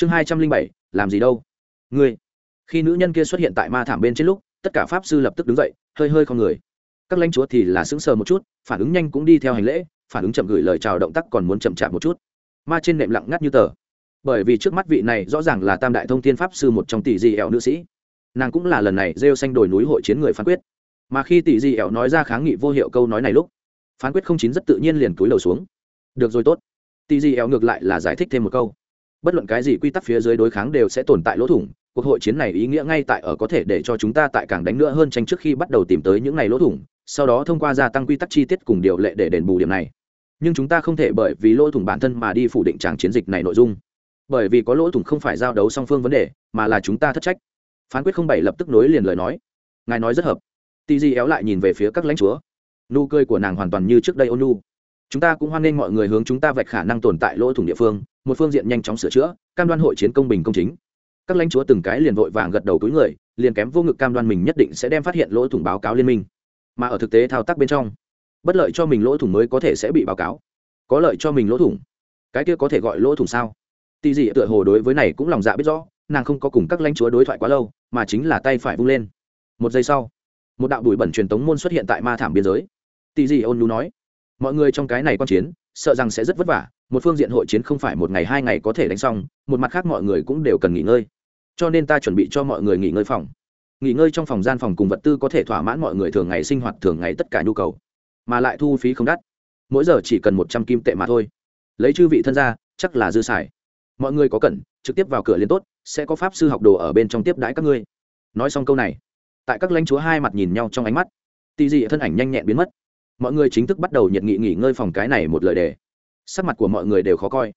chương hai trăm linh bảy, làm gì đâu? Ngươi. Khi nữ nhân kia xuất hiện tại ma thảm bên trên lúc, tất cả pháp sư lập tức đứng dậy, hơi hơi con người. Các lãnh chúa thì là sững sờ một chút, phản ứng nhanh cũng đi theo hành lễ, phản ứng chậm gửi lời chào động tác còn muốn chậm chạp một chút. Ma trên nệm lặng ngắt như tờ. Bởi vì trước mắt vị này rõ ràng là tam đại thông thiên pháp sư một trong tỷ di ẻo nữ sĩ. Nàng cũng là lần này rêu xanh đồi núi hội chiến người phán quyết. Mà khi tỷ di ẻo nói ra kháng nghị vô hiệu câu nói này lúc, phán quyết không chín rất tự nhiên liền túi đầu xuống. Được rồi tốt. Tỷ di ẻo ngược lại là giải thích thêm một câu bất luận cái gì quy tắc phía dưới đối kháng đều sẽ tồn tại lỗ thủng, cuộc hội chiến này ý nghĩa ngay tại ở có thể để cho chúng ta tại càng đánh nữa hơn tranh trước khi bắt đầu tìm tới những ngày lỗ thủng, sau đó thông qua gia tăng quy tắc chi tiết cùng điều lệ để đền bù điểm này. Nhưng chúng ta không thể bởi vì lỗ thủng bản thân mà đi phủ định tràng chiến dịch này nội dung. Bởi vì có lỗ thủng không phải giao đấu song phương vấn đề, mà là chúng ta thất trách. Phán quyết không bảy lập tức nối liền lời nói. Ngài nói rất hợp. Tì di éo lại nhìn về phía các lãnh chúa. Nụ cười của nàng hoàn toàn như trước đây ôn nu chúng ta cũng hoan nghênh mọi người hướng chúng ta vạch khả năng tồn tại lỗ thủng địa phương, một phương diện nhanh chóng sửa chữa, cam đoan hội chiến công bình công chính. Các lãnh chúa từng cái liền vội vàng gật đầu túi người, liền kém vô ngực cam đoan mình nhất định sẽ đem phát hiện lỗ thủng báo cáo liên minh. Mà ở thực tế thao tác bên trong, bất lợi cho mình lỗ thủng mới có thể sẽ bị báo cáo. Có lợi cho mình lỗ thủng, cái kia có thể gọi lỗ thủng sao? Tì dị tựa hồ đối với này cũng lòng dạ biết rõ, nàng không có cùng các lãnh chúa đối thoại quá lâu, mà chính là tay phải vung lên. Một giây sau, một đạo đùi bẩn truyền tống môn xuất hiện tại ma thảm biên giới. Tì dị ôn nhu nói mọi người trong cái này quan chiến, sợ rằng sẽ rất vất vả, một phương diện hội chiến không phải một ngày hai ngày có thể đánh xong, một mặt khác mọi người cũng đều cần nghỉ ngơi. Cho nên ta chuẩn bị cho mọi người nghỉ ngơi phòng. Nghỉ ngơi trong phòng gian phòng cùng vật tư có thể thỏa mãn mọi người thường ngày sinh hoạt thường ngày tất cả nhu cầu, mà lại thu phí không đắt. Mỗi giờ chỉ cần một trăm kim tệ mà thôi. Lấy chư vị thân ra, chắc là dư xài. Mọi người có cần, trực tiếp vào cửa liên tốt, sẽ có pháp sư học đồ ở bên trong tiếp đãi các ngươi. Nói xong câu này, tại các lãnh chúa hai mặt nhìn nhau trong ánh mắt tì dị thân ảnh nhanh nhẹn biến mất mọi người chính thức bắt đầu nhiệt nghị nghỉ ngơi phòng cái này một lời đề. Sắc mặt của mọi người đều khó coi.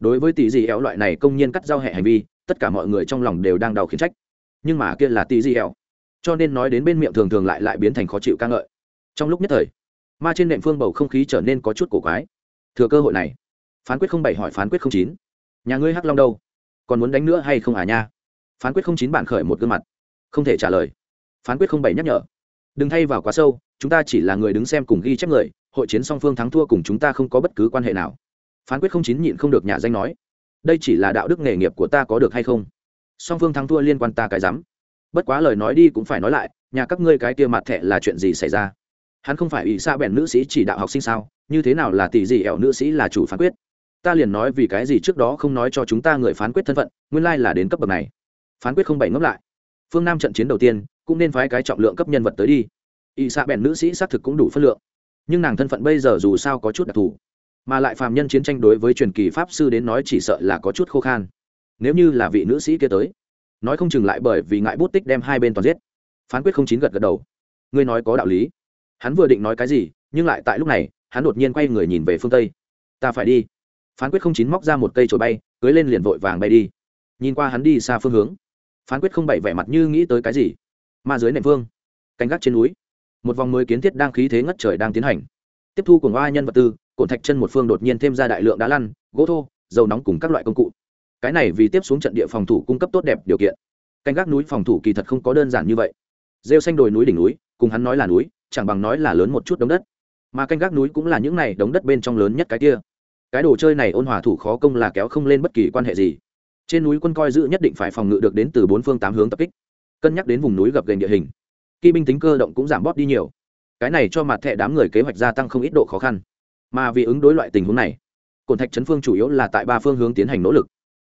Đối với tỷ dị éo loại này công nhiên cắt giao hệ hành vi, tất cả mọi người trong lòng đều đang đau khiến trách. Nhưng mà kia là tỷ dị éo cho nên nói đến bên miệng thường thường lại lại biến thành khó chịu ca ngợi. Trong lúc nhất thời, ma trên nệm phương bầu không khí trở nên có chút cổ quái. Thừa cơ hội này, phán quyết không bảy hỏi phán quyết không chín. Nhà ngươi hắc long đâu? Còn muốn đánh nữa hay không à nha? Phán quyết không chín bản khởi một gương mặt, không thể trả lời. Phán quyết không bảy nhắc nhở đừng thay vào quá sâu, chúng ta chỉ là người đứng xem cùng ghi chép người, hội chiến song phương thắng thua cùng chúng ta không có bất cứ quan hệ nào. Phán quyết không chín nhịn không được nhà danh nói, đây chỉ là đạo đức nghề nghiệp của ta có được hay không? Song phương thắng thua liên quan ta cái rắm. Bất quá lời nói đi cũng phải nói lại, nhà các ngươi cái kia mặt thẹ là chuyện gì xảy ra? Hắn không phải ủy xa bèn nữ sĩ chỉ đạo học sinh sao? Như thế nào là tỷ gì ẻo nữ sĩ là chủ phán quyết? Ta liền nói vì cái gì trước đó không nói cho chúng ta người phán quyết thân phận, nguyên lai là đến cấp bậc này. Phán quyết không bảy ngốc lại. Phương nam trận chiến đầu tiên cũng nên phái cái trọng lượng cấp nhân vật tới đi. Ỵ xạ bèn nữ sĩ xác thực cũng đủ phân lượng. Nhưng nàng thân phận bây giờ dù sao có chút đặc thù, mà lại phàm nhân chiến tranh đối với truyền kỳ pháp sư đến nói chỉ sợ là có chút khô khan. Nếu như là vị nữ sĩ kia tới, nói không chừng lại bởi vì ngại bút tích đem hai bên toàn giết. Phán quyết không chín gật gật đầu. Ngươi nói có đạo lý. Hắn vừa định nói cái gì, nhưng lại tại lúc này, hắn đột nhiên quay người nhìn về phương tây. Ta phải đi. Phán quyết không chín móc ra một cây trồi bay, cưới lên liền vội vàng bay đi. Nhìn qua hắn đi xa phương hướng. Phán quyết không bảy vẻ mặt như nghĩ tới cái gì ma dưới nệm vương, canh gác trên núi. Một vòng mới kiến thiết đang khí thế ngất trời đang tiến hành. Tiếp thu của ngoa nhân vật tư, cổn thạch chân một phương đột nhiên thêm ra đại lượng đá lăn, gỗ thô, dầu nóng cùng các loại công cụ. Cái này vì tiếp xuống trận địa phòng thủ cung cấp tốt đẹp điều kiện. Canh gác núi phòng thủ kỳ thật không có đơn giản như vậy. Rêu xanh đồi núi đỉnh núi, cùng hắn nói là núi, chẳng bằng nói là lớn một chút đống đất. Mà canh gác núi cũng là những này đống đất bên trong lớn nhất cái kia. Cái đồ chơi này ôn hòa thủ khó công là kéo không lên bất kỳ quan hệ gì. Trên núi quân coi giữ nhất định phải phòng ngự được đến từ bốn phương tám hướng tập kích cân nhắc đến vùng núi gập gành địa hình. Kỵ binh tính cơ động cũng giảm bóp đi nhiều. Cái này cho mặt thẻ đám người kế hoạch gia tăng không ít độ khó khăn. Mà vì ứng đối loại tình huống này cồn thạch chấn phương chủ yếu là tại ba phương hướng tiến hành nỗ lực.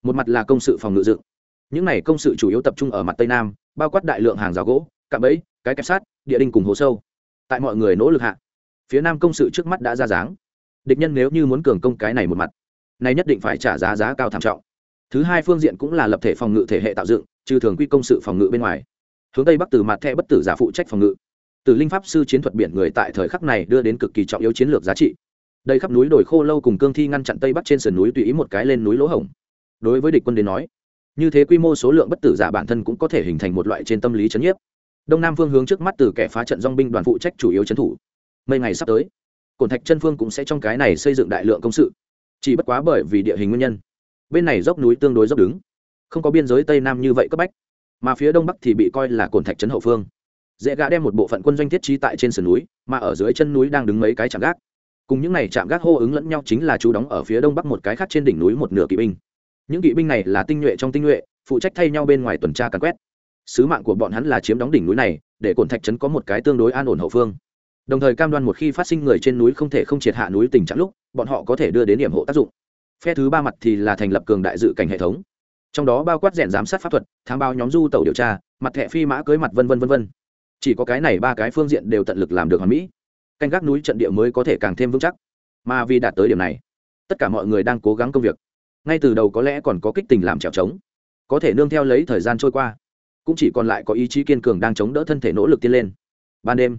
Một mặt là công sự phòng ngự dựng. Những này công sự chủ yếu tập trung ở mặt tây nam, bao quát đại lượng hàng rào gỗ, cạm bẫy, cái kẹp sát địa đinh cùng hồ sâu. Tại mọi người nỗ lực hạ, phía nam công sự trước mắt đã ra dáng. Địch nhân nếu như muốn cường công cái này một mặt, này nhất định phải trả giá giá cao thảm trọng. Thứ hai phương diện cũng là lập thể phòng ngự thể hệ tạo dựng trừ thường quy công sự phòng ngự bên ngoài. Hướng tây bắc từ mặt thẹ bất tử giả phụ trách phòng ngự. Từ linh pháp sư chiến thuật biển người tại thời khắc này đưa đến cực kỳ trọng yếu chiến lược giá trị. Đây khắp núi đồi khô lâu cùng cương thi ngăn chặn tây bắc trên sườn núi tùy ý một cái lên núi lỗ hổng. Đối với địch quân đến nói, như thế quy mô số lượng bất tử giả bản thân cũng có thể hình thành một loại trên tâm lý chấn nhiếp. Đông nam phương hướng trước mắt từ kẻ phá trận dong binh đoàn phụ trách chủ yếu trấn thủ. Mấy ngày sắp tới, cổn thạch chân phương cũng sẽ trong cái này xây dựng đại lượng công sự. Chỉ bất quá bởi vì địa hình nguyên nhân, bên này dốc núi tương đối dốc đứng không có biên giới tây nam như vậy cấp bách mà phía đông bắc thì bị coi là cồn thạch trấn hậu phương dễ gã đem một bộ phận quân doanh thiết trí tại trên sườn núi mà ở dưới chân núi đang đứng mấy cái trạm gác cùng những n à y trạm gác hô ứng lẫn nhau chính là chú đóng ở phía đông bắc một cái khác trên đỉnh núi một nửa kỵ binh những kỵ binh này là tinh nhuệ trong tinh nhuệ phụ trách thay nhau bên ngoài tuần tra càn quét sứ mạng của bọn hắn là chiếm đóng đỉnh núi này để cồn thạch trấn có một cái tương đối an ổn hậu phương đồng thời cam đoan một khi phát sinh người trên núi không thể không triệt hạ núi tình trạng lúc bọn họ có thể đưa đến điểm hộ tác dụng phe thứ ba mặt thì là thành lập cường đại dự cảnh hệ thống trong đó bao quát rèn giám sát pháp thuật, thám báo nhóm du tàu điều tra, mặt thẻ phi mã cưới mặt vân vân vân vân. Chỉ có cái này ba cái phương diện đều tận lực làm được hoàn mỹ. Canh gác núi trận địa mới có thể càng thêm vững chắc. Mà vì đạt tới điểm này, tất cả mọi người đang cố gắng công việc. Ngay từ đầu có lẽ còn có kích tình làm trèo trống. Có thể nương theo lấy thời gian trôi qua, cũng chỉ còn lại có ý chí kiên cường đang chống đỡ thân thể nỗ lực tiến lên. Ban đêm,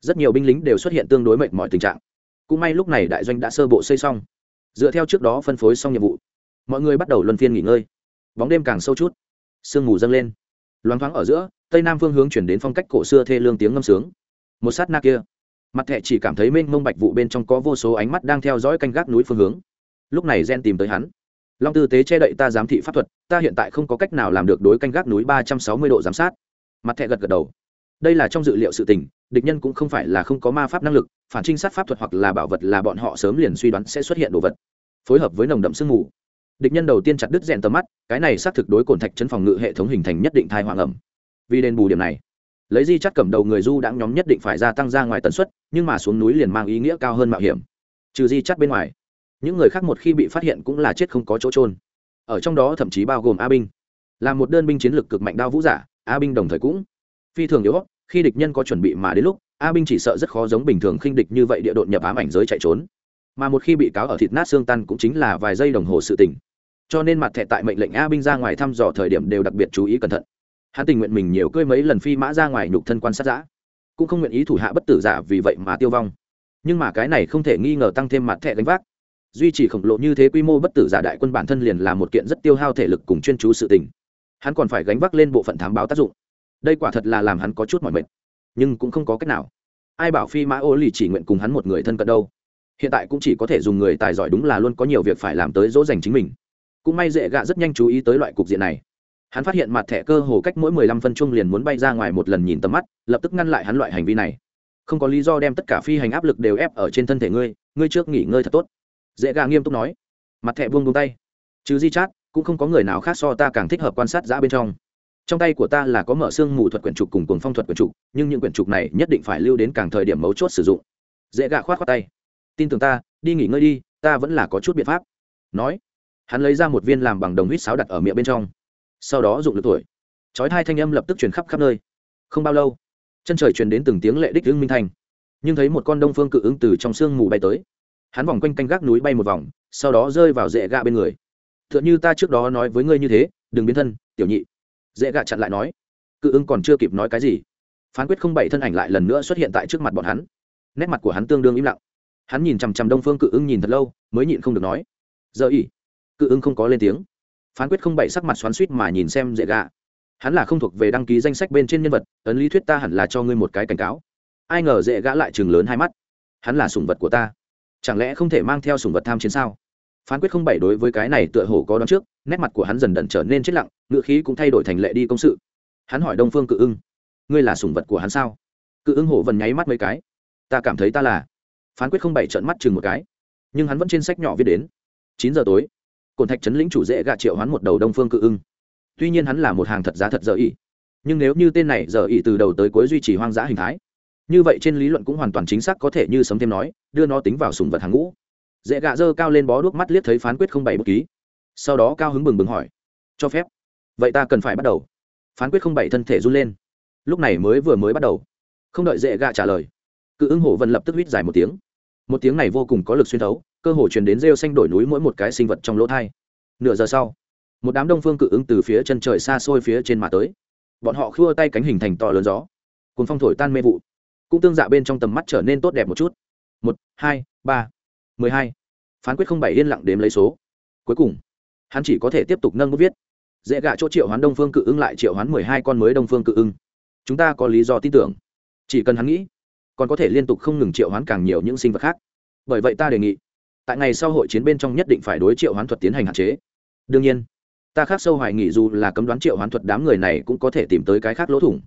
rất nhiều binh lính đều xuất hiện tương đối mệt mỏi tình trạng. Cũng may lúc này đại doanh đã sơ bộ xây xong. Dựa theo trước đó phân phối xong nhiệm vụ, mọi người bắt đầu luân phiên nghỉ ngơi bóng đêm càng sâu chút. Sương mù dâng lên. Loáng thoáng ở giữa, tây nam phương hướng chuyển đến phong cách cổ xưa thê lương tiếng ngâm sướng. Một sát na kia, mặt thẹ chỉ cảm thấy mênh mông bạch vụ bên trong có vô số ánh mắt đang theo dõi canh gác núi phương hướng. Lúc này gen tìm tới hắn. Long tư tế che đậy ta giám thị pháp thuật, ta hiện tại không có cách nào làm được đối canh gác núi ba trăm sáu mươi độ giám sát. Mặt thẹ gật gật đầu. Đây là trong dự liệu sự tình, địch nhân cũng không phải là không có ma pháp năng lực, phản trinh sát pháp thuật hoặc là bảo vật là bọn họ sớm liền suy đoán sẽ xuất hiện đồ vật. Phối hợp với nồng đậm sương mù địch nhân đầu tiên chặt đứt rèn tầm mắt, cái này xác thực đối cổn thạch chân phòng ngự hệ thống hình thành nhất định thai hoàng ẩm. Vì đền bù điểm này, lấy di chắt cầm đầu người du đãng nhóm nhất định phải gia tăng ra ngoài tần suất, nhưng mà xuống núi liền mang ý nghĩa cao hơn mạo hiểm. Trừ di chắt bên ngoài, những người khác một khi bị phát hiện cũng là chết không có chỗ trôn ở trong đó thậm chí bao gồm a binh. Là một đơn binh chiến lược cực mạnh đao vũ giả, a binh đồng thời cũng phi thường yếu khi địch nhân có chuẩn bị mà đến lúc, a binh chỉ sợ rất khó giống bình thường khinh địch như vậy địa đột nhập ám ảnh giới chạy trốn. Mà một khi bị cáo ở thịt nát xương tan cũng chính là vài giây đồng hồ sự tỉnh cho nên mặt thẻ tại mệnh lệnh a binh ra ngoài thăm dò thời điểm đều đặc biệt chú ý cẩn thận. Hắn tình nguyện mình nhiều cưỡi mấy lần phi mã ra ngoài nhục thân quan sát giã, cũng không nguyện ý thủ hạ bất tử giả vì vậy mà tiêu vong. Nhưng mà cái này không thể nghi ngờ tăng thêm mặt thẻ gánh vác. Duy trì khổng lồ như thế quy mô bất tử giả đại quân bản thân liền là một kiện rất tiêu hao thể lực cùng chuyên chú sự tình. Hắn còn phải gánh vác lên bộ phận thám báo tác dụng. Đây quả thật là làm hắn có chút mỏi mệt, nhưng cũng không có cách nào. Ai bảo phi mã ô lì chỉ nguyện cùng hắn một người thân cận đâu? Hiện tại cũng chỉ có thể dùng người tài giỏi đúng là luôn có nhiều việc phải làm tới dỗ dành chính mình cũng may dễ gạ rất nhanh chú ý tới loại cục diện này. Hắn phát hiện mặt thẻ cơ hồ cách mỗi mười lăm phân chung liền muốn bay ra ngoài một lần nhìn tầm mắt, lập tức ngăn lại hắn loại hành vi này. Không có lý do đem tất cả phi hành áp lực đều ép ở trên thân thể ngươi ngươi trước nghỉ ngơi thật tốt. Dễ gạ nghiêm túc nói. Mặt thẻ buông buông tay. Chứ di chát, cũng không có người nào khác so ta càng thích hợp quan sát giã bên trong. Trong tay của ta là có mở xương mù thuật quyển trục cùng cùng phong thuật quyển trục, nhưng những quyển trục này nhất định phải lưu đến càng thời điểm mấu chốt sử dụng. Dễ gạ khoát khoát tay. Tin tưởng ta, đi nghỉ ngơi đi, ta vẫn là có chút biện pháp. Nói hắn lấy ra một viên làm bằng đồng huýt sáo đặt ở miệng bên trong. Sau đó dụng lực tuổi chói hai thanh âm lập tức truyền khắp khắp nơi. Không bao lâu, chân trời truyền đến từng tiếng lệ đích ứng minh thành nhưng thấy một con đông phương cự ứng từ trong sương mù bay tới. Hắn vòng quanh canh gác núi bay một vòng, sau đó rơi vào dễ gạ bên người. T h ư ợ n h ư ta trước đó nói với ngươi như thế, đừng biến thân, tiểu nhị. Dễ gạ chặn lại nói. Cự ứng còn chưa kịp nói cái gì, phán quyết không bảy thân ảnh lại lần nữa xuất hiện tại trước mặt bọn hắn. Nét mặt của hắn tương đương im lặng. Hắn nhìn chằm chằm đông phương cự ứng nhìn thật lâu, mới nhịn không được nói. Giờ ỉ cự ưng không có lên tiếng. Phán quyết không bảy sắc mặt xoắn suýt mà nhìn xem dễ gạ hắn là không thuộc về đăng ký danh sách bên trên nhân vật, ấn lý thuyết ta hẳn là cho ngươi một cái cảnh cáo. Ai ngờ dễ gã lại chừng lớn hai mắt. Hắn là sùng vật của ta. Chẳng lẽ không thể mang theo sùng vật tham chiến sao? Phán quyết không bảy đối với cái này tựa hồ có đón trước, nét mặt của hắn dần dần trở nên chết lặng ngựa khí cũng thay đổi thành lệ đi công sự. Hắn hỏi đông phương cự ưng, ngươi là sùng vật của hắn sao? Cự ưng hổ vần nháy mắt mấy cái. Ta cảm thấy ta là. Phán quyết không bảy trợn mắt chừng một cái, nhưng hắn vẫn trên sách nhỏ viết đến. Chín giờ tối cồn thạch trấn lĩnh chủ dễ gạ triệu hoán một đầu đông phương cự ưng. Tuy nhiên hắn là một hàng thật giá thật dở ý. Nhưng nếu như tên này dở ý từ đầu tới cuối duy trì hoang dã hình thái, như vậy trên lý luận cũng hoàn toàn chính xác có thể như sấm thêm nói, đưa nó tính vào sùng vật hàng ngũ. Dễ gạ dơ cao lên bó đuốc mắt liếc thấy phán quyết không bảy bút ký. Sau đó cao hứng bừng bừng hỏi, cho phép. Vậy ta cần phải bắt đầu. Phán quyết không bảy thân thể run lên. Lúc này mới vừa mới bắt đầu. Không đợi dễ gạ trả lời, cự ưng hổ vân lập tức huýt dài một tiếng một tiếng này vô cùng có lực xuyên thấu, cơ hồ truyền đến rêu xanh đổi núi mỗi một cái sinh vật trong lỗ thai. Nửa giờ sau, một đám đông phương cự ứng từ phía chân trời xa xôi phía trên mà tới. Bọn họ khua tay cánh hình thành to lớn gió cùng phong thổi tan mê vụ. Cũng tương dạ bên trong tầm mắt trở nên tốt đẹp một chút. Một, hai, ba, mười hai. Phán quyết không bảy yên lặng đếm lấy số. Cuối cùng, hắn chỉ có thể tiếp tục nâng bút viết. Dễ gạ chỗ triệu hoán đông phương cự ứng lại triệu hoán mười hai con mới đông phương cự ứng. Chúng ta có lý do tin tưởng. Chỉ cần hắn nghĩ còn có thể liên tục không ngừng triệu hoán càng nhiều những sinh vật khác. Bởi vậy ta đề nghị, tại ngày sau hội chiến bên trong nhất định phải đối triệu hoán thuật tiến hành hạn chế. Đương nhiên, ta khác sâu hoài nghị dù là cấm đoán triệu hoán thuật đám người này cũng có thể tìm tới cái khác lỗ thủng.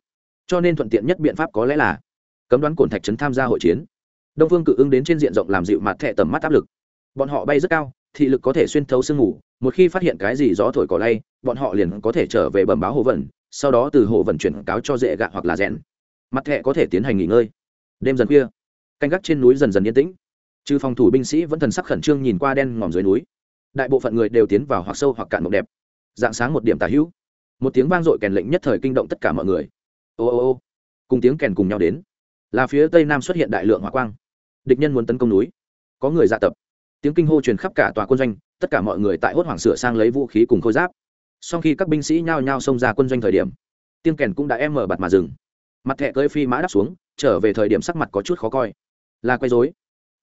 Cho nên thuận tiện nhất biện pháp có lẽ là cấm đoán cổn thạch trấn tham gia hội chiến. Đông phương cự ứng đến trên diện rộng làm dịu mặt thẹ tầm mắt áp lực. Bọn họ bay rất cao, thị lực có thể xuyên thấu sương mù, một khi phát hiện cái gì gió thổi cỏ lay, bọn họ liền có thể trở về bẩm báo hồ vận, sau đó từ hồ vận chuyển cáo cho dễ gạ hoặc là rẽn mặt thẹ có thể tiến hành nghỉ ngơi đêm dần khuya, canh gác trên núi dần dần yên tĩnh. Trừ phòng thủ binh sĩ vẫn thần sắc khẩn trương nhìn qua đen ngòm dưới núi. Đại bộ phận người đều tiến vào hoặc sâu hoặc cạn mộng đẹp. Dạng sáng một điểm tả hữu. Một tiếng vang dội kèn lệnh nhất thời kinh động tất cả mọi người. Ô ô ô. Cùng tiếng kèn cùng nhau đến. Là phía tây nam xuất hiện đại lượng hỏa quang. Địch nhân muốn tấn công núi. Có người dạ tập. Tiếng kinh hô truyền khắp cả tòa quân doanh, tất cả mọi người tại hốt hoảng sửa sang lấy vũ khí cùng khôi giáp. Sau khi các binh sĩ nhao nhao xông ra quân doanh thời điểm, tiếng kèn cũng đã em mở bặt mà dừng mặt thẹ cơi phi mã đáp xuống, trở về thời điểm sắc mặt có chút khó coi. Là quay dối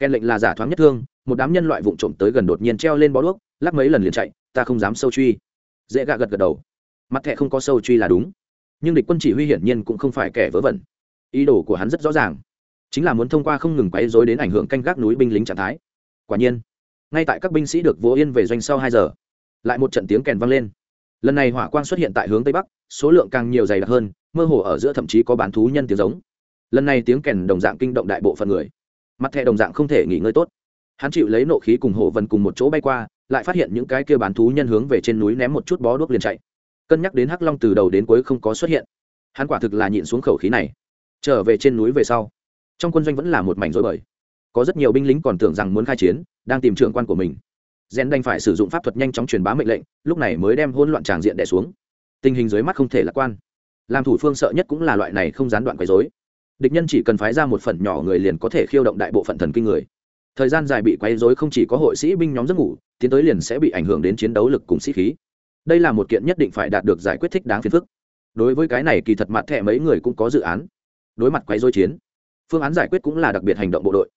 ken lệnh là giả thoáng nhất thương, một đám nhân loại vụng trộm tới gần đột nhiên treo lên bó đuốc, lắc mấy lần liền chạy, ta không dám sâu truy. Dễ gạ gật gật đầu. Mặt thẹ không có sâu truy là đúng, nhưng địch quân chỉ huy hiển nhiên cũng không phải kẻ vớ vẩn. Ý đồ của hắn rất rõ ràng, chính là muốn thông qua không ngừng quấy dối đến ảnh hưởng canh gác núi binh lính trạng thái. Quả nhiên, ngay tại các binh sĩ được vô yên về doanh sau hai giờ, lại một trận tiếng kèn vang lên lần này hỏa quang xuất hiện tại hướng tây bắc, số lượng càng nhiều dày đặc hơn, mơ hồ ở giữa thậm chí có bán thú nhân tiếng giống. Lần này tiếng kèn đồng dạng kinh động đại bộ phận người. Mặt thẻ đồng dạng không thể nghỉ ngơi tốt. Hắn chịu lấy nộ khí cùng hổ vần cùng một chỗ bay qua, lại phát hiện những cái kia bán thú nhân hướng về trên núi ném một chút bó đuốc liền chạy. Cân nhắc đến hắc long từ đầu đến cuối không có xuất hiện. Hắn quả thực là nhịn xuống khẩu khí này. Trở về trên núi về sau, trong quân doanh vẫn là một mảnh rối bời. Có rất nhiều binh lính còn tưởng rằng muốn khai chiến, đang tìm trưởng quan của mình rèn đành phải sử dụng pháp thuật nhanh chóng truyền bá mệnh lệnh, lúc này mới đem hỗn loạn tràng diện đẻ xuống. Tình hình dưới mắt không thể lạc quan. Làm thủ phương sợ nhất cũng là loại này không gián đoạn quấy dối địch nhân chỉ cần phái ra một phần nhỏ người liền có thể khiêu động đại bộ phận thần kinh người. Thời gian dài bị quấy dối không chỉ có hội sĩ binh nhóm giấc ngủ, tiến tới liền sẽ bị ảnh hưởng đến chiến đấu lực cùng sĩ khí. Đây là một kiện nhất định phải đạt được giải quyết thích đáng phiền phức. Đối với cái này kỳ thật mặt thẻ mấy người cũng có dự án. Đối mặt quấy dối chiến, phương án giải quyết cũng là đặc biệt hành động bộ đội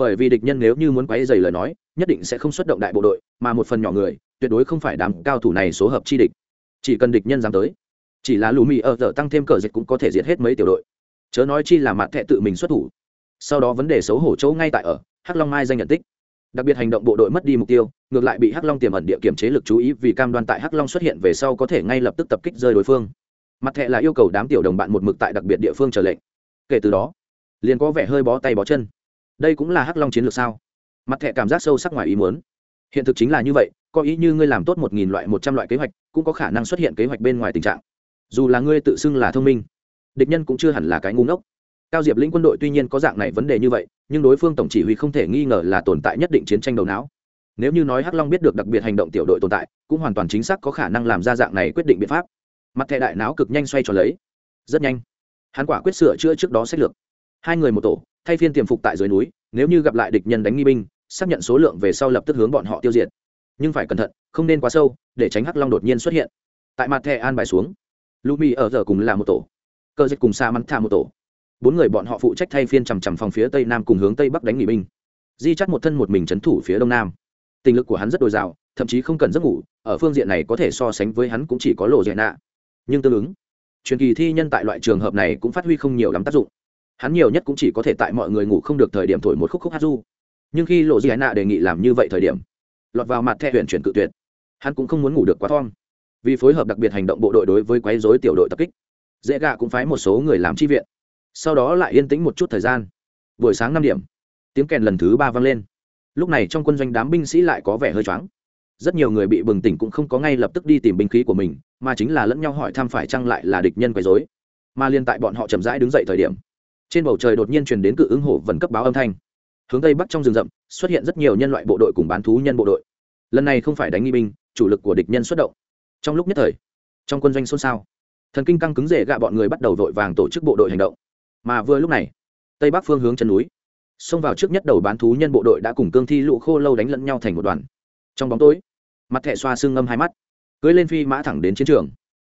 bởi vì địch nhân nếu như muốn quấy dày lời nói, nhất định sẽ không xuất động đại bộ đội, mà một phần nhỏ người, tuyệt đối không phải đám cao thủ này số hợp chi địch. Chỉ cần địch nhân dám tới, chỉ là lù mì ở giờ tăng thêm cờ dịch cũng có thể diệt hết mấy tiểu đội. Chớ nói chi là mặt thẹ tự mình xuất thủ. Sau đó vấn đề xấu hổ chỗ ngay tại ở, hắc long mai danh nhận tích. Đặc biệt hành động bộ đội mất đi mục tiêu, ngược lại bị hắc long tiềm ẩn địa kiểm chế lực chú ý vì cam đoan tại hắc long xuất hiện về sau có thể ngay lập tức tập kích rơi đối phương. Mặt thẹ là yêu cầu đám tiểu đồng bạn một mực tại đặc biệt địa phương trở lệnh. Kể từ đó, liền có vẻ hơi bó tay bó chân đây cũng là hắc long chiến lược sao? Mặt thẹ cảm giác sâu sắc ngoài ý muốn. Hiện thực chính là như vậy, có ý như ngươi làm tốt một nghìn loại, một trăm loại kế hoạch, cũng có khả năng xuất hiện kế hoạch bên ngoài tình trạng. Dù là ngươi tự xưng là thông minh, địch nhân cũng chưa hẳn là cái ngu ngốc. Cao diệp lĩnh quân đội tuy nhiên có dạng này vấn đề như vậy, nhưng đối phương tổng chỉ huy không thể nghi ngờ là tồn tại nhất định chiến tranh đầu não. Nếu như nói hắc long biết được đặc biệt hành động tiểu đội tồn tại, cũng hoàn toàn chính xác có khả năng làm ra dạng này quyết định biện pháp. Mặt thẻ đại não cực nhanh xoay tròn lấy. Rất nhanh. Hắn quả quyết sửa chữa trước đó sách lược. Hai người một tổ thay phiên tiềm phục tại dưới núi, nếu như gặp lại địch nhân đánh nghi binh, xác nhận số lượng về sau lập tức hướng bọn họ tiêu diệt. Nhưng phải cẩn thận, không nên quá sâu, để tránh hắc long đột nhiên xuất hiện. Tại mặt thẻ an bài xuống lumi ở giờ cùng là một tổ. Cơ dịch cùng sa mắn tha một tổ. Bốn người bọn họ phụ trách thay phiên chằm chằm phòng phía tây nam cùng hướng tây bắc đánh nghỉ binh. Di chắt một thân một mình c h ấ n thủ phía đông nam. Tình lực của hắn rất dồi dào, thậm chí không cần giấc ngủ, ở phương diện này có thể so sánh với hắn cũng chỉ có lộ diện nạ. Nhưng tương ứng, truyền kỳ thi nhân tại loại trường hợp này cũng phát huy không nhiều lắm tác dụng hắn nhiều nhất cũng chỉ có thể tại mọi người ngủ không được thời điểm thổi một khúc khúc hát du. Nhưng khi lộ diện nạ đề nghị làm như vậy thời điểm, lọt vào mặt thẹn chuyển cự tuyệt. Hắn cũng không muốn ngủ được quá thom vì phối hợp đặc biệt hành động bộ đội đối với quấy dối tiểu đội tập kích, dễ gạ cũng phái một số người làm chi viện. Sau đó lại yên tĩnh một chút thời gian. Buổi sáng năm điểm, tiếng kèn lần thứ ba vang lên. Lúc này trong quân doanh đám binh sĩ lại có vẻ hơi choáng. Rất nhiều người bị bừng tỉnh cũng không có ngay lập tức đi tìm binh khí của mình, mà chính là lẫn nhau hỏi thăm phải chăng lại là địch nhân quấy dối mà liên tại bọn họ chậm rãi đứng dậy thời điểm trên bầu trời đột nhiên truyền đến cự ứng hổ vần cấp báo âm thanh. Hướng tây bắc trong rừng rậm, xuất hiện rất nhiều nhân loại bộ đội cùng bán thú nhân bộ đội. Lần này không phải đánh nghi binh, chủ lực của địch nhân xuất động. Trong lúc nhất thời, trong quân doanh xôn xao, thần kinh căng cứng rể gạ bọn người bắt đầu vội vàng tổ chức bộ đội hành động. Mà vừa lúc này, tây bắc phương hướng chân núi, xông vào trước nhất đầu bán thú nhân bộ đội đã cùng cương thi lũ khô lâu đánh lẫn nhau thành một đoàn. Trong bóng tối, mặt thẹ xoa xương ngâm hai mắt, cưới lên phi mã thẳng đến chiến trường.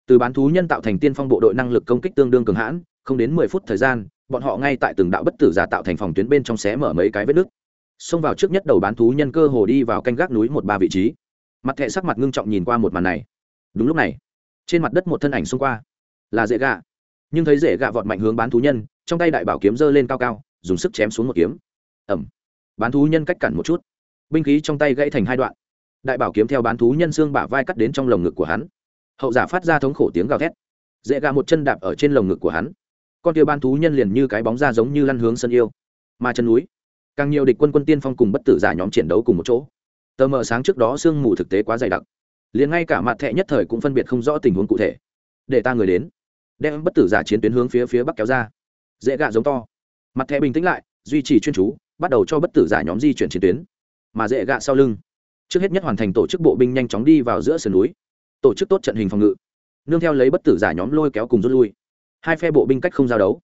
Từ bán thú nhân tạo thành tiên phong bộ đội năng lực công kích tương đương cường hãn, không đến mười phút thời gian bọn họ ngay tại từng đạo bất tử giả tạo thành phòng tuyến bên trong xé mở mấy cái vết nứt. Xông vào trước nhất đầu bán thú nhân cơ hồ đi vào canh gác núi một ba vị trí. Mặt thẹ sắc mặt ngưng trọng nhìn qua một màn này. Đúng lúc này, trên mặt đất một thân ảnh xông qua. Là dễ gạ. Nhưng thấy dễ gạ vọt mạnh hướng bán thú nhân, trong tay đại bảo kiếm giơ lên cao cao, dùng sức chém xuống một kiếm. Ẩm bán thú nhân cách cản một chút. Binh khí trong tay gãy thành hai đoạn. Đại bảo kiếm theo bán thú nhân xương bả vai cắt đến trong lồng ngực của hắn. Hậu giả phát ra thống khổ tiếng gào thét. Dễ gạ một chân đạp ở trên lồng ngực của hắn con kia ban thú nhân liền như cái bóng ra giống như lăn hướng sân yêu, mà chân núi, càng nhiều địch quân quân tiên phong cùng bất tử giả nhóm chiến đấu cùng một chỗ. Tờ mờ sáng trước đó sương mù thực tế quá dày đặc, liền ngay cả mặt thẹ nhất thời cũng phân biệt không rõ tình huống cụ thể. Để ta người đến, đem bất tử giả chiến tuyến hướng phía phía bắc kéo ra. Dễ gạ giống to, mặt thẹ bình tĩnh lại, duy trì chuyên chú, bắt đầu cho bất tử giả nhóm di chuyển chiến tuyến. Mà dễ gạ sau lưng, trước hết nhất hoàn thành tổ chức bộ binh nhanh chóng đi vào giữa sườn núi, tổ chức tốt trận hình phòng ngự, nương theo lấy bất tử giả nhóm lôi kéo cùng rút lui hai phe bộ binh cách không giao đấu.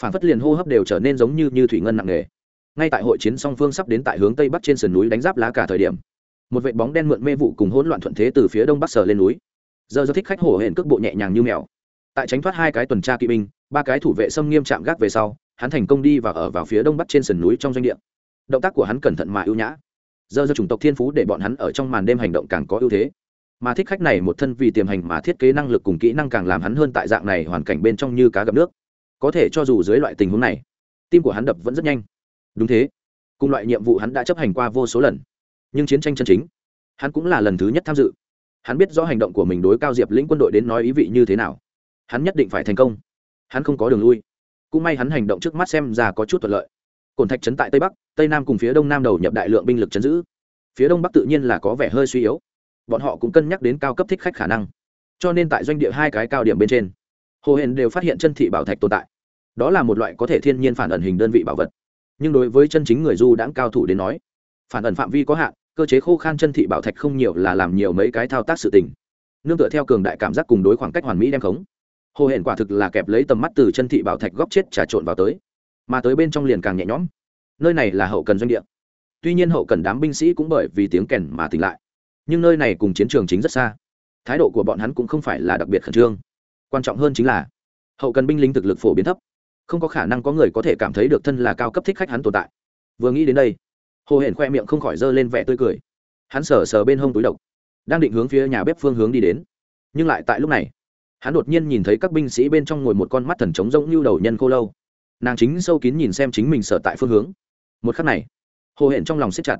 Phản phất liền hô hấp đều trở nên giống như như thủy ngân nặng nề. Ngay tại hội chiến song phương sắp đến tại hướng tây bắc trên sườn núi đánh giáp lá cả thời điểm, một vệ bóng đen mượn mê vụ cùng hỗn loạn thuận thế từ phía đông bắc sở lên núi. Giờ do thích khách hổ hển cước bộ nhẹ nhàng như mèo. Tại tránh thoát hai cái tuần tra kỵ binh, ba cái thủ vệ xâm nghiêm chạm gác về sau, hắn thành công đi và ở vào phía đông bắc trên sườn núi trong doanh địa. Động tác của hắn cẩn thận mà ưu nhã. Giờ do chủng tộc thiên phú để bọn hắn ở trong màn đêm hành động càng có ưu thế mà thích khách này một thân vì tiềm hành mà thiết kế năng lực cùng kỹ năng càng làm hắn hơn tại dạng này hoàn cảnh bên trong như cá gặp nước. Có thể cho dù dưới loại tình huống này, tim của hắn đập vẫn rất nhanh. Đúng thế. Cùng loại nhiệm vụ hắn đã chấp hành qua vô số lần. Nhưng chiến tranh chân chính, hắn cũng là lần thứ nhất tham dự. Hắn biết rõ hành động của mình đối cao diệp lĩnh quân đội đến nói ý vị như thế nào. Hắn nhất định phải thành công. Hắn không có đường lui. Cũng may hắn hành động trước mắt xem ra có chút thuận lợi. Cổn thạch trấn tại tây bắc, tây nam cùng phía đông nam đầu nhập đại lượng binh lực chấn giữ. Phía đông bắc tự nhiên là có vẻ hơi suy yếu bọn họ cũng cân nhắc đến cao cấp thích khách khả năng. Cho nên tại doanh địa hai cái cao điểm bên trên, hồ hển đều phát hiện chân thị bảo thạch tồn tại. Đó là một loại có thể thiên nhiên phản ẩn hình đơn vị bảo vật. Nhưng đối với chân chính người du đãng cao thủ đến nói, phản ẩn phạm vi có hạn, cơ chế khô khan chân thị bảo thạch không nhiều là làm nhiều mấy cái thao tác sự tình. Nương tựa theo cường đại cảm giác cùng đối khoảng cách hoàn mỹ đem khống, hồ hển quả thực là kẹp lấy tầm mắt từ chân thị bảo thạch góc chết trà trộn vào tới. Mà tới bên trong liền càng nhẹ nhõm. Nơi này là hậu cần doanh địa. Tuy nhiên hậu cần đám binh sĩ cũng bởi vì tiếng kèn mà tỉnh lại nhưng nơi này cùng chiến trường chính rất xa. Thái độ của bọn hắn cũng không phải là đặc biệt khẩn trương. Quan trọng hơn chính là, hậu cần binh lính thực lực phổ biến thấp. Không có khả năng có người có thể cảm thấy được thân là cao cấp thích khách hắn tồn tại. Vừa nghĩ đến đây, hồ hển khoe miệng không khỏi giơ lên vẻ tươi cười. Hắn sờ sờ bên hông túi độc, đang định hướng phía nhà bếp phương hướng đi đến. Nhưng lại tại lúc này, hắn đột nhiên nhìn thấy các binh sĩ bên trong ngồi một con mắt thần trống rỗng như đầu nhân cô lâu. Nàng chính sâu kín nhìn xem chính mình sở tại phương hướng. Một khắc này, hồ hển trong lòng siết chặt.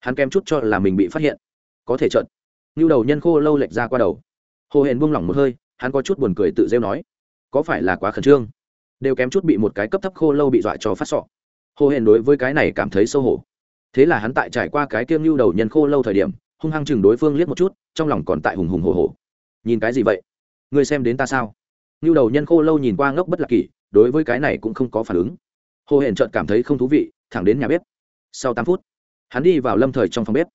Hắn kém chút cho là mình bị phát hiện có thể trận, như đầu nhân khô lâu lệch ra qua đầu. Hồ hển buông lỏng một hơi hắn có chút buồn cười tự rêu nói có phải là quá khẩn trương? Đều kém chút bị một cái cấp thấp khô lâu bị dọa cho phát sọ. Hồ hển đối với cái này cảm thấy xấu hổ. Thế là hắn tại trải qua cái kiêng lưu đầu nhân khô lâu thời điểm hung hăng chừng đối phương liếc một chút trong lòng còn tại hùng hùng hồ hồ nhìn cái gì vậy? Ngươi xem đến ta sao? Lưu đầu nhân khô lâu nhìn qua ngốc bất lạc kỷ đối với cái này cũng không có phản ứng. Hồ hển trợt cảm thấy không thú vị thẳng đến nhà bếp. Sau tám phút hắn đi vào lâm thời trong phòng bếp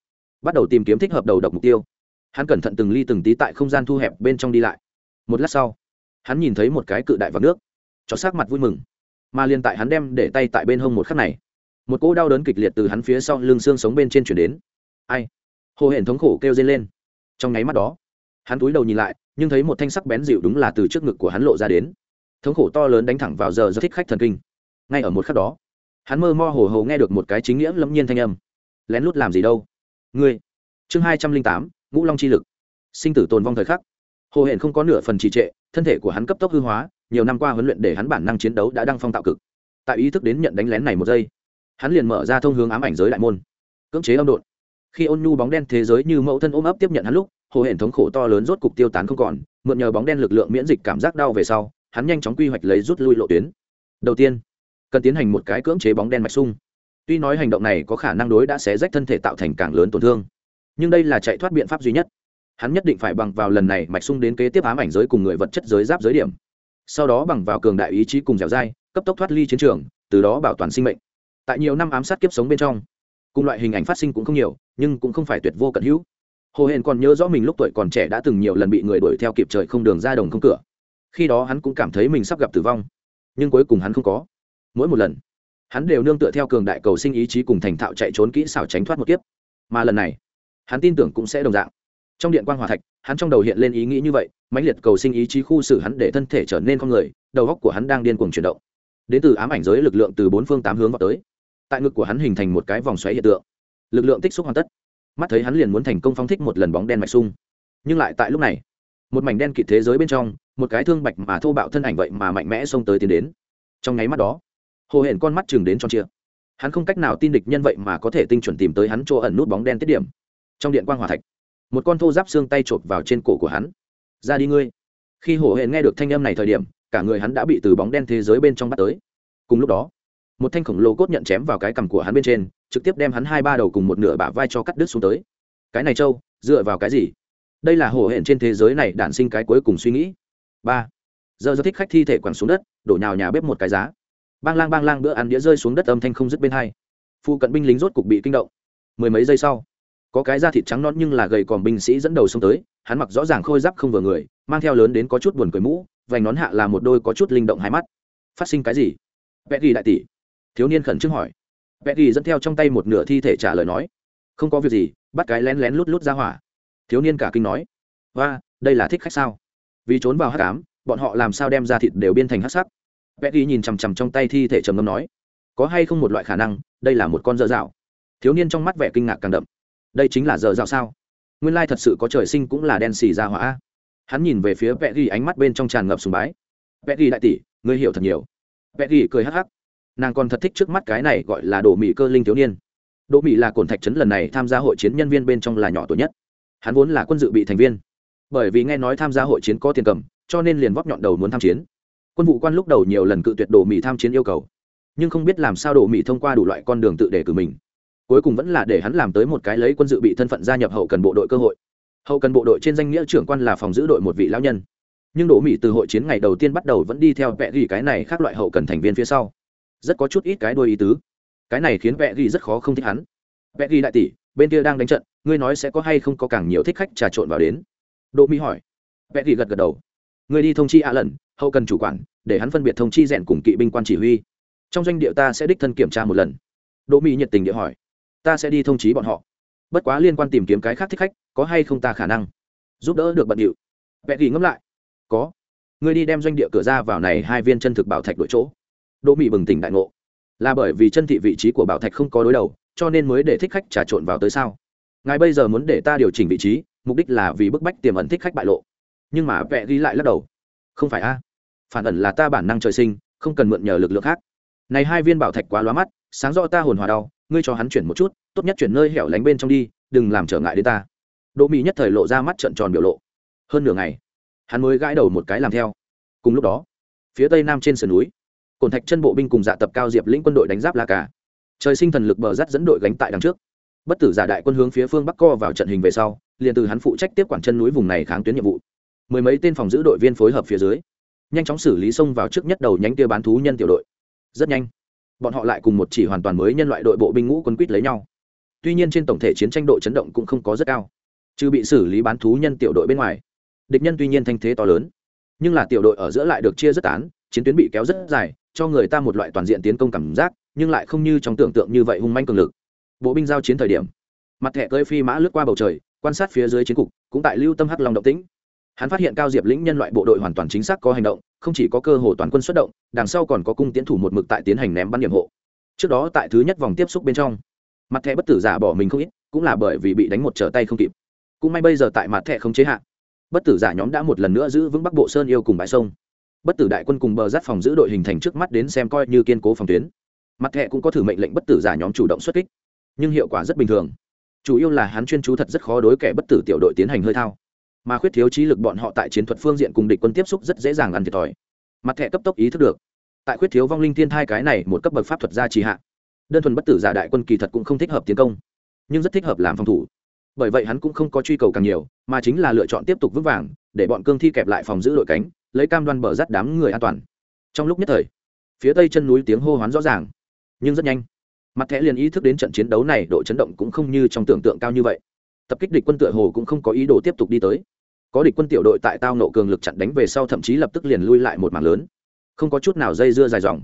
bắt đầu tìm kiếm thích hợp đầu độc mục tiêu. Hắn cẩn thận từng ly từng tí tại không gian thu hẹp bên trong đi lại. Một lát sau, hắn nhìn thấy một cái cự đại vào nước. Cho sắc mặt vui mừng, mà liền tại hắn đem để tay tại bên hông một khắc này, một cỗ đau đớn kịch liệt từ hắn phía sau lưng xương sống bên trên chuyển đến. Ai? Hồ hển thống khổ kêu dây lên. Trong nháy mắt đó, hắn túi đầu nhìn lại, nhưng thấy một thanh sắc bén dịu đúng là từ trước ngực của hắn lộ ra đến. Thống khổ to lớn đánh thẳng vào giờ do thích khách thần kinh. Ngay ở một khắc đó, hắn mơ mơ hồ hồ nghe được một cái chính nghĩa lâm nhiên thanh âm. Lén lút làm gì đâu? Ngươi. Chương hai trăm linh tám, ngũ long chi lực. Sinh tử tồn vong thời khắc. Hồ hển không có nửa phần trì trệ, thân thể của hắn cấp tốc hư hóa, nhiều năm qua huấn luyện để hắn bản năng chiến đấu đã đăng phong tạo cực. Tại ý thức đến nhận đánh lén này một giây, hắn liền mở ra thông hướng ám ảnh giới đại môn, cưỡng chế âm độn. Khi ôn nhu bóng đen thế giới như mẫu thân ôm ấp tiếp nhận hắn lúc, hồ hển thống khổ to lớn rốt cục tiêu tán không còn, mượn nhờ bóng đen lực lượng miễn dịch cảm giác đau về sau, hắn nhanh chóng quy hoạch lấy rút lui lộ tuyến. Đầu tiên, cần tiến hành một cái cưỡng chế bóng đen mạch sung tuy nói hành động này có khả năng đối đã xé rách thân thể tạo thành càng lớn tổn thương, nhưng đây là chạy thoát biện pháp duy nhất. Hắn nhất định phải bằng vào lần này mạch sung đến kế tiếp ám ảnh giới cùng người vật chất giới giáp giới điểm. Sau đó bằng vào cường đại ý chí cùng dẻo dai, cấp tốc thoát ly chiến trường, từ đó bảo toàn sinh mệnh. Tại nhiều năm ám sát kiếp sống bên trong, cùng loại hình ảnh phát sinh cũng không nhiều, nhưng cũng không phải tuyệt vô cận hữu. Hồ hển còn nhớ rõ mình lúc tuổi còn trẻ đã từng nhiều lần bị người đuổi theo kịp trời không đường ra đồng không cửa. Khi đó hắn cũng cảm thấy mình sắp gặp tử vong, nhưng cuối cùng hắn không có. Mỗi một lần hắn đều nương tựa theo cường đại cầu sinh ý chí cùng thành thạo chạy trốn kỹ xảo tránh thoát một kiếp. Mà lần này, hắn tin tưởng cũng sẽ đồng dạng. Trong điện quan hòa thạch, hắn trong đầu hiện lên ý nghĩ như vậy, mãnh liệt cầu sinh ý chí khu xử hắn để thân thể trở nên con người, đầu góc của hắn đang điên cuồng chuyển động. Đến từ ám ảnh giới lực lượng từ bốn phương tám hướng vào tới. Tại ngực của hắn hình thành một cái vòng xoáy hiện tượng. Lực lượng tích xúc hoàn tất. Mắt thấy hắn liền muốn thành công phong thích một lần bóng đen mạch sung nhưng lại tại lúc này, một mảnh đen kịt thế giới bên trong, một cái thương bạch mà thô bạo thân ảnh vậy mà mạnh mẽ xông tới tiến đến. Trong nháy mắt đó hồ hển con mắt chừng đến tròn chia hắn không cách nào tin địch nhân vậy mà có thể tinh chuẩn tìm tới hắn chỗ ẩn nút bóng đen tiết điểm. Trong điện quan hòa thạch, một con thô giáp xương tay chộp vào trên cổ của hắn. Ra đi ngươi. Khi hồ hển nghe được thanh âm này thời điểm, cả người hắn đã bị từ bóng đen thế giới bên trong bắt tới. Cùng lúc đó, một thanh khổng lồ cốt nhận chém vào cái cằm của hắn bên trên, trực tiếp đem hắn hai ba đầu cùng một nửa bả vai cho cắt đứt xuống tới. Cái này châu, dựa vào cái gì? Đây là hổ hẹn trên thế giới này đản sinh cái cuối cùng suy nghĩ. Ba. Giờ giờ thích khách thi thể quẳng xuống đất, đổ nhào nhà bếp một cái giá bang lang bang lang bữa ăn đĩa rơi xuống đất âm thanh không dứt bên hai. Phụ cận binh lính rốt cục bị kinh động. Mười mấy giây sau, có cái da thịt trắng non nhưng là gầy còn binh sĩ dẫn đầu xông tới, hắn mặc rõ ràng khôi giáp không vừa người, mang theo lớn đến có chút buồn cười mũ, vành nón hạ là một đôi có chút linh động hai mắt. Phát sinh cái gì? Vẽ ghi đại tỷ. Thiếu niên khẩn trương hỏi. Vẽ ghi dẫn theo trong tay một nửa thi thể trả lời nói. Không có việc gì, bắt cái lén lén lút lút ra hỏa. Thiếu niên cả kinh nói. Và đây là thích khách sao? Vì trốn vào hát cám bọn họ làm sao đem ra thịt đều biên thành hát sắc? Vẽ ghi nhìn chằm chằm trong tay thi thể trầm ngâm nói, có hay không một loại khả năng, đây là một con dở dạo? Thiếu niên trong mắt vẻ kinh ngạc càng đậm. Đây chính là dở dạo sao? Nguyên lai thật sự có trời sinh cũng là đen xì ra hỏa hắn nhìn về phía vẽ ghi ánh mắt bên trong tràn ngập sùng bái. Vẽ ghi đại tỷ, ngươi hiểu thật nhiều. Vẽ ghi cười hắc hắc. Nàng còn thật thích trước mắt cái này gọi là đồ mỹ cơ linh thiếu niên. Đỗ mỹ là cổn thạch trấn lần này tham gia hội chiến nhân viên bên trong là nhỏ tuổi nhất. Hắn vốn là quân dự bị thành viên. Bởi vì nghe nói tham gia hội chiến có tiền cầm, cho nên liền vóc nhọn đầu muốn tham chiến quân vụ quan lúc đầu nhiều lần cự tuyệt đồ mỹ tham chiến yêu cầu, nhưng không biết làm sao đồ mỹ thông qua đủ loại con đường tự để cử mình. Cuối cùng vẫn là để hắn làm tới một cái lấy quân dự bị thân phận gia nhập hậu cần bộ đội cơ hội. Hậu cần bộ đội trên danh nghĩa trưởng quan là phòng giữ đội một vị lão nhân. Nhưng đỗ mỹ từ hội chiến ngày đầu tiên bắt đầu vẫn đi theo vẽ ghi cái này khác loại hậu cần thành viên phía sau. Rất có chút ít cái đôi ý tứ. Cái này khiến vẽ ghi rất khó không thích hắn. Vẽ ghi đại tỷ, bên kia đang đánh trận, ngươi nói sẽ có hay không có càng nhiều thích khách trà trộn vào đến. Đỗ mỹ hỏi. Vẽ ghi gật gật đầu ngươi đi thông chi ạ lần, hậu cần chủ quản, để hắn phân biệt thông chi rèn cùng kỵ binh quan chỉ huy. Trong doanh địa ta sẽ đích thân kiểm tra một lần. Đỗ mỹ nhiệt tình địa hỏi. Ta sẽ đi thông chí bọn họ. Bất quá liên quan tìm kiếm cái khác thích khách, có hay không ta khả năng? Giúp đỡ được bận điệu. Vẽ ghi ngẫm lại. Có. Ngươi đi đem doanh địa cửa ra vào này hai viên chân thực bảo thạch đổi chỗ. Đỗ mỹ bừng tỉnh đại ngộ. Là bởi vì chân thị vị trí của bảo thạch không có đối đầu, cho nên mới để thích khách trà trộn vào tới sao? Ngài bây giờ muốn để ta điều chỉnh vị trí, mục đích là vì bức bách tiềm ẩn thích khách bại lộ nhưng mà vẽ ghi lại lắc đầu. Không phải a, phản ẩn là ta bản năng trời sinh, không cần mượn nhờ lực lượng khác. Này hai viên bảo thạch quá lóa mắt, sáng rõ ta hồn hòa đau, ngươi cho hắn chuyển một chút, tốt nhất chuyển nơi hẻo lánh bên trong đi, đừng làm trở ngại đến ta. Đỗ mỹ nhất thời lộ ra mắt trận tròn biểu lộ. Hơn nửa ngày, hắn mới gãi đầu một cái làm theo. Cùng lúc đó, phía tây nam trên sườn núi, cồn thạch chân bộ binh cùng dạ tập cao diệp lĩnh quân đội đánh giáp la cả trời sinh thần lực bờ rắt dẫn đội gánh tại đằng trước. Bất tử giả đại quân hướng phía phương bắc co vào trận hình về sau, liền từ hắn phụ trách tiếp quản chân núi vùng này kháng tuyến nhiệm vụ mười mấy tên phòng giữ đội viên phối hợp phía dưới, nhanh chóng xử lý xông vào trước nhất đầu nhánh kia bán thú nhân tiểu đội. Rất nhanh, bọn họ lại cùng một chỉ hoàn toàn mới nhân loại đội bộ binh ngũ quân quýt lấy nhau. Tuy nhiên trên tổng thể chiến tranh độ chấn động cũng không có rất cao, trừ bị xử lý bán thú nhân tiểu đội bên ngoài. Địch nhân tuy nhiên thanh thế to lớn, nhưng là tiểu đội ở giữa lại được chia rất tán, chiến tuyến bị kéo rất dài, cho người ta một loại toàn diện tiến công cảm giác, nhưng lại không như trong tưởng tượng như vậy hung manh cường lực. Bộ binh giao chiến thời điểm, mặt thẻ cơi phi mã lướt qua bầu trời, quan sát phía dưới chiến cục, cũng tại lưu tâm hắc lòng động tĩnh hắn phát hiện cao diệp lĩnh nhân loại bộ đội hoàn toàn chính xác có hành động, không chỉ có cơ hồ toàn quân xuất động, đằng sau còn có cung tiến thủ một mực tại tiến hành ném bắn điểm hộ. Trước đó tại thứ nhất vòng tiếp xúc bên trong, mặt thẻ bất tử giả bỏ mình không ít, cũng là bởi vì bị đánh một trở tay không kịp. Cũng may bây giờ tại mặt thẻ không chế hạn bất tử giả nhóm đã một lần nữa giữ vững bắc bộ sơn yêu cùng bãi sông. Bất tử đại quân cùng bờ giáp phòng giữ đội hình thành trước mắt đến xem coi như kiên cố phòng tuyến. Mặt thẻ cũng có thử mệnh lệnh bất tử giả nhóm chủ động xuất kích, nhưng hiệu quả rất bình thường. Chủ yếu là hắn chuyên chú thật rất khó đối kẻ bất tử tiểu đội tiến hành hơi thao mà khuyết thiếu trí lực bọn họ tại chiến thuật phương diện cùng địch quân tiếp xúc rất dễ dàng ăn thiệt thòi. Mặt thẻ cấp tốc ý thức được, tại khuyết thiếu vong linh thiên thai cái này một cấp bậc pháp thuật gia trì hạ, đơn thuần bất tử giả đại quân kỳ thật cũng không thích hợp tiến công, nhưng rất thích hợp làm phòng thủ. Bởi vậy hắn cũng không có truy cầu càng nhiều, mà chính là lựa chọn tiếp tục vững vàng, để bọn cương thi kẹp lại phòng giữ đội cánh, lấy cam đoan bờ rắt đám người an toàn. Trong lúc nhất thời, phía tây chân núi tiếng hô hoán rõ ràng, nhưng rất nhanh. Mặt thẻ liền ý thức đến trận chiến đấu này độ chấn động cũng không như trong tưởng tượng cao như vậy tập kích địch quân tựa hồ cũng không có ý đồ tiếp tục đi tới. Có địch quân tiểu đội tại tao nộ cường lực chặn đánh về sau thậm chí lập tức liền lui lại một mảng lớn. Không có chút nào dây dưa dài dòng.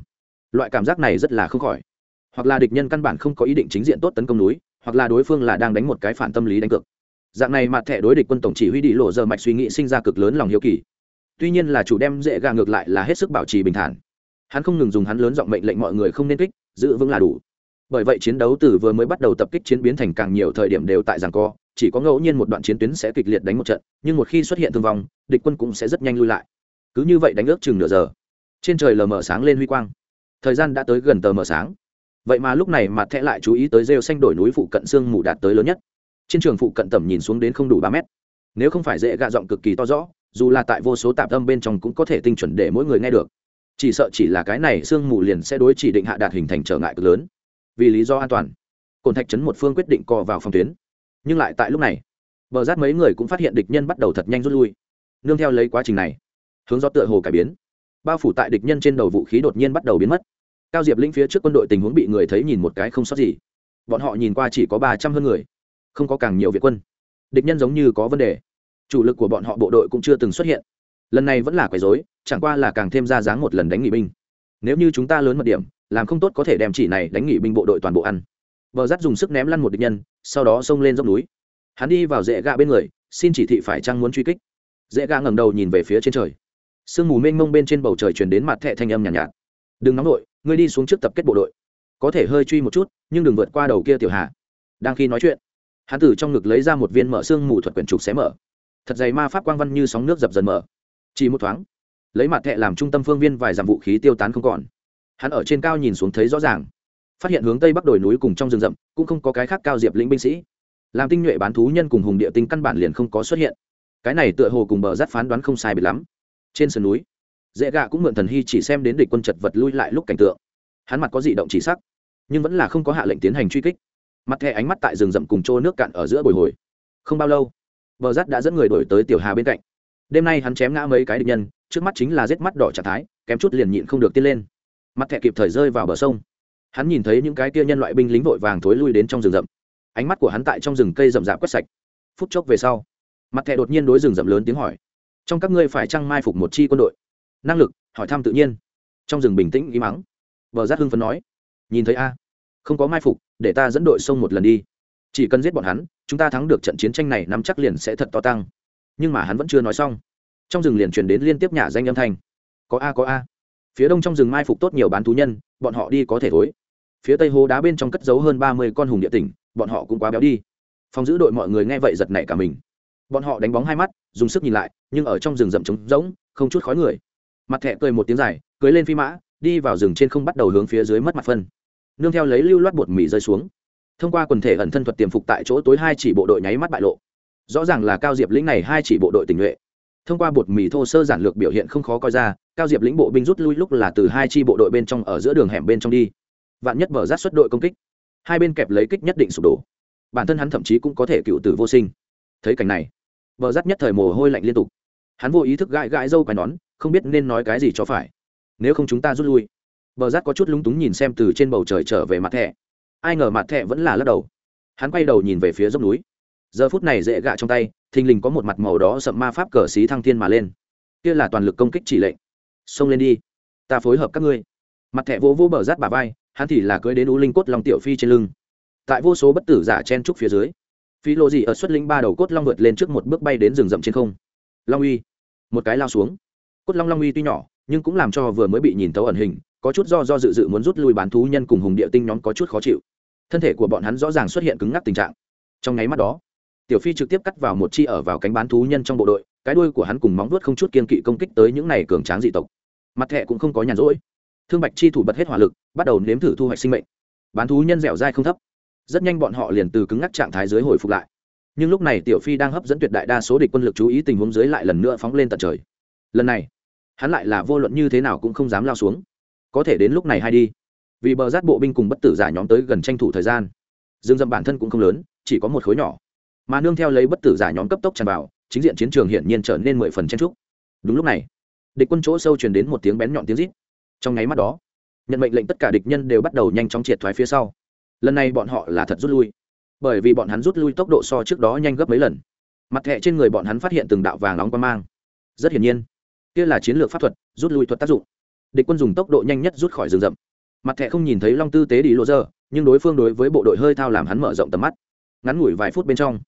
Loại cảm giác này rất là không khỏi. Hoặc là địch nhân căn bản không có ý định chính diện tốt tấn công núi, hoặc là đối phương là đang đánh một cái phản tâm lý đánh cược. Dạng này mặt thẻ đối địch quân tổng chỉ huy đi lộ giờ mạch suy nghĩ sinh ra cực lớn lòng hiếu kỳ. Tuy nhiên là chủ đem dễ gà ngược lại là hết sức bảo trì bình thản. Hắn không ngừng dùng hắn lớn giọng mệnh lệnh mọi người không nên kích, giữ vững là đủ. Bởi vậy chiến đấu từ vừa mới bắt đầu tập kích chiến biến thành càng nhiều thời điểm đều tại giảng co chỉ có ngẫu nhiên một đoạn chiến tuyến sẽ kịch liệt đánh một trận, nhưng một khi xuất hiện thương vong, địch quân cũng sẽ rất nhanh lui lại. Cứ như vậy đánh ước chừng nửa giờ. Trên trời lờ mờ sáng lên huy quang. Thời gian đã tới gần tờ mờ sáng. Vậy mà lúc này mặt thẻ lại chú ý tới rêu xanh đổi núi phụ cận sương mù đạt tới lớn nhất. Trên trường phụ cận tầm nhìn xuống đến không đủ ba mét. Nếu không phải dễ gạ giọng cực kỳ to rõ, dù là tại vô số tạp âm bên trong cũng có thể tinh chuẩn để mỗi người nghe được. Chỉ sợ chỉ là cái này sương mù liền sẽ đối chỉ định hạ đạt hình thành trở ngại cực lớn. Vì lý do an toàn cồn thạch trấn một phương quyết định co vào phòng tuyến nhưng lại tại lúc này, bờ rát mấy người cũng phát hiện địch nhân bắt đầu thật nhanh rút lui. Nương theo lấy quá trình này, hướng do tựa hồ cải biến. Bao phủ tại địch nhân trên đầu vũ khí đột nhiên bắt đầu biến mất. Cao diệp linh phía trước quân đội tình huống bị người thấy nhìn một cái không sót gì. Bọn họ nhìn qua chỉ có ba trăm hơn người, không có càng nhiều việt quân. Địch nhân giống như có vấn đề. Chủ lực của bọn họ bộ đội cũng chưa từng xuất hiện. Lần này vẫn là quấy dối chẳng qua là càng thêm ra dáng một lần đánh nghỉ binh. Nếu như chúng ta lớn mật điểm, làm không tốt có thể đem chỉ này đánh nghỉ binh bộ đội toàn bộ ăn bờ rắt dùng sức ném lăn một địch nhân sau đó xông lên dốc núi. Hắn đi vào dễ gạ bên người xin chỉ thị phải chăng muốn truy kích. Dễ gạ ngẩng đầu nhìn về phía trên trời. Sương mù mênh mông bên trên bầu trời chuyển đến mặt thẹ thanh âm nhàn nhạt, nhạt. Đừng nóng đội ngươi đi xuống trước tập kết bộ đội. Có thể hơi truy một chút nhưng đừng vượt qua đầu kia tiểu hạ đang khi nói chuyện hắn từ trong ngực lấy ra một viên mở xương mù thuật quyển trục xé mở. Thật dày ma pháp quang văn như sóng nước dập dần mở. Chỉ một thoáng lấy mặt thẹ làm trung tâm phương viên vài dặm vũ khí tiêu tán không còn. Hắn ở trên cao nhìn xuống thấy rõ ràng phát hiện hướng tây bắc đồi núi cùng trong rừng rậm cũng không có cái khác cao diệp lĩnh binh sĩ. Làm tinh nhuệ bán thú nhân cùng hùng địa tinh căn bản liền không có xuất hiện. Cái này tựa hồ cùng bờ rắt phán đoán không sai bị lắm. Trên sườn núi, dễ gạ cũng mượn thần hy chỉ xem đến địch quân chật vật lui lại lúc cảnh tượng. Hắn mặt có dị động chỉ sắc, nhưng vẫn là không có hạ lệnh tiến hành truy kích. Mặt thẻ ánh mắt tại rừng rậm cùng trô nước cạn ở giữa bồi hồi. Không bao lâu, bờ rắt đã dẫn người đổi tới tiểu hà bên cạnh. Đêm nay hắn chém ngã mấy cái địch nhân, trước mắt chính là rết mắt đỏ trạng thái, kém chút liền nhịn không được tiên lên. Mặt thẻ kịp thời rơi vào bờ sông hắn nhìn thấy những cái kia nhân loại binh lính vội vàng thối lui đến trong rừng rậm. Ánh mắt của hắn tại trong rừng cây rậm rạp quét sạch. Phút chốc về sau, mặt thẻ đột nhiên đối rừng rậm lớn tiếng hỏi. Trong các ngươi phải chăng mai phục một chi quân đội? Năng lực, hỏi thăm tự nhiên. Trong rừng bình tĩnh im mắng vợ giác hưng phấn nói. Nhìn thấy a, không có mai phục, để ta dẫn đội sông một lần đi. Chỉ cần giết bọn hắn, chúng ta thắng được trận chiến tranh này nắm chắc liền sẽ thật to tăng. Nhưng mà hắn vẫn chưa nói xong. Trong rừng liền truyền đến liên tiếp nhà danh âm thanh. Có a có a. Phía đông trong rừng mai phục tốt nhiều bán thú nhân, bọn họ đi có thể thối phía tây hố đá bên trong cất giấu hơn ba mươi con hùng địa tỉnh, bọn họ cũng quá béo đi. Phòng giữ đội mọi người nghe vậy giật nảy cả mình. Bọn họ đánh bóng hai mắt, dùng sức nhìn lại, nhưng ở trong rừng rậm trống rỗng, không chút khói người. Mặt thẹ cười một tiếng dài, cưới lên phi mã, đi vào rừng trên không bắt đầu hướng phía dưới mất mặt phân. Nương theo lấy lưu loát bột mì rơi xuống. Thông qua quần thể ẩn thân thuật tiềm phục tại chỗ tối hai chỉ bộ đội nháy mắt bại lộ. Rõ ràng là cao diệp lĩnh này hai chỉ bộ đội tình nhuệ. Thông qua bột mì thô sơ giản lược biểu hiện không khó coi ra, cao diệp lĩnh bộ binh rút lui lúc là từ hai chi bộ đội bên trong ở giữa đường hẻm bên trong đi vạn nhất mở rát xuất đội công kích. Hai bên kẹp lấy kích nhất định sụp đổ. Bản thân hắn thậm chí cũng có thể cựu tử vô sinh. Thấy cảnh này vợ rát nhất thời mồ hôi lạnh liên tục. Hắn vô ý thức gãi gãi dâu quai nón, không biết nên nói cái gì cho phải. Nếu không chúng ta rút lui. Vợ rát có chút lúng túng nhìn xem từ trên bầu trời trở về mặt thẹ ai ngờ mặt thẹ vẫn là lắc đầu. Hắn quay đầu nhìn về phía dốc núi. Giờ phút này dễ gạ trong tay, thình lình có một mặt màu đó sậm ma pháp cờ xí thăng thiên mà lên. Kia là toàn lực công kích chỉ lệnh. Xông lên đi. Ta phối hợp các ngươi. Mặt thẹ vô vỗ bờ rát bà vai hắn thì là cưới đến u linh cốt long tiểu phi trên lưng. Tại vô số bất tử giả chen trúc phía dưới phi lộ gì ở xuất linh ba đầu cốt long vượt lên trước một bước bay đến rừng rậm trên không. Long uy, một cái lao xuống. Cốt long long uy tuy nhỏ, nhưng cũng làm cho vừa mới bị nhìn tấu ẩn hình, có chút do do dự dự muốn rút lui bán thú nhân cùng hùng địa tinh nhóm có chút khó chịu. Thân thể của bọn hắn rõ ràng xuất hiện cứng ngắc tình trạng. Trong nháy mắt đó, tiểu phi trực tiếp cắt vào một chi ở vào cánh bán thú nhân trong bộ đội, cái đuôi của hắn cùng móng vuốt không chút kiên kỵ công kích tới những này cường tráng dị tộc. Mặt thẹ cũng không có nhàn rỗi thương bạch chi thủ bật hết hỏa lực, bắt đầu nếm thử thu hoạch sinh mệnh. Bán thú nhân dẻo dai không thấp. Rất nhanh bọn họ liền từ cứng ngắc trạng thái dưới hồi phục lại. Nhưng lúc này tiểu phi đang hấp dẫn tuyệt đại đa số địch quân lực chú ý tình huống dưới lại lần nữa phóng lên tận trời. Lần này, hắn lại là vô luận như thế nào cũng không dám lao xuống. Có thể đến lúc này hay đi. Vì bờ rát bộ binh cùng bất tử giả nhóm tới gần tranh thủ thời gian. Dương dâm bản thân cũng không lớn, chỉ có một khối nhỏ. Mà nương theo lấy bất tử giả nhóm cấp tốc tràn vào, chính diện chiến trường hiển nhiên trở nên mười phần chen trúc đúng lúc này, địch quân chỗ sâu truyền đến một tiếng bén nhọn tiếng rít trong nháy mắt đó, nhận mệnh lệnh tất cả địch nhân đều bắt đầu nhanh chóng triệt thoái phía sau. Lần này bọn họ là thật rút lui, bởi vì bọn hắn rút lui tốc độ so trước đó nhanh gấp mấy lần. Mặt thẹ trên người bọn hắn phát hiện từng đạo vàng nóng qua mang. Rất hiển nhiên, kia là chiến lược pháp thuật, rút lui thuật tác dụng. Địch quân dùng tốc độ nhanh nhất rút khỏi rừng rậm. Mặt thẹ không nhìn thấy long tư tế đi lộ dơ, nhưng đối phương đối với bộ đội hơi thao làm hắn mở rộng tầm mắt. Ngắn ngủi vài phút bên trong,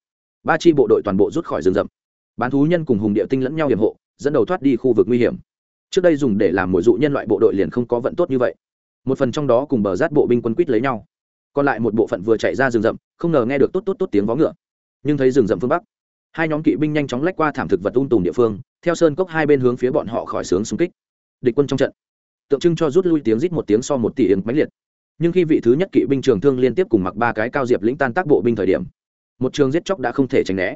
ba chi bộ đội toàn bộ rút khỏi rừng rậm. Bán thú nhân cùng hùng địa tinh lẫn nhau hiểm hộ, dẫn đầu thoát đi khu vực nguy hiểm trước đây dùng để làm mồi dụ nhân loại bộ đội liền không có vận tốt như vậy. Một phần trong đó cùng bờ rát bộ binh quân quýt lấy nhau. Còn lại một bộ phận vừa chạy ra rừng rậm, không ngờ nghe được tốt tốt tốt tiếng vó ngựa. Nhưng thấy rừng rậm phương bắc, hai nhóm kỵ binh nhanh chóng lách qua thảm thực vật un tùng địa phương, theo sơn cốc hai bên hướng phía bọn họ khỏi sướng xung kích. Địch quân trong trận, tượng trưng cho rút lui tiếng rít một tiếng so một tỷ ứng mãnh liệt. Nhưng khi vị thứ nhất kỵ binh trường thương liên tiếp cùng mặc ba cái cao diệp lĩnh tan tác bộ binh thời điểm, một trường giết chóc đã không thể tránh né.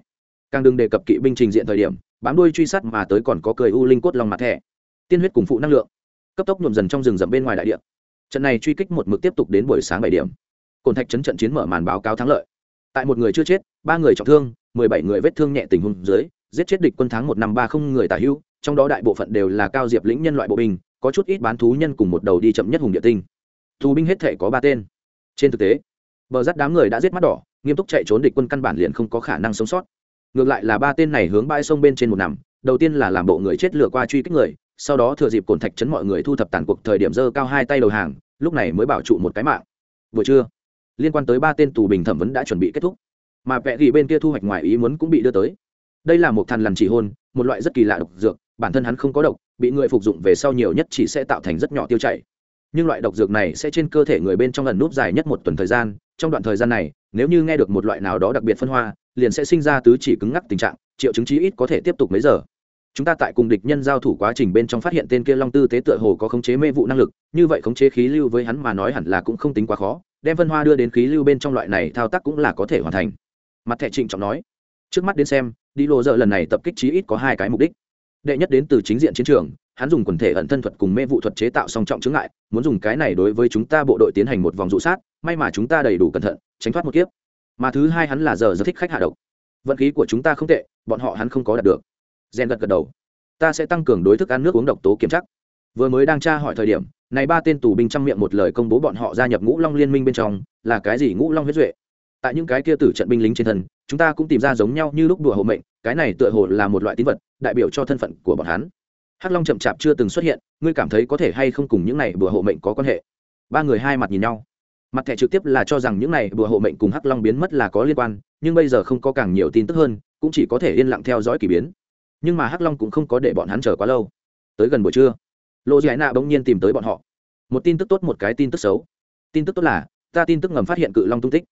Càng đừng đề cập kỵ binh trình diện thời điểm, bám đuôi truy sát mà tới còn có cười u linh cốt lòng mặt thẻ tiên huyết cùng phụ năng lượng. Cấp tốc nhuộm dần trong rừng rậm bên ngoài đại địa. Trận này truy kích một mực tiếp tục đến buổi sáng bảy điểm. Cồn thạch chấn trận chiến mở màn báo cáo thắng lợi. Tại một người chưa chết, ba người trọng thương, mười bảy người vết thương nhẹ tình huống dưới, giết chết địch quân tháng một năm ba không người tả hữu, trong đó đại bộ phận đều là cao diệp lĩnh nhân loại bộ binh, có chút ít bán thú nhân cùng một đầu đi chậm nhất hùng địa tinh. Thù binh hết thể có ba tên. Trên thực tế, bờ rắt đám người đã giết mắt đỏ, nghiêm túc chạy trốn địch quân căn bản liền không có khả năng sống sót. Ngược lại là ba tên này hướng bãi sông bên trên một nằm, đầu tiên là làm bộ người chết lừa qua truy kích người sau đó thừa dịp cồn thạch chấn mọi người thu thập tàn cuộc thời điểm dơ cao hai tay đầu hàng, lúc này mới bảo trụ một cái mạng. Vừa chưa liên quan tới ba tên tù bình thẩm vấn đã chuẩn bị kết thúc. Mà vẽ ghi bên kia thu hoạch ngoài ý muốn cũng bị đưa tới. Đây là một thằn lằn chỉ hôn, một loại rất kỳ lạ độc dược, bản thân hắn không có độc, bị người phục dụng về sau nhiều nhất chỉ sẽ tạo thành rất nhỏ tiêu chảy. Nhưng loại độc dược này sẽ trên cơ thể người bên trong lần núp dài nhất một tuần thời gian, trong đoạn thời gian này, nếu như nghe được một loại nào đó đặc biệt phân hoa, liền sẽ sinh ra tứ chỉ cứng ngắc tình trạng, triệu chứng chí ít có thể tiếp tục mấy giờ chúng ta tại cùng địch nhân giao thủ quá trình bên trong phát hiện tên kia long tư tế tựa hồ có khống chế mê vụ năng lực, như vậy khống chế khí lưu với hắn mà nói hẳn là cũng không tính quá khó, đem vân hoa đưa đến khí lưu bên trong loại này thao tác cũng là có thể hoàn thành. Mặt thẻ trịnh trọng nói, trước mắt đến xem, đi lộ dợ lần này tập kích chí ít có hai cái mục đích. Đệ nhất đến từ chính diện chiến trường, hắn dùng quần thể ẩn thân thuật cùng mê vụ thuật chế tạo song trọng chứng ngại, muốn dùng cái này đối với chúng ta bộ đội tiến hành một vòng dụ sát, may mà chúng ta đầy đủ cẩn thận, tránh thoát một kiếp. Mà thứ hai hắn là giờ rất thích khách hạ độc. Vận khí của chúng ta không tệ, bọn họ hắn không có đạt được gen gật gật đầu. Ta sẽ tăng cường đối thức ăn nước uống độc tố kiểm chắc vừa mới đang tra hỏi thời điểm, này ba tên tù binh trong miệng một lời công bố bọn họ gia nhập ngũ long liên minh bên trong, là cái gì ngũ long huyết duệ? Tại những cái kia tử trận binh lính trên thân, chúng ta cũng tìm ra giống nhau như lúc đùa hộ mệnh, cái này tựa hồ là một loại tín vật, đại biểu cho thân phận của bọn hắn. Hắc long chậm chạp chưa từng xuất hiện, ngươi cảm thấy có thể hay không cùng những này bùa hộ mệnh có quan hệ? Ba người hai mặt nhìn nhau. Mặt thẻ trực tiếp là cho rằng những này bùa hộ mệnh cùng hắc long biến mất là có liên quan, nhưng bây giờ không có càng nhiều tin tức hơn, cũng chỉ có thể yên lặng theo dõi k ỳ biến nhưng mà hắc long cũng không có để bọn hắn chờ quá lâu. Tới gần buổi trưa lộ giải nạ bỗng nhiên tìm tới bọn họ. Một tin tức tốt, một cái tin tức xấu. Tin tức tốt là, ta tin tức ngầm phát hiện cự long tung tích.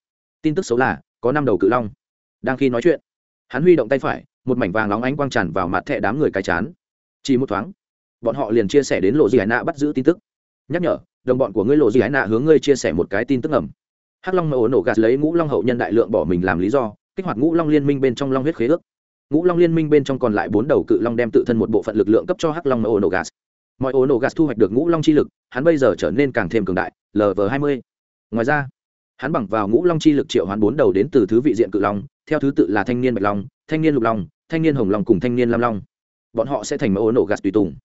Tin tức xấu là, có năm đầu cự long. Đang khi nói chuyện, hắn huy động tay phải, một mảnh vàng nóng ánh quang tràn vào mặt thẻ đám người cái chán. Chỉ một thoáng, bọn họ liền chia sẻ đến lộ giải nạ bắt giữ tin tức. Nhắc nhở, đồng bọn của ngươi lộ giải nạ hướng ngươi chia sẻ một cái tin tức ngầm. Hắc long mẫu nổ gạt lấy ngũ long hậu nhân đại lượng bỏ mình làm lý do, kích hoạt ngũ long liên minh bên trong long huyết khế ước ngũ long liên minh bên trong còn lại bốn đầu cự long đem tự thân một bộ phận lực lượng cấp cho hắc long mẫu nổ gas. mọi ổ nổ gas thu hoạch được ngũ long chi lực, hắn bây giờ trở nên càng thêm cường đại lv hai mươi. Ngoài ra, hắn bằng vào ngũ long chi lực triệu hoán bốn đầu đến từ thứ vị diện cự long, theo thứ tự là thanh niên bạch long, thanh niên lục long, thanh niên hồng long cùng thanh niên lam long. Bọn họ sẽ thành mẫu nổ gas tùy tùng.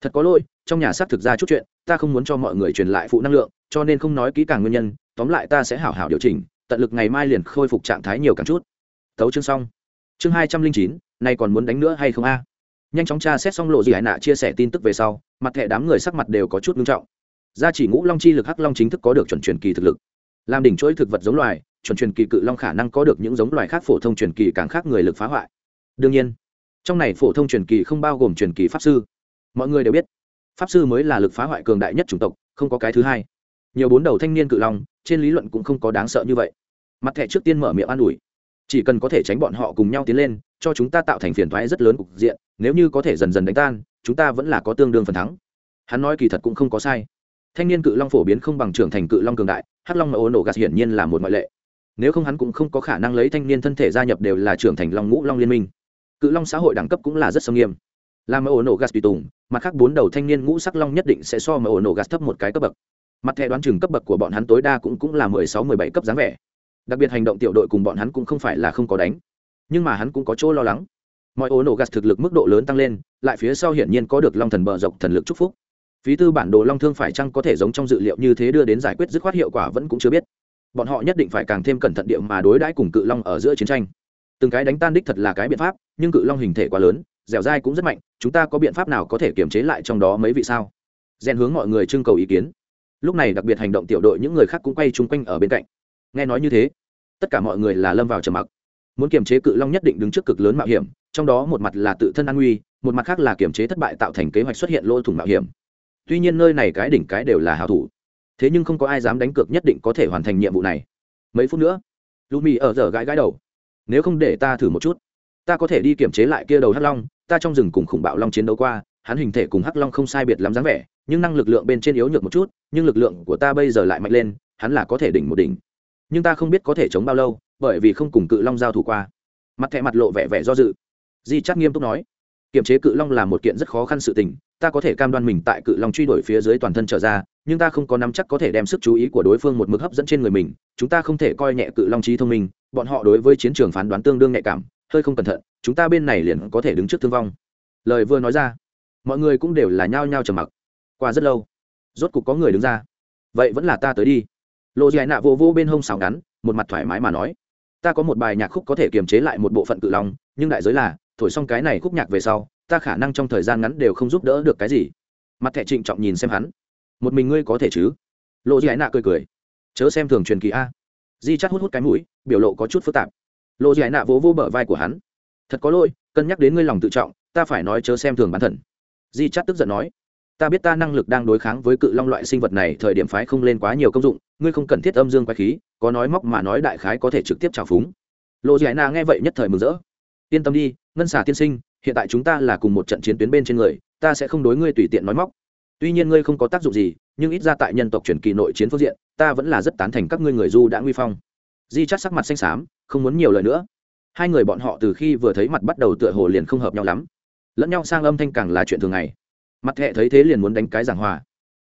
Thật có lỗi, trong nhà xác thực ra chút chuyện, ta không muốn cho mọi người truyền lại phụ năng lượng, cho nên không nói kỹ càng nguyên nhân, tóm lại ta sẽ hảo hảo điều chỉnh, tận lực ngày mai liền khôi phục trạng thái nhiều càng chút. Tấu chương xong chương hai trăm linh chín, nay còn muốn đánh nữa hay không a? Nhanh chóng tra xét xong lộ gì hải nạ chia sẻ tin tức về sau, mặt thẻ đám người sắc mặt đều có chút nghiêm trọng. Gia chỉ ngũ long chi lực hắc long chính thức có được chuẩn truyền kỳ thực lực. Làm đỉnh chuỗi thực vật giống loài, chuẩn truyền kỳ cự long khả năng có được những giống loài khác phổ thông truyền kỳ càng khác người lực phá hoại. Đương nhiên, trong này phổ thông truyền kỳ không bao gồm truyền kỳ pháp sư. Mọi người đều biết, pháp sư mới là lực phá hoại cường đại nhất chủng tộc, không có cái thứ hai. Nhiều bốn đầu thanh niên cự long, trên lý luận cũng không có đáng sợ như vậy. Mặt thẻ trước tiên mở miệng an ủi chỉ cần có thể tránh bọn họ cùng nhau tiến lên, cho chúng ta tạo thành phiền thoái rất lớn cục diện, nếu như có thể dần dần đánh tan, chúng ta vẫn là có tương đương phần thắng. Hắn nói kỳ thật cũng không có sai. Thanh niên cự long phổ biến không bằng trưởng thành cự long cường đại, hắc long mà ô nổ gạt hiển nhiên là một ngoại lệ. Nếu không hắn cũng không có khả năng lấy thanh niên thân thể gia nhập đều là trưởng thành long ngũ long liên minh. Cự long xã hội đẳng cấp cũng là rất sâm nghiêm. Làm ổ nổ gas tùy tùng, mặt khác bốn đầu thanh niên ngũ sắc long nhất định sẽ so mà ổ nổ gas thấp một cái cấp bậc. Mặt thẻ đoán chừng cấp bậc của bọn hắn tối đa cũng cũng là mười sáu, mười bảy cấp dáng vẻ đặc biệt hành động tiểu đội cùng bọn hắn cũng không phải là không có đánh, nhưng mà hắn cũng có chỗ lo lắng. Mọi ổ nổ gas thực lực mức độ lớn tăng lên, lại phía sau hiển nhiên có được long thần bờ dọc thần lực chúc phúc. Phí tư bản đồ long thương phải chăng có thể giống trong dự liệu như thế đưa đến giải quyết dứt khoát hiệu quả vẫn cũng chưa biết. Bọn họ nhất định phải càng thêm cẩn thận địa mà đối đãi cùng cự long ở giữa chiến tranh. Từng cái đánh tan đích thật là cái biện pháp, nhưng cự long hình thể quá lớn, dẻo dai cũng rất mạnh, chúng ta có biện pháp nào có thể kiềm chế lại trong đó mấy vị sao? Rèn hướng mọi người trưng cầu ý kiến. Lúc này đặc biệt hành động tiểu đội những người khác cũng quay chung quanh ở bên cạnh nghe nói như thế, tất cả mọi người là lâm vào trầm mặc. Muốn kiềm chế cự long nhất định đứng trước cực lớn mạo hiểm, trong đó một mặt là tự thân an nguy, một mặt khác là kiềm chế thất bại tạo thành kế hoạch xuất hiện lỗ thủng mạo hiểm. Tuy nhiên nơi này cái đỉnh cái đều là hào thủ. Thế nhưng không có ai dám đánh cược nhất định có thể hoàn thành nhiệm vụ này. Mấy phút nữa lumi ở giờ gãi gãi đầu. Nếu không để ta thử một chút, ta có thể đi kiểm chế lại kia đầu hắc long, ta trong rừng cùng khủng bạo long chiến đấu qua, hắn hình thể cùng hắc long không sai biệt lắm dáng vẻ, nhưng năng lực lượng bên trên yếu nhược một chút, nhưng lực lượng của ta bây giờ lại mạnh lên, hắn là có thể đỉnh một đỉnh nhưng ta không biết có thể chống bao lâu, bởi vì không cùng cự long giao thủ qua. Mặt thẹ mặt lộ vẻ vẻ do dự. Di chắc nghiêm túc nói, kiềm chế cự long là một kiện rất khó khăn sự tình, ta có thể cam đoan mình tại cự long truy đuổi phía dưới toàn thân trở ra, nhưng ta không có nắm chắc có thể đem sức chú ý của đối phương một mực hấp dẫn trên người mình, chúng ta không thể coi nhẹ cự long trí thông minh, bọn họ đối với chiến trường phán đoán tương đương nhạy cảm, hơi không cẩn thận, chúng ta bên này liền có thể đứng trước thương vong. Lời vừa nói ra, mọi người cũng đều là nhao nhao trầm mặc. Qua rất lâu, rốt cục có người đứng ra. Vậy vẫn là ta tới đi lộ dài nạ vô vô bên hông xào ngắn, một mặt thoải mái mà nói, ta có một bài nhạc khúc có thể kiềm chế lại một bộ phận cự lòng nhưng đại giới là, thổi xong cái này khúc nhạc về sau, ta khả năng trong thời gian ngắn đều không giúp đỡ được cái gì. Mặt thẻ trịnh trọng nhìn xem hắn, một mình ngươi có thể chứ? Lộ dài nạ cười cười, chớ xem thường truyền kỳ a. Di chắt hút hút cái mũi, biểu lộ có chút phức tạp. Lộ dài nạ vỗ vô bờ vai của hắn, thật có lỗi, cân nhắc đến ngươi lòng tự trọng, ta phải nói chớ xem thường bản thân. Di chắt tức giận nói ta biết ta năng lực đang đối kháng với cự long loại sinh vật này, thời điểm phái không lên quá nhiều công dụng, ngươi không cần thiết âm dương quái khí, có nói móc mà nói đại khái có thể trực tiếp trào phúng. Lộ giải na nghe vậy nhất thời mừng rỡ. Yên tâm đi, ngân xà tiên sinh, hiện tại chúng ta là cùng một trận chiến tuyến bên trên người, ta sẽ không đối ngươi tùy tiện nói móc. Tuy nhiên ngươi không có tác dụng gì, nhưng ít ra tại nhân tộc truyền kỳ nội chiến phương diện, ta vẫn là rất tán thành các ngươi người du đã nguy phong. Di chắc sắc mặt xanh xám, không muốn nhiều lời nữa. Hai người bọn họ từ khi vừa thấy mặt bắt đầu tựa hồ liền không hợp nhau lắm. Lẫn nhau sang âm thanh càng là chuyện thường ngày mặt thẹ thấy thế liền muốn đánh cái giảng hòa.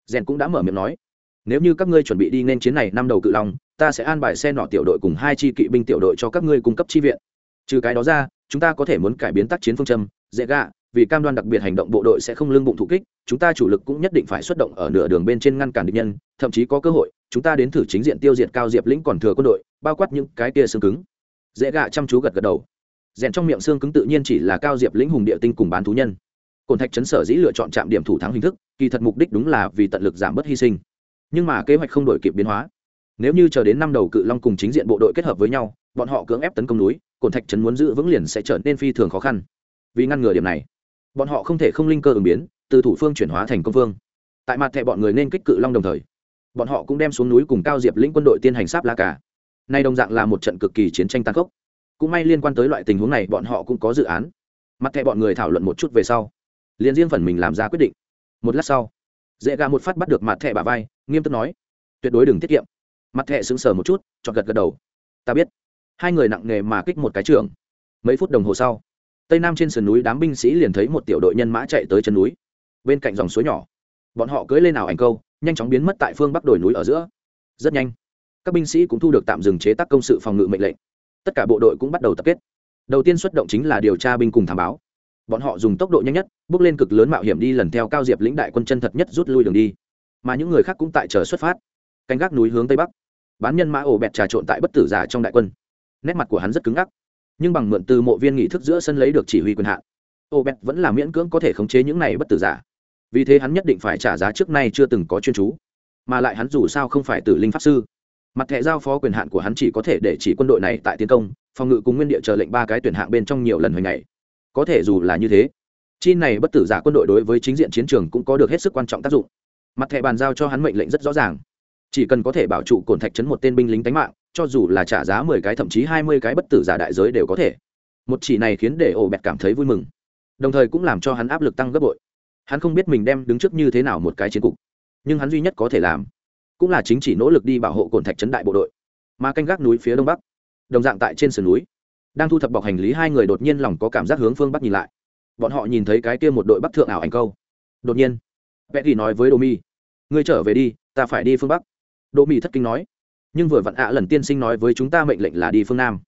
Rèn cũng đã mở miệng nói, nếu như các ngươi chuẩn bị đi nên chiến này năm đầu cự long, ta sẽ an bài xe nọ tiểu đội cùng hai chi kỵ binh tiểu đội cho các ngươi cung cấp chi viện. Trừ cái đó ra, chúng ta có thể muốn cải biến tác chiến phương châm, dễ gạ, vì cam đoan đặc biệt hành động bộ đội sẽ không lưng bụng thủ kích, chúng ta chủ lực cũng nhất định phải xuất động ở nửa đường bên trên ngăn cản địch nhân, thậm chí có cơ hội, chúng ta đến thử chính diện tiêu diệt cao diệp lĩnh còn thừa quân đội, bao quát những cái kia xương cứng. Dễ gạ chăm chú gật gật đầu. Rèn trong miệng xương cứng tự nhiên chỉ là cao diệp lĩnh hùng địa tinh cùng bán thú nhân cồn thạch chấn sở dĩ lựa chọn trạm điểm thủ thắng hình thức, kỳ thật mục đích đúng là vì tận lực giảm bớt hy sinh. Nhưng mà kế hoạch không đổi kịp biến hóa. Nếu như chờ đến năm đầu cự long cùng chính diện bộ đội kết hợp với nhau, bọn họ cưỡng ép tấn công núi cồn thạch chấn muốn giữ vững liền sẽ trở nên phi thường khó khăn. Vì ngăn ngừa điểm này, bọn họ không thể không linh cơ ứng biến, từ thủ phương chuyển hóa thành công phương tại mặt thẻ bọn người nên kích cự long đồng thời, bọn họ cũng đem xuống núi cùng cao diệp lĩnh quân đội tiên hành sáp la cả. Nay đồng dạng là một trận cực kỳ chiến tranh tăng khốc. Cũng may liên quan tới loại tình huống này, bọn họ cũng có dự án. Mặt thẻ bọn người thảo luận một chút về sau liền riêng phần mình làm ra quyết định. Một lát sau dễ gà một phát bắt được mặt thẻ bà vai, nghiêm túc nói, tuyệt đối đừng tiết kiệm. Mặt thẻ sững sờ một chút chọn gật gật đầu. Ta biết. Hai người nặng nề mà kích một cái trường. Mấy phút đồng hồ sau, tây nam trên sườn núi đám binh sĩ liền thấy một tiểu đội nhân mã chạy tới chân núi. Bên cạnh dòng suối nhỏ, bọn họ cưỡi lên ảo ảnh câu, nhanh chóng biến mất tại phương bắc đồi núi ở giữa. Rất nhanh, các binh sĩ cũng thu được tạm dừng chế tác công sự phòng ngự mệnh lệnh. Tất cả bộ đội cũng bắt đầu tập kết. Đầu tiên xuất động chính là điều tra binh cùng thám báo bọn họ dùng tốc độ nhanh nhất, bước lên cực lớn mạo hiểm đi lần theo cao diệp lĩnh đại quân chân thật nhất rút lui đường đi. Mà những người khác cũng tại chờ xuất phát. Canh gác núi hướng tây bắc. Bán nhân mã ổ bẹt trà trộn tại bất tử giả trong đại quân. Nét mặt của hắn rất cứng ngắc. Nhưng bằng mượn từ mộ viên nghị thức giữa sân lấy được chỉ huy quyền hạn, ổ bẹt vẫn là miễn cưỡng có thể khống chế những này bất tử giả. Vì thế hắn nhất định phải trả giá trước nay chưa từng có chuyên chú. Mà lại hắn dù sao không phải tử linh pháp sư. Mặt thẻ giao phó quyền hạn của hắn chỉ có thể để chỉ quân đội này tại tiến công, phòng ngự cùng nguyên địa chờ lệnh ba cái tuyển hạng bên trong nhiều lần hồi ngày có thể dù là như thế, chi này bất tử giả quân đội đối với chính diện chiến trường cũng có được hết sức quan trọng tác dụng. Mặt thẻ bàn giao cho hắn mệnh lệnh rất rõ ràng. Chỉ cần có thể bảo trụ cồn thạch chấn một tên binh lính tánh mạng, cho dù là trả giá mười cái thậm chí hai mươi cái bất tử giả đại giới đều có thể. Một chỉ này khiến để ổ bẹt cảm thấy vui mừng. Đồng thời cũng làm cho hắn áp lực tăng gấp bội. Hắn không biết mình đem đứng trước như thế nào một cái chiến cục, nhưng hắn duy nhất có thể làm cũng là chính chỉ nỗ lực đi bảo hộ cồn thạch trấn đại bộ đội. Mà canh gác núi phía đông bắc, đồng dạng tại trên sườn núi đang thu thập bọc hành lý, hai người đột nhiên lòng có cảm giác hướng phương bắc nhìn lại. Bọn họ nhìn thấy cái kia một đội bắc thượng ảo ảnh câu. Đột nhiên, vẽ thì nói với đô mi, ngươi trở về đi, ta phải đi phương bắc. Đô mi thất kinh nói, nhưng vừa vặn ạ, lần tiên sinh nói với chúng ta mệnh lệnh là đi phương nam.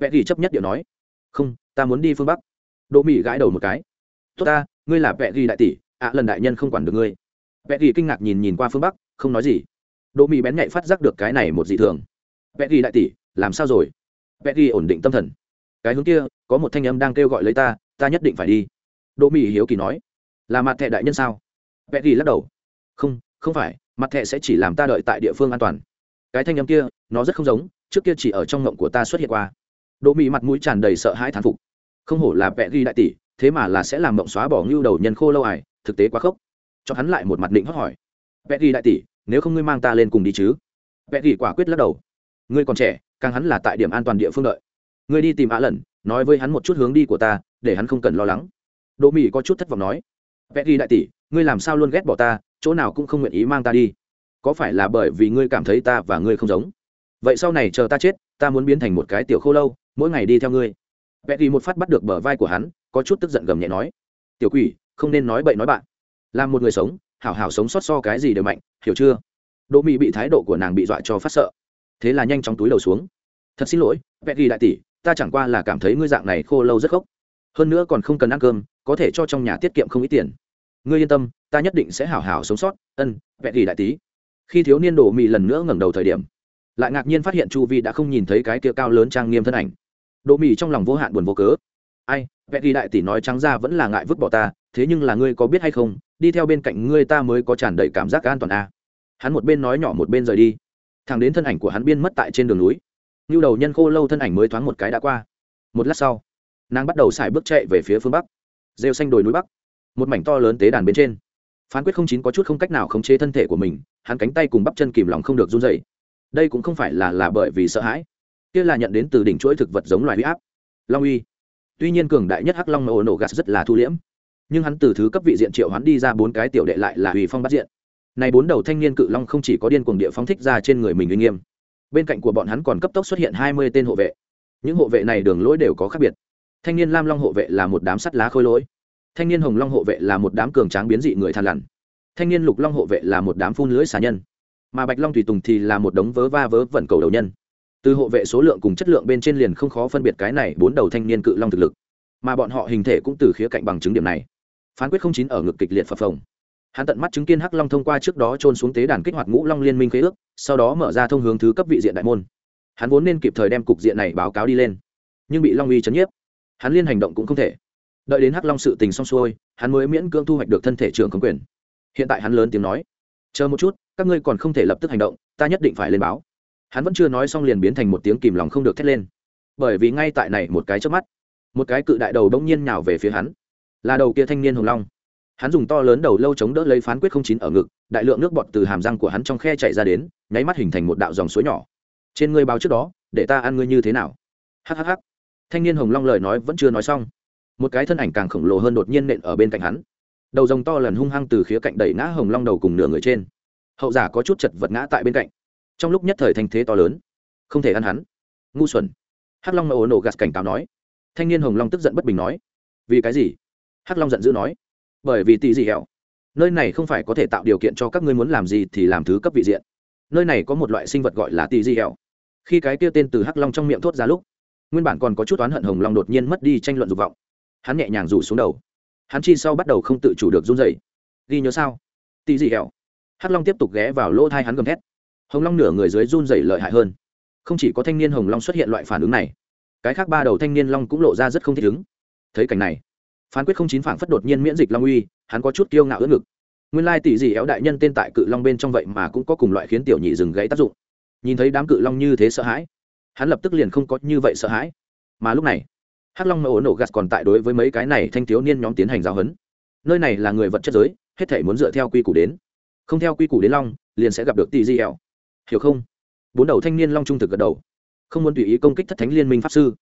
Vẽ thì chấp nhất điều nói, không, ta muốn đi phương bắc. Đô mi gãi đầu một cái, tốt ta, ngươi là vẽ thì đại tỷ, ạ, lần đại nhân không quản được ngươi. Vẽ thì kinh ngạc nhìn nhìn qua phương bắc, không nói gì. Đỗ mi bén nhạy phát giác được cái này một dị thường. Vẽ thì đại tỷ, làm sao rồi? Vẽ thì ổn định tâm thần cái hướng kia, có một thanh âm đang kêu gọi lấy ta ta nhất định phải đi. Đỗ mỹ hiếu kỳ nói, là mặt thẻ đại nhân sao? Vẽ ghi lắc đầu, không không phải, mặt thẻ sẽ chỉ làm ta đợi tại địa phương an toàn. Cái thanh âm kia, nó rất không giống, trước kia chỉ ở trong ngộng của ta xuất hiện qua. Đỗ mỹ mặt mũi tràn đầy sợ hãi thán phục, không hổ là vẽ ghi đại tỷ, thế mà là sẽ làm mộng xóa bỏ ngưu đầu nhân khô lâu ải, thực tế quá khốc. Cho hắn lại một mặt định hót hỏi vẽ ghi đại tỷ, nếu không ngươi mang ta lên cùng đi chứ? Vẽ ghi quả quyết lắc đầu, ngươi còn trẻ, càng hắn là tại điểm an toàn địa phương đợi ngươi đi tìm á lần, nói với hắn một chút hướng đi của ta, để hắn không cần lo lắng. Đỗ mỹ có chút thất vọng nói. Vẽ ghi đại tỷ, ngươi làm sao luôn ghét bỏ ta, chỗ nào cũng không nguyện ý mang ta đi. Có phải là bởi vì ngươi cảm thấy ta và ngươi không giống? Vậy sau này chờ ta chết, ta muốn biến thành một cái tiểu khô lâu, mỗi ngày đi theo ngươi. Vẽ ghi một phát bắt được bờ vai của hắn, có chút tức giận gầm nhẹ nói. Tiểu quỷ, không nên nói bậy nói bạn. Làm một người sống, hảo hảo sống sót so cái gì đều mạnh, hiểu chưa? Đỗ mỹ bị thái độ của nàng bị dọa cho phát sợ. Thế là nhanh chóng túi đầu xuống. Thật xin lỗi, vẽ ghi đại tỷ ta chẳng qua là cảm thấy ngươi dạng này khô lâu rất gốc hơn nữa còn không cần ăn cơm, có thể cho trong nhà tiết kiệm không ít tiền. Ngươi yên tâm, ta nhất định sẽ hảo hảo sống sót, ân vẽ gỉ đại tỷ khi thiếu niên đổ mị lần nữa ngẩng đầu thời điểm, lại ngạc nhiên phát hiện chu vi đã không nhìn thấy cái kia cao lớn trang nghiêm thân ảnh. Đổ mị trong lòng vô hạn buồn vô cớ. Ai vẽ gỉ đại tỷ nói trắng ra vẫn là ngại vứt bỏ ta, thế nhưng là ngươi có biết hay không, đi theo bên cạnh ngươi ta mới có tràn đầy cảm giác an toàn a à. hắn một bên nói nhỏ một bên rời đi. Thằng đến thân ảnh của hắn biên mất tại trên đường núi như đầu nhân khô lâu thân ảnh mới thoáng một cái đã qua. Một lát sau, nàng bắt đầu xài bước chạy về phía phương bắc. Rêu xanh đồi núi bắc. Một mảnh to lớn tế đàn bên trên. Phán quyết không chín có chút không cách nào khống chế thân thể của mình, hắn cánh tay cùng bắp chân kìm lòng không được run dày đây cũng không phải là là bởi vì sợ hãi. Kia là nhận đến từ đỉnh chuỗi thực vật giống loài huy áp. Long uy. Tuy nhiên cường đại nhất hắc long nổ nổ gas rất là thu liễm. Nhưng hắn từ thứ cấp vị diện triệu hắn đi ra bốn cái tiểu đệ lại là uy phong bắt diện. Này bốn đầu thanh niên cự long không chỉ có điên cuồng địa phong thích ra trên người mình uy nghiêm bên cạnh của bọn hắn còn cấp tốc xuất hiện hai mươi tên hộ vệ. Những hộ vệ này đường lỗi đều có khác biệt. Thanh niên lam long hộ vệ là một đám sắt lá khôi lỗi. Thanh niên hồng long hộ vệ là một đám cường tráng biến dị người than lằn. Thanh niên lục long hộ vệ là một đám phun lưới xà nhân. Mà bạch long thủy tùng thì là một đống vớ va vớ vẩn cầu đầu nhân. Từ hộ vệ số lượng cùng chất lượng bên trên liền không khó phân biệt cái này bốn đầu thanh niên cự long thực lực. Mà bọn họ hình thể cũng từ khía cạnh bằng chứng điểm này. Phán quyết không chín ở ngực kịch liệt phập phồng hắn tận mắt chứng kiến hắc long thông qua trước đó trôn xuống tế đàn kích hoạt ngũ long liên minh khế ước, sau đó mở ra thông hướng thứ cấp vị diện đại môn. Hắn vốn nên kịp thời đem cục diện này báo cáo đi lên, nhưng bị long uy chấn nhiếp. Hắn liên hành động cũng không thể. Đợi đến hắc long sự tình xong xuôi, hắn mới miễn cưỡng thu hoạch được thân thể trưởng công quyền. Hiện tại hắn lớn tiếng nói, chờ một chút, các ngươi còn không thể lập tức hành động, ta nhất định phải lên báo. Hắn vẫn chưa nói xong liền biến thành một tiếng kìm lòng không được thét lên. Bởi vì ngay tại này một cái trước mắt, một cái cự đại đầu đông nhiên nhào về phía hắn. Là đầu kia thanh niên hồng long hắn dùng to lớn đầu lâu chống đỡ lấy phán quyết không chín ở ngực, đại lượng nước bọt từ hàm răng của hắn trong khe chạy ra đến, nháy mắt hình thành một đạo dòng suối nhỏ. Trên ngươi báo trước đó, để ta ăn ngươi như thế nào? Hhh thanh niên hồng long lời nói vẫn chưa nói xong. Một cái thân ảnh càng khổng lồ hơn đột nhiên nện ở bên cạnh hắn. Đầu rồng to lần hung hăng từ khía cạnh đẩy ngã hồng long đầu cùng nửa người trên. Hậu giả có chút chật vật ngã tại bên cạnh. Trong lúc nhất thời thành thế to lớn, không thể ăn hắn. Ngu xuẩn. Hắc long ồ nổ gạt cảnh cáo nói. Thanh niên hồng long tức giận bất bình nói. Vì cái gì? Hắc long giận dữ nói bởi vì tỷ gì hẹo. Nơi này không phải có thể tạo điều kiện cho các ngươi muốn làm gì thì làm thứ cấp vị diện. Nơi này có một loại sinh vật gọi là tỷ di hẹo. Khi cái kia tên từ hắc long trong miệng thốt ra lúc, nguyên bản còn có chút oán hận hồng long đột nhiên mất đi tranh luận dục vọng. Hắn nhẹ nhàng rủ xuống đầu. Hắn chi sau bắt đầu không tự chủ được run dậy ghi nhớ sao? Tỷ gì hẹo. Hắc long tiếp tục ghé vào lỗ thai hắn gầm thét. Hồng long nửa người dưới run dậy lợi hại hơn. Không chỉ có thanh niên hồng long xuất hiện loại phản ứng này, cái khác ba đầu thanh niên long cũng lộ ra rất không thích ứng. Thấy cảnh này phán quyết không chín phảng phất đột nhiên miễn dịch long uy, hắn có chút kiêu ngạo ưỡn ngực. Nguyên lai tỷ dị éo đại nhân tên tại cự long bên trong vậy mà cũng có cùng loại khiến tiểu nhị dừng gãy tác dụng. Nhìn thấy đám cự long như thế sợ hãi, hắn lập tức liền không có như vậy sợ hãi. Mà lúc này, hắc long mẫu nổ gạt còn tại đối với mấy cái này thanh thiếu niên nhóm tiến hành giáo huấn. Nơi này là người vật chất giới, hết thể muốn dựa theo quy củ đến. Không theo quy củ đến long, liền sẽ gặp được tỷ di éo. Hiểu không? Bốn đầu thanh niên long trung thực gật đầu. Không muốn tùy ý công kích thất thánh liên minh pháp sư,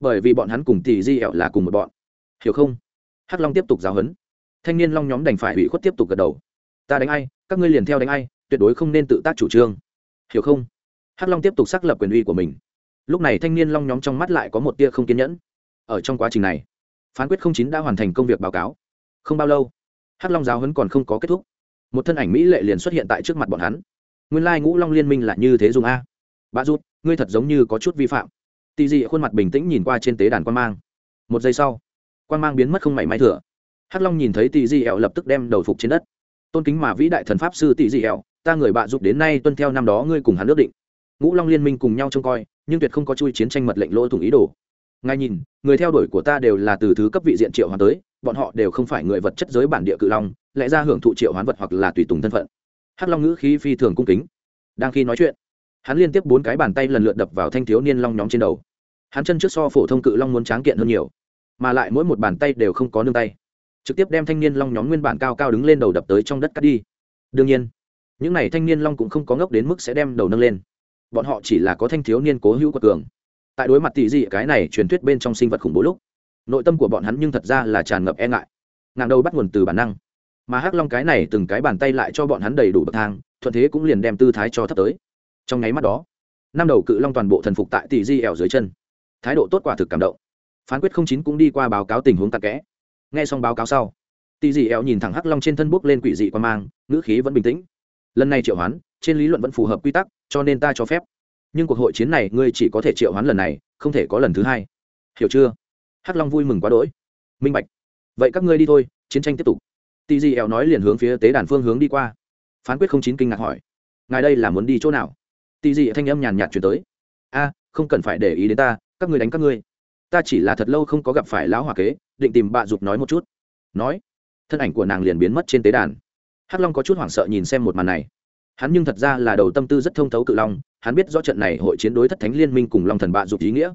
bởi vì bọn hắn cùng tỷ di éo là cùng một bọn. Hiểu không? Hắc long tiếp tục giáo huấn. Thanh niên long nhóm đành phải ủy khuất tiếp tục gật đầu. Ta đánh ai, các ngươi liền theo đánh ai, tuyệt đối không nên tự tác chủ trương. Hiểu không? Hắc long tiếp tục xác lập quyền uy của mình. Lúc này thanh niên long nhóm trong mắt lại có một tia không kiên nhẫn. Ở trong quá trình này, phán quyết không chín đã hoàn thành công việc báo cáo. Không bao lâu, hắc long giáo huấn còn không có kết thúc. Một thân ảnh mỹ lệ liền xuất hiện tại trước mặt bọn hắn. Nguyên lai ngũ long liên minh là như thế dùng a. Bà rút ngươi thật giống như có chút vi phạm. Tì dị khuôn mặt bình tĩnh nhìn qua trên tế đàn quan mang. Một giây sau quan mang biến mất không mảy may thừa. Hắc long nhìn thấy Tỷ dị ẹo lập tức đem đầu phục trên đất. Tôn kính mà vĩ đại thần pháp sư Tỷ dị ẹo ta người bạ giúp đến nay tuân theo năm đó ngươi cùng hắn ước định. Ngũ long liên minh cùng nhau trông coi, nhưng tuyệt không có chui chiến tranh mật lệnh lỗ thủng ý đồ. Ngay nhìn, người theo đuổi của ta đều là từ thứ cấp vị diện triệu hoán tới, bọn họ đều không phải người vật chất giới bản địa cự long, lẽ ra hưởng thụ triệu hoán vật hoặc là tùy tùng thân phận. Hắc long ngữ khí phi thường cung kính. Đang khi nói chuyện, hắn liên tiếp bốn cái bàn tay lần lượt đập vào thanh thiếu niên long nhóm trên đầu. Hắn chân trước so phổ thông cự long muốn tráng kiện hơn nhiều mà lại mỗi một bàn tay đều không có nương tay. Trực tiếp đem thanh niên long nhóm nguyên bản cao cao đứng lên đầu đập tới trong đất cắt đi. Đương nhiên, những n à y thanh niên long cũng không có ngốc đến mức sẽ đem đầu nâng lên. Bọn họ chỉ là có thanh thiếu niên cố hữu của cường. Tại đối mặt tỷ dị, cái này truyền thuyết bên trong sinh vật khủng bố lúc, nội tâm của bọn hắn nhưng thật ra là tràn ngập e ngại. Ngàn đầu bắt nguồn từ bản năng. Mà hắc long cái này từng cái bàn tay lại cho bọn hắn đầy đủ bậc thang, thuận thế cũng liền đem tư thái cho thấp tới. Trong nháy mắt đó, năm đầu cự long toàn bộ thần phục tại tỷ di ẻo dưới chân. Thái độ tốt quả thực cảm động phán quyết không chín cũng đi qua báo cáo tình huống tạc kẽ. Nghe xong báo cáo sau tỷ dị éo nhìn thẳng hắc long trên thân bốc lên quỷ dị qua mang, ngữ khí vẫn bình tĩnh. Lần này triệu hoán, trên lý luận vẫn phù hợp quy tắc, cho nên ta cho phép. Nhưng cuộc hội chiến này, ngươi chỉ có thể triệu hoán lần này, không thể có lần thứ hai. Hiểu chưa? Hắc long vui mừng quá đỗi. Minh bạch. Vậy các ngươi đi thôi, chiến tranh tiếp tục. Tì Dị eo nói liền hướng phía tế đàn phương hướng đi qua. Phán quyết không chín kinh ngạc hỏi. Ngài đây là muốn đi chỗ nào? Tì Dị thanh âm nhàn nhạt chuyển tới. A, không cần phải để ý đến ta, các ngươi đánh các ngươi ta chỉ là thật lâu không có gặp phải lão hòa kế, định tìm bạ dục nói một chút. Nói, thân ảnh của nàng liền biến mất trên tế đàn. Hắc long có chút hoảng sợ nhìn xem một màn này. Hắn nhưng thật ra là đầu tâm tư rất thông thấu cự long, hắn biết rõ trận này hội chiến đối thất thánh liên minh cùng long thần bạ dục ý nghĩa.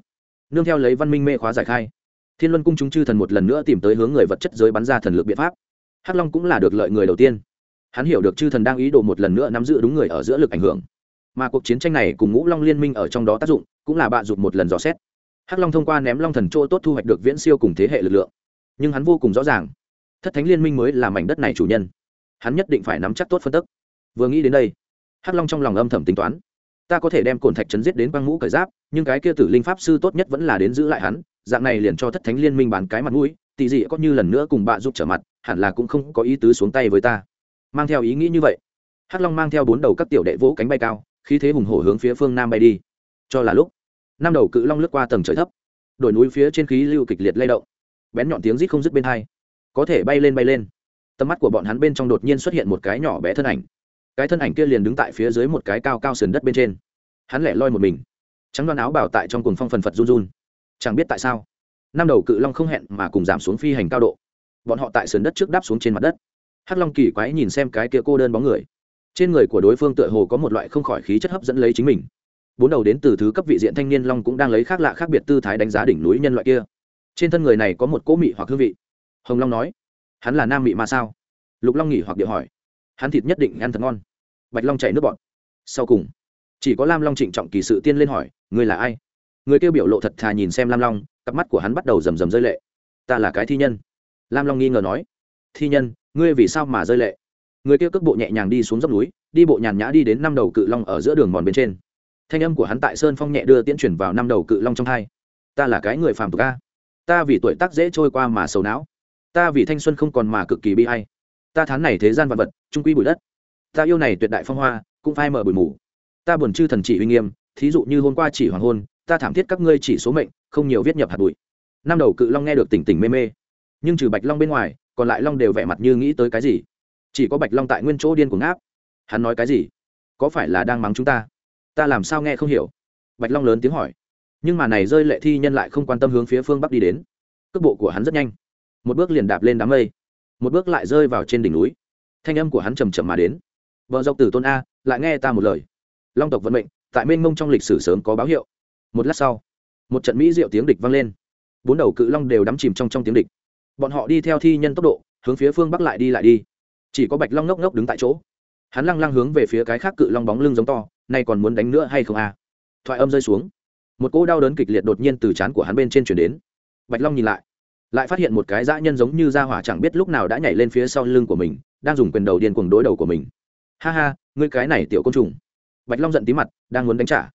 Nương theo lấy văn minh mê khóa giải khai, thiên luân cung chúng chư thần một lần nữa tìm tới hướng người vật chất giới bắn ra thần lực biện pháp. Hắc long cũng là được lợi người đầu tiên. Hắn hiểu được chư thần đang ý đồ một lần nữa nắm giữ đúng người ở giữa lực ảnh hưởng. Mà cuộc chiến tranh này cùng ngũ long liên minh ở trong đó tác dụng, cũng là bạ dục một lần dò xét hắc long thông qua ném long thần chỗ tốt thu hoạch được viễn siêu cùng thế hệ lực lượng. Nhưng hắn vô cùng rõ ràng, thất thánh liên minh mới là mảnh đất này chủ nhân. Hắn nhất định phải nắm chắc tốt phân tức. Vừa nghĩ đến đây, hắc long trong lòng âm thầm tính toán. Ta có thể đem cồn thạch chấn giết đến băng ngũ cởi giáp, nhưng cái kia tử linh pháp sư tốt nhất vẫn là đến giữ lại hắn, dạng này liền cho thất thánh liên minh bán cái mặt mũi tỷ dị có như lần nữa cùng bạn giúp trở mặt, hẳn là cũng không có ý tứ xuống tay với ta. Mang theo ý nghĩ như vậy, hắc long mang theo bốn đầu các tiểu đệ vỗ cánh bay cao, khí thế hùng hổ hướng phía phương nam bay đi. Cho là lúc năm đầu cự long lướt qua tầng trời thấp. Đổi núi phía trên khí lưu kịch liệt lay động. Bén nhọn tiếng rít không dứt bên hai. Có thể bay lên bay lên. Tầm mắt của bọn hắn bên trong đột nhiên xuất hiện một cái nhỏ bé thân ảnh. Cái thân ảnh kia liền đứng tại phía dưới một cái cao cao sườn đất bên trên. Hắn lẻ loi một mình. Trắng đoan áo bảo tại trong cùng phong phần phật run run. Chẳng biết tại sao, năm đầu cự long không hẹn mà cùng giảm xuống phi hành cao độ. Bọn họ tại sườn đất trước đáp xuống trên mặt đất. Hắc long kỳ quái nhìn xem cái kia cô đơn bóng người. Trên người của đối phương tựa hồ có một loại không khỏi khí chất hấp dẫn lấy chính mình bốn đầu đến từ thứ cấp vị diện thanh niên long cũng đang lấy khác lạ khác biệt tư thái đánh giá đỉnh núi nhân loại kia. Trên thân người này có một cỗ mị hoặc hương vị. Hồng long nói, hắn là nam mị mà sao? Lục long nghỉ hoặc điệu hỏi, hắn thịt nhất định ăn thật ngon. Bạch long chạy nước bọn sau cùng, chỉ có lam long trịnh trọng kỳ sự tiên lên hỏi người là ai? Người kêu biểu lộ thật thà nhìn xem lam long, cặp mắt của hắn bắt đầu rầm rầm rơi lệ. Ta là cái thi nhân. Lam long nghi ngờ nói, thi nhân, ngươi vì sao mà rơi lệ? Người kêu cước bộ nhẹ nhàng đi xuống dốc núi, đi bộ nhàn nhã đi đến năm đầu cự long ở giữa đường mòn bên trên thanh âm của hắn tại sơn phong nhẹ đưa tiễn chuyển vào năm đầu cự long trong hai. Ta là cái người phàm tục a. Ta vì tuổi tác dễ trôi qua mà sầu não. Ta vì thanh xuân không còn mà cực kỳ bi hay ta thán này thế gian vật vật, trung quy bụi đất. Ta yêu này tuyệt đại phong hoa, cũng phai mở bụi mù. Ta buồn chư thần chỉ uy nghiêm, thí dụ như hôm qua chỉ hoàng hôn, ta thảm thiết các ngươi chỉ số mệnh, không nhiều viết nhập hạt bụi. Năm đầu cự long nghe được tỉnh tỉnh mê mê. Nhưng trừ bạch long bên ngoài, còn lại long đều vẻ mặt như nghĩ tới cái gì? Chỉ có bạch long tại nguyên chỗ điên của ngáp hắn nói cái gì? Có phải là đang mắng chúng ta? Ta làm sao nghe không hiểu? Bạch long lớn tiếng hỏi. Nhưng mà này rơi lệ thi nhân lại không quan tâm hướng phía phương bắc đi đến. Cước bộ của hắn rất nhanh. Một bước liền đạp lên đám mây. Một bước lại rơi vào trên đỉnh núi. Thanh âm của hắn trầm trầm mà đến. Vợ dọc Tử tôn a, lại nghe ta một lời. Long tộc vận mệnh, tại mênh mông trong lịch sử sớm có báo hiệu. Một lát sau, một trận mỹ diệu tiếng địch vang lên. Bốn đầu cự long đều đắm chìm trong trong tiếng địch. Bọn họ đi theo thi nhân tốc độ, hướng phía phương bắc lại đi lại đi. Chỉ có bạch long ngốc ngốc đứng tại chỗ hắn lăng lăng hướng về phía cái khác cự long bóng lưng giống to, nay còn muốn đánh nữa hay không a thoại âm rơi xuống. Một cỗ đau đớn kịch liệt đột nhiên từ trán của hắn bên trên chuyển đến. Bạch long nhìn lại lại phát hiện một cái dã nhân giống như ra hỏa chẳng biết lúc nào đã nhảy lên phía sau lưng của mình, đang dùng quyền đầu điên cuồng đối đầu của mình. Ha ha, ngươi cái này tiểu côn trùng. Bạch long giận tí mặt, đang muốn đánh trả.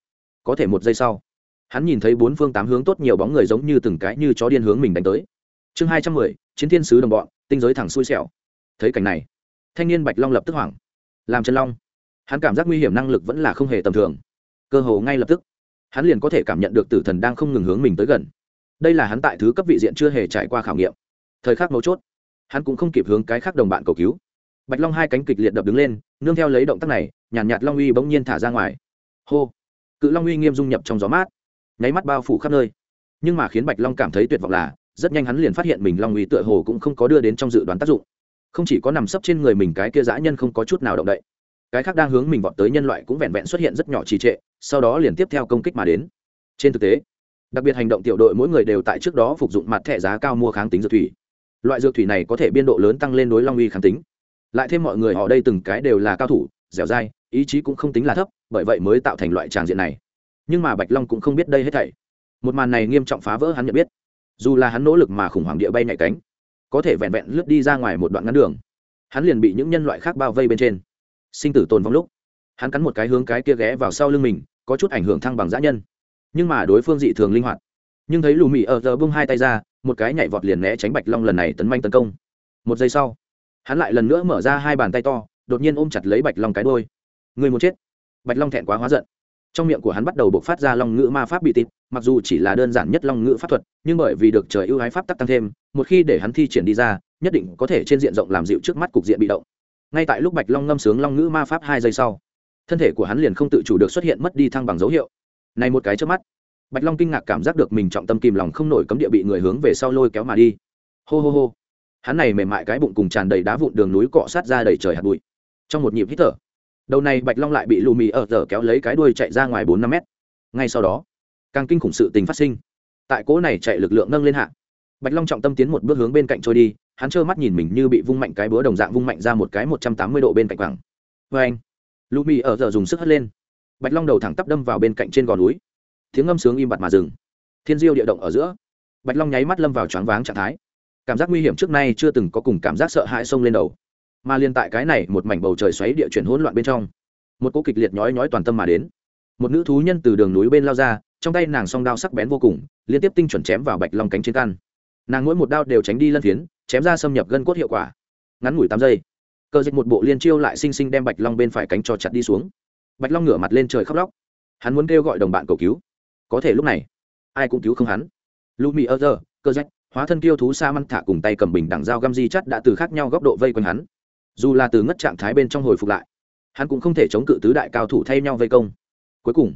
Có thể một giây sau, hắn nhìn thấy bốn phương tám hướng tốt nhiều bóng người giống như từng cái như chó điên hướng mình đánh tới. Chương hai trăm mười, chiến thiên sứ đồng bọn, tinh giới thẳng xui xẻo. Thấy cảnh này, thanh niên bạch long lập tức hoảng làm chân long. Hắn cảm giác nguy hiểm năng lực vẫn là không hề tầm thường. Cơ hồ ngay lập tức hắn liền có thể cảm nhận được tử thần đang không ngừng hướng mình tới gần. Đây là hắn tại thứ cấp vị diện chưa hề trải qua khảo nghiệm. Thời khắc mấu chốt hắn cũng không kịp hướng cái khác đồng bạn cầu cứu. Bạch long hai cánh kịch liệt đập đứng lên nương theo lấy động tác này nhàn nhạt, nhạt long uy bỗng nhiên thả ra ngoài. Hô! Cự long uy nghiêm dung nhập trong gió mát nháy mắt bao phủ khắp nơi. Nhưng mà khiến bạch long cảm thấy tuyệt vọng là rất nhanh hắn liền phát hiện mình long uy tựa hồ cũng không có đưa đến trong dự đoán tác dụng không chỉ có nằm sấp trên người mình cái kia dã nhân không có chút nào động đậy. Cái khác đang hướng mình vọt tới nhân loại cũng vẹn vẹn xuất hiện rất nhỏ trì trệ, sau đó liền tiếp theo công kích mà đến. Trên thực tế, đặc biệt hành động tiểu đội mỗi người đều tại trước đó phục dụng mặt thẻ giá cao mua kháng tính dược thủy. Loại dược thủy này có thể biên độ lớn tăng lên đối long uy kháng tính. Lại thêm mọi người họ đây từng cái đều là cao thủ, dẻo dai, ý chí cũng không tính là thấp, bởi vậy mới tạo thành loại tràng diện này. Nhưng mà bạch long cũng không biết đây hết thảy. Một màn này nghiêm trọng phá vỡ hắn nhận biết. Dù là hắn nỗ lực mà khủng hoảng địa bay nhạy cánh có thể vẹn vẹn lướt đi ra ngoài một đoạn ngắn đường. Hắn liền bị những nhân loại khác bao vây bên trên. Sinh tử tồn vong lúc, hắn cắn một cái hướng cái kia ghé vào sau lưng mình, có chút ảnh hưởng thăng bằng dã nhân. Nhưng mà đối phương dị thường linh hoạt. Nhưng thấy lù mị ở giờ bung hai tay ra, một cái nhảy vọt liền né tránh bạch long lần này tấn manh tấn công. Một giây sau, hắn lại lần nữa mở ra hai bàn tay to, đột nhiên ôm chặt lấy bạch long cái đôi người muốn chết. Bạch long thẹn quá hóa giận. Trong miệng của hắn bắt đầu bộc phát ra long ngữ ma pháp bị tịt mặc dù chỉ là đơn giản nhất long ngữ pháp thuật, nhưng bởi vì được trời ưu ái pháp tắc tăng thêm, một khi để hắn thi triển đi ra, nhất định có thể trên diện rộng làm dịu trước mắt cục diện bị động. Ngay tại lúc bạch long ngâm sướng long ngữ ma pháp hai giây sau, thân thể của hắn liền không tự chủ được xuất hiện mất đi thăng bằng dấu hiệu. Này một cái trước mắt, bạch long kinh ngạc cảm giác được mình trọng tâm kìm lòng không nổi cấm địa bị người hướng về sau lôi kéo mà đi. Hô hô hô, hắn này mềm mại cái bụng cùng tràn đầy đá vụn đường núi cọ sát ra đầy trời hạt bụi. Trong một nhịp hít thở, đầu này bạch long lại bị lù mì ở giờ kéo lấy cái đuôi chạy ra ngoài bốn năm mét. Ngay sau đó càng kinh khủng sự tình phát sinh. Tại cỗ này chạy lực lượng nâng lên hạ, bạch long trọng tâm tiến một bước hướng bên cạnh trôi đi, hắn trơ mắt nhìn mình như bị vung mạnh cái búa đồng dạng vung mạnh ra một cái một trăm tám mươi độ bên cạnh vẳng vê anh lù mì ở giờ dùng sức hất lên. Bạch long đầu thẳng tắp đâm vào bên cạnh trên gò núi. Tiếng ngâm sướng im bặt mà dừng. Thiên diêu địa động ở giữa, bạch long nháy mắt lâm vào choáng váng trạng thái. Cảm giác nguy hiểm trước nay chưa từng có cùng cảm giác sợ hãi xông lên đầu. Mà liên tại cái này, một mảnh bầu trời xoáy địa chuyển hỗn loạn bên trong, một cỗ kịch liệt nhói nhói toàn tâm mà đến. Một nữ thú nhân từ đường núi bên lao ra trong tay nàng song đao sắc bén vô cùng, liên tiếp tinh chuẩn chém vào bạch long cánh trên căn. Nàng mỗi một đao đều tránh đi lân phiến, chém ra xâm nhập gân cốt hiệu quả. Ngắn ngủi tám giây cơ dịch một bộ liên chiêu lại xinh xinh đem bạch long bên phải cánh cho chặt đi xuống. Bạch long ngửa mặt lên trời khóc lóc. Hắn muốn kêu gọi đồng bạn cầu cứu. Có thể lúc này, ai cũng cứu không hắn. Lu mi ơ giờ cơ rách hóa thân kiêu thú sa măn thả cùng tay cầm bình đằng dao găm di chắt đã từ khác nhau góc độ vây quanh hắn. Dù là từ ngất trạng thái bên trong hồi phục lại, hắn cũng không thể chống cự tứ đại cao thủ thay nhau vây công. Cuối cùng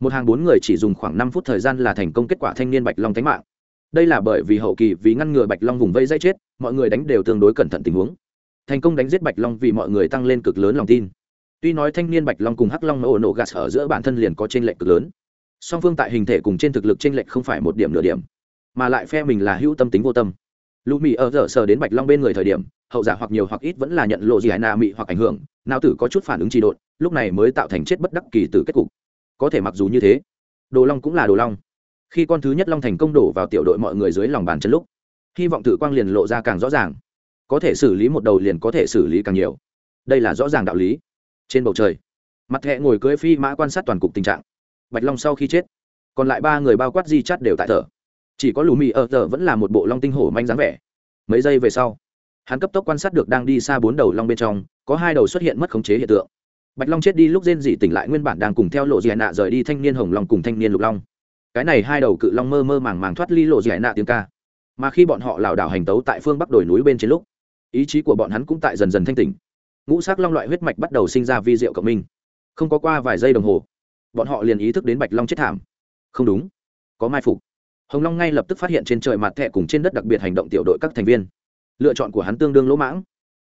một hàng bốn người chỉ dùng khoảng năm phút thời gian là thành công kết quả thanh niên bạch long tánh mạng. Đây là bởi vì hậu kỳ vì ngăn ngừa bạch long vùng vây dây chết, mọi người đánh đều tương đối cẩn thận tình huống. Thành công đánh giết bạch long vì mọi người tăng lên cực lớn lòng tin. Tuy nói thanh niên bạch long cùng hắc long nổ nổ gạt ở giữa bản thân liền có t r ê n lệch cực lớn, song phương tại hình thể cùng trên thực lực t r ê n lệch không phải một điểm nửa điểm, mà lại phe mình là hữu tâm tính vô tâm. Lũ mỹ ở giờ sờ đến bạch long bên người thời điểm, hậu giả hoặc nhiều hoặc ít vẫn là nhận lộ gì hải nà mị hoặc ảnh hưởng, nào tử có chút phản ứng trị độn, lúc này mới tạo thành chết bất đắc kỳ từ kết cục có thể mặc dù như thế, đồ long cũng là đồ long. Khi con thứ nhất long thành công đổ vào tiểu đội mọi người dưới lòng bàn chân lúc, hy vọng tự quang liền lộ ra càng rõ ràng. Có thể xử lý một đầu liền có thể xử lý càng nhiều. Đây là rõ ràng đạo lý. Trên bầu trời, mặt thẹ ngồi cưỡi phi mã quan sát toàn cục tình trạng. Bạch long sau khi chết, còn lại ba người bao quát di chắt đều tại thở. Chỉ có lù mì ở thở vẫn là một bộ long tinh hổ manh dáng vẻ. Mấy giây về sau, hắn cấp tốc quan sát được đang đi xa bốn đầu long bên trong, có hai đầu xuất hiện mất khống chế hiện tượng bạch long chết đi lúc rên dị tỉnh lại nguyên bản đang cùng theo lộ dị nạ rời đi thanh niên hồng long cùng thanh niên lục long. Cái này hai đầu cự long mơ mơ màng màng thoát ly lộ dị nạ tiếng ca. Mà khi bọn họ lảo đảo hành tấu tại phương bắc đồi núi bên trên lúc, ý chí của bọn hắn cũng tại dần dần thanh tỉnh. Ngũ sắc long loại huyết mạch bắt đầu sinh ra vi diệu cộng minh. Không có qua vài giây đồng hồ, bọn họ liền ý thức đến bạch long chết thảm. Không đúng, có mai phục. Hồng long ngay lập tức phát hiện trên trời mặt thẹ cùng trên đất đặc biệt hành động tiểu đội các thành viên. Lựa chọn của hắn tương đương lỗ mãng.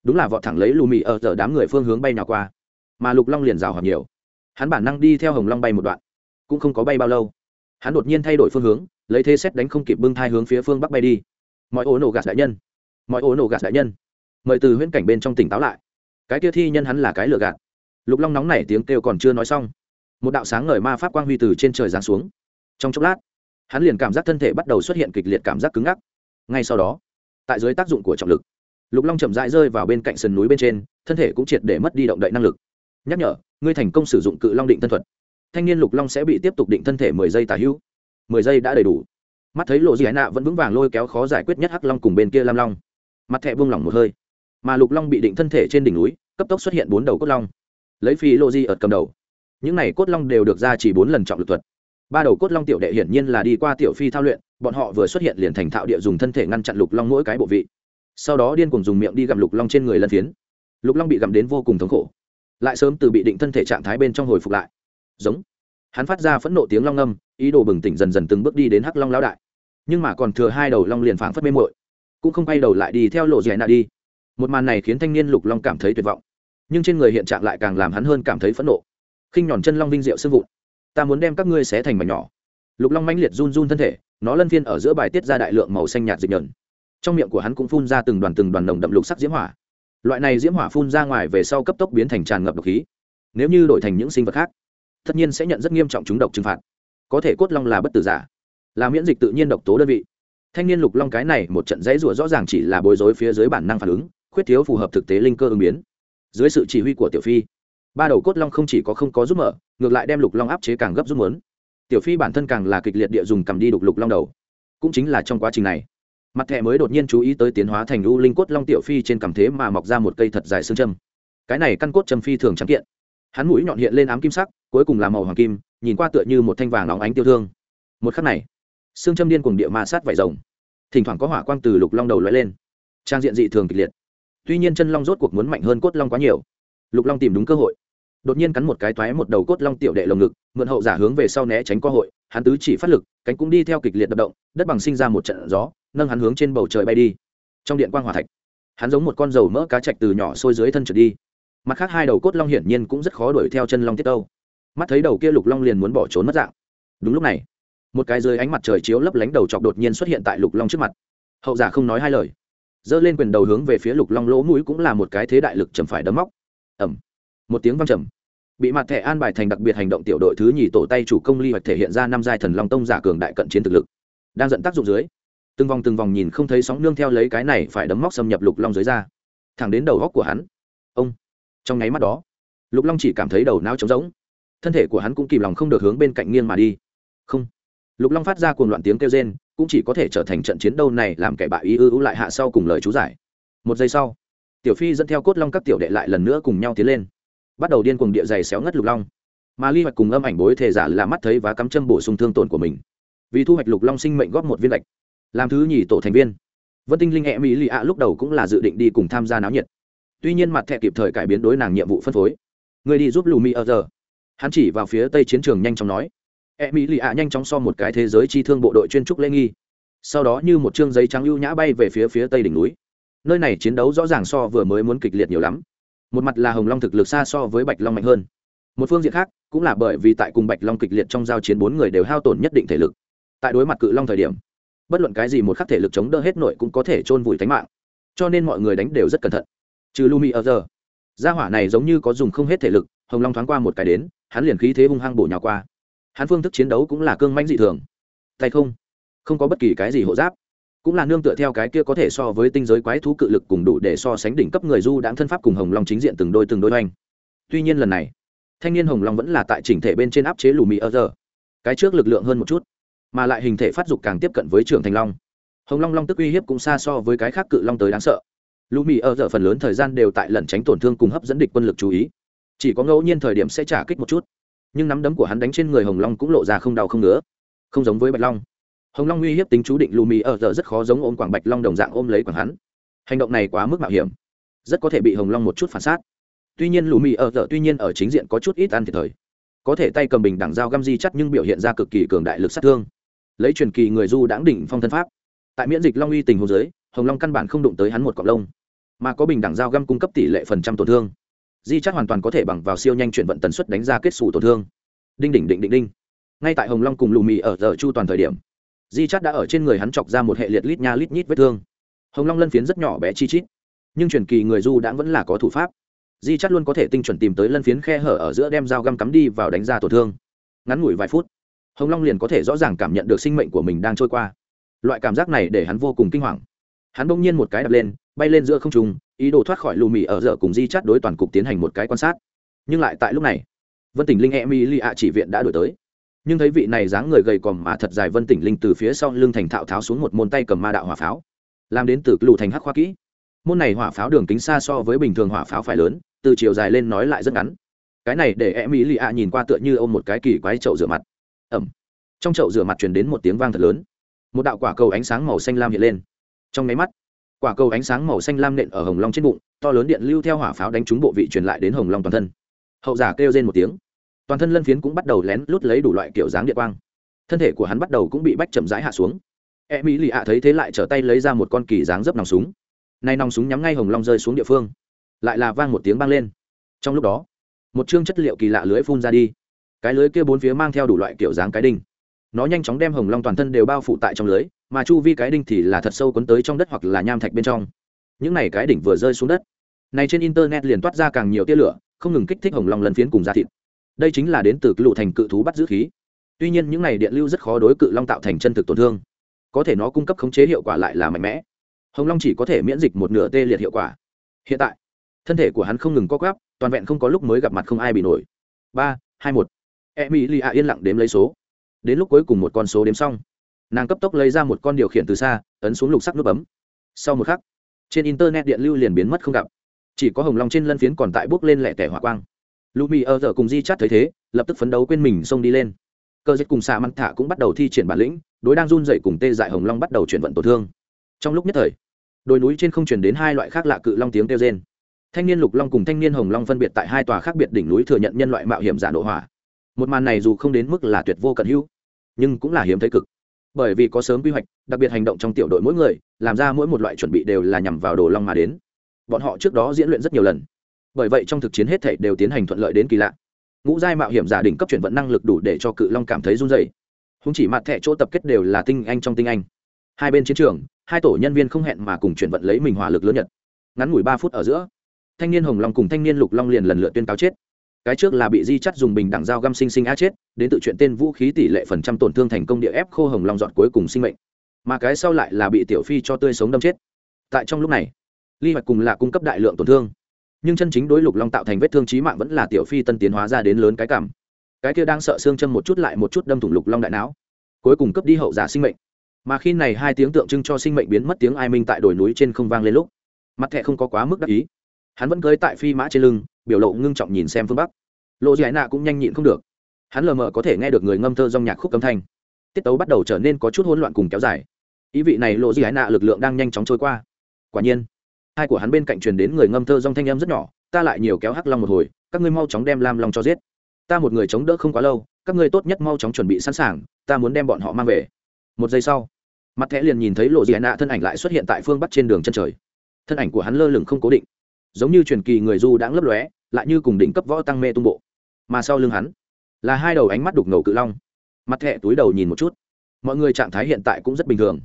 Đúng là vọt thẳng lấy lù mì ở giờ đám người phương hướng bay nào qua mà lục long liền rào hoặc nhiều. Hắn bản năng đi theo hồng long bay một đoạn, cũng không có bay bao lâu. Hắn đột nhiên thay đổi phương hướng, lấy thế xét đánh không kịp bưng thai hướng phía phương bắc bay đi. Mọi ố nổ gạt đại nhân, mọi ố nổ gạt đại nhân. Mời từ huyễn cảnh bên trong tỉnh táo lại. Cái kia thi nhân hắn là cái lừa gạt. Lục long nóng nảy tiếng kêu còn chưa nói xong, một đạo sáng ngời ma pháp quang huy từ trên trời giáng xuống. Trong chốc lát, hắn liền cảm giác thân thể bắt đầu xuất hiện kịch liệt cảm giác cứng ngắc. Ngay sau đó, tại dưới tác dụng của trọng lực, lục long chậm rãi rơi vào bên cạnh sườn núi bên trên, thân thể cũng triệt để mất đi động đậy năng lực nhắc nhở, ngươi thành công sử dụng cự long định thân thuật. Thanh niên lục long sẽ bị tiếp tục định thân thể mười giây tả hữu. Mười giây đã đầy đủ. Mắt thấy lộ dị hải nạ vẫn vững vàng lôi kéo khó giải quyết nhất hắc long cùng bên kia lam long. Mặt thẹ buông lỏng một hơi. Mà lục long bị định thân thể trên đỉnh núi, cấp tốc xuất hiện bốn đầu cốt long. Lấy phi lô di ợt cầm đầu. Những này cốt long đều được ra chỉ bốn lần trọng lực thuật. Ba đầu cốt long tiểu đệ hiển nhiên là đi qua tiểu phi thao luyện, bọn họ vừa xuất hiện liền thành thạo địa dùng thân thể ngăn chặn lục long mỗi cái bộ vị. Sau đó điên cùng dùng miệng đi gặm lục long trên người lân phiến. Lục long bị gặm đến vô cùng thống khổ lại sớm từ bị định thân thể trạng thái bên trong hồi phục lại. Giống. Hắn phát ra phẫn nộ tiếng long ngâm, ý đồ bừng tỉnh dần dần từng bước đi đến hắc long lão đại. Nhưng mà còn thừa hai đầu long liền phảng phất mê mội cũng không quay đầu lại đi theo lộ dẻ nạ đi. Một màn này khiến thanh niên lục long cảm thấy tuyệt vọng. Nhưng trên người hiện trạng lại càng làm hắn hơn cảm thấy phẫn nộ. Khinh nhòn chân long vinh diệu sưng vụn. Ta muốn đem các ngươi xé thành mảnh nhỏ. Lục long mãnh liệt run run thân thể, nó lân phiên ở giữa bài tiết ra đại lượng màu xanh nhạt dịch nhờn. Trong miệng của hắn cũng phun ra từng đoàn từng đoàn nồng đậm lục sắc diễm hỏa loại này diễm hỏa phun ra ngoài về sau cấp tốc biến thành tràn ngập độc khí. Nếu như đổi thành những sinh vật khác, tất nhiên sẽ nhận rất nghiêm trọng chúng độc trừng phạt. Có thể cốt long là bất tử giả, là miễn dịch tự nhiên độc tố đơn vị. Thanh niên lục long cái này một trận dãy rủa rõ ràng chỉ là bối rối phía dưới bản năng phản ứng, khuyết thiếu phù hợp thực tế linh cơ ứng biến. Dưới sự chỉ huy của tiểu phi, ba đầu cốt long không chỉ có không có giúp mở, ngược lại đem lục long áp chế càng gấp rút muốn. Tiểu phi bản thân càng là kịch liệt địa dùng cầm đi đục lục long đầu. Cũng chính là trong quá trình này mặt thẻ mới đột nhiên chú ý tới tiến hóa thành u linh cốt long tiểu phi trên cằm thế mà mọc ra một cây thật dài xương châm. Cái này căn cốt châm phi thường trắng kiện. Hắn mũi nhọn hiện lên ám kim sắc, cuối cùng là màu hoàng kim, nhìn qua tựa như một thanh vàng óng ánh tiêu thương. Một khắc này, xương châm điên cùng địa ma sát vải rồng. Thỉnh thoảng có hỏa quang từ lục long đầu lóe lên. Trang diện dị thường kịch liệt. Tuy nhiên chân long rốt cuộc muốn mạnh hơn cốt long quá nhiều. Lục long tìm đúng cơ hội. Đột nhiên cắn một cái toái một đầu cốt long tiểu đệ lồng ngực, mượn hậu giả hướng về sau né tránh cơ hội. Hắn tứ chỉ phát lực, cánh cũng đi theo kịch liệt đập động, đất bằng sinh ra một trận gió nâng hắn hướng trên bầu trời bay đi. Trong điện quang hỏa thạch, hắn giống một con dầu mỡ cá chạch từ nhỏ sôi dưới thân trượt đi. Mặt khác hai đầu cốt long hiển nhiên cũng rất khó đuổi theo chân long tiết tâu. Mắt thấy đầu kia lục long liền muốn bỏ trốn mất dạng. Đúng lúc này, một cái dưới ánh mặt trời chiếu lấp lánh đầu chọc đột nhiên xuất hiện tại lục long trước mặt. Hậu giả không nói hai lời, giơ lên quyền đầu hướng về phía lục long lỗ mũi cũng là một cái thế đại lực chầm phải đấm móc. Ẩm một tiếng văng trầm. Bị mặt thẻ an bài thành đặc biệt hành động tiểu đội thứ nhì tổ tay chủ công ly hoạch thể hiện ra năm giai thần long tông giả cường đại cận chiến thực lực. Đang dẫn tác dụng dưới từng vòng từng vòng nhìn không thấy sóng nương theo lấy cái này phải đấm móc xâm nhập lục long dưới ra thẳng đến đầu góc của hắn. Ông. Trong nháy mắt đó, lục long chỉ cảm thấy đầu não trống rỗng. Thân thể của hắn cũng kìm lòng không được hướng bên cạnh nghiêng mà đi. Không. Lục long phát ra cuồng loạn tiếng kêu rên, cũng chỉ có thể trở thành trận chiến đấu này làm kẻ bại ý ư ưu lại hạ sau cùng lời chú giải. Một giây sau, tiểu phi dẫn theo cốt long các tiểu đệ lại lần nữa cùng nhau tiến lên. Bắt đầu điên cuồng địa dày xéo ngất lục long. Mà ly hoạch cùng âm ảnh bối thể giả là mắt thấy và cắm châm bổ sung thương tổn của mình. Vì thu hoạch lục long sinh mệnh góp một viên lệch làm thứ nhì tổ thành viên. Vân tinh linh e mỹ lì ạ lúc đầu cũng là dự định đi cùng tham gia náo nhiệt. Tuy nhiên mặt thẹ kịp thời cải biến đối nàng nhiệm vụ phân phối. Người đi giúp lù mỹ ở giờ. Hắn chỉ vào phía tây chiến trường nhanh chóng nói. E mỹ lì ạ nhanh chóng so một cái thế giới chi thương bộ đội chuyên trúc lễ nghi. Sau đó như một chương giấy trắng ưu nhã bay về phía phía tây đỉnh núi. Nơi này chiến đấu rõ ràng so vừa mới muốn kịch liệt nhiều lắm. Một mặt là hồng long thực lực xa so với bạch long mạnh hơn. Một phương diện khác, cũng là bởi vì tại cùng bạch long kịch liệt trong giao chiến bốn người đều hao tổn nhất định thể lực. Tại đối mặt cự long thời điểm bất luận cái gì một khắc thể lực chống đỡ hết nội cũng có thể chôn vùi tánh mạng. Cho nên mọi người đánh đều rất cẩn thận. Trừ lumi ở giờ gia hỏa này giống như có dùng không hết thể lực, hồng long thoáng qua một cái đến, hắn liền khí thế hung hăng bổ nhào qua. Hắn phương thức chiến đấu cũng là cương mãnh dị thường. Tay không không có bất kỳ cái gì hộ giáp. Cũng là nương tựa theo cái kia có thể so với tinh giới quái thú cự lực cùng đủ để so sánh đỉnh cấp người du đãng thân pháp cùng hồng long chính diện từng đôi từng đôi hoành. Tuy nhiên lần này, thanh niên hồng long vẫn là tại chỉnh thể bên trên áp chế lù mì ở giờ cái trước lực lượng hơn một chút mà lại hình thể phát dục càng tiếp cận với trưởng thành long. Hồng long long tức uy hiếp cũng xa so với cái khác cự long tới đáng sợ. Lũ mì ở giờ phần lớn thời gian đều tại lẩn tránh tổn thương cùng hấp dẫn địch quân lực chú ý. Chỉ có ngẫu nhiên thời điểm sẽ trả kích một chút. Nhưng nắm đấm của hắn đánh trên người hồng long cũng lộ ra không đau không nữa không giống với bạch long. Hồng long uy hiếp tính chú định lù mì ở giờ rất khó giống ôm quảng bạch long đồng dạng ôm lấy quảng hắn. Hành động này quá mức mạo hiểm. Rất có thể bị hồng long một chút phản sát. Tuy nhiên lù mì ở giờ tuy nhiên ở chính diện có chút ít ăn thiệt thời. Có thể tay cầm bình đẳng dao găm di chắt nhưng biểu hiện ra cực kỳ cường đại lực sát thương lấy truyền kỳ người du đãng đỉnh phong thân pháp. Tại miễn dịch long uy tình hồ dưới, hồng long căn bản không đụng tới hắn một cọc lông, mà có bình đẳng dao găm cung cấp tỷ lệ phần trăm tổn thương. Di chắc hoàn toàn có thể bằng vào siêu nhanh chuyển vận tần suất đánh ra kết xù tổn thương. Đinh đỉnh định định đinh. Ngay tại hồng long cùng lù mì ở giờ chu toàn thời điểm, di chắc đã ở trên người hắn chọc ra một hệ liệt lít nha lít nhít vết thương. Hồng long lân phiến rất nhỏ bé chi chít, nhưng truyền kỳ người du đã vẫn là có thủ pháp. Di chắc luôn có thể tinh chuẩn tìm tới lân phiến khe hở ở giữa đem dao găm cắm đi vào đánh ra tổn thương. Ngắn ngủi vài phút hồng long liền có thể rõ ràng cảm nhận được sinh mệnh của mình đang trôi qua loại cảm giác này để hắn vô cùng kinh hoàng hắn bỗng nhiên một cái đập lên bay lên giữa không trung ý đồ thoát khỏi lù mì ở giờ cùng di chắt đối toàn cục tiến hành một cái quan sát nhưng lại tại lúc này vân tỉnh linh e mi li ạ chỉ viện đã đổi tới nhưng thấy vị này dáng người gầy còm mà thật dài vân tỉnh linh từ phía sau lưng thành thạo tháo xuống một môn tay cầm ma đạo hỏa pháo làm đến từ lù thành hắc khoa kỹ môn này hỏa pháo đường kính xa so với bình thường hỏa pháo phải lớn từ chiều dài lên nói lại rất ngắn cái này để e mỹ lì ạ nhìn qua tựa như ôm một cái kỳ quái chậu rửa mặt ẩm. Trong chậu rửa mặt truyền đến một tiếng vang thật lớn. Một đạo quả cầu ánh sáng màu xanh lam hiện lên. Trong máy mắt, quả cầu ánh sáng màu xanh lam nện ở hồng long trên bụng, to lớn điện lưu theo hỏa pháo đánh trúng bộ vị truyền lại đến hồng long toàn thân. Hậu giả kêu lên một tiếng. Toàn thân lân phiến cũng bắt đầu lén lút lấy đủ loại kiểu dáng điện quang. Thân thể của hắn bắt đầu cũng bị bách chậm rãi hạ xuống. E mỹ lì ạ thấy thế lại trở tay lấy ra một con kỳ dáng dấp nòng súng. Nay nòng súng nhắm ngay hồng long rơi xuống địa phương. Lại là vang một tiếng băng lên. Trong lúc đó, một chương chất liệu kỳ lạ lưới phun ra đi cái lưới kia bốn phía mang theo đủ loại kiểu dáng cái đinh. Nó nhanh chóng đem hồng long toàn thân đều bao phủ tại trong lưới, mà chu vi cái đinh thì là thật sâu quấn tới trong đất hoặc là nham thạch bên trong. Những này cái đỉnh vừa rơi xuống đất. Này trên internet liền toát ra càng nhiều tia lửa, không ngừng kích thích hồng long lần phiến cùng da thịt. Đây chính là đến từ lụ thành cự thú bắt giữ khí. Tuy nhiên những này điện lưu rất khó đối cự long tạo thành chân thực tổn thương. Có thể nó cung cấp khống chế hiệu quả lại là mạnh mẽ. Hồng long chỉ có thể miễn dịch một nửa tê liệt hiệu quả. Hiện tại, thân thể của hắn không ngừng co quắp, toàn vẹn không có lúc mới gặp mặt không ai bị nổi. Ba, hai, một e mỹ lì a yên lặng đếm lấy số. Đến lúc cuối cùng một con số đếm xong, nàng cấp tốc lấy ra một con điều khiển từ xa, ấn xuống lục sắc nút bấm. Sau một khắc, trên internet điện lưu liền biến mất không gặp. Chỉ có hồng long trên lân phiến còn tại bước lên lẻ tẻ hỏa quang. Lumi ở giờ cùng di chát thấy thế, lập tức phấn đấu quên mình xông đi lên. Cơ dịch cùng xạ măng thả cũng bắt đầu thi triển bản lĩnh, đối đang run dậy cùng tê dại hồng long bắt đầu chuyển vận tổn thương. Trong lúc nhất thời, đồi núi trên không chuyển đến hai loại khác lạ cự long tiếng kêu trên thanh niên lục long cùng thanh niên hồng long phân biệt tại hai tòa khác biệt đỉnh núi thừa nhận nhân loại mạo hiểm giả nội hỏa một màn này dù không đến mức là tuyệt vô cận hữu, nhưng cũng là hiếm thấy cực. Bởi vì có sớm quy hoạch, đặc biệt hành động trong tiểu đội mỗi người, làm ra mỗi một loại chuẩn bị đều là nhằm vào đồ long mà đến. Bọn họ trước đó diễn luyện rất nhiều lần. Bởi vậy trong thực chiến hết thể đều tiến hành thuận lợi đến kỳ lạ. Ngũ giai mạo hiểm giả đỉnh cấp chuyển vận năng lực đủ để cho cự long cảm thấy run dày không chỉ mặt thẻ chỗ tập kết đều là tinh anh trong tinh anh. Hai bên chiến trường, hai tổ nhân viên không hẹn mà cùng chuyển vận lấy mình hỏa lực lớn nhật ngắn ngủi ba phút ở giữa, thanh niên hồng long cùng thanh niên lục long liền lần lượt tuyên cáo chết cái trước là bị di chắt dùng bình đẳng dao găm sinh sinh á chết, đến tự chuyện tên vũ khí tỷ lệ phần trăm tổn thương thành công địa ép khô hồng long dọn cuối cùng sinh mệnh. Mà cái sau lại là bị tiểu phi cho tươi sống đâm chết. Tại trong lúc này ly hoạch cùng là cung cấp đại lượng tổn thương. Nhưng chân chính đối lục long tạo thành vết thương trí mạng vẫn là tiểu phi tân tiến hóa ra đến lớn cái cảm. Cái kia đang sợ xương châm một chút lại một chút đâm thủng lục long đại não. Cuối cùng cấp đi hậu giả sinh mệnh. Mà khi này hai tiếng tượng trưng cho sinh mệnh biến mất tiếng ai minh tại đồi núi trên không vang lên lúc, mặt thẹ không có quá mức đắc ý. Hắn vẫn cưới tại phi mã trên lưng biểu lộ ngưng trọng nhìn xem phương bắc lộ giải nạ cũng nhanh nhịn không được hắn lờ mờ có thể nghe được người ngâm thơ dòng nhạc khúc âm thanh tiết tấu bắt đầu trở nên có chút hỗn loạn cùng kéo dài ý vị này lộ giải nạ lực lượng đang nhanh chóng trôi qua quả nhiên hai của hắn bên cạnh truyền đến người ngâm thơ dòng thanh em rất nhỏ ta lại nhiều kéo hắc long một hồi các ngươi mau chóng đem lam long cho giết ta một người chống đỡ không quá lâu các ngươi tốt nhất mau chóng chuẩn bị sẵn sàng ta muốn đem bọn họ mang về một giây sau mặt thẻ liền nhìn thấy lộ dị nạ thân ảnh lại xuất hiện tại phương bắc trên đường chân trời thân ảnh của hắn lơ lửng không cố định giống như truyền kỳ người du đãng lấp lóe lại như cùng đỉnh cấp võ tăng mê tung bộ. Mà sau lưng hắn là hai đầu ánh mắt đục ngầu cự long. Mặt thẹ túi đầu nhìn một chút. Mọi người trạng thái hiện tại cũng rất bình thường.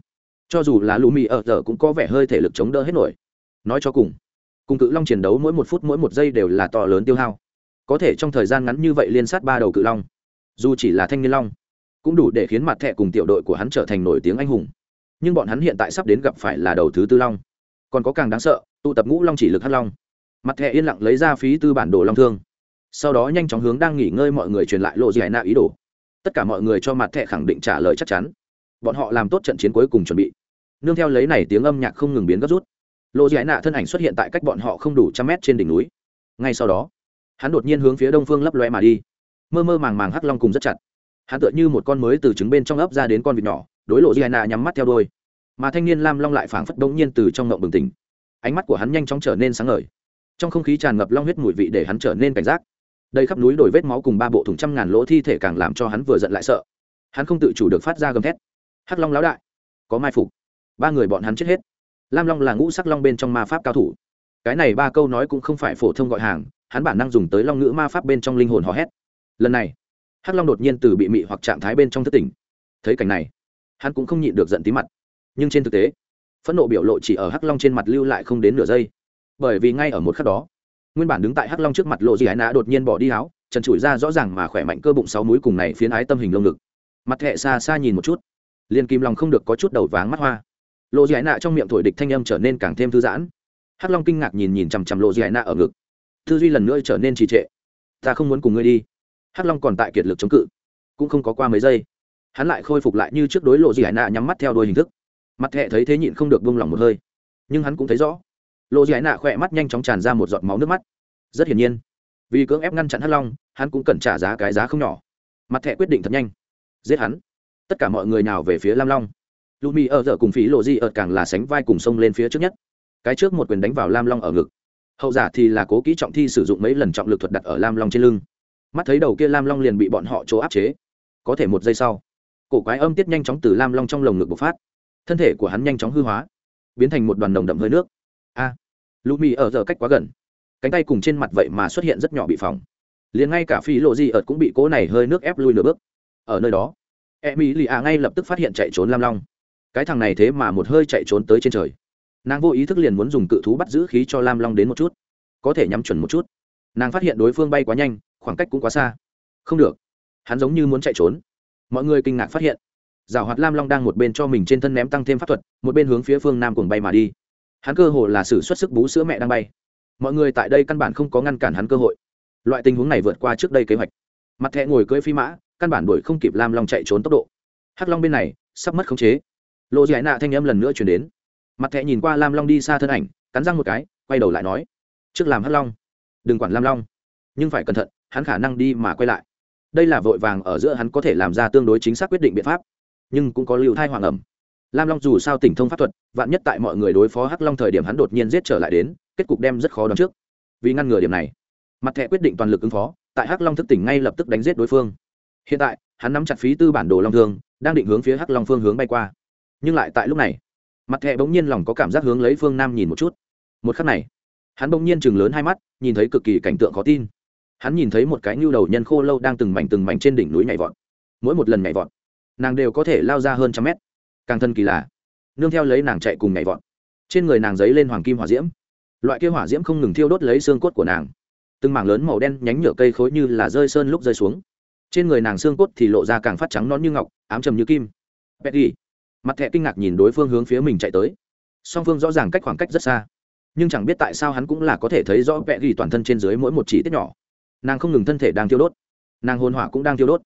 Cho dù là lù mì ở giờ cũng có vẻ hơi thể lực chống đỡ hết nổi. Nói cho cùng cùng cự long chiến đấu mỗi một phút mỗi một giây đều là to lớn tiêu hao. Có thể trong thời gian ngắn như vậy liên sát ba đầu cự long, dù chỉ là thanh niên long, cũng đủ để khiến mặt thẹ cùng tiểu đội của hắn trở thành nổi tiếng anh hùng. Nhưng bọn hắn hiện tại sắp đến gặp phải là đầu thứ tư long. Còn có càng đáng sợ, tụ tập ngũ long chỉ lực hắc long mặt thẻ yên lặng lấy ra phí tư bản đồ long thương. Sau đó nhanh chóng hướng đang nghỉ ngơi mọi người truyền lại lộ Giải hải nạ ý đồ. Tất cả mọi người cho mặt thẻ khẳng định trả lời chắc chắn. Bọn họ làm tốt trận chiến cuối cùng chuẩn bị. Nương theo lấy này tiếng âm nhạc không ngừng biến gấp rút. Lộ Giải hải nạ thân ảnh xuất hiện tại cách bọn họ không đủ trăm mét trên đỉnh núi. Ngay sau đó, hắn đột nhiên hướng phía đông phương lấp loe mà đi. Mơ mơ màng màng hắc long cùng rất chặt. Hắn tựa như một con mới từ trứng bên trong ấp ra đến con vịt nhỏ, đối lộ Giải hải nạ nhắm mắt theo đôi mà thanh niên lam long lại phảng phất đống nhiên từ trong ngộng bừng tỉnh. Ánh mắt của hắn nhanh chóng trở nên sáng ngời trong không khí tràn ngập long huyết mùi vị để hắn trở nên cảnh giác. Đây khắp núi đổi vết máu cùng ba bộ thùng trăm ngàn lỗ thi thể càng làm cho hắn vừa giận lại sợ. Hắn không tự chủ được phát ra gầm thét. Hắc long lão đại, có mai phục. Ba người bọn hắn chết hết. Lam long là ngũ sắc long bên trong ma pháp cao thủ. Cái này ba câu nói cũng không phải phổ thông gọi hàng, hắn bản năng dùng tới long ngữ ma pháp bên trong linh hồn hò hét. Lần này, hắc long đột nhiên từ bị mị hoặc trạng thái bên trong thất tỉnh. Thấy cảnh này, hắn cũng không nhịn được giận tí mặt. Nhưng trên thực tế, phẫn nộ biểu lộ chỉ ở hắc long trên mặt lưu lại không đến nửa giây bởi vì ngay ở một khắc đó, nguyên bản đứng tại hắc long trước mặt lộ dị ái nã đột nhiên bỏ đi áo, trần trụi ra rõ ràng mà khỏe mạnh cơ bụng sáu múi cùng này phiến ái tâm hình lông ngực. Mặt thẹ xa xa nhìn một chút, liền kim lòng không được có chút đầu váng mắt hoa. Lộ dị ái nạ trong miệng thổi địch thanh âm trở nên càng thêm thư giãn. Hắc long kinh ngạc nhìn nhìn chằm chằm lộ dị ái nạ ở ngực. Tư duy lần nữa trở nên trì trệ. Ta không muốn cùng ngươi đi. Hắc long còn tại kiệt lực chống cự, cũng không có qua mấy giây. Hắn lại khôi phục lại như trước đối lộ dị ái nạ nhắm mắt theo đuôi hình thức. Mặt thẹ thấy thế nhịn không được buông lỏng một hơi. Nhưng hắn cũng thấy rõ lộ giải nạ khỏe mắt nhanh chóng tràn ra một giọt máu nước mắt. Rất hiển nhiên, vì cưỡng ép ngăn chặn hắc long, hắn cũng cần trả giá cái giá không nhỏ. Mặt thẻ quyết định thật nhanh. Giết hắn. Tất cả mọi người nào về phía lam long. Lù mì ở giờ cùng phí lộ di ở càng là sánh vai cùng sông lên phía trước nhất. Cái trước một quyền đánh vào lam long ở ngực. Hậu giả thì là cố kỹ trọng thi sử dụng mấy lần trọng lực thuật đặt ở lam long trên lưng. Mắt thấy đầu kia lam long liền bị bọn họ chỗ áp chế. Có thể một giây sau, cổ quái âm tiết nhanh chóng từ lam long trong lồng ngực bộc phát. Thân thể của hắn nhanh chóng hư hóa, biến thành một đoàn nồng đậm hơi nước a. À, lù mì ở giờ cách quá gần. Cánh tay cùng trên mặt vậy mà xuất hiện rất nhỏ bị phòng liền ngay cả phi lộ di ợt cũng bị cố này hơi nước ép lui nửa bước. Ở nơi đó e mỹ lì ạ ngay lập tức phát hiện chạy trốn lam long. Cái thằng này thế mà một hơi chạy trốn tới trên trời. Nàng vô ý thức liền muốn dùng cự thú bắt giữ khí cho lam long đến một chút. Có thể nhắm chuẩn một chút. Nàng phát hiện đối phương bay quá nhanh khoảng cách cũng quá xa. Không được. Hắn giống như muốn chạy trốn. Mọi người kinh ngạc phát hiện. Rào hoạt lam long đang một bên cho mình trên thân ném tăng thêm pháp thuật một bên hướng phía phương nam cùng bay mà đi hắn cơ hồ là sử xuất sức bú sữa mẹ đang bay. Mọi người tại đây căn bản không có ngăn cản hắn cơ hội. Loại tình huống này vượt qua trước đây kế hoạch. Mặt thẹ ngồi cưỡi phi mã, căn bản đuổi không kịp lam long chạy trốn tốc độ. Hắc long bên này sắp mất khống chế. Lộ giải nạ thanh âm lần nữa chuyển đến. Mặt thẹ nhìn qua lam long đi xa thân ảnh, cắn răng một cái, quay đầu lại nói, trước làm hắc long, đừng quản lam long, nhưng phải cẩn thận, hắn khả năng đi mà quay lại. Đây là vội vàng ở giữa hắn có thể làm ra tương đối chính xác quyết định biện pháp, nhưng cũng có lưu thai hoàng ẩm lam long dù sao tỉnh thông pháp thuật, vạn nhất tại mọi người đối phó hắc long thời điểm hắn đột nhiên giết trở lại đến, kết cục đem rất khó đoán trước. Vì ngăn ngừa điểm này, mặt thẻ quyết định toàn lực ứng phó, tại hắc long thức tỉnh ngay lập tức đánh giết đối phương. Hiện tại, hắn nắm chặt phí tư bản đồ long thương, đang định hướng phía hắc long phương hướng bay qua. Nhưng lại tại lúc này, mặt thẻ bỗng nhiên lòng có cảm giác hướng lấy phương nam nhìn một chút. Một khắc này, hắn bỗng nhiên chừng lớn hai mắt, nhìn thấy cực kỳ cảnh tượng khó tin. Hắn nhìn thấy một cái nhu đầu nhân khô lâu đang từng mảnh từng mảnh trên đỉnh núi nhảy vọt. Mỗi một lần nhảy vọt, nàng đều có thể lao ra hơn trăm mét càng thân kỳ lạ nương theo lấy nàng chạy cùng nhảy vọt. Trên người nàng giấy lên hoàng kim hỏa diễm. Loại kia hỏa diễm không ngừng thiêu đốt lấy xương cốt của nàng. Từng mảng lớn màu đen nhánh nhựa cây khối như là rơi sơn lúc rơi xuống. Trên người nàng xương cốt thì lộ ra càng phát trắng non như ngọc, ám trầm như kim. Petty. Mặt thẹ kinh ngạc nhìn đối phương hướng phía mình chạy tới. Song phương rõ ràng cách khoảng cách rất xa. Nhưng chẳng biết tại sao hắn cũng là có thể thấy rõ petty toàn thân trên dưới mỗi một chỉ tiết nhỏ. Nàng không ngừng thân thể đang thiêu đốt. Nàng hồn hỏa cũng đang thiêu đốt.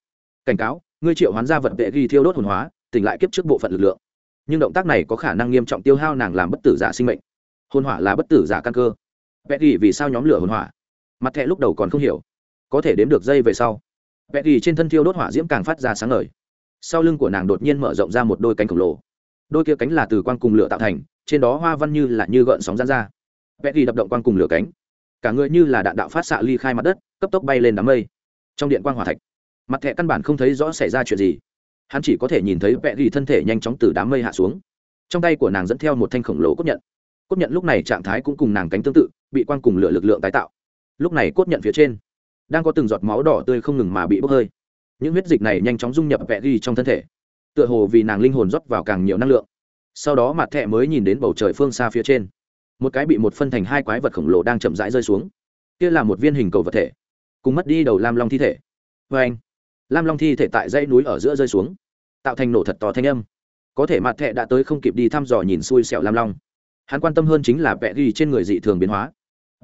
Cảnh cáo, ngươi triệu hoán ra vật vệ ghi thiêu đốt hồn hóa tỉnh lại kiếp trước bộ phận lực lượng. Nhưng động tác này có khả năng nghiêm trọng tiêu hao nàng làm bất tử giả sinh mệnh. Hôn hỏa là bất tử giả căn cơ. Vẽ ghi vì sao nhóm lửa hôn hỏa? Mặt thẹ lúc đầu còn không hiểu. Có thể đếm được dây về sau vẽ ghi trên thân thiêu đốt hỏa diễm càng phát ra sáng ngời. Sau lưng của nàng đột nhiên mở rộng ra một đôi cánh khổng lồ. Đôi kia cánh là từ quang cùng lửa tạo thành, trên đó hoa văn như là như gợn sóng rán ra. Vẽ ghi đập động quang cùng lửa cánh. Cả người như là đạn đạo phát xạ ly khai mặt đất, cấp tốc bay lên đám mây. Trong điện quang hỏa thạch, mặt thẹ căn bản không thấy rõ xảy ra chuyện gì hắn chỉ có thể nhìn thấy vẹ ghi thân thể nhanh chóng từ đám mây hạ xuống. Trong tay của nàng dẫn theo một thanh khổng lồ cốt nhận cốt nhận lúc này trạng thái cũng cùng nàng cánh tương tự, bị quang cùng lửa lực lượng tái tạo. Lúc này cốt nhận phía trên đang có từng giọt máu đỏ tươi không ngừng mà bị bốc hơi. Những huyết dịch này nhanh chóng dung nhập vẹ ghi trong thân thể, tựa hồ vì nàng linh hồn rót vào càng nhiều năng lượng. Sau đó mặt thẹ mới nhìn đến bầu trời phương xa phía trên. Một cái bị một phân thành hai quái vật khổng lồ đang chậm rãi rơi xuống. Kia là một viên hình cầu vật thể, cùng mất đi đầu lam long thi thể. Vê anh lam long thi thể tại dãy núi ở giữa rơi xuống, tạo thành nổ thật to thanh âm. Có thể mặt thẹ đã tới không kịp đi thăm dò nhìn xui xẻo lam long. Hắn quan tâm hơn chính là vẽ ghi trên người dị thường biến hóa.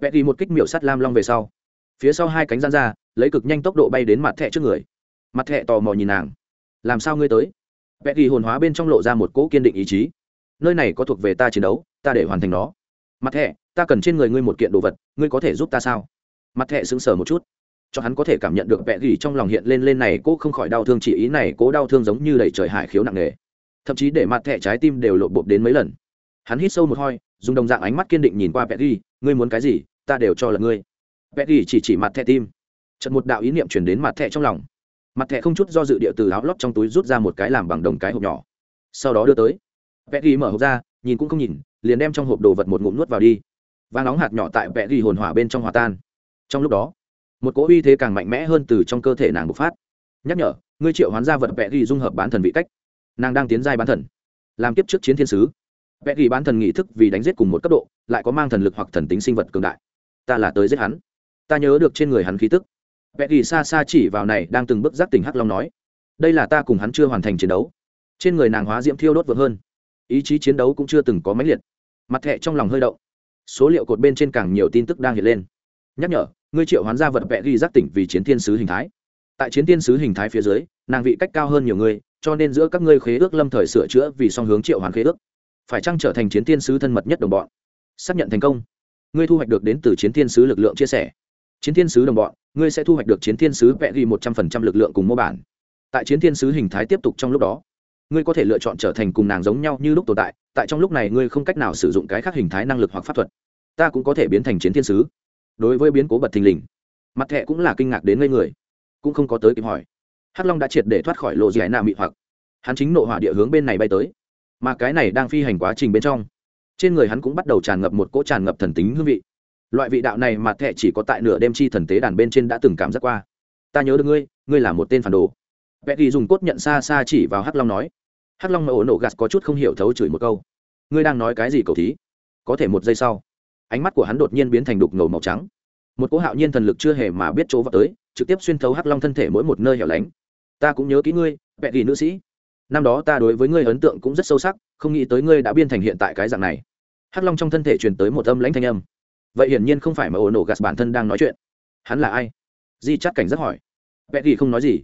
Vẽ ghi một kích miểu sắt lam long về sau, phía sau hai cánh gian ra, lấy cực nhanh tốc độ bay đến mặt thẹ trước người. Mặt thẹ tò mò nhìn nàng. Làm sao ngươi tới? Vẽ ghi hồn hóa bên trong lộ ra một cỗ kiên định ý chí. Nơi này có thuộc về ta chiến đấu, ta để hoàn thành nó. Mặt thẹ ta cần trên người ngươi một kiện đồ vật, ngươi có thể giúp ta sao? Mặt thẹ sững sờ một chút cho hắn có thể cảm nhận được vẽ gỉ trong lòng hiện lên lên này cố không khỏi đau thương chỉ ý này cố đau thương giống như đầy trời hải khiếu nặng nề. Thậm chí để mặt thẻ trái tim đều lộ bộp đến mấy lần. Hắn hít sâu một hoi, dùng đồng dạng ánh mắt kiên định nhìn qua vẽ gỉ, ngươi muốn cái gì, ta đều cho là ngươi. Vẽ gỉ chỉ chỉ mặt thẻ tim. Trận một đạo ý niệm chuyển đến mặt thẻ trong lòng. Mặt thẻ không chút do dự địa từ áo lót trong túi rút ra một cái làm bằng đồng cái hộp nhỏ. Sau đó đưa tới. Vẽ gỉ mở hộp ra, nhìn cũng không nhìn, liền đem trong hộp đồ vật một ngụm nuốt vào đi. Vang nóng hạt nhỏ tại vẽ gỉ hồn hỏa bên trong hòa tan. Trong lúc đó một cỗ uy thế càng mạnh mẽ hơn từ trong cơ thể nàng bộc phát. Nhắc nhở, ngươi triệu hoán ra vật vẽ ghi dung hợp bán thần vị cách. Nàng đang tiến giai bán thần. Làm tiếp trước chiến thiên sứ. Vẽ ghi bán thần nghị thức vì đánh giết cùng một cấp độ, lại có mang thần lực hoặc thần tính sinh vật cường đại. Ta là tới giết hắn. Ta nhớ được trên người hắn khí tức. Vẽ ghi xa xa chỉ vào này đang từng bước giác tỉnh hắc long nói, đây là ta cùng hắn chưa hoàn thành chiến đấu. Trên người nàng hóa diễm thiêu đốt vượt hơn. Ý chí chiến đấu cũng chưa từng có máy liệt. Mặt thẹ trong lòng hơi động. Số liệu cột bên trên càng nhiều tin tức đang hiện lên. Nhắc nhở ngươi triệu hoán ra vật vẽ ghi giác tỉnh vì chiến thiên sứ hình thái. Tại chiến thiên sứ hình thái phía dưới, nàng vị cách cao hơn nhiều người, cho nên giữa các ngươi khế ước lâm thời sửa chữa vì song hướng triệu hoán khế ước. Phải chăng trở thành chiến thiên sứ thân mật nhất đồng bọn? Xác nhận thành công. Ngươi thu hoạch được đến từ chiến thiên sứ lực lượng chia sẻ. Chiến thiên sứ đồng bọn, ngươi sẽ thu hoạch được chiến thiên sứ vẽ ghi một trăm phần trăm lực lượng cùng mô bản. Tại chiến thiên sứ hình thái tiếp tục trong lúc đó, ngươi có thể lựa chọn trở thành cùng nàng giống nhau như lúc tồn tại tại trong lúc này ngươi không cách nào sử dụng cái khác hình thái năng lực hoặc pháp thuật. Ta cũng có thể biến thành chiến thiên sứ đối với biến cố bật thình lình. Mặt thẹ cũng là kinh ngạc đến ngây người. Cũng không có tới kịp hỏi. Hắc long đã triệt để thoát khỏi lộ giải nạ mị hoặc. Hắn chính nộ hỏa địa hướng bên này bay tới. Mà cái này đang phi hành quá trình bên trong, trên người hắn cũng bắt đầu tràn ngập một cỗ tràn ngập thần tính hương vị. Loại vị đạo này mặt thẹ chỉ có tại nửa đêm chi thần tế đàn bên trên đã từng cảm giác qua. Ta nhớ được ngươi ngươi là một tên phản đồ. Vẽ ghi dùng cốt nhận xa xa chỉ vào hắc long nói. Hắc long mà ổ nổ gạt có chút không hiểu thấu chửi một câu. Ngươi đang nói cái gì cầu thí? Có thể một giây sau ánh mắt của hắn đột nhiên biến thành đục ngầu màu trắng. Một cỗ hạo nhiên thần lực chưa hề mà biết chỗ vào tới, trực tiếp xuyên thấu hắc long thân thể mỗi một nơi hẻo lánh. Ta cũng nhớ kỹ ngươi vẹ ghi nữ sĩ. Năm đó ta đối với ngươi ấn tượng cũng rất sâu sắc, không nghĩ tới ngươi đã biên thành hiện tại cái dạng này. Hắc long trong thân thể truyền tới một âm lãnh thanh âm. Vậy hiển nhiên không phải mà ổ nổ gạt bản thân đang nói chuyện. Hắn là ai? Di chắt cảnh rất hỏi. Vẹ ghi không nói gì.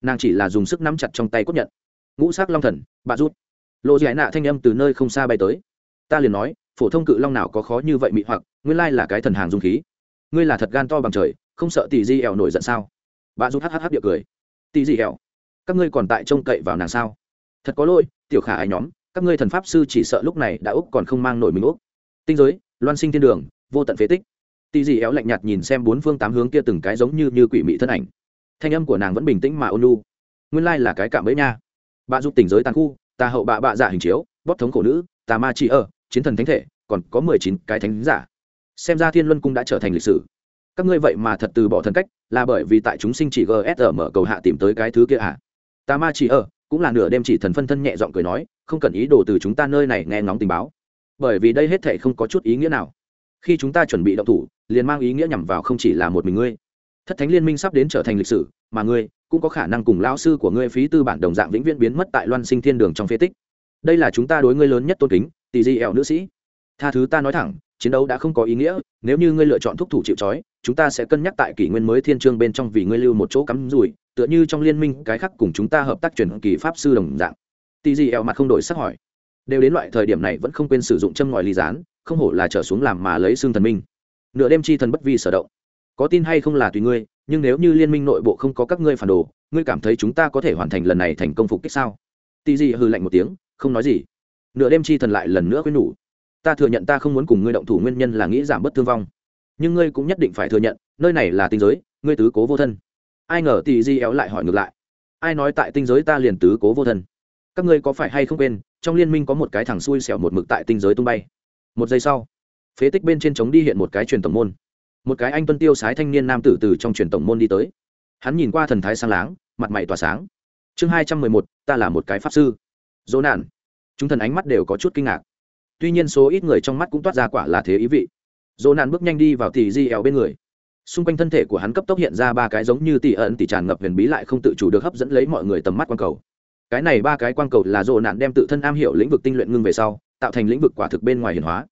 Nàng chỉ là dùng sức nắm chặt trong tay cốt nhận. Ngũ sắc long thần, bà rút. Lộ giải nạ thanh âm từ nơi không xa bay tới. Ta liền nói phổ thông cự long nào có khó như vậy mị hoặc, nguyên lai là cái thần hàng dung khí. Ngươi là thật gan to bằng trời, không sợ tỷ di ẻo nổi giận sao? Bà rút hhh địa cười. Tỷ di ẻo, các ngươi còn tại trông cậy vào nàng sao? Thật có lỗi, tiểu khả ai nhóm, các ngươi thần pháp sư chỉ sợ lúc này đã úc còn không mang nổi mình úc. Tinh giới, loan sinh thiên đường, vô tận phế tích. Tỷ di éo lạnh nhạt nhìn xem bốn phương tám hướng kia từng cái giống như như quỷ mị thân ảnh. Thanh âm của nàng vẫn bình tĩnh mà ôn lu nguyên lai là cái cảm bẫy nha. Bà giúp tỉnh giới tàn khu ta hậu bạ bạ giả hình chiếu, bóp thống khổ nữ, tà ma chỉ ở chiến thần thánh thể, còn có mười chín cái thánh giả. Xem ra thiên luân cung đã trở thành lịch sử. Các ngươi vậy mà thật từ bỏ thần cách, là bởi vì tại chúng sinh chỉ gsr mở cầu hạ tìm tới cái thứ kia à? Ta ma chỉ ở, cũng là nửa đêm chỉ thần phân thân nhẹ giọng cười nói, không cần ý đồ từ chúng ta nơi này nghe ngóng tình báo. Bởi vì đây hết thệ không có chút ý nghĩa nào. Khi chúng ta chuẩn bị động thủ, liền mang ý nghĩa nhằm vào không chỉ là một mình ngươi. Thất thánh liên minh sắp đến trở thành lịch sử, mà ngươi cũng có khả năng cùng lao sư của ngươi phí tư bản đồng dạng vĩnh viễn biến mất tại loan sinh thiên đường trong phế tích. Đây là chúng ta đối ngươi lớn nhất tôn kính tỷ di ẻo nữ sĩ. Tha thứ ta nói thẳng chiến đấu đã không có ý nghĩa nếu như ngươi lựa chọn thúc thủ chịu trói chúng ta sẽ cân nhắc tại kỷ nguyên mới thiên trương bên trong vì ngươi lưu một chỗ cắm rủi tựa như trong liên minh cái khác cùng chúng ta hợp tác truyền kỳ pháp sư đồng dạng. Tỷ di ẻo mặt không đổi sắc hỏi. Đều đến loại thời điểm này vẫn không quên sử dụng châm ngòi ly dán, không hổ là trở xuống làm mà lấy xương thần minh. Nửa đêm chi thần bất vi sở động. Có tin hay không là tùy ngươi nhưng nếu như liên minh nội bộ không có các ngươi phản đồ ngươi cảm thấy chúng ta có thể hoàn thành lần này thành công phục kích sao? Tì dị hư lạnh một tiếng không nói gì nửa đêm chi thần lại lần nữa khuyên nhủ, ta thừa nhận ta không muốn cùng ngươi động thủ, nguyên nhân là nghĩ giảm bớt thương vong. Nhưng ngươi cũng nhất định phải thừa nhận, nơi này là tinh giới, ngươi tứ cố vô thân. Ai ngờ tỳ di éo lại hỏi ngược lại, ai nói tại tinh giới ta liền tứ cố vô thân? Các ngươi có phải hay không quên, trong liên minh có một cái thằng xui xẻo một mực tại tinh giới tung bay. Một giây sau, phế tích bên trên trống đi hiện một cái truyền tổng môn. Một cái anh tuân tiêu sái thanh niên nam tử từ trong truyền tổng môn đi tới. Hắn nhìn qua thần thái sang láng, mặt mày tỏa sáng. Chương hai trăm mười một, ta là một cái pháp sư. Dỗ nạn chúng thần ánh mắt đều có chút kinh ngạc. Tuy nhiên số ít người trong mắt cũng toát ra quả là thế ý vị. Dỗ nạn bước nhanh đi vào tỷ di ẻo bên người. Xung quanh thân thể của hắn cấp tốc hiện ra ba cái giống như tỷ ẩn tỷ tràn ngập huyền bí lại không tự chủ được hấp dẫn lấy mọi người tầm mắt quang cầu. Cái này ba cái quang cầu là dỗ nạn đem tự thân am hiểu lĩnh vực tinh luyện ngưng về sau, tạo thành lĩnh vực quả thực bên ngoài hiển hóa.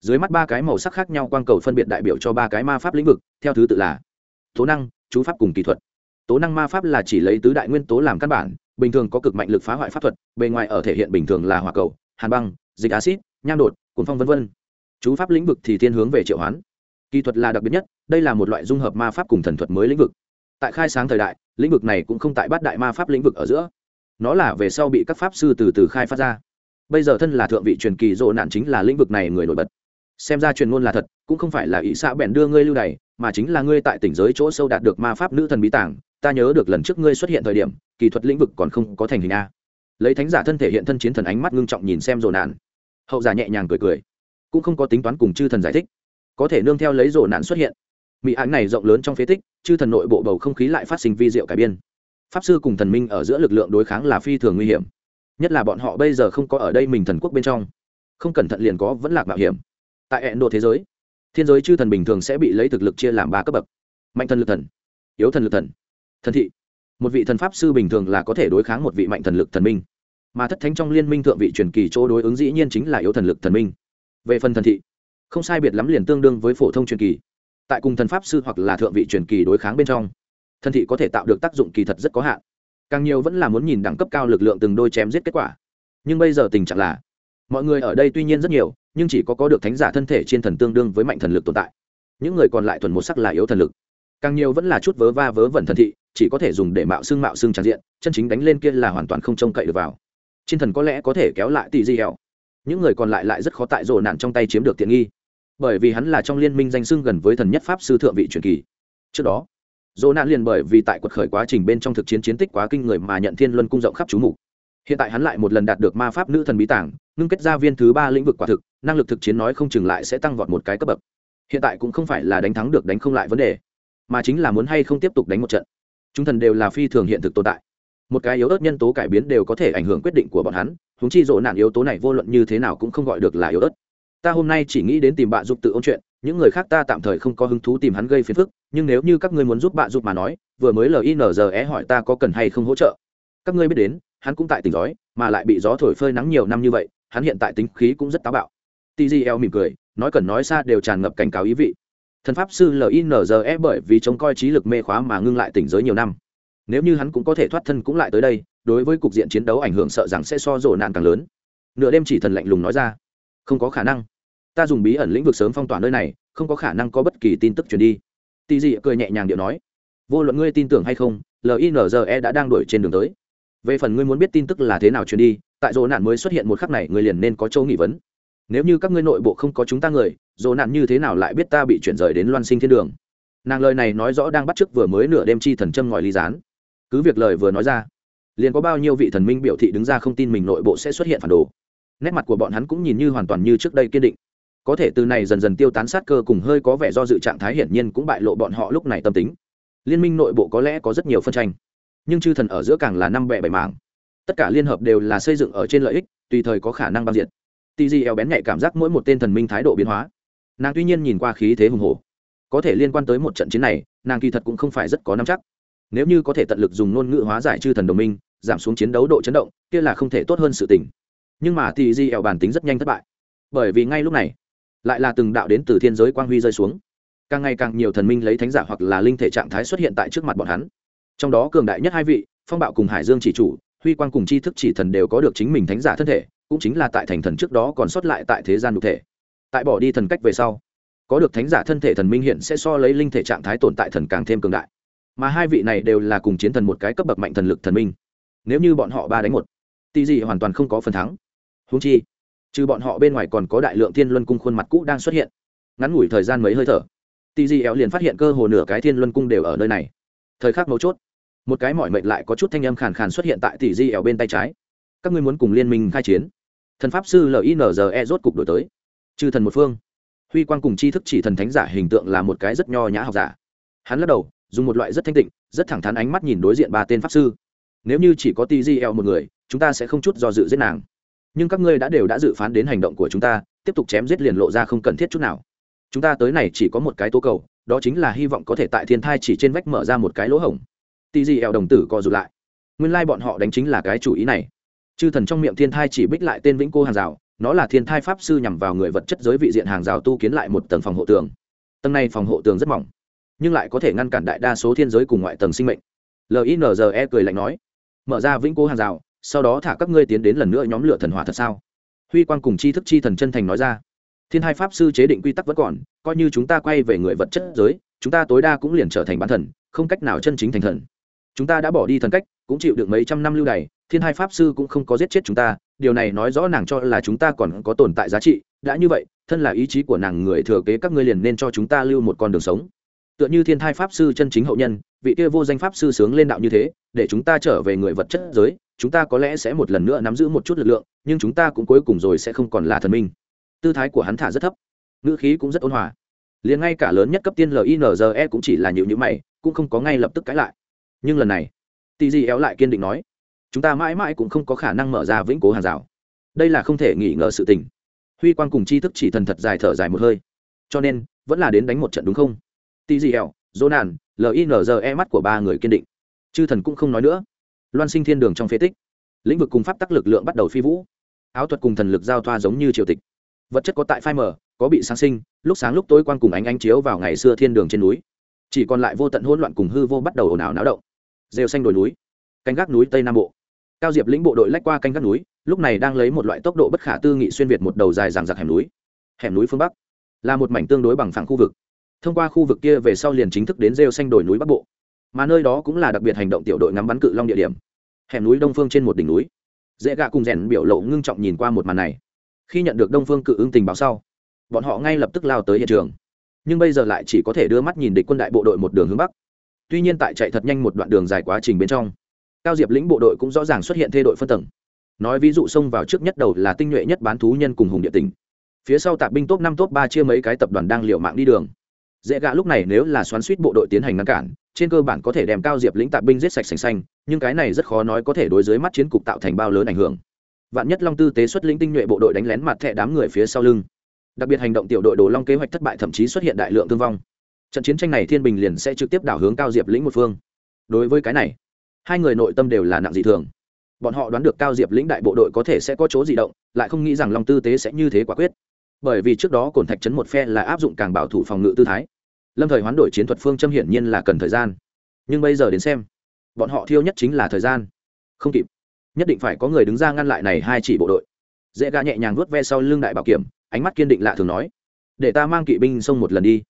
Dưới mắt ba cái màu sắc khác nhau quang cầu phân biệt đại biểu cho ba cái ma pháp lĩnh vực, theo thứ tự là tố năng, chú pháp cùng kỹ thuật. Tố năng ma pháp là chỉ lấy tứ đại nguyên tố làm căn bản bình thường có cực mạnh lực phá hoại pháp thuật, bề ngoài ở thể hiện bình thường là hỏa cầu, hàn băng, dịch acid nham đột cuốn phong v v chú pháp lĩnh vực thì thiên hướng về triệu hoán. Kỹ thuật là đặc biệt nhất, đây là một loại dung hợp ma pháp cùng thần thuật mới lĩnh vực. Tại khai sáng thời đại, lĩnh vực này cũng không tại bát đại ma pháp lĩnh vực ở giữa. Nó là về sau bị các pháp sư từ từ khai phát ra. Bây giờ thân là thượng vị truyền kỳ rộ nạn chính là lĩnh vực này người nổi bật. Xem ra truyền ngôn là thật, cũng không phải là ý xã bèn đưa ngươi lưu đày, mà chính là ngươi tại tỉnh giới chỗ sâu đạt được ma pháp nữ thần bí tàng ta nhớ được lần trước ngươi xuất hiện thời điểm, kỳ thuật lĩnh vực còn không có thành hình a. Lấy thánh giả thân thể hiện thân chiến thần ánh mắt ngưng trọng nhìn xem rồ nạn. Hậu giả nhẹ nhàng cười cười. Cũng không có tính toán cùng chư thần giải thích. Có thể nương theo lấy rồ nạn xuất hiện. Mỹ ánh này rộng lớn trong phế tích, chư thần nội bộ bầu không khí lại phát sinh vi diệu cải biên. Pháp sư cùng thần minh ở giữa lực lượng đối kháng là phi thường nguy hiểm. Nhất là bọn họ bây giờ không có ở đây mình thần quốc bên trong. Không cẩn thận liền có vẫn lạc mạo hiểm. Tại hẹn độ thế giới, thiên giới chư thần bình thường sẽ bị lấy thực lực chia làm ba cấp bậc. Mạnh thần lực thần, yếu thần lực thần thần thị. Một vị thần pháp sư bình thường là có thể đối kháng một vị mạnh thần lực thần minh, mà thất thánh trong liên minh thượng vị truyền kỳ chỗ đối ứng dĩ nhiên chính là yếu thần lực thần minh. Về phần thần thị, không sai biệt lắm liền tương đương với phổ thông truyền kỳ, tại cùng thần pháp sư hoặc là thượng vị truyền kỳ đối kháng bên trong, thần thị có thể tạo được tác dụng kỳ thật rất có hạn. Càng nhiều vẫn là muốn nhìn đẳng cấp cao lực lượng từng đôi chém giết kết quả. Nhưng bây giờ tình trạng là, mọi người ở đây tuy nhiên rất nhiều, nhưng chỉ có có được thánh giả thân thể trên thần tương đương với mạnh thần lực tồn tại. Những người còn lại thuần một sắc là yếu thần lực. Càng nhiều vẫn là chút vớ va vớ vẩn thần thị chỉ có thể dùng để mạo xương mạo xương tràn diện, chân chính đánh lên kia là hoàn toàn không trông cậy được vào. Chiến thần có lẽ có thể kéo lại tỷ di hẹo. Những người còn lại lại rất khó tại rộ nạn trong tay chiếm được tiện nghi. Bởi vì hắn là trong liên minh danh xưng gần với thần nhất pháp sư thượng vị truyền kỳ. Trước đó dỗ nạn liền bởi vì tại quật khởi quá trình bên trong thực chiến chiến tích quá kinh người mà nhận thiên luân cung rộng khắp chú mục. Hiện tại hắn lại một lần đạt được ma pháp nữ thần bí tảng, ngưng kết ra viên thứ ba lĩnh vực quả thực, năng lực thực chiến nói không chừng lại sẽ tăng vọt một cái cấp bậc. Hiện tại cũng không phải là đánh thắng được đánh không lại vấn đề, mà chính là muốn hay không tiếp tục đánh một trận chúng thần đều là phi thường hiện thực tồn tại. Một cái yếu ớt nhân tố cải biến đều có thể ảnh hưởng quyết định của bọn hắn húng chi rộ nạn yếu tố này vô luận như thế nào cũng không gọi được là yếu ớt. Ta hôm nay chỉ nghĩ đến tìm bạn giúp tự ôn chuyện, những người khác ta tạm thời không có hứng thú tìm hắn gây phiền phức, nhưng nếu như các ngươi muốn giúp bạn giúp mà nói, vừa mới linze hỏi ta có cần hay không hỗ trợ. Các ngươi biết đến, hắn cũng tại tỉnh giói, mà lại bị gió thổi phơi nắng nhiều năm như vậy, hắn hiện tại tính khí cũng rất táo bạo. Tgl mỉm cười, nói cần nói xa đều tràn ngập cảnh cáo ý vị thần pháp sư linze bởi vì trông coi trí lực mê khóa mà ngưng lại tỉnh giới nhiều năm. Nếu như hắn cũng có thể thoát thân cũng lại tới đây, đối với cục diện chiến đấu ảnh hưởng sợ rằng sẽ so rộ nạn càng lớn. Nửa đêm chỉ thần lạnh lùng nói ra, không có khả năng. Ta dùng bí ẩn lĩnh vực sớm phong tỏa nơi này, không có khả năng có bất kỳ tin tức truyền đi. Tì dị cười nhẹ nhàng điệu nói, vô luận ngươi tin tưởng hay không linze đã đang đuổi trên đường tới. Về phần ngươi muốn biết tin tức là thế nào truyền đi, tại dỗ nạn mới xuất hiện một khắc này ngươi liền nên có châu nghị vấn. Nếu như các ngươi nội bộ không có chúng ta người dỗ nạn như thế nào lại biết ta bị chuyển rời đến loan sinh thiên đường? Nàng lời này nói rõ đang bắt chước vừa mới nửa đêm chi thần châm ngòi ly gián. Cứ việc lời vừa nói ra, liền có bao nhiêu vị thần minh biểu thị đứng ra không tin mình nội bộ sẽ xuất hiện phản đồ. Nét mặt của bọn hắn cũng nhìn như hoàn toàn như trước đây kiên định. Có thể từ này dần dần tiêu tán sát cơ cùng hơi có vẻ do dự trạng thái hiển nhiên cũng bại lộ bọn họ lúc này tâm tính. Liên minh nội bộ có lẽ có rất nhiều phân tranh, nhưng chư thần ở giữa càng là năm bẹ bảy mảng. Tất cả liên hợp đều là xây dựng ở trên lợi ích, tùy thời có khả năng băng diệt. Tg eo bén nhạy cảm giác mỗi một tên thần minh thái độ biến hóa nàng tuy nhiên nhìn qua khí thế hùng hổ, có thể liên quan tới một trận chiến này nàng kỳ thật cũng không phải rất có nắm chắc. Nếu như có thể tận lực dùng ngôn ngữ hóa giải chư thần đồng minh giảm xuống chiến đấu độ chấn động kia là không thể tốt hơn sự tình. Nhưng mà thì di ẻo bản tính rất nhanh thất bại. Bởi vì ngay lúc này lại là từng đạo đến từ thiên giới quang huy rơi xuống. Càng ngày càng nhiều thần minh lấy thánh giả hoặc là linh thể trạng thái xuất hiện tại trước mặt bọn hắn. Trong đó cường đại nhất hai vị phong bạo cùng hải dương chỉ chủ huy quang cùng tri thức chỉ thần đều có được chính mình thánh giả thân thể cũng chính là tại thành thần trước đó còn sót lại tại thế gian nhục thể tại bỏ đi thần cách về sau, có được thánh giả thân thể thần minh hiện sẽ so lấy linh thể trạng thái tồn tại thần càng thêm cường đại. Mà hai vị này đều là cùng chiến thần một cái cấp bậc mạnh thần lực thần minh. Nếu như bọn họ ba đánh một tỷ Dị hoàn toàn không có phần thắng. Húng chi, trừ bọn họ bên ngoài còn có đại lượng thiên luân cung khuôn mặt cũ đang xuất hiện. Ngắn ngủi thời gian mấy hơi thở tỷ Dị éo liền phát hiện cơ hồ nửa cái thiên luân cung đều ở nơi này. Thời khắc mấu chốt, một cái mỏi mệnh lại có chút thanh âm khàn khàn xuất hiện tại tỷ Dị éo bên tay trái. Các ngươi muốn cùng liên minh khai chiến? Thần pháp sư linze rốt cục đổi tới chư thần một phương. Huy quang cùng tri thức chỉ thần thánh giả hình tượng là một cái rất nho nhã học giả. Hắn lắc đầu, dùng một loại rất thanh tịnh, rất thẳng thắn ánh mắt nhìn đối diện ba tên pháp sư. Nếu như chỉ có tỷ di eo một người, chúng ta sẽ không chút do dự giết nàng. Nhưng các ngươi đã đều đã dự phán đến hành động của chúng ta, tiếp tục chém giết liền lộ ra không cần thiết chút nào. Chúng ta tới này chỉ có một cái tố cầu, đó chính là hy vọng có thể tại thiên thai chỉ trên vách mở ra một cái lỗ hổng. Tỷ di eo đồng tử co rụt lại. Nguyên lai bọn họ đánh chính là cái chủ ý này. Chư thần trong miệng thiên thai chỉ bích lại tên vĩnh cô hàng rào nó là thiên thai pháp sư nhằm vào người vật chất giới vị diện hàng rào tu kiến lại một tầng phòng hộ tường. Tầng này phòng hộ tường rất mỏng, nhưng lại có thể ngăn cản đại đa số thiên giới cùng ngoại tầng sinh mệnh. Linze cười lạnh nói, mở ra vĩnh cố hàng rào, sau đó thả các ngươi tiến đến lần nữa nhóm lửa thần hỏa thật sao? Huy quang cùng chi thức chi thần chân thành nói ra, thiên hai pháp sư chế định quy tắc vẫn còn, coi như chúng ta quay về người vật chất giới, chúng ta tối đa cũng liền trở thành bản thần, không cách nào chân chính thành thần. Chúng ta đã bỏ đi thần cách, cũng chịu được mấy trăm năm lưu đày, thiên hai pháp sư cũng không có giết chết chúng ta điều này nói rõ nàng cho là chúng ta còn có tồn tại giá trị. Đã như vậy, thân là ý chí của nàng người thừa kế các ngươi liền nên cho chúng ta lưu một con đường sống. Tựa như thiên thai pháp sư chân chính hậu nhân, vị kia vô danh pháp sư sướng lên đạo như thế, để chúng ta trở về người vật chất giới, chúng ta có lẽ sẽ một lần nữa nắm giữ một chút lực lượng, nhưng chúng ta cũng cuối cùng rồi sẽ không còn là thần minh. Tư thái của hắn thả rất thấp, ngữ khí cũng rất ôn hòa. Liền ngay cả lớn nhất cấp tiên linze cũng chỉ là nhịu nhữ mày, cũng không có ngay lập tức cãi lại. Nhưng lần này tì di éo lại kiên định nói chúng ta mãi mãi cũng không có khả năng mở ra vĩnh cố hàng rào. Đây là không thể nghỉ ngờ sự tình. Huy quan cùng tri thức chỉ thần thật dài thở dài một hơi. Cho nên, vẫn là đến đánh một trận đúng không? Tì gì hẹo dỗ nàn linze mắt của ba người kiên định. Chư thần cũng không nói nữa. Loan sinh thiên đường trong phế tích. Lĩnh vực cùng pháp tắc lực lượng bắt đầu phi vũ. Áo thuật cùng thần lực giao thoa giống như triều tịch. Vật chất có tại phai mờ, có bị sáng sinh, lúc sáng lúc tối quan cùng ánh ánh chiếu vào ngày xưa thiên đường trên núi. Chỉ còn lại vô tận hỗn loạn cùng hư vô bắt đầu ồn ào náo động. Rêu xanh đồi núi, canh gác núi tây nam bộ cao diệp lĩnh bộ đội lách qua canh gác núi, lúc này đang lấy một loại tốc độ bất khả tư nghị xuyên việt một đầu dài ràng giặc hẻm núi. Hẻm núi phương bắc là một mảnh tương đối bằng phẳng khu vực. Thông qua khu vực kia về sau liền chính thức đến rêu xanh đồi núi bắc bộ. Mà nơi đó cũng là đặc biệt hành động tiểu đội ngắm bắn cự long địa điểm. Hẻm núi đông phương trên một đỉnh núi. Dễ gạ cùng rèn biểu lộ ngưng trọng nhìn qua một màn này. Khi nhận được đông phương cự ứng tình báo sau, bọn họ ngay lập tức lao tới hiện trường. Nhưng bây giờ lại chỉ có thể đưa mắt nhìn địch quân đại bộ đội một đường hướng bắc. Tuy nhiên tại chạy thật nhanh một đoạn đường dài quá trình bên trong cao diệp lĩnh bộ đội cũng rõ ràng xuất hiện thê đội phân tầng. Nói ví dụ xông vào trước nhất đầu là tinh nhuệ nhất bán thú nhân cùng hùng địa tỉnh. Phía sau tạp binh top năm, top ba chia mấy cái tập đoàn đang liệu mạng đi đường. Dễ gạ lúc này nếu là xoắn suýt bộ đội tiến hành ngăn cản, trên cơ bản có thể đem cao diệp lĩnh tạp binh giết sạch sành xanh, nhưng cái này rất khó nói có thể đối dưới mắt chiến cục tạo thành bao lớn ảnh hưởng. Vạn nhất long tư tế xuất lĩnh tinh nhuệ bộ đội đánh lén mặt thẹ đám người phía sau lưng. Đặc biệt hành động tiểu đội đồ long kế hoạch thất bại thậm chí xuất hiện đại lượng thương vong. Trận chiến tranh này thiên bình liền sẽ trực tiếp đảo hướng cao diệp lĩnh một phương. Đối với cái này hai người nội tâm đều là nặng dị thường. Bọn họ đoán được cao diệp lĩnh đại bộ đội có thể sẽ có chỗ di động, lại không nghĩ rằng long tư tế sẽ như thế quả quyết. Bởi vì trước đó cổn thạch trấn một phe là áp dụng càng bảo thủ phòng ngự tư thái. Lâm thời hoán đổi chiến thuật phương châm hiển nhiên là cần thời gian. Nhưng bây giờ đến xem, bọn họ thiêu nhất chính là thời gian. Không kịp. Nhất định phải có người đứng ra ngăn lại này hai chỉ bộ đội. Dễ gà nhẹ nhàng vuốt ve sau lưng đại bảo kiểm, ánh mắt kiên định lạ thường nói, để ta mang kỵ binh sông một lần đi.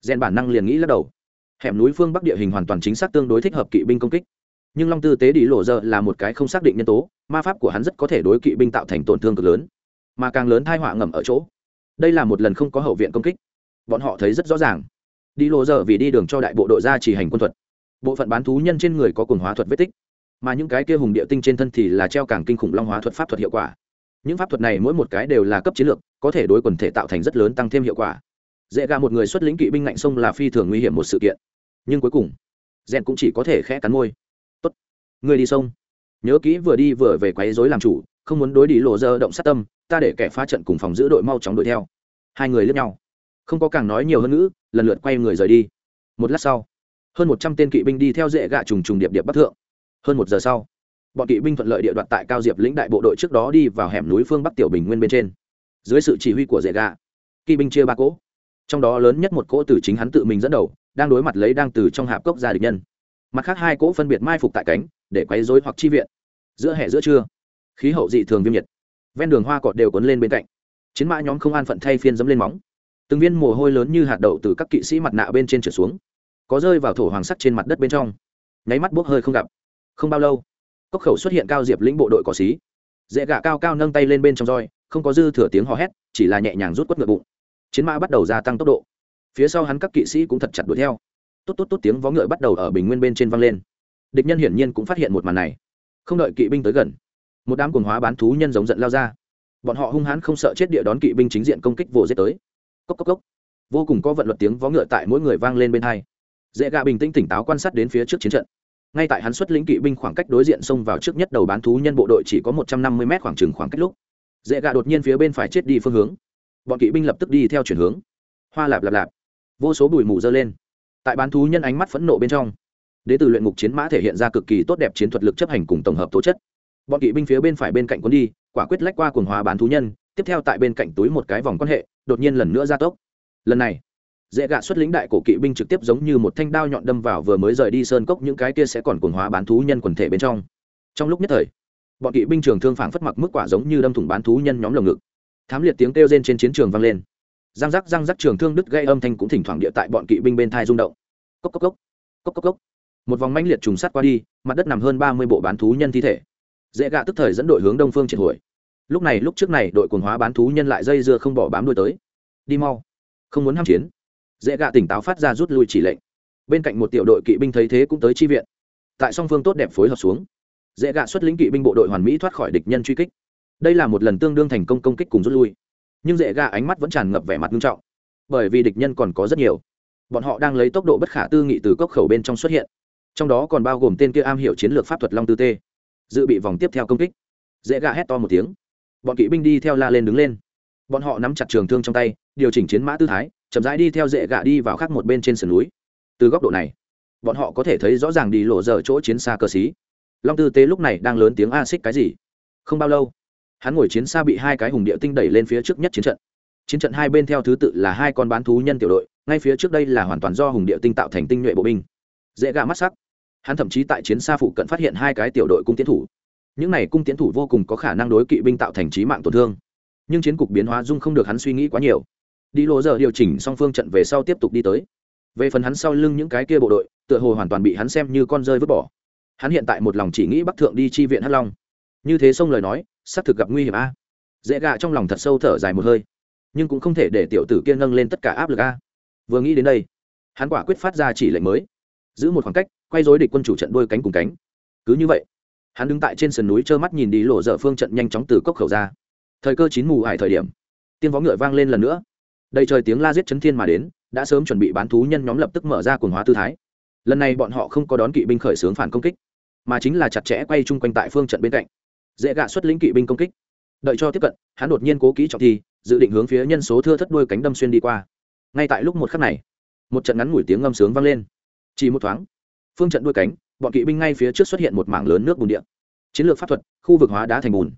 Rèn bản năng liền nghĩ lắc đầu. Hẻm núi phương bắc địa hình hoàn toàn chính xác tương đối thích hợp kỵ binh công kích nhưng long tư tế đi lộ giờ là một cái không xác định nhân tố, ma pháp của hắn rất có thể đối kỵ binh tạo thành tổn thương cực lớn, mà càng lớn thai họa ngầm ở chỗ. Đây là một lần không có hậu viện công kích. Bọn họ thấy rất rõ ràng. Đi lộ giờ vì đi đường cho đại bộ đội ra chỉ hành quân thuật. Bộ phận bán thú nhân trên người có cùng hóa thuật vết tích, mà những cái kia hùng địa tinh trên thân thì là treo càng kinh khủng long hóa thuật pháp thuật hiệu quả. Những pháp thuật này mỗi một cái đều là cấp chiến lược, có thể đối quần thể tạo thành rất lớn tăng thêm hiệu quả. Dễ gà một người xuất lĩnh kỵ binh ngạnh sông là phi thường nguy hiểm một sự kiện. Nhưng cuối cùng rèn cũng chỉ có thể khẽ cắn môi người đi sông. Nhớ kỹ vừa đi vừa về quấy rối làm chủ, không muốn đối đi lộ dơ động sát tâm, ta để kẻ phá trận cùng phòng giữ đội mau chóng đuổi theo. Hai người lướt nhau. Không có càng nói nhiều hơn nữa lần lượt quay người rời đi. Một lát sau, hơn một trăm tên kỵ binh đi theo dễ gạ trùng trùng điệp điệp bắc thượng. Hơn một giờ sau, bọn kỵ binh thuận lợi địa đoạt tại cao diệp lĩnh đại bộ đội trước đó đi vào hẻm núi phương bắc tiểu bình nguyên bên trên. Dưới sự chỉ huy của dễ gạ, kỵ binh chia ba cỗ. Trong đó lớn nhất một cỗ từ chính hắn tự mình dẫn đầu, đang đối mặt lấy đang từ trong hạp cốc ra địch nhân. Mặt khác hai cỗ phân biệt mai phục tại cánh để quấy rối hoặc chi viện. Giữa hè giữa trưa, khí hậu dị thường viêm nhiệt. Ven đường hoa cọt đều cuốn lên bên cạnh. Chiến mã nhóm không an phận thay phiên dẫm lên móng. Từng viên mồ hôi lớn như hạt đậu từ các kỵ sĩ mặt nạ bên trên trở xuống. Có rơi vào thổ hoàng sắt trên mặt đất bên trong. Nháy mắt bốc hơi không gặp. Không bao lâu, cốc khẩu xuất hiện cao diệp lĩnh bộ đội cỏ xí. Dễ gạ cao cao nâng tay lên bên trong roi, không có dư thừa tiếng hò hét, chỉ là nhẹ nhàng rút quất ngựa bụng. Chiến mã bắt đầu gia tăng tốc độ. Phía sau hắn các kỵ sĩ cũng thật chặt đuổi theo. Tốt tốt tốt tiếng vó ngựa bắt đầu ở bình nguyên bên trên văng lên địch nhân hiển nhiên cũng phát hiện một màn này. Không đợi kỵ binh tới gần, một đám cuồng hóa bán thú nhân giống giận lao ra. Bọn họ hung hãn không sợ chết địa đón kỵ binh chính diện công kích vồ giết tới. Cốc cốc cốc. Vô cùng có vận luật tiếng vó ngựa tại mỗi người vang lên bên hai. Dễ gạ bình tĩnh tỉnh táo quan sát đến phía trước chiến trận. Ngay tại hắn xuất lĩnh kỵ binh khoảng cách đối diện xông vào trước nhất đầu bán thú nhân bộ đội chỉ có một trăm năm mươi mét khoảng trừng khoảng cách lúc, dễ gạ đột nhiên phía bên phải chết đi phương hướng. Bọn kỵ binh lập tức đi theo chuyển hướng. Hoa lạp lạp lạp. Vô số bụi mù dơ lên. Tại bán thú nhân ánh mắt phẫn nộ bên trong đến từ luyện ngục chiến mã thể hiện ra cực kỳ tốt đẹp chiến thuật lực chấp hành cùng tổng hợp tố chất. Bọn kỵ binh phía bên phải bên cạnh quân đi, quả quyết lách qua cuồng hóa bán thú nhân, tiếp theo tại bên cạnh túi một cái vòng quan hệ, đột nhiên lần nữa ra tốc. Lần này, dễ gạ xuất lĩnh đại cổ kỵ binh trực tiếp giống như một thanh đao nhọn đâm vào vừa mới rời đi sơn cốc những cái kia sẽ còn cuồng hóa bán thú nhân quần thể bên trong. Trong lúc nhất thời, bọn kỵ binh trường thương phảng phất mặc mức quả giống như đâm thủng bán thú nhân nhóm lồng ngực. Thám liệt tiếng kêu rên trên chiến trường vang lên. Răng rắc răng rắc trường thương đứt gây âm thanh cũng thỉnh thoảng địa tại bọn kỵ binh bên thai rung động. Cốc cốc cốc. Cốc cốc cốc một vòng mãnh liệt trùng sát qua đi, mặt đất nằm hơn ba mươi bộ bán thú nhân thi thể. Dễ gạ tức thời dẫn đội hướng đông phương triệt hồi. Lúc này, lúc trước này, đội quần hóa bán thú nhân lại dây dưa không bỏ bám đuôi tới. Đi mau. Không muốn ham chiến. Dễ gạ tỉnh táo phát ra rút lui chỉ lệnh. Bên cạnh một tiểu đội kỵ binh thấy thế cũng tới chi viện. Tại song phương tốt đẹp phối hợp xuống, dễ gạ xuất lĩnh kỵ binh bộ đội hoàn mỹ thoát khỏi địch nhân truy kích. Đây là một lần tương đương thành công công kích cùng rút lui. Nhưng dễ gạ ánh mắt vẫn tràn ngập vẻ mặt nghiêm trọng. Bởi vì địch nhân còn có rất nhiều. Bọn họ đang lấy tốc độ bất khả tư nghị từ cốc khẩu bên trong xuất hiện trong đó còn bao gồm tên kia am hiểu chiến lược pháp thuật long tư tê, dự bị vòng tiếp theo công kích. Dễ gạ hét to một tiếng. Bọn kỵ binh đi theo la lên đứng lên. Bọn họ nắm chặt trường thương trong tay, điều chỉnh chiến mã tư thái, chậm rãi đi theo dễ gạ đi vào khác một bên trên sườn núi. Từ góc độ này, bọn họ có thể thấy rõ ràng đi lộ giờ chỗ chiến xa cơ sĩ long tư tế lúc này đang lớn tiếng a xích cái gì? Không bao lâu, hắn ngồi chiến xa bị hai cái hùng địa tinh đẩy lên phía trước nhất chiến trận. Chiến trận hai bên theo thứ tự là hai con bán thú nhân tiểu đội, ngay phía trước đây là hoàn toàn do hùng địa tinh tạo thành tinh nhuệ bộ binh. Dễ gạ mắt sắc hắn thậm chí tại chiến xa phụ cận phát hiện hai cái tiểu đội cung tiến thủ. Những này cung tiến thủ vô cùng có khả năng đối kỵ binh tạo thành trí mạng tổn thương. Nhưng chiến cục biến hóa dung không được hắn suy nghĩ quá nhiều. Đi lộ giờ điều chỉnh song phương trận về sau tiếp tục đi tới. Về phần hắn sau lưng những cái kia bộ đội, tựa hồ hoàn toàn bị hắn xem như con rơi vứt bỏ. Hắn hiện tại một lòng chỉ nghĩ bắc thượng đi chi viện hắc long. Như thế xong lời nói, xác thực gặp nguy hiểm a. Dễ gạ trong lòng thật sâu thở dài một hơi. Nhưng cũng không thể để tiểu tử kia nâng lên tất cả áp lực a. Vừa nghĩ đến đây, hắn quả quyết phát ra chỉ lệnh mới giữ một khoảng cách, quay dối địch quân chủ trận đôi cánh cùng cánh. Cứ như vậy, hắn đứng tại trên sườn núi trơ mắt nhìn đi lộ dở phương trận nhanh chóng từ cốc khẩu ra. Thời cơ chín mù ải thời điểm tiên vó ngựa vang lên lần nữa. Đầy trời tiếng la giết chấn thiên mà đến, đã sớm chuẩn bị bán thú nhân nhóm lập tức mở ra cuồng hóa tư thái. Lần này bọn họ không có đón kỵ binh khởi xướng phản công kích, mà chính là chặt chẽ quay chung quanh tại phương trận bên cạnh. Dễ gạ xuất lĩnh kỵ binh công kích. Đợi cho tiếp cận, hắn đột nhiên cố kỹ trọng thi, dự định hướng phía nhân số thưa thất đuôi cánh đâm xuyên đi qua. Ngay tại lúc một khắc này, một trận ngắn ngủi tiếng ngâm sướng vang lên chỉ một thoáng, phương trận đuôi cánh, bọn kỵ binh ngay phía trước xuất hiện một mảng lớn nước bùn điện. Chiến lược pháp thuật, khu vực hóa đá thành bùn.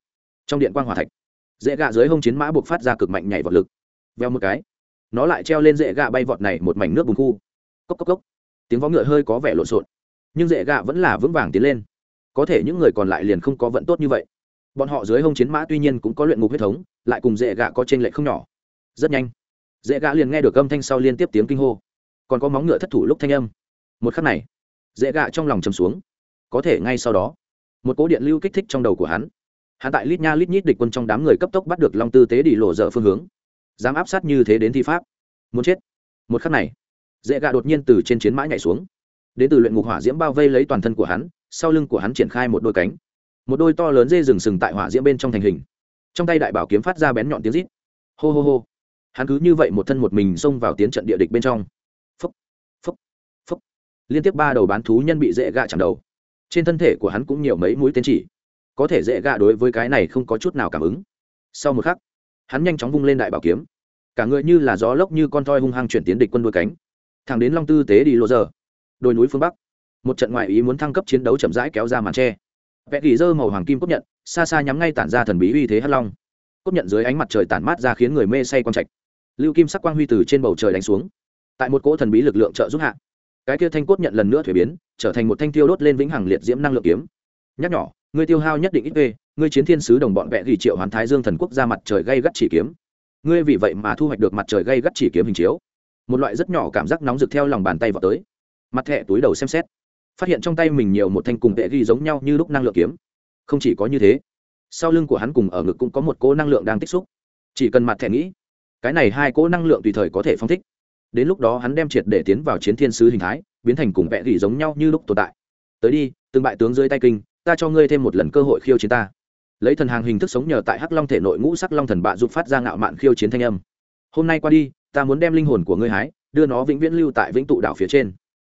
Trong điện quan hòa thạch, dễ gạ dưới hông chiến mã buộc phát ra cực mạnh nhảy vọt lực. Veo một cái, nó lại treo lên dễ gạ bay vọt này một mảnh nước bùn khu. Cốc cốc cốc. Tiếng vó ngựa hơi có vẻ lộn xộn, nhưng dễ gạ vẫn là vững vàng tiến lên. Có thể những người còn lại liền không có vận tốt như vậy. Bọn họ dưới hông chiến mã tuy nhiên cũng có luyện ngục huyết thống, lại cùng dễ gạ có t r ê n lệch không nhỏ. Rất nhanh, dễ gạ liền nghe được âm thanh sau liên tiếp tiếng kinh hô. Còn có móng ngựa thất thủ lúc thanh âm một khắc này, dễ gạ trong lòng chầm xuống. Có thể ngay sau đó, một cố điện lưu kích thích trong đầu của hắn. Hắn tại lít nha lít nhít địch quân trong đám người cấp tốc bắt được long tư tế đi lộ dở phương hướng. Dám áp sát như thế đến thi pháp. Muốn chết. Một khắc này, dễ gạ đột nhiên từ trên chiến mã nhảy xuống. Đến từ luyện ngục hỏa diễm bao vây lấy toàn thân của hắn, sau lưng của hắn triển khai một đôi cánh. Một đôi to lớn dê rừng sừng tại hỏa diễm bên trong thành hình. Trong tay đại bảo kiếm phát ra bén nhọn tiếng rít. Hô hô hô. Hắn cứ như vậy một thân một mình xông vào tiến trận địa địch bên trong liên tiếp ba đầu bán thú nhân bị dễ gạ chạm đầu. Trên thân thể của hắn cũng nhiều mấy mũi tên chỉ. Có thể dễ gạ đối với cái này không có chút nào cảm ứng. Sau một khắc, hắn nhanh chóng vung lên đại bảo kiếm. Cả người như là gió lốc như con toi hung hăng chuyển tiến địch quân đuôi cánh. Thẳng đến long tư tế đi lô giờ đồi núi phương bắc, một trận ngoại ý muốn thăng cấp chiến đấu chậm rãi kéo ra màn tre. Vẽ gỉ dơ màu hoàng kim cốt nhận, xa xa nhắm ngay tản ra thần bí uy thế hắt long. Cốt nhận dưới ánh mặt trời tản mát ra khiến người mê say quang trạch. Lưu kim sắc quang huy từ trên bầu trời đánh xuống. Tại một cỗ thần bí lực lượng trợ giúp hạ cái kia thanh cốt nhận lần nữa thuế biến, trở thành một thanh tiêu đốt lên vĩnh hằng liệt diễm năng lượng kiếm. Nhắc nhỏ, ngươi tiêu hao nhất định ít p ngươi chiến thiên sứ đồng bọn vẽ ghi triệu hoàn thái dương thần quốc ra mặt trời gây gắt chỉ kiếm. Ngươi vì vậy mà thu hoạch được mặt trời gây gắt chỉ kiếm hình chiếu. Một loại rất nhỏ cảm giác nóng rực theo lòng bàn tay vào tới. Mặt thẹ túi đầu xem xét, phát hiện trong tay mình nhiều một thanh cùng vẽ ghi giống nhau như lúc năng lượng kiếm. Không chỉ có như thế, sau lưng của hắn cùng ở ngực cũng có một cỗ năng lượng đang tích xúc. Chỉ cần mặt thẻ nghĩ, cái này hai cỗ năng lượng tùy thời có thể phong thích đến lúc đó hắn đem triệt để tiến vào chiến thiên sứ hình thái, biến thành cùng vẽ gỉ giống nhau như lúc tồn tại. Tới đi, từng bại tướng dưới tay kinh, ta cho ngươi thêm một lần cơ hội khiêu chiến ta. Lấy thần hàng hình thức sống nhờ tại hắc long thể nội ngũ sắc long thần bạ giúp phát ra ngạo mạn khiêu chiến thanh âm. Hôm nay qua đi, ta muốn đem linh hồn của ngươi hái, đưa nó vĩnh viễn lưu tại vĩnh tụ đảo phía trên.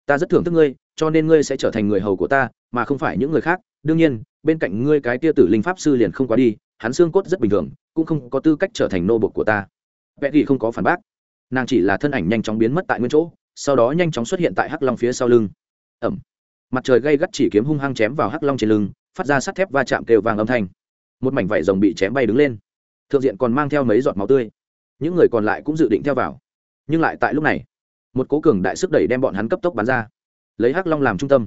Ta rất thưởng thức ngươi, cho nên ngươi sẽ trở thành người hầu của ta, mà không phải những người khác. Đương nhiên, bên cạnh ngươi cái tia tử linh pháp sư liền không quá đi, hắn xương cốt rất bình thường, cũng không có tư cách trở thành nô bộc của ta. Vẽ gỉ không có phản bác nàng chỉ là thân ảnh nhanh chóng biến mất tại nguyên chỗ, sau đó nhanh chóng xuất hiện tại hắc long phía sau lưng. Ẩm. Mặt trời gây gắt chỉ kiếm hung hăng chém vào hắc long trên lưng, phát ra sắt thép va chạm kêu vàng âm thanh. Một mảnh vải rồng bị chém bay đứng lên. Thượng diện còn mang theo mấy giọt máu tươi. Những người còn lại cũng dự định theo vào. Nhưng lại tại lúc này, một cố cường đại sức đẩy đem bọn hắn cấp tốc bắn ra. Lấy hắc long làm trung tâm.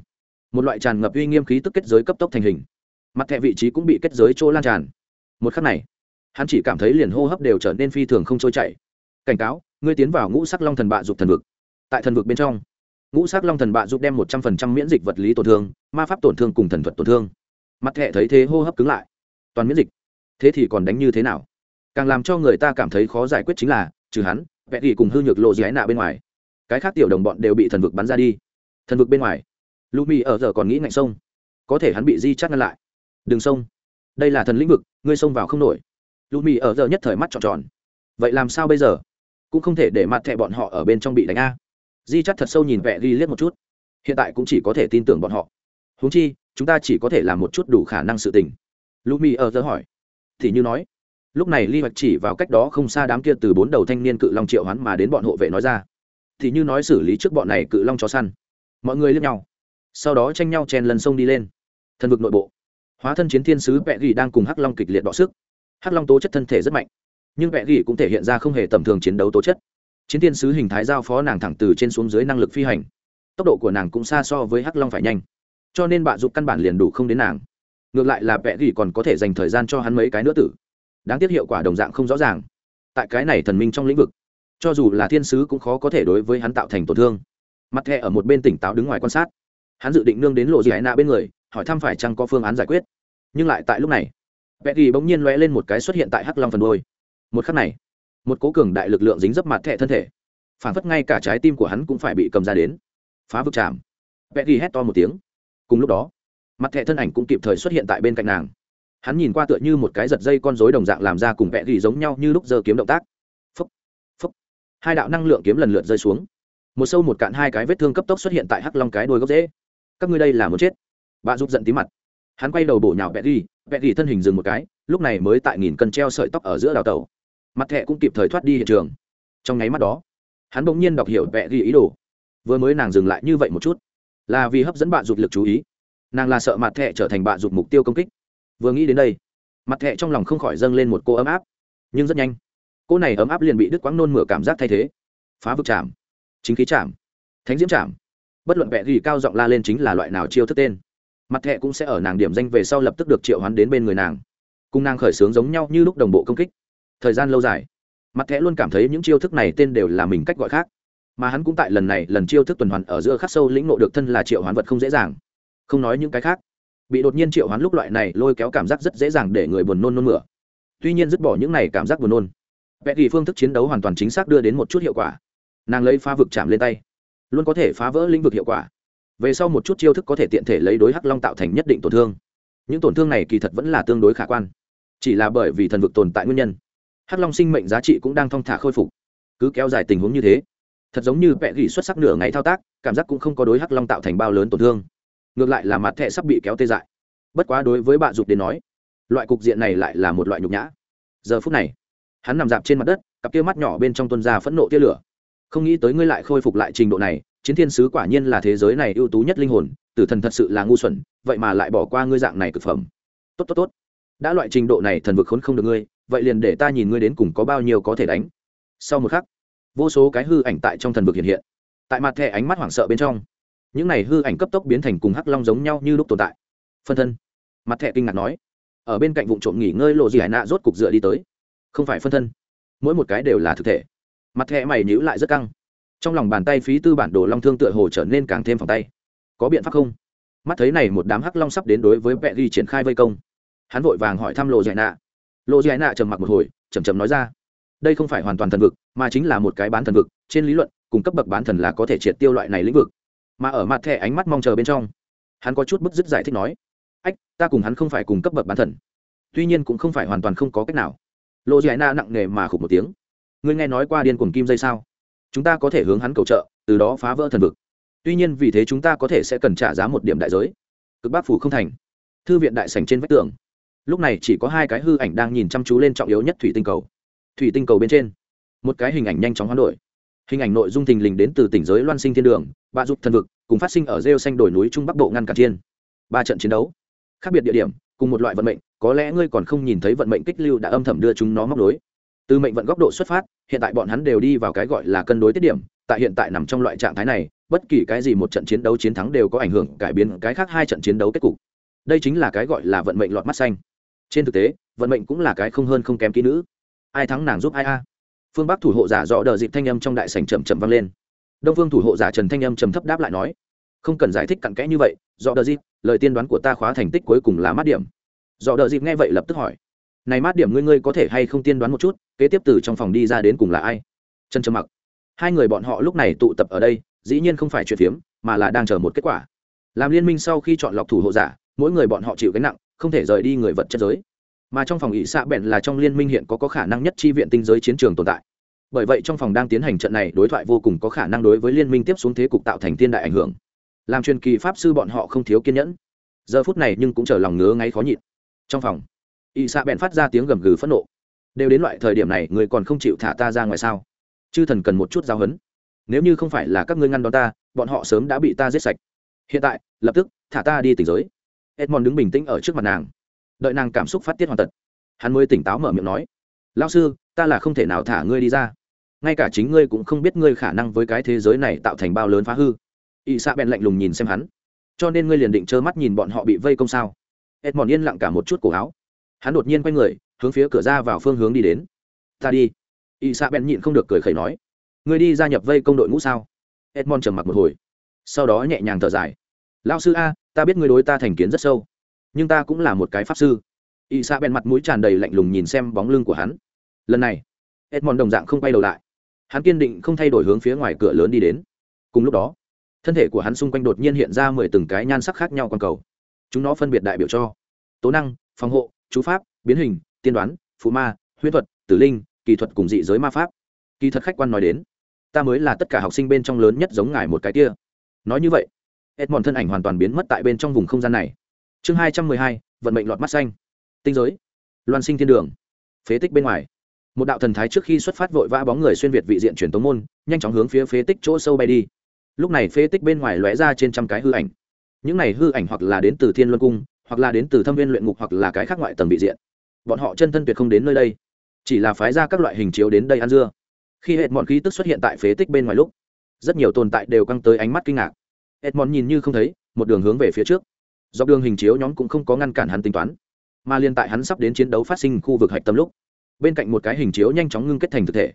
Một loại tràn ngập uy nghiêm khí tức kết giới cấp tốc thành hình. Mặt thẹ vị trí cũng bị kết giới trô lan tràn. Một khắc này, hắn chỉ cảm thấy liền hô hấp đều trở nên phi thường không trôi chảy. Cảnh cáo ngươi tiến vào ngũ sắc long thần bạ dục thần vực. Tại thần vực bên trong, ngũ sắc long thần bạ giúp đem một trăm phần trăm miễn dịch vật lý tổn thương, ma pháp tổn thương cùng thần thuật tổn thương. Mặt thẹ thấy thế hô hấp cứng lại. Toàn miễn dịch. Thế thì còn đánh như thế nào? Càng làm cho người ta cảm thấy khó giải quyết chính là, trừ hắn vẽ ghi cùng hư nhược lộ dưới nạ bên ngoài. Cái khác tiểu đồng bọn đều bị thần vực bắn ra đi. Thần vực bên ngoài lũ mi ở giờ còn nghĩ ngạnh sông. Có thể hắn bị di chắt ngăn lại. Đừng sông. Đây là thần lĩnh vực, ngươi sông vào không nổi. Lũ mi ở giờ nhất thời mắt tròn tròn. Vậy làm sao bây giờ? Cũng không thể để mặt thẻ bọn họ ở bên trong bị đánh a. Di chắt thật sâu nhìn vẻ ghi liếc một chút. Hiện tại cũng chỉ có thể tin tưởng bọn họ. Huống chi, chúng ta chỉ có thể làm một chút đủ khả năng sự tình. Lũ mi ở giờ hỏi. Thì như nói, lúc này ly hoạch chỉ vào cách đó không xa đám kia từ bốn đầu thanh niên cự long triệu hắn mà đến bọn hộ vệ nói ra. Thì như nói xử lý trước bọn này cự long chó săn. Mọi người liếc nhau. Sau đó tranh nhau chen lần sông đi lên. Thần vực nội bộ. Hóa thân chiến thiên sứ vẹ ghi đang cùng hắc long kịch liệt đọ sức. Hắc long tố chất thân thể rất mạnh nhưng vẹ ghi cũng thể hiện ra không hề tầm thường chiến đấu tố chất. Chiến thiên sứ hình thái giao phó nàng thẳng từ trên xuống dưới năng lực phi hành. Tốc độ của nàng cũng xa so với hắc long phải nhanh. Cho nên bạn dục căn bản liền đủ không đến nàng. Ngược lại là vẹ ghi còn có thể dành thời gian cho hắn mấy cái nữa tử. Đáng tiếc hiệu quả đồng dạng không rõ ràng. Tại cái này thần minh trong lĩnh vực, cho dù là thiên sứ cũng khó có thể đối với hắn tạo thành tổn thương. Mặt thẹ ở một bên tỉnh táo đứng ngoài quan sát. Hắn dự định nương đến lộ gì hải nạ bên người, hỏi thăm phải chăng có phương án giải quyết. Nhưng lại tại lúc này, vẽ ghi bỗng nhiên lóe lên một cái xuất hiện tại hắc long phần đôi một khắc này một cố cường đại lực lượng dính dấp mặt thẻ thân thể. Phản phất ngay cả trái tim của hắn cũng phải bị cầm ra đến. Phá vực chạm vẽ ghi hét to một tiếng. Cùng lúc đó mặt thẻ thân ảnh cũng kịp thời xuất hiện tại bên cạnh nàng. Hắn nhìn qua tựa như một cái giật dây con rối đồng dạng làm ra cùng vẽ ghi giống nhau như lúc giờ kiếm động tác. Phúc, phúc. hai đạo năng lượng kiếm lần lượt rơi xuống. Một sâu một cạn hai cái vết thương cấp tốc xuất hiện tại hắc long cái đôi gốc dễ các ngươi đây là muốn chết. Bà giúp giận tí mặt. Hắn quay đầu bổ nhào vẽ ghi. Vẽ ghi thân hình dừng một cái lúc này mới tại nghìn cân treo sợi tóc ở giữa đào tàu mặt thẹ cũng kịp thời thoát đi hiện trường. Trong nháy mắt đó, hắn bỗng nhiên đọc hiểu vẹ ghi ý đồ. Vừa mới nàng dừng lại như vậy một chút, là vì hấp dẫn bạn dục lực chú ý. Nàng là sợ mặt thẹ trở thành bạn dục mục tiêu công kích. Vừa nghĩ đến đây, mặt thẹ trong lòng không khỏi dâng lên một cô ấm áp. Nhưng rất nhanh, cô này ấm áp liền bị đứt quãng nôn mửa cảm giác thay thế. Phá vực chạm, chính khí chạm, thánh diễm chạm. Bất luận vẹ ghi cao giọng la lên chính là loại nào chiêu thức tên, mặt thẹ cũng sẽ ở nàng điểm danh về sau lập tức được triệu hoán đến bên người nàng. Cùng nàng khởi xướng giống nhau như lúc đồng bộ công kích thời gian lâu dài. Mặt thẻ luôn cảm thấy những chiêu thức này tên đều là mình cách gọi khác. Mà hắn cũng tại lần này, lần chiêu thức tuần hoàn ở giữa khắc sâu lĩnh nộ được thân là triệu hoán vật không dễ dàng. Không nói những cái khác, bị đột nhiên triệu hoán lúc loại này lôi kéo cảm giác rất dễ dàng để người buồn nôn nôn mửa. Tuy nhiên dứt bỏ những này cảm giác buồn nôn vẽ kỳ phương thức chiến đấu hoàn toàn chính xác đưa đến một chút hiệu quả. Nàng lấy phá vực chạm lên tay, luôn có thể phá vỡ lĩnh vực hiệu quả. Về sau một chút chiêu thức có thể tiện thể lấy đối hắc long tạo thành nhất định tổn thương. Những tổn thương này kỳ thật vẫn là tương đối khả quan, chỉ là bởi vì thần vực tồn tại nguyên nhân hắc long sinh mệnh giá trị cũng đang thong thả khôi phục. Cứ kéo dài tình huống như thế, thật giống như vẽ gỉ xuất sắc nửa ngày thao tác, cảm giác cũng không có đối hắc long tạo thành bao lớn tổn thương. Ngược lại là mặt thẹ sắp bị kéo tê dại. Bất quá đối với bà dục đến nói, loại cục diện này lại là một loại nhục nhã. Giờ phút này, hắn nằm dạp trên mặt đất, cặp kia mắt nhỏ bên trong tuân ra phẫn nộ tia lửa. Không nghĩ tới ngươi lại khôi phục lại trình độ này, chiến thiên sứ quả nhiên là thế giới này ưu tú nhất linh hồn, tử thần thật sự là ngu xuẩn, vậy mà lại bỏ qua ngươi dạng này cực phẩm. Tốt tốt tốt. Đã loại trình độ này thần vực khốn không được ngươi vậy liền để ta nhìn ngươi đến cùng có bao nhiêu có thể đánh. Sau một khắc, vô số cái hư ảnh tại trong thần vực hiện hiện. Tại mặt thẻ ánh mắt hoảng sợ bên trong, những này hư ảnh cấp tốc biến thành cùng hắc long giống nhau như lúc tồn tại. Phân thân, mặt thẻ kinh ngạc nói, ở bên cạnh vụ trộm nghỉ ngơi lộ gì hải nạ rốt cục dựa đi tới. Không phải phân thân, mỗi một cái đều là thực thể. Mặt thẻ mày nhíu lại rất căng. Trong lòng bàn tay phí tư bản đồ long thương tựa hồ trở nên càng thêm phòng tay. Có biện pháp không? Mắt thấy này một đám hắc long sắp đến đối với vẹ ghi triển khai vây công. Hắn vội vàng hỏi thăm lộ dạy nạ lộ giải nạ trầm mặc một hồi chầm chầm nói ra. Đây không phải hoàn toàn thần vực, mà chính là một cái bán thần vực, trên lý luận cùng cấp bậc bán thần là có thể triệt tiêu loại này lĩnh vực. Mà ở mặt thẻ ánh mắt mong chờ bên trong, hắn có chút bức dứt giải thích nói, ách, ta cùng hắn không phải cùng cấp bậc bán thần. Tuy nhiên cũng không phải hoàn toàn không có cách nào. Lộ giải na nặng nề mà khục một tiếng. Ngươi nghe nói qua điên cuồng kim dây sao? Chúng ta có thể hướng hắn cầu trợ, từ đó phá vỡ thần vực. Tuy nhiên vì thế chúng ta có thể sẽ cần trả giá một điểm đại giới. Cực bác phủ không thành. Thư viện đại sành trên vách tường lúc này chỉ có hai cái hư ảnh đang nhìn chăm chú lên trọng yếu nhất thủy tinh cầu. Thủy tinh cầu bên trên, một cái hình ảnh nhanh chóng hoán đổi. Hình ảnh nội dung thình lình đến từ tỉnh giới loan sinh thiên đường, bạ dục thần vực, cùng phát sinh ở rêu xanh đồi núi trung bắc bộ ngăn cản thiên ba trận chiến đấu, khác biệt địa điểm, cùng một loại vận mệnh, có lẽ ngươi còn không nhìn thấy vận mệnh kích lưu đã âm thầm đưa chúng nó móc đối từ mệnh vận góc độ xuất phát, hiện tại bọn hắn đều đi vào cái gọi là cân đối tiết điểm, tại hiện tại nằm trong loại trạng thái này, bất kỳ cái gì một trận chiến đấu chiến thắng đều có ảnh hưởng, cải biến cái khác hai trận chiến đấu kết cục. Đây chính là cái gọi là vận mệnh lọt mắt xanh trên thực tế, vận mệnh cũng là cái không hơn không kém kỹ nữ. Ai thắng nàng giúp ai a? Phương bắc thủ hộ giả dọ đờ dịp thanh âm trong đại sảnh chậm chậm vang lên. Đông phương thủ hộ giả trần thanh âm trầm thấp đáp lại nói, không cần giải thích cặn kẽ như vậy, dọ đờ dịp, lời tiên đoán của ta khóa thành tích cuối cùng là mát điểm. Dọ đờ dịp nghe vậy lập tức hỏi, này mát điểm ngươi ngươi có thể hay không tiên đoán một chút, kế tiếp từ trong phòng đi ra đến cùng là ai? Trần trầm mặc, hai người bọn họ lúc này tụ tập ở đây, dĩ nhiên không phải chuyện phiếm, mà là đang chờ một kết quả. Làm liên minh sau khi chọn lọc thủ hộ giả, mỗi người bọn họ chịu gánh nặng không thể rời đi người vật chất giới. Mà trong phòng ỵ xạ bèn là trong liên minh hiện có có khả năng nhất chi viện tinh giới chiến trường tồn tại. Bởi vậy trong phòng đang tiến hành trận này đối thoại vô cùng có khả năng đối với liên minh tiếp xuống thế cục tạo thành thiên đại ảnh hưởng. Làm truyền kỳ pháp sư bọn họ không thiếu kiên nhẫn. Giờ phút này nhưng cũng chờ lòng ngứa ngáy khó nhịn. Trong phòng ỵ xạ bèn phát ra tiếng gầm gừ phẫn nộ. Đều đến loại thời điểm này, người còn không chịu thả ta ra ngoài sao? Chư thần cần một chút giáo hấn nếu như không phải là các ngươi ngăn đón ta, bọn họ sớm đã bị ta giết sạch. Hiện tại, lập tức, thả ta đi tỉnh giới edmond đứng bình tĩnh ở trước mặt nàng. Đợi nàng cảm xúc phát tiết hoàn tật hắn mới tỉnh táo mở miệng nói lao sư, ta là không thể nào thả ngươi đi ra. Ngay cả chính ngươi cũng không biết ngươi khả năng với cái thế giới này tạo thành bao lớn phá hư. Ỵ xạ bèn lạnh lùng nhìn xem hắn. Cho nên ngươi liền định trơ mắt nhìn bọn họ bị vây công sao? Edmond yên lặng cả một chút cổ áo. Hắn đột nhiên quay người, hướng phía cửa ra vào phương hướng đi đến. Ta đi. Ỵ xạ bèn nhịn không được cười khẩy nói, ngươi đi gia nhập vây công đội ngũ sao? Edmond trầm mặc một hồi, sau đó nhẹ nhàng thở dài lao sư a, ta biết ngươi đối ta thành kiến rất sâu, nhưng ta cũng là một cái pháp sư. Y sa bèn mặt mũi tràn đầy lạnh lùng nhìn xem bóng lưng của hắn. Lần này, edmond đồng dạng không quay đầu lại. Hắn kiên định không thay đổi hướng phía ngoài cửa lớn đi đến. Cùng lúc đó, thân thể của hắn xung quanh đột nhiên hiện ra mười từng cái nhan sắc khác nhau q cầu. Chúng nó phân biệt đại biểu cho tố năng, phòng hộ, chú pháp, biến hình, tiên đoán, phụ ma huyết thuật, tử linh, kỳ thuật cùng dị giới ma pháp. Kỳ thật khách quan nói đến, ta mới là tất cả học sinh bên trong lớn nhất giống ngài một cái kia. Nói như vậy edmond thân ảnh hoàn toàn biến mất tại bên trong vùng không gian này. Chương hai trăm mười hai, vận mệnh lọt mắt xanh. Tinh giới. Loan sinh thiên đường. Phế tích bên ngoài. Một đạo thần thái trước khi xuất phát vội vã bóng người xuyên việt vị diện truyền tống môn, nhanh chóng hướng phía phế tích chỗ sâu bay đi. Lúc này phế tích bên ngoài lóe ra trên trăm cái hư ảnh. Những này hư ảnh hoặc là đến từ thiên luân cung, hoặc là đến từ thâm viên luyện ngục, hoặc là cái khác ngoại tầng vị diện. Bọn họ chân thân tuyệt không đến nơi đây. Chỉ là phái ra các loại hình chiếu đến đây ăn dưa. Khi hệ mọi khí tức xuất hiện tại phế tích bên ngoài lúc, rất nhiều tồn tại đều căng tới ánh mắt kinh ngạc edmond nhìn như không thấy, một đường hướng về phía trước. Dọc đường hình chiếu nhóm cũng không có ngăn cản hắn tính toán, mà liên tại hắn sắp đến chiến đấu phát sinh khu vực hạch tâm lúc, bên cạnh một cái hình chiếu nhanh chóng ngưng kết thành thực thể.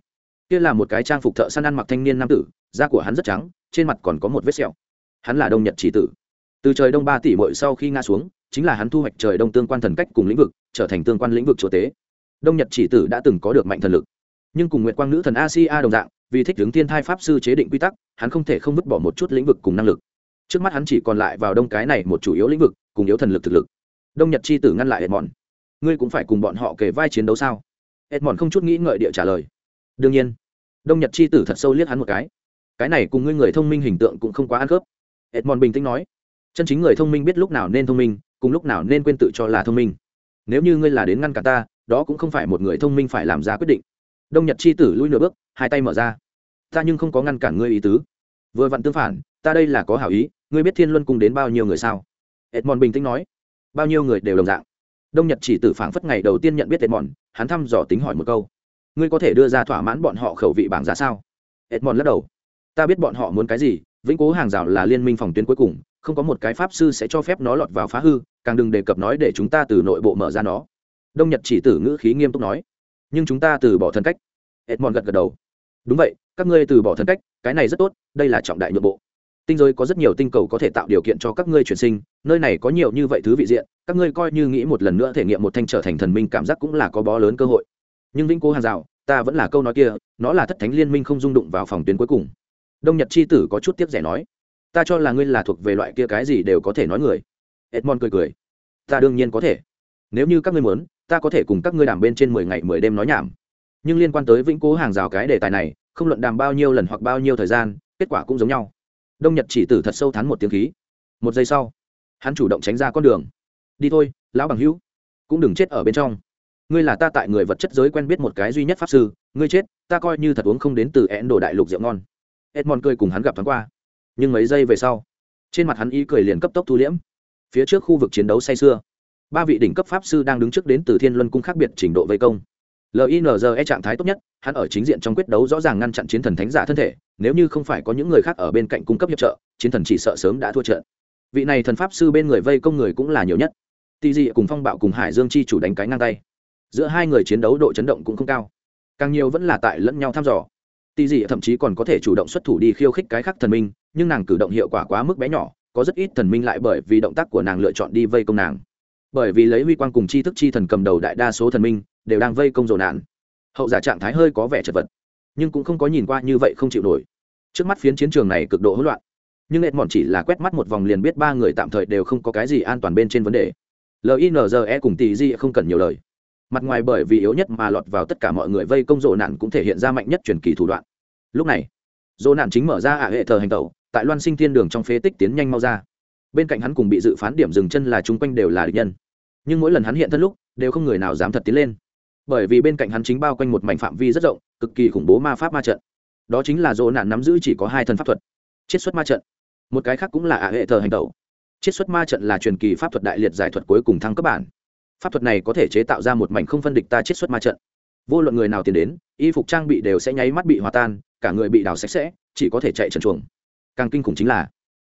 Kia là một cái trang phục thợ săn ăn mặc thanh niên nam tử, da của hắn rất trắng, trên mặt còn có một vết sẹo. Hắn là đông nhật chỉ tử. Từ trời đông ba tỷ mội sau khi nga xuống, chính là hắn thu hoạch trời đông tương quan thần cách cùng lĩnh vực, trở thành tương quan lĩnh vực chúa tế đông nhật chỉ tử đã từng có được mạnh thần lực. Nhưng cùng Nguyệt quang nữ thần asia đồng dạng, vì thích hướng thiên thai pháp sư chế định quy tắc, hắn không thể không vứt bỏ một chút lĩnh vực cùng năng lực trước mắt hắn chỉ còn lại vào đông cái này một chủ yếu lĩnh vực, cùng yếu thần lực thực lực. Đông nhật chi tử ngăn lại edmond. Ngươi cũng phải cùng bọn họ kể vai chiến đấu sao? Edmond không chút nghĩ ngợi địa trả lời. Đương nhiên. Đông nhật chi tử thật sâu liếc hắn một cái. Cái này cùng ngươi người thông minh hình tượng cũng không quá ăn khớp. Edmond bình tĩnh nói. Chân chính người thông minh biết lúc nào nên thông minh, cùng lúc nào nên quên tự cho là thông minh. Nếu như ngươi là đến ngăn cả ta, đó cũng không phải một người thông minh phải làm ra quyết định. Đông nhật chi tử lui nửa bước, hai tay mở ra. Ta nhưng không có ngăn cản ngươi ý tứ. Vừa vặn tương phản ta đây là có hảo ý, ngươi biết thiên luân cung đến bao nhiêu người sao? Edmond bình tĩnh nói. Bao nhiêu người đều đồng dạng. Đông nhật chỉ tử phảng phất ngày đầu tiên nhận biết edmond, hắn thăm dò tính hỏi một câu. Ngươi có thể đưa ra thỏa mãn bọn họ khẩu vị bảng giá sao? Edmond lắc đầu. Ta biết bọn họ muốn cái gì, vĩnh cố hàng rào là liên minh phòng tuyến cuối cùng, không có một cái pháp sư sẽ cho phép nó lọt vào phá hư, càng đừng đề cập nói để chúng ta từ nội bộ mở ra nó. Đông nhật chỉ tử ngữ khí nghiêm túc nói. Nhưng chúng ta từ bỏ thân cách. Edmond gật gật đầu. Đúng vậy, các ngươi từ bỏ thân cách, cái này rất tốt, đây là trọng đại nội bộ tinh giới có rất nhiều tinh cầu có thể tạo điều kiện cho các ngươi chuyển sinh, nơi này có nhiều như vậy thứ vị diện, các ngươi coi như nghĩ một lần nữa thể nghiệm một thanh trở thành thần minh cảm giác cũng là có bó lớn cơ hội. Nhưng vĩnh cố hàng rào, ta vẫn là câu nói kia, nó là thất thánh liên minh không rung đụng vào phòng tuyến cuối cùng. Đông nhật c h i tử có chút tiếc rẻ nói, ta cho là ngươi là thuộc về loại kia cái gì đều có thể nói người. Edmond cười cười, ta đương nhiên có thể. Nếu như các ngươi muốn, ta có thể cùng các ngươi đàm bên trên mười ngày mười đêm nói nhảm. Nhưng liên quan tới vĩnh cố hàng rào cái đề tài này, không luận đàm bao nhiêu lần hoặc bao nhiêu thời gian, kết quả cũng giống nhau đông nhật chỉ tử thật sâu thắn một tiếng khí. Một giây sau, hắn chủ động tránh ra con đường. Đi thôi, lão bằng hữu. Cũng đừng chết ở bên trong. Ngươi là ta tại người vật chất giới quen biết một cái duy nhất pháp sư. Ngươi chết, ta coi như thật uống không đến từ én đồ đại lục rượu ngon. Edmond cười cùng hắn gặp thoáng qua. Nhưng mấy giây về sau, trên mặt hắn ý cười liền cấp tốc thu liễm. Phía trước khu vực chiến đấu say sưa. Ba vị đỉnh cấp pháp sư đang đứng trước đến từ thiên luân cung khác biệt trình độ vây công linze trạng thái tốt nhất, hắn ở chính diện trong quyết đấu rõ ràng ngăn chặn chiến thần thánh giả thân thể, nếu như không phải có những người khác ở bên cạnh cung cấp hiệp trợ, chiến thần chỉ sợ sớm đã thua trận. Vị này thần pháp sư bên người vây công người cũng là nhiều nhất. Tì dị cùng phong bạo cùng hải dương chi chủ đánh cái ngang tay. Giữa hai người chiến đấu độ chấn động cũng không cao. Càng nhiều vẫn là tại lẫn nhau thăm dò. Tì dị thậm chí còn có thể chủ động xuất thủ đi khiêu khích cái khác thần minh, nhưng nàng cử động hiệu quả quá mức bé nhỏ, có rất ít thần minh lại bởi vì động tác của nàng lựa chọn đi vây công nàng. Bởi vì lấy huy quang cùng chi thức chi thần cầm đầu đại đa số thần minh đều đang vây công rồ nạn. Hậu giả trạng thái hơi có vẻ chật vật, nhưng cũng không có nhìn qua như vậy không chịu nổi. Trước mắt phiến chiến trường này cực độ hỗn loạn, nhưng ed mòn chỉ là quét mắt một vòng liền biết ba người tạm thời đều không có cái gì an toàn bên trên vấn đề. Linze cùng tỷ di không cần nhiều lời. Mặt ngoài bởi vì yếu nhất mà lọt vào tất cả mọi người vây công rộ nạn cũng thể hiện ra mạnh nhất truyền kỳ thủ đoạn. Lúc này rộ nạn chính mở ra ả hệ thờ hành tẩu, tại loan sinh thiên đường trong phế tích tiến nhanh mau ra. Bên cạnh hắn cùng bị dự phán điểm dừng chân là chung quanh đều là địch nhân. Nhưng mỗi lần hắn hiện thân lúc, đều không người nào dám thật tiến lên bởi vì bên cạnh hắn chính bao quanh một mảnh phạm vi rất rộng, cực kỳ khủng bố ma pháp ma trận. Đó chính là dỗ nạn nắm giữ chỉ có hai thân pháp thuật. Chiết xuất ma trận. Một cái khác cũng là ả hệ thờ hành tẩu. Chiết xuất ma trận là truyền kỳ pháp thuật đại liệt giải thuật cuối cùng thăng cấp bản. Pháp thuật này có thể chế tạo ra một mảnh không phân địch ta chiết xuất ma trận. Vô luận người nào tiến đến, y phục trang bị đều sẽ nháy mắt bị hòa tan, cả người bị đào sạch sẽ, chỉ có thể chạy trần chuồng. Càng kinh khủng chính là,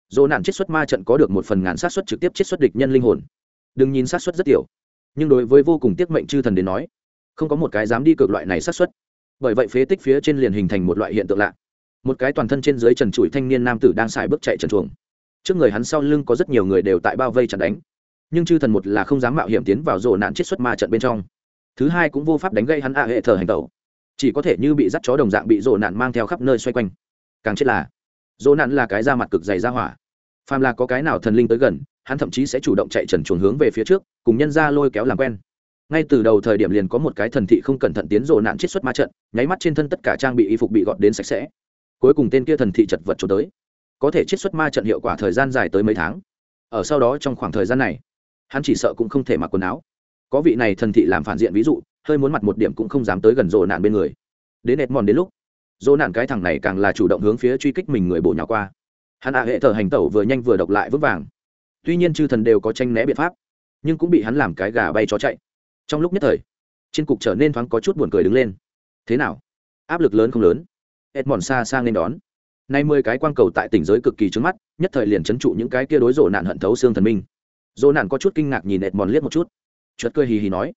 dỗ nạn chiết xuất ma trận có được một phần ngàn sát xuất trực tiếp chiết xuất địch nhân linh hồn. Đừng nhìn sát xuất rất tiểu, nhưng đối với vô cùng tiết mệnh chư thần đến nói không có một cái dám đi cược loại này sát xuất bởi vậy phế tích phía trên liền hình thành một loại hiện tượng lạ. Một cái toàn thân trên dưới trần trụi thanh niên nam tử đang xài bước chạy trần chuồng. Trước người hắn sau lưng có rất nhiều người đều tại bao vây chặn đánh. Nhưng chư thần một là không dám mạo hiểm tiến vào rổ nạn chiết xuất ma trận bên trong. Thứ hai cũng vô pháp đánh gây hắn ạ hệ thờ hành tẩu. Chỉ có thể như bị dắt chó đồng dạng bị rổ nạn mang theo khắp nơi xoay quanh. Càng chết là rổ nạn là cái da mặt cực dày ra hỏa. Phàm là có cái nào thần linh tới gần, hắn thậm chí sẽ chủ động chạy trần chuồng hướng về phía trước, cùng nhân ra lôi kéo làm quen ngay từ đầu thời điểm liền có một cái thần thị không cẩn thận tiến rồ nạn chiết xuất ma trận, nháy mắt trên thân tất cả trang bị y phục bị gọt đến sạch sẽ. Cuối cùng tên kia thần thị chật vật trốn tới. Có thể chiết xuất ma trận hiệu quả thời gian dài tới mấy tháng. Ở sau đó trong khoảng thời gian này, hắn chỉ sợ cũng không thể mặc quần áo. Có vị này thần thị làm phản diện ví dụ, hơi muốn mặt một điểm cũng không dám tới gần rồ nạn bên người. Đến ẹt mòn đến lúc, rồ nạn cái thằng này càng là chủ động hướng phía truy kích mình người bổ nhỏ qua. Hắn ạ hệ thờ hành tẩu vừa nhanh vừa độc lại vững vàng. Tuy nhiên chư thần đều có tranh né biện pháp, nhưng cũng bị hắn làm cái gà bay chó chạy trong lúc nhất thời, trên cục trở nên thoáng có chút buồn cười đứng lên. Thế nào? Áp lực lớn không lớn? Edmond xa sang nên đón. Nay mười cái quang cầu tại tỉnh giới cực kỳ trướng mắt, nhất thời liền trấn trụ những cái kia đối rộ nạn hận thấu xương thần minh. Rộ nạn có chút kinh ngạc nhìn edmond liếc một chút. Chợt cười hì hì nói,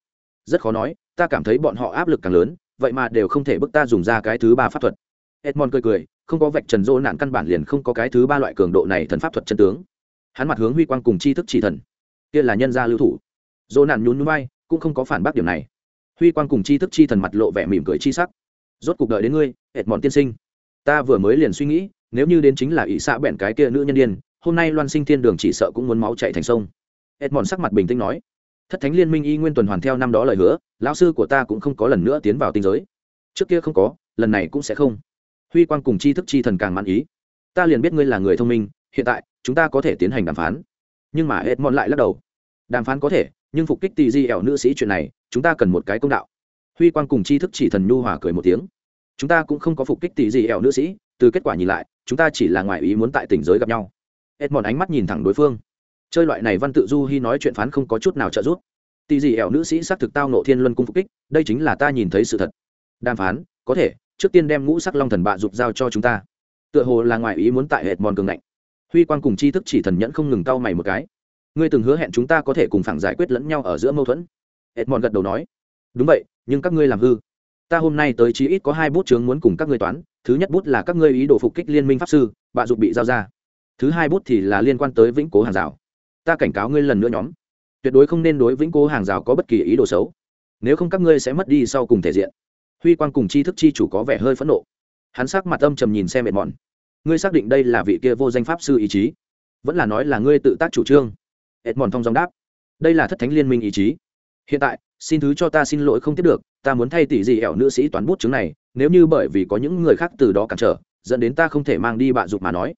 rất khó nói, ta cảm thấy bọn họ áp lực càng lớn, vậy mà đều không thể bức ta dùng ra cái thứ ba pháp thuật. Edmond cười cười, không có vạch trần dỗ nạn căn bản liền không có cái thứ ba loại cường độ này thần pháp thuật chân tướng. Hắn mặt hướng huy quang cùng tri thức chỉ thần. Kia là nhân gia lưu thủ. Dỗ nạn nhún núi bay cũng không có phản bác điểm này. Huy quang cùng chi thức chi thần mặt lộ vẻ mỉm cười chi sắc. Rốt cuộc đợi đến ngươi hệt mọn tiên sinh. Ta vừa mới liền suy nghĩ, nếu như đến chính là ỷ xã bẹn cái kia nữ nhân điên, hôm nay loan sinh thiên đường chỉ sợ cũng muốn máu chạy thành sông. Hệt mọn sắc mặt bình tĩnh nói. Thất thánh liên minh y nguyên tuần hoàn theo năm đó lời hứa, lão sư của ta cũng không có lần nữa tiến vào tinh giới. Trước kia không có, lần này cũng sẽ không. Huy quang cùng chi thức chi thần càng mãn ý. Ta liền biết ngươi là người thông minh, hiện tại, chúng ta có thể tiến hành đàm phán. Nhưng mà hệt mọn lại lắc đầu. Đàm phán có thể nhưng phục kích tỳ di ẻo nữ sĩ chuyện này, chúng ta cần một cái công đạo. Huy quang cùng chi thức chỉ thần nhu hòa cười một tiếng. Chúng ta cũng không có phục kích tỳ di ẻo nữ sĩ, từ kết quả nhìn lại, chúng ta chỉ là ngoại ý muốn tại tỉnh giới gặp nhau. Hết mọn ánh mắt nhìn thẳng đối phương. Chơi loại này văn tự du hy nói chuyện phán không có chút nào trợ giúp. Tỳ di ẻo nữ sĩ xác thực tao nộ thiên luân cung phục kích, đây chính là ta nhìn thấy sự thật. Đàm phán, có thể, trước tiên đem ngũ sắc long thần bạ dục giao cho chúng ta. Tựa hồ là ngoại ý muốn tại hệt mòn cường ngạnh. Huy quan cùng chi thức chỉ thần nhẫn không ngừng tao mày một cái ngươi từng hứa hẹn chúng ta có thể cùng phẳng giải quyết lẫn nhau ở giữa mâu thuẫn. Edmond mòn gật đầu nói, đúng vậy, nhưng các ngươi làm hư. Ta hôm nay tới chí ít có hai bút chướng muốn cùng các ngươi toán, thứ nhất bút là các ngươi ý đồ phục kích liên minh pháp sư, bạ dục bị giao ra. Thứ hai bút thì là liên quan tới vĩnh cố hàng rào. Ta cảnh cáo ngươi lần nữa nhóm, tuyệt đối không nên đối vĩnh cố hàng rào có bất kỳ ý đồ xấu. Nếu không các ngươi sẽ mất đi sau cùng thể diện. Huy quan cùng tri thức chi chủ có vẻ hơi phẫn nộ. Hắn sắc mặt âm trầm nhìn xem mệt mòn ngươi xác định đây là vị kia vô danh pháp sư ý chí? Vẫn là nói là ngươi tự tác chủ trương ệt mòn thong dòng đáp. Đây là thất thánh liên minh ý chí. Hiện tại, xin thứ cho ta xin lỗi không tiếp được, ta muốn thay tỷ gì ẻo nữ sĩ toán bút chứng này, nếu như bởi vì có những người khác từ đó cản trở, dẫn đến ta không thể mang đi bạ dục mà nói.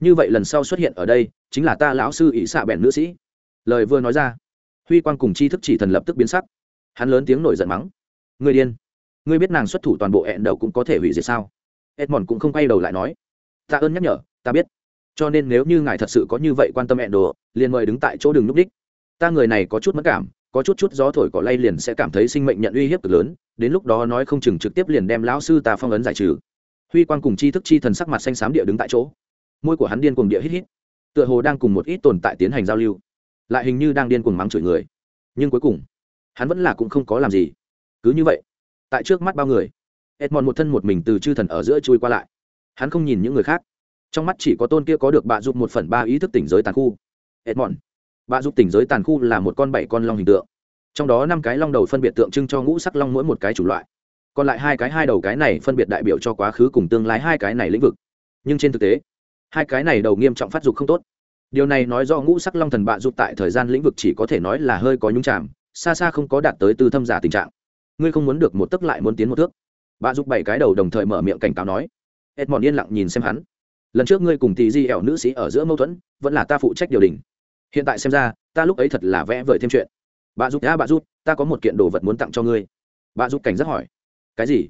Như vậy lần sau xuất hiện ở đây, chính là ta lão sư ỷ xạ bèn nữ sĩ. Lời vừa nói ra, huy quan cùng tri thức chỉ thần lập tức biến sắc. Hắn lớn tiếng nổi giận mắng. Người điên. Ngươi biết nàng xuất thủ toàn bộ hẹn đầu cũng có thể hủy diệt sao? Edmond cũng không quay đầu lại nói. Ta ơn nhắc nhở, ta biết cho nên nếu như ngài thật sự có như vậy quan tâm hẹn đồ, liền mời đứng tại chỗ đường núp đích. Ta người này có chút mất cảm, có chút chút gió thổi cỏ lay liền sẽ cảm thấy sinh mệnh nhận uy hiếp cực lớn, đến lúc đó nói không chừng trực tiếp liền đem lão sư ta phong ấn giải trừ. Huy quang cùng chi thức chi thần sắc mặt xanh xám địa đứng tại chỗ. Môi của hắn điên cuồng địa hít hít, tựa hồ đang cùng một ít tồn tại tiến hành giao lưu, lại hình như đang điên cuồng mắng chửi người. Nhưng cuối cùng, hắn vẫn là cũng không có làm gì. Cứ như vậy, tại trước mắt bao người, edmond một thân một mình từ chư thần ở giữa chui qua lại. Hắn không nhìn những người khác trong mắt chỉ có tôn kia có được bạ giúp một phần ba ý thức tỉnh giới tàn khu. Edmond, bạ giúp tỉnh giới tàn khu là một con bảy con long hình tượng. Trong đó năm cái long đầu phân biệt tượng trưng cho ngũ sắc long mỗi một cái chủng loại. Còn lại hai cái hai đầu cái này phân biệt đại biểu cho quá khứ cùng tương lai hai cái này lĩnh vực. Nhưng trên thực tế, hai cái này đầu nghiêm trọng phát dục không tốt. Điều này nói do ngũ sắc long thần bạ giúp tại thời gian lĩnh vực chỉ có thể nói là hơi có nhung chạm xa xa không có đạt tới tư thâm giả tình trạng. Ngươi không muốn được một tấc lại muốn tiến một thước. Bạ giúp bảy cái đầu đồng thời mở miệng cảnh cáo nói. Edmond yên lặng nhìn xem hắn lần trước ngươi cùng tỷ di ẻo nữ sĩ ở giữa mâu thuẫn, vẫn là ta phụ trách điều đình. Hiện tại xem ra, ta lúc ấy thật là vẽ vời thêm chuyện. Bà giúp đã à, bà giúp ta có một kiện đồ vật muốn tặng cho ngươi. Bà giúp cảnh giác hỏi. Cái gì?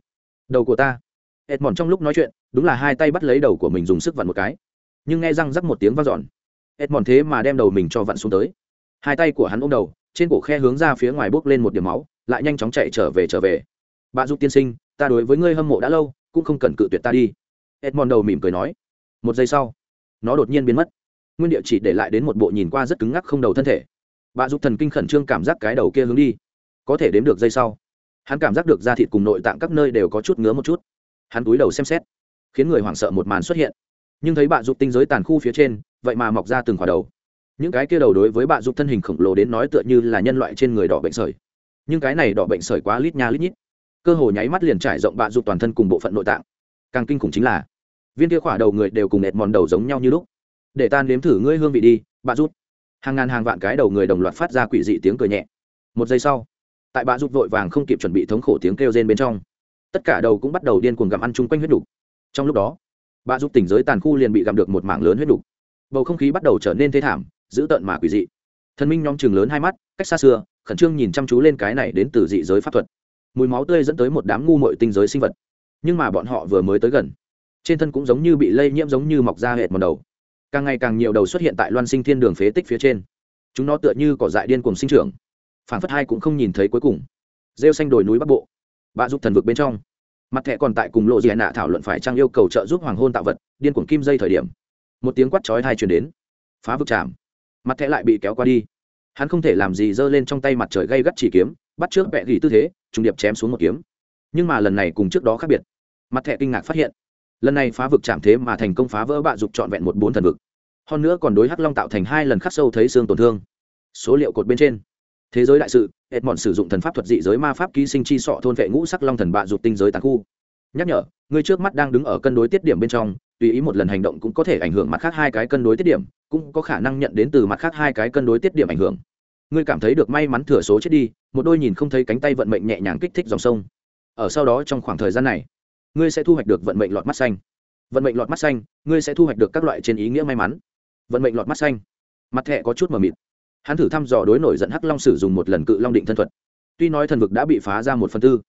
Đầu của ta. Ed mòn trong lúc nói chuyện, đúng là hai tay bắt lấy đầu của mình dùng sức vặn một cái. Nhưng nghe răng rắc một tiếng v a n giòn ed mòn thế mà đem đầu mình cho vặn xuống tới. Hai tay của hắn ôm đầu, trên cổ khe hướng ra phía ngoài bốc lên một điểm máu, lại nhanh chóng chạy trở về trở về. Bà giúp tiên sinh, ta đối với ngươi hâm mộ đã lâu, cũng không cần cự tuyệt ta đi. Edmond đầu mỉm cười nói một giây sau, nó đột nhiên biến mất. Nguyên địa chỉ để lại đến một bộ nhìn qua rất cứng ngắc không đầu thân thể. Bà giúp thần kinh khẩn trương cảm giác cái đầu kia hướng đi. Có thể đếm được giây sau, hắn cảm giác được da thịt cùng nội tạng các nơi đều có chút ngứa một chút. Hắn túi đầu xem xét, khiến người hoảng sợ một màn xuất hiện. Nhưng thấy bà giúp tinh giới tàn khu phía trên, vậy mà mọc ra từng khỏa đầu. Những cái kia đầu đối với bà giúp thân hình khổng lồ đến nói tựa như là nhân loại trên người đỏ bệnh sởi. Nhưng cái này đỏ bệnh sởi quá lít nha lít nhít. Cơ hồ nháy mắt liền trải rộng bạ dục toàn thân cùng bộ phận nội tạng. Càng kinh khủng chính là viên kia khỏa đầu người đều cùng nẹt mòn đầu giống nhau như lúc. Để tan nếm thử ngươi hương vị đi bạ rút hàng ngàn hàng vạn cái đầu người đồng loạt phát ra quỷ dị tiếng cười nhẹ. Một giây sau, tại bạ rút vội vàng không kịp chuẩn bị thống khổ tiếng kêu rên bên trong, tất cả đầu cũng bắt đầu điên cuồng gặm ăn chung quanh huyết đục. Trong lúc đó bạ rút tỉnh giới tàn khu liền bị gặm được một mảng lớn huyết đục. Bầu không khí bắt đầu trở nên thê thảm, dữ tợn mà quỷ dị. Thần minh nhóm chừng lớn hai mắt, cách xa xưa, khẩn trương nhìn chăm chú lên cái này đến từ dị giới pháp thuật. Mùi máu tươi dẫn tới một đám ngu mội tinh giới sinh vật. Nhưng mà bọn họ vừa mới tới gần trên thân cũng giống như bị lây nhiễm giống như mọc ra hệt một đầu. Càng ngày càng nhiều đầu xuất hiện tại loan sinh thiên đường phế tích phía trên. Chúng nó tựa như cỏ dại điên cùng sinh trưởng. Phản phất hai cũng không nhìn thấy cuối cùng. Rêu xanh đồi núi bắc bộ. Bạ giúp thần vực bên trong. Mặt thẻ còn tại cùng lộ dị nạ thảo luận phải trang yêu cầu trợ giúp hoàng hôn tạo vật, điên cuồng kim dây thời điểm. Một tiếng quát chói thai truyền đến. Phá vực chạm mặt thẻ lại bị kéo qua đi. Hắn không thể làm gì giơ lên trong tay mặt trời gây gắt chỉ kiếm, bắt trước vẹ gỉ tư thế, trùng điệp chém xuống một kiếm. Nhưng mà lần này cùng trước đó khác biệt. Mặt thẹ kinh ngạc phát hiện lần này phá vực chạm thế mà thành công phá vỡ bạ dục trọn vẹn một bốn thần vực. Hơn nữa còn đối hắc long tạo thành hai lần khắc sâu thấy xương tổn thương. Số liệu cột bên trên. Thế giới đại sự ed mòn sử dụng thần pháp thuật dị giới ma pháp ký sinh chi sọ thôn vệ ngũ sắc long thần bạ dục tinh giới tàn khu. Nhắc nhở, người trước mắt đang đứng ở cân đối tiết điểm bên trong, tùy ý một lần hành động cũng có thể ảnh hưởng mặt khác hai cái cân đối tiết điểm, cũng có khả năng nhận đến từ mặt khác hai cái cân đối tiết điểm ảnh hưởng. Ngươi cảm thấy được may mắn thừa số chết đi, một đôi nhìn không thấy cánh tay vận mệnh nhẹ nhàng kích thích dòng sông. Ở sau đó trong khoảng thời gian này ngươi sẽ thu hoạch được vận mệnh lọt mắt xanh. Vận mệnh lọt mắt xanh, ngươi sẽ thu hoạch được các loại trên ý nghĩa may mắn. Vận mệnh lọt mắt xanh. Mặt thẹ có chút mờ mịt. Hắn thử thăm dò đối nổi dẫn hắc long sử dụng một lần cự long định thân thuật. Tuy nói thần vực đã bị phá ra một phần tư,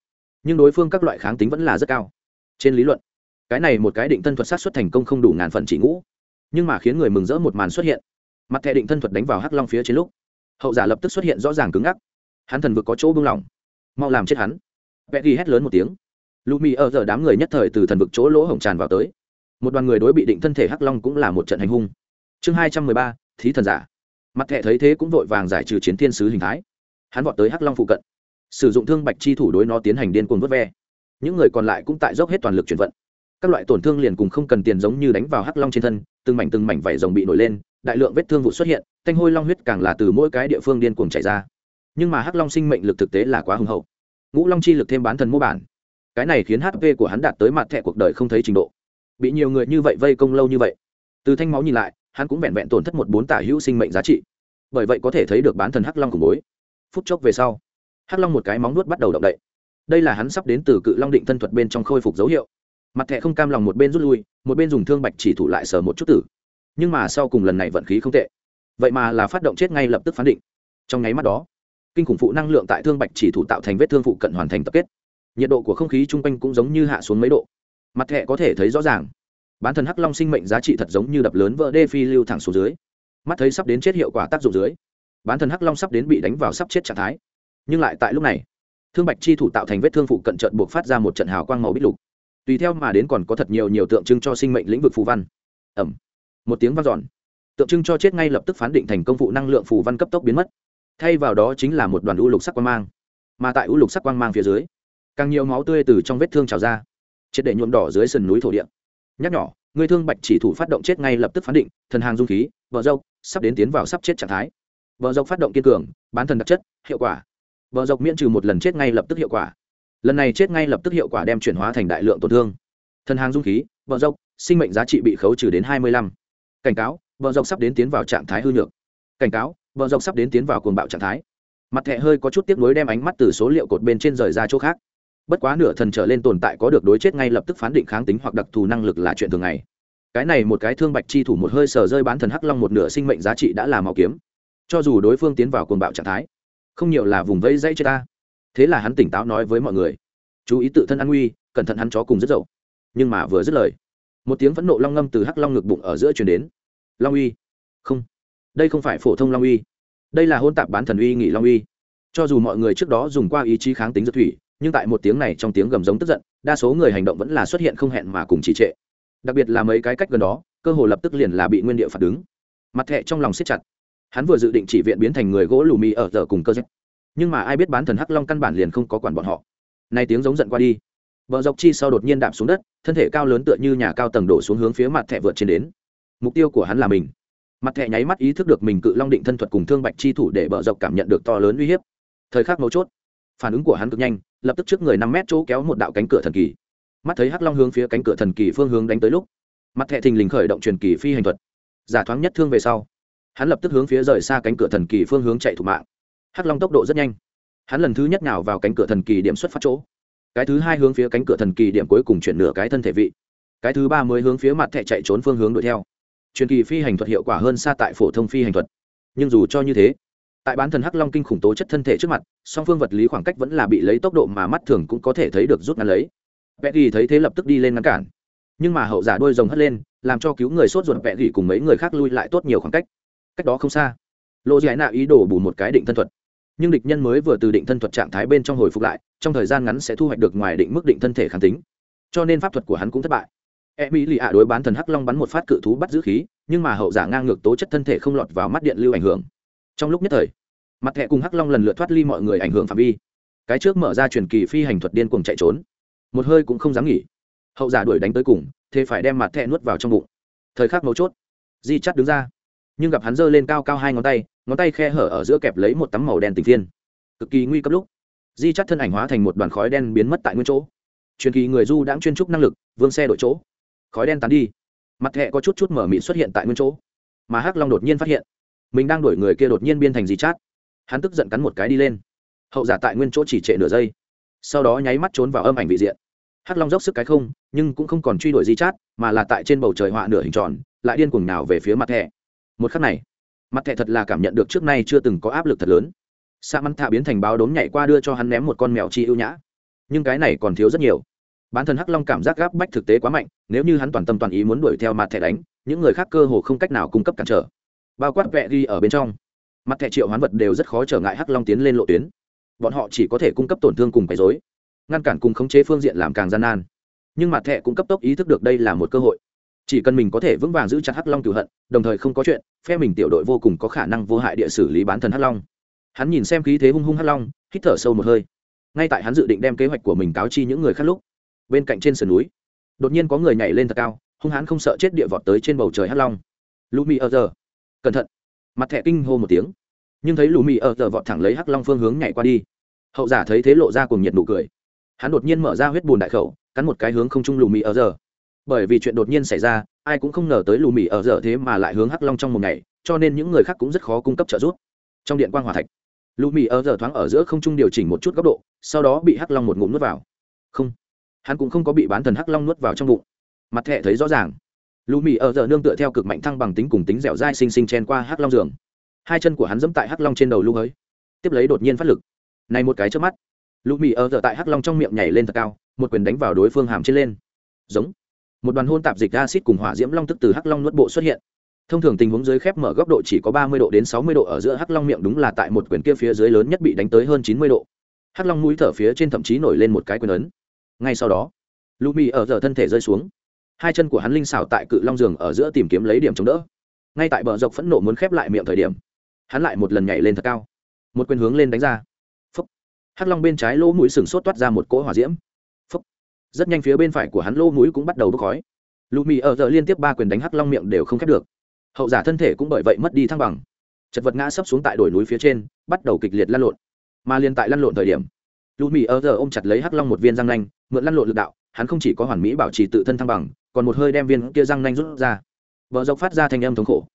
nhưng đối phương các loại kháng tính vẫn là rất cao. Trên lý luận, cái này một cái định thân thuật sát xuất thành công không đủ ngàn phần chỉ ngũ, nhưng mà khiến người mừng rỡ một màn xuất hiện. Mặt thẻ định thân thuật đánh vào hắc long phía trên lúc, hậu giả lập tức xuất hiện rõ ràng cứng ngắc. Hắn thần vực có chỗ buông lỏng mau làm chết hắn. Vẽ ghi hét lớn một tiếng lù mì ở giờ đám người nhất thời từ thần vực chỗ lỗ hổng tràn vào tới. Một đoàn người đối bị định thân thể hắc long cũng là một trận hành hung. Chương hai trăm mười ba, thí thần giả. Mặt thẹ thấy thế cũng vội vàng giải trừ chiến thiên sứ hình thái. Hắn vọt tới hắc long phụ cận. Sử dụng thương bạch chi thủ đối nó tiến hành điên cuồng vớt ve. Những người còn lại cũng tại dốc hết toàn lực chuyển vận. Các loại tổn thương liền cùng không cần tiền giống như đánh vào hắc long trên thân, từng mảnh từng mảnh vảy rồng bị nổi lên, đại lượng vết thương vụ xuất hiện, thanh hôi long huyết càng là từ mỗi cái địa phương điên cuồng chảy ra. Nhưng mà hắc long sinh mệnh lực thực tế là quá hùng hậu. Ngũ long chi lực thêm bán thần mô bản cái này khiến hp của hắn đạt tới mặt thẻ cuộc đời không thấy trình độ. Bị nhiều người như vậy vây công lâu như vậy, từ thanh máu nhìn lại, hắn cũng vẹn vẹn tổn thất một bốn tả hữu sinh mệnh giá trị. Bởi vậy có thể thấy được bán thần hắc long cùng bối phút chốc về sau, hắc long một cái móng nuốt bắt đầu động đậy. Đây là hắn sắp đến từ cự long định thân thuật bên trong khôi phục dấu hiệu. Mặt thẻ không cam lòng một bên rút lui, một bên dùng thương bạch chỉ thủ lại sờ một chút tử. Nhưng mà sau cùng lần này vận khí không tệ. Vậy mà là phát động chết ngay lập tức phán định. Trong nháy mắt đó, kinh khủng phụ năng lượng tại thương bạch chỉ thủ tạo thành vết thương phụ cận hoàn thành tập kết nhiệt độ của không khí chung quanh cũng giống như hạ xuống mấy độ. Mặt thẹ có thể thấy rõ ràng. Bán thần hắc long sinh mệnh giá trị thật giống như đập lớn vỡ đê phi lưu thẳng xuống dưới. Mắt thấy sắp đến chết hiệu quả tác dụng dưới, bán thần hắc long sắp đến bị đánh vào sắp chết trạng thái. Nhưng lại tại lúc này, thương bạch chi thủ tạo thành vết thương phụ cận trận buộc phát ra một trận hào quang màu bích lục. Tùy theo mà đến còn có thật nhiều nhiều tượng trưng cho sinh mệnh lĩnh vực phù văn. Ẩm một tiếng vang dọn. Tượng trưng cho chết ngay lập tức phán định thành công vụ năng lượng phù văn cấp tốc biến mất. Thay vào đó chính là một đoàn u lục sắc quang mang. Mà tại u lục sắc quang mang phía dưới càng nhiều máu tươi từ trong vết thương trào ra. Triệt để nhuộm đỏ dưới sườn núi thổ địa. Nhắc nhỏ, người thương bạch chỉ thủ phát động chết ngay lập tức phán định, thần hàng dung khí vợ dâu sắp đến tiến vào sắp chết trạng thái. Vợ dâu phát động kiên cường, bán thần đặc chất, hiệu quả. Vợ dâu miễn trừ một lần chết ngay lập tức hiệu quả. Lần này chết ngay lập tức hiệu quả đem chuyển hóa thành đại lượng tổn thương. Thần hàng dung khí vợ dâu sinh mệnh giá trị bị khấu trừ đến hai mươi lăm. Cảnh cáo vợ dâu sắp đến tiến vào trạng thái hư nhược. Cảnh cáo vợ dâu sắp đến tiến vào cuồng bạo trạng thái. Mặt thẹ hơi có chút tiếc nuối đem ánh mắt từ số liệu cột bên trên rời ra chỗ khác bất quá nửa thần trở lên tồn tại có được đối chết ngay lập tức phán định kháng tính hoặc đặc thù năng lực là chuyện thường ngày. Cái này một cái thương bạch chi thủ một hơi sờ rơi bán thần hắc long một nửa sinh mệnh giá trị đã là màu kiếm. Cho dù đối phương tiến vào cuồng bạo trạng thái, không nhiều là vùng vây dãy chết ta. Thế là hắn tỉnh táo nói với mọi người, chú ý tự thân an nguy, cẩn thận hắn chó cùng rất dậu. Nhưng mà vừa dứt lời, một tiếng phẫn nộ long ngâm từ hắc long ngực bụng ở giữa chuyển đến. Long uy. Không, đây không phải phổ thông long uy. Đây là hôn tạp bán thần uy nghị long uy. Cho dù mọi người trước đó dùng qua ý chí kháng tính giật thủy nhưng tại một tiếng này trong tiếng gầm giống tức giận, đa số người hành động vẫn là xuất hiện không hẹn mà cùng trì trệ. Đặc biệt là mấy cái cách gần đó, cơ hồ lập tức liền là bị nguyên địa phạt đứng. Mặt thẹ trong lòng siết chặt. Hắn vừa dự định chỉ viện biến thành người gỗ lù mì ở giờ cùng cơ giết nhưng mà ai biết bán thần hắc long căn bản liền không có quản bọn họ. Nay tiếng giống giận qua đi. Vợ dọc chi sau đột nhiên đạp xuống đất, thân thể cao lớn tựa như nhà cao tầng đổ xuống hướng phía mặt thẹ vượt trên đến. Mục tiêu của hắn là mình. Mặt thẹ nháy mắt ý thức được mình cự long định thân thuật cùng thương bạch chi thủ để bờ dọc cảm nhận được to lớn uy hiếp. Thời khắc mấu chốt phản ứng của hắn cực nhanh, lập tức trước người năm mét chỗ kéo một đạo cánh cửa thần kỳ. Mắt thấy hắc long hướng phía cánh cửa thần kỳ phương hướng đánh tới lúc, mặt thẹ thình lình khởi động truyền kỳ phi hành thuật. Giả thoáng nhất thương về sau, hắn lập tức hướng phía rời xa cánh cửa thần kỳ phương hướng chạy thủ mạng. Hắc long tốc độ rất nhanh. Hắn lần thứ nhất nào vào cánh cửa thần kỳ điểm xuất phát chỗ. Cái thứ hai hướng phía cánh cửa thần kỳ điểm cuối cùng chuyển nửa cái thân thể vị. Cái thứ ba mới hướng phía mặt thẹ chạy trốn phương hướng đuổi theo. Truyền kỳ phi hành thuật hiệu quả hơn xa tại phổ thông phi hành thuật. Nhưng dù cho như thế tại bán thần hắc long kinh khủng tố chất thân thể trước mặt, song phương vật lý khoảng cách vẫn là bị lấy tốc độ mà mắt thường cũng có thể thấy được rút ngắn lấy. Vẽ ghi thấy thế lập tức đi lên ngăn cản. Nhưng mà hậu giả đôi rồng hất lên, làm cho cứu người sốt ruột vẽ ghi cùng mấy người khác lui lại tốt nhiều khoảng cách. Cách đó không xa lộ giải nạ ý đồ bù một cái định thân thuật. Nhưng địch nhân mới vừa từ định thân thuật trạng thái bên trong hồi phục lại, trong thời gian ngắn sẽ thu hoạch được ngoài định mức định thân thể kháng tính. Cho nên pháp thuật của hắn cũng thất bại. E mỹ lì ạ đối bán thần hắc long bắn một phát cự thú bắt giữ khí, nhưng mà hậu giả ngang ngược tố chất thân thể không lọt vào mắt điện lưu ảnh hưởng. Trong lúc nhất thời mặt thẹ cùng hắc long lần lượt thoát ly mọi người ảnh hưởng phạm vi. Cái trước mở ra truyền kỳ phi hành thuật điên cuồng chạy trốn. Một hơi cũng không dám nghỉ. Hậu giả đuổi đánh tới cùng, thế phải đem mặt thẹ nuốt vào trong bụng. Thời khắc mấu chốt, di chắt đứng ra, nhưng gặp hắn giơ lên cao cao hai ngón tay ngón tay khe hở ở giữa kẹp lấy một tấm màu đen tình thiên. Cực kỳ nguy cấp lúc, di chắt thân ảnh hóa thành một đoàn khói đen biến mất tại nguyên chỗ. Truyền kỳ người du đãng chuyên trúc năng lực, vương xe đổi chỗ. Khói đen tán đi, mặt thẹ có chút chút mở mịn xuất hiện tại nguyên chỗ, mà hắc long đột nhiên phát hiện, mình đang đuổi người kia đột nhiên biên thành di chát hắn tức giận cắn một cái đi lên. Hậu giả tại nguyên chỗ chỉ trệ nửa giây. Sau đó nháy mắt trốn vào âm ảnh vị diện. Hắc long dốc sức cái không, nhưng cũng không còn truy đuổi di chát, mà là tại trên bầu trời họa nửa hình tròn, lại điên cuồng nào về phía mặt thẻ. Một khắc này, mặt thẻ thật là cảm nhận được trước nay chưa từng có áp lực thật lớn. Sa mắn thạ biến thành báo đốm nhảy qua đưa cho hắn ném một con mèo chi ưu nhã. Nhưng cái này còn thiếu rất nhiều. Bản thân hắc long cảm giác gáp bách thực tế quá mạnh, nếu như hắn toàn tâm toàn ý muốn đuổi theo mặt thẻ đánh, những người khác cơ hồ không cách nào cung cấp cản trở. Bao quát vẹ ghi ở bên trong mặt thẻ triệu hoán vật đều rất khó trở ngại hắc long tiến lên lộ tuyến. Bọn họ chỉ có thể cung cấp tổn thương cùng quấy dối ngăn cản cùng khống chế phương diện làm càng gian nan. Nhưng mặt thẻ cũng cấp tốc ý thức được đây là một cơ hội. Chỉ cần mình có thể vững vàng giữ chặt hắc long cửu hận, đồng thời không có chuyện, phe mình tiểu đội vô cùng có khả năng vô hại địa xử lý bán thần hắc long. Hắn nhìn xem khí thế hung hung hắc long, hít thở sâu một hơi. Ngay tại hắn dự định đem kế hoạch của mình cáo chi những người khác lúc, bên cạnh trên sườn núi, đột nhiên có người nhảy lên thật cao, hung hãn không sợ chết địa vọt tới trên bầu trời hắc long. Lumi mì ở giờ cẩn thận mặt thẻ kinh hô một tiếng. Nhưng thấy lù mì ở giờ vọt thẳng lấy hắc long phương hướng nhảy qua đi. Hậu giả thấy thế lộ ra cùng nhiệt nụ cười. Hắn đột nhiên mở ra huyết bùn đại khẩu, cắn một cái hướng không trung lù mì ở giờ. Bởi vì chuyện đột nhiên xảy ra, ai cũng không ngờ tới lù mì ở giờ thế mà lại hướng hắc long trong một ngày, cho nên những người khác cũng rất khó cung cấp trợ giúp. Trong điện quan hòa thạch, lù mì ở giờ thoáng ở giữa không trung điều chỉnh một chút góc độ, sau đó bị hắc long một ngụm nuốt vào. Không, hắn cũng không có bị bán thần hắc long nuốt vào trong bụng. Mặt thẹ thấy rõ ràng lù mì ở giờ nương tựa theo cực mạnh thăng bằng tính cùng tính dẻo dai xinh xinh chen qua hắc long giường. Hai chân của hắn dẫm tại hắc long trên đầu lưu hới tiếp lấy đột nhiên phát lực. Này một cái trước mắt. Lù mì ở giờ tại hắc long trong miệng nhảy lên thật cao, một quyền đánh vào đối phương hàm trên lên. Giống. Một đoàn hôn tạp dịch acid cùng hỏa diễm long tức từ hắc long nuốt bộ xuất hiện. Thông thường tình huống dưới khép mở góc độ chỉ có ba mươi độ đến sáu mươi độ ở giữa hắc long miệng đúng là tại một quyền kia phía dưới lớn nhất bị đánh tới hơn chín mươi độ. Hắc long mũi thở phía trên thậm chí nổi lên một cái quyền ấn. Ngay sau đó lù mì ở giờ thân thể rơi xuống hai chân của hắn linh xảo tại cự long giường ở giữa tìm kiếm lấy điểm chống đỡ. Ngay tại bờ dọc phẫn nộ muốn khép lại miệng thời điểm, hắn lại một lần nhảy lên thật cao. Một quyền hướng lên đánh ra. Phấp hắc long bên trái lỗ mũi sừng sốt toát ra một cỗ hỏa diễm. Phấp rất nhanh phía bên phải của hắn lỗ mũi cũng bắt đầu bốc khói. Lụ mì ở giờ liên tiếp ba quyền đánh hắc long miệng đều không khép được. Hậu giả thân thể cũng bởi vậy mất đi thăng bằng. Chật vật ngã sấp xuống tại đồi núi phía trên, bắt đầu kịch liệt lăn lộn. Mà liên tại lăn lộn thời điểm lụ mì ở giờ ôm chặt lấy hắc long một viên răng nanh, mượn lăn lộn lực đạo hắn không chỉ có hoàn mỹ bảo trì tự thân thăng bằng, còn một hơi đem viên kia răng nanh rút ra. Vợ dọc phát ra thanh âm thống khổ.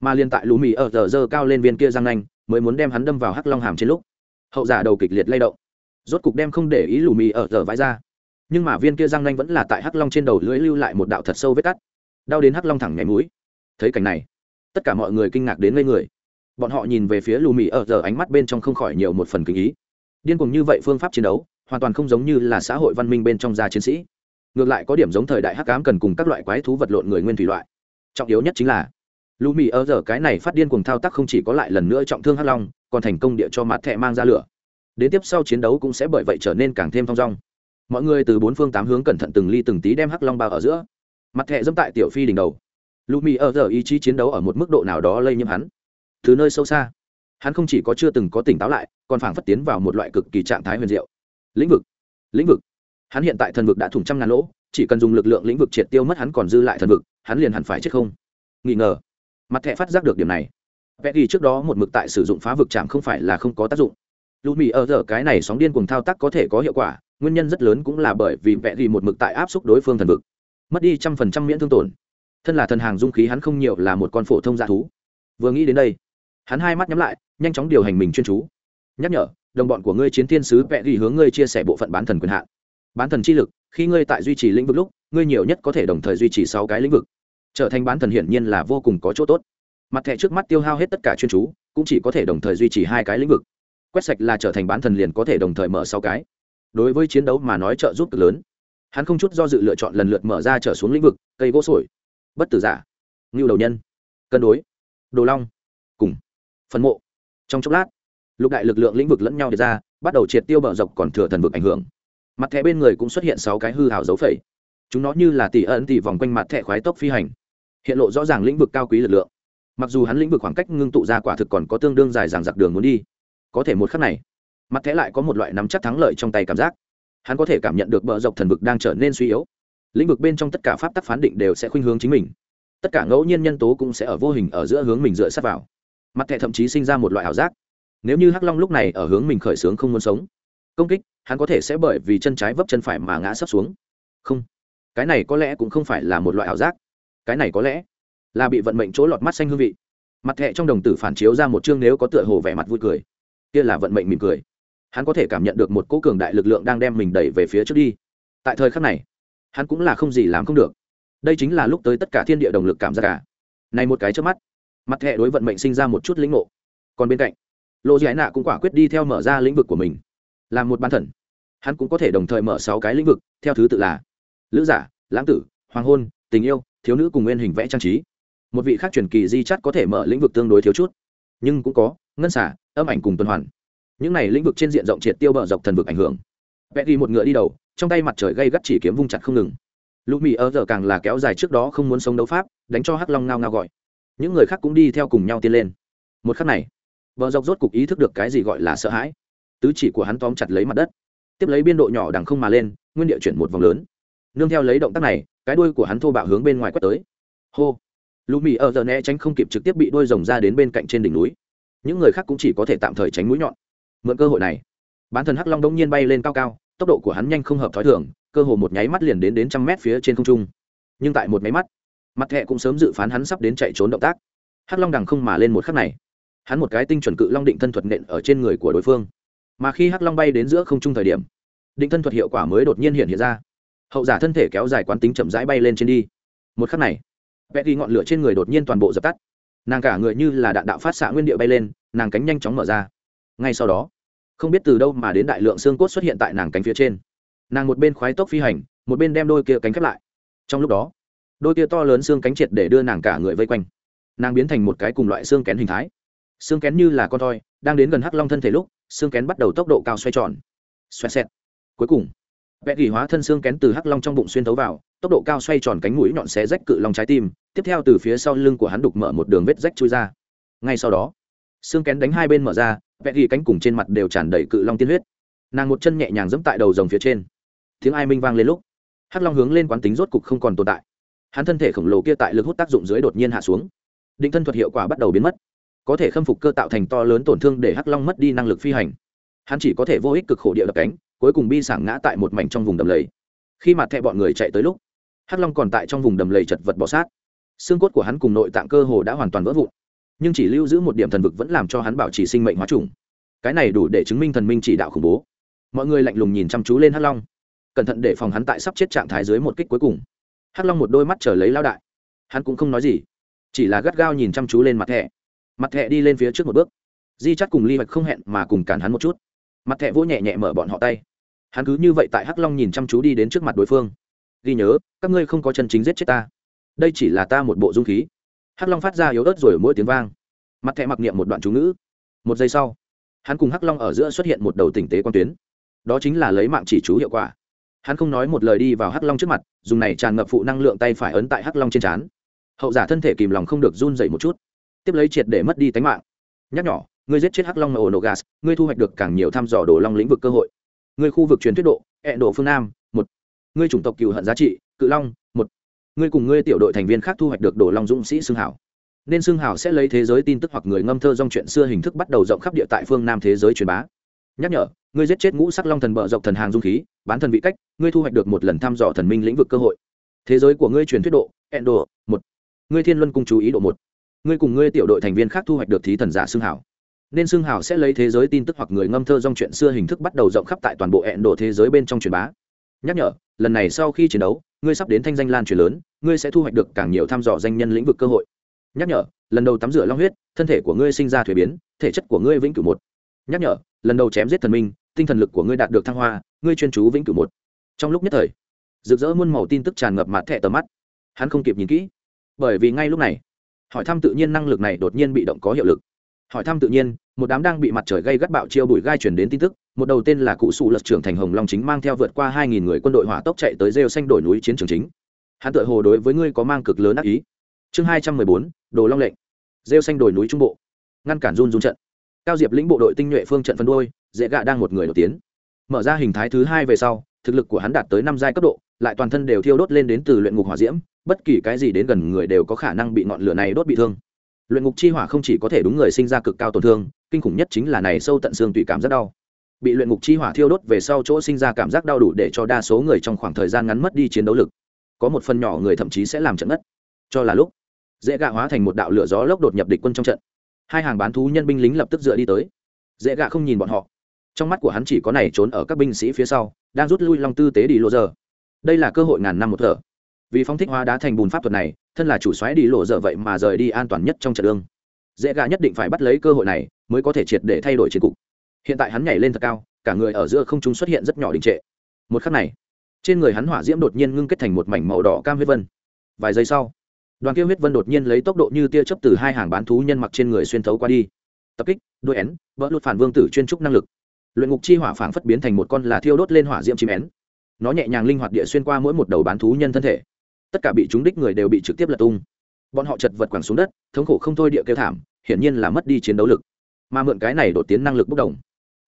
Mà liên tại lú mì ở giờ dơ cao lên viên kia răng nanh, mới muốn đem hắn đâm vào hắc long hàm trên lúc, hậu giả đầu kịch liệt lay động. Rốt cục đem không để ý lù mì ở giờ vãi ra. Nhưng mà viên kia răng nanh vẫn là tại hắc long trên đầu lưỡi lưu lại một đạo thật sâu vết cắt. Đau đến hắc long thẳng nhảy mũi. Thấy cảnh này, tất cả mọi người kinh ngạc đến ngây người. Bọn họ nhìn về phía lù mì ở giờ ánh mắt bên trong không khỏi nhiều một phần kinh ý điên cùng như vậy phương pháp chiến đấu, hoàn toàn không giống như là xã hội văn minh bên trong gia chiến sĩ. Ngược lại có điểm giống thời đại hắc ám cần cùng các loại quái thú vật lộn người nguyên thủy loại. Trọng yếu nhất chính là, lũ mì ở giờ cái này phát điên cùng thao tác không chỉ có lại lần nữa trọng thương hắc long, còn thành công địa cho mặt thẹ mang ra lửa. Đến tiếp sau chiến đấu cũng sẽ bởi vậy trở nên càng thêm thong dong. Mọi người từ bốn phương tám hướng cẩn thận từng ly từng tí đem hắc long bao ở giữa. Mặt thẹ dẫm tại tiểu phi đỉnh đầu. Lũ mì ở giờ ý chí chiến đấu ở một mức độ nào đó lây nhiễm hắn. Từ nơi sâu xa, hắn không chỉ có chưa từng có tỉnh táo lại còn phảng phất tiến vào một loại cực kỳ trạng thái huyền diệu. Lĩnh vực lĩnh vực. Hắn hiện tại thần vực đã thủng trăm ngàn lỗ, chỉ cần dùng lực lượng lĩnh vực triệt tiêu mất hắn còn dư lại thần vực, hắn liền hẳn phải chết không? Nghi ngờ. Mặt thẻ phát giác được điểm này. Vẽ ghi trước đó một mực tại sử dụng phá vực chạm không phải là không có tác dụng. Lù mì ở giờ cái này sóng điên cùng thao tác có thể có hiệu quả, nguyên nhân rất lớn cũng là bởi vì vẽ ghi một mực tại áp xúc đối phương thần vực. Mất đi trăm phần trăm miễn thương tổn. Thân là thần hàng dung khí hắn không nhiều là một con phổ thông dạ thú. Vừa nghĩ đến đây, hắn hai mắt nhắm lại, nhanh chóng điều hành mình chuyên chú nhắc nhở, đồng bọn của ngươi chiến thiên sứ vẽ ghi hướng ngươi chia sẻ bộ phận bán thần quyền hạn. Bán thần chi lực, khi ngươi tại duy trì lĩnh vực lúc, ngươi nhiều nhất có thể đồng thời duy trì sáu cái lĩnh vực. Trở thành bán thần hiển nhiên là vô cùng có chỗ tốt. Mặt thẻ trước mắt tiêu hao hết tất cả chuyên chú, cũng chỉ có thể đồng thời duy trì hai cái lĩnh vực. Quét sạch là trở thành bán thần liền có thể đồng thời mở sáu cái. Đối với chiến đấu mà nói trợ giúp cực lớn. Hắn không chút do dự lựa chọn lần lượt mở ra trở xuống lĩnh vực, cây gỗ sổi. Bất tử giả. Ngưu đầu nhân. Cân đối. Đồ long. Cùng. Phần mộ. Trong chốc lát lục đại lực lượng lĩnh vực lẫn nhau để ra, bắt đầu triệt tiêu bờ dọc còn thừa thần vực ảnh hưởng. Mặt thẻ bên người cũng xuất hiện sáu cái hư hào dấu phẩy. Chúng nó như là tỷ ẩn tỷ vòng quanh mặt thẻ khoái tốc phi hành, hiện lộ rõ ràng lĩnh vực cao quý lực lượng. Mặc dù hắn lĩnh vực khoảng cách ngưng tụ ra quả thực còn có tương đương dài dàng dặc đường muốn đi, có thể một khắc này, mặt thẻ lại có một loại nắm chắc thắng lợi trong tay cảm giác. Hắn có thể cảm nhận được bờ dọc thần vực đang trở nên suy yếu. Lĩnh vực bên trong tất cả pháp tắc phán định đều sẽ khuynh hướng chính mình. Tất cả ngẫu nhiên nhân tố cũng sẽ ở vô hình ở giữa hướng mình dựa sát vào. Mặt thẻ thậm chí sinh ra một loại ảo giác nếu như hắc long lúc này ở hướng mình khởi sướng không muốn sống, công kích, hắn có thể sẽ bởi vì chân trái vấp chân phải mà ngã sấp xuống. Không, cái này có lẽ cũng không phải là một loại ảo giác. Cái này có lẽ là bị vận mệnh chỗ lọt mắt xanh hương vị. Mặt thẹ trong đồng tử phản chiếu ra một chương nếu có tựa hồ vẻ mặt vui cười. Kia là vận mệnh mỉm cười. Hắn có thể cảm nhận được một cỗ cường đại lực lượng đang đem mình đẩy về phía trước đi. Tại thời khắc này, hắn cũng là không gì làm không được. Đây chính là lúc tới tất cả thiên địa đồng lực cảm giác cả. Này một cái trước mắt, mặt thẹ đối vận mệnh sinh ra một chút lĩnh ngộ. Còn bên cạnh lộ giải nạ cũng quả quyết đi theo mở ra lĩnh vực của mình. Làm một ban thần. Hắn cũng có thể đồng thời mở sáu cái lĩnh vực, theo thứ tự là lữ giả, lãng tử, hoàng hôn, tình yêu, thiếu nữ cùng nguyên hình vẽ trang trí. Một vị khác truyền kỳ di chắt có thể mở lĩnh vực tương đối thiếu chút, nhưng cũng có ngân xả âm ảnh cùng tuần hoàn. Những này lĩnh vực trên diện rộng triệt tiêu bờ dọc thần vực ảnh hưởng. Vẽ ghi một ngựa đi đầu, trong tay mặt trời gây gắt chỉ kiếm vung chặt không ngừng. Lũ mì ở giờ càng là kéo dài trước đó không muốn sống đấu pháp, đánh cho hắc long ngao ngao gọi. Những người khác cũng đi theo cùng nhau tiên lên. Một khắc này vợ dọc rốt cục ý thức được cái gì gọi là sợ hãi. Tứ chỉ của hắn tóm chặt lấy mặt đất. Tiếp lấy biên độ nhỏ đằng không mà lên, nguyên địa chuyển một vòng lớn. Nương theo lấy động tác này, cái đuôi của hắn thô bạo hướng bên ngoài quét tới. Hô! Lũ mì ở giờ né tránh không kịp trực tiếp bị đuôi rồng ra đến bên cạnh trên đỉnh núi. Những người khác cũng chỉ có thể tạm thời tránh mũi nhọn. Mượn cơ hội này, bán thần hắc long đông nhiên bay lên cao cao, tốc độ của hắn nhanh không hợp thói thường, cơ hồ một nháy mắt liền đến đến trăm mét phía trên không trung. Nhưng tại một máy mắt, mặt thẹ cũng sớm dự phán hắn sắp đến chạy trốn động tác. Hắc long đằng không mà lên một khắc này hắn một cái tinh chuẩn cự long định thân thuật nện ở trên người của đối phương. Mà khi hắc long bay đến giữa không trung thời điểm, định thân thuật hiệu quả mới đột nhiên hiện hiện ra. Hậu giả thân thể kéo dài quán tính chậm rãi bay lên trên đi. Một khắc này vẽ ghi ngọn lửa trên người đột nhiên toàn bộ dập tắt. Nàng cả người như là đạn đạo phát xạ nguyên điệu bay lên, nàng cánh nhanh chóng mở ra. Ngay sau đó, không biết từ đâu mà đến đại lượng xương cốt xuất hiện tại nàng cánh phía trên. Nàng một bên khoái tốc phi hành, một bên đem đôi kia cánh khép lại. Trong lúc đó, đôi kia to lớn xương cánh triệt để đưa nàng cả người vây quanh. Nàng biến thành một cái cùng loại xương kén hình thái xương kén như là con toi đang đến gần hắc long thân thể lúc, xương kén bắt đầu tốc độ cao xoay tròn. Xoẹ xẹt. Cuối cùng, vẽ gỉ hóa thân xương kén từ hắc long trong bụng xuyên thấu vào, tốc độ cao xoay tròn cánh mũi nhọn xé rách cự long trái tim, tiếp theo từ phía sau lưng của hắn đục mở một đường vết rách chui ra. Ngay sau đó, xương kén đánh hai bên mở ra, vẽ gỉ cánh cùng trên mặt đều tràn đầy cự long tiên huyết. Nàng một chân nhẹ nhàng giẫm tại đầu rồng phía trên. Tiếng ai minh vang lên lúc, hắc long hướng lên quán tính rốt cục không còn tồn tại. Hắn thân thể khổng lồ kia tại lực hút tác dụng dưới đột nhiên hạ xuống. Định thân thuật hiệu quả bắt đầu biến mất có thể khâm phục cơ tạo thành to lớn tổn thương để hắc long mất đi năng lực phi hành. Hắn chỉ có thể vô ích cực khổ địa đập cánh, cuối cùng bi sảng ngã tại một mảnh trong vùng đầm lầy. Khi mặt thẹ bọn người chạy tới lúc, hắc long còn tại trong vùng đầm lầy chật vật bỏ sát. Xương cốt của hắn cùng nội tạng cơ hồ đã hoàn toàn vỡ vụn, nhưng chỉ lưu giữ một điểm thần vực vẫn làm cho hắn bảo trì sinh mệnh hóa trùng cái này đủ để chứng minh thần minh chỉ đạo khủng bố. Mọi người lạnh lùng nhìn chăm chú lên hắc long, cẩn thận để phòng hắn tại sắp chết trạng thái dưới một kích cuối cùng. Hắc long một đôi mắt chờ lấy lao đại. Hắn cũng không nói gì, chỉ là gắt gao nhìn chăm chú lên mặt thẻ mặt Thẹ đi lên phía trước một bước. Di chắt cùng ly hoạch không hẹn mà cùng cản hắn một chút. Mặt Thẹ vỗ nhẹ nhẹ mở bọn họ tay. Hắn cứ như vậy tại hắc long nhìn chăm chú đi đến trước mặt đối phương. Ghi nhớ, các ngươi không có chân chính giết chết ta. Đây chỉ là ta một bộ dung khí. Hắc long phát ra yếu ớt rồi mỗi tiếng vang. Mặt Thẹ mặc niệm một đoạn chú ngữ. Một giây sau, hắn cùng hắc long ở giữa xuất hiện một đầu tỉnh tế quan tuyến. Đó chính là lấy mạng chỉ chú hiệu quả. Hắn không nói một lời đi vào hắc long trước mặt, dùng này tràn ngập phụ năng lượng tay phải ấn tại hắc long trên trán. Hậu giả thân thể kìm lòng không được run dậy một chút tiếp lấy triệt để mất đi tánh mạng. Nhắc nhỏ ngươi giết chết hắc long ở nổ gas ngươi thu hoạch được càng nhiều thăm dò đồ long lĩnh vực cơ hội. Ngươi khu vực truyền thuyết độ hẹn độ phương nam, một. Ngươi chủng tộc cựu hận giá trị, cự long, một. Ngươi cùng ngươi tiểu đội thành viên khác thu hoạch được đồ long dũng sĩ xương hảo. Nên xương hảo sẽ lấy thế giới tin tức hoặc người ngâm thơ dòng chuyện xưa hình thức bắt đầu rộng khắp địa tại phương nam thế giới truyền bá. Nhắc nhở, ngươi giết chết ngũ sắc long thần bợ dọc thần hàng dung khí, bán thần vị cách, ngươi thu hoạch được một lần thăm dò thần minh lĩnh vực cơ hội. Thế giới của ngươi truyền thuyết độ endo một. Ngươi thiên luân cung chú ý độ một ngươi cùng ngươi tiểu đội thành viên khác thu hoạch được thí thần giả xương hảo. Nên xương hảo sẽ lấy thế giới tin tức hoặc người ngâm thơ dòng chuyện xưa hình thức bắt đầu rộng khắp tại toàn bộ hẹn đổ thế giới bên trong truyền bá. Nhắc nhở, lần này sau khi chiến đấu, ngươi sắp đến thanh danh lan truyền lớn, ngươi sẽ thu hoạch được càng nhiều thăm dò danh nhân lĩnh vực cơ hội. Nhắc nhở, lần đầu tắm rửa long huyết, thân thể của ngươi sinh ra thuế biến, thể chất của ngươi vĩnh cửu một. Nhắc nhở, lần đầu chém giết thần minh, tinh thần lực của ngươi đạt được thăng hoa, ngươi chuyên chú vĩnh cửu một. Trong lúc nhất thời, rực rỡ muôn màu tin tức tràn ngập mặt thẻ tầm mắt. Hắn không kịp nhìn kỹ, bởi vì ngay lúc này hỏi thăm tự nhiên năng lực này đột nhiên bị động có hiệu lực. Hỏi thăm tự nhiên, một đám đang bị mặt trời gây gắt bạo chiêu bụi gai chuyển đến tin tức, một đầu tên là cụ sụ lật trưởng thành hồng long chính mang theo vượt qua hai nghìn người quân đội hỏa tốc chạy tới rêu xanh đổi núi chiến trường chính. Hắn tự hồ đối với ngươi có mang cực lớn ác ý. Chương hai trăm mười bốn, đồ long lệnh. Rêu xanh đổi núi trung bộ. Ngăn cản run run trận. Cao diệp lĩnh bộ đội tinh nhuệ phương trận phân đôi dễ gạ đang một người nổi tiến mở ra hình thái thứ hai về sau, thực lực của hắn đạt tới năm giai cấp độ lại toàn thân đều thiêu đốt lên đến từ luyện ngục hỏa diễm, bất kỳ cái gì đến gần người đều có khả năng bị ngọn lửa này đốt bị thương. Luyện ngục chi hỏa không chỉ có thể đúng người sinh ra cực cao tổn thương, kinh khủng nhất chính là này sâu tận xương tùy cảm rất đau. Bị luyện ngục chi hỏa thiêu đốt về sau chỗ sinh ra cảm giác đau đủ để cho đa số người trong khoảng thời gian ngắn mất đi chiến đấu lực. Có một phần nhỏ người thậm chí sẽ làm trận ngất cho là lúc, dễ gạ hóa thành một đạo lửa gió lốc đột nhập địch quân trong trận. Hai hàng bán thú nhân binh lính lập tức dựa đi tới. Dễ gạ không nhìn bọn họ. Trong mắt của hắn chỉ có này trốn ở các binh sĩ phía sau, đang rút lui long tư tế đi lộ giờ đây là cơ hội ngàn năm một thở. Vì phong thích hóa đá thành bùn pháp thuật này, thân là chủ xoáy đi lộ dở vậy mà rời đi an toàn nhất trong trận đương dễ gạ nhất định phải bắt lấy cơ hội này, mới có thể triệt để thay đổi chiến cục. Hiện tại hắn nhảy lên thật cao, cả người ở giữa không trung xuất hiện rất nhỏ đình trệ. Một khắc này, trên người hắn hỏa diễm đột nhiên ngưng kết thành một mảnh màu đỏ cam huyết vân. Vài giây sau, đoàn kia huyết vân đột nhiên lấy tốc độ như tia chớp từ hai hàng bán thú nhân mặc trên người xuyên thấu qua đi. Tập kích đôi én vỡ lụt phản vương tử chuyên trúc năng lực. Luyện ngục chi hỏa phảng phất biến thành một con là thiêu đốt lên hỏa diễm chim én nó nhẹ nhàng linh hoạt địa xuyên qua mỗi một đầu bán thú nhân thân thể. Tất cả bị chúng đích người đều bị trực tiếp lật tung. Bọn họ chật vật quẳng xuống đất, thống khổ không thôi địa kêu thảm, hiển nhiên là mất đi chiến đấu lực. Mà mượn cái này đột tiến năng lực bốc đồng.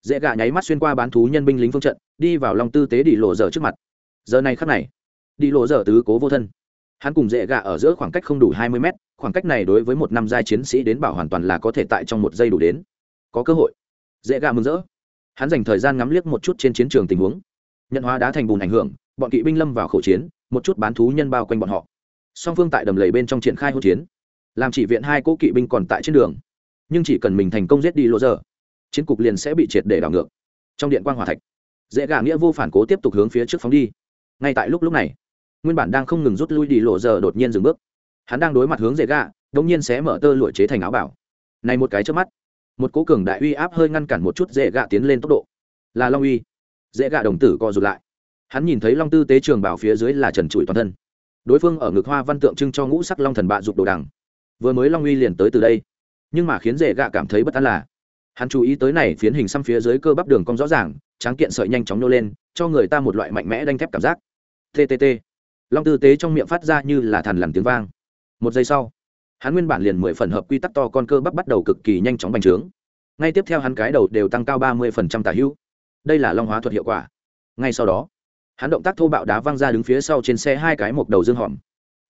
Dễ gạ nháy mắt xuyên qua bán thú nhân binh lính phương trận, đi vào lòng tư tế đi lộ dở trước mặt. Giờ này khắc này đi lộ dở tứ cố vô thân. Hắn cùng dễ gạ ở giữa khoảng cách không đủ hai mươi mét, khoảng cách này đối với một năm giai chiến sĩ đến bảo hoàn toàn là có thể tại trong một giây đủ đến. Có cơ hội. Dễ gạ mừng rỡ. Hắn dành thời gian ngắm liếc một chút trên chiến trường tình huống nhận hóa đá thành bùn ảnh hưởng, bọn kỵ binh lâm vào khẩu chiến, một chút bán thú nhân bao quanh bọn họ. Song phương tại đầm lầy bên trong triển khai hỗn chiến. Làm chỉ viện hai cỗ kỵ binh còn tại trên đường. Nhưng chỉ cần mình thành công giết đi lỗ giờ, chiến cục liền sẽ bị triệt để đảo ngược. Trong điện quan hòa thạch, dễ gà nghĩa vô phản cố tiếp tục hướng phía trước phóng đi. Ngay tại lúc lúc này, nguyên bản đang không ngừng rút lui đi lộ giờ đột nhiên dừng bước. Hắn đang đối mặt hướng dễ gà, đống nhiên sẽ mở tơ lụa chế thành áo bảo. Này một cái trước mắt, một cố cường đại uy áp hơi ngăn cản một chút dễ gạ tiến lên tốc độ. Là long uy dễ gạ đồng tử co rụt lại. Hắn nhìn thấy long tư tế trường bảo phía dưới là trần trụi toàn thân. Đối phương ở ngực hoa văn tượng trưng cho ngũ sắc long thần bạ dục đồ đằng. Vừa mới long uy liền tới từ đây. Nhưng mà khiến dễ gạ cảm thấy bất an là, hắn chú ý tới này phiến hình xăm phía dưới cơ bắp đường cong rõ ràng, tráng kiện sợi nhanh chóng nô lên, cho người ta một loại mạnh mẽ đanh thép cảm giác. Tt long tư tế trong miệng phát ra như là thằn lằn tiếng vang. Một giây sau, hắn nguyên bản liền mười phần hợp quy tắc to con cơ bắp bắt đầu cực kỳ nhanh chóng bành trướng. Ngay tiếp theo hắn cái đầu đều tăng cao ba mươi phần trăm tả hữu đây là long hóa thuật hiệu quả. Ngay sau đó, hắn động tác thô bạo đá văng ra đứng phía sau trên xe hai cái mộc đầu dương hòm.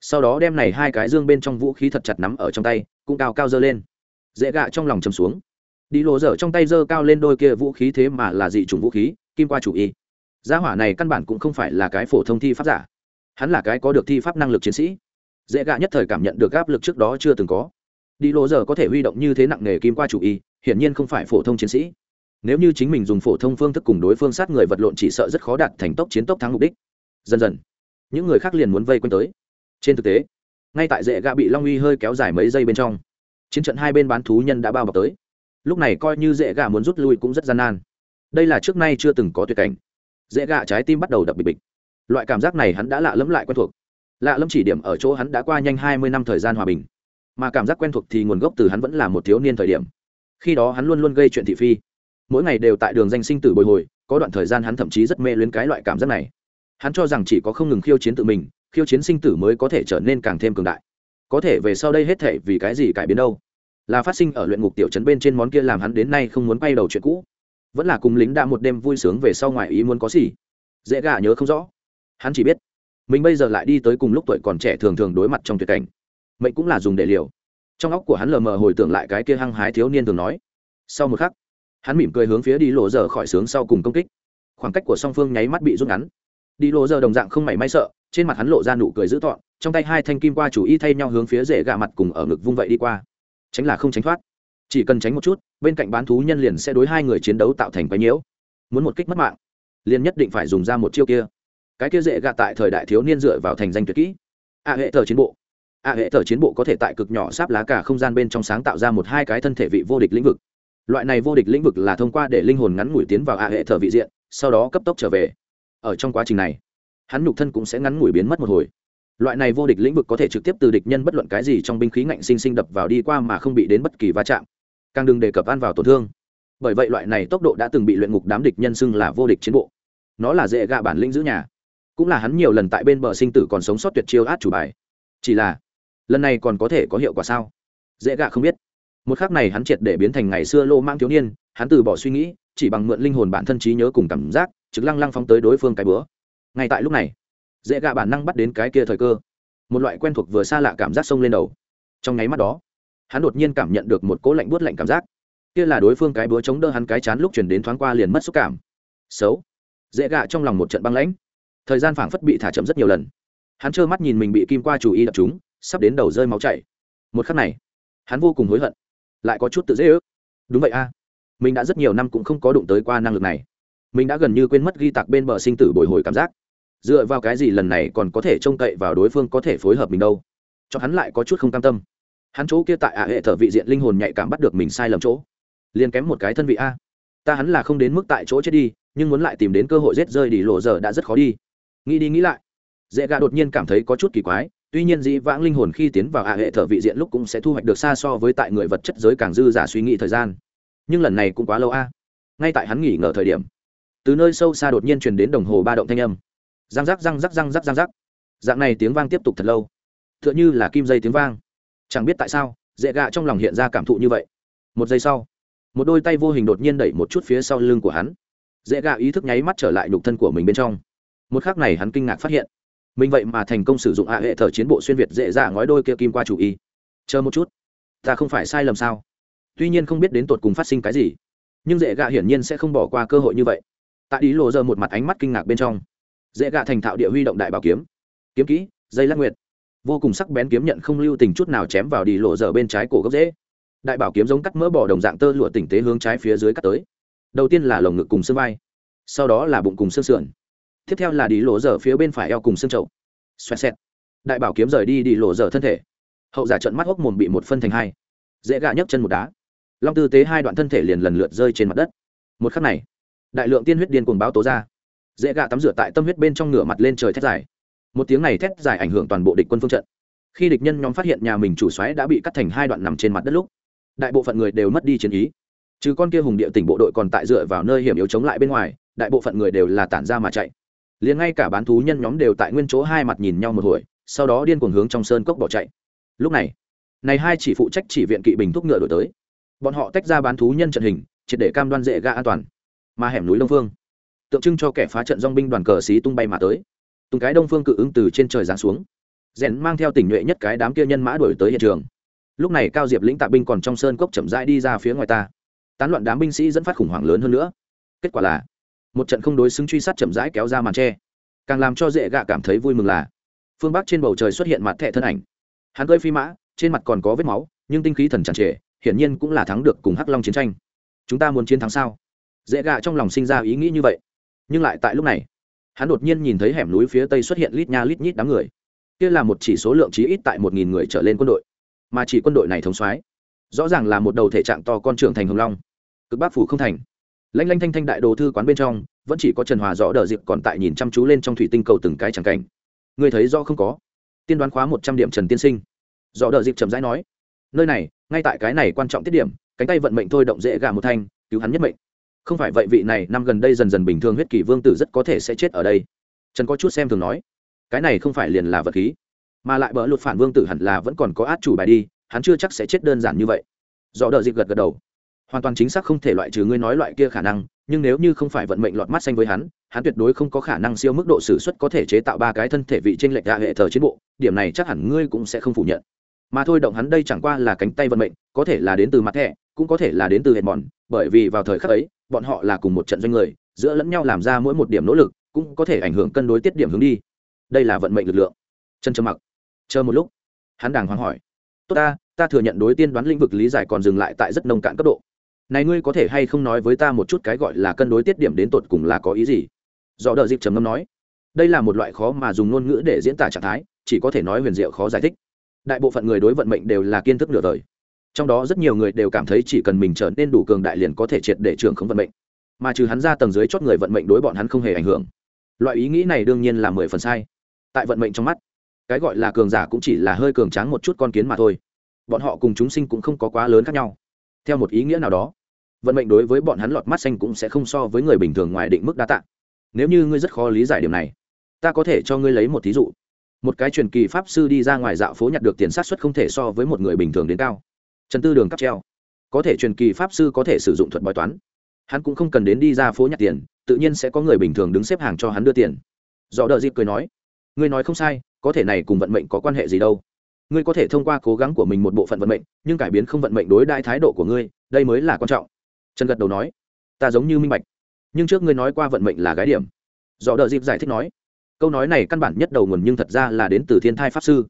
Sau đó đem này hai cái dương bên trong vũ khí thật chặt nắm ở trong tay, cũng cao cao dơ lên. Dễ gạ trong lòng chầm xuống. Đi lộ dở trong tay dơ cao lên đôi kia vũ khí thế mà là dị chủng vũ khí, kim qua chủ y. Gia hỏa này căn bản cũng không phải là cái phổ thông thi pháp giả. Hắn là cái có được thi pháp năng lực chiến sĩ. Dễ gạ nhất thời cảm nhận được áp lực trước đó chưa từng có. Đi lộ dở có thể huy động như thế nặng nề kim qua chủ y, hiển nhiên không phải phổ thông chiến sĩ nếu như chính mình dùng phổ thông phương thức cùng đối phương sát người vật lộn chỉ sợ rất khó đạt thành tốc chiến tốc thắng mục đích. Dần dần, những người khác liền muốn vây quanh tới. Trên thực tế, ngay tại dễ gạ bị long uy hơi kéo dài mấy giây bên trong, chiến trận hai bên bán thú nhân đã bao bọc tới. Lúc này coi như dễ gạ muốn rút lui cũng rất gian nan. Đây là trước nay chưa từng có tuyệt cảnh. Dễ gạ trái tim bắt đầu đập bịch bịch. Loại cảm giác này hắn đã lạ lẫm lại quen thuộc. Lạ lẫm chỉ điểm ở chỗ hắn đã qua nhanh hai mươi năm thời gian hòa bình. Mà cảm giác quen thuộc thì nguồn gốc từ hắn vẫn là một thiếu niên thời điểm. Khi đó hắn luôn luôn gây chuyện thị phi mỗi ngày đều tại đường danh sinh tử bồi hồi, có đoạn thời gian hắn thậm chí rất mê luyến cái loại cảm giác này. Hắn cho rằng chỉ có không ngừng khiêu chiến tự mình, khiêu chiến sinh tử mới có thể trở nên càng thêm cường đại. Có thể về sau đây hết thể vì cái gì cải biến đâu? Là phát sinh ở luyện ngục tiểu trấn bên trên món kia làm hắn đến nay không muốn quay đầu chuyện cũ. Vẫn là cùng lính đã một đêm vui sướng về sau ngoài ý muốn có gì? Dễ gà nhớ không rõ. Hắn chỉ biết, mình bây giờ lại đi tới cùng lúc tuổi còn trẻ thường thường đối mặt trong tuyệt cảnh. Mệnh cũng là dùng để liều. Trong óc của hắn lờ mờ hồi tưởng lại cái kia hăng hái thiếu niên thường nói. Sau một khắc hắn mỉm cười hướng phía đi lộ giờ khỏi sướng sau cùng công kích. Khoảng cách của song phương nháy mắt bị rút ngắn. Đi lộ giờ đồng dạng không mảy may sợ, trên mặt hắn lộ ra nụ cười dữ tọn trong tay hai thanh kim qua chủ y thay nhau hướng phía rễ gạ mặt cùng ở ngực vung vậy đi qua. Tránh là không tránh thoát. Chỉ cần tránh một chút, bên cạnh bán thú nhân liền sẽ đối hai người chiến đấu tạo thành quái nhiễu. Muốn một kích mất mạng, liền nhất định phải dùng ra một chiêu kia. Cái kia dễ gạ tại thời đại thiếu niên dựa vào thành danh tuyệt kỹ. A hệ thờ chiến bộ. A hệ thờ chiến bộ có thể tại cực nhỏ sáp lá cả không gian bên trong sáng tạo ra một hai cái thân thể vị vô địch lĩnh vực loại này vô địch lĩnh vực là thông qua để linh hồn ngắn ngủi tiến vào a hệ thở vị diện, sau đó cấp tốc trở về. Ở trong quá trình này, hắn nhục thân cũng sẽ ngắn ngủi biến mất một hồi. Loại này vô địch lĩnh vực có thể trực tiếp từ địch nhân bất luận cái gì trong binh khí ngạnh sinh sinh đập vào đi qua mà không bị đến bất kỳ va chạm. Càng đừng đề cập ăn vào tổn thương. Bởi vậy loại này tốc độ đã từng bị luyện ngục đám địch nhân xưng là vô địch chiến bộ. Nó là dễ gạ bản lĩnh giữ nhà. Cũng là hắn nhiều lần tại bên bờ sinh tử còn sống sót tuyệt chiêu át chủ bài. Chỉ là, lần này còn có thể có hiệu quả sao? Dễ gạ không biết một khắc này hắn triệt để biến thành ngày xưa lô mang thiếu niên, hắn từ bỏ suy nghĩ, chỉ bằng mượn linh hồn bản thân trí nhớ cùng cảm giác, trực lăng lăng phóng tới đối phương cái bữa. Ngay tại lúc này, dễ gạ bản năng bắt đến cái kia thời cơ. Một loại quen thuộc vừa xa lạ cảm giác sông lên đầu. Trong nháy mắt đó, hắn đột nhiên cảm nhận được một cỗ lạnh buốt lạnh cảm giác. Kia là đối phương cái búa chống đỡ hắn cái chán lúc chuyển đến thoáng qua liền mất xúc cảm. Xấu. Dễ gạ trong lòng một trận băng lãnh. Thời gian phảng phất bị thả chậm rất nhiều lần. Hắn trơ mắt nhìn mình bị kim qua chủ y đập chúng sắp đến đầu rơi máu chảy. Một khắc này, hắn vô cùng hối hận lại có chút tự dễ ước. Đúng vậy a, mình đã rất nhiều năm cũng không có đụng tới qua năng lực này. Mình đã gần như quên mất ghi tặc bên bờ sinh tử bồi hồi cảm giác. Dựa vào cái gì lần này còn có thể trông cậy vào đối phương có thể phối hợp mình đâu? Cho hắn lại có chút không cam tâm. Hắn chỗ kia tại ạ hệ thở vị diện linh hồn nhạy cảm bắt được mình sai lầm chỗ. Liền kém một cái thân vị a. Ta hắn là không đến mức tại chỗ chết đi, nhưng muốn lại tìm đến cơ hội rết rơi đi lộ giờ đã rất khó đi. Nghĩ đi nghĩ lại, dễ gà đột nhiên cảm thấy có chút kỳ quái tuy nhiên dĩ vãng linh hồn khi tiến vào ạ hệ thở vị diện lúc cũng sẽ thu hoạch được xa so với tại người vật chất giới càng dư giả suy nghĩ thời gian. Nhưng lần này cũng quá lâu a. Ngay tại hắn nghỉ ngờ thời điểm, từ nơi sâu xa đột nhiên truyền đến đồng hồ ba động thanh âm. Răng rắc răng rắc răng rắc răng rắc. Dạng này tiếng vang tiếp tục thật lâu. T h ư ợ n h ư là kim dây tiếng vang. Chẳng biết tại sao, dễ gạ trong lòng hiện ra cảm thụ như vậy. Một giây sau, một đôi tay vô hình đột nhiên đẩy một chút phía sau lưng của hắn. Dễ gạ ý thức nháy mắt trở lại nhục thân của mình bên trong. Một khác này hắn kinh ngạc phát hiện mình vậy mà thành công sử dụng hạ hệ thờ chiến bộ xuyên việt dễ dạ ngói đôi kia kim qua chủ y. Chờ một chút. Ta không phải sai lầm sao? Tuy nhiên không biết đến tột cùng phát sinh cái gì, nhưng dễ gạ hiển nhiên sẽ không bỏ qua cơ hội như vậy. Tại ý lộ giờ một mặt ánh mắt kinh ngạc bên trong, dễ gạ thành thạo địa huy động đại bảo kiếm. Kiếm kỹ, dây lắc nguyệt. Vô cùng sắc bén kiếm nhận không lưu tình chút nào chém vào đi lộ giờ bên trái cổ gốc dễ. Đại bảo kiếm giống cắt mỡ bỏ đồng dạng tơ lụa tỉnh tế hướng trái phía dưới cắt tới. Đầu tiên là lồng ngực cùng xương vai, sau đó là bụng cùng xương sườn tiếp theo là đi lộ dở phía bên phải eo cùng xương trậu xoẹt xẹt. Đại bảo kiếm rời đi đi lộ dở thân thể. Hậu giả trận mắt hốc mồm bị một phân thành hai. Dễ gạ nhấc chân một đá. Long tư tế hai đoạn thân thể liền lần lượt rơi trên mặt đất. Một khắc này, đại lượng tiên huyết điên cuồng báo tố ra. Dễ gạ tắm rửa tại tâm huyết bên trong ngửa mặt lên trời thét dài. Một tiếng này thét dài ảnh hưởng toàn bộ địch quân phương trận. Khi địch nhân nhóm phát hiện nhà mình chủ xoáy đã bị cắt thành hai đoạn nằm trên mặt đất lúc, đại bộ phận người đều mất đi chiến ý. Trừ con kia hùng địa tỉnh bộ đội còn tại dựa vào nơi hiểm yếu chống lại bên ngoài, đại bộ phận người đều là tản ra mà chạy liền ngay cả bán thú nhân nhóm đều tại nguyên chỗ hai mặt nhìn nhau một hồi, sau đó điên cuồng hướng trong sơn cốc bỏ chạy. Lúc này này hai chỉ phụ trách chỉ viện kỵ bình thúc ngựa đổi tới. Bọn họ tách ra bán thú nhân trận hình, triệt để cam đoan dễ ga an toàn. Mà hẻm núi đông phương, tượng trưng cho kẻ phá trận dong binh đoàn cờ xí tung bay mà tới. Tung cái đông phương cự ứng từ trên trời giáng xuống. Rèn mang theo tình nhuệ nhất cái đám kia nhân mã đuổi tới hiện trường. Lúc này cao diệp lĩnh tạ binh còn trong sơn cốc chậm rãi đi ra phía ngoài ta. Tán loạn đám binh sĩ dẫn phát khủng hoảng lớn hơn nữa. Kết quả là một trận không đối xứng truy sát chậm rãi kéo ra màn tre. Càng làm cho dễ gạ cảm thấy vui mừng là, phương bắc trên bầu trời xuất hiện mặt thẹ thân ảnh. Hắn cơi phi mã, trên mặt còn có vết máu, nhưng tinh khí thần tràn trề, hiển nhiên cũng là thắng được cùng hắc long chiến tranh. Chúng ta muốn chiến thắng sao? Dễ gạ trong lòng sinh ra ý nghĩ như vậy. Nhưng lại tại lúc này, hắn đột nhiên nhìn thấy hẻm núi phía tây xuất hiện lít nha lít nhít đám người. Kia là một chỉ số lượng chí ít tại một nghìn người trở lên quân đội. Mà chỉ quân đội này thống soái, rõ ràng là một đầu thể trạng to con trưởng thành hồng long. Cực bác phủ không thành lanh lanh thanh thanh đại đồ thư quán bên trong, vẫn chỉ có trần hòa rõ đờ dịp còn tại nhìn chăm chú lên trong thủy tinh cầu từng cái chẳng cảnh. Người thấy do không có? Tiên đoán khóa một trăm điểm trần tiên sinh. Rõ đờ dịp chậm rãi nói, nơi này, ngay tại cái này quan trọng tiết điểm, cánh tay vận mệnh thôi động dễ gà một thanh, cứu hắn nhất mệnh. Không phải vậy vị này, năm gần đây dần dần bình thường huyết kỳ vương tử rất có thể sẽ chết ở đây. Trần có chút xem thường nói, cái này không phải liền là vật khí, mà lại bỡ lụt phản vương tử hẳn là vẫn còn có át chủ bài đi, hắn chưa chắc sẽ chết đơn giản như vậy. Do đợi dịp gật gật đầu hoàn toàn chính xác không thể loại trừ ngươi nói loại kia khả năng, nhưng nếu như không phải vận mệnh lọt mắt xanh với hắn hắn tuyệt đối không có khả năng siêu mức độ xử suất có thể chế tạo ba cái thân thể vị trên lệch hạ hệ thờ chiến bộ, điểm này chắc hẳn ngươi cũng sẽ không phủ nhận. Mà thôi, động hắn đây chẳng qua là cánh tay vận mệnh, có thể là đến từ mặt thẻ cũng có thể là đến từ hệt mòn, bởi vì vào thời khắc ấy, bọn họ là cùng một trận doanh người, giữa lẫn nhau làm ra mỗi một điểm nỗ lực, cũng có thể ảnh hưởng cân đối tiết điểm hướng đi. Đây là vận mệnh lực lượng. Chân trơ mặc. Chờ một lúc. Hắn đàng hoàng hỏi. Tốt ta ta thừa nhận đối tiên đoán lĩnh vực lý giải còn dừng lại tại rất nông cạn cấp độ này ngươi có thể hay không nói với ta một chút cái gọi là cân đối tiết điểm đến tột cùng là có ý gì? Do đợi dịp trầm ngâm nói. Đây là một loại khó mà dùng ngôn ngữ để diễn tả trạng thái, chỉ có thể nói huyền diệu khó giải thích. Đại bộ phận người đối vận mệnh đều là kiên thức nửa đời. Trong đó rất nhiều người đều cảm thấy chỉ cần mình trở nên đủ cường đại liền có thể triệt để trường không vận mệnh. Mà trừ hắn ra tầng dưới chót người vận mệnh đối bọn hắn không hề ảnh hưởng. Loại ý nghĩ này đương nhiên là mười phần sai. Tại vận mệnh trong mắt, cái gọi là cường giả cũng chỉ là hơi cường tráng một chút con kiến mà thôi. Bọn họ cùng chúng sinh cũng không có quá lớn khác nhau theo một ý nghĩa nào đó, vận mệnh đối với bọn hắn lọt mắt xanh cũng sẽ không so với người bình thường ngoài định mức đa tạ nếu như ngươi rất khó lý giải điểm này, ta có thể cho ngươi lấy một thí dụ. Một cái truyền kỳ pháp sư đi ra ngoài dạo phố nhặt được tiền sát xuất không thể so với một người bình thường đến cao. Trần tư đường cắp treo. Có thể truyền kỳ pháp sư có thể sử dụng thuật bói toán. Hắn cũng không cần đến đi ra phố nhặt tiền, tự nhiên sẽ có người bình thường đứng xếp hàng cho hắn đưa tiền. Do đợi dịp cười nói, ngươi nói không sai, có thể này cùng vận mệnh có quan hệ gì đâu? Ngươi có thể thông qua cố gắng của mình một bộ phận vận mệnh, nhưng cải biến không vận mệnh đối đại thái độ của ngươi, đây mới là quan trọng. Trần gật đầu nói, ta giống như minh bạch, nhưng trước ngươi nói qua vận mệnh là gái điểm. Do đợi dịp giải thích nói, câu nói này căn bản nhất đầu nguồn nhưng thật ra là đến từ thiên thai pháp sư.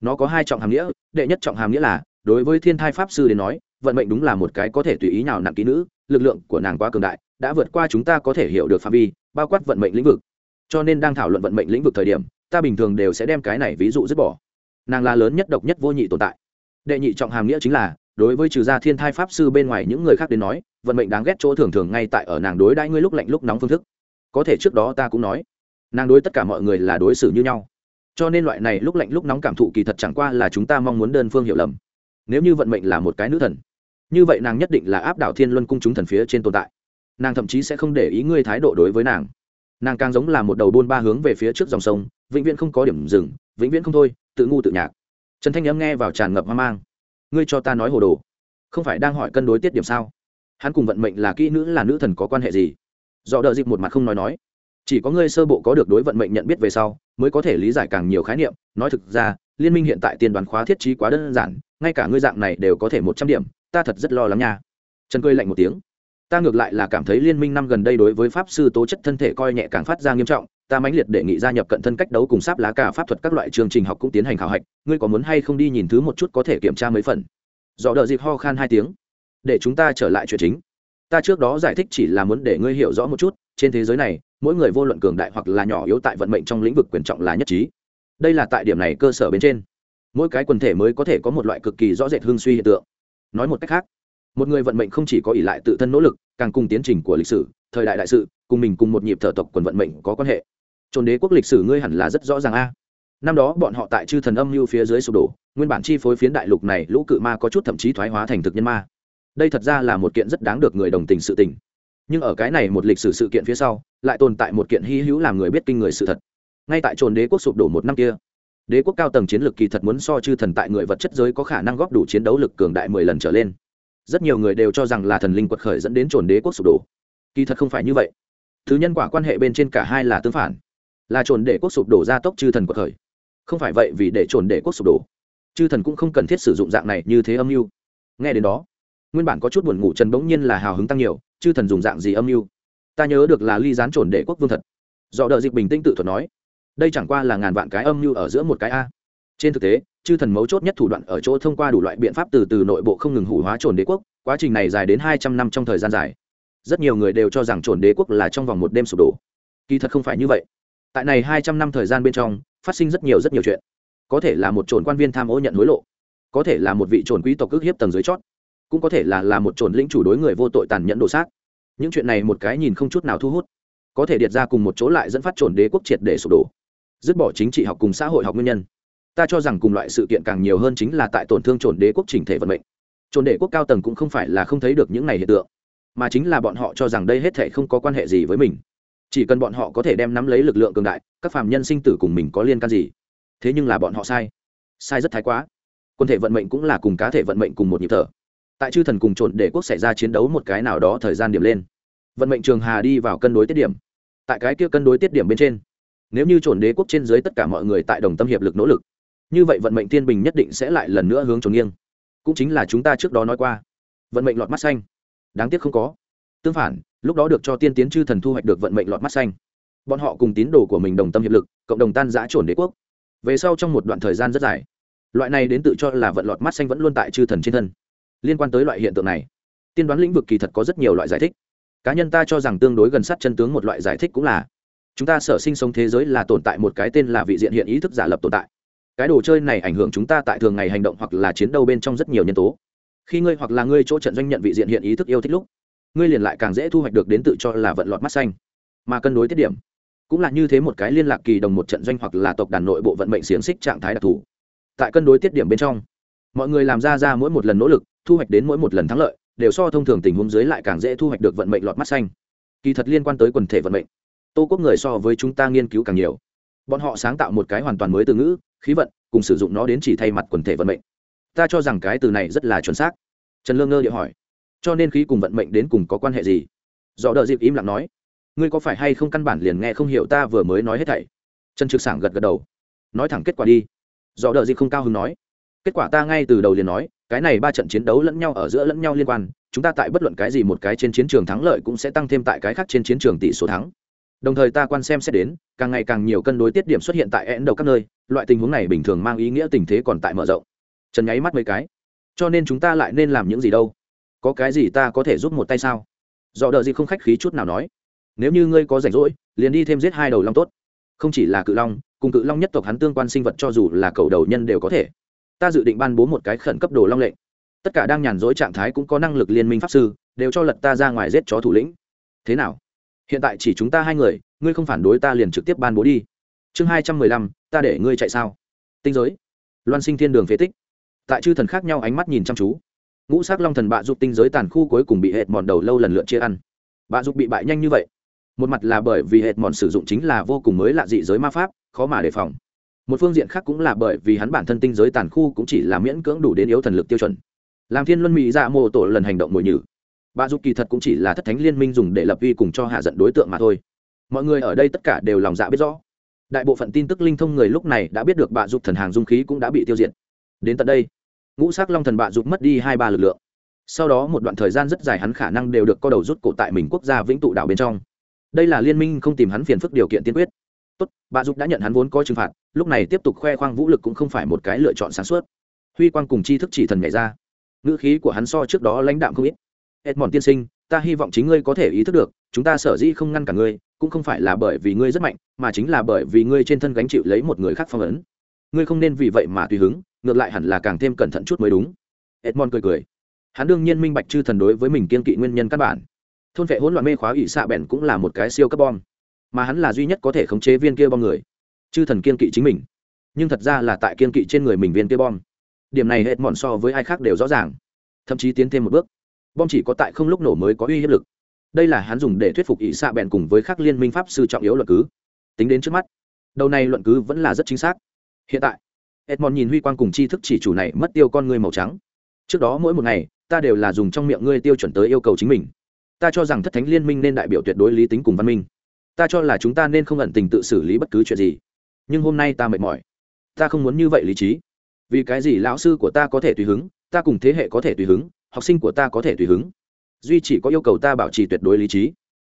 Nó có hai trọng hàm nghĩa, đệ nhất trọng hàm nghĩa là, đối với thiên thai pháp sư đến nói, vận mệnh đúng là một cái có thể tùy ý nào nặng kỹ nữ, lực lượng của nàng quá cường đại, đã vượt qua chúng ta có thể hiểu được phạm vi, bao quát vận mệnh lĩnh vực. Cho nên đang thảo luận vận mệnh lĩnh vực thời điểm, ta bình thường đều sẽ đem cái này ví dụ dứt bỏ nàng là lớn nhất độc nhất vô nhị tồn tại. Đệ nhị trọng hàm nghĩa chính là, đối với trừ gia thiên thai pháp sư bên ngoài những người khác đến nói, vận mệnh đáng ghét chỗ thường thường ngay tại ở nàng đối đãi ngươi lúc lạnh lúc nóng phương thức. Có thể trước đó ta cũng nói, nàng đối tất cả mọi người là đối xử như nhau. Cho nên loại này lúc lạnh lúc nóng cảm thụ kỳ thật chẳng qua là chúng ta mong muốn đơn phương hiểu lầm. Nếu như vận mệnh là một cái nữ thần, như vậy nàng nhất định là áp đảo thiên luân cung chúng thần phía trên tồn tại. Nàng thậm chí sẽ không để ý ngươi thái độ đối với nàng. Nàng càng giống là một đầu buôn ba hướng về phía trước dòng sông, vĩnh viễn không có điểm dừng, vĩnh viễn không thôi tự ngu tự nhạc. Trần thanh nhắm nghe vào tràn ngập hoang mang. Ngươi cho ta nói hồ đồ. Không phải đang hỏi cân đối tiết điểm sao? Hắn cùng vận mệnh là kỹ nữ, là nữ thần có quan hệ gì? Do đợi dịp một mặt không nói nói. Chỉ có ngươi sơ bộ có được đối vận mệnh nhận biết về sau, mới có thể lý giải càng nhiều khái niệm. Nói thực ra, liên minh hiện tại tiên đoàn khóa thiết trí quá đơn giản, ngay cả ngươi dạng này đều có thể một trăm điểm, ta thật rất lo lắng nha. Trần cười lạnh một tiếng. Ta ngược lại là cảm thấy liên minh năm gần đây đối với pháp sư tố chất thân thể coi nhẹ càng phát ra nghiêm trọng ta mãnh liệt đề nghị gia nhập cận thân cách đấu cùng sáp lá cả pháp thuật các loại chương trình học cũng tiến hành khảo hạch, ngươi có muốn hay không đi nhìn thứ một chút có thể kiểm tra mấy phần? Dò đợi dịp ho khan hai tiếng. Để chúng ta trở lại chuyện chính. Ta trước đó giải thích chỉ là muốn để ngươi hiểu rõ một chút, trên thế giới này, mỗi người vô luận cường đại hoặc là nhỏ yếu tại vận mệnh trong lĩnh vực quyền trọng là nhất trí. Đây là tại điểm này cơ sở bên trên. Mỗi cái quần thể mới có thể có một loại cực kỳ rõ rệt hương suy hiện tượng. Nói một cách khác, một người vận mệnh không chỉ có ỷ lại tự thân nỗ lực, càng cùng tiến trình của lịch sử, thời đại đại sự, cùng mình cùng một nhịp thở tộc quần vận mệnh có quan hệ trồn đế quốc lịch sử ngươi hẳn là rất rõ ràng a. Năm đó bọn họ tại chư thần âm lưu phía dưới sụp đổ, nguyên bản chi phối phiến đại lục này lũ cự ma có chút thậm chí thoái hóa thành thực nhân ma. Đây thật ra là một kiện rất đáng được người đồng tình sự tình. Nhưng ở cái này một lịch sử sự kiện phía sau, lại tồn tại một kiện hy hữu làm người biết kinh người sự thật. Ngay tại trồn đế quốc sụp đổ một năm kia, đế quốc cao tầng chiến lược kỳ thật muốn so chư thần tại người vật chất giới có khả năng góp đủ chiến đấu lực cường đại mười lần trở lên. Rất nhiều người đều cho rằng là thần linh quật khởi dẫn đến trồn đế quốc sụp đổ. Kỳ thật không phải như vậy. Thứ nhân quả quan hệ bên trên cả hai là tương phản là trồn để quốc sụp đổ ra tốc chư thần của thời. không phải vậy vì để trồn để quốc sụp đổ, chư thần cũng không cần thiết sử dụng dạng này như thế âm mưu. Nghe đến đó, nguyên bản có chút buồn ngủ trần bỗng nhiên là hào hứng tăng nhiều, chư thần dùng dạng gì âm mưu? Ta nhớ được là ly gián trồn để quốc vương thật. Do đợi dịch bình tĩnh tự thuật nói, đây chẳng qua là ngàn vạn cái âm mưu ở giữa một cái a. Trên thực tế, chư thần mấu chốt nhất thủ đoạn ở chỗ thông qua đủ loại biện pháp từ từ nội bộ không ngừng hủ hóa trồn đế quốc, quá trình này dài đến hai trăm năm trong thời gian dài. Rất nhiều người đều cho rằng trồn đế quốc là trong vòng một đêm sụp đổ. Kỳ thật không phải như vậy tại này hai trăm năm thời gian bên trong, phát sinh rất nhiều rất nhiều chuyện. Có thể là một trồn quan viên tham ô nhận hối lộ. Có thể là một vị trồn quý tộc ức hiếp tầng dưới chót. Cũng có thể là là một trồn lĩnh chủ đối người vô tội tàn nhẫn đổ sát những chuyện này một cái nhìn không chút nào thu hút. Có thể điệt ra cùng một chỗ lại dẫn phát trồn đế quốc triệt để sụp đổ. Dứt bỏ chính trị học cùng xã hội học nguyên nhân. Ta cho rằng cùng loại sự kiện càng nhiều hơn chính là tại tổn thương trồn đế quốc chỉnh thể vận mệnh. Trồn đế quốc cao tầng cũng không phải là không thấy được những này hiện tượng, mà chính là bọn họ cho rằng đây hết thể không có quan hệ gì với mình chỉ cần bọn họ có thể đem nắm lấy lực lượng cường đại, các phạm nhân sinh tử cùng mình có liên can gì? Thế nhưng là bọn họ sai. Sai rất thái quá. Quân thể vận mệnh cũng là cùng cá thể vận mệnh cùng một nhịp thở. Tại chư thần cùng trộn để quốc xảy ra chiến đấu một cái nào đó thời gian điểm lên. Vận mệnh trường hà đi vào cân đối tiết điểm. Tại cái kia cân đối tiết điểm bên trên, nếu như trộn đế quốc trên dưới tất cả mọi người tại đồng tâm hiệp lực nỗ lực, như vậy vận mệnh thiên bình nhất định sẽ lại lần nữa hướng trốn nghiêng. Cũng chính là chúng ta trước đó nói qua, vận mệnh lọt mắt xanh. Đáng tiếc không có tương phản, lúc đó được cho tiên tiến chư thần thu hoạch được vận mệnh lọt mắt xanh. Bọn họ cùng tín đồ của mình đồng tâm hiệp lực, cộng đồng tan giã trồn đế quốc. Về sau trong một đoạn thời gian rất dài, loại này đến tự cho là vận lọt mắt xanh vẫn luôn tại chư thần trên thân. Liên quan tới loại hiện tượng này, tiên đoán lĩnh vực kỳ thật có rất nhiều loại giải thích. Cá nhân ta cho rằng tương đối gần sát chân tướng một loại giải thích cũng là, chúng ta sở sinh sống thế giới là tồn tại một cái tên là vị diện hiện ý thức giả lập tồn tại. Cái đồ chơi này ảnh hưởng chúng ta tại thường ngày hành động hoặc là chiến đấu bên trong rất nhiều nhân tố. Khi ngươi hoặc là ngươi chỗ trận doanh nhận vị diện hiện ý thức yêu thích lúc ngươi liền lại càng dễ thu hoạch được đến tự cho là vận lọt mắt xanh. Mà cân đối tiết điểm, cũng là như thế một cái liên lạc kỳ đồng một trận doanh hoặc là tộc đàn nội bộ vận mệnh xiềng xích trạng thái đặc thù. Tại cân đối tiết điểm bên trong, mọi người làm ra ra mỗi một lần nỗ lực, thu hoạch đến mỗi một lần thắng lợi, đều so thông thường tình huống dưới lại càng dễ thu hoạch được vận mệnh lọt mắt xanh. Kỳ thật liên quan tới quần thể vận mệnh, tô quốc người so với chúng ta nghiên cứu càng nhiều. Bọn họ sáng tạo một cái hoàn toàn mới từ ngữ, khí vận, cùng sử dụng nó đến chỉ thay mặt quần thể vận mệnh. Ta cho rằng cái từ này rất là chuẩn xác. Trần lương ngơ điệu hỏi cho nên khí cùng vận mệnh đến cùng có quan hệ gì? Do đợi dịp im lặng nói, ngươi có phải hay không căn bản liền nghe không hiểu ta vừa mới nói hết thảy? Trần trực sảng gật gật đầu, nói thẳng kết quả đi. Do đợi dịp không cao hứng nói, kết quả ta ngay từ đầu liền nói, cái này ba trận chiến đấu lẫn nhau ở giữa lẫn nhau liên quan, chúng ta tại bất luận cái gì một cái trên chiến trường thắng lợi cũng sẽ tăng thêm tại cái khác trên chiến trường tỷ số thắng. Đồng thời ta quan xem xét đến, càng ngày càng nhiều cân đối tiết điểm xuất hiện tại én đầu các nơi, loại tình huống này bình thường mang ý nghĩa tình thế còn tại mở rộng. Trần nháy mắt mấy cái, cho nên chúng ta lại nên làm những gì đâu? Có cái gì ta có thể giúp một tay sao? Do đợi gì không khách khí chút nào nói. Nếu như ngươi có rảnh rỗi, liền đi thêm giết hai đầu long tốt. Không chỉ là cự long, cùng cự long nhất tộc hắn tương quan sinh vật cho dù là cầu đầu nhân đều có thể. Ta dự định ban bố một cái khẩn cấp đồ long lệnh. Tất cả đang nhàn rỗi trạng thái cũng có năng lực liên minh pháp sư, đều cho lật ta ra ngoài giết chó thủ lĩnh. Thế nào? Hiện tại chỉ chúng ta hai người, ngươi không phản đối ta liền trực tiếp ban bố đi. Chương hai trăm mười lăm, ta để ngươi chạy sao? Tinh giới. Loan sinh thiên đường phế tích. Tại chư thần khác nhau ánh mắt nhìn chăm chú ngũ sắc long thần bạ giúp tinh giới tàn khu cuối cùng bị hệt mòn đầu lâu lần lượt chia ăn. Bạ giúp bị bại nhanh như vậy, một mặt là bởi vì hệt mòn sử dụng chính là vô cùng mới lạ dị giới ma pháp, khó mà đề phòng. Một phương diện khác cũng là bởi vì hắn bản thân tinh giới tàn khu cũng chỉ là miễn cưỡng đủ đến yếu thần lực tiêu chuẩn. Làm thiên luân mỹ dạ mô tổ lần hành động mồi nhử. Bà giúp kỳ thật cũng chỉ là thất thánh liên minh dùng để lập uy cùng cho hạ giận đối tượng mà thôi. Mọi người ở đây tất cả đều lòng dạ biết rõ. Đại bộ phận tin tức linh thông người lúc này đã biết được bạ giúp thần hàng dung khí cũng đã bị tiêu diệt. Đến tận đây ngũ sắc long thần bạ dục mất đi hai ba lực lượng. Sau đó một đoạn thời gian rất dài hắn khả năng đều được co đầu rút cổ tại mình quốc gia vĩnh tụ đảo bên trong. Đây là liên minh không tìm hắn phiền phức điều kiện tiên quyết. Tốt, bạ dục đã nhận hắn vốn có trừng phạt, lúc này tiếp tục khoe khoang vũ lực cũng không phải một cái lựa chọn sáng suốt. Huy quang cùng chi thức chỉ thần nhảy ra. Ngữ khí của hắn so trước đó lãnh đạm không ít. Edmond tiên sinh, ta hy vọng chính ngươi có thể ý thức được, chúng ta sở dĩ không ngăn cả ngươi, cũng không phải là bởi vì ngươi rất mạnh, mà chính là bởi vì ngươi trên thân gánh chịu lấy một người khác phong ấn. Ngươi không nên vì vậy mà tùy hứng ngược lại hẳn là càng thêm cẩn thận chút mới đúng. Edmond cười cười. Hắn đương nhiên minh bạch chư thần đối với mình kiên kỵ nguyên nhân căn bản. Thôn vệ hỗn loạn mê khóa ỵ xạ bèn cũng là một cái siêu cấp bom, mà hắn là duy nhất có thể khống chế viên kia bom người. Chư thần kiên kỵ chính mình, nhưng thật ra là tại kiên kỵ trên người mình viên kia bom. Điểm này hết mòn so với ai khác đều rõ ràng, thậm chí tiến thêm một bước. Bom chỉ có tại không lúc nổ mới có uy hiếp lực. Đây là hắn dùng để thuyết phục ỷ xạ bèn cùng với các liên minh pháp sư trọng yếu luận cứ. Tính đến trước mắt, đầu này luận cứ vẫn là rất chính xác. Hiện tại edmond nhìn huy quang cùng tri thức chỉ chủ này mất tiêu con ngươi màu trắng. Trước đó mỗi một ngày, ta đều là dùng trong miệng ngươi tiêu chuẩn tới yêu cầu chính mình. Ta cho rằng thất thánh liên minh nên đại biểu tuyệt đối lý tính cùng văn minh. Ta cho là chúng ta nên không ẩn tình tự xử lý bất cứ chuyện gì. Nhưng hôm nay ta mệt mỏi. Ta không muốn như vậy lý trí. Vì cái gì lão sư của ta có thể tùy hứng, ta cùng thế hệ có thể tùy hứng, học sinh của ta có thể tùy hứng. Duy chỉ có yêu cầu ta bảo trì tuyệt đối lý trí.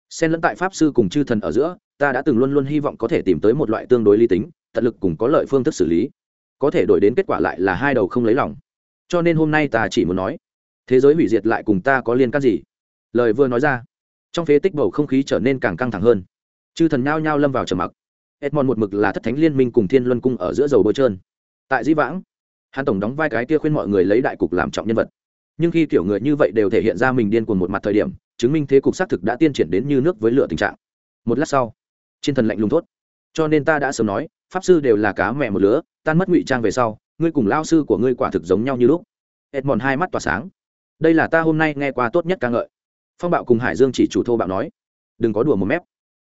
Xen lẫn tại pháp sư cùng chư thần ở giữa, ta đã từng luôn luôn hy vọng có thể tìm tới một loại tương đối lý tính, tận lực cùng có lợi phương thức xử lý có thể đổi đến kết quả lại là hai đầu không lấy lòng. Cho nên hôm nay ta chỉ muốn nói, thế giới hủy diệt lại cùng ta có liên can gì? Lời vừa nói ra, trong phế tích bầu không khí trở nên càng căng thẳng hơn. Chư thần nhao nhao lâm vào trầm mặc. Edmond một mực là thất thánh liên minh cùng thiên luân cung ở giữa dầu bôi trơn. Tại di vãng, hắn tổng đóng vai cái kia khuyên mọi người lấy đại cục làm trọng nhân vật. Nhưng khi kiểu người như vậy đều thể hiện ra mình điên cuồng một mặt thời điểm, chứng minh thế cục xác thực đã tiên triển đến như nước với lửa tình trạng. Một lát sau, trên thần lạnh lùng thốt. Cho nên ta đã sớm nói, pháp sư đều là cá mẹ một lứa tan mất ngụy trang về sau, ngươi cùng lao sư của ngươi quả thực giống nhau như lúc. Edmond hai mắt tỏa sáng. Đây là ta hôm nay nghe qua tốt nhất ca ngợi. Phong bạo cùng hải dương chỉ chủ thô bạo nói. Đừng có đùa một mép.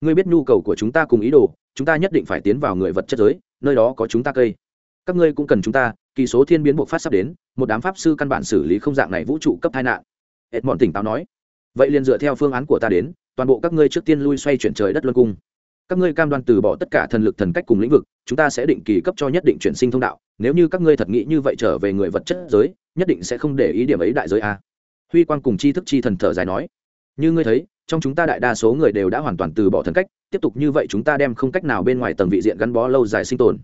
Ngươi biết nhu cầu của chúng ta cùng ý đồ, chúng ta nhất định phải tiến vào người vật chất giới, nơi đó có chúng ta cây. Các ngươi cũng cần chúng ta, kỳ số thiên biến buộc phát sắp đến, một đám pháp sư căn bản xử lý không dạng này vũ trụ cấp tai nạn. Ed mọn tỉnh táo nói. Vậy liền dựa theo phương án của ta đến, toàn bộ các ngươi trước tiên lui xoay chuyển trời đất luân cung các ngươi cam đoan từ bỏ tất cả thần lực thần cách cùng lĩnh vực, chúng ta sẽ định kỳ cấp cho nhất định chuyển sinh thông đạo. Nếu như các ngươi thật nghĩ như vậy trở về người vật chất giới, nhất định sẽ không để ý điểm ấy đại giới a. Huy quang cùng tri thức chi thần thở dài nói, như ngươi thấy, trong chúng ta đại đa số người đều đã hoàn toàn từ bỏ thần cách, tiếp tục như vậy chúng ta đem không cách nào bên ngoài tầng vị diện gắn bó lâu dài sinh tồn.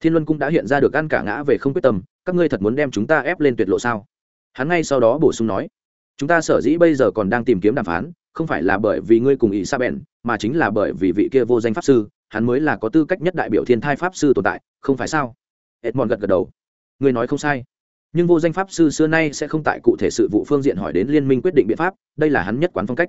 Thiên luân cũng đã hiện ra được ăn cả ngã về không quyết tâm, các ngươi thật muốn đem chúng ta ép lên tuyệt lộ sao? Hắn ngay sau đó bổ sung nói, chúng ta sở dĩ bây giờ còn đang tìm kiếm đàm phán, không phải là bởi vì ngươi cùng ý sa bèn mà chính là bởi vì vị kia vô danh pháp sư, hắn mới là có tư cách nhất đại biểu thiên thai pháp sư tồn tại, không phải sao? Edmond gật gật đầu. Ngươi nói không sai. Nhưng vô danh pháp sư xưa nay sẽ không tại cụ thể sự vụ phương diện hỏi đến liên minh quyết định biện pháp, đây là hắn nhất quán phong cách.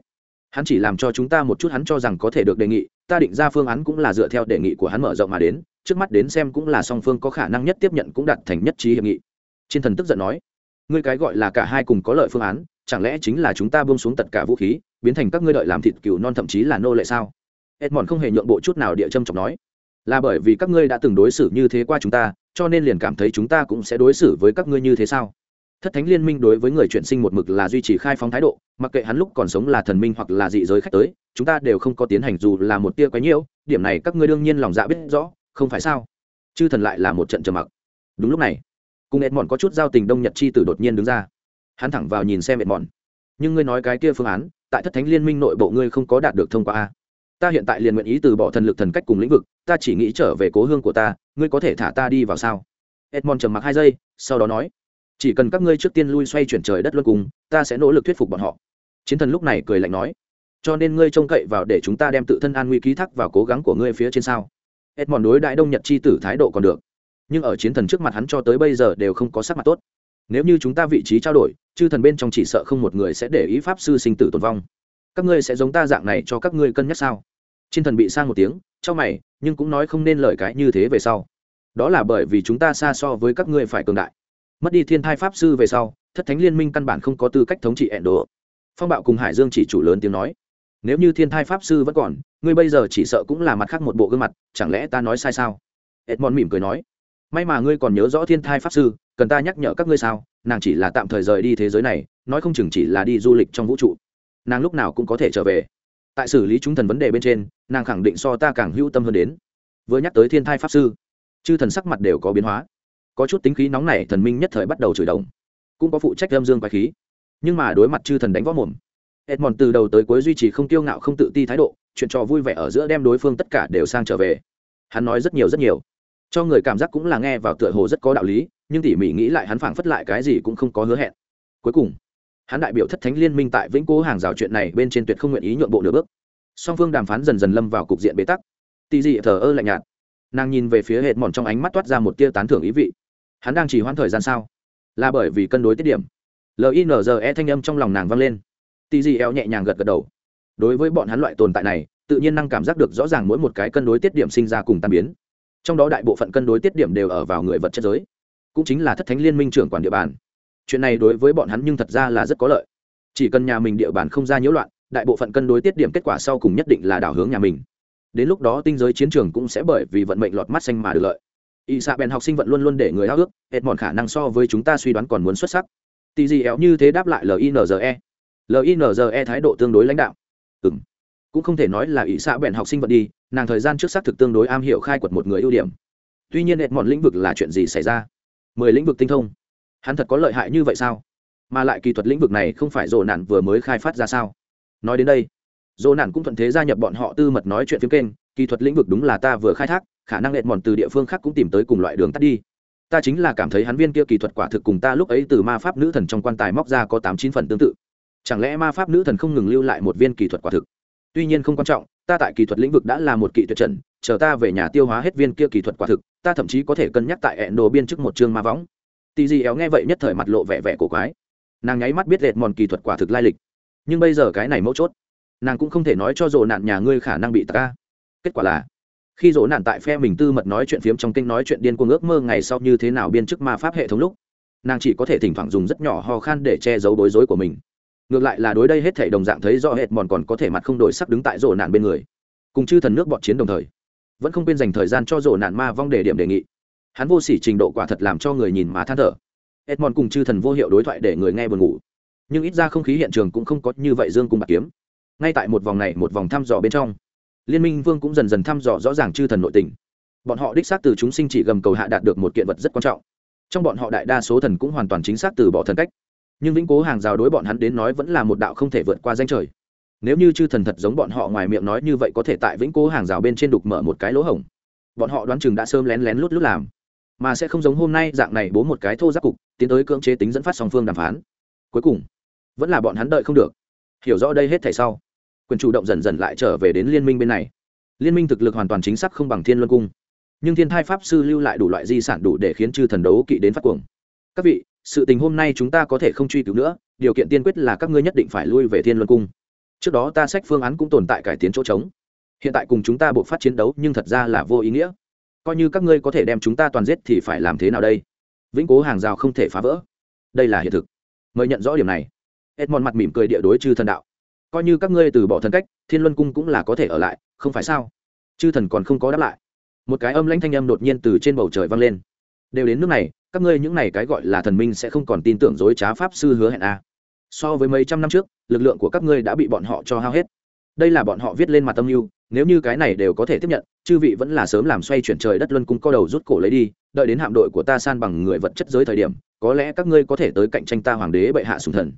Hắn chỉ làm cho chúng ta một chút hắn cho rằng có thể được đề nghị, ta định ra phương án cũng là dựa theo đề nghị của hắn mở rộng mà đến, trước mắt đến xem cũng là song phương có khả năng nhất tiếp nhận cũng đạt thành nhất trí hiệp nghị. Trên thần tức giận nói, ngươi cái gọi là cả hai cùng có lợi phương án chẳng lẽ chính là chúng ta buông xuống tất cả vũ khí, biến thành các ngươi đợi làm thịt cừu non thậm chí là nô lệ sao? Edmond không hề nhượng bộ chút nào địa châm trọng nói. Là bởi vì các ngươi đã từng đối xử như thế qua chúng ta, cho nên liền cảm thấy chúng ta cũng sẽ đối xử với các ngươi như thế sao? Thất thánh liên minh đối với người chuyển sinh một mực là duy trì khai phóng thái độ, mặc kệ hắn lúc còn sống là thần minh hoặc là dị giới khách tới, chúng ta đều không có tiến hành dù là một tia quái nhiễu, điểm này các ngươi đương nhiên lòng dạ biết rõ, không phải sao? Chư thần lại là một trận trầm mặc. Đúng lúc này, cùng ed mòn có chút giao tình đông nhật chi tử đột nhiên đứng ra hắn thẳng vào nhìn xem mệt mòn nhưng ngươi nói cái kia phương án, tại thất thánh liên minh nội bộ ngươi không có đạt được thông qua a. Ta hiện tại liền nguyện ý từ bỏ thần lực thần cách cùng lĩnh vực, ta chỉ nghĩ trở về cố hương của ta, ngươi có thể thả ta đi vào sao? Edmond trầm mặc hai giây, sau đó nói, chỉ cần các ngươi trước tiên lui xoay chuyển trời đất luân cùng, ta sẽ nỗ lực thuyết phục bọn họ. Chiến thần lúc này cười lạnh nói, cho nên ngươi trông cậy vào để chúng ta đem tự thân an nguy ký thác vào cố gắng của ngươi phía trên sao? Edmond đối đại đông nhật chi tử thái độ còn được. Nhưng ở chiến thần trước mặt hắn cho tới bây giờ đều không có sắc mặt tốt nếu như chúng ta vị trí trao đổi, chư thần bên trong chỉ sợ không một người sẽ để ý pháp sư sinh tử tồn vong. Các ngươi sẽ giống ta dạng này cho các ngươi cân nhắc sao? Trên thần bị sang một tiếng cho mày, nhưng cũng nói không nên lời cái như thế về sau. Đó là bởi vì chúng ta xa so với các ngươi phải cường đại. Mất đi thiên thai pháp sư về sau, thất thánh liên minh căn bản không có tư cách thống trị ẹn đồ phong bạo cùng hải dương chỉ chủ lớn tiếng nói, nếu như thiên thai pháp sư vẫn còn, ngươi bây giờ chỉ sợ cũng là mặt khác một bộ gương mặt, chẳng lẽ ta nói sai sao? Edmond mỉm cười nói may mà ngươi còn nhớ rõ thiên thai pháp sư, cần ta nhắc nhở các ngươi sao? Nàng chỉ là tạm thời rời đi thế giới này, nói không chừng chỉ là đi du lịch trong vũ trụ. Nàng lúc nào cũng có thể trở về. Tại xử lý chúng thần vấn đề bên trên, nàng khẳng định so ta càng hữu tâm hơn đến. Vừa nhắc tới thiên thai pháp sư, chư thần sắc mặt đều có biến hóa. Có chút tính khí nóng này thần minh nhất thời bắt đầu chửi động. cũng có phụ trách âm dương quái khí. Nhưng mà đối mặt chư thần đánh võ mồm, edmond từ đầu tới cuối duy trì không tiêu ngạo, không tự ti thái độ, chuyện trò vui vẻ ở giữa đem đối phương tất cả đều sang trở về. Hắn nói rất nhiều rất nhiều cho người cảm giác cũng là nghe vào tựa hồ rất có đạo lý, nhưng tỉ mỉ nghĩ lại hắn phảng phất lại cái gì cũng không có hứa hẹn. Cuối cùng, hắn đại biểu thất thánh liên minh tại vĩnh cố hàng rào chuyện này bên trên tuyệt không nguyện ý nhượng bộ nửa bước. Song phương đàm phán dần dần lâm vào cục diện bế tắc. Tì dị thờ ơ lạnh nhạt. Nàng nhìn về phía hệt mòn trong ánh mắt toát ra một tia tán thưởng ý vị. Hắn đang chỉ hoãn thời gian sao? Là bởi vì cân đối tiết điểm. Linze thanh âm trong lòng nàng vang lên. Tì dị eo nhẹ nhàng gật gật đầu. Đối với bọn hắn loại tồn tại này, tự nhiên năng cảm giác được rõ ràng mỗi một cái cân đối tiết điểm sinh ra cùng tan biến trong đó đại bộ phận cân đối tiết điểm đều ở vào người vật chất giới, cũng chính là thất thánh liên minh trưởng quản địa bàn. Chuyện này đối với bọn hắn nhưng thật ra là rất có lợi. Chỉ cần nhà mình địa bàn không ra nhiễu loạn, đại bộ phận cân đối tiết điểm kết quả sau cùng nhất định là đảo hướng nhà mình. Đến lúc đó tinh giới chiến trường cũng sẽ bởi vì vận mệnh lọt mắt xanh mà được lợi. Y xạ bèn học sinh vận luôn luôn để người háo ước hết mòn khả năng so với chúng ta suy đoán còn muốn xuất sắc. Tì gì éo như thế đáp lại linze linze thái độ tương đối lãnh đạo. Ừ m cũng không thể nói là y xạ bèn học sinh vật đi, nàng thời gian trước xác thực tương đối am hiểu khai quật một người ưu điểm. Tuy nhiên hệ mòn lĩnh vực là chuyện gì xảy ra? Mười lĩnh vực tinh thông. Hắn thật có lợi hại như vậy sao? Mà lại kỳ thuật lĩnh vực này không phải dồ nạn vừa mới khai phát ra sao? Nói đến đây dồ nạn cũng thuận thế gia nhập bọn họ tư mật nói chuyện phiếm kênh, kỳ thuật lĩnh vực đúng là ta vừa khai thác, khả năng hẹn mòn từ địa phương khác cũng tìm tới cùng loại đường tắt đi. Ta chính là cảm thấy hắn viên kia kỳ thuật quả thực cùng ta lúc ấy từ ma pháp nữ thần trong quan tài móc ra có tám chín phần tương tự. Chẳng lẽ ma pháp nữ thần không ngừng lưu lại một viên kỳ thuật quả thực? Tuy nhiên không quan trọng, ta tại kỳ thuật lĩnh vực đã là một kỳ tuyệt trần, chờ ta về nhà tiêu hóa hết viên kia kỳ thuật quả thực, ta thậm chí có thể cân nhắc tại hẹn đồ biên chức một chương ma võng. Tì gì éo nghe vậy nhất thời mặt lộ vẻ vẻ cổ quái. Nàng nháy mắt biết lệch mòn kỳ thuật quả thực lai lịch. Nhưng bây giờ cái này mấu chốt, nàng cũng không thể nói cho dồ nạn nhà ngươi khả năng bị tạc ca kết quả là, khi dỗ nạn tại phe mình tư mật nói chuyện phiếm trong kinh nói chuyện điên cuồng ước mơ ngày sau như thế nào biên chức ma pháp hệ thống lúc, nàng chỉ có thể thỉnh thoảng dùng rất nhỏ ho khan để che giấu bối rối của mình ngược lại là đối đây hết thể đồng dạng thấy rõ hệt mòn còn có thể mặt không đổi sắc đứng tại rổ nạn bên người. Cùng chư thần nước bọn chiến đồng thời, vẫn không quên dành thời gian cho rổ nạn ma vong đề điểm đề nghị. Hắn vô sỉ trình độ quả thật làm cho người nhìn mà than thở. Edmond cùng chư thần vô hiệu đối thoại để người nghe buồn ngủ. Nhưng ít ra không khí hiện trường cũng không có như vậy dương cùng bạc kiếm. Ngay tại một vòng này, một vòng thăm dò bên trong, liên minh vương cũng dần dần thăm dò rõ ràng chư thần nội tình. Bọn họ đích xác từ chúng sinh chỉ gầm cầu hạ đạt được một kiện vật rất quan trọng. Trong bọn họ đại đa số thần cũng hoàn toàn chính xác từ bỏ thần cách nhưng vĩnh cố hàng rào đối bọn hắn đến nói vẫn là một đạo không thể vượt qua danh trời. Nếu như chư thần thật giống bọn họ ngoài miệng nói như vậy có thể tại vĩnh cố hàng rào bên trên đục mở một cái lỗ hổng. Bọn họ đoán chừng đã sớm lén lén lút lút làm. Mà sẽ không giống hôm nay dạng này bố một cái thô giáp cục, tiến tới cưỡng chế tính dẫn phát song phương đàm phán. Cuối cùng, vẫn là bọn hắn đợi không được. Hiểu rõ đây hết thảy sau, quyền chủ động dần dần lại trở về đến liên minh bên này. Liên minh thực lực hoàn toàn chính xác không bằng thiên luân cung. Nhưng thiên thai pháp sư lưu lại đủ loại di sản đủ để khiến chư thần đấu kỵ đến phát cuồng. Các vị sự tình hôm nay chúng ta có thể không truy cứu nữa, điều kiện tiên quyết là các ngươi nhất định phải lui về thiên luân cung. Trước đó ta sách phương án cũng tồn tại cải tiến chỗ trống. Hiện tại cùng chúng ta buộc phát chiến đấu nhưng thật ra là vô ý nghĩa. Coi như các ngươi có thể đem chúng ta toàn giết thì phải làm thế nào đây? Vĩnh cố hàng rào không thể phá vỡ. Đây là hiện thực. Mời nhận rõ điểm này. Edmond mặt mỉm cười địa đối chư thần đạo. Coi như các ngươi từ bỏ thần cách, thiên luân cung cũng là có thể ở lại, không phải sao? Chư thần còn không có đáp lại. Một cái âm lãnh thanh âm đột nhiên từ trên bầu trời vang lên. Đều đến nước này các ngươi những này cái gọi là thần minh sẽ không còn tin tưởng dối trá pháp sư hứa hẹn a so với mấy trăm năm trước, lực lượng của các ngươi đã bị bọn họ cho hao hết. Đây là bọn họ viết lên mặt tâm mưu, nếu như cái này đều có thể tiếp nhận, chư vị vẫn là sớm làm xoay chuyển trời đất luân cung co đầu rút cổ lấy đi, đợi đến hạm đội của ta san bằng người vật chất giới thời điểm, có lẽ các ngươi có thể tới cạnh tranh ta hoàng đế bệ hạ sùng thần.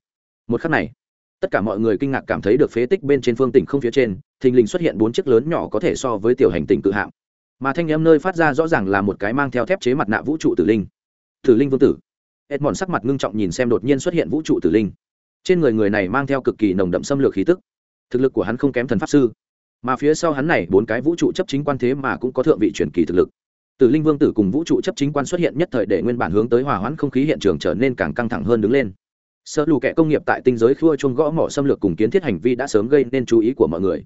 Một khắc này, tất cả mọi người kinh ngạc cảm thấy được phế tích bên trên phương tỉnh không phía trên, thình lình xuất hiện bốn chiếc lớn nhỏ có thể so với tiểu hành tinh cự hạm. Mà thanh âm nơi phát ra rõ ràng là một cái mang theo thép chế mặt nạ vũ trụ tử linh tử linh vương tử. Edmond sắc mặt ngưng trọng nhìn xem đột nhiên xuất hiện vũ trụ tử linh. Trên người người này mang theo cực kỳ nồng đậm xâm lược khí tức. Thực lực của hắn không kém thần pháp sư. Mà phía sau hắn này, bốn cái vũ trụ chấp chính quan thế mà cũng có thượng vị truyền kỳ thực lực. Tử linh vương tử cùng vũ trụ chấp chính quan xuất hiện nhất thời để nguyên bản hướng tới hòa hoãn không khí hiện trường trở nên càng căng thẳng hơn đứng lên. Sơ lù kẻ công nghiệp tại tinh giới khua chuông gõ mỏ xâm lược cùng kiến thiết hành vi đã sớm gây nên chú ý của mọi người.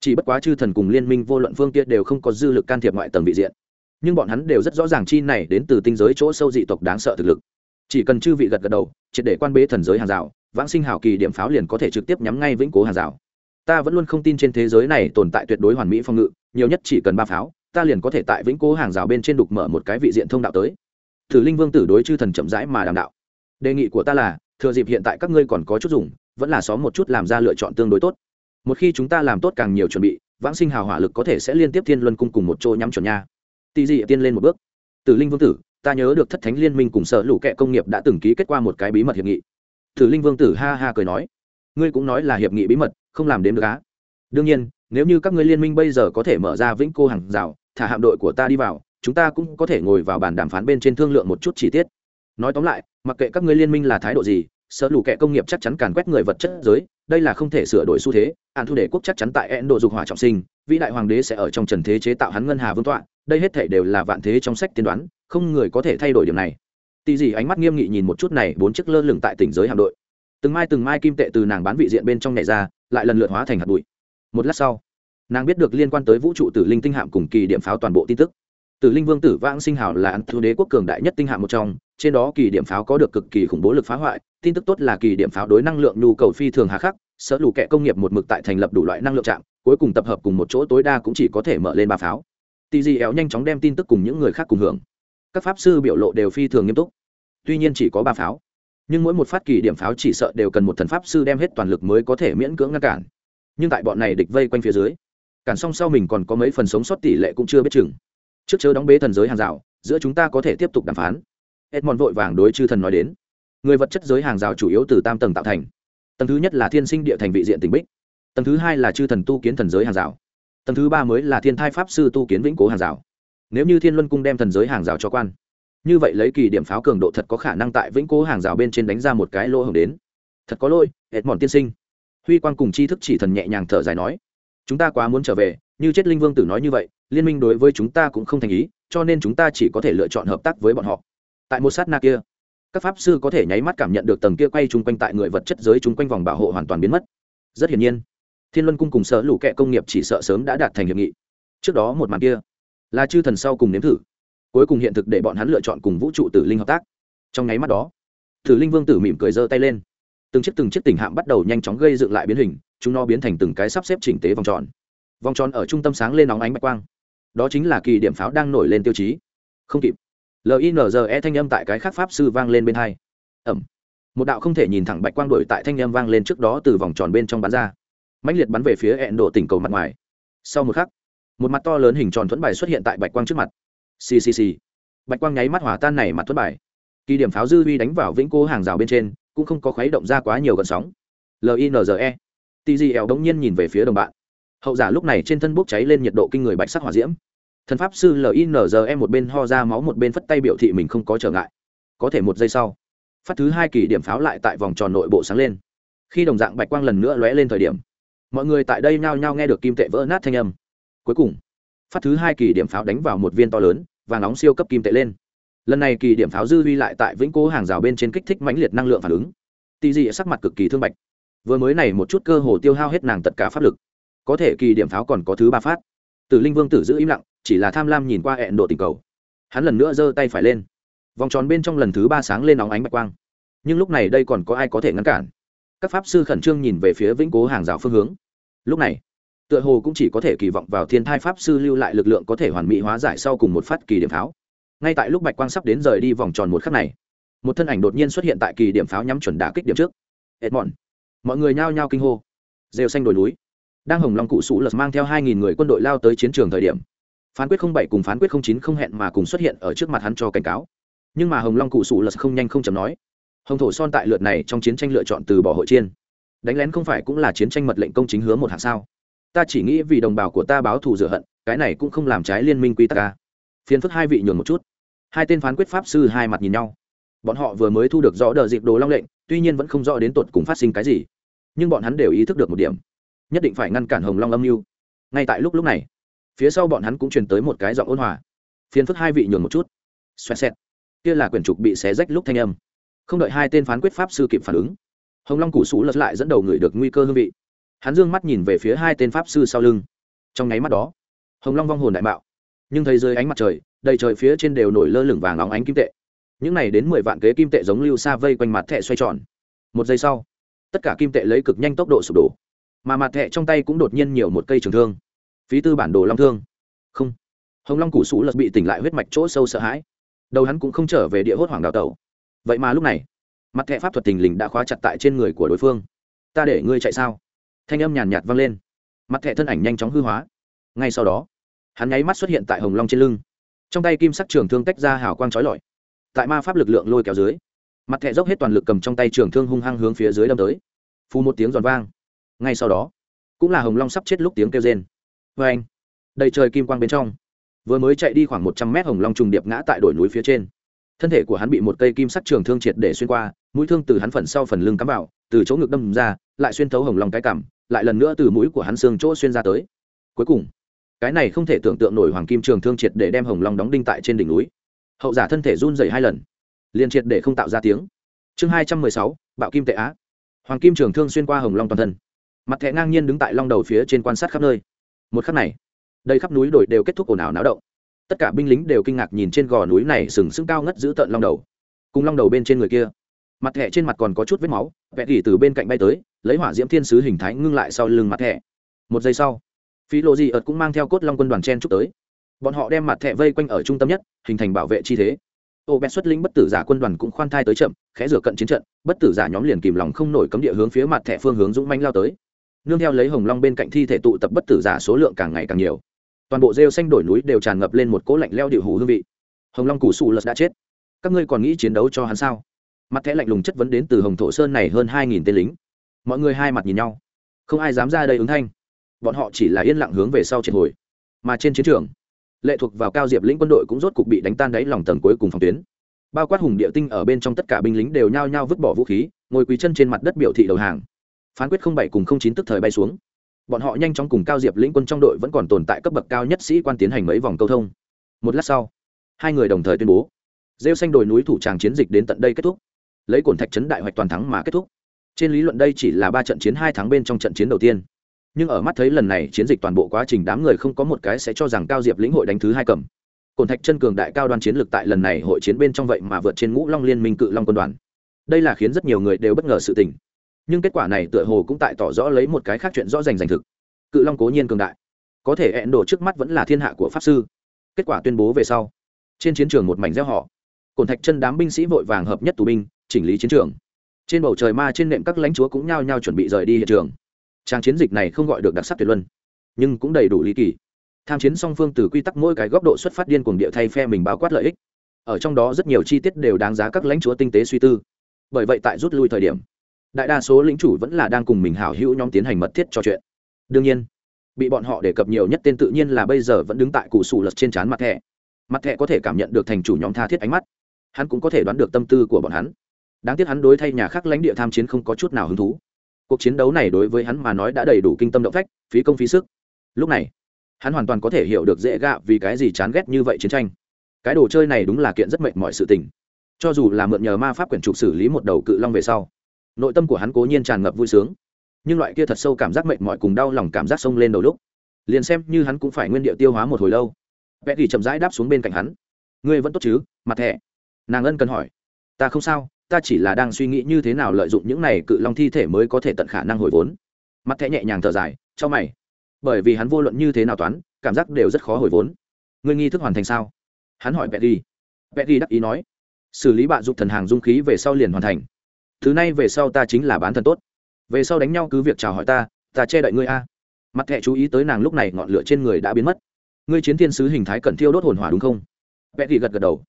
Chỉ bất quá chư thần cùng liên minh vô luận phương tiết đều không có dư lực can thiệp ngoại tầng vị diện nhưng bọn hắn đều rất rõ ràng chi này đến từ tinh giới chỗ sâu dị tộc đáng sợ thực lực. Chỉ cần chư vị gật gật đầu, triệt để quan bế thần giới hàng rào, vãng sinh hào kỳ điểm pháo liền có thể trực tiếp nhắm ngay vĩnh cố hàng rào. Ta vẫn luôn không tin trên thế giới này tồn tại tuyệt đối hoàn mỹ phòng ngự, nhiều nhất chỉ cần ba pháo, ta liền có thể tại vĩnh cố hàng rào bên trên đục mở một cái vị diện thông đạo tới. Thử linh vương tử đối chư thần chậm rãi mà đàm đạo. Đề nghị của ta là, thừa dịp hiện tại các ngươi còn có chút dùng, vẫn là xóm một chút làm ra lựa chọn tương đối tốt. Một khi chúng ta làm tốt càng nhiều chuẩn bị, vãng sinh hào hỏa lực có thể sẽ liên tiếp thiên luân cung cùng một chỗ nhắm chuẩn nha tì dị tiên lên một bước. Tử linh vương tử, ta nhớ được thất thánh liên minh cùng sở lũ kệ công nghiệp đã từng ký kết qua một cái bí mật hiệp nghị. Tử linh vương tử ha ha cười nói, ngươi cũng nói là hiệp nghị bí mật, không làm đến được á. Đương nhiên, nếu như các ngươi liên minh bây giờ có thể mở ra vĩnh cô hàng rào, thả hạm đội của ta đi vào, chúng ta cũng có thể ngồi vào bàn đàm phán bên trên thương lượng một chút chi tiết. Nói tóm lại, mặc kệ các ngươi liên minh là thái độ gì, sở lũ kệ công nghiệp chắc chắn càn quét người vật chất giới, đây là không thể sửa đổi xu thế. An thu đệ quốc chắc chắn tại ấn độ dục hỏa trọng sinh, vĩ đại hoàng đế sẽ ở trong trần thế chế tạo hắn ngân hà vương tọa đây hết thể đều là vạn thế trong sách tiên đoán, không người có thể thay đổi điểm này. Tì gì ánh mắt nghiêm nghị nhìn một chút này bốn chiếc lơ lửng tại tỉnh giới hạm đội. Từng mai từng mai kim tệ từ nàng bán vị diện bên trong nhảy ra, lại lần lượt hóa thành hạt bụi. Một lát sau, nàng biết được liên quan tới vũ trụ tử linh tinh hạm cùng kỳ điểm pháo toàn bộ tin tức. Tử linh vương tử vãng sinh hào là ăn thu đế quốc cường đại nhất tinh hạm một trong, trên đó kỳ điểm pháo có được cực kỳ khủng bố lực phá hoại, tin tức tốt là kỳ điểm pháo đối năng lượng nhu cầu phi thường hà khắc, sở lù kệ công nghiệp một mực tại thành lập đủ loại năng lượng trạm, cuối cùng tập hợp cùng một chỗ tối đa cũng chỉ có thể mở lên ba pháo tì dì éo nhanh chóng đem tin tức cùng những người khác cùng hưởng. Các pháp sư biểu lộ đều phi thường nghiêm túc. Tuy nhiên chỉ có ba pháo. Nhưng mỗi một phát kỳ điểm pháo chỉ sợ đều cần một thần pháp sư đem hết toàn lực mới có thể miễn cưỡng ngăn cản. Nhưng tại bọn này địch vây quanh phía dưới, cản xong sau mình còn có mấy phần sống sót tỷ lệ cũng chưa biết chừng. Trước chớ đóng bế thần giới hàng rào, giữa chúng ta có thể tiếp tục đàm phán. Edmond vội vàng đối chư thần nói đến. Người vật chất giới hàng rào chủ yếu từ tam tầng tạo thành. Tầng thứ nhất là thiên sinh địa thành vị diện tỉnh bích. Tầng thứ hai là chư thần tu kiến thần giới hàng rào tầng thứ ba mới là thiên thai pháp sư tu kiến vĩnh cố hàng rào. Nếu như thiên luân cung đem thần giới hàng rào cho quan, như vậy lấy kỳ điểm pháo cường độ thật có khả năng tại vĩnh cố hàng rào bên trên đánh ra một cái lỗ hồng đến. Thật có lỗi hệt mòn tiên sinh. Huy quang cùng chi thức chỉ thần nhẹ nhàng thở dài nói, chúng ta quá muốn trở về, như chết linh vương tử nói như vậy, liên minh đối với chúng ta cũng không thành ý, cho nên chúng ta chỉ có thể lựa chọn hợp tác với bọn họ. Tại một sát na kia, các pháp sư có thể nháy mắt cảm nhận được tầng kia quay chung quanh tại người vật chất giới chung quanh vòng bảo hộ hoàn toàn biến mất. Rất hiển nhiên thiên luân cung cùng sở lũ kệ công nghiệp chỉ sợ sớm đã đạt thành hiệp nghị. Trước đó một màn kia, là chư thần sau cùng nếm thử, cuối cùng hiện thực để bọn hắn lựa chọn cùng vũ trụ tử linh hợp tác. Trong nháy mắt đó, tử linh vương tử mỉm cười giơ tay lên. Từng chiếc từng chiếc tỉnh hạm bắt đầu nhanh chóng gây dựng lại biến hình, chúng nó biến thành từng cái sắp xếp chỉnh tế vòng tròn. Vòng tròn ở trung tâm sáng lên nóng ánh bạch quang. Đó chính là kỳ điểm pháo đang nổi lên tiêu chí. Không kịp. Linze thanh âm tại cái khác pháp sư vang lên bên hai. Ẩm. Một đạo không thể nhìn thẳng bạch quang đổi tại thanh âm vang lên trước đó từ vòng tròn bên trong bắn ra mãnh liệt bắn về phía ẹn độ tỉnh cầu mặt ngoài. Sau một khắc, một mặt to lớn hình tròn thuẫn bài xuất hiện tại bạch quang trước mặt. Ccc bạch quang nháy mắt hỏa tan này mặt thuẫn bài. Kỳ điểm pháo dư vi đánh vào vĩnh cô hàng rào bên trên, cũng không có khuấy động ra quá nhiều gần sóng. Linze tgl đống nhiên nhìn về phía đồng bạn. Hậu giả lúc này trên thân bốc cháy lên nhiệt độ kinh người bạch sắc hỏa diễm. Thần pháp sư linze một bên ho ra máu, một bên phất tay biểu thị mình không có trở ngại. Có thể một giây sau, phát thứ hai kỳ điểm pháo lại tại vòng tròn nội bộ sáng lên. Khi đồng dạng bạch quang lần nữa lóe lên thời điểm mọi người tại đây nhao nhao nghe được kim tệ vỡ nát thanh âm. Cuối cùng, phát thứ hai kỳ điểm pháo đánh vào một viên to lớn và nóng siêu cấp kim tệ lên. Lần này kỳ điểm pháo dư vi lại tại vĩnh cố hàng rào bên trên kích thích mãnh liệt năng lượng phản ứng. Tì dị sắc mặt cực kỳ thương bạch. Vừa mới này một chút cơ hồ tiêu hao hết nàng tất cả pháp lực. Có thể kỳ điểm pháo còn có thứ ba phát. Tử linh vương tử giữ im lặng, chỉ là tham lam nhìn qua hẹn độ tình cầu. Hắn lần nữa giơ tay phải lên. Vòng tròn bên trong lần thứ ba sáng lên nóng ánh bạch quang. Nhưng lúc này đây còn có ai có thể ngăn cản? Các pháp sư khẩn trương nhìn về phía vĩnh cố hàng rào phương hướng. Lúc này, tựa hồ cũng chỉ có thể kỳ vọng vào thiên thai pháp sư lưu lại lực lượng có thể hoàn mỹ hóa giải sau cùng một phát kỳ điểm pháo. Ngay tại lúc bạch quang sắp đến rời đi vòng tròn một khắc này, một thân ảnh đột nhiên xuất hiện tại kỳ điểm pháo nhắm chuẩn đá kích điểm trước. Edmond, mọi người nhao nhao kinh hô. Rêu xanh đồi núi, đang hồng long cụ sủ lật mang theo hai nghìn người quân đội lao tới chiến trường thời điểm. Phán quyết không bảy cùng phán quyết không chín không hẹn mà cùng xuất hiện ở trước mặt hắn cho cảnh cáo. Nhưng mà hồng long cụ sủ lật không nhanh không chậm nói hồng thổ son tại lượt này trong chiến tranh lựa chọn từ bỏ hội chiên. Đánh lén không phải cũng là chiến tranh mật lệnh công chính hứa một hạng sao? Ta chỉ nghĩ vì đồng bào của ta báo thù rửa hận, cái này cũng không làm trái liên minh quy tắc ca phiền phức hai vị nhường một chút. Hai tên phán quyết pháp sư hai mặt nhìn nhau. Bọn họ vừa mới thu được rõ đờ dịp đồ long lệnh, tuy nhiên vẫn không rõ đến tột cùng phát sinh cái gì. Nhưng bọn hắn đều ý thức được một điểm. Nhất định phải ngăn cản hồng long âm mưu. Ngay tại lúc lúc này, phía sau bọn hắn cũng truyền tới một cái giọng ôn hòa. Phiền phức hai vị nhường một chút. Xoẹt xẹt. Kia là quyển trục bị xé rách lúc thanh âm không đợi hai tên phán quyết pháp sư kịp phản ứng, hồng long cụ sủ lật lại dẫn đầu người được nguy cơ hương vị. Hắn dương mắt nhìn về phía hai tên pháp sư sau lưng. Trong nháy mắt đó, hồng long vong hồn đại mạo, nhưng thấy dưới ánh mặt trời, đầy trời phía trên đều nổi lơ lửng vàng óng ánh kim tệ. Những này đến mười vạn kế kim tệ giống lưu xa vây quanh mặt thẹ xoay tròn. Một giây sau, tất cả kim tệ lấy cực nhanh tốc độ sụp đổ, mà mặt thẹ trong tay cũng đột nhiên nhiều một cây trường thương. Phí tư bản đồ long thương. Không. Hồng long củ sủ lật bị tỉnh lại huyết mạch chỗ sâu sợ hãi. Đầu hắn cũng không trở về địa hốt hoàng đào tẩu vậy mà lúc này, mặt thẹ pháp thuật tình lình đã khóa chặt tại trên người của đối phương. Ta để ngươi chạy sao? Thanh âm nhàn nhạt vang lên. Mặt thẹ thân ảnh nhanh chóng hư hóa. Ngay sau đó, hắn nháy mắt xuất hiện tại hồng long trên lưng. Trong tay kim sắc trường thương tách ra hào quang trói lọi. Tại ma pháp lực lượng lôi kéo dưới, mặt thẹ dốc hết toàn lực cầm trong tay trường thương hung hăng hướng phía dưới đâm tới. Phù một tiếng giòn vang. Ngay sau đó, cũng là hồng long sắp chết lúc tiếng kêu rên. Vê anh, đầy trời kim quang bên trong, vừa mới chạy đi khoảng một trăm mét hồng long trùng điệp ngã tại đồi núi phía trên thân thể của hắn bị một cây kim sắt trường thương triệt để xuyên qua, mũi thương từ hắn phần sau phần lưng cắm vào, từ chỗ ngực đâm ra, lại xuyên thấu hồng long cái cảm lại lần nữa từ mũi của hắn xương chỗ xuyên ra tới. Cuối cùng, cái này không thể tưởng tượng nổi hoàng kim trường thương triệt để đem hồng long đóng đinh tại trên đỉnh núi. Hậu giả thân thể run dày hai lần, liền triệt để không tạo ra tiếng. Chương hai trăm mười sáu, bạo kim tệ á. Hoàng kim trường thương xuyên qua hồng long toàn thân. Mặt thẻ ngang nhiên đứng tại long đầu phía trên quan sát khắp nơi. Một khắc này đây khắp núi đồi đều kết thúc ồn ào náo động tất cả binh lính đều kinh ngạc nhìn trên gò núi này sừng sững cao ngất giữ tợn long đầu. Cùng long đầu bên trên người kia. Mặt thẻ trên mặt còn có chút vết máu vẹt gỉ từ bên cạnh bay tới, lấy hỏa diễm thiên sứ hình thái ngưng lại sau lưng mặt thẻ một giây sau, phí lộ di ợt cũng mang theo cốt long quân đoàn chen chúc tới. Bọn họ đem mặt thẻ vây quanh ở trung tâm nhất, hình thành bảo vệ chi thế. Ô bé xuất lĩnh bất tử giả quân đoàn cũng khoan thai tới chậm, khẽ rửa cận chiến trận, bất tử giả nhóm liền kìm lòng không nổi cấm địa hướng phía mặt thẻ phương hướng dũng manh lao tới. Nương theo lấy hồng long bên cạnh thi thể tụ tập bất tử giả số lượng càng ngày càng nhiều toàn bộ rêu xanh đổi núi đều tràn ngập lên một cỗ lạnh leo điệu hủ hương vị. Hồng long củ Sù lật đã chết. Các ngươi còn nghĩ chiến đấu cho hắn sao? Mặt thẻ lạnh lùng chất vấn đến từ hồng thổ sơn này hơn hai nghìn tên lính. Mọi người hai mặt nhìn nhau. Không ai dám ra đây ứng thanh. Bọn họ chỉ là yên lặng hướng về sau triệt hồi. Mà trên chiến trường, lệ thuộc vào cao diệp lĩnh quân đội cũng rốt cục bị đánh tan đáy lòng tầng cuối cùng phòng tuyến. Bao quát hùng địa tinh ở bên trong tất cả binh lính đều nhao nhao vứt bỏ vũ khí, ngồi quý chân trên mặt đất biểu thị đầu hàng. Phán quyết không bảy cùng không chín tức thời bay xuống bọn họ nhanh chóng cùng cao diệp lĩnh quân trong đội vẫn còn tồn tại cấp bậc cao nhất sĩ quan tiến hành mấy vòng câu thông. Một lát sau, hai người đồng thời tuyên bố, rêu xanh đồi núi thủ tràng chiến dịch đến tận đây kết thúc. Lấy cổn thạch trấn đại hoạch toàn thắng mà kết thúc. Trên lý luận đây chỉ là ba trận chiến, hai tháng bên trong trận chiến đầu tiên. Nhưng ở mắt thấy lần này chiến dịch toàn bộ quá trình đám người không có một cái sẽ cho rằng cao diệp lĩnh hội đánh thứ hai cầm. Cổn thạch chân cường đại cao đoan chiến lược tại lần này hội chiến bên trong vậy mà vượt trên ngũ long liên minh cự long quân đoàn. Đây là khiến rất nhiều người đều bất ngờ sự tình nhưng kết quả này tựa hồ cũng tại tỏ rõ lấy một cái khác chuyện rõ rành rành thực. Cự long cố nhiên cường đại. Có thể hẹn đổ trước mắt vẫn là thiên hạ của pháp sư. Kết quả tuyên bố về sau, trên chiến trường một mảnh gieo họ. Cổn thạch chân đám binh sĩ vội vàng hợp nhất tù binh, chỉnh lý chiến trường. Trên bầu trời ma trên nệm các lãnh chúa cũng nhao nhao chuẩn bị rời đi hiện trường. Trang chiến dịch này không gọi được đặc sắc tuyệt luân, nhưng cũng đầy đủ lý kỳ. Tham chiến song phương từ quy tắc mỗi cái góc độ xuất phát điên cuồng địa thay phe mình bao quát lợi ích. Ở trong đó rất nhiều chi tiết đều đáng giá các lãnh chúa tinh tế suy tư. Bởi vậy tại rút lui thời điểm đại đa số lính chủ vẫn là đang cùng mình hảo hữu nhóm tiến hành mật thiết trò chuyện. Đương nhiên, bị bọn họ đề cập nhiều nhất tên tự nhiên là bây giờ vẫn đứng tại cụ sủ lật trên trán mặt thẻ. Mặt thẻ có thể cảm nhận được thành chủ nhóm tha thiết ánh mắt. Hắn cũng có thể đoán được tâm tư của bọn hắn. Đáng tiếc hắn đối thay nhà khác lãnh địa tham chiến không có chút nào hứng thú. Cuộc chiến đấu này đối với hắn mà nói đã đầy đủ kinh tâm động phách, phí công phí sức. Lúc này, hắn hoàn toàn có thể hiểu được dễ gạ vì cái gì chán ghét như vậy chiến tranh. Cái đồ chơi này đúng là kiện rất mệnh mọi sự tình. Cho dù là mượn nhờ ma pháp quyển trục xử lý một đầu cự long về sau nội tâm của hắn cố nhiên tràn ngập vui sướng. Nhưng loại kia thật sâu cảm giác mệnh mọi cùng đau lòng cảm giác sông lên đầu lúc, liền xem như hắn cũng phải nguyên điệu tiêu hóa một hồi lâu. Vẽ thì chậm rãi đáp xuống bên cạnh hắn. Ngươi vẫn tốt chứ, mặt thẻ nàng ân cần hỏi. Ta không sao, ta chỉ là đang suy nghĩ như thế nào lợi dụng những này cự long thi thể mới có thể tận khả năng hồi vốn. Mặt thẻ nhẹ nhàng thở dài, cho mày. Bởi vì hắn vô luận như thế nào toán, cảm giác đều rất khó hồi vốn. Ngươi nghi thức hoàn thành sao? Hắn hỏi petty petty đắc ý nói. Xử lý bạ dục thần hàng dung khí về sau liền hoàn thành thứ này về sau ta chính là bán thần tốt. Về sau đánh nhau cứ việc chào hỏi ta ta che đậy ngươi a. Mặt thẹ chú ý tới nàng lúc này ngọn lửa trên người đã biến mất. Ngươi chiến thiên sứ hình thái cần thiêu đốt hồn hỏa đúng không? Vẽ ghi gật gật đầu.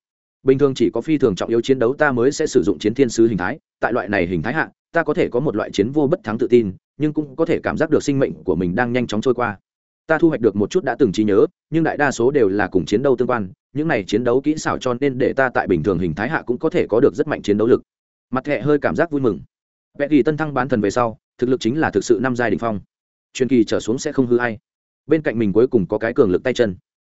Bình thường chỉ có phi thường trọng yếu chiến đấu ta mới sẽ sử dụng chiến thiên sứ hình thái. Tại loại này hình thái hạ, ta có thể có một loại chiến vô bất thắng tự tin, nhưng cũng có thể cảm giác được sinh mệnh của mình đang nhanh chóng trôi qua. Ta thu hoạch được một chút đã từng trí nhớ, nhưng đại đa số đều là cùng chiến đấu tương quan. Những này chiến đấu kỹ xảo cho nên để ta tại bình thường hình thái hạ cũng có thể có được rất mạnh chiến đấu lực mặt thẹ hơi cảm giác vui mừng. Vẽ kỳ tân thăng bán thần về sau, thực lực chính là thực sự năm giai đ ỉ n h phong. Truyền kỳ trở xuống sẽ không hư hay bên cạnh mình cuối cùng có cái cường lực tay chân.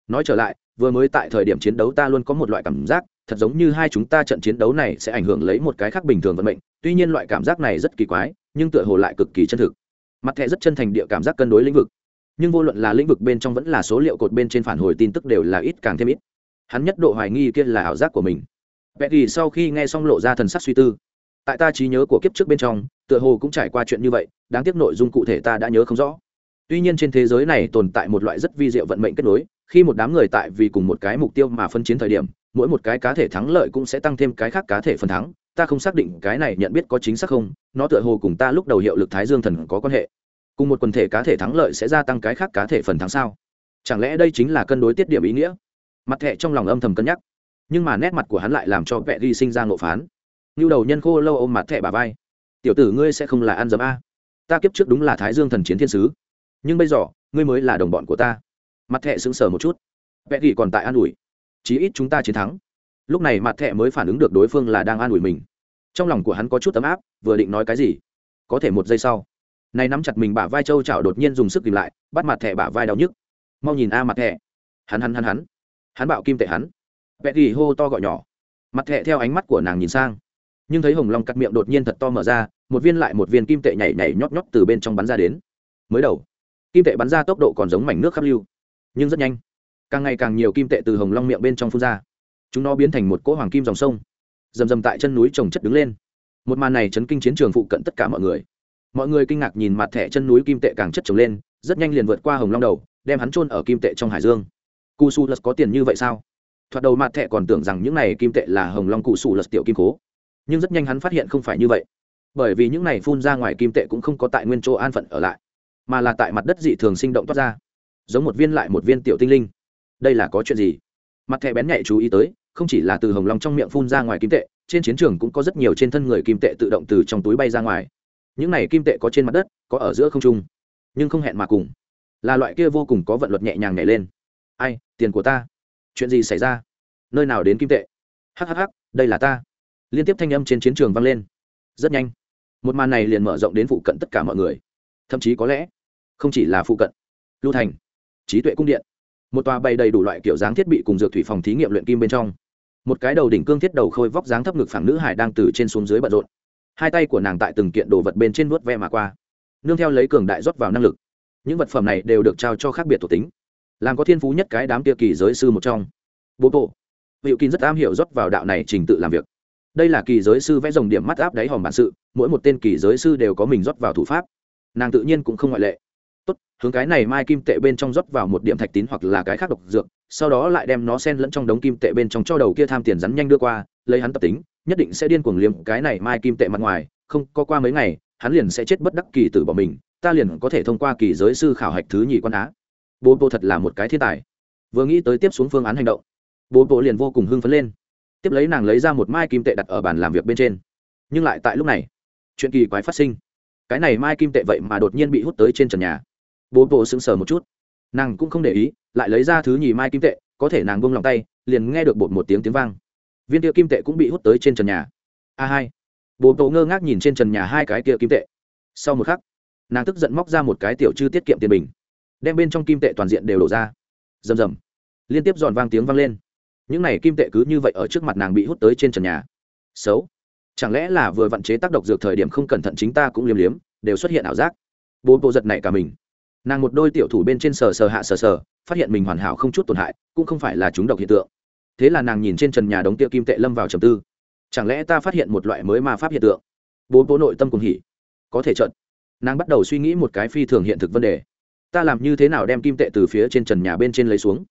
Nói trở lại, vừa mới tại thời điểm chiến đấu ta luôn có một loại cảm giác, thật giống như hai chúng ta trận chiến đấu này sẽ ảnh hưởng lấy một cái khác bình thường vận mệnh. Tuy nhiên loại cảm giác này rất kỳ quái, nhưng tựa hồ lại cực kỳ chân thực. Mặt thẻ rất chân thành địa cảm giác cân đối lĩnh vực. Nhưng vô luận là lĩnh vực bên trong vẫn là số liệu cột bên trên phản hồi tin tức đều là ít càng thêm ít. Hắn nhất độ hoài nghi kia là ảo giác của mình vẽ thì sau khi nghe xong lộ ra thần sắc suy tư. Tại ta trí nhớ của kiếp trước bên trong, tựa hồ cũng trải qua chuyện như vậy, đáng tiếc nội dung cụ thể ta đã nhớ không rõ. Tuy nhiên trên thế giới này tồn tại một loại rất vi diệu vận mệnh kết nối, khi một đám người tại vì cùng một cái mục tiêu mà phân chiến thời điểm, mỗi một cái cá thể thắng lợi cũng sẽ tăng thêm cái khác cá thể phần thắng, ta không xác định cái này nhận biết có chính xác không, nó tựa hồ cùng ta lúc đầu hiệu lực thái dương thần có quan hệ. Cùng một quần thể cá thể thắng lợi sẽ gia tăng cái khác cá thể phần thắng sao? Chẳng lẽ đây chính là cân đối tiết điểm ý nghĩa? Mặt thẹ trong lòng âm thầm cân nhắc nhưng mà nét mặt của hắn lại làm cho vẹ ghi sinh ra ngộ phán. Như đầu nhân khô lâu ôm mặt thẹ bà vai. Tiểu tử ngươi sẽ không là ăn dấm a. Ta kiếp trước đúng là thái dương thần chiến thiên sứ. Nhưng bây giờ, ngươi mới là đồng bọn của ta. Mặt thẹ sững sờ một chút. Vẽ ghi còn tại an ủi. Chí ít chúng ta chiến thắng. Lúc này mặt thẹ mới phản ứng được đối phương là đang an ủi mình. Trong lòng của hắn có chút ấm áp, vừa định nói cái gì, có thể một giây sau, này nắm chặt mình bả vai châu chảo đột nhiên dùng sức tìm lại, bắt mặt thẻ bả vai đau nhức. Mau nhìn a mặt thẻ. Hắn hắn hắn hắn. Hắn bạo kim tệ hắn vẽ ghi hô to gọi nhỏ. Mặt thẻ theo ánh mắt của nàng nhìn sang. Nhưng thấy hồng long cắt miệng đột nhiên thật to mở ra, một viên lại một viên kim tệ nhảy nhảy nhót nhót từ bên trong bắn ra đến. Mới đầu, kim tệ bắn ra tốc độ còn giống mảnh nước khắp lưu, nhưng rất nhanh. Càng ngày càng nhiều kim tệ từ hồng long miệng bên trong phun ra. Chúng nó biến thành một cỗ hoàng kim dòng sông, rầm rầm tại chân núi trồng chất đứng lên. Một màn này chấn kinh chiến trường phụ cận tất cả mọi người. Mọi người kinh ngạc nhìn mặt thẻ chân núi kim tệ càng chất trồng lên, rất nhanh liền vượt qua hồng long đầu, đem hắn trôn ở kim tệ trong hải dương. Cu su lật có tiền như vậy sao? Thoạt đầu mặt thẻ còn tưởng rằng những này kim tệ là hồng long cụ sủ lật tiểu kim cố nhưng rất nhanh hắn phát hiện không phải như vậy. Bởi vì những này phun ra ngoài kim tệ cũng không có tại nguyên chỗ an phận ở lại, mà là tại mặt đất dị thường sinh động toát ra. Giống một viên lại một viên tiểu tinh linh. Đây là có chuyện gì? Mặt thẻ bén nhạy chú ý tới, không chỉ là từ hồng long trong miệng phun ra ngoài kim tệ, trên chiến trường cũng có rất nhiều trên thân người kim tệ tự động từ trong túi bay ra ngoài. Những này kim tệ có trên mặt đất, có ở giữa không trung, nhưng không hẹn mà cùng. Là loại kia vô cùng có vận luật nhẹ nhàng nhảy lên. Ai, tiền của ta chuyện gì xảy ra? Nơi nào đến kim tệ? Hhh đây là ta. Liên tiếp thanh âm trên chiến trường vang lên. Rất nhanh. Một màn này liền mở rộng đến phụ cận tất cả mọi người. Thậm chí có lẽ, không chỉ là phụ cận. Lưu thành, trí tuệ cung điện. Một tòa bày đầy đủ loại kiểu dáng thiết bị cùng dược thủy phòng thí nghiệm luyện kim bên trong. Một cái đầu đỉnh cương thiết đầu khôi vóc dáng thấp ngực phẳng nữ hải đang từ trên xuống dưới bận rộn. Hai tay của nàng tại từng kiện đồ vật bên trên vuốt ve mà qua. Nương theo lấy cường đại rót vào năng lực. Những vật phẩm này đều được trao cho khác biệt thuộc tính làm có thiên phú nhất cái đám kia kỳ giới sư một trong. Bố bộ hiệu kín rất am hiểu rót vào đạo này trình tự làm việc. Đây là kỳ giới sư vẽ dòng điểm mắt áp đáy hòm bản sự, mỗi một tên kỳ giới sư đều có mình rót vào thủ pháp. Nàng tự nhiên cũng không ngoại lệ. Tốt, hướng cái này mai kim tệ bên trong rót vào một điểm thạch tín hoặc là cái khác độc dược, sau đó lại đem nó sen lẫn trong đống kim tệ bên trong cho đầu kia tham tiền rắn nhanh đưa qua, lấy hắn tập tính, nhất định sẽ điên cuồng liếm cái này mai kim tệ mặt ngoài, không có qua mấy ngày, hắn liền sẽ chết bất đắc kỳ tử bỏ mình, ta liền có thể thông qua kỳ giới sư khảo hạch thứ nhì quan á bố bộ thật là một cái thiên tài. Vừa nghĩ tới tiếp xuống phương án hành động, bố bộ liền vô cùng hưng phấn lên. Tiếp lấy nàng lấy ra một mai kim tệ đặt ở bàn làm việc bên trên. Nhưng lại tại lúc này, chuyện kỳ quái phát sinh. Cái này mai kim tệ vậy mà đột nhiên bị hút tới trên trần nhà. Bố bộ sững sờ một chút. Nàng cũng không để ý, lại lấy ra thứ nhì mai kim tệ, có thể nàng buông lòng tay, liền nghe được bột một tiếng tiếng vang. Viên kia kim tệ cũng bị hút tới trên trần nhà. A hai. Bố bộ ngơ ngác nhìn trên trần nhà hai cái kia kim tệ. Sau một khắc, nàng tức giận móc ra một cái tiểu chư tiết kiệm tiền bình đem bên trong kim tệ toàn diện đều đổ ra. Rầm rầm. Liên tiếp giòn vang tiếng vang lên. Những này kim tệ cứ như vậy ở trước mặt nàng bị hút tới trên trần nhà. Xấu. Chẳng lẽ là vừa vặn chế tác độc dược thời điểm không cẩn thận chính ta cũng liếm liếm, đều xuất hiện ảo giác. Bố bộ giật này cả mình. Nàng một đôi tiểu thủ bên trên sờ sờ hạ sờ sờ, phát hiện mình hoàn hảo không chút tổn hại, cũng không phải là chúng độc hiện tượng. Thế là nàng nhìn trên trần nhà đống tiệ kim tệ lâm vào trầm tư. Chẳng lẽ ta phát hiện một loại mới ma pháp hiện tượng? Bố bố nội tâm cùng hỉ. Có thể trận nàng bắt đầu suy nghĩ một cái phi thường hiện thực vấn đề ta làm như thế nào đem kim tệ từ phía trên trần nhà bên trên lấy xuống?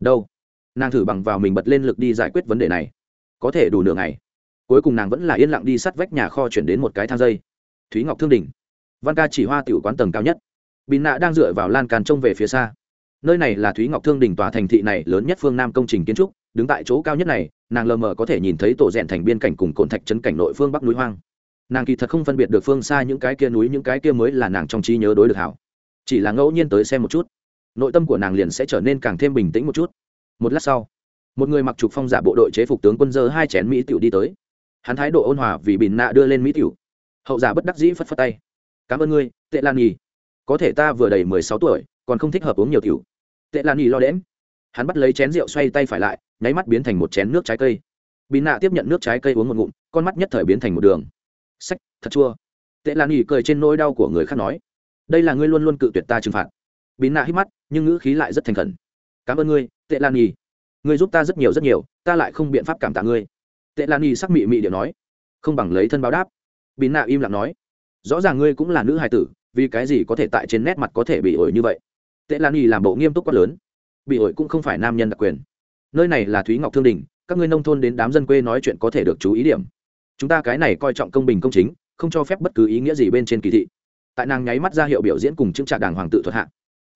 Đâu? Nàng thử bằng vào mình bật lên lực đi giải quyết vấn đề này. Có thể đủ nửa ngày. Cuối cùng nàng vẫn là yên lặng đi sắt vách nhà kho chuyển đến một cái thang dây. Thúy ngọc thương đình văn ca chỉ hoa tiểu quán tầng cao nhất. Bị nạ đang dựa vào lan can trông về phía xa. Nơi này là thúy ngọc thương Đình tòa thành thị này lớn nhất phương nam công trình kiến trúc. Đứng tại chỗ cao nhất này, nàng lờ mờ có thể nhìn thấy tổ rèn thành biên cảnh cùng cồn thạch trấn cảnh nội phương bắc núi hoang. Nàng kỳ thật không phân biệt được phương xa những cái kia núi, những cái kia mới là nàng trong trí nhớ đối được hảo chỉ là ngẫu nhiên tới xem một chút. Nội tâm của nàng liền sẽ trở nên càng thêm bình tĩnh một chút. Một lát sau, một người mặc trục phong giả bộ đội chế phục tướng quân dơ hai chén mỹ tiểu đi tới. Hắn thái độ ôn hòa vì bìn nạ đưa lên mỹ tiểu. Hậu giả bất đắc dĩ phất phất tay. Cảm ơn ngươi, tệ lan nhì có thể ta vừa đầy mười sáu tuổi, còn không thích hợp uống nhiều tiểu. Tệ lan nhì lo đễm hắn bắt lấy chén rượu xoay tay phải lại, nháy mắt biến thành một chén nước trái cây. Bìn nạ tiếp nhận nước trái cây uống một ngụm, con mắt nhất thời biến thành một đường. Sách, thật chua. Tệ lan nhì cười trên nỗi đau của người khác nói đây là ngươi luôn luôn cự tuyệt ta trừng phạt. Bí nạ hít mắt, nhưng ngữ khí lại rất thành khẩn. Cảm ơn ngươi, tệ lan nhì ngươi giúp ta rất nhiều rất nhiều, ta lại không biện pháp cảm tạ ngươi. Tệ lan nhì sắc mị mị điệu nói. Không bằng lấy thân báo đáp. Bí nạ im lặng nói. Rõ ràng ngươi cũng là nữ hài tử, vì cái gì có thể tại trên nét mặt có thể bị ổi như vậy? Tệ lan nhì làm bộ nghiêm túc quá lớn. Bị ổi cũng không phải nam nhân đặc quyền. Nơi này là thúy ngọc thương đình, các ngươi nông thôn đến đám dân quê nói chuyện có thể được chú ý điểm. Chúng ta cái này coi trọng công bình công chính, không cho phép bất cứ ý nghĩa gì bên trên kỳ thị tại nàng nháy mắt ra hiệu biểu diễn cùng chứng trạc đàng hoàng tự thuật hạ.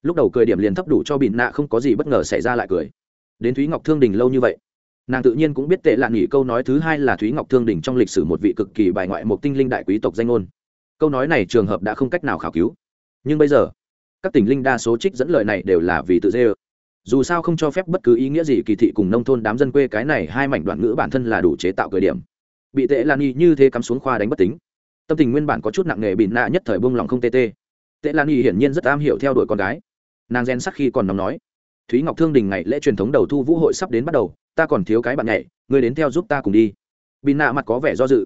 Lúc đầu cười điểm liền thấp đủ cho bịn nạ không có gì bất ngờ xảy ra lại cười. Đến thúy ngọc thương đình lâu như vậy, nàng tự nhiên cũng biết tệ lạn nghỉ câu nói thứ hai là thúy ngọc thương đình trong lịch sử một vị cực kỳ bài ngoại một tinh linh đại quý tộc danh ngôn. Câu nói này trường hợp đã không cách nào khảo cứu. Nhưng bây giờ, các tỉnh linh đa số trích dẫn lời này đều là vì tự dê ơ. Dù sao không cho phép bất cứ ý nghĩa gì kỳ thị cùng nông thôn đám dân quê cái này hai mảnh đoạn ngữ bản thân là đủ chế tạo cười điểm. Bị tệ lan y như thế cắm xuống khoa đánh bất tính tâm tình nguyên bản có chút nặng nề bị nạ nhất thời buông lòng không tê tê. Tệ lan y hiển nhiên rất am hiểu theo đuổi con gái. Nàng gen sắc khi còn nóng nói, thúy ngọc thương đình ngày lễ truyền thống đầu thu vũ hội sắp đến bắt đầu, ta còn thiếu cái bạn nhảy người đến theo giúp ta cùng đi. Bị nạ mặt có vẻ do dự.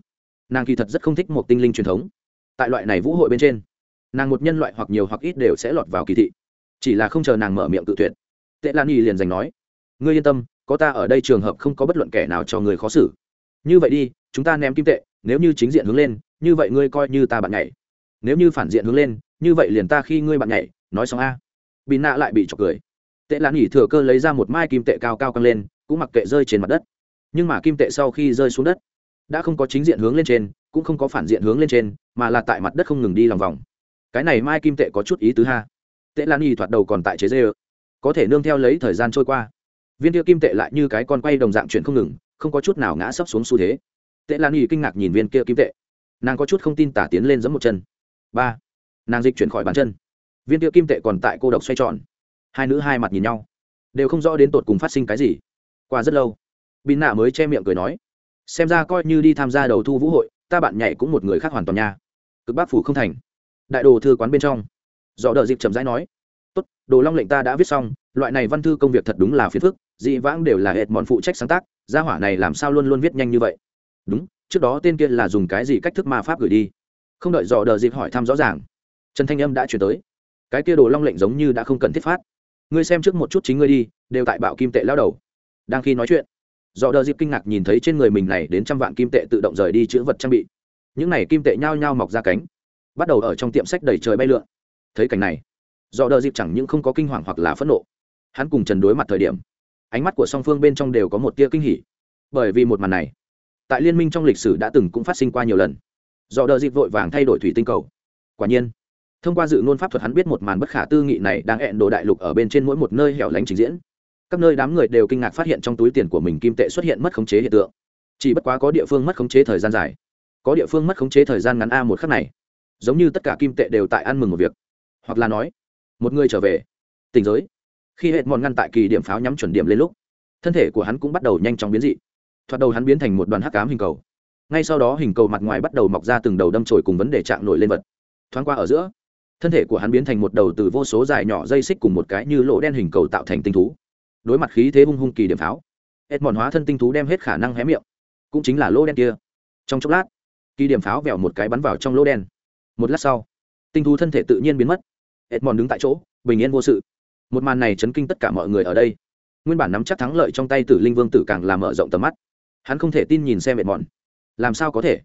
Nàng kỳ thật rất không thích một tinh linh truyền thống. Tại loại này vũ hội bên trên, nàng một nhân loại hoặc nhiều hoặc ít đều sẽ lọt vào kỳ thị. Chỉ là không chờ nàng mở miệng tự tuyệt, tệ lan y liền giành nói, ngươi yên tâm, có ta ở đây trường hợp không có bất luận kẻ nào cho người khó xử. Như vậy đi, chúng ta ném kim tệ, nếu như chính diện hướng lên như vậy ngươi coi như ta bạn nhảy. Nếu như phản diện hướng lên, như vậy liền ta khi ngươi bạn nhảy, nói xong a. Bị nạ lại bị chọc cười. Tệ lạ nghỉ thừa cơ lấy ra một mai kim tệ cao cao căng lên, cũng mặc kệ rơi trên mặt đất. Nhưng mà kim tệ sau khi rơi xuống đất, đã không có chính diện hướng lên trên, cũng không có phản diện hướng lên trên, mà là tại mặt đất không ngừng đi lòng vòng. Cái này mai kim tệ có chút ý tứ ha. Tệ lan y thoạt đầu còn tại chế dê ơ có thể nương theo lấy thời gian trôi qua. Viên kia kim tệ lại như cái con quay đồng dạng chuyển không ngừng, không có chút nào ngã sấp xuống xu thế. Tệ lan y kinh ngạc nhìn viên kia kim tệ nàng có chút không tin tả tiến lên giấm một chân. Ba, nàng dịch chuyển khỏi bàn chân. Viên tiêu kim tệ còn tại cô độc xoay tròn. Hai nữ hai mặt nhìn nhau, đều không rõ đến tột cùng phát sinh cái gì. Qua rất lâu, bin nạ mới che miệng cười nói, xem ra coi như đi tham gia đầu thu vũ hội, ta bạn nhảy cũng một người khác hoàn toàn nha. Cực bác phủ không thành. Đại đồ thư quán bên trong dò đợi dịp chậm rãi nói, tốt, đồ long lệnh ta đã viết xong, loại này văn thư công việc thật đúng là phiền phức, dị vãng đều là hệt mọn phụ trách sáng tác, gia hỏa này làm sao luôn luôn viết nhanh như vậy? Đúng trước đó tên kia là dùng cái gì cách thức ma pháp gửi đi? Không đợi dò đờ dịp hỏi thăm rõ ràng, trần thanh âm đã chuyển tới. Cái kia đồ long lệnh giống như đã không cần thiết phát. Ngươi xem trước một chút chính ngươi đi, đều tại bạo kim tệ lao đầu. Đang khi nói chuyện, dò đờ dịp kinh ngạc nhìn thấy trên người mình này đến trăm vạn kim tệ tự động rời đi chữ vật trang bị. Những này kim tệ nhao nhao mọc ra cánh, bắt đầu ở trong tiệm sách đầy trời bay lượn. Thấy cảnh này, dò đờ dịp chẳng những không có kinh hoàng hoặc là phẫn nộ, hắn cùng trần đối mặt thời điểm, ánh mắt của song phương bên trong đều có một tia kinh hỉ. Bởi vì một màn này tại liên minh trong lịch sử đã từng cũng phát sinh qua nhiều lần. Do đợi dịp vội vàng thay đổi thủy tinh cầu. Quả nhiên, thông qua dự ngôn pháp thuật hắn biết một màn bất khả tư nghị này đang hẹn đồ đại lục ở bên trên mỗi một nơi hẻo lánh trình diễn. Các nơi đám người đều kinh ngạc phát hiện trong túi tiền của mình kim tệ xuất hiện mất khống chế hiện tượng. Chỉ bất quá có địa phương mất khống chế thời gian dài. Có địa phương mất khống chế thời gian ngắn a một khắc này, giống như tất cả kim tệ đều tại ăn mừng một việc. Hoặc là nói, một người trở về. Tình giới. Khi hệ mòn ngăn tại kỳ điểm pháo nhắm chuẩn điểm lên lúc, thân thể của hắn cũng bắt đầu nhanh chóng biến dị thoạt đầu hắn biến thành một đoàn hắc cám hình cầu. Ngay sau đó hình cầu mặt ngoài bắt đầu mọc ra từng đầu đâm trồi cùng vấn đề chạm nổi lên vật. Thoáng qua ở giữa, thân thể của hắn biến thành một đầu từ vô số dài nhỏ dây xích cùng một cái như lỗ đen hình cầu tạo thành tinh thú. Đối mặt khí thế hung hung kỳ điểm pháo hết mòn hóa thân tinh thú đem hết khả năng hé miệng. Cũng chính là lỗ đen kia. Trong chốc lát, kỳ điểm pháo vẹo một cái bắn vào trong lỗ đen. Một lát sau, tinh thú thân thể tự nhiên biến mất. Hết mòn đứng tại chỗ, bình yên vô sự. Một màn này chấn kinh tất cả mọi người ở đây. Nguyên bản nắm chắc thắng lợi trong tay tử linh vương tử càng làm mở rộng tầm mắt hắn không thể tin nhìn xem mệt mòn. Làm sao có thể?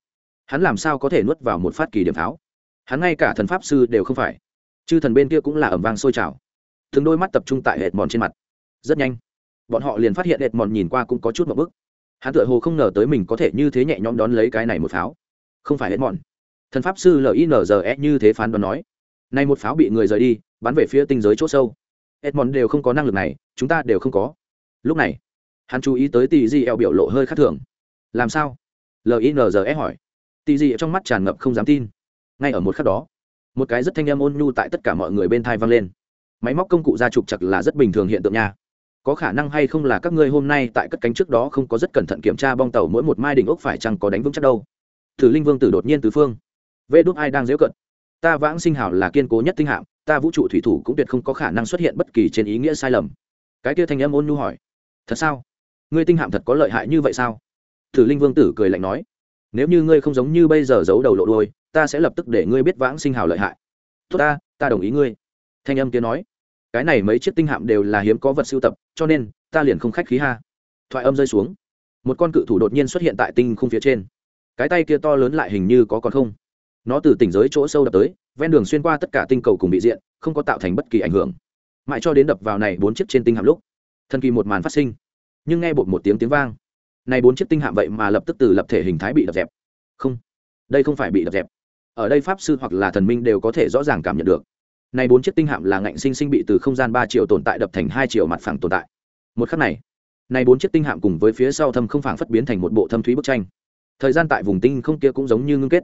Hắn làm sao có thể nuốt vào một phát kỳ điểm pháo? Hắn ngay cả thần pháp sư đều không phải. Chư thần bên kia cũng là ẩm vang sôi trào. Thường đôi mắt tập trung tại hệt mòn trên mặt. Rất nhanh, bọn họ liền phát hiện hệt mòn nhìn qua cũng có chút một bức. Hắn tựa hồ không ngờ tới mình có thể như thế nhẹ nhõm đón lấy cái này một pháo. Không phải hệt mòn. Thần pháp sư linze như thế phán đoán nói. Nay một pháo bị người rời đi, bắn về phía tinh giới chỗ sâu. Hệt mòn đều không có năng lực này, chúng ta đều không có. Lúc này hắn chú ý tới tỷ di eo biểu lộ hơi khác thường. Làm sao? Linze hỏi. Tỷ di trong mắt tràn ngập không dám tin. Ngay ở một khắc đó, một cái rất thanh âm ôn nhu tại tất cả mọi người bên thai vang lên. Máy móc công cụ gia trục chặt là rất bình thường hiện tượng nha. Có khả năng hay không là các ngươi hôm nay tại cất cánh trước đó không có rất cẩn thận kiểm tra bong tàu mỗi một mai đỉnh ốc phải chăng có đánh vững chắc đâu. Thử linh vương tử đột nhiên tứ phương. Vê đúc ai đang dễu cận? Ta vãng sinh hảo là kiên cố nhất tinh hạng ta vũ trụ thủy thủ cũng tuyệt không có khả năng xuất hiện bất kỳ trên ý nghĩa sai lầm. Cái kia thanh âm ôn nhu hỏi. Thật sao? Ngươi tinh hạm thật có lợi hại như vậy sao? Thử linh vương tử cười lạnh nói, nếu như ngươi không giống như bây giờ giấu đầu lộ đôi ta sẽ lập tức để ngươi biết vãng sinh hào lợi hại. Tốt ta ta đồng ý ngươi. Thanh âm kia nói, cái này mấy chiếc tinh hạm đều là hiếm có vật sưu tập, cho nên, ta liền không khách khí ha. Thoại âm rơi xuống, một con cự thủ đột nhiên xuất hiện tại tinh không phía trên. Cái tay kia to lớn lại hình như có còn không. Nó từ tỉnh giới chỗ sâu đập tới, ven đường xuyên qua tất cả tinh cầu cùng bị diện, không có tạo thành bất kỳ ảnh hưởng. Mãi cho đến đập vào này bốn chiếc trên tinh hạm lúc, thần kỳ một màn phát sinh nhưng nghe bột một tiếng tiếng vang. Này bốn chiếc tinh hạm vậy mà lập tức từ lập thể hình thái bị đập dẹp. Không, đây không phải bị đập dẹp. Ở đây pháp sư hoặc là thần minh đều có thể rõ ràng cảm nhận được. Này bốn chiếc tinh hạm là ngạnh sinh sinh bị từ không gian ba triệu tồn tại đập thành hai triệu mặt phẳng tồn tại. Một khắc này này bốn chiếc tinh hạm cùng với phía sau thâm không phẳng phất biến thành một bộ thâm thúy bức tranh. Thời gian tại vùng tinh không kia cũng giống như ngưng kết.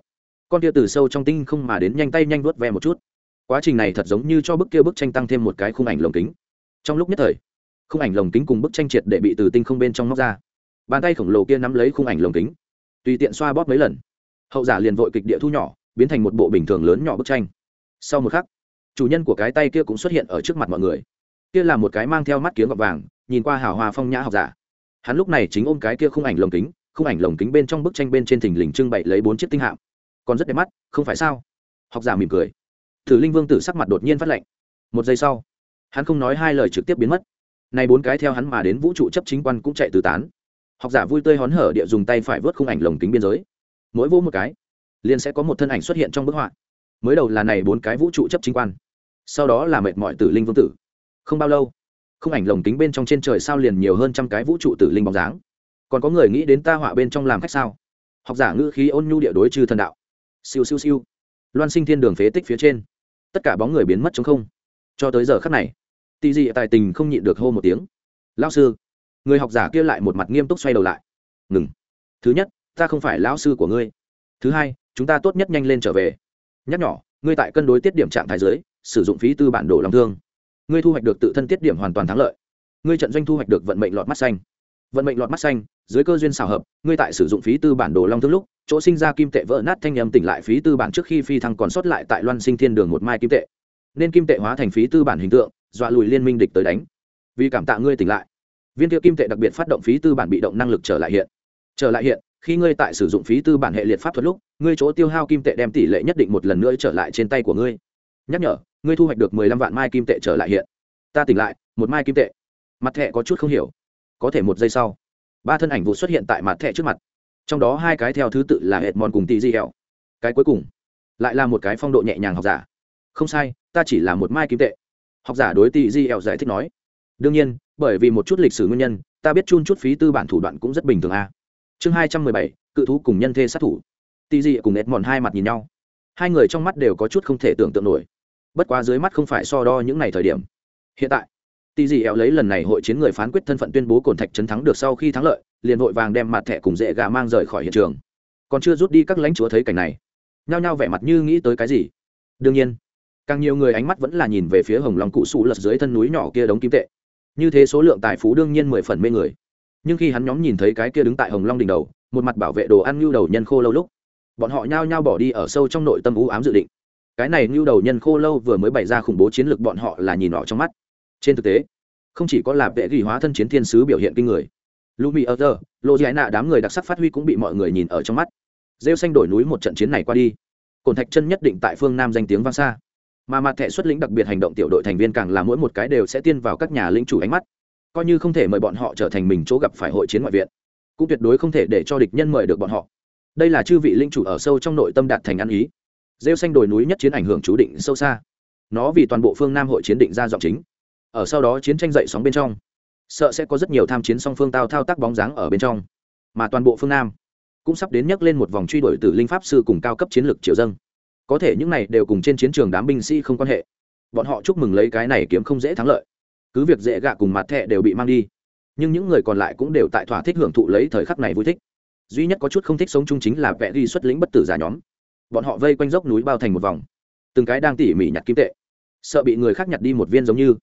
Con kia từ sâu trong tinh không mà đến nhanh tay nhanh vuốt ve một chút. Quá trình này thật giống như cho bức kia bức tranh tăng thêm một cái khung ảnh lồng kính. Trong lúc nhất thời khung ảnh lồng kính cùng bức tranh triệt để bị từ tinh không bên trong móc ra. Bàn tay khổng lồ kia nắm lấy khung ảnh lồng kính. Tùy tiện xoa bóp mấy lần, hậu giả liền vội kịch địa thu nhỏ, biến thành một bộ bình thường lớn nhỏ bức tranh. Sau một khắc, chủ nhân của cái tay kia cũng xuất hiện ở trước mặt mọi người. Kia là một cái mang theo mắt kiếng gọt vàng, nhìn qua hào hoa phong nhã học giả. Hắn lúc này chính ôm cái kia khung ảnh lồng kính, khung ảnh lồng kính bên trong bức tranh bên trên thình lình trưng bày lấy bốn chiếc tinh hạm. Còn rất đẹp mắt, không phải sao? Học giả mỉm cười. Thử linh vương tử sắc mặt đột nhiên phát lệnh một giây sau, hắn không nói hai lời trực tiếp biến mất nay bốn cái theo hắn mà đến vũ trụ chấp chính quan cũng chạy từ tán. Học giả vui tươi hón hở địa dùng tay phải vớt khung ảnh lồng kính biên giới. Mỗi vỗ một cái, liền sẽ có một thân ảnh xuất hiện trong bức họa. Mới đầu là này bốn cái vũ trụ chấp chính quan, sau đó là mệt mỏi tử linh vương tử. Không bao lâu, khung ảnh lồng kính bên trong trên trời sao liền nhiều hơn trăm cái vũ trụ tử linh bóng dáng. Còn có người nghĩ đến ta họa bên trong làm khách sao? Học giả ngữ khí ôn nhu địa đối trừ thần đạo. Siêu siêu siêu. Loan sinh thiên đường phế tích phía trên. Tất cả bóng người biến mất trong không. Cho tới giờ khắc này tì dị tài tình không nhịn được hô một tiếng. Lao sư. Người học giả kia lại một mặt nghiêm túc xoay đầu lại. Ngừng. Thứ nhất, ta không phải lão sư của ngươi. Thứ hai, chúng ta tốt nhất nhanh lên trở về. Nhắc nhỏ, ngươi tại cân đối tiết điểm trạng thái giới, sử dụng phí tư bản đồ lòng thương. Ngươi thu hoạch được tự thân tiết điểm hoàn toàn thắng lợi. Ngươi trận doanh thu hoạch được vận mệnh lọt mắt xanh. Vận mệnh lọt mắt xanh, dưới cơ duyên xào hợp, ngươi tại sử dụng phí tư bản đồ long thương lúc, chỗ sinh ra kim tệ vỡ nát thanh nhầm tỉnh lại phí tư bản trước khi phi thăng còn sót lại tại loan sinh thiên đường một mai kim tệ. Nên kim tệ hóa thành phí tư bản hình tượng dọa lùi liên minh địch tới đánh. Vì cảm tạ ngươi tỉnh lại. Viên kia kim tệ đặc biệt phát động phí tư bản bị động năng lực trở lại hiện. Trở lại hiện, khi ngươi tại sử dụng phí tư bản hệ liệt pháp thuật lúc, ngươi chỗ tiêu hao kim tệ đem tỷ lệ nhất định một lần nữa trở lại trên tay của ngươi. Nhắc nhở, ngươi thu hoạch được mười lăm vạn mai kim tệ trở lại hiện. Ta tỉnh lại, một mai kim tệ. Mặt thẻ có chút không hiểu. Có thể một giây sau, ba thân ảnh vụ xuất hiện tại mặt thẻ trước mặt. Trong đó hai cái theo thứ tự là hệt mòn cùng tì di hẹo cái cuối cùng, lại là một cái phong độ nhẹ nhàng học giả. Không sai, ta chỉ là một mai kim tệ học giả đối tị di hẹo giải thích nói, đương nhiên, bởi vì một chút lịch sử nguyên nhân, ta biết chun chút phí tư bản thủ đoạn cũng rất bình thường a. Chương hai trăm mười bảy, cự thú cùng nhân thê sát thủ. Tị di cùng hệt mòn hai mặt nhìn nhau. Hai người trong mắt đều có chút không thể tưởng tượng nổi. Bất quá dưới mắt không phải so đo những ngày thời điểm. Hiện tại tị dị éo lấy lần này hội chiến người phán quyết thân phận tuyên bố cổn thạch chấn thắng được sau khi thắng lợi, liền vội vàng đem mặt thẻ cùng dễ gà mang rời khỏi hiện trường. Còn chưa rút đi các lãnh chúa thấy cảnh này, nhao nhao vẻ mặt như nghĩ tới cái gì. Đương nhiên càng nhiều người ánh mắt vẫn là nhìn về phía hồng long cụ sụ lật dưới thân núi nhỏ kia đống kim tệ. Như thế số lượng tài phú đương nhiên mười phần mê người. Nhưng khi hắn nhóm nhìn thấy cái kia đứng tại hồng long đỉnh đầu, một mặt bảo vệ đồ ăn nhu đầu nhân khô lâu lúc, bọn họ nhao nhao bỏ đi ở sâu trong nội tâm u ám dự định. Cái này nhu đầu nhân khô lâu vừa mới bày ra khủng bố chiến lược bọn họ là nhìn họ trong mắt. Trên thực tế, không chỉ có là vệ ghi hóa thân chiến thiên sứ biểu hiện kinh người. Lumi ở giờ lộ giải nạ đám người đặc sắc phát huy cũng bị mọi người nhìn ở trong mắt. Rêu xanh đổi núi một trận chiến này qua đi. Cồn thạch chân nhất định tại phương nam danh tiếng vang xa mà mặt thẻ xuất lĩnh đặc biệt hành động tiểu đội thành viên càng là mỗi một cái đều sẽ tiên vào các nhà lĩnh chủ ánh mắt. Coi như không thể mời bọn họ trở thành mình chỗ gặp phải hội chiến ngoại viện, cũng tuyệt đối không thể để cho địch nhân mời được bọn họ. Đây là chư vị linh chủ ở sâu trong nội tâm đạt thành ăn ý. Rêu xanh đồi núi nhất chiến ảnh hưởng chú định sâu xa. Nó vì toàn bộ phương nam hội chiến định ra giọng chính. Ở sau đó chiến tranh dậy sóng bên trong, sợ sẽ có rất nhiều tham chiến song phương tao thao tác bóng dáng ở bên trong. Mà toàn bộ phương nam cũng sắp đến nhắc lên một vòng truy đuổi từ linh pháp sư cùng cao cấp chiến lược triều dân có thể những này đều cùng trên chiến trường đám binh sĩ không quan hệ. Bọn họ chúc mừng lấy cái này kiếm không dễ thắng lợi. Cứ việc dễ gạ cùng mặt thẹ đều bị mang đi, nhưng những người còn lại cũng đều tại thỏa thích hưởng thụ lấy thời khắc này vui thích. Duy nhất có chút không thích sống chung chính là vẽ ghi xuất lĩnh bất tử giả nhóm. Bọn họ vây quanh dốc núi bao thành một vòng, từng cái đang tỉ mỉ nhặt kim tệ, sợ bị người khác nhặt đi một viên giống như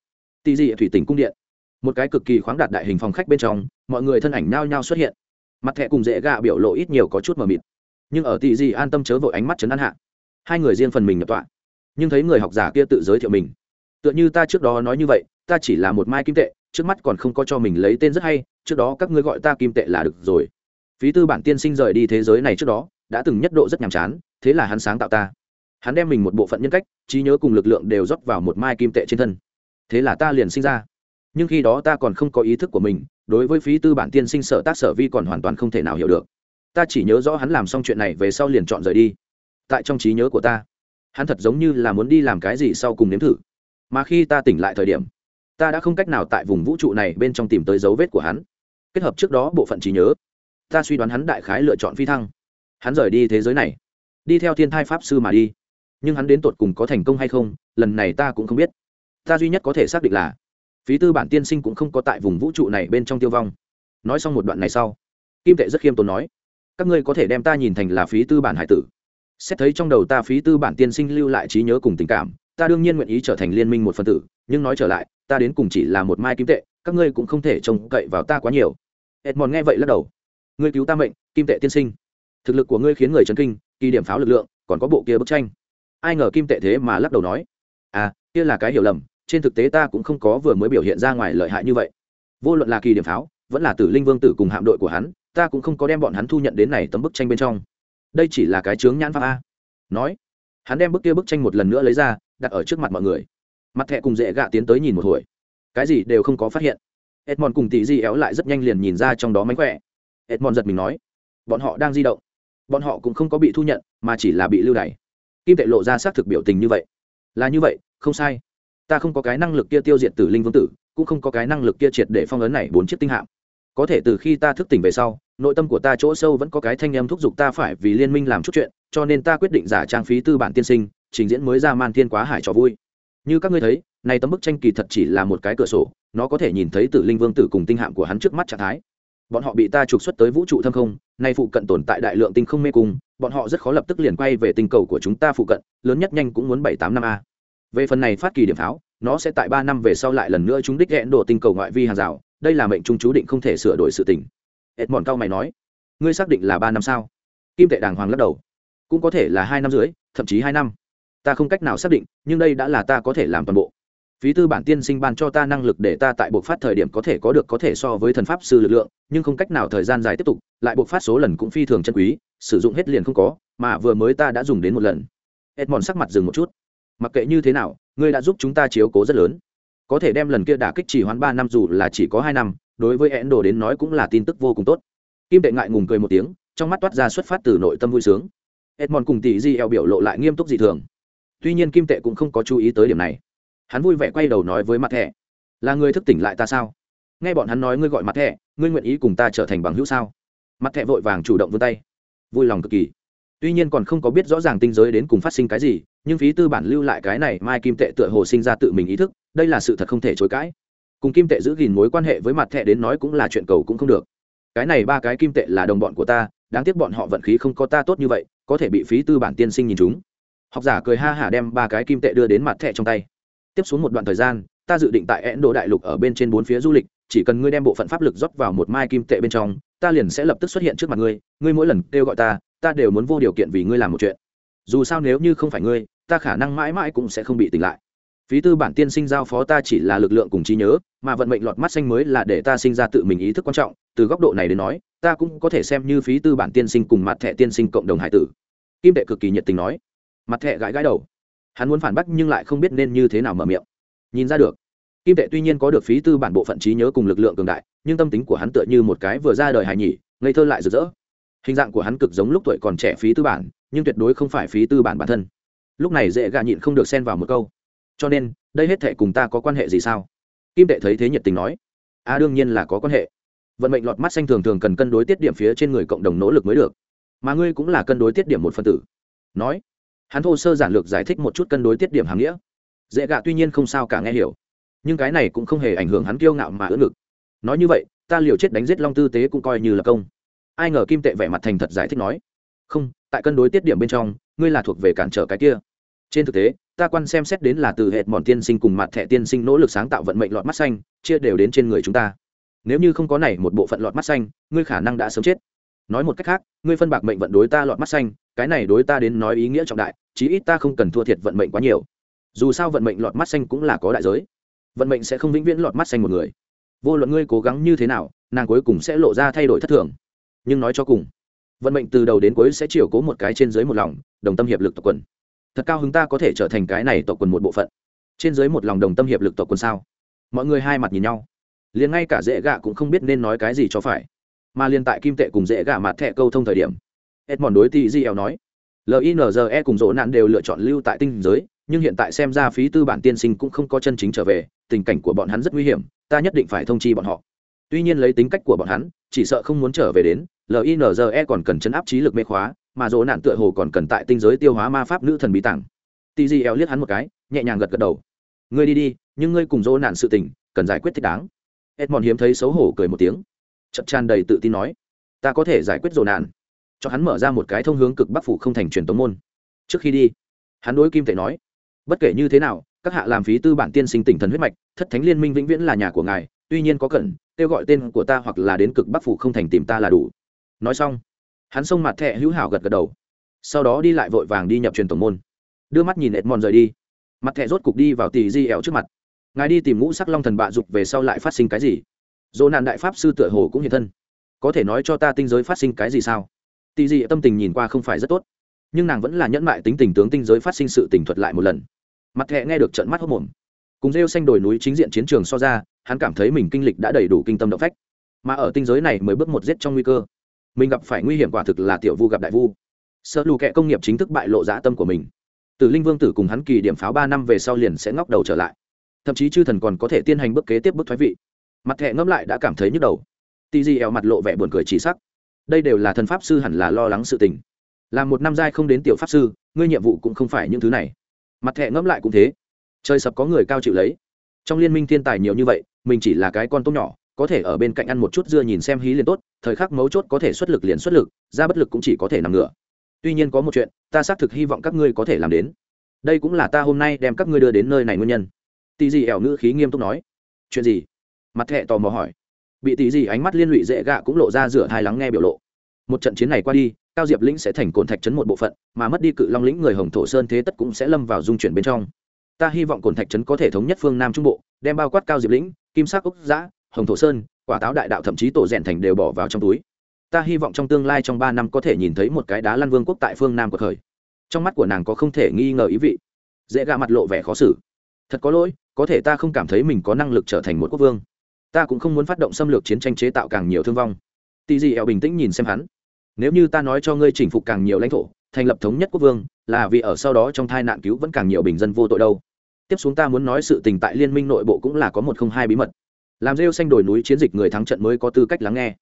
tỉ dị thủy tỉnh cung điện. Một cái cực kỳ khoáng đạt đại hình phòng khách bên trong, mọi người thân ảnh nao nhao xuất hiện. Mặt thẹ cùng dễ gạ biểu lộ ít nhiều có chút mờ mịt, nhưng ở tỉ dị an tâm chớ vội ánh mắt chấn an hạ hai người riêng phần mình nhập tọa. Nhưng thấy người học giả kia tự giới thiệu mình. Tựa như ta trước đó nói như vậy, ta chỉ là một mai kim tệ, trước mắt còn không có cho mình lấy tên rất hay, trước đó các ngươi gọi ta kim tệ là được rồi. Phí tư bản tiên sinh rời đi thế giới này trước đó, đã từng nhất độ rất nhàm chán, thế là hắn sáng tạo ta. Hắn đem mình một bộ phận nhân cách, trí nhớ cùng lực lượng đều rót vào một mai kim tệ trên thân. Thế là ta liền sinh ra. Nhưng khi đó ta còn không có ý thức của mình, đối với phí tư bản tiên sinh sở tác sở vi còn hoàn toàn không thể nào hiểu được. Ta chỉ nhớ rõ hắn làm xong chuyện này về sau liền chọn rời đi tại trong trí nhớ của ta. Hắn thật giống như là muốn đi làm cái gì sau cùng nếm thử. Mà khi ta tỉnh lại thời điểm, ta đã không cách nào tại vùng vũ trụ này bên trong tìm tới dấu vết của hắn. Kết hợp trước đó bộ phận trí nhớ, ta suy đoán hắn đại khái lựa chọn phi thăng. Hắn rời đi thế giới này, đi theo thiên thai pháp sư mà đi. Nhưng hắn đến tột cùng có thành công hay không, lần này ta cũng không biết. Ta duy nhất có thể xác định là, phí tư bản tiên sinh cũng không có tại vùng vũ trụ này bên trong tiêu vong. Nói xong một đoạn này sau, kim tệ rất khiêm tốn nói, các ngươi có thể đem ta nhìn thành là phí tư bản hải tử xét thấy trong đầu ta phí tư bản tiên sinh lưu lại trí nhớ cùng tình cảm, ta đương nhiên nguyện ý trở thành liên minh một phần tử, nhưng nói trở lại, ta đến cùng chỉ là một mai kim tệ, các ngươi cũng không thể trông cậy vào ta quá nhiều. Edmond nghe vậy lắc đầu. Ngươi cứu ta mệnh, kim tệ tiên sinh. Thực lực của ngươi khiến người chấn kinh, kỳ điểm pháo lực lượng, còn có bộ kia bức tranh. Ai ngờ kim tệ thế mà lắc đầu nói. À kia là cái hiểu lầm, trên thực tế ta cũng không có vừa mới biểu hiện ra ngoài lợi hại như vậy. Vô luận là kỳ điểm pháo, vẫn là tử linh vương tử cùng hạm đội của hắn, ta cũng không có đem bọn hắn thu nhận đến này tấm bức tranh bên trong đây chỉ là cái chướng nhãn pháp a. Nói, hắn đem bức kia bức tranh một lần nữa lấy ra, đặt ở trước mặt mọi người. Mặt thẹ cùng dễ gạ tiến tới nhìn một hồi. Cái gì đều không có phát hiện. Edmond cùng tỷ di éo lại rất nhanh liền nhìn ra trong đó mánh khỏe. Edmond giật mình nói, bọn họ đang di động. Bọn họ cũng không có bị thu nhận, mà chỉ là bị lưu đày. Kim tệ lộ ra xác thực biểu tình như vậy. Là như vậy, không sai. Ta không có cái năng lực kia tiêu diệt tử linh vương tử, cũng không có cái năng lực kia triệt để phong ấn này bốn chiếc tinh hạm. Có thể từ khi ta thức tỉnh về sau nội tâm của ta chỗ sâu vẫn có cái thanh em thúc giục ta phải vì liên minh làm chút chuyện, cho nên ta quyết định giả trang phí tư bản tiên sinh, trình diễn mới ra man thiên quá hải trò vui. Như các ngươi thấy, này tấm bức tranh kỳ thật chỉ là một cái cửa sổ, nó có thể nhìn thấy tử linh vương tử cùng tinh hạm của hắn trước mắt trạng thái. Bọn họ bị ta trục xuất tới vũ trụ thâm không, nay phụ cận tồn tại đại lượng tinh không mê cung, bọn họ rất khó lập tức liền quay về tinh cầu của chúng ta phụ cận, lớn nhất nhanh cũng muốn bảy tám năm a. Về phần này phát kỳ điểm pháo, nó sẽ tại ba năm về sau lại lần nữa chúng đích ghẹn đổ tinh cầu ngoại vi hàng rào, đây là mệnh trung chú định không thể sửa đổi sự tình ệt mòn cao mày nói, ngươi xác định là ba năm sao? Kim tệ đàng hoàng lắc đầu, cũng có thể là hai năm dưới thậm chí hai năm. Ta không cách nào xác định, nhưng đây đã là ta có thể làm toàn bộ. Phí tư bản tiên sinh ban cho ta năng lực để ta tại buộc phát thời điểm có thể có được có thể so với thần pháp sư lực lượng, nhưng không cách nào thời gian dài tiếp tục, lại buộc phát số lần cũng phi thường chân quý, sử dụng hết liền không có, mà vừa mới ta đã dùng đến một lần. Edmond sắc mặt dừng một chút, mặc kệ như thế nào, ngươi đã giúp chúng ta chiếu cố rất lớn. Có thể đem lần kia đả kích chỉ hoãn ba năm dù là chỉ có hai năm đối với endo đến nói cũng là tin tức vô cùng tốt. Kim tệ ngại ngùng cười một tiếng, trong mắt toát ra xuất phát từ nội tâm vui sướng. Edmond cùng tỷ di eo biểu lộ lại nghiêm túc dị thường. Tuy nhiên kim tệ cũng không có chú ý tới điểm này. Hắn vui vẻ quay đầu nói với mặt thẻ, là người thức tỉnh lại ta sao? Nghe bọn hắn nói ngươi gọi mặt thẻ, ngươi nguyện ý cùng ta trở thành bằng hữu sao? Mặt thẻ vội vàng chủ động vươn tay. Vui lòng cực kỳ. Tuy nhiên còn không có biết rõ ràng tinh giới đến cùng phát sinh cái gì, nhưng phí tư bản lưu lại cái này mai kim tệ tựa hồ sinh ra tự mình ý thức, đây là sự thật không thể chối cãi cùng kim tệ giữ gìn mối quan hệ với mặt thẻ đến nói cũng là chuyện cầu cũng không được. Cái này ba cái kim tệ là đồng bọn của ta, đáng tiếc bọn họ vận khí không có ta tốt như vậy, có thể bị phí tư bản tiên sinh nhìn chúng. Học giả cười ha hả đem ba cái kim tệ đưa đến mặt thẻ trong tay. Tiếp xuống một đoạn thời gian, ta dự định tại ấn độ đại lục ở bên trên bốn phía du lịch, chỉ cần ngươi đem bộ phận pháp lực rót vào một mai kim tệ bên trong, ta liền sẽ lập tức xuất hiện trước mặt ngươi ngươi mỗi lần kêu gọi ta ta đều muốn vô điều kiện vì ngươi làm một chuyện. Dù sao nếu như không phải ngươi, ta khả năng mãi mãi cũng sẽ không bị tỉnh lại phí tư bản tiên sinh giao phó ta chỉ là lực lượng cùng trí nhớ, mà vận mệnh lọt mắt xanh mới là để ta sinh ra tự mình ý thức quan trọng, từ góc độ này đến nói, ta cũng có thể xem như phí tư bản tiên sinh cùng mặt thẻ tiên sinh cộng đồng hải tử. Kim đệ cực kỳ nhiệt tình nói. Mặt thẻ gãi gãi đầu. Hắn muốn phản bác nhưng lại không biết nên như thế nào mở miệng. Nhìn ra được. Kim đệ tuy nhiên có được phí tư bản bộ phận trí nhớ cùng lực lượng cường đại, nhưng tâm tính của hắn tựa như một cái vừa ra đời hài nhỉ, ngây thơ lại rực rỡ. Hình dạng của hắn cực giống lúc tuổi còn trẻ phí tư bản, nhưng tuyệt đối không phải phí tư bản bản thân. Lúc này dễ gà nhịn không được xen vào một câu cho nên đây hết thệ cùng ta có quan hệ gì sao? Kim tệ thấy thế nhiệt tình nói. A à, đương nhiên là có quan hệ. Vận mệnh lọt mắt xanh thường thường cần cân đối tiết điểm phía trên người cộng đồng nỗ lực mới được. Mà ngươi cũng là cân đối tiết điểm một phân tử. Nói hắn thô sơ giản lược giải thích một chút cân đối tiết điểm hàm nghĩa. Dễ gạ tuy nhiên không sao cả nghe hiểu. Nhưng cái này cũng không hề ảnh hưởng hắn kiêu ngạo mà ưỡn ngực nói như vậy ta liều chết đánh giết long tư tế cũng coi như là công. Ai ngờ kim tệ vẻ mặt thành thật giải thích nói. Không tại cân đối tiết điểm bên trong ngươi là thuộc về cản trở cái kia trên thực tế, ta quan xem xét đến là từ hệ mòn tiên sinh cùng mặt thẻ tiên sinh nỗ lực sáng tạo vận mệnh lọt mắt xanh, chia đều đến trên người chúng ta. Nếu như không có này một bộ phận lọt mắt xanh, ngươi khả năng đã sớm chết. Nói một cách khác, ngươi phân bạc mệnh vận đối ta lọt mắt xanh, cái này đối ta đến nói ý nghĩa trọng đại, chí ít ta không cần thua thiệt vận mệnh quá nhiều. Dù sao vận mệnh lọt mắt xanh cũng là có đại giới. Vận mệnh sẽ không vĩnh viễn lọt mắt xanh một người. Vô luận ngươi cố gắng như thế nào, nàng cuối cùng sẽ lộ ra thay đổi thất thường. Nhưng nói cho cùng, vận mệnh từ đầu đến cuối sẽ chiều cố một cái trên dưới một lòng, đồng tâm hiệp lực tập quần thật cao hứng ta có thể trở thành cái này tộc quần một bộ phận. Trên dưới một lòng đồng tâm hiệp lực tộc quần sao? Mọi người hai mặt nhìn nhau. Liền ngay cả dễ gạ cũng không biết nên nói cái gì cho phải. Mà liền tại kim tệ cùng dễ gạ mặt thẹ câu thông thời điểm, edmond đối tị di eo nói linze cùng dỗ nạn đều lựa chọn lưu tại tinh giới, nhưng hiện tại xem ra phí tư bản tiên sinh cũng không có chân chính trở về, tình cảnh của bọn hắn rất nguy hiểm, ta nhất định phải thông chi bọn họ. Tuy nhiên lấy tính cách của bọn hắn, chỉ sợ không muốn trở về đến linze còn cần chấn áp trí lực mê khóa mà dỗ nạn tựa hồ còn cần tại tinh giới tiêu hóa ma pháp nữ thần bí tảng. Tì di eo liếc hắn một cái, nhẹ nhàng gật gật đầu. Ngươi đi đi, nhưng ngươi cùng dỗ nạn sự tình, cần giải quyết thích đáng. Edmond hiếm thấy xấu hổ cười một tiếng. Chậm tràn đầy tự tin nói, ta có thể giải quyết dỗ nạn. Cho hắn mở ra một cái thông hướng cực bắc phủ không thành truyền tống môn. Trước khi đi, hắn đối kim tệ nói, bất kể như thế nào, các hạ làm phí tư bản tiên sinh tỉnh thần huyết mạch, thất thánh liên minh vĩnh viễn là nhà của ngài, tuy nhiên có cần kêu gọi tên của ta hoặc là đến cực bắc phủ không thành tìm ta là đủ. Nói xong hắn xông mặt thẹ hữu hảo gật gật đầu. Sau đó đi lại vội vàng đi nhập truyền tổng môn. Đưa mắt nhìn edmond rời đi. Mặt thẹ rốt cục đi vào tỷ di ẻo trước mặt. Ngài đi tìm ngũ sắc long thần bạ dục về sau lại phát sinh cái gì? Dỗ nạn đại pháp sư tựa hồ cũng hiện thân. Có thể nói cho ta tinh giới phát sinh cái gì sao? Tỷ di tâm tình nhìn qua không phải rất tốt. Nhưng nàng vẫn là nhẫn mại tính tình tướng tinh giới phát sinh sự tình thuật lại một lần. Mặt thẹ nghe được trận mắt hốc mồm cùng rêu xanh đồi núi chính diện chiến trường so ra, hắn cảm thấy mình kinh lịch đã đầy đủ kinh tâm động phách. Mà ở tinh giới này mới bước một giết trong nguy cơ mình gặp phải nguy hiểm quả thực là tiểu vu gặp đại vu. Sợ lù kệ công nghiệp chính thức bại lộ dã tâm của mình. Từ linh vương tử cùng hắn kỳ điểm pháo ba năm về sau liền sẽ ngóc đầu trở lại. Thậm chí chư thần còn có thể tiến hành bước kế tiếp bước thoái vị. Mặt thẹ ngẫm lại đã cảm thấy nhức đầu. Tì di eo mặt lộ vẻ buồn cười chỉ sắc. Đây đều là thần pháp sư hẳn là lo lắng sự tình. Là một năm giai không đến tiểu pháp sư, ngươi nhiệm vụ cũng không phải những thứ này. Mặt thẹ ngẫm lại cũng thế. Trời sập có người cao chịu lấy. Trong liên minh thiên tài nhiều như vậy, mình chỉ là cái con tốt nhỏ có thể ở bên cạnh ăn một chút dưa nhìn xem hí liền tốt, thời khắc mấu chốt có thể xuất lực liền xuất lực, ra bất lực cũng chỉ có thể nằm ngửa. Tuy nhiên có một chuyện, ta xác thực hy vọng các ngươi có thể làm đến. Đây cũng là ta hôm nay đem các ngươi đưa đến nơi này nguyên nhân. Tỷ dị ẻo ngữ khí nghiêm túc nói. Chuyện gì? Mặt thẹ tò mò hỏi. Bị tỷ dị ánh mắt liên lụy dễ gạ cũng lộ ra rửa thai lắng nghe biểu lộ. Một trận chiến này qua đi, cao diệp lĩnh sẽ thành cồn thạch trấn một bộ phận, mà mất đi cự long lĩnh người hồng thổ sơn thế tất cũng sẽ lâm vào dung chuyển bên trong. Ta hy vọng cồn thạch trấn có thể thống nhất phương nam trung bộ, đem bao quát cao diệp lĩnh, kim sắc ốc giã hồng thổ sơn, quả táo đại đạo thậm chí tổ rèn thành đều bỏ vào trong túi. Ta hy vọng trong tương lai trong ba năm có thể nhìn thấy một cái đá lăn vương quốc tại phương nam của thời trong mắt của nàng có không thể nghi ngờ ý vị. Dễ gạ mặt lộ vẻ khó xử. Thật có lỗi, có thể ta không cảm thấy mình có năng lực trở thành một quốc vương. Ta cũng không muốn phát động xâm lược chiến tranh chế tạo càng nhiều thương vong. Tì dị eo bình tĩnh nhìn xem hắn. Nếu như ta nói cho ngươi chỉnh phục càng nhiều lãnh thổ, thành lập thống nhất quốc vương, là vì ở sau đó trong thai nạn cứu vẫn càng nhiều bình dân vô tội đâu. Tiếp xuống ta muốn nói sự tình tại liên minh nội bộ cũng là có một không hai bí mật làm rêu xanh đồi núi chiến dịch người thắng trận mới có tư cách lắng nghe.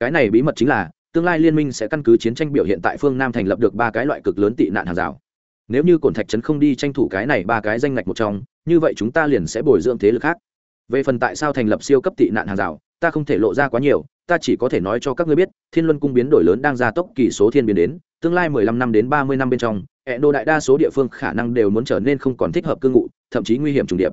Cái này bí mật chính là, tương lai liên minh sẽ căn cứ chiến tranh biểu hiện tại phương nam thành lập được ba cái loại cực lớn tị nạn hàng rào. Nếu như cổn thạch trấn không đi tranh thủ cái này ba cái danh ngạch một trong, như vậy chúng ta liền sẽ bồi dưỡng thế lực khác. Về phần tại sao thành lập siêu cấp tị nạn hàng rào, ta không thể lộ ra quá nhiều, ta chỉ có thể nói cho các ngươi biết, thiên luân cung biến đổi lớn đang gia tốc kỳ số thiên biến đến, tương lai mười lăm năm đến ba mươi năm bên trong hệ đô đại đa số địa phương khả năng đều muốn trở nên không còn thích hợp cư ngụ, thậm chí nguy hiểm trùng điệp.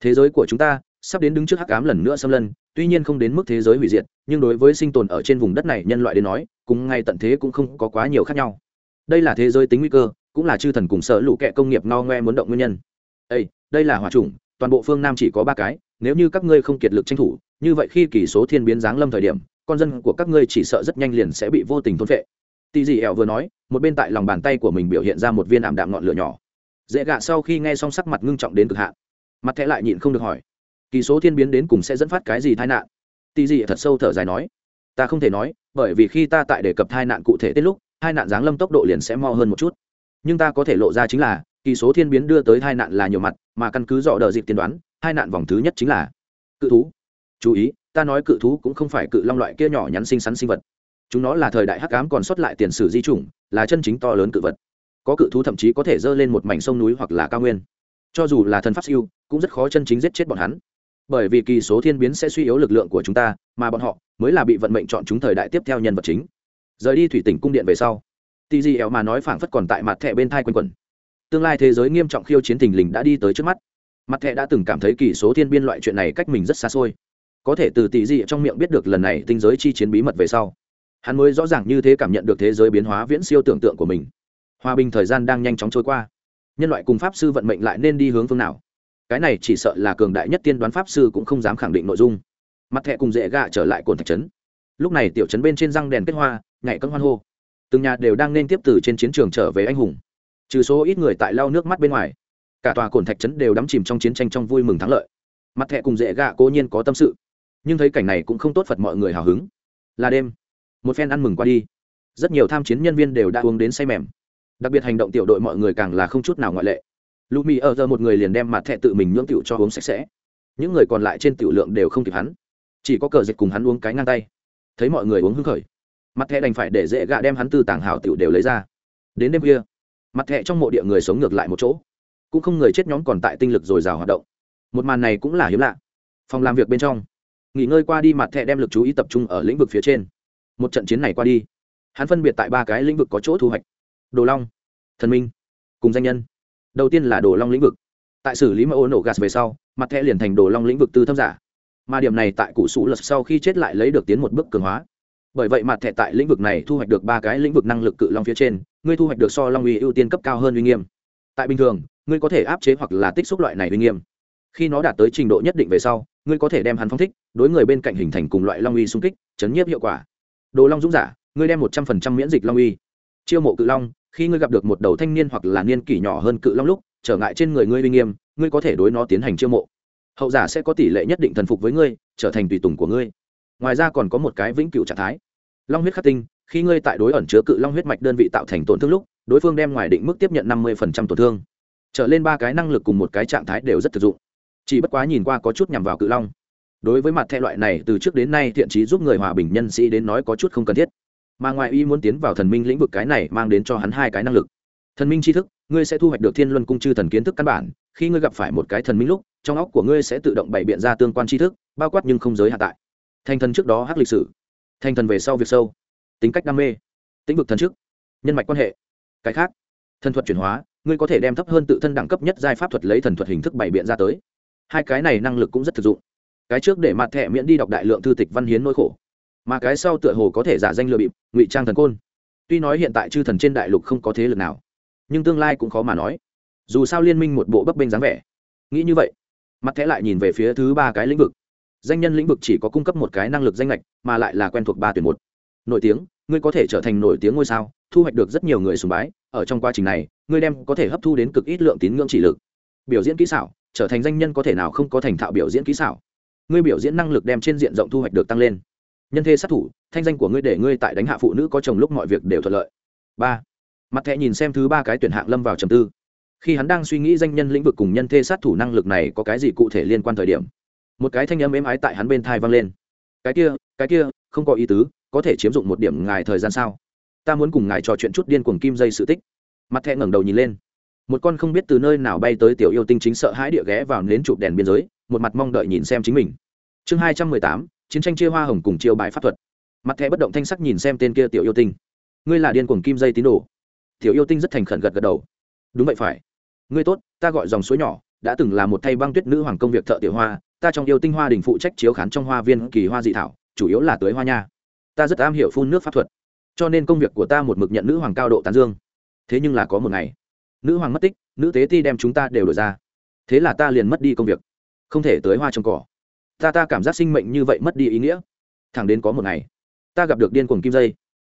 Thế giới của chúng ta sắp đến đứng trước hắc ám lần nữa xâm lân tuy nhiên không đến mức thế giới hủy diệt nhưng đối với sinh tồn ở trên vùng đất này nhân loại đến nói cùng ngay tận thế cũng không có quá nhiều khác nhau. Đây là thế giới tính nguy cơ cũng là chư thần cùng sở lũ kẹ công nghiệp no ngoe muốn động nguyên nhân. Ây đây là hỏa trùng, toàn bộ phương nam chỉ có ba cái nếu như các ngươi không kiệt lực tranh thủ như vậy khi kỳ số thiên biến giáng lâm thời điểm con dân của các ngươi chỉ sợ rất nhanh liền sẽ bị vô tình thôn vệ tì dị ẹo vừa nói một bên tại lòng bàn tay của mình biểu hiện ra một viên ảm đạm ngọn lửa nhỏ. Dễ gạ sau khi nghe xong sắc mặt ngưng trọng đến cực hạn. Mặt thẻ lại nhịn không được hỏi kỳ số thiên biến đến cùng sẽ dẫn phát cái gì tai nạn? Tì dị thật sâu thở dài nói, ta không thể nói, bởi vì khi ta tại đề cập tai nạn cụ thể tết lúc, tai nạn giáng lâm tốc độ liền sẽ mo hơn một chút. Nhưng ta có thể lộ ra chính là, kỳ số thiên biến đưa tới tai nạn là nhiều mặt, mà căn cứ dọ đờ dịp tiên đoán hai nạn vòng thứ nhất chính là cự thú. Chú ý, ta nói cự thú cũng không phải cự long loại kia nhỏ nhắn xinh xắn sinh vật. Chúng nó là thời đại hắc ám còn sót lại tiền sử di chủng, là chân chính to lớn cự vật. Có cự thú thậm chí có thể dơ lên một mảnh sông núi hoặc là cao nguyên. Cho dù là thần pháp siêu, cũng rất khó chân chính giết chết bọn hắn bởi vì kỳ số thiên biến sẽ suy yếu lực lượng của chúng ta, mà bọn họ mới là bị vận mệnh chọn chúng thời đại tiếp theo nhân vật chính. Rời đi thủy tỉnh cung điện về sau tì gì éo mà nói phảng phất còn tại mặt thẻ bên thai quanh quẩn. Tương lai thế giới nghiêm trọng khiêu chiến thình lình đã đi tới trước mắt. Mặt thẻ đã từng cảm thấy kỳ số thiên biên loại chuyện này cách mình rất xa xôi. Có thể từ tỷ dị trong miệng biết được lần này tinh giới chi chiến bí mật về sau, hắn mới rõ ràng như thế cảm nhận được thế giới biến hóa viễn siêu tưởng tượng của mình. Hòa bình thời gian đang nhanh chóng trôi qua. Nhân loại cùng pháp sư vận mệnh lại nên đi hướng phương nào? Cái này chỉ sợ là cường đại nhất tiên đoán pháp sư cũng không dám khẳng định nội dung. Mặt thẹ cùng dễ gạ trở lại cồn thạch trấn. Lúc này tiểu trấn bên trên răng đèn kết hoa, nhảy cân hoan hô. Từng nhà đều đang nên tiếp từ trên chiến trường trở về anh hùng. Trừ số ít người tại lau nước mắt bên ngoài, cả tòa cồn thạch trấn đều đắm chìm trong chiến tranh trong vui mừng thắng lợi. Mặt thẹ cùng dễ gạ cố nhiên có tâm sự, nhưng thấy cảnh này cũng không tốt phật mọi người hào hứng. Là đêm, một phen ăn mừng qua đi. Rất nhiều tham chiến nhân viên đều đã uống đến say mềm. Đặc biệt hành động tiểu đội mọi người càng là không chút nào ngoại lệ lụ mì ở giờ một người liền đem mặt thẹ tự mình nhưỡng tiểu cho uống sạch sẽ. Những người còn lại trên tiểu lượng đều không kịp hắn. Chỉ có cờ dịch cùng hắn uống cái ngang tay. Thấy mọi người uống hưng khởi. Mặt thẹ đành phải để dễ gạ đem hắn từ tảng hào tiểu đều lấy ra. Đến đêm kia mặt thẹ trong mộ địa người sống ngược lại một chỗ. Cũng không người chết nhóm còn tại tinh lực dồi dào hoạt động. Một màn này cũng là hiếm lạ. Phòng làm việc bên trong, nghỉ ngơi qua đi mặt thẹ đem lực chú ý tập trung ở lĩnh vực phía trên. Một trận chiến này qua đi, hắn phân biệt tại ba cái lĩnh vực có chỗ thu hoạch. Đồ long, thần minh, cùng danh nhân đầu tiên là đồ long lĩnh vực. Tại xử lý mẫu ô nổ gas về sau, mặt thẹ liền thành đồ long lĩnh vực tư thâm giả. Mà điểm này tại cụ sủ lật sau khi chết lại lấy được tiến một bước cường hóa. Bởi vậy mặt thẹ tại lĩnh vực này thu hoạch được ba cái lĩnh vực năng lực cự long phía trên, ngươi thu hoạch được so long uy ưu tiên cấp cao hơn uy nghiêm. Tại bình thường, ngươi có thể áp chế hoặc là tích xúc loại này uy nghiêm. Khi nó đạt tới trình độ nhất định về sau, ngươi có thể đem hắn phong thích, đối người bên cạnh hình thành cùng loại long uy xung kích, chấn nhiếp hiệu quả. Đồ long dũng giả, ngươi đem một trăm phần trăm miễn dịch long uy. Chiêu mộ cự long khi ngươi gặp được một đầu thanh niên hoặc là niên kỷ nhỏ hơn cự long lúc, trở ngại trên người ngươi uy nghiêm, ngươi có thể đối nó tiến hành chiêu mộ. Hậu giả sẽ có tỷ lệ nhất định thần phục với ngươi, trở thành tùy tùng của ngươi. Ngoài ra còn có một cái vĩnh cửu trạng thái. Long huyết khắc tinh, khi ngươi tại đối ẩn chứa cự long huyết mạch đơn vị tạo thành tổn thương lúc, đối phương đem ngoài định mức tiếp nhận năm mươi tổn thương. Trở lên ba cái năng lực cùng một cái trạng thái đều rất thực dụng. Chỉ bất quá nhìn qua có chút nhằm vào cự long. Đối với mặt thẹ loại này, từ trước đến nay thiện trí giúp người hòa bình nhân sĩ đến nói có chút không cần thiết mà ngoài y muốn tiến vào thần minh lĩnh vực cái này mang đến cho hắn hai cái năng lực. Thần minh tri thức, ngươi sẽ thu hoạch được thiên luân cung chư thần kiến thức căn bản, khi ngươi gặp phải một cái thần minh lúc, trong óc của ngươi sẽ tự động bày biện ra tương quan tri thức, bao quát nhưng không giới hạn tại. Thành thần trước đó hắc lịch sử. Thành thần về sau việc sâu. Tính cách đam mê. Tĩnh vực thần trước. Nhân mạch quan hệ. Cái khác. Thần thuật chuyển hóa, ngươi có thể đem thấp hơn tự thân đẳng cấp nhất giai pháp thuật lấy thần thuật hình thức bày biện ra tới. Hai cái này năng lực cũng rất thực dụng. Cái trước để mặt thẻ miễn đi đọc đại lượng thư tịch văn hiến nỗi khổ mà cái sau tựa hồ có thể giả danh lừa bịp, ngụy trang thần côn. Tuy nói hiện tại chư thần trên đại lục không có thế lực nào, nhưng tương lai cũng khó mà nói. Dù sao liên minh một bộ bấp bênh dáng vẻ. Nghĩ như vậy, mặt thẻ lại nhìn về phía thứ ba cái lĩnh vực. Danh nhân lĩnh vực chỉ có cung cấp một cái năng lực danh lệch mà lại là quen thuộc ba tuyển một. Nổi tiếng, ngươi có thể trở thành nổi tiếng ngôi sao, thu hoạch được rất nhiều người sùng bái, ở trong quá trình này, ngươi đem có thể hấp thu đến cực ít lượng tín ngưỡng chỉ lực. Biểu diễn kỹ xảo, trở thành danh nhân có thể nào không có thành thạo biểu diễn kỹ xảo? Ngươi biểu diễn năng lực đem trên diện rộng thu hoạch được tăng lên nhân thê sát thủ, thanh danh của ngươi để ngươi tại đánh hạ phụ nữ có chồng lúc mọi việc đều thuận lợi. Ba. Mặt thẹ nhìn xem thứ ba cái tuyển hạng lâm vào trầm tư. Khi hắn đang suy nghĩ danh nhân lĩnh vực cùng nhân thê sát thủ năng lực này có cái gì cụ thể liên quan thời điểm, một cái thanh âm êm ái tại hắn bên thai vang lên. Cái kia cái kia, không có ý tứ, có thể chiếm dụng một điểm ngài thời gian sao? Ta muốn cùng ngài trò chuyện chút điên cuồng kim dây sự tích. Mặt thẹ ngẩng đầu nhìn lên. Một con không biết từ nơi nào bay tới tiểu yêu tinh chính sợ hãi địa ghé vào nến chụp đèn biên giới, một mặt mong đợi nhìn xem chính mình. Chương hai trăm mười tám chiến tranh chia hoa hồng cùng chiêu bài pháp thuật. Mặt thẻ bất động thanh sắc nhìn xem tên kia tiểu yêu tinh. Ngươi là điên cuồng kim dây tín đồ. Tiểu yêu tinh rất thành khẩn gật gật đầu. Đúng vậy phải. Ngươi tốt, ta gọi dòng suối nhỏ, đã từng là một thay băng tuyết nữ hoàng công việc thợ tiểu hoa, ta trong yêu tinh hoa đình phụ trách chiếu khán trong hoa viên kỳ hoa dị thảo, chủ yếu là tưới hoa nha. Ta rất am hiểu phun nước pháp thuật, cho nên công việc của ta một mực nhận nữ hoàng cao độ tán dương. Thế nhưng là có một ngày, nữ hoàng mất tích, nữ tế ti đem chúng ta đều đổi ra. Thế là ta liền mất đi công việc, không thể tới hoa trồng cỏ ta ta cảm giác sinh mệnh như vậy mất đi ý nghĩa. Thẳng đến có một ngày, ta gặp được điên cuồng kim dây.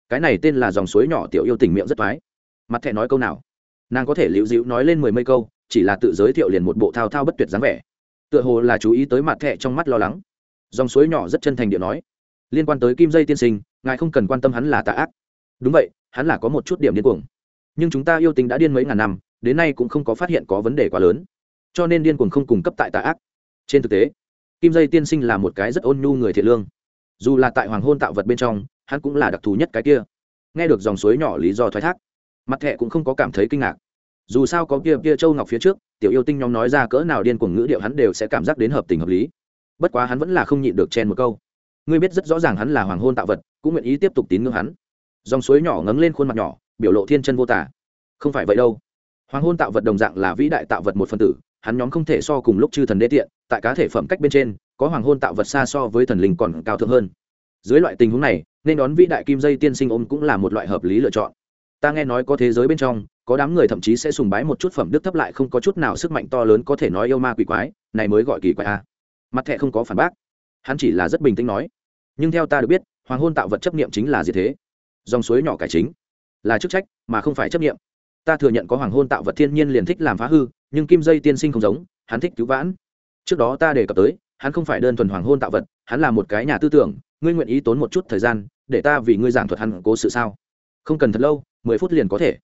Cái này tên là dòng suối nhỏ tiểu yêu tình miệng rất thoái mặt thẹ nói câu nào? Nàng có thể liễu dịu nói lên mười mấy câu, chỉ là tự giới thiệu liền một bộ thao thao bất tuyệt dáng vẻ. Tựa hồ là chú ý tới mặt thẹ trong mắt lo lắng. Dòng suối nhỏ rất chân thành điệu nói, liên quan tới kim dây tiên sinh, ngài không cần quan tâm hắn là tà ác. Đúng vậy, hắn là có một chút điểm điên cuồng. Nhưng chúng ta yêu tình đã điên mấy ngàn năm, đến nay cũng không có phát hiện có vấn đề quá lớn. Cho nên điên cuồng không cung cấp tại tà ác. Trên thực tế kim dây tiên sinh là một cái rất ôn nhu người thiện lương. Dù là tại hoàng hôn tạo vật bên trong, hắn cũng là đặc thù nhất cái kia. Nghe được dòng suối nhỏ lý do thoái thác, mặt thẹ cũng không có cảm thấy kinh ngạc. Dù sao có kia kia châu ngọc phía trước, tiểu yêu tinh nhóm nói ra cỡ nào điên cuồng ngữ điệu hắn đều sẽ cảm giác đến hợp tình hợp lý. Bất quá hắn vẫn là không nhịn được chen một câu. Ngươi biết rất rõ ràng hắn là hoàng hôn tạo vật, cũng nguyện ý tiếp tục tín ngưỡng hắn. Dòng suối nhỏ ngấm lên khuôn mặt nhỏ, biểu lộ thiên chân vô tả. Không phải vậy đâu. Hoàng hôn tạo vật đồng dạng là vĩ đại tạo vật một phần tử hắn nhóm không thể so cùng lúc chư thần đê tiện, tại cá thể phẩm cách bên trên, có hoàng hôn tạo vật xa so với thần linh còn cao thượng hơn. Dưới loại tình huống này, nên đón vĩ đại kim dây tiên sinh ôm cũng là một loại hợp lý lựa chọn. Ta nghe nói có thế giới bên trong, có đám người thậm chí sẽ sùng bái một chút phẩm đức thấp lại không có chút nào sức mạnh to lớn có thể nói yêu ma quỷ quái, này mới gọi kỳ quái a. Mặt thẹ không có phản bác. Hắn chỉ là rất bình tĩnh nói. Nhưng theo ta được biết, hoàng hôn tạo vật chấp niệm chính là gì thế? Dòng suối nhỏ cải chính. Là chức trách, mà không phải chấp niệm. Ta thừa nhận có hoàng hôn tạo vật thiên nhiên liền thích làm phá hư nhưng kim dây tiên sinh không giống, hắn thích cứu vãn. Trước đó ta đề cập tới, hắn không phải đơn thuần hoàng hôn tạo vật, hắn là một cái nhà tư tưởng, ngươi nguyện ý tốn một chút thời gian, để ta vì ngươi giảng thuật hắn cố sự sao? Không cần thật lâu, mười phút liền có thể.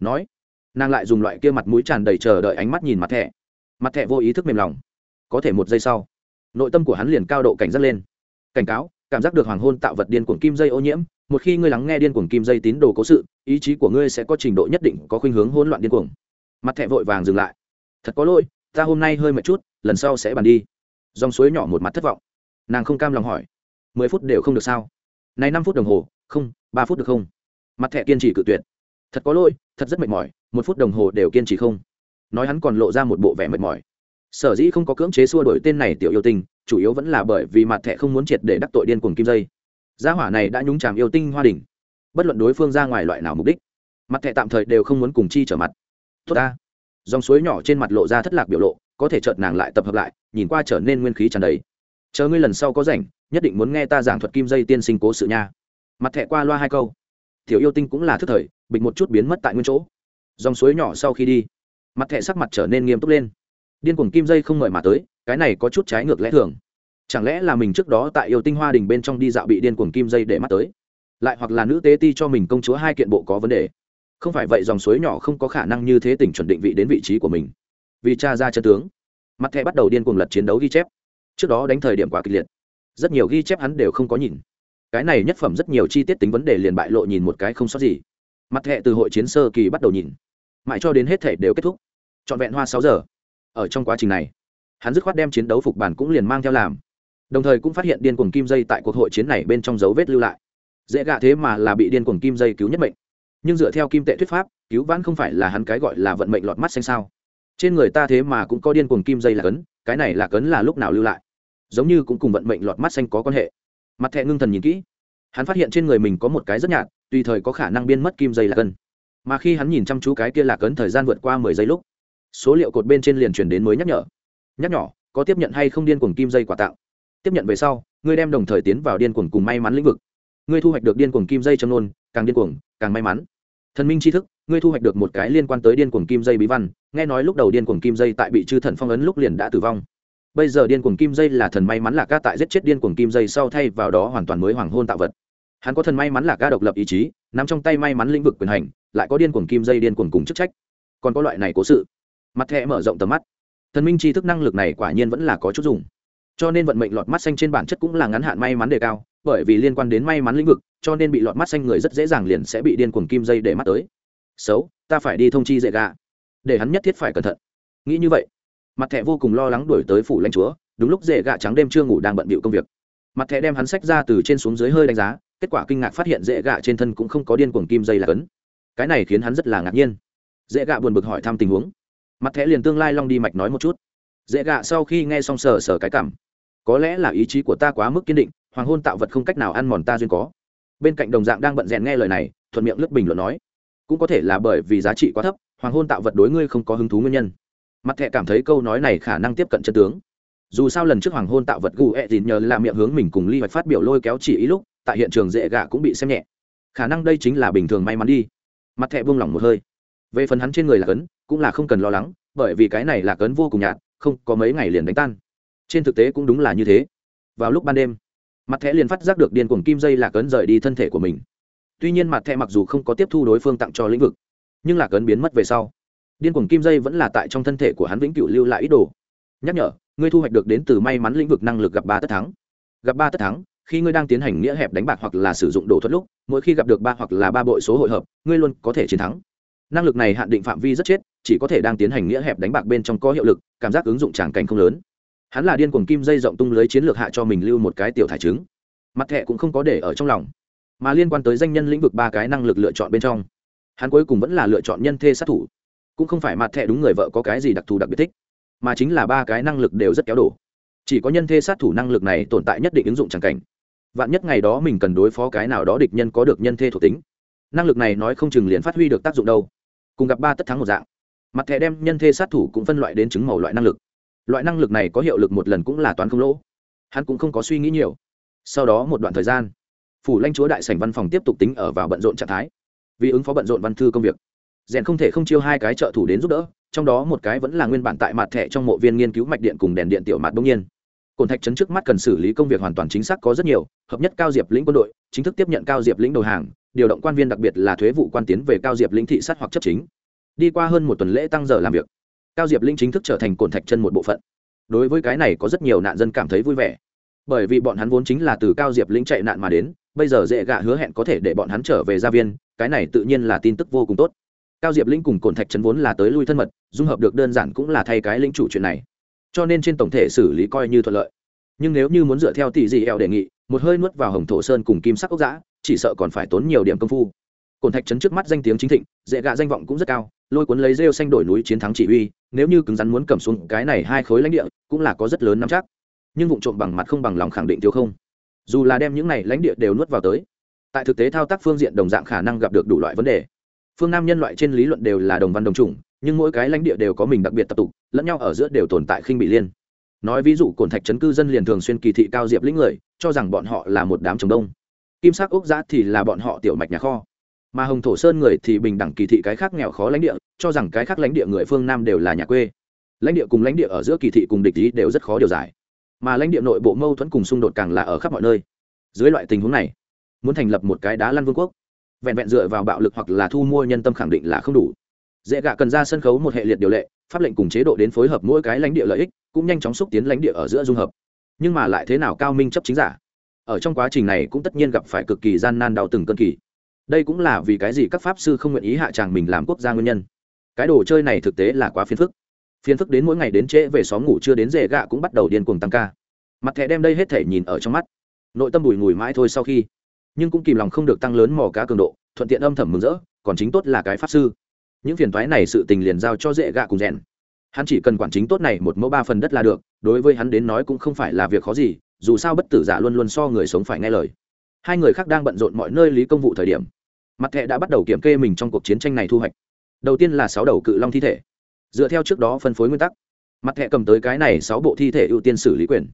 Nói, nàng lại dùng loại kia mặt mũi tràn đầy chờ đợi ánh mắt nhìn mặt thẻ. Mặt thẻ vô ý thức mềm lòng. Có thể một giây sau, nội tâm của hắn liền cao độ cảnh giác lên. Cảnh cáo, cảm giác được hoàng hôn tạo vật điên cuồng kim dây ô nhiễm, một khi ngươi lắng nghe điên cuồng kim dây tín đồ cố sự, ý chí của ngươi sẽ có trình độ nhất định có khuynh hướng hỗn loạn điên cuồng. Mặt thẻ vội vàng dừng lại thật có lỗi, ta hôm nay hơi mệt chút, lần sau sẽ bàn đi. Dòng suối nhỏ một mặt thất vọng. Nàng không cam lòng hỏi. Mười phút đều không được sao? Này năm phút đồng hồ, không, ba phút được không? Mặt thẹ kiên trì cự tuyệt. Thật có lỗi, thật rất mệt mỏi, một phút đồng hồ đều kiên trì không? Nói hắn còn lộ ra một bộ vẻ mệt mỏi. Sở dĩ không có cưỡng chế xua đổi tên này tiểu yêu tinh, chủ yếu vẫn là bởi vì mặt thẹ không muốn triệt để đắc tội điên cuồng kim dây. Gia hỏa này đã nhúng chàm yêu tinh hoa đình bất luận đối phương ra ngoài loại nào mục đích, mặt thẹ tạm thời đều không muốn cùng chi trở mặt. Tốt ta dòng suối nhỏ trên mặt lộ ra thất lạc biểu lộ, có thể chợt nàng lại tập hợp lại, nhìn qua trở nên nguyên khí tràn đầy. Chờ ngươi lần sau có rảnh, nhất định muốn nghe ta giảng thuật kim dây tiên sinh cố sự nha. Mặt thẹ qua loa hai câu. Tiểu yêu tinh cũng là thức thời, bịch một chút biến mất tại nguyên chỗ. Dòng suối nhỏ sau khi đi, mặt thẹ sắc mặt trở nên nghiêm túc lên. Điên cuồng kim dây không mời mà tới, cái này có chút trái ngược lẽ thường. Chẳng lẽ là mình trước đó tại yêu tinh hoa đình bên trong đi dạo bị điên cuồng kim dây để mắt tới? Lại hoặc là nữ tế ti cho mình công chúa hai kiện bộ có vấn đề? Không phải vậy dòng suối nhỏ không có khả năng như thế tỉnh chuẩn định vị đến vị trí của mình. Vì cha ra chân tướng, mặt thẻ bắt đầu điên cuồng lật chiến đấu ghi chép. Trước đó đánh thời điểm quá kịch liệt. Rất nhiều ghi chép hắn đều không có nhìn. Cái này nhất phẩm rất nhiều chi tiết tính vấn đề liền bại lộ nhìn một cái không sót gì. Mặt thẻ từ hội chiến sơ kỳ bắt đầu nhìn. Mãi cho đến hết thể đều kết thúc. Trọn vẹn hoa sáu giờ. Ở trong quá trình này, hắn dứt khoát đem chiến đấu phục bản cũng liền mang theo làm. Đồng thời cũng phát hiện điên cuồng kim dây tại cuộc hội chiến này bên trong dấu vết lưu lại. Dễ gạ thế mà là bị điên cuồng kim dây cứu nhất mệnh nhưng dựa theo kim tệ thuyết pháp, cứu vãn không phải là hắn cái gọi là vận mệnh lọt mắt xanh sao. Trên người ta thế mà cũng có điên cuồng kim dây là cấn cái này là cấn là lúc nào lưu lại? Giống như cũng cùng vận mệnh lọt mắt xanh có quan hệ. Mặt thẹ ngưng thần nhìn kỹ. Hắn phát hiện trên người mình có một cái rất nhạt, tùy thời có khả năng biên mất kim dây là cân mà khi hắn nhìn chăm chú cái kia là cấn thời gian vượt qua mười giây lúc, số liệu cột bên trên liền chuyển đến mới nhắc nhở. Nhắc nhỏ có tiếp nhận hay không điên cuồng kim dây quả tạo? Tiếp nhận về sau, ngươi đem đồng thời tiến vào điên cuồng cùng may mắn lĩnh vực. Ngươi thu hoạch được điên cuồng kim dây châm nôn càng điên cuồng, càng may mắn. Thần minh tri thức, ngươi thu hoạch được một cái liên quan tới điên cuồng kim dây bí văn, nghe nói lúc đầu điên cuồng kim dây tại bị chư thần phong ấn lúc liền đã tử vong. Bây giờ điên cuồng kim dây là thần may mắn là ca tại giết chết điên cuồng kim dây sau thay vào đó hoàn toàn mới hoàng hôn tạo vật. Hắn có thần may mắn là ca độc lập ý chí, nắm trong tay may mắn lĩnh vực quyền hành, lại có điên cuồng kim dây điên cuồng cùng chức trách. Còn có loại này cố sự. Mặt thẹ mở rộng tầm mắt. Thần minh tri thức năng lực này quả nhiên vẫn là có chút dùng. Cho nên vận mệnh lọt mắt xanh trên bản chất cũng là ngắn hạn may mắn đề cao bởi vì liên quan đến may mắn lĩnh vực, cho nên bị lọt mắt xanh người rất dễ dàng liền sẽ bị điên cuồng kim dây để mắt tới. Xấu, ta phải đi thông chi dễ gà. Để hắn nhất thiết phải cẩn thận. Nghĩ như vậy, mặt thẻ vô cùng lo lắng đuổi tới phủ lãnh chúa, đúng lúc dễ gạ trắng đêm chưa ngủ đang bận bịu công việc. Mặt thẻ đem hắn sách ra từ trên xuống dưới hơi đánh giá, kết quả kinh ngạc phát hiện dễ gạ trên thân cũng không có điên cuồng kim dây là cấn. Cái này khiến hắn rất là ngạc nhiên. Dễ gạ buồn bực hỏi thăm tình huống. Mặt thẻ liền tương lai long đi mạch nói một chút. Dễ gạ sau khi nghe xong sờ sờ cái cảm, có lẽ là ý chí của ta quá mức kiên định hoàng hôn tạo vật không cách nào ăn mòn ta duyên có. Bên cạnh đồng dạng đang bận rèn nghe lời này, thuận miệng lướt bình luận nói, cũng có thể là bởi vì giá trị quá thấp, hoàng hôn tạo vật đối ngươi không có hứng thú nguyên nhân. Mặt thẹ cảm thấy câu nói này khả năng tiếp cận chân tướng. Dù sao lần trước hoàng hôn tạo vật gù ẹ nhờ là miệng hướng mình cùng ly hoạch phát biểu lôi kéo chỉ ý lúc, tại hiện trường dễ gạ cũng bị xem nhẹ. Khả năng đây chính là bình thường may mắn đi. Mặt thẹ buông lỏng một hơi. Về phần hắn trên người là cấn, cũng là không cần lo lắng, bởi vì cái này là cấn vô cùng nhạt, không có mấy ngày liền đánh tan. Trên thực tế cũng đúng là như thế. Vào lúc ban đêm mặt thẻ liền phát giác được điên cuồng kim dây lạc ấn rời đi thân thể của mình. Tuy nhiên mặt thẻ mặc dù không có tiếp thu đối phương tặng cho lĩnh vực, nhưng lạc ấn biến mất về sau, điên cuồng kim dây vẫn là tại trong thân thể của hắn vĩnh cửu lưu lại ý đồ. Nhắc nhở, ngươi thu hoạch được đến từ may mắn lĩnh vực năng lực gặp ba tất thắng. Gặp ba tất thắng, khi ngươi đang tiến hành nghĩa hẹp đánh bạc hoặc là sử dụng đồ thuật lúc, mỗi khi gặp được ba hoặc là ba bội số hội hợp, ngươi luôn có thể chiến thắng. Năng lực này hạn định phạm vi rất chết, chỉ có thể đang tiến hành nghĩa hẹp đánh bạc bên trong có hiệu lực, cảm giác ứng dụng tràng cảnh không lớn hắn là điên cuồng kim dây rộng tung lưới chiến lược hạ cho mình lưu một cái tiểu thải trứng. Mặt thẹ cũng không có để ở trong lòng, mà liên quan tới danh nhân lĩnh vực ba cái năng lực lựa chọn bên trong, hắn cuối cùng vẫn là lựa chọn nhân thê sát thủ. Cũng không phải mặt thẹ đúng người vợ có cái gì đặc thù đặc biệt thích, mà chính là ba cái năng lực đều rất kéo đổ. Chỉ có nhân thê sát thủ năng lực này tồn tại nhất định ứng dụng tràng cảnh. Vạn nhất ngày đó mình cần đối phó cái nào đó địch nhân có được nhân thê thuộc tính, năng lực này nói không chừng liền phát huy được tác dụng đâu. Cùng gặp ba tất thắng một dạng, mặt thẻ đem nhân thê sát thủ cũng phân loại đến chứng màu loại năng lực loại năng lực này có hiệu lực một lần cũng là toán không lỗ. Hắn cũng không có suy nghĩ nhiều. Sau đó một đoạn thời gian, phủ lãnh chúa đại sảnh văn phòng tiếp tục tính ở vào bận rộn trạng thái. Vì ứng phó bận rộn văn thư công việc, rèn không thể không chiêu hai cái trợ thủ đến giúp đỡ, trong đó một cái vẫn là nguyên bản tại mặt thẻ trong mộ viên nghiên cứu mạch điện cùng đèn điện tiểu mặt đông nhiên. Cồn thạch trấn trước mắt cần xử lý công việc hoàn toàn chính xác có rất nhiều, hợp nhất cao diệp lĩnh quân đội, chính thức tiếp nhận cao diệp lĩnh đầu hàng, điều động quan viên đặc biệt là thuế vụ quan tiến về cao diệp lĩnh thị sát hoặc chấp chính. Đi qua hơn một tuần lễ tăng giờ làm việc cao diệp Linh chính thức trở thành cồn thạch chân một bộ phận. Đối với cái này có rất nhiều nạn dân cảm thấy vui vẻ. Bởi vì bọn hắn vốn chính là từ cao diệp Linh chạy nạn mà đến, bây giờ dễ gạ hứa hẹn có thể để bọn hắn trở về gia viên, cái này tự nhiên là tin tức vô cùng tốt. Cao diệp Linh cùng cồn thạch chân vốn là tới lui thân mật, dung hợp được đơn giản cũng là thay cái linh chủ chuyện này. Cho nên trên tổng thể xử lý coi như thuận lợi. Nhưng nếu như muốn dựa theo tỷ dị eo đề nghị, một hơi nuốt vào hồng thổ sơn cùng kim sắc ốc giã chỉ sợ còn phải tốn nhiều điểm công phu cồn thạch trấn trước mắt danh tiếng chính thịnh, dễ gạ danh vọng cũng rất cao, lôi cuốn lấy rêu xanh đổi núi chiến thắng chỉ uy nếu như cứng rắn muốn cầm xuống cái này hai khối lãnh địa, cũng là có rất lớn nắm chắc. Nhưng vụ trộm bằng mặt không bằng lòng khẳng định thiếu không. Dù là đem những này lãnh địa đều nuốt vào tới, tại thực tế thao tác phương diện đồng dạng khả năng gặp được đủ loại vấn đề. Phương nam nhân loại trên lý luận đều là đồng văn đồng chủng, nhưng mỗi cái lãnh địa đều có mình đặc biệt tập tục, lẫn nhau ở giữa đều tồn tại khinh bị liên. Nói ví dụ cồn thạch chấn cư dân liền thường xuyên kỳ thị cao diệp lĩnh người, cho rằng bọn họ là một đám trồng đông. Kim sắc ốc giã thì là bọn họ tiểu mạch nhà kho mà hồng thổ sơn người thì bình đẳng kỳ thị cái khác nghèo khó lãnh địa, cho rằng cái khác lãnh địa người phương nam đều là nhà quê. Lãnh địa cùng lãnh địa ở giữa kỳ thị cùng địch ý đều rất khó điều giải. Mà lãnh địa nội bộ mâu thuẫn cùng xung đột càng là ở khắp mọi nơi. Dưới loại tình huống này, muốn thành lập một cái đá lăn vương quốc, vẹn vẹn dựa vào bạo lực hoặc là thu mua nhân tâm khẳng định là không đủ. Dễ gạ cần ra sân khấu một hệ liệt điều lệ, pháp lệnh cùng chế độ đến phối hợp mỗi cái lãnh địa lợi ích, cũng nhanh chóng xúc tiến lãnh địa ở giữa dung hợp. Nhưng mà lại thế nào cao minh chấp chính giả? Ở trong quá trình này cũng tất nhiên gặp phải cực kỳ gian nan đau từng cơn kỳ đây cũng là vì cái gì các pháp sư không nguyện ý hạ tràng mình làm quốc gia nguyên nhân. Cái đồ chơi này thực tế là quá phiền phức. Phiền phức đến mỗi ngày đến trễ về xóm ngủ chưa đến rể gạ cũng bắt đầu điên cuồng tăng ca. Mặt thẻ đem đây hết thể nhìn ở trong mắt. Nội tâm bùi ngùi mãi thôi sau khi. Nhưng cũng kìm lòng không được tăng lớn mò cá cường độ, thuận tiện âm thầm mừng rỡ, còn chính tốt là cái pháp sư. Những phiền thoái này sự tình liền giao cho dễ gạ cùng rèn. Hắn chỉ cần quản chính tốt này một mẫu ba phần đất là được, đối với hắn đến nói cũng không phải là việc khó gì, dù sao bất tử giả luôn luôn so người sống phải nghe lời. Hai người khác đang bận rộn mọi nơi lý công vụ thời điểm mặt thẻ đã bắt đầu kiểm kê mình trong cuộc chiến tranh này thu hoạch. Đầu tiên là sáu đầu cự long thi thể. Dựa theo trước đó phân phối nguyên tắc, mặt thẻ cầm tới cái này sáu bộ thi thể ưu tiên xử lý quyền.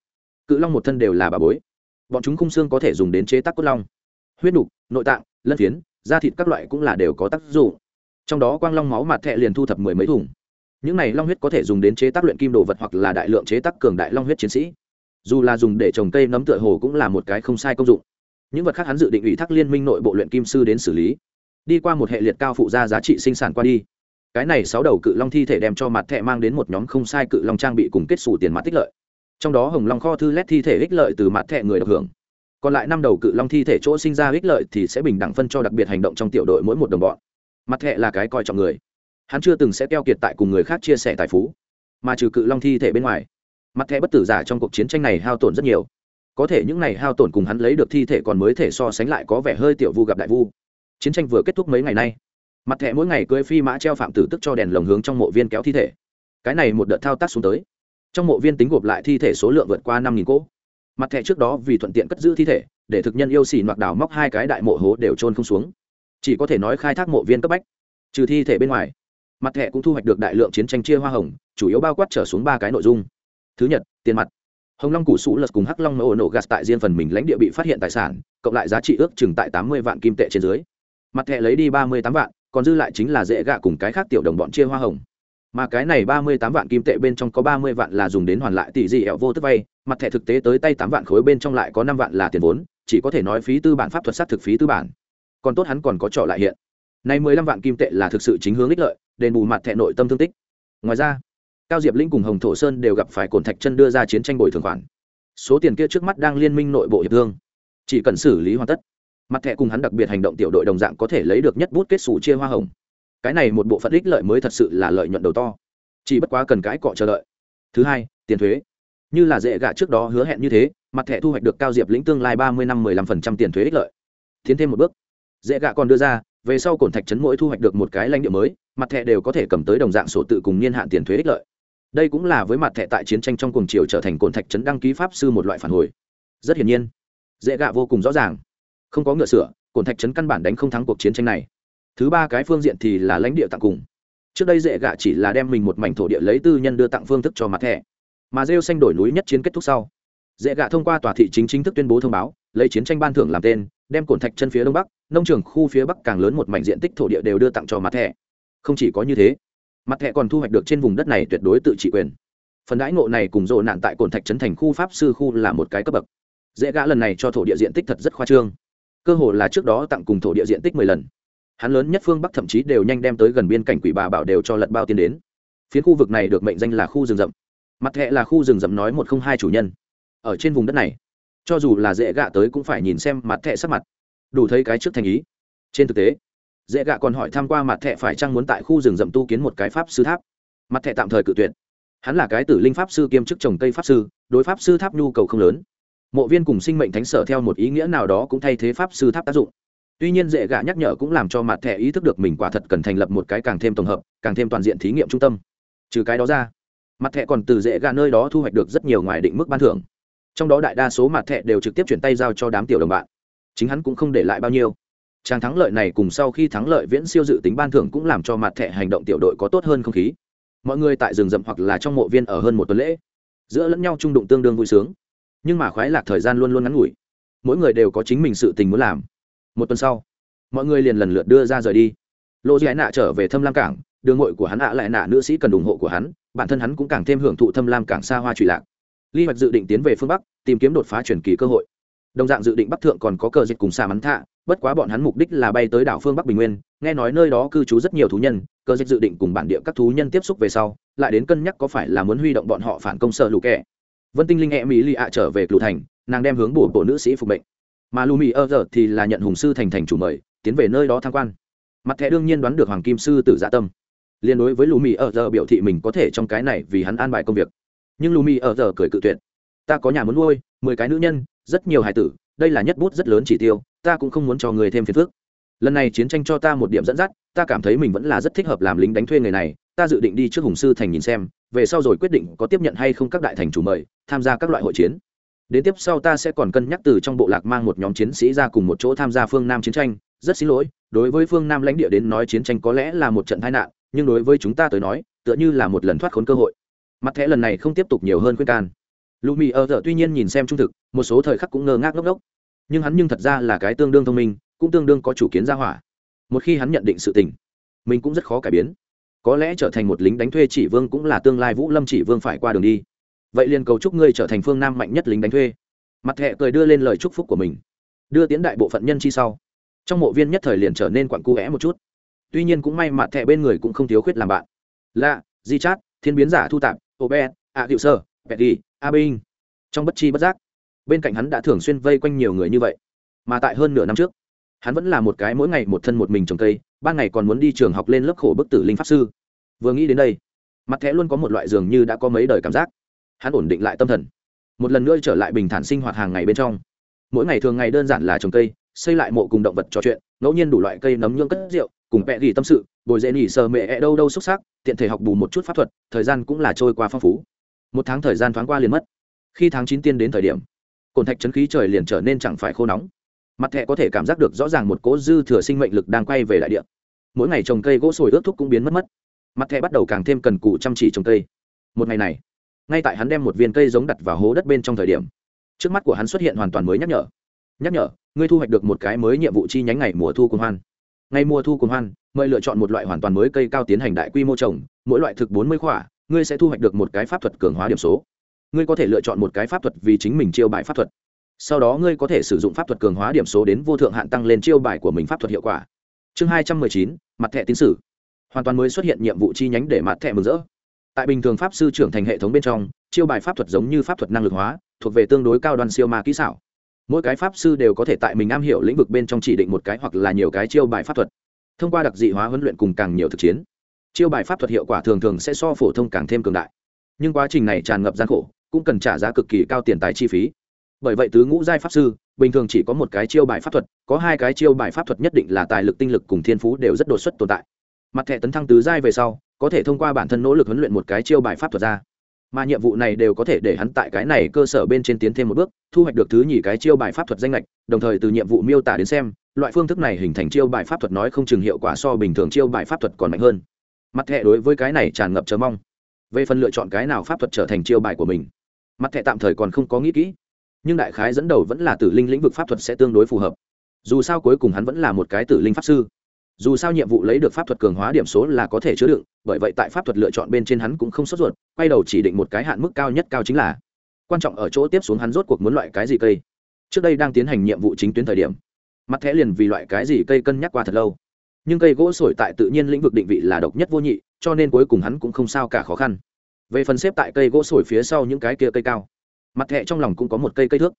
Cự long một thân đều là bà bối. Bọn chúng khung xương có thể dùng đến chế tác cốt long, huyết đục nội tạng, lân phiến, da thịt các loại cũng là đều có tác dụng. Trong đó quang long máu mặt thẹ liền thu thập mười mấy thùng. Những này long huyết có thể dùng đến chế tác luyện kim đồ vật hoặc là đại lượng chế tác cường đại long huyết chiến sĩ. Dù là dùng để trồng cây nấm tựa hồ cũng là một cái không sai công dụng những vật khác hắn dự định ủy thác liên minh nội bộ luyện kim sư đến xử lý. Đi qua một hệ liệt cao phụ gia giá trị sinh sản qua đi. Cái này sáu đầu cự long thi thể đem cho mặt thẹ mang đến một nhóm không sai cự long trang bị cùng kết xù tiền mặt tích lợi. Trong đó hồng long kho thư lét thi thể ích lợi từ mặt thẹ người được hưởng. Còn lại năm đầu cự long thi thể chỗ sinh ra ích lợi thì sẽ bình đẳng phân cho đặc biệt hành động trong tiểu đội mỗi một đồng bọn. Mặt thẹ là cái coi trọng người. Hắn chưa từng sẽ keo kiệt tại cùng người khác chia sẻ tài phú, mà trừ cự long thi thể bên ngoài, mặt thẹ bất tử giả trong cuộc chiến tranh này hao tổn rất nhiều có thể những này hao tổn cùng hắn lấy được thi thể còn mới thể so sánh lại có vẻ hơi tiểu vu gặp đại vu. Chiến tranh vừa kết thúc mấy ngày nay, mặt thẻ mỗi ngày cưới phi mã treo phạm tử tức cho đèn lồng hướng trong mộ viên kéo thi thể. Cái này một đợt thao tác xuống tới, trong mộ viên tính gộp lại thi thể số lượng vượt qua năm nghìn cỗ. Mặt thẻ trước đó vì thuận tiện cất giữ thi thể, để thực nhân yêu xỉ mặc đào móc hai cái đại mộ hố đều trôn không xuống. Chỉ có thể nói khai thác mộ viên cấp bách, trừ thi thể bên ngoài, mặt thẻ cũng thu hoạch được đại lượng chiến tranh chia hoa hồng, chủ yếu bao quát trở xuống ba cái nội dung. Thứ nhất, tiền mặt hồng long củ sủ lật cùng hắc long nổ nổ gas tại riêng phần mình lãnh địa bị phát hiện tài sản, cộng lại giá trị ước chừng tại tám mươi vạn kim tệ trên dưới. Mặt thẻ lấy đi ba mươi tám vạn, còn dư lại chính là dễ gạ cùng cái khác tiểu đồng bọn chia hoa hồng. Mà cái này ba mươi tám vạn kim tệ bên trong có ba mươi vạn là dùng đến hoàn lại tỷ dị ẹo vô tức vay, mặt thẻ thực tế tới tay tám vạn khối bên trong lại có năm vạn là tiền vốn, chỉ có thể nói phí tư bản pháp thuật sát thực phí tư bản. Còn tốt hắn còn có trỏ lại hiện. Nay mười lăm vạn kim tệ là thực sự chính hướng ích lợi, đền bù mặt thẻ nội tâm thương tích. Ngoài ra cao diệp lĩnh cùng hồng thổ sơn đều gặp phải cồn thạch chân đưa ra chiến tranh bồi thường khoản. Số tiền kia trước mắt đang liên minh nội bộ hiệp thương. Chỉ cần xử lý hoàn tất, mặt thẻ cùng hắn đặc biệt hành động tiểu đội đồng dạng có thể lấy được nhất bút kết xù chia hoa hồng. Cái này một bộ phận ích lợi mới thật sự là lợi nhuận đầu to. Chỉ bất quá cần cái cọ chờ đợi. Thứ hai, tiền thuế. Như là dễ gạ trước đó hứa hẹn như thế, mặt thẻ thu hoạch được cao diệp lĩnh tương lai ba mươi năm mười lăm phần trăm tiền thuế ích lợi. Tiến thêm một bước. Dễ gạ còn đưa ra, về sau cổn thạch trấn mỗi thu hoạch được một cái lãnh địa mới, mặt thẻ đều có thể cầm tới đồng dạng sổ tự cùng niên hạn tiền thuế ích lợi đây cũng là với mặt thẻ tại chiến tranh trong cuồng triều trở thành cồn thạch trấn đăng ký pháp sư một loại phản hồi. Rất hiển nhiên, dễ gạ vô cùng rõ ràng. Không có ngựa sửa, cồn thạch trấn căn bản đánh không thắng cuộc chiến tranh này. Thứ ba cái phương diện thì là lãnh địa tặng cùng. Trước đây dễ gạ chỉ là đem mình một mảnh thổ địa lấy tư nhân đưa tặng phương thức cho mặt thẻ. Mà rêu xanh đổi núi nhất chiến kết thúc sau, dễ gạ thông qua tòa thị chính chính thức tuyên bố thông báo, lấy chiến tranh ban thưởng làm tên, đem cồn thạch chân phía đông bắc, nông trường khu phía bắc càng lớn một mảnh diện tích thổ địa đều đưa tặng cho mặt thẻ. Không chỉ có như thế mặt thẻ còn thu hoạch được trên vùng đất này tuyệt đối tự trị quyền. Phần đãi ngộ này cùng rộ nạn tại cổn thạch trấn thành khu pháp sư khu là một cái cấp bậc. Dễ gã lần này cho thổ địa diện tích thật rất khoa trương. Cơ hồ là trước đó tặng cùng thổ địa diện tích mười lần. Hắn lớn nhất phương bắc thậm chí đều nhanh đem tới gần biên cảnh quỷ bà bảo đều cho lật bao tiến đến. Phía khu vực này được mệnh danh là khu rừng rậm. Mặt thẹ là khu rừng rậm nói một không hai chủ nhân. Ở trên vùng đất này, cho dù là dễ gạ tới cũng phải nhìn xem mặt thẹ sắc mặt. Đủ thấy cái trước thành ý. Trên thực tế dễ gạ còn hỏi tham q u a mặt thẹ phải chăng muốn tại khu rừng rậm tu kiến một cái pháp sư tháp. Mặt thẹ tạm thời cự tuyệt. Hắn là cái tử linh pháp sư kiêm chức trồng cây pháp sư, đối pháp sư tháp nhu cầu không lớn. Mộ viên cùng sinh mệnh thánh sở theo một ý nghĩa nào đó cũng thay thế pháp sư tháp tác dụng. Tuy nhiên dễ gạ nhắc nhở cũng làm cho mặt thẻ ý thức được mình quả thật cần thành lập một cái càng thêm tổng hợp, càng thêm toàn diện thí nghiệm trung tâm. Trừ cái đó ra, mặt thẻ còn từ dễ gạ nơi đó thu hoạch được rất nhiều ngoài định mức ban thưởng. Trong đó đại đa số mặt thẻ đều trực tiếp chuyển tay giao cho đám tiểu đồng bạn. Chính hắn cũng không để lại bao nhiêu trang thắng lợi này cùng sau khi thắng lợi viễn siêu dự tính ban thưởng cũng làm cho mặt thẻ hành động tiểu đội có tốt hơn không khí. Mọi người tại rừng rậm hoặc là trong mộ viên ở hơn một tuần lễ, giữa lẫn nhau trung đụng tương đương vui sướng. Nhưng mà khoái lạc thời gian luôn luôn ngắn ngủi. Mỗi người đều có chính mình sự tình muốn làm. Một tuần sau, mọi người liền lần lượt đưa ra rời đi. Lô dì nạ trở về thâm lam cảng, đường ngội của hắn ạ lại nạ nữ sĩ cần ủng hộ của hắn, bản thân hắn cũng càng thêm hưởng thụ thâm lam cảng xa hoa trụy lạc. Lý hoạch dự định tiến về phương bắc, tìm kiếm đột phá truyền kỳ cơ hội. Đồng dạng dự định bắc thượng còn có cờ dịch cùng xa mắn thạ bất quá bọn hắn mục đích là bay tới đảo phương bắc bình nguyên, nghe nói nơi đó cư trú rất nhiều thú nhân, Cơ dịch dự định cùng bản địa các thú nhân tiếp xúc về sau, lại đến cân nhắc có phải là muốn huy động bọn họ phản công sợ lũ kẻ. Vân tinh linh e mỹ lì ạ trở về cựu thành, nàng đem hướng bổ bộ nữ sĩ phục mệnh. Mà lù mì ơ giờ thì là nhận hùng sư thành thành chủ mời, tiến về nơi đó tham quan. Mặt thẻ đương nhiên đoán được hoàng kim sư tử dạ tâm. Liên đối với lù mì ơ giờ biểu thị mình có thể trong cái này vì hắn an bài công việc. Nhưng lù mì ơ giờ cười cự tuyệt. Ta có nhà muốn nuôi, mười cái nữ nhân, rất nhiều hài tử đây là nhất bút rất lớn chỉ tiêu, ta cũng không muốn cho người thêm phiền phức. Lần này chiến tranh cho ta một điểm dẫn dắt, ta cảm thấy mình vẫn là rất thích hợp làm lính đánh thuê người này, ta dự định đi trước hùng sư thành nhìn xem, về sau rồi quyết định có tiếp nhận hay không các đại thành chủ mời, tham gia các loại hội chiến. Đến tiếp sau ta sẽ còn cân nhắc từ trong bộ lạc mang một nhóm chiến sĩ ra cùng một chỗ tham gia phương nam chiến tranh. Rất xin lỗi, đối với phương nam lãnh địa đến nói chiến tranh có lẽ là một trận tai nạn, nhưng đối với chúng ta tới nói, tựa như là một lần thoát khốn cơ hội. Mặt thẻ lần này không tiếp tục nhiều hơn khuyên can lù mì ở giờ tuy nhiên nhìn xem trung thực, một số thời khắc cũng ngơ ngác ngốc ngốc. Nhưng hắn nhưng thật ra là cái tương đương thông minh, cũng tương đương có chủ kiến ra hỏa. Một khi hắn nhận định sự tình, mình cũng rất khó cải biến. Có lẽ trở thành một lính đánh thuê chỉ vương cũng là tương lai vũ lâm chỉ vương phải qua đường đi. Vậy liền cầu chúc ngươi trở thành phương nam mạnh nhất lính đánh thuê. Mặt thẹ cười đưa lên lời chúc phúc của mình. Đưa tiến đại bộ phận nhân chi sau. Trong mộ viên nhất thời liền trở nên quặn cu vẽ một chút. Tuy nhiên cũng may mặt thẹ bên người cũng không thiếu khuyết làm bạn. Lạ di chát thiên biến giả thu tạp ô bé ạ hiệu sơ pet đi a binh. Trong bất chi bất giác, bên cạnh hắn đã thường xuyên vây quanh nhiều người như vậy. Mà tại hơn nửa năm trước, hắn vẫn là một cái mỗi ngày một thân một mình trồng cây, ban ngày còn muốn đi trường học lên lớp khổ bức tử linh pháp sư. Vừa nghĩ đến đây, mặt thẻ luôn có một loại dường như đã có mấy đời cảm giác. Hắn ổn định lại tâm thần. Một lần nữa trở lại bình thản sinh hoạt hàng ngày bên trong. Mỗi ngày thường ngày đơn giản là trồng cây, xây lại mộ cùng động vật trò chuyện, ngẫu nhiên đủ loại cây nấm nhưỡng cất rượu, cùng vẽ ghi tâm sự, bồi dễ nỉ sờ mẹ e đâu đâu xúc xác, tiện thể học bù một chút pháp thuật, thời gian cũng là trôi qua phong phú một tháng thời gian thoáng qua liền mất. Khi tháng chín tiên đến thời điểm, cồn thạch chấn khí trời liền trở nên chẳng phải khô nóng. Mặt thẹ có thể cảm giác được rõ ràng một cỗ dư thừa sinh mệnh lực đang quay về đại địa. Mỗi ngày trồng cây gỗ sồi ướt thuốc cũng biến mất mất. Mặt thẹ bắt đầu càng thêm cần cù chăm chỉ trồng cây. Một ngày này, ngay tại hắn đem một viên cây giống đặt vào hố đất bên trong thời điểm, trước mắt của hắn xuất hiện hoàn toàn mới nhắc nhở. Nhắc nhở, ngươi thu hoạch được một cái mới nhiệm vụ chi nhánh ngày mùa thu cùng hoan. Ngày mùa thu cùng hoan, mời lựa chọn một loại hoàn toàn mới cây cao tiến hành đại quy mô trồng, mỗi loại thực bốn mươi khỏa ngươi sẽ thu hoạch được một cái pháp thuật cường hóa điểm số. Ngươi có thể lựa chọn một cái pháp thuật vì chính mình chiêu bài pháp thuật. Sau đó ngươi có thể sử dụng pháp thuật cường hóa điểm số đến vô thượng hạn tăng lên chiêu bài của mình pháp thuật hiệu quả. Chương hai trăm mười chín, mặt thẻ tín sử. Hoàn toàn mới xuất hiện nhiệm vụ chi nhánh để mặt thẻ mừng rỡ. Tại bình thường pháp sư trưởng thành hệ thống bên trong, chiêu bài pháp thuật giống như pháp thuật năng lực hóa, thuộc về tương đối cao đoàn siêu ma kỹ xảo. Mỗi cái pháp sư đều có thể tại mình am hiểu lĩnh vực bên trong chỉ định một cái hoặc là nhiều cái chiêu bài pháp thuật. Thông qua đặc dị hóa huấn luyện cùng càng nhiều thực chiến chiêu bài pháp thuật hiệu quả thường thường sẽ so phổ thông càng thêm cường đại. Nhưng quá trình này tràn ngập gian khổ, cũng cần trả giá cực kỳ cao tiền tài chi phí. Bởi vậy tứ ngũ giai pháp sư, bình thường chỉ có một cái chiêu bài pháp thuật, có hai cái chiêu bài pháp thuật nhất định là tài lực tinh lực cùng thiên phú đều rất đột xuất tồn tại. Mặt thẻ tấn thăng tứ giai về sau, có thể thông qua bản thân nỗ lực huấn luyện một cái chiêu bài pháp thuật ra. Mà nhiệm vụ này đều có thể để hắn tại cái này cơ sở bên trên tiến thêm một bước, thu hoạch được thứ nhì cái chiêu bài pháp thuật danh lệch đồng thời từ nhiệm vụ miêu tả đến xem, loại phương thức này hình thành chiêu bài pháp thuật nói không chừng hiệu quả so bình thường chiêu bài pháp thuật còn mạnh hơn mặt thẻ đối với cái này tràn ngập chờ mong. Về phần lựa chọn cái nào pháp thuật trở thành chiêu bài của mình, mặt thẻ tạm thời còn không có nghĩ kỹ. Nhưng đại khái dẫn đầu vẫn là tử linh lĩnh vực pháp thuật sẽ tương đối phù hợp. Dù sao cuối cùng hắn vẫn là một cái tử linh pháp sư. Dù sao nhiệm vụ lấy được pháp thuật cường hóa điểm số là có thể chứa đựng, bởi vậy tại pháp thuật lựa chọn bên trên hắn cũng không sốt ruột, quay đầu chỉ định một cái hạn mức cao nhất cao chính là. Quan trọng ở chỗ tiếp xuống hắn rốt cuộc muốn loại cái gì cây. Trước đây đang tiến hành nhiệm vụ chính tuyến thời điểm, mặt thẻ liền vì loại cái gì cây cân nhắc qua thật lâu nhưng cây gỗ sồi tại tự nhiên lĩnh vực định vị là độc nhất vô nhị, cho nên cuối cùng hắn cũng không sao cả khó khăn. Về phần xếp tại cây gỗ sồi phía sau những cái kia cây cao, mặt thẹ trong lòng cũng có một cây cây thước.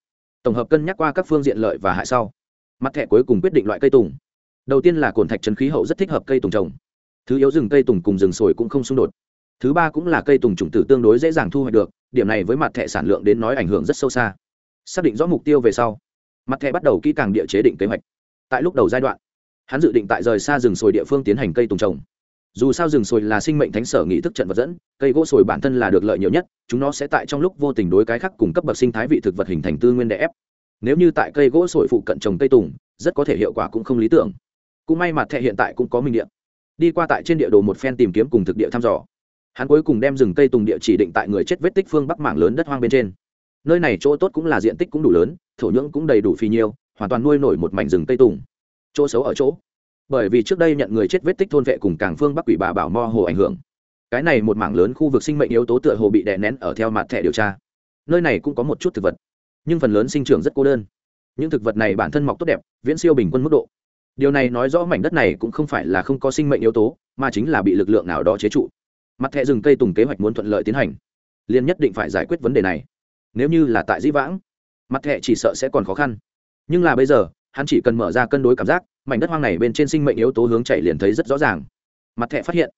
Tổng hợp cân nhắc qua các phương diện lợi và hại sau, mặt thẹ cuối cùng quyết định loại cây tùng. Đầu tiên là cồn thạch trấn khí hậu rất thích hợp cây tùng trồng. Thứ yếu rừng cây tùng cùng rừng sồi cũng không xung đột. Thứ ba cũng là cây tùng chủng tử tương đối dễ dàng thu hoạch được, điểm này với mặt thẻ sản lượng đến nói ảnh hưởng rất sâu xa. Xác định rõ mục tiêu về sau, mặt thẻ bắt đầu kỹ càng địa chế định kế hoạch. Tại lúc đầu giai đoạn hắn dự định tại rời xa rừng sồi địa phương tiến hành cây tùng trồng. Dù sao rừng sồi là sinh mệnh thánh sở nghị thức trận vật dẫn, cây gỗ sồi bản thân là được lợi nhiều nhất, chúng nó sẽ tại trong lúc vô tình đối cái khác cùng cấp bậc sinh thái vị thực vật hình thành tư nguyên đè ép. Nếu như tại cây gỗ sồi phụ cận trồng cây tùng, rất có thể hiệu quả cũng không lý tưởng. Cũng may mặt thẹ hiện tại cũng có minh địa. Đi qua tại trên địa đồ một phen tìm kiếm cùng thực địa thăm dò. Hắn cuối cùng đem rừng cây tùng địa chỉ định tại người chết vết tích phương bắc mảng lớn đất hoang bên trên. Nơi này chỗ tốt cũng là diện tích cũng đủ lớn, thổ nhưỡng cũng đầy đủ phi nhiêu, hoàn toàn nuôi nổi một mảnh rừng cây tùng chỗ xấu ở chỗ. Bởi vì trước đây nhận người chết vết tích thôn vệ cùng cảng phương bắc quỷ bà bảo mo hồ ảnh hưởng. Cái này một mảng lớn khu vực sinh mệnh yếu tố tựa hồ bị đè nén ở theo mặt thẻ điều tra. Nơi này cũng có một chút thực vật, nhưng phần lớn sinh trưởng rất cô đơn. Những thực vật này bản thân mọc tốt đẹp, viễn siêu bình quân mức độ. Điều này nói rõ mảnh đất này cũng không phải là không có sinh mệnh yếu tố, mà chính là bị lực lượng nào đó chế trụ. Mặt thẻ rừng cây tùng kế hoạch muốn thuận lợi tiến hành, liền nhất định phải giải quyết vấn đề này. Nếu như là tại dĩ vãng, mặt thẻ chỉ sợ sẽ còn khó khăn. Nhưng là bây giờ hắn chỉ cần mở ra cân đối cảm giác, mảnh đất hoang này bên trên sinh mệnh yếu tố hướng chạy liền thấy rất rõ ràng. Mặt thẻ phát hiện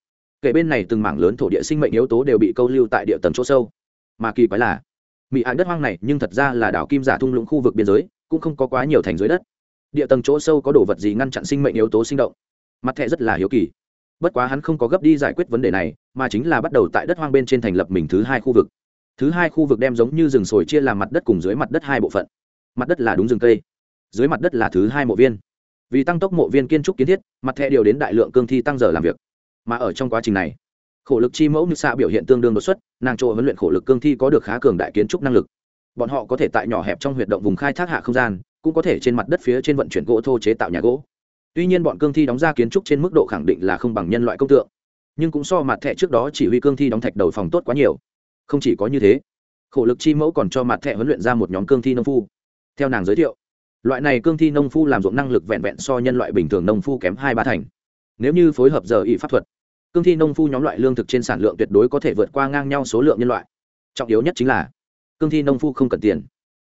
kể bên này từng mảng lớn thổ địa sinh mệnh yếu tố đều bị câu lưu tại địa tầng chỗ sâu. Mà kỳ quái là mỹ ạn đất hoang này nhưng thật ra là đảo kim giả thung lũng khu vực biên giới, cũng không có quá nhiều thành dưới đất. Địa tầng chỗ sâu có đồ vật gì ngăn chặn sinh mệnh yếu tố sinh động? Mặt thẻ rất là hiếu kỳ. Bất quá hắn không có gấp đi giải quyết vấn đề này, mà chính là bắt đầu tại đất hoang bên trên thành lập mình thứ hai khu vực. Thứ hai khu vực đem giống như rừng sồi chia làm mặt đất cùng dưới mặt đất hai bộ phận. Mặt đất là đúng rừng cây dưới mặt đất là thứ hai mộ viên. Vì tăng tốc mộ viên kiến trúc kiến thiết, mặt thẻ điều đến đại lượng cương thi tăng giờ làm việc. Mà ở trong quá trình này, khổ lực chi mẫu như xạ biểu hiện tương đương đột xuất, nàng chỗ huấn luyện khổ lực cương thi có được khá cường đại kiến trúc năng lực. Bọn họ có thể tại nhỏ hẹp trong huyệt động vùng khai thác hạ không gian, cũng có thể trên mặt đất phía trên vận chuyển gỗ thô chế tạo nhà gỗ. Tuy nhiên bọn cương thi đóng ra kiến trúc trên mức độ khẳng định là không bằng nhân loại công tượng, nhưng cũng so mặt thẻ trước đó chỉ huy cương thi đóng thạch đầu phòng tốt quá nhiều. Không chỉ có như thế, khổ lực chi mẫu còn cho mặt thẻ huấn luyện ra một nhóm cương thi nông phu. Theo nàng giới thiệu loại này cương thi nông phu làm ruộng năng lực vẹn vẹn so nhân loại bình thường nông phu kém hai ba thành. Nếu như phối hợp giờ y pháp thuật, cương thi nông phu nhóm loại lương thực trên sản lượng tuyệt đối có thể vượt qua ngang nhau số lượng nhân loại. Trọng yếu nhất chính là, cương thi nông phu không cần tiền.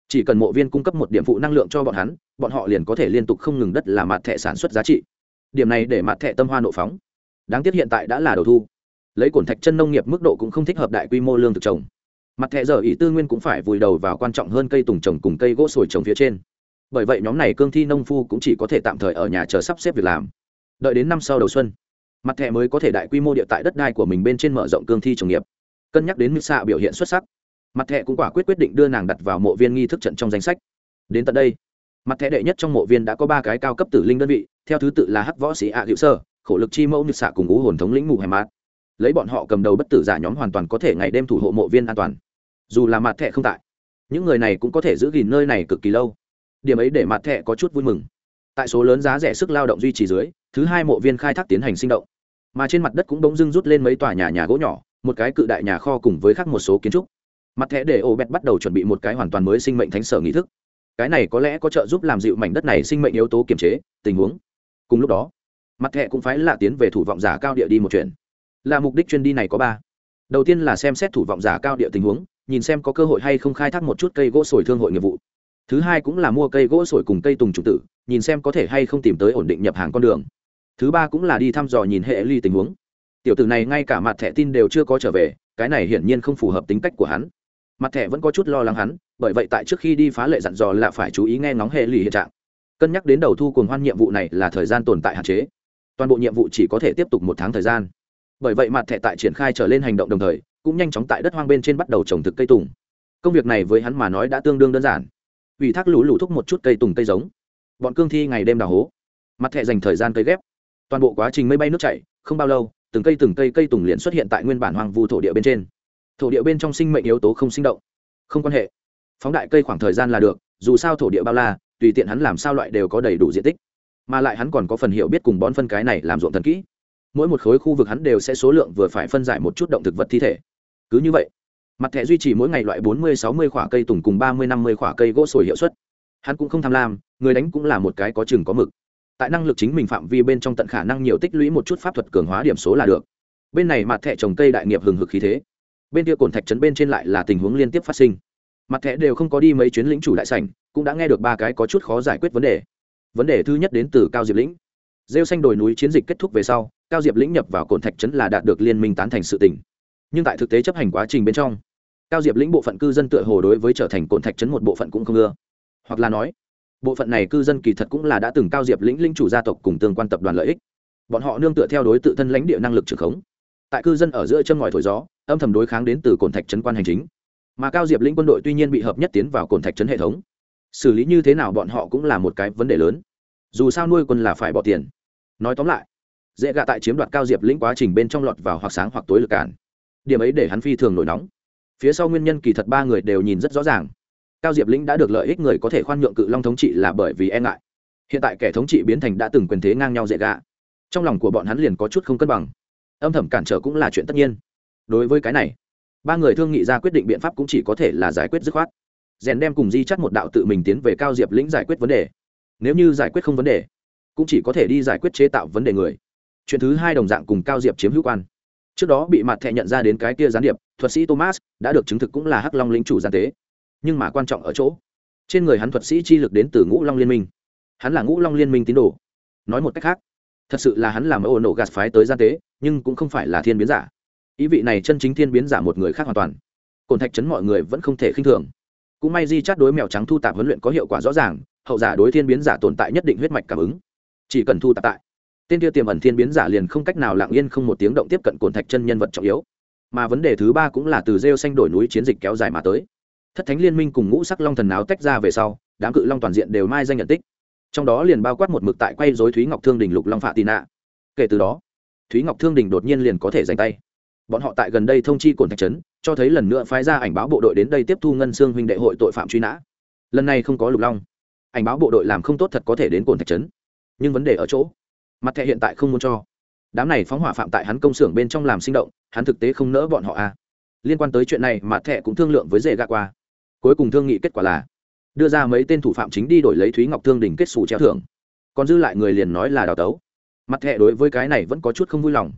Chỉ cần mộ viên cung cấp một điểm phụ năng lượng cho bọn hắn, bọn họ liền có thể liên tục không ngừng đất là mặt thẻ sản xuất giá trị. Điểm này để mặt thẻ tâm hoa nộ phóng. Đáng tiếc hiện tại đã là đầu thu. Lấy cổn thạch chân nông nghiệp mức độ cũng không thích hợp đại quy mô lương thực trồng. Mặt thẻ giờ ý tư nguyên cũng phải vùi đầu vào quan trọng hơn cây tùng trồng cùng cây gỗ sồi trồng phía trên bởi vậy nhóm này cương thi nông phu cũng chỉ có thể tạm thời ở nhà chờ sắp xếp việc làm. Đợi đến năm sau đầu xuân, mặt thẻ mới có thể đại quy mô địa tại đất đai của mình bên trên mở rộng cương thi trồng nghiệp. Cân nhắc đến mỹ xạ biểu hiện xuất sắc, mặt thẻ cũng quả quyết quyết định đưa nàng đặt vào mộ viên nghi thức trận trong danh sách. Đến tận đây, mặt thẻ đệ nhất trong mộ viên đã có ba cái cao cấp tử linh đơn vị, theo thứ tự là hắc võ sĩ ạ à sơ, khổ lực chi mẫu như xạ cùng ngũ hồn thống lĩnh mù hèm mát lấy bọn họ cầm đầu bất tử giả nhóm hoàn toàn có thể ngày đêm thủ hộ mộ viên an toàn. Dù là mặt thẻ không tại, những người này cũng có thể giữ gìn nơi này cực kỳ lâu điểm ấy để mặt thẻ có chút vui mừng. Tại số lớn giá rẻ sức lao động duy trì dưới, thứ hai mộ viên khai thác tiến hành sinh động. Mà trên mặt đất cũng bỗng dưng rút lên mấy tòa nhà nhà gỗ nhỏ, một cái cự đại nhà kho cùng với khác một số kiến trúc. Mặt thẻ để ô bẹt bắt đầu chuẩn bị một cái hoàn toàn mới sinh mệnh thánh sở nghị thức. Cái này có lẽ có trợ giúp làm dịu mảnh đất này sinh mệnh yếu tố kiềm chế, tình huống. Cùng lúc đó, mặt thẻ cũng phải lạ tiến về thủ vọng giả cao địa đi một chuyện là mục đích chuyên đi này có ba. Đầu tiên là xem xét thủ vọng giả cao địa tình huống, nhìn xem có cơ hội hay không khai thác một chút cây gỗ sồi thương hội nghiệp vụ thứ hai cũng là mua cây gỗ sồi cùng cây tùng trục tử, nhìn xem có thể hay không tìm tới ổn định nhập hàng con đường. Thứ ba cũng là đi thăm dò nhìn hệ ly tình huống. Tiểu tử này ngay cả mặt thẻ tin đều chưa có trở về, cái này hiển nhiên không phù hợp tính cách của hắn. Mặt thẻ vẫn có chút lo lắng hắn, bởi vậy tại trước khi đi phá lệ dặn dò là phải chú ý nghe ngóng hệ lì hiện trạng. Cân nhắc đến đầu thu cùng hoan nhiệm vụ này là thời gian tồn tại hạn chế. Toàn bộ nhiệm vụ chỉ có thể tiếp tục một tháng thời gian. Bởi vậy mặt thẻ tại triển khai trở lên hành động đồng thời, cũng nhanh chóng tại đất hoang bên trên bắt đầu trồng thực cây tùng. Công việc này với hắn mà nói đã tương đương đơn giản ủy thác lũ lũ thúc một chút cây tùng cây giống. Bọn cương thi ngày đêm đào hố. Mặt thẻ dành thời gian cây ghép. Toàn bộ quá trình mây bay nước chảy, không bao lâu, từng cây từng cây cây tùng liền xuất hiện tại nguyên bản hoang vu thổ địa bên trên. Thổ địa bên trong sinh mệnh yếu tố không sinh động, không quan hệ. Phóng đại cây khoảng thời gian là được, dù sao thổ địa bao la, tùy tiện hắn làm sao loại đều có đầy đủ diện tích. Mà lại hắn còn có phần hiểu biết cùng bón phân cái này làm ruộng thần kỹ. Mỗi một khối khu vực hắn đều sẽ số lượng vừa phải phân giải một chút động thực vật thi thể. Cứ như vậy mặt thẻ duy trì mỗi ngày loại bốn mươi, sáu mươi cây tùng cùng ba mươi, năm mươi cây gỗ sồi hiệu suất. Hắn cũng không tham lam, người đánh cũng là một cái có chừng có mực. Tại năng lực chính mình phạm vi bên trong tận khả năng nhiều tích lũy một chút pháp thuật cường hóa điểm số là được. Bên này mặt thẻ trồng cây đại nghiệp hừng hực khí thế. Bên kia cồn thạch trấn bên trên lại là tình huống liên tiếp phát sinh. Mặt thẻ đều không có đi mấy chuyến lĩnh chủ đại sảnh, cũng đã nghe được ba cái có chút khó giải quyết vấn đề. Vấn đề thứ nhất đến từ cao diệp lĩnh. Rêu xanh đồi núi chiến dịch kết thúc về sau, cao diệp lĩnh nhập vào cồn thạch trấn là đạt được liên minh tán thành sự tỉnh nhưng tại thực tế chấp hành quá trình bên trong, cao diệp lĩnh bộ phận cư dân tựa hồ đối với trở thành cồn thạch trấn một bộ phận cũng không ưa. Hoặc là nói, bộ phận này cư dân kỳ thật cũng là đã từng cao diệp lĩnh linh chủ gia tộc cùng tương quan tập đoàn lợi ích. Bọn họ nương tựa theo đối tự thân lãnh địa năng lực trường khống. Tại cư dân ở giữa chân ngòi thổi gió, âm thầm đối kháng đến từ cồn thạch trấn quan hành chính. Mà cao diệp lĩnh quân đội tuy nhiên bị hợp nhất tiến vào cồn thạch trấn hệ thống. Xử lý như thế nào bọn họ cũng là một cái vấn đề lớn. Dù sao nuôi quân là phải bỏ tiền. Nói tóm lại, dễ gạ tại chiếm đoạt cao diệp lĩnh quá trình bên trong lọt vào hoặc sáng hoặc tối lực cản điểm ấy để hắn phi thường nổi nóng. Phía sau nguyên nhân kỳ thật ba người đều nhìn rất rõ ràng. Cao diệp lĩnh đã được lợi ích người có thể khoan nhượng cự long thống trị là bởi vì e ngại. Hiện tại kẻ thống trị biến thành đã từng quyền thế ngang nhau dễ gạ. Trong lòng của bọn hắn liền có chút không cân bằng. Âm thầm cản trở cũng là chuyện tất nhiên. Đối với cái này, ba người thương nghị ra quyết định biện pháp cũng chỉ có thể là giải quyết dứt khoát. Rèn đem cùng di chắt một đạo tự mình tiến về cao diệp lĩnh giải quyết vấn đề. Nếu như giải quyết không vấn đề, cũng chỉ có thể đi giải quyết chế tạo vấn đề người. Chuyện thứ hai đồng dạng cùng cao diệp chiếm hữu quan trước đó bị mặt thẹ nhận ra đến cái kia gián điệp, thuật sĩ thomas, đã được chứng thực cũng là hắc long lính chủ gian tế. Nhưng mà quan trọng ở chỗ, trên người hắn thuật sĩ chi lực đến từ ngũ long liên minh. Hắn là ngũ long liên minh tín đồ. Nói một cách khác, thật sự là hắn làm ô nổ gạt phái tới gian tế, nhưng cũng không phải là thiên biến giả. Ý vị này chân chính thiên biến giả một người khác hoàn toàn. Cồn thạch chấn mọi người vẫn không thể khinh thường. Cũng may di chát đối mèo trắng thu tạp huấn luyện có hiệu quả rõ ràng, hậu giả đối thiên biến giả tồn tại nhất định huyết mạch cảm ứng. Chỉ cần thu tạp tại tên kia tiềm ẩn thiên biến giả liền không cách nào lặng yên không một tiếng động tiếp cận cồn thạch chân nhân vật trọng yếu. Mà vấn đề thứ ba cũng là từ rêu xanh đổi núi chiến dịch kéo dài mà tới. Thất thánh liên minh cùng ngũ sắc long thần áo tách ra về sau, đám cự long toàn diện đều mai danh nhận tích. Trong đó liền bao quát một mực tại quay dối thúy ngọc thương đình lục long phạ tì nạ. Kể từ đó, thúy ngọc thương đình đột nhiên liền có thể giành tay. Bọn họ tại gần đây thông chi cồn thạch trấn, cho thấy lần nữa phái ra ảnh báo bộ đội đến đây tiếp thu ngân xương huynh đệ hội tội phạm truy nã. Lần này không có lục long. Ảnh báo bộ đội làm không tốt thật có thể đến cồn thạch trấn. Nhưng vấn đề ở chỗ mặt thẻ hiện tại không muốn cho. Đám này phóng hỏa phạm tại hắn công xưởng bên trong làm sinh động, hắn thực tế không nỡ bọn họ à. Liên quan tới chuyện này, mặt thẻ cũng thương lượng với dễ gạ qua. Cuối cùng thương nghị kết quả là, đưa ra mấy tên thủ phạm chính đi đổi lấy thúy ngọc thương đình kết xù treo thưởng. Còn dư lại người liền nói là đào tấu. Mặt thẻ đối với cái này vẫn có chút không vui lòng.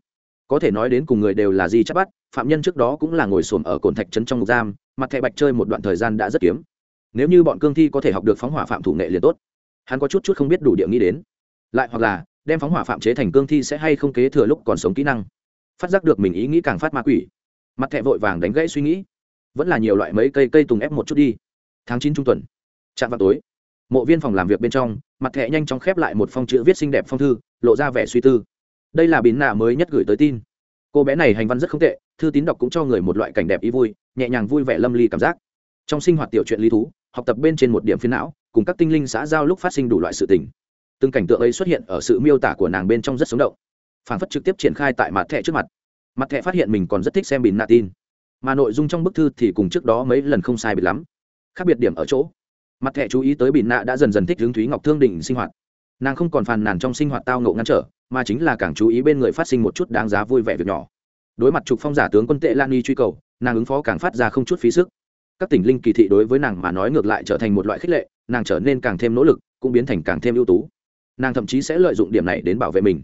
Có thể nói đến cùng người đều là di chắc bắt, phạm nhân trước đó cũng là ngồi xổm ở cồn thạch trấn trong ngục giam, mặt thẻ bạch chơi một đoạn thời gian đã rất kiếm. Nếu như bọn cương thi có thể học được phóng hỏa phạm thủ nghệ liền tốt. Hắn có chút chút không biết đủ địa nghĩ đến. Lại hoặc là đem phóng hỏa phạm chế thành cương thi sẽ hay không kế thừa lúc còn sống kỹ năng. Phát giác được mình ý nghĩ càng phát ma quỷ. Mặt thẹ vội vàng đánh gãy suy nghĩ. Vẫn là nhiều loại mấy cây cây tùng ép một chút đi. Tháng chín trung tuần. Chạm vào tối. Mộ viên phòng làm việc bên trong, mặt thẹ nhanh chóng khép lại một phong chữ viết xinh đẹp phong thư, lộ ra vẻ suy tư. Đây là bín nạ mới nhất gửi tới tin. Cô bé này hành văn rất không tệ, thư tín đọc cũng cho người một loại cảnh đẹp ý vui, nhẹ nhàng vui vẻ lâm ly cảm giác. Trong sinh hoạt tiểu chuyện lý thú, học tập bên trên một điểm phiến não, cùng các tinh linh xã giao lúc phát sinh đủ loại sự tình từng cảnh tượng ấy xuất hiện ở sự miêu tả của nàng bên trong rất sống động. Phản phất trực tiếp triển khai tại mặt thẻ trước mặt. Mặt thẻ phát hiện mình còn rất thích xem bình nạ tin mà nội dung trong bức thư thì cùng trước đó mấy lần không sai biệt lắm. Khác biệt điểm ở chỗ, mặt thẻ chú ý tới bình nạ đã dần dần thích hướng thúy ngọc thương định sinh hoạt. Nàng không còn phàn nàn trong sinh hoạt tao ngộ ngăn trở, mà chính là càng chú ý bên người phát sinh một chút đáng giá vui vẻ việc nhỏ. Đối mặt trục phong giả tướng quân tệ lan y truy cầu, nàng ứng phó càng phát ra không chút phí sức. Các tỉnh linh kỳ thị đối với nàng mà nói ngược lại trở thành một loại khích lệ, nàng trở nên càng thêm nỗ lực, cũng biến thành càng thêm ưu tú nàng thậm chí sẽ lợi dụng điểm này đến bảo vệ mình.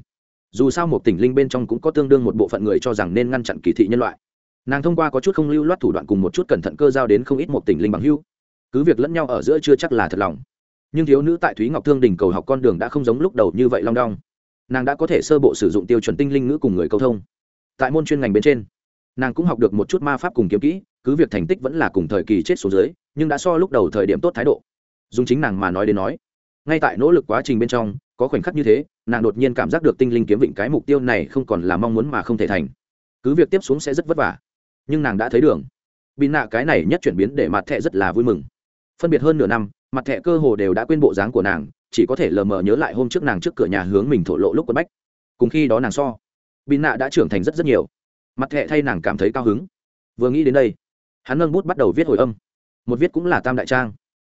Dù sao một tỉnh linh bên trong cũng có tương đương một bộ phận người cho rằng nên ngăn chặn kỳ thị nhân loại. Nàng thông qua có chút không lưu loát thủ đoạn cùng một chút cẩn thận cơ giao đến không ít một tỉnh linh bằng hưu. Cứ việc lẫn nhau ở giữa chưa chắc là thật lòng. Nhưng thiếu nữ tại thúy ngọc thương đình cầu học con đường đã không giống lúc đầu như vậy long đong. Nàng đã có thể sơ bộ sử dụng tiêu chuẩn tinh linh ngữ cùng người câu thông. Tại môn chuyên ngành bên trên, nàng cũng học được một chút ma pháp cùng kiếm kỹ, cứ việc thành tích vẫn là cùng thời kỳ chết xuống dưới, nhưng đã so lúc đầu thời điểm tốt thái độ. Dùng chính nàng mà nói đến nói ngay tại nỗ lực quá trình bên trong, có khoảnh khắc như thế, nàng đột nhiên cảm giác được tinh linh kiếm vịnh cái mục tiêu này không còn là mong muốn mà không thể thành. Cứ việc tiếp xuống sẽ rất vất vả, nhưng nàng đã thấy đường. Bị nạ cái này nhất chuyển biến để mặt thẹ rất là vui mừng. Phân biệt hơn nửa năm, mặt thẹ cơ hồ đều đã quên bộ dáng của nàng, chỉ có thể lờ mờ nhớ lại hôm trước nàng trước cửa nhà hướng mình thổ lộ lúc quất bách. Cùng khi đó nàng so, bị nạ đã trưởng thành rất rất nhiều. Mặt thẹ thay nàng cảm thấy cao hứng. Vừa nghĩ đến đây, hắn nâng bút bắt đầu viết hồi âm. Một viết cũng là tam đại trang.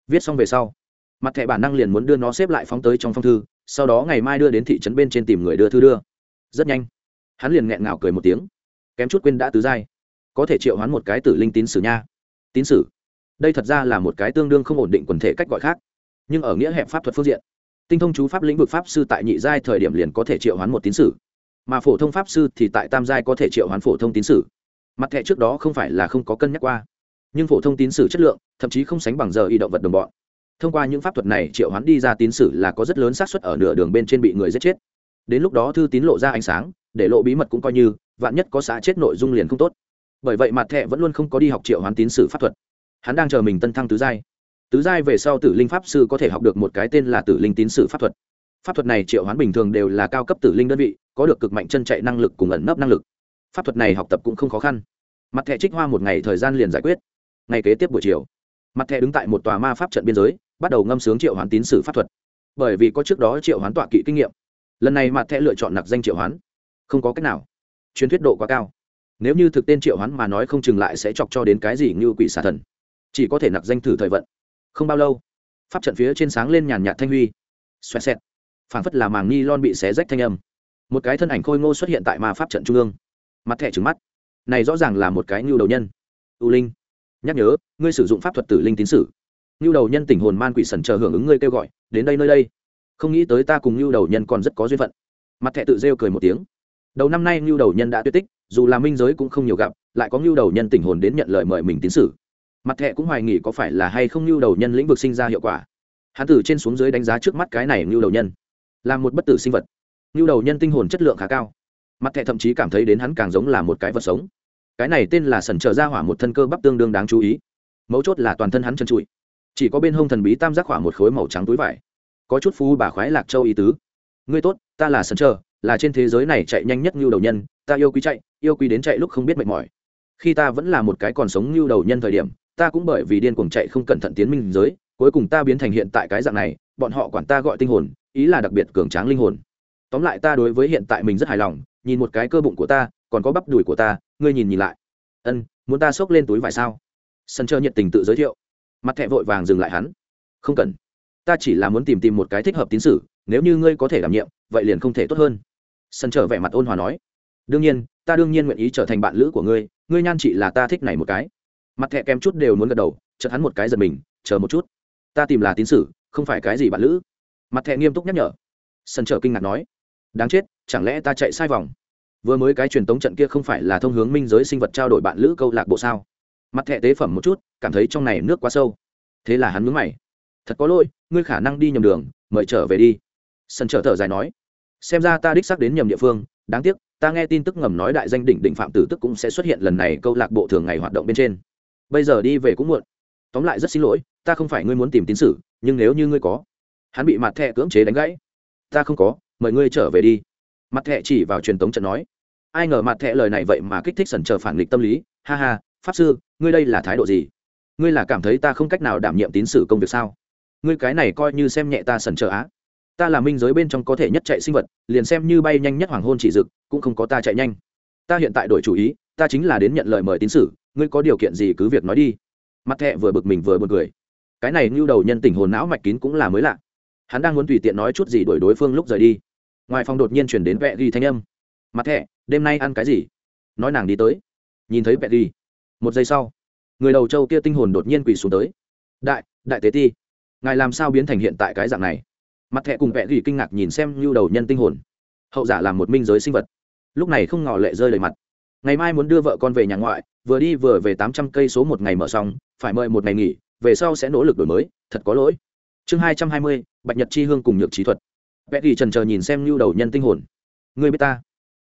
Viết xong về sau mặt thẻ bản năng liền muốn đưa nó xếp lại phóng tới trong phong thư, sau đó ngày mai đưa đến thị trấn bên trên tìm người đưa thư đưa. Rất nhanh, hắn liền nghẹn ngào cười một tiếng. Kém chút quên đã tứ giai. Có thể triệu hoán một cái tử linh tín sử nha. Tín sử. Đây thật ra là một cái tương đương không ổn định quần thể cách gọi khác, nhưng ở nghĩa hẹp pháp thuật phương diện, tinh thông chú pháp lĩnh vực pháp sư tại nhị giai thời điểm liền có thể triệu hoán một tín sử, mà phổ thông pháp sư thì tại tam giai có thể triệu hoán phổ thông tín sử. Mặt thẻ trước đó không phải là không có cân nhắc qua, nhưng phổ thông tín sử chất lượng, thậm chí không sánh bằng giờ y động vật đồng bọn thông qua những pháp thuật này, triệu hoán đi ra tín sử là có rất lớn xác suất ở nửa đường bên trên bị người giết chết. Đến lúc đó thư tín lộ ra ánh sáng, để lộ bí mật cũng coi như, vạn nhất có xã chết nội dung liền không tốt. Bởi vậy mặt thẹ vẫn luôn không có đi học triệu hoán tín sử pháp thuật. Hắn đang chờ mình tân thăng tứ giai. Tứ giai về sau tử linh pháp sư có thể học được một cái tên là tử linh tín sử pháp thuật. Pháp thuật này triệu hoán bình thường đều là cao cấp tử linh đơn vị, có được cực mạnh chân chạy năng lực cùng ẩn nấp năng lực. Pháp thuật này học tập cũng không khó khăn. Mặt thẻ trích hoa một ngày thời gian liền giải quyết. Ngày kế tiếp buổi chiều mặt thẻ đứng tại một tòa ma pháp trận biên giới, bắt đầu ngâm sướng triệu hoán tín sử pháp thuật. Bởi vì có trước đó triệu hoán tọa kỵ kinh nghiệm, lần này mặt thẻ lựa chọn nặc danh triệu hoán. Không có cách nào. Truyền thuyết độ quá cao. Nếu như thực tên triệu hoán mà nói không chừng lại sẽ chọc cho đến cái gì như quỷ xà thần. Chỉ có thể nặc danh thử thời vận. Không bao lâu, pháp trận phía trên sáng lên nhàn nhạt thanh huy. Xoẹ xẹt. Phảng phất là màng ni lon bị xé rách thanh âm. Một cái thân ảnh khôi ngô xuất hiện tại ma pháp trận trung ương. Mặt thẻ trứng mắt. Này rõ ràng là một cái ngưu đầu nhân. U linh nhắc nhớ, ngươi sử dụng pháp thuật tử linh tín sử. Nhu đầu nhân tỉnh hồn man quỷ sần chờ hưởng ứng ngươi kêu gọi, đến đây nơi đây. Không nghĩ tới ta cùng nhu đầu nhân còn rất có duyên phận. Mặt thẹ tự rêu cười một tiếng. Đầu năm nay nhu đầu nhân đã tuyệt tích, dù là minh giới cũng không nhiều gặp, lại có nhu đầu nhân tỉnh hồn đến nhận lời mời mình tín sử. Mặt thẹ cũng hoài nghỉ có phải là hay không nhu đầu nhân lĩnh vực sinh ra hiệu quả. Hắn từ trên xuống dưới đánh giá trước mắt cái này nhu đầu nhân. Là một bất tử sinh vật. Nhu đầu nhân tinh hồn chất lượng khá cao. Mặt thẹ thậm chí cảm thấy đến hắn càng giống là một cái vật sống cái này tên là sần trợ ra hỏa một thân cơ bắp tương đương đáng chú ý. Mấu chốt là toàn thân hắn chân trụi. Chỉ có bên hông thần bí tam giác hỏa một khối màu trắng túi vải. Có chút phú bà khoái lạc châu ý tứ. Ngươi tốt, ta là sần trợ là trên thế giới này chạy nhanh nhất như đầu nhân, ta yêu quý chạy, yêu quý đến chạy lúc không biết mệt mỏi. Khi ta vẫn là một cái còn sống như đầu nhân thời điểm, ta cũng bởi vì điên cuồng chạy không cẩn thận tiến minh giới, cuối cùng ta biến thành hiện tại cái dạng này, bọn họ quản ta gọi tinh hồn, ý là đặc biệt cường tráng linh hồn. Tóm lại ta đối với hiện tại mình rất hài lòng, nhìn một cái cơ bụng của ta còn có bắp đùi của ta, ngươi nhìn nhìn lại. Ân, muốn ta xốc lên túi vải sao? Sân chơi nhiệt tình tự giới thiệu. Mặt thẹ vội vàng dừng lại hắn. Không cần. Ta chỉ là muốn tìm tìm một cái thích hợp tín sử, nếu như ngươi có thể đảm nhiệm, vậy liền không thể tốt hơn. Sân trở vẻ mặt ôn hòa nói. Đương nhiên, ta đương nhiên nguyện ý trở thành bạn lữ của ngươi ngươi nhan chị là ta thích này một cái. Mặt thẹ kém chút đều muốn gật đầu, chợt hắn một cái giật mình, chờ một chút. Ta tìm là tín sử, không phải cái gì bạn lữ. Mặt thẹ nghiêm túc nhắc nhở. Sân trở kinh ngạc nói. Đáng chết, chẳng lẽ ta chạy sai vòng? Vừa mới cái truyền tống trận kia không phải là thông hướng minh giới sinh vật trao đổi bạn lữ câu lạc bộ sao? Mặt thẹ tế phẩm một chút, cảm thấy trong này nước quá sâu. Thế là hắn mướn mày. Thật có lỗi, ngươi khả năng đi nhầm đường, mời trở về đi. Sân trở thở dài nói. Xem ra ta đích xác đến nhầm địa phương, đáng tiếc, ta nghe tin tức ngầm nói đại danh đỉnh đỉnh phạm tử tức cũng sẽ xuất hiện lần này câu lạc bộ thường ngày hoạt động bên trên. Bây giờ đi về cũng muộn. Tóm lại rất xin lỗi, ta không phải ngươi muốn tìm tín sử, nhưng nếu như ngươi có, hắn bị mặt thẹ cưỡng chế đánh gãy. Ta không có, mời ngươi trở về đi. Mặt thẹ chỉ vào truyền tống trận nói ai ngờ mặt thẹ lời này vậy mà kích thích sần chờ phản nghịch tâm lý. Ha ha, pháp sư, ngươi đây là thái độ gì? Ngươi là cảm thấy ta không cách nào đảm nhiệm tín sử công việc sao? Ngươi cái này coi như xem nhẹ ta sần chờ á. Ta là minh giới bên trong có thể nhất chạy sinh vật, liền xem như bay nhanh nhất hoàng hôn chỉ dực, cũng không có ta chạy nhanh. Ta hiện tại đổi chủ ý, ta chính là đến nhận lời mời tín sử ngươi có điều kiện gì cứ việc nói đi. Mặt thẹ vừa bực mình vừa b u ồ n cười. Cái này ngưu đầu nhân tình hồn não mạch kín cũng là mới lạ. Hắn đang muốn tùy tiện nói chút gì đổi đối phương lúc rời đi. Ngoài phòng đột nhiên chuyển đến vẹ ghi thanh âm. Mặt thẹ đêm nay ăn cái gì? Nói nàng đi tới. Nhìn thấy vẹ ghi một giây sau, người đầu trâu kia tinh hồn đột nhiên quỳ xuống tới. Đại đại tế ti, ngài làm sao biến thành hiện tại cái dạng này? Mặt thẹ cùng vẹ ghi kinh ngạc nhìn xem như đầu nhân tinh hồn. Hậu giả là một minh giới sinh vật. Lúc này không ngỏ lệ rơi lời mặt. Ngày mai muốn đưa vợ con về nhà ngoại, vừa đi vừa về tám trăm cây số một ngày mở xong, phải mời một ngày nghỉ, về sau sẽ nỗ lực đổi mới, thật có lỗi. Chương hai trăm hai mươi, bạch nhật chi hương cùng nhược trí thuật. Vẽ ghi trần chờ nhìn xem nhu đầu nhân tinh hồn. Người biết ta?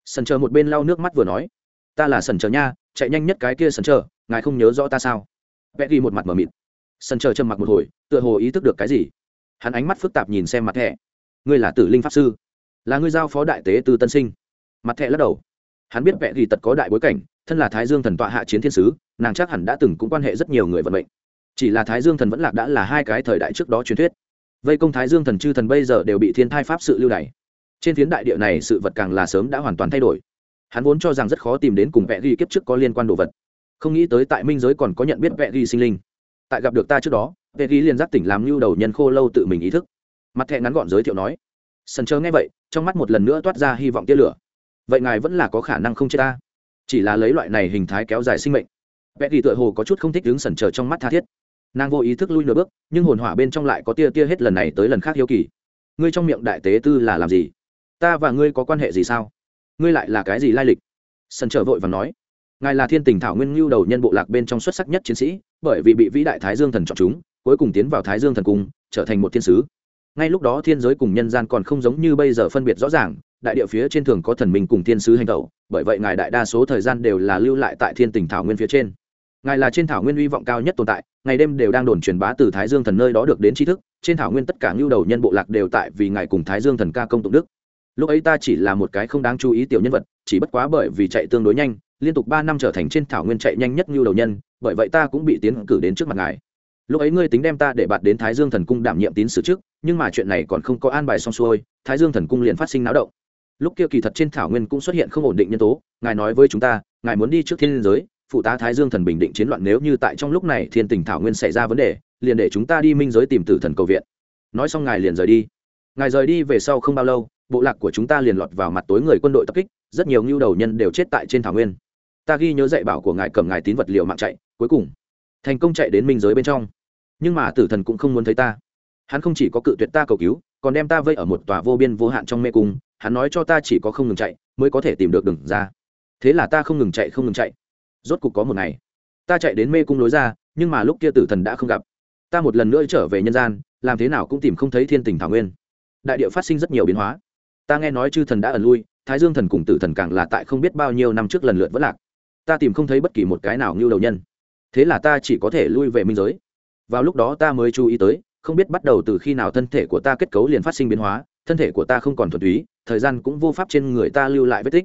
Sần chờ một bên lau nước mắt vừa nói, ta là sần chờ nha, chạy nhanh nhất cái kia sần chờ, ngài không nhớ rõ ta sao? Vẽ ghi một mặt m ở mịt. Sần chờ trầm mặc một hồi, tựa hồ ý thức được cái gì. Hắn ánh mắt phức tạp nhìn xem mặt thẻ. Ngươi là tử linh pháp sư, là ngươi giao phó đại tế từ tân sinh. Mặt thẻ lắc đầu. Hắn biết vẽ ghi tật có đại bối cảnh, thân là thái dương thần tọa hạ chiến thiên sứ, nàng chắc hẳn đã từng cũng quan hệ rất nhiều người vận mệnh. Chỉ là thái dương thần vẫn lạc đã là hai cái thời đại trước đó truyền thuyết. Vây công thái dương thần chư thần bây giờ đều bị thiên thai pháp sự lưu đày trên phiến đại địa này sự vật càng là sớm đã hoàn toàn thay đổi. Hắn vốn cho rằng rất khó tìm đến cùng vẽ ghi kiếp trước có liên quan đồ vật. Không nghĩ tới tại minh giới còn có nhận biết vẽ ghi sinh linh. Tại gặp được ta trước đó, vẽ ghi liền giác tỉnh làm lưu đầu nhân khô lâu tự mình ý thức. Mặt thẹ ngắn gọn giới thiệu nói, sần chờ nghe vậy, trong mắt một lần nữa toát ra hy vọng tia lửa. Vậy ngài vẫn là có khả năng không chết ta? Chỉ là lấy loại này hình thái kéo dài sinh mệnh. Vẽ ghi tựa hồ có chút không thích đứng sần chờ trong mắt tha thiết. Nàng vô ý thức lui nửa bước, nhưng hồn hỏa bên trong lại có tia tia hết lần này tới lần khác hiếu kỳ. Ngươi trong miệng đại tế tư là làm gì? Ta và ngươi có quan hệ gì sao? Ngươi lại là cái gì lai lịch? Sân trở vội và nói. Ngài là thiên tình thảo nguyên lưu đầu nhân bộ lạc bên trong xuất sắc nhất chiến sĩ, bởi vì bị vĩ đại thái dương thần chọn chúng, cuối cùng tiến vào thái dương thần cung, trở thành một thiên sứ. Ngay lúc đó thiên giới cùng nhân gian còn không giống như bây giờ phân biệt rõ ràng, đại địa phía trên thường có thần minh cùng thiên sứ hành tẩu, bởi vậy ngài đại đa số thời gian đều là lưu lại tại thiên tình thảo nguyên phía trên. Ngài là trên thảo nguyên hy vọng cao nhất tồn tại, ngày đêm đều đang đồn truyền bá từ thái dương thần nơi đó được đến tri thức, trên thảo nguyên tất cả ngưu đầu nhân bộ lạc đều tại vì ngài cùng thái dương thần ca công tụng đức lúc ấy ta chỉ là một cái không đáng chú ý tiểu nhân vật, chỉ bất quá bởi vì chạy tương đối nhanh, liên tục ba năm trở thành trên thảo nguyên chạy nhanh nhất như đầu nhân, bởi vậy ta cũng bị tiến cử đến trước mặt ngài. Lúc ấy ngươi tính đem ta để bạt đến thái dương thần cung đảm nhiệm tín sử trước, nhưng mà chuyện này còn không có an bài xong xuôi, thái dương thần cung liền phát sinh náo động. Lúc kia kỳ thật trên thảo nguyên cũng xuất hiện không ổn định nhân tố, ngài nói với chúng ta, ngài muốn đi trước thiên liên giới, phụ tá thái dương thần bình định chiến loạn nếu như tại trong lúc này thiên tình thảo nguyên xảy ra vấn đề, liền để chúng ta đi minh giới tìm tử thần cầu viện. Nói xong ngài liền rời đi. Ngài rời đi về sau không bao lâu bộ lạc của chúng ta liền lọt vào mặt tối người quân đội tập kích, rất nhiều ngưu đầu nhân đều chết tại trên thảo nguyên. Ta ghi nhớ dạy bảo của ngài cầm ngài tín vật liệu mạng chạy, cuối cùng, thành công chạy đến minh giới bên trong. Nhưng mà tử thần cũng không muốn thấy ta. Hắn không chỉ có cự tuyệt ta cầu cứu, còn đem ta vây ở một tòa vô biên vô hạn trong mê cung. Hắn nói cho ta chỉ có không ngừng chạy, mới có thể tìm được đường ra. Thế là ta không ngừng chạy, không ngừng chạy. Rốt cục có một ngày, ta chạy đến mê cung lối ra, nhưng mà lúc kia tử thần đã không gặp. Ta một lần nữa trở về nhân gian, làm thế nào cũng tìm không thấy thiên tình thảo nguyên. Đại địa phát sinh rất nhiều biến hóa ta nghe nói chư thần đã ẩn lui, thái dương thần cùng tử thần càng là tại không biết bao nhiêu năm trước lần lượt vẫn lạc. Ta tìm không thấy bất kỳ một cái nào như đầu nhân. Thế là ta chỉ có thể lui về minh giới. Vào lúc đó ta mới chú ý tới, không biết bắt đầu từ khi nào thân thể của ta kết cấu liền phát sinh biến hóa, thân thể của ta không còn thuần túy, thời gian cũng vô pháp trên người ta lưu lại vết tích.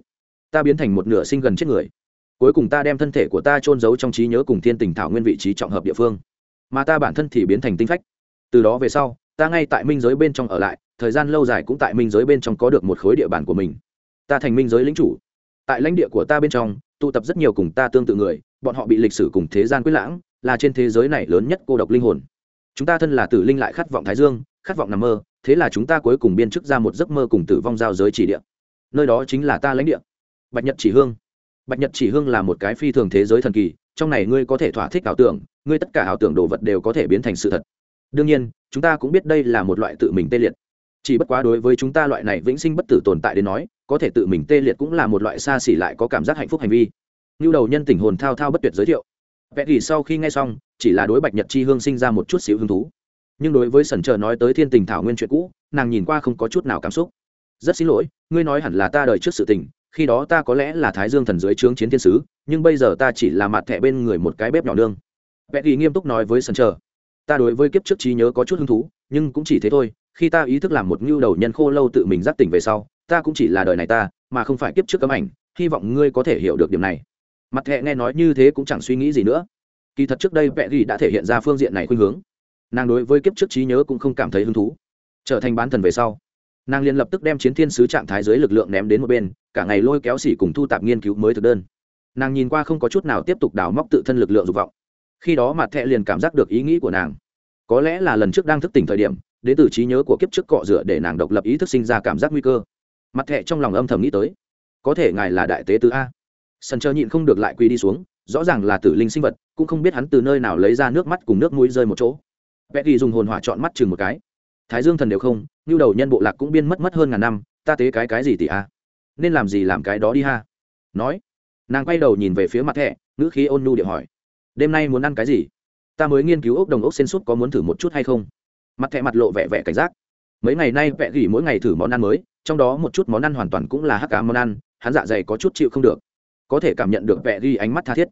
Ta biến thành một nửa sinh gần chết người. Cuối cùng ta đem thân thể của ta trôn giấu trong trí nhớ cùng thiên tình thảo nguyên vị trí trọng hợp địa phương. Mà ta bản thân thì biến thành tinh phách. Từ đó về sau, ta ngay tại minh giới bên trong ở lại thời gian lâu dài cũng tại minh giới bên trong có được một khối địa bàn của mình. Ta thành minh giới lính chủ. Tại lãnh địa của ta bên trong, tụ tập rất nhiều cùng ta tương tự người, bọn họ bị lịch sử cùng thế gian quyết lãng, là trên thế giới này lớn nhất cô độc linh hồn. Chúng ta thân là tử linh lại khát vọng thái dương, khát vọng nằm mơ, thế là chúng ta cuối cùng biên chức ra một giấc mơ cùng tử vong giao giới chỉ địa. Nơi đó chính là ta lãnh địa. Bạch nhật chỉ hương. Bạch nhật chỉ hương là một cái phi thường thế giới thần kỳ, trong này ngươi có thể thỏa thích ảo tưởng, ngươi tất cả ảo tưởng đồ vật đều có thể biến thành sự thật. Đương nhiên, chúng ta cũng biết đây là một loại tự mình tê liệt chỉ bất quá đối với chúng ta loại này vĩnh sinh bất tử tồn tại đến nói, có thể tự mình tê liệt cũng là một loại xa xỉ lại có cảm giác hạnh phúc hành vi. Như đầu nhân tình hồn thao thao bất tuyệt giới thiệu. Vẽ thì sau khi nghe xong, chỉ là đối bạch nhật chi hương sinh ra một chút xíu hứng thú. Nhưng đối với sần chờ nói tới thiên tình thảo nguyên chuyện cũ, nàng nhìn qua không có chút nào cảm xúc. Rất xin lỗi, ngươi nói hẳn là ta đời trước sự tình, khi đó ta có lẽ là thái dương thần dưới trướng chiến thiên sứ, nhưng bây giờ ta chỉ là mặt thẻ bên người một cái bếp nhỏ nương. Vẽ thì nghiêm túc nói với sần chờ. Ta đối với kiếp trước trí nhớ có chút hứng thú, nhưng cũng chỉ thế thôi khi ta ý thức làm một ngưu đầu nhân khô lâu tự mình giác tỉnh về sau, ta cũng chỉ là đời này ta, mà không phải kiếp trước cấm ảnh, hy vọng ngươi có thể hiểu được điểm này. Mặt hệ nghe nói như thế cũng chẳng suy nghĩ gì nữa. Kỳ thật trước đây vẽ ghi đã thể hiện ra phương diện này khuynh hướng. Nàng đối với kiếp trước trí nhớ cũng không cảm thấy hứng thú. Trở thành bán thần về sau, nàng liền lập tức đem chiến thiên sứ trạng thái dưới lực lượng ném đến một bên, cả ngày lôi kéo xỉ cùng thu tạp nghiên cứu mới thực đơn. Nàng nhìn qua không có chút nào tiếp tục đào móc tự thân lực lượng dục vọng. Khi đó mặt thẹ liền cảm giác được ý nghĩ của nàng. Có lẽ là lần trước đang thức tỉnh thời điểm đến từ trí nhớ của kiếp trước cọ rửa để nàng độc lập ý thức sinh ra cảm giác nguy cơ. Mặt thẹ trong lòng âm thầm nghĩ tới. Có thể ngài là đại tế tứ a. Sần chờ nhịn không được lại quỳ đi xuống, rõ ràng là tử linh sinh vật, cũng không biết hắn từ nơi nào lấy ra nước mắt cùng nước mũi rơi một chỗ. Vẽ ghi dùng hồn hỏa chọn mắt chừng một cái. Thái dương thần đều không, như đầu nhân bộ lạc cũng biên mất mất hơn ngàn năm, ta tế cái cái gì tỷ a. Nên làm gì làm cái đó đi ha. Nói, nàng quay đầu nhìn về phía mặt thẹ ngữ khí ôn nhu điệu hỏi. Đêm nay muốn ăn cái gì? Ta mới nghiên cứu ốc đồng ốc sen sút có muốn thử một chút hay không? Mặt thẹ mặt lộ vẻ vẻ cảnh giác. Mấy ngày nay vẽ gỉ mỗi ngày thử món ăn mới, trong đó một chút món ăn hoàn toàn cũng là hắc cá món ăn, hắn dạ dày có chút chịu không được. Có thể cảm nhận được vẽ gỉ ánh mắt tha thiết.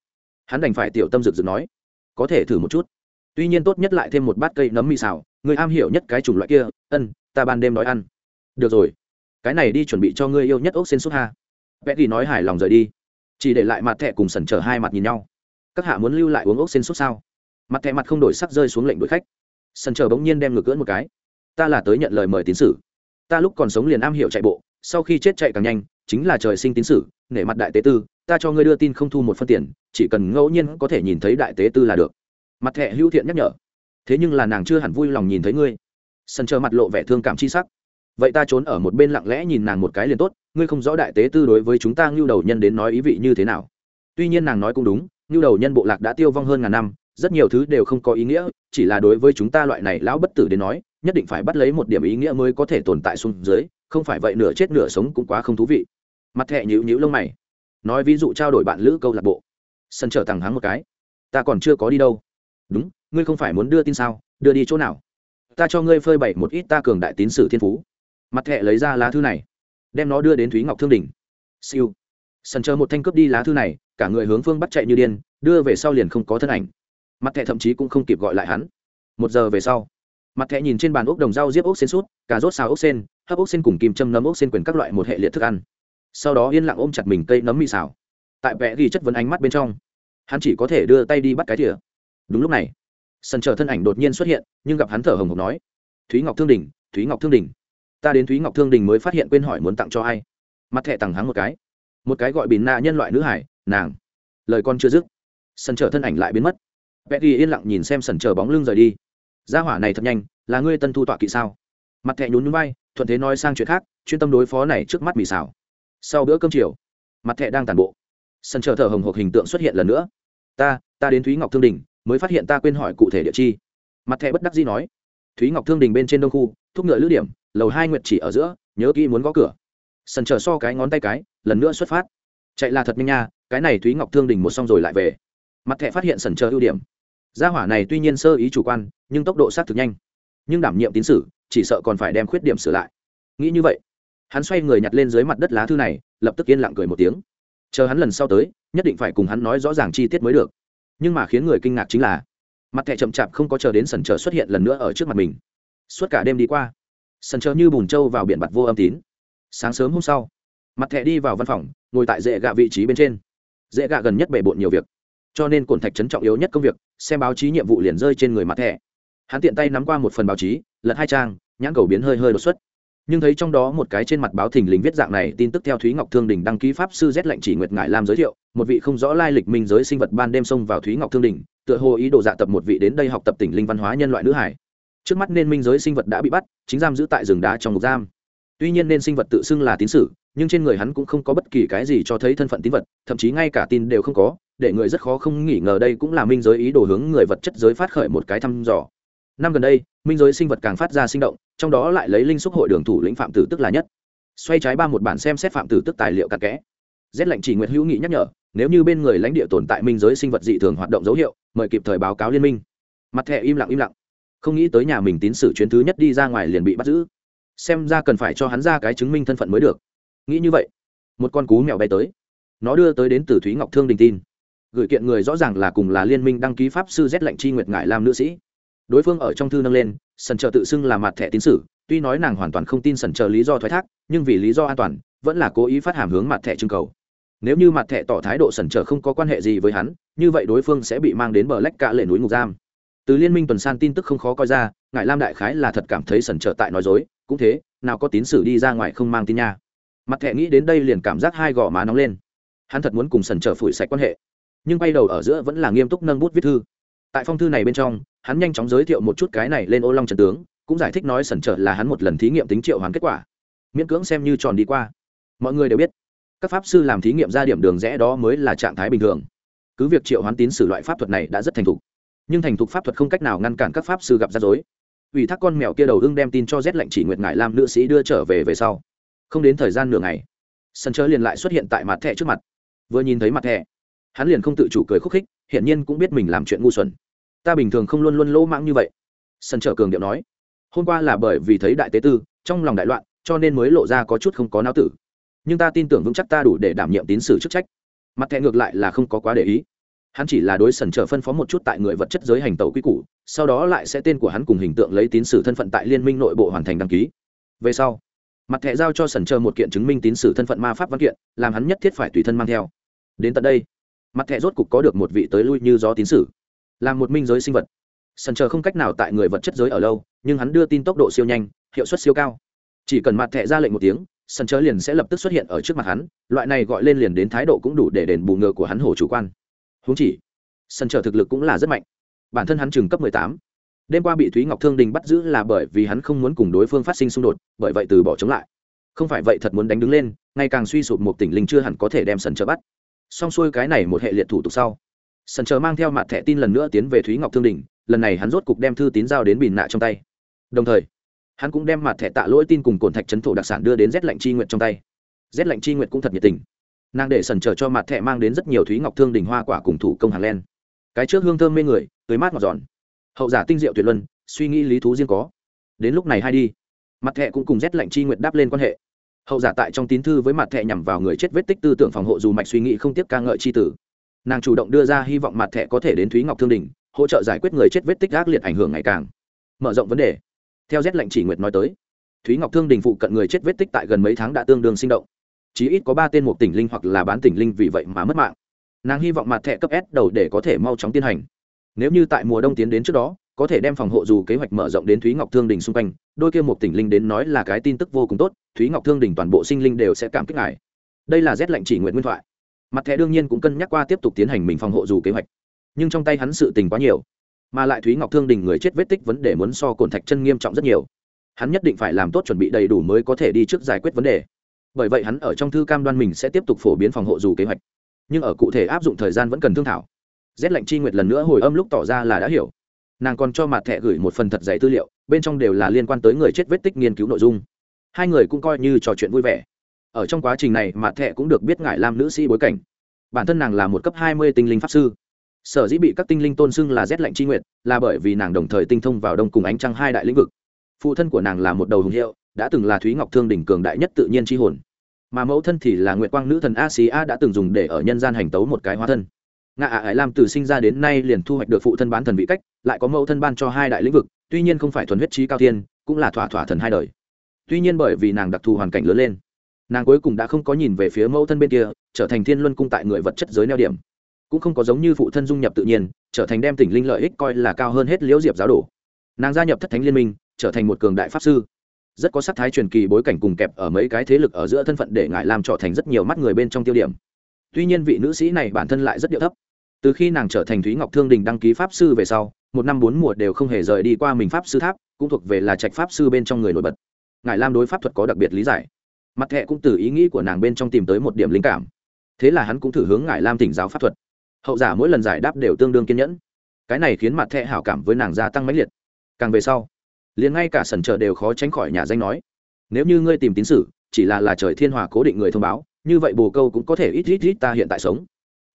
Hắn đành phải tiểu tâm rực rực nói, có thể thử một chút. Tuy nhiên tốt nhất lại thêm một bát cây nấm mì xào, người am hiểu nhất cái chủng loại kia, ân, ta ban đêm nói ăn. Được rồi, cái này đi chuẩn bị cho ngươi yêu nhất ốc xin xúc ha. Vẽ gỉ nói hài lòng rời đi. Chỉ để lại mặt thẹ cùng sần chờ hai mặt nhìn nhau. Các hạ muốn lưu lại uống ốc xin xúc sao? Mặt thẹ mặt không đổi sắc rơi xuống lệnh đuổi khách. Sân chờ bỗng nhiên đem ngược cưỡn một cái. Ta là tới nhận lời mời tín sử. Ta lúc còn sống liền am hiểu chạy bộ, sau khi chết chạy càng nhanh, chính là trời sinh tín sử, nể mặt đại tế tư, ta cho ngươi đưa tin không thu một phân tiền, chỉ cần ngẫu nhiên có thể nhìn thấy đại tế tư là được. Mặt thẹ hữu thiện nhắc nhở. Thế nhưng là nàng chưa hẳn vui lòng nhìn thấy ngươi. Sân chờ mặt lộ vẻ thương cảm chi sắc. Vậy ta trốn ở một bên lặng lẽ nhìn nàng một cái liền tốt, ngươi không rõ đại tế tư đối với chúng ta ngưu đầu nhân đến nói ý vị như thế nào. Tuy nhiên nàng nói cũng đúng, ngưu đầu nhân bộ lạc đã tiêu vong hơn ngàn năm rất nhiều thứ đều không có ý nghĩa, chỉ là đối với chúng ta loại này lão bất tử đến nói, nhất định phải bắt lấy một điểm ý nghĩa mới có thể tồn tại xuống dưới, không phải vậy nửa chết nửa sống cũng quá không thú vị. Mặt thẹ nhữ nhữ lông mày, nói ví dụ trao đổi bạn lữ câu lạc bộ. Sân trở thẳng hắn một cái, ta còn chưa có đi đâu. Đúng, ngươi không phải muốn đưa tin sao, đưa đi chỗ nào? Ta cho ngươi phơi bày một ít ta cường đại tín sử thiên phú. Mặt thẹ lấy ra lá thư này, đem nó đưa đến thúy ngọc thương đình. Siêu. Sân chờ một thanh cướp đi lá thư này, cả người hướng phương bắt chạy như điên, đưa về sau liền không có thân ảnh mặt thẹ thậm chí cũng không kịp gọi lại hắn. Một giờ về sau, mặt thẹ nhìn trên bàn ốc đồng rau diếp ốc xen sút, cà rốt xào ốc sen, hấp ốc sen cùng kim châm nấm ốc sen quyền các loại một hệ liệt thức ăn. Sau đó yên lặng ôm chặt mình cây nấm mì xào. Tại vẽ ghi chất vấn ánh mắt bên trong, hắn chỉ có thể đưa tay đi bắt cái thìa. Đúng lúc này, sân chờ thân ảnh đột nhiên xuất hiện, nhưng gặp hắn thở hồng hộc nói, thúy ngọc thương đình, thúy ngọc thương đình, ta đến thúy ngọc thương đình mới phát hiện quên hỏi muốn tặng cho ai. Mặt thẹ tằng hắn một cái. Một cái gọi bìn nạ nhân loại nữ hải, nàng. Lời con chưa dứt, sân chờ thân ảnh lại biến mất. Betty yên lặng nhìn xem sần chờ bóng lưng rời đi. Gia hỏa này thật nhanh là ngươi tân thu tọa kỵ sao? Mặt thẻ nhún nhún vai, thuận thế nói sang chuyện khác chuyên tâm đối phó này trước mắt mì xào. Sau bữa cơm chiều mặt thẻ đang tàn bộ. Sần chờ thở hồng hộc hình tượng xuất hiện lần nữa. Ta ta đến thúy ngọc thương đình mới phát hiện ta quên hỏi cụ thể địa chi. Mặt thẻ bất đắc dĩ nói. Thúy ngọc thương đình bên trên đông khu thúc ngựa lữ điểm lầu hai nguyệt chỉ ở giữa nhớ kỹ muốn gõ cửa. Sần chờ so cái ngón tay cái lần nữa xuất phát. Chạy là thật nhanh nha cái này thúy ngọc thương đình một xong rồi lại về. Mặt thẻ phát hiện sần chờ ưu điểm gia hỏa này tuy nhiên sơ ý chủ quan, nhưng tốc độ sát thực nhanh. Nhưng đảm nhiệm tín sử, chỉ sợ còn phải đem khuyết điểm sửa lại. Nghĩ như vậy, hắn xoay người nhặt lên dưới mặt đất lá thư này, lập tức yên lặng cười một tiếng. Chờ hắn lần sau tới, nhất định phải cùng hắn nói rõ ràng chi tiết mới được. Nhưng mà khiến người kinh ngạc chính là, mặt thẻ chậm chạp không có chờ đến sần chờ xuất hiện lần nữa ở trước mặt mình. Suốt cả đêm đi qua, sần chờ như bùn trâu vào biển bặt vô âm tín. Sáng sớm hôm sau, mặt thẻ đi vào văn phòng, ngồi tại dễ gạ vị trí bên trên. Dễ gạ gần nhất bề bộn nhiều việc cho nên cổn thạch trấn trọng yếu nhất công việc, xem báo chí nhiệm vụ liền rơi trên người mặt thẻ. Hắn tiện tay nắm qua một phần báo chí, lật hai trang, nhãn cầu biến hơi hơi đột xuất. Nhưng thấy trong đó một cái trên mặt báo thình lình viết dạng này, tin tức theo thúy ngọc thương đình đăng ký pháp sư rét lệnh chỉ nguyệt ngại làm giới thiệu, một vị không rõ lai lịch minh giới sinh vật ban đêm xông vào thúy ngọc thương đình, tựa hồ ý đồ dạ tập một vị đến đây học tập tỉnh linh văn hóa nhân loại nữ hải. Trước mắt nên minh giới sinh vật đã bị bắt, chính giam giữ tại rừng đá trong ngục giam. Tuy nhiên nên sinh vật tự xưng là tín sử, nhưng trên người hắn cũng không có bất kỳ cái gì cho thấy thân phận tín vật, thậm chí ngay cả tin đều không có để người rất khó không nghĩ ngờ đây cũng là minh giới ý đồ hướng người vật chất giới phát khởi một cái thăm dò. Năm gần đây, minh giới sinh vật càng phát ra sinh động, trong đó lại lấy linh xúc hội đường thủ lĩnh phạm tử tức là nhất. Xoay trái ba một bản xem xét phạm tử tức tài liệu cặn kẽ. Rét lệnh chỉ nguyệt hữu nghị nhắc nhở, nếu như bên người lãnh địa tồn tại minh giới sinh vật dị thường hoạt động dấu hiệu, mời kịp thời báo cáo liên minh. Mặt thẻ im lặng im lặng. Không nghĩ tới nhà mình tín sử chuyến thứ nhất đi ra ngoài liền bị bắt giữ. Xem ra cần phải cho hắn ra cái chứng minh thân phận mới được. Nghĩ như vậy, một con cú mèo bay tới. Nó đưa tới đến từ thúy ngọc thương đình tin gửi kiện người rõ ràng là cùng là liên minh đăng ký pháp sư rét lệnh chi nguyệt ngại lam nữ sĩ. Đối phương ở trong thư nâng lên, sần trợ tự xưng là mặt thẻ tín sử, tuy nói nàng hoàn toàn không tin sần trợ lý do thoái thác, nhưng vì lý do an toàn, vẫn là cố ý phát hàm hướng mặt thẻ trưng cầu. Nếu như mặt thẻ tỏ thái độ sần trợ không có quan hệ gì với hắn, như vậy đối phương sẽ bị mang đến bờ lách cạ lệ núi ngục giam. Từ liên minh tuần san tin tức không khó coi ra ngài lam đại khái là thật cảm thấy sần trợ tại nói dối, cũng thế, nào có tín sử đi ra ngoài không mang tin nha. Mặt thẻ nghĩ đến đây liền cảm giác hai gò má nóng lên. Hắn thật muốn cùng sần trợ phủi sạch quan hệ nhưng bay đầu ở giữa vẫn là nghiêm túc nâng bút viết thư. Tại phong thư này bên trong, hắn nhanh chóng giới thiệu một chút cái này lên ô long trần tướng, cũng giải thích nói sẩn trở là hắn một lần thí nghiệm tính triệu hoán kết quả. Miễn cưỡng xem như tròn đi qua. Mọi người đều biết, các pháp sư làm thí nghiệm ra điểm đường rẽ đó mới là trạng thái bình thường. Cứ việc triệu hoán tín sử loại pháp thuật này đã rất thành thục, nhưng thành thục pháp thuật không cách nào ngăn cản các pháp sư gặp rắc rối. Ủy thác con mèo kia đầu hưng đem tin cho rét lệnh chỉ nguyệt ngại lam nữ sĩ đưa trở về về sau. Không đến thời gian nửa ngày sân chớ liền lại xuất hiện tại mặt thẻ trước mặt. Vừa nhìn thấy mặt thẻ hắn liền không tự chủ cười khúc khích, hiển nhiên cũng biết mình làm chuyện ngu xuẩn. Ta bình thường không luôn luôn lỗ mãng như vậy. Sân trở cường điệu nói, hôm qua là bởi vì thấy đại tế tư, trong lòng đại loạn, cho nên mới lộ ra có chút không có não tử. Nhưng ta tin tưởng vững chắc ta đủ để đảm nhiệm tín sử chức trách. Mặt thẹ ngược lại là không có quá để ý. Hắn chỉ là đối sần trở phân phó một chút tại người vật chất giới hành tàu quy củ, sau đó lại sẽ tên của hắn cùng hình tượng lấy tín sử thân phận tại liên minh nội bộ hoàn thành đăng ký. Về sau, mặt thẻ giao cho sần chờ một kiện chứng minh tín sử thân phận ma pháp văn kiện, làm hắn nhất thiết phải tùy thân mang theo. Đến tận đây mặt thẻ rốt cục có được một vị tới lui như gió tín sử. Là một minh giới sinh vật. Sần chờ không cách nào tại người vật chất giới ở lâu, nhưng hắn đưa tin tốc độ siêu nhanh, hiệu suất siêu cao. Chỉ cần mặt thẻ ra lệnh một tiếng, sần chờ liền sẽ lập tức xuất hiện ở trước mặt hắn, loại này gọi lên liền đến thái độ cũng đủ để đền bù ngờ của hắn hổ chủ quan. Húng chỉ, sần chờ thực lực cũng là rất mạnh. Bản thân hắn chừng cấp mười tám. Đêm qua bị thúy ngọc thương đình bắt giữ là bởi vì hắn không muốn cùng đối phương phát sinh xung đột, bởi vậy từ bỏ chống lại. Không phải vậy thật muốn đánh đứng lên ngày càng suy sụp một tỉnh linh chưa hẳn có thể đem sần chờ bắt xong xuôi cái này một hệ liệt thủ tục sau. Sần chờ mang theo mặt thẻ tin lần nữa tiến về thúy ngọc thương đình, lần này hắn rốt cục đem thư tín giao đến bìn nạ trong tay. Đồng thời, hắn cũng đem mặt thẻ tạ lỗi tin cùng cồn thạch trấn thổ đặc sản đưa đến rét lạnh chi nguyện trong tay. Rét lạnh chi nguyện cũng thật nhiệt tình. Nàng để sần chờ cho mặt thẻ mang đến rất nhiều thúy ngọc thương đình hoa quả cùng thủ công hàng len. Cái trước hương thơm mê người tưới mát ngọt giòn. Hậu giả tinh diệu tuyệt luân, suy nghĩ lý thú riêng có. Đến lúc này hay đi. Mặt thẻ cũng cùng rét lạnh chi nguyện đáp lên quan hệ hậu giả tại trong tín thư với mặt thẹ nhằm vào người chết vết tích tư tưởng phòng hộ dù mạch suy nghĩ không tiếp ca ngợi c h i tử. Nàng chủ động đưa ra hy vọng mặt thẹ có thể đến thúy ngọc thương đình, hỗ trợ giải quyết người chết vết tích ác liệt ảnh hưởng ngày càng. Mở rộng vấn đề. Theo rét lệnh chỉ nguyệt nói tới, thúy ngọc thương đình phụ cận người chết vết tích tại gần mấy tháng đã tương đương sinh động. Chí ít có ba tên một tỉnh linh hoặc là bán tỉnh linh vì vậy mà mất mạng. Nàng hy vọng mặt thẹ cấp s đầu để có thể mau chóng tiến hành. Nếu như tại mùa đông tiến đến trước đó, có thể đem phòng hộ dù kế hoạch mở rộng đến thúy ngọc thương đình xung quanh đôi kia một tỉnh linh đến nói là cái tin tức vô cùng tốt, thúy ngọc thương đình toàn bộ sinh linh đều sẽ cảm kích ngài. Đây là rét lệnh chỉ nguyện nguyên thoại. Mặt thẻ đương nhiên cũng cân nhắc qua tiếp tục tiến hành mình phòng hộ dù kế hoạch. Nhưng trong tay hắn sự tình quá nhiều, mà lại thúy ngọc thương đình người chết vết tích vấn đề muốn so cồn thạch chân nghiêm trọng rất nhiều. Hắn nhất định phải làm tốt chuẩn bị đầy đủ mới có thể đi trước giải quyết vấn đề. Bởi vậy hắn ở trong thư cam đoan mình sẽ tiếp tục phổ biến phòng hộ dù kế hoạch. Nhưng ở cụ thể áp dụng thời gian vẫn cần thương thảo. Rét lệnh chi nguyệt lần nữa hồi âm lúc tỏ ra là đã hiểu nàng còn cho mặt thẻ gửi một phần thật dày tư liệu bên trong đều là liên quan tới người chết vết tích nghiên cứu nội dung. Hai người cũng coi như trò chuyện vui vẻ. Ở trong quá trình này mặt thẻ cũng được biết ngại làm nữ sĩ bối cảnh. Bản thân nàng là một cấp hai mươi tinh linh pháp sư. Sở dĩ bị các tinh linh tôn xưng là rét lạnh chi nguyện, là bởi vì nàng đồng thời tinh thông vào đông cùng ánh trăng hai đại lĩnh vực. Phụ thân của nàng là một đầu hùng hiệu đã từng là thúy ngọc thương đỉnh cường đại nhất tự nhiên chi hồn. Mà mẫu thân thì là nguyệt quang nữ thần a xí a đã từng dùng để ở nhân gian hành tấu một cái hóa thân ngạ ả ải lam từ sinh ra đến nay liền thu hoạch được phụ thân bán thần vị cách, lại có mẫu thân ban cho hai đại lĩnh vực, tuy nhiên không phải thuần huyết trí cao tiên cũng là thỏa thỏa thần hai đời. Tuy nhiên bởi vì nàng đặc thù hoàn cảnh lớn lên, nàng cuối cùng đã không có nhìn về phía mẫu thân bên kia, trở thành thiên luân cung tại người vật chất giới neo điểm. Cũng không có giống như phụ thân dung nhập tự nhiên, trở thành đem tỉnh linh lợi ích coi là cao hơn hết liễu diệp giáo đồ. Nàng gia nhập thất thánh liên minh, trở thành một cường đại pháp sư. Rất có sắc thái truyền kỳ bối cảnh cùng kẹp ở mấy cái thế lực ở giữa thân phận để ngại làm trở thành rất nhiều mắt người bên trong tiêu điểm. Tuy nhiên vị nữ sĩ này bản thân lại rất điệu thấp từ khi nàng trở thành thúy ngọc thương đình đăng ký pháp sư về sau, một năm bốn mùa đều không hề rời đi qua mình pháp sư tháp, cũng thuộc về là trạch pháp sư bên trong người nổi bật. Ngài lam đối pháp thuật có đặc biệt lý giải. Mặt thẹ cũng từ ý nghĩ của nàng bên trong tìm tới một điểm linh cảm. Thế là hắn cũng thử hướng ngài lam tỉnh giáo pháp thuật. Hậu giả mỗi lần giải đáp đều tương đương kiên nhẫn. Cái này khiến mặt thẹ hảo cảm với nàng gia tăng mãnh liệt. Càng về sau, liền ngay cả sần trợ đều khó tránh khỏi nhà danh nói, nếu như ngươi tìm tín sử, chỉ là là trời thiên hòa cố định người thông báo, như vậy bồ câu cũng có thể ít ít ít ta hiện tại sống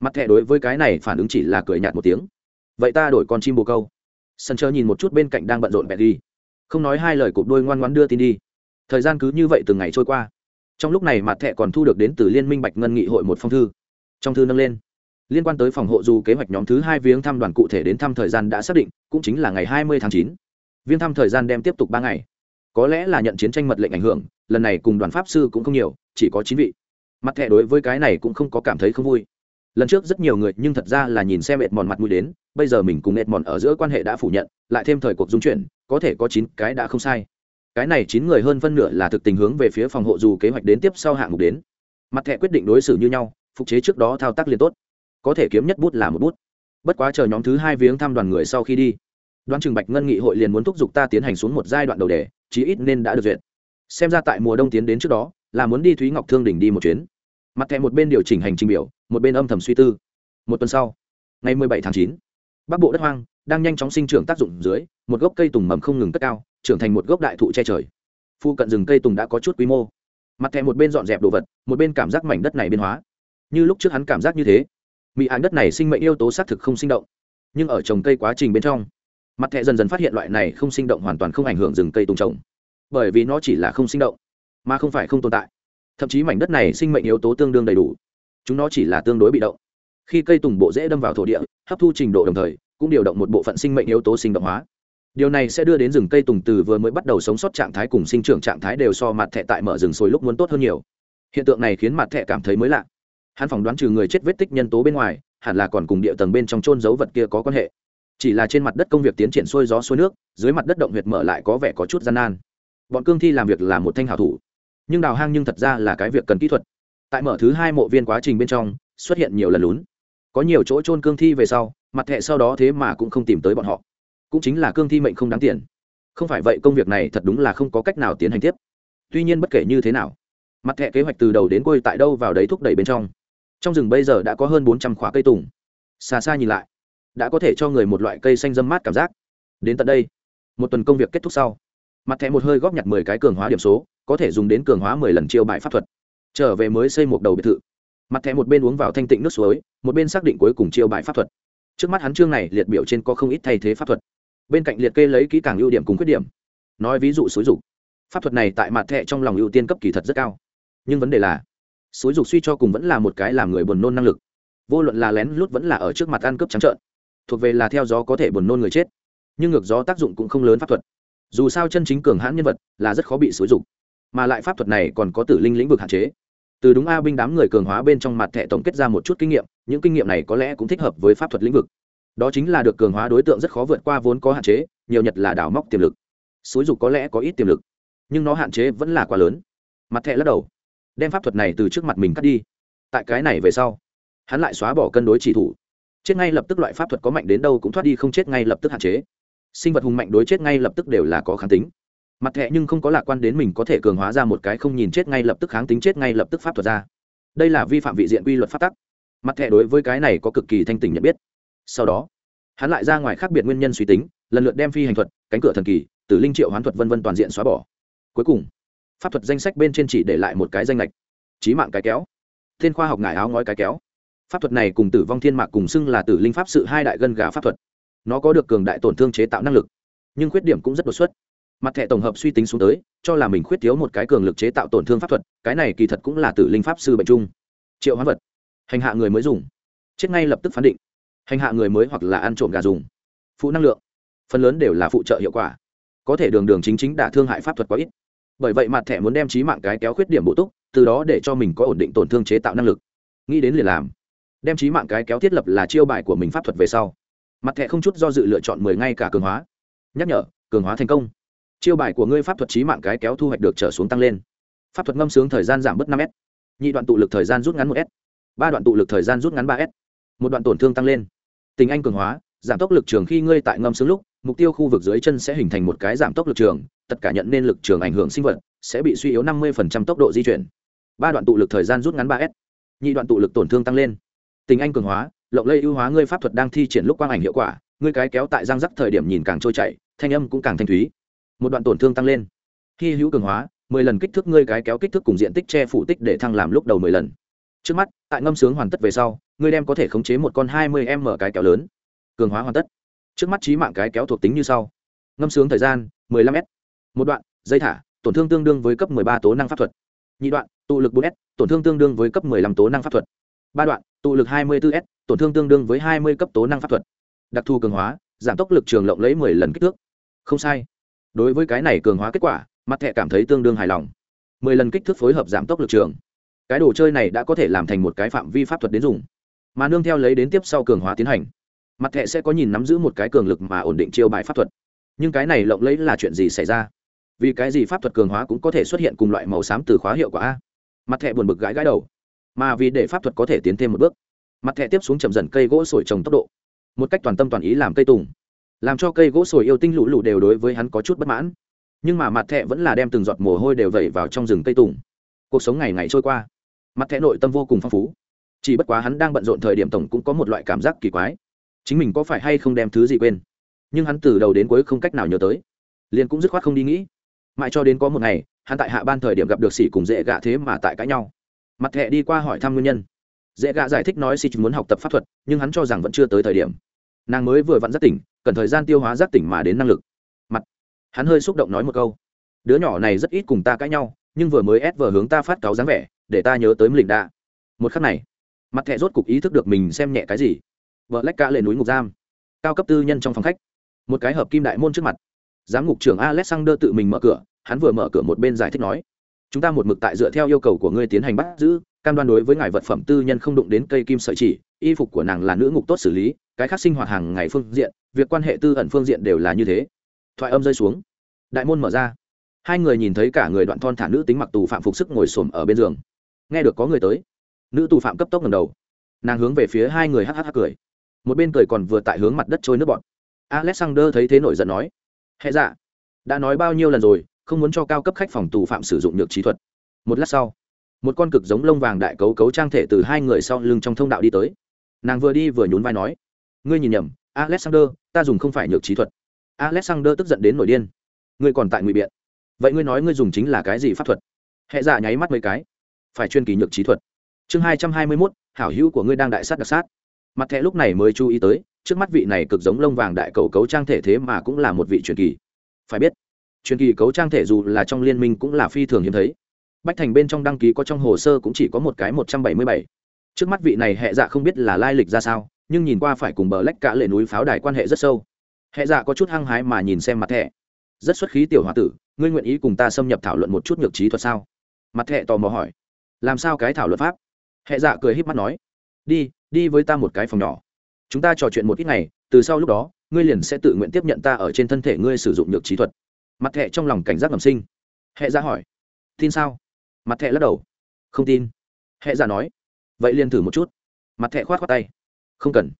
mặt thẻ đối với cái này phản ứng chỉ là cười nhạt một tiếng. Vậy ta đổi con chim bồ câu. Sân chờ nhìn một chút bên cạnh đang bận rộn bẹt đi. Không nói hai lời cụp đôi ngoan ngoan đưa tin đi. Thời gian cứ như vậy từng ngày trôi qua. Trong lúc này mặt thẻ còn thu được đến từ liên minh bạch ngân nghị hội một phong thư. Trong thư nâng lên, liên quan tới phòng hộ dù kế hoạch nhóm thứ hai viếng thăm đoàn cụ thể đến thăm thời gian đã xác định, cũng chính là ngày hai mươi tháng chín. Viếng thăm thời gian đem tiếp tục ba ngày. Có lẽ là nhận chiến tranh mật lệnh ảnh hưởng, lần này cùng đoàn pháp sư cũng không nhiều, chỉ có chín vị. Mặt thẻ đối với cái này cũng không có cảm thấy không vui lần trước rất nhiều người nhưng thật ra là nhìn xem ệt mòn mặt mũi đến, bây giờ mình cùng ệt mòn ở giữa quan hệ đã phủ nhận, lại thêm thời cuộc dung chuyển, có thể có chín cái đã không sai. Cái này chín người hơn phân nửa là thực tình hướng về phía phòng hộ dù kế hoạch đến tiếp sau hạng mục đến. Mặt thẻ quyết định đối xử như nhau, phục chế trước đó thao tác liền tốt. Có thể kiếm nhất bút là một bút. Bất quá chờ nhóm thứ hai viếng thăm đoàn người sau khi đi, đoán trường bạch ngân nghị hội liền muốn thúc giục ta tiến hành xuống một giai đoạn đầu đề, chí ít nên đã được duyệt. Xem ra tại mùa đông tiến đến trước đó, là muốn đi thúy ngọc thương đỉnh đi một chuyến. Mặt thẻ một bên điều chỉnh hành trình biểu một bên âm thầm suy tư. Một tuần sau, ngày 17 tháng chín, bắc bộ đất hoang đang nhanh chóng sinh trưởng tác dụng dưới, một gốc cây tùng mầm không ngừng cất cao, trưởng thành một gốc đại thụ che trời. Phu cận rừng cây tùng đã có chút quy mô. Mặt thẻ một bên dọn dẹp đồ vật, một bên cảm giác mảnh đất này biến hóa. Như lúc trước hắn cảm giác như thế mỹ án đất này sinh mệnh yếu tố xác thực không sinh động, nhưng ở trồng cây quá trình bên trong, mặt thẹ dần dần phát hiện loại này không sinh động hoàn toàn không ảnh hưởng rừng cây tùng trồng. Bởi vì nó chỉ là không sinh động, mà không phải không tồn tại. Thậm chí mảnh đất này sinh mệnh yếu tố tương đương đầy đủ chúng nó chỉ là tương đối bị động. Khi cây tùng bộ dễ đâm vào thổ địa, hấp thu trình độ đồng thời, cũng điều động một bộ phận sinh mệnh yếu tố sinh động hóa. Điều này sẽ đưa đến rừng cây tùng từ vừa mới bắt đầu sống sót trạng thái cùng sinh trưởng trạng thái đều so mặt thẹ tại mở rừng sồi lúc muốn tốt hơn nhiều. Hiện tượng này khiến mặt thẹ cảm thấy mới lạ. Hắn phỏng đoán trừ người chết vết tích nhân tố bên ngoài, hẳn là còn cùng địa tầng bên trong trôn dấu vật kia có quan hệ. Chỉ là trên mặt đất công việc tiến triển xuôi gió xuôi nước, dưới mặt đất động huyệt mở lại có vẻ có chút gian nan. Bọn cương thi làm việc là một thanh hảo thủ. Nhưng đào hang nhưng thật ra là cái việc cần kỹ thuật tại mở thứ hai mộ viên quá trình bên trong, xuất hiện nhiều lần lún. Có nhiều chỗ trôn cương thi về sau, mặt thẹ sau đó thế mà cũng không tìm tới bọn họ. Cũng chính là cương thi mệnh không đáng tiền. Không phải vậy, công việc này thật đúng là không có cách nào tiến hành tiếp. Tuy nhiên bất kể như thế nào, mặt thẹ kế hoạch từ đầu đến cuối tại đâu vào đấy thúc đẩy bên trong. Trong rừng bây giờ đã có hơn bốn trăm khóa cây tùng. Xa xa nhìn lại, đã có thể cho người một loại cây xanh dâm mát cảm giác. Đến tận đây, một tuần công việc kết thúc sau, mặt thẻ một hơi góp nhặt mười cái cường hóa điểm số, có thể dùng đến cường hóa mười lần chiêu bài pháp thuật trở về mới xây một đầu biệt thự. Mặt thẻ một bên uống vào thanh tịnh nước suối, một bên xác định cuối cùng chiêu bài pháp thuật. Trước mắt hắn chương này liệt biểu trên có không ít thay thế pháp thuật. Bên cạnh liệt kê lấy kỹ càng ưu điểm cùng khuyết điểm. Nói ví dụ xúi dục. Pháp thuật này tại mặt thẻ trong lòng ưu tiên cấp kỳ thật rất cao. Nhưng vấn đề là xúi dục suy cho cùng vẫn là một cái làm người buồn nôn năng lực. Vô luận là lén lút vẫn là ở trước mặt ăn cướp trắng trợn, thuộc về là theo gió có thể buồn nôn người chết. Nhưng ngược gió tác dụng cũng không lớn pháp thuật. Dù sao chân chính cường hãn nhân vật là rất khó bị xúi dục. Mà lại pháp thuật này còn có tử linh lĩnh vực hạn chế từ đúng a binh đám người cường hóa bên trong mặt thẻ tổng kết ra một chút kinh nghiệm, những kinh nghiệm này có lẽ cũng thích hợp với pháp thuật lĩnh vực. Đó chính là được cường hóa đối tượng rất khó vượt qua vốn có hạn chế, nhiều nhất là đào móc tiềm lực. Xúi dục có lẽ có ít tiềm lực, nhưng nó hạn chế vẫn là quá lớn. Mặt thẻ lắc đầu, đem pháp thuật này từ trước mặt mình cắt đi. Tại cái này về sau, hắn lại xóa bỏ cân đối chỉ thủ. Chết ngay lập tức loại pháp thuật có mạnh đến đâu cũng thoát đi không chết ngay lập tức hạn chế. Sinh vật hùng mạnh đối chết ngay lập tức đều là có kháng tính mặt thẹ nhưng không có lạc quan đến mình có thể cường hóa ra một cái không nhìn chết ngay lập tức kháng tính chết ngay lập tức pháp thuật ra. Đây là vi phạm vị diện quy luật pháp tắc. Mặt thẹ đối với cái này có cực kỳ thanh tình nhận biết. Sau đó, hắn lại ra ngoài khác biệt nguyên nhân suy tính, lần lượt đem phi hành thuật, cánh cửa thần kỳ từ linh triệu hoán thuật vân vân toàn diện xóa bỏ. Cuối cùng, pháp thuật danh sách bên trên chỉ để lại một cái danh lệch. Trí mạng cái kéo. Thiên khoa học ngải áo ngói cái kéo. Pháp thuật này cùng tử vong thiên mạc cùng xưng là tử linh pháp sự hai đại gân gà pháp thuật. Nó có được cường đại tổn thương chế tạo năng lực, nhưng khuyết điểm cũng rất đột xuất mặt thẻ tổng hợp suy tính xuống tới, cho là mình khuyết thiếu một cái cường lực chế tạo tổn thương pháp thuật, cái này kỳ thật cũng là tử linh pháp sư bệnh chung. Triệu hóa vật. Hành hạ người mới dùng. Chết ngay lập tức phán định. Hành hạ người mới hoặc là ăn trộm gà dùng. Phụ năng lượng. Phần lớn đều là phụ trợ hiệu quả. Có thể đường đường chính chính đả thương hại pháp thuật quá ít. Bởi vậy mặt thẻ muốn đem trí mạng cái kéo khuyết điểm bổ túc, từ đó để cho mình có ổn định tổn thương chế tạo năng lực. Nghĩ đến liền làm. Đem trí mạng cái kéo thiết lập là chiêu bài của mình pháp thuật về sau. Mặt thẻ không chút do dự lựa chọn mười ngay cả cường hóa. Nhắc nhở, cường hóa thành công chiêu bài của ngươi pháp thuật trí mạng cái kéo thu hoạch được trở xuống tăng lên. Pháp thuật ngâm sướng thời gian giảm bớt năm s. Nhị đoạn tụ lực thời gian rút ngắn một s. Ba đoạn tụ lực thời gian rút ngắn ba s. Một đoạn tổn thương tăng lên. Tình anh cường hóa, giảm tốc lực trường khi ngươi tại ngâm sướng lúc, mục tiêu khu vực dưới chân sẽ hình thành một cái giảm tốc lực trường, tất cả nhận nên lực trường ảnh hưởng sinh vật sẽ bị suy yếu năm mươi tốc độ di chuyển. Ba đoạn tụ lực thời gian rút ngắn ba s. Nhị đoạn tụ lực tổn thương tăng lên. Tình anh cường hóa, lộng lây ưu hóa ngươi pháp thuật đang thi triển lúc quang ảnh hiệu quả, ngươi cái kéo tại giang rắc thời điểm nhìn càng trôi chảy, thanh âm cũng càng thanh thúy một đoạn tổn thương tăng lên. Hy hữu cường hóa, mười lần kích thước ngươi cái kéo kích thước cùng diện tích che phủ tích để thăng làm lúc đầu mười lần. Trước mắt, tại ngâm sướng hoàn tất về sau, ngươi đem có thể khống chế một con hai mươi m cái kéo lớn. Cường hóa hoàn tất. Trước mắt trí mạng cái kéo thuộc tính như sau. Ngâm sướng thời gian, mười lăm s. Một đoạn, dây thả, tổn thương tương đương với cấp mười ba tố năng pháp thuật. Nhị đoạn, tụ lực bốn s, tổn thương tương đương với cấp mười lăm tố năng pháp thuật. Ba đoạn, tụ lực hai mươi 24 s, tổn thương tương đương với hai mươi cấp tố năng pháp thuật. Đặc thù cường hóa, giảm tốc lực trường lộng lấy mười lần kích thước. Không sai đối với cái này cường hóa kết quả, mặt thẻ cảm thấy tương đương hài lòng. Mười lần kích thước phối hợp giảm tốc lực trường. Cái đồ chơi này đã có thể làm thành một cái phạm vi pháp thuật đến dùng. Mà nương theo lấy đến tiếp sau cường hóa tiến hành. Mặt thẻ sẽ có nhìn nắm giữ một cái cường lực mà ổn định chiêu bài pháp thuật. Nhưng cái này lộng lấy là chuyện gì xảy ra? Vì cái gì pháp thuật cường hóa cũng có thể xuất hiện cùng loại màu xám từ khóa hiệu quả a? Mặt thẻ buồn bực gãi gãi đầu. Mà vì để pháp thuật có thể tiến thêm một bước, mặt thẻ tiếp xuống chậm dần cây gỗ sồi trồng tốc độ. Một cách toàn tâm toàn ý làm cây tùng làm cho cây gỗ sồi yêu tinh lũ lụ đều đối với hắn có chút bất mãn. Nhưng mà mặt thẹ vẫn là đem từng giọt mồ hôi đều vẩy vào trong rừng cây tùng. Cuộc sống ngày ngày trôi qua, mặt thẹ nội tâm vô cùng phong phú. Chỉ bất quá hắn đang bận rộn thời điểm tổng cũng có một loại cảm giác kỳ quái. Chính mình có phải hay không đem thứ gì quên? Nhưng hắn từ đầu đến cuối không cách nào nhớ tới. Liền cũng dứt khoát không đi nghĩ. Mãi cho đến có một ngày, hắn tại hạ ban thời điểm gặp được sỉ cùng dễ gạ thế mà tại cãi nhau. Mặt thẹ đi qua hỏi thăm nguyên nhân. Dễ gạ giải thích nói xì muốn học tập pháp thuật, nhưng hắn cho rằng vẫn chưa tới thời điểm. Nàng mới vừa vặn rất tỉnh cần thời gian tiêu hóa giác tỉnh mà đến năng lực. Mặt, hắn hơi xúc động nói một câu. Đứa nhỏ này rất ít cùng ta cãi nhau, nhưng vừa mới ép vừa hướng ta phát cáo dáng vẻ, để ta nhớ tới mình đã một khắc này, mặt thẹ rốt cục ý thức được mình xem nhẹ cái gì. Vợ lách cả lên núi ngục giam, cao cấp tư nhân trong phòng khách. Một cái hợp kim đại môn trước mặt. Giám ngục trưởng alexander tự mình mở cửa, hắn vừa mở cửa một bên giải thích nói, chúng ta một mực tại dựa theo yêu cầu của ngươi tiến hành bắt giữ, cam đoan đối với ngài vật phẩm tư nhân không đụng đến cây kim sợi chỉ, y phục của nàng là nữ ngục tốt xử lý cái khác sinh hoạt hàng ngày phương diện, việc quan hệ tư ẩn phương diện đều là như thế. Thoại âm rơi xuống. Đại môn mở ra. Hai người nhìn thấy cả người đoạn thon thả nữ tính mặc tù phạm phục sức ngồi xổm ở bên giường. Nghe được có người tới. Nữ tù phạm cấp tốc ngầm đầu. Nàng hướng về phía hai người hhh cười. Một bên cười còn vừa tại hướng mặt đất trôi nước bọt. Alexander thấy thế nổi giận nói. Hẹ dạ đã nói bao nhiêu lần rồi, không muốn cho cao cấp khách phòng tù phạm sử dụng nhược trí thuật. Một lát sau, một con cực giống lông vàng đại cấu cấu trang thể từ hai người sau lưng trong thông đạo đi tới. Nàng vừa đi vừa nhún vai nói ngươi nhìn nhầm, alexander, ta dùng không phải nhược trí thuật. Alexander tức giận đến nổi điên. Ngươi còn tại ngụy biện. Vậy ngươi nói ngươi dùng chính là cái gì pháp thuật? Hẹ dạ nháy mắt mấy cái. Phải chuyên kỳ nhược trí thuật. Chương hai trăm hai mươi mốt, hảo hữu của ngươi đang đại sát đặc sát. Mặt thẻ lúc này mới chú ý tới, trước mắt vị này cực giống lông vàng đại cầu cấu trang thể thế mà cũng là một vị truyền kỳ. Phải biết, truyền kỳ cấu trang thể dù là trong liên minh cũng là phi thường hiếm thấy. Bách thành bên trong đăng ký có trong hồ sơ cũng chỉ có một cái một trăm bảy mươi bảy. Trước mắt vị này hẹ dạ không biết là lai lịch ra sao nhưng nhìn qua phải cùng bờ lách cả lệ núi pháo đài quan hệ rất sâu. Hệ dạ có chút hăng hái mà nhìn xem mặt thẻ. Rất xuất khí tiểu h o a tử, ngươi nguyện ý cùng ta xâm nhập thảo luận một chút nhược trí thuật sao? Mặt thẻ tò mò hỏi. Làm sao cái thảo luận pháp? Hệ dạ cười h í p mắt nói. Đi đi với ta một cái phòng nhỏ. Chúng ta trò chuyện một ít ngày, từ sau lúc đó, ngươi liền sẽ tự nguyện tiếp nhận ta ở trên thân thể ngươi sử dụng nhược trí thuật. Mặt thẹ trong lòng cảnh giác ngầm sinh. Hệ dạ hỏi. Tin sao? Mặt thẹ lắc đầu. Không tin. Hệ dạ nói. Vậy liền thử một chút. Mặt thẹ khoát khoát tay không cần.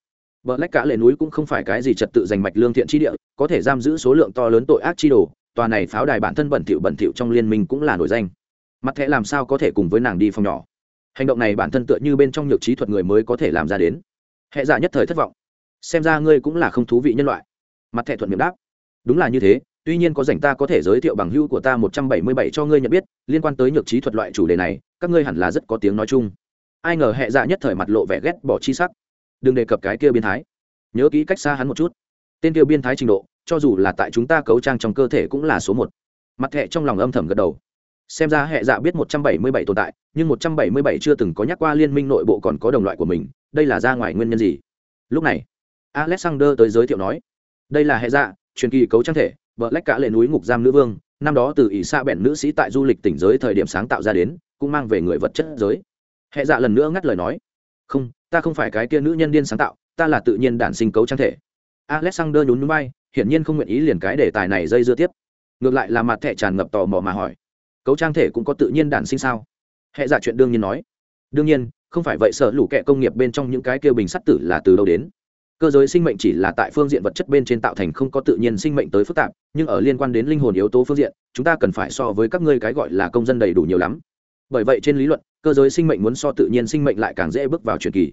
Vợ lách cả lệ núi cũng không phải cái gì trật tự giành mạch lương thiện chi địa, có thể giam giữ số lượng to lớn tội ác chi đồ, tòa này pháo đài bản thân bẩn thỉu bẩn thỉu trong liên minh cũng là nổi danh. Mặt thẻ làm sao có thể cùng với nàng đi phòng nhỏ? Hành động này bản thân tựa như bên trong nhược trí thuật người mới có thể làm ra đến. Hệ giả nhất thời thất vọng. Xem ra ngươi cũng là không thú vị nhân loại. Mặt thẻ thuận miệng đáp. Đúng là như thế, tuy nhiên có rảnh ta có thể giới thiệu bằng hữu của ta một trăm bảy mươi bảy cho ngươi nhận biết, liên quan tới nhược trí thuật loại chủ đề này, các ngươi hẳn là rất có tiếng nói chung. Ai ngờ hệ giả nhất thời mặt lộ vẻ ghét bỏ chi sắc đừng đề cập cái kia biến thái. Nhớ kỹ cách xa hắn một chút. Tên kia biên thái trình độ, cho dù là tại chúng ta cấu trang trong cơ thể cũng là số một. Mặt thẹ trong lòng âm thầm gật đầu. Xem ra hệ dạ biết một trăm bảy mươi bảy tồn tại, nhưng một trăm bảy mươi bảy chưa từng có nhắc qua liên minh nội bộ còn có đồng loại của mình, đây là ra ngoài nguyên nhân gì? Lúc này, alexander tới giới thiệu nói, đây là hệ dạ truyền kỳ cấu trang thể vợ lách cả lệ núi ngục giam nữ vương, năm đó từ ỷ xa bẹn nữ sĩ tại du lịch tỉnh giới thời điểm sáng tạo ra đến, cũng mang về người vật chất giới. Hệ dạ lần nữa ngắt lời nói, không ta không phải cái kia nữ nhân điên sáng tạo, ta là tự nhiên đản sinh cấu trang thể. Alexander nhún núi bay, hiển nhiên không nguyện ý liền cái đề tài này dây dưa tiếp. Ngược lại là mặt thẻ tràn ngập tò mò mà hỏi, cấu trang thể cũng có tự nhiên đản sinh sao? Hệ giả chuyện đương nhiên nói. Đương nhiên, không phải vậy sở lũ kẹ công nghiệp bên trong những cái kêu bình sắt tử là từ đâu đến? Cơ giới sinh mệnh chỉ là tại phương diện vật chất bên trên tạo thành không có tự nhiên sinh mệnh tới phức tạp, nhưng ở liên quan đến linh hồn yếu tố phương diện, chúng ta cần phải so với các ngươi cái gọi là công dân đầy đủ nhiều lắm. Bởi vậy trên lý luận cơ giới sinh mệnh muốn so tự nhiên sinh mệnh lại càng dễ bước vào truyền kỳ.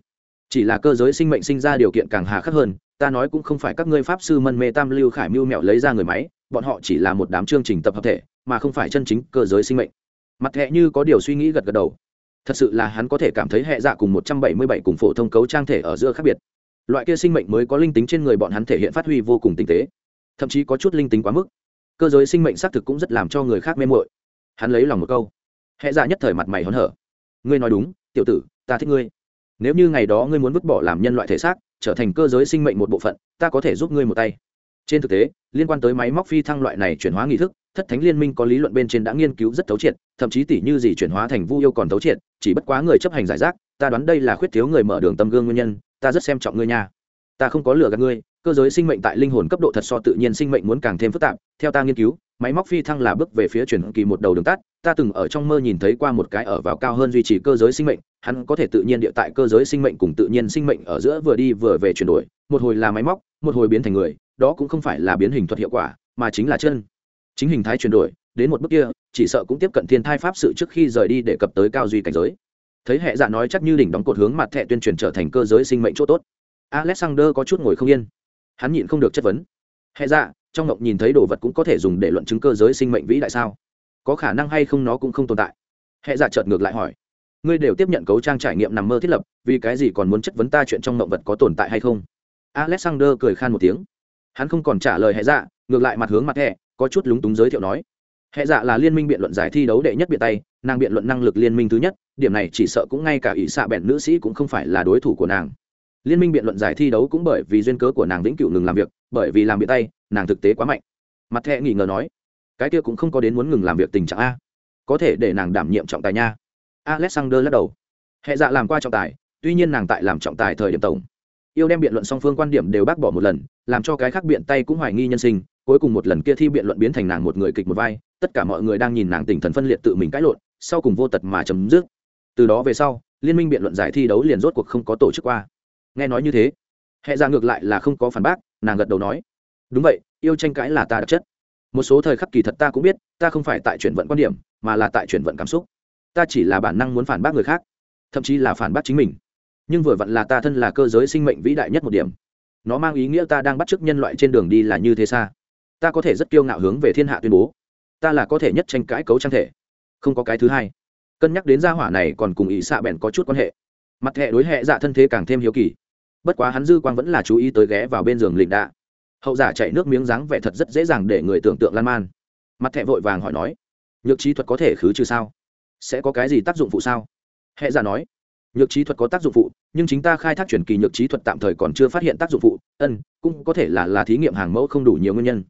Chỉ là cơ giới sinh mệnh sinh ra điều kiện càng hà khắc hơn, ta nói cũng không phải các ngươi pháp sư mân mê tam lưu khải mưu mẹo lấy ra người máy, bọn họ chỉ là một đám chương trình tập hợp thể, mà không phải chân chính cơ giới sinh mệnh. Mặt hệ như có điều suy nghĩ gật gật đầu. Thật sự là hắn có thể cảm thấy hệ dạ cùng một trăm bảy mươi bảy cùng phổ thông cấu trang thể ở giữa khác biệt. Loại kia sinh mệnh mới có linh tính trên người bọn hắn thể hiện phát huy vô cùng tinh tế, thậm chí có chút linh tính quá mức. Cơ giới sinh mệnh xác thực cũng rất làm cho người khác mê mội hắn lấy lòng một câu. Hệ dạ nhất thời mặt mày hớn hở ngươi nói đúng, tiểu tử, ta thích ngươi. Nếu như ngày đó ngươi muốn vứt bỏ làm nhân loại thể xác, trở thành cơ giới sinh mệnh một bộ phận, ta có thể giúp ngươi một tay. Trên thực tế, liên quan tới máy móc phi thăng loại này chuyển hóa nghi thức, thất thánh liên minh có lý luận bên trên đã nghiên cứu rất thấu triệt, thậm chí tỷ như gì chuyển hóa thành vu yêu còn thấu triệt, chỉ bất quá người chấp hành giải rác, ta đoán đây là khuyết thiếu người mở đường tâm gương nguyên nhân, ta rất xem trọng ngươi nha. Ta không có lừa gạt ngươi cơ giới sinh mệnh tại linh hồn cấp độ thật so tự nhiên sinh mệnh muốn càng thêm phức tạp, theo ta nghiên cứu, máy móc phi thăng là bước về phía chuyển kỳ một đầu đường tắt, ta từng ở trong mơ nhìn thấy qua một cái ở vào cao hơn duy trì cơ giới sinh mệnh, hắn có thể tự nhiên địa tại cơ giới sinh mệnh cùng tự nhiên sinh mệnh ở giữa vừa đi vừa về chuyển đổi, một hồi là máy móc, một hồi biến thành người, đó cũng không phải là biến hình thuật hiệu quả, mà chính là chân. Chính hình thái chuyển đổi, đến một bước kia, chỉ sợ cũng tiếp cận thiên thai pháp sự trước khi rời đi để cập tới cao duy cảnh giới. Thấy hệ dạ nói chắc như đỉnh đóng cột hướng mặt thẹ tuyên truyền trở thành cơ giới sinh mệnh chỗ tốt. Alexander có chút ngồi không yên hắn nhịn không được chất vấn. Hệ dạ trong ngộng nhìn thấy đồ vật cũng có thể dùng để luận chứng cơ giới sinh mệnh vĩ đại sao? Có khả năng hay không nó cũng không tồn tại? Hệ dạ chợt ngược lại hỏi. Ngươi đều tiếp nhận cấu trang trải nghiệm nằm mơ thiết lập, vì cái gì còn muốn chất vấn ta chuyện trong ngộng vật có tồn tại hay không? Alexander cười khan một tiếng. Hắn không còn trả lời hệ dạ ngược lại mặt hướng mặt hệ có chút lúng túng giới thiệu nói. Hệ dạ là liên minh biện luận giải thi đấu đệ nhất biện tay, nàng biện luận năng lực liên minh thứ nhất, điểm này chỉ sợ cũng ngay cả ỷ xạ bẹn nữ sĩ cũng không phải là đối thủ của nàng liên minh biện luận giải thi đấu cũng bởi vì duyên cớ của nàng vĩnh cửu ngừng làm việc, bởi vì làm biện tay, nàng thực tế quá mạnh. Mặt thẹ nghi ngờ nói, cái kia cũng không có đến muốn ngừng làm việc tình trạng a. Có thể để nàng đảm nhiệm trọng tài nha. Alexander lắc đầu. Hệ dạ làm qua trọng tài, tuy nhiên nàng tại làm trọng tài thời điểm tổng. Yêu đem biện luận song phương quan điểm đều bác bỏ một lần, làm cho cái khác biện tay cũng hoài nghi nhân sinh, cuối cùng một lần kia thi biện luận biến thành nàng một người kịch một vai, tất cả mọi người đang nhìn nàng tỉnh thần phân liệt tự mình cãi lộn, sau cùng vô tật mà chấm dứt. Từ đó về sau, liên minh biện luận giải thi đấu liền rốt cuộc không có tổ chức qua nghe nói như thế hệ ra dạ ngược lại là không có phản bác, nàng gật đầu nói, đúng vậy, yêu tranh cãi là ta đặc chất. Một số thời khắc kỳ thật ta cũng biết, ta không phải tại chuyển vận quan điểm, mà là tại chuyển vận cảm xúc. Ta chỉ là bản năng muốn phản bác người khác, thậm chí là phản bác chính mình. Nhưng vừa vặn là ta thân là cơ giới sinh mệnh vĩ đại nhất một điểm. Nó mang ý nghĩa ta đang bắt chước nhân loại trên đường đi là như thế xa. Ta có thể rất kiêu ngạo hướng về thiên hạ tuyên bố. Ta là có thể nhất tranh cãi cấu trang thể. Không có cái thứ hai. Cân nhắc đến gia hỏa này còn cùng ý xạ bèn có chút quan hệ. Mặt hệ đối hệ dạ thân thế càng thêm hiếu kỳ bất quá hắn dư quang vẫn là chú ý tới ghé vào bên giường lịnh đạ. Hậu giả chạy nước miếng dáng vẻ thật rất dễ dàng để người tưởng tượng lan man. Mặt thẹ vội vàng hỏi nói, nhược trí thuật có thể khứ trừ sao? Sẽ có cái gì tác dụng phụ sao? Hệ giả nói, nhược trí thuật có tác dụng phụ, nhưng chính ta khai thác chuyển kỳ nhược trí thuật tạm thời còn chưa phát hiện tác dụng phụ, ân, cũng có thể là là thí nghiệm hàng mẫu không đủ nhiều nguyên nhân.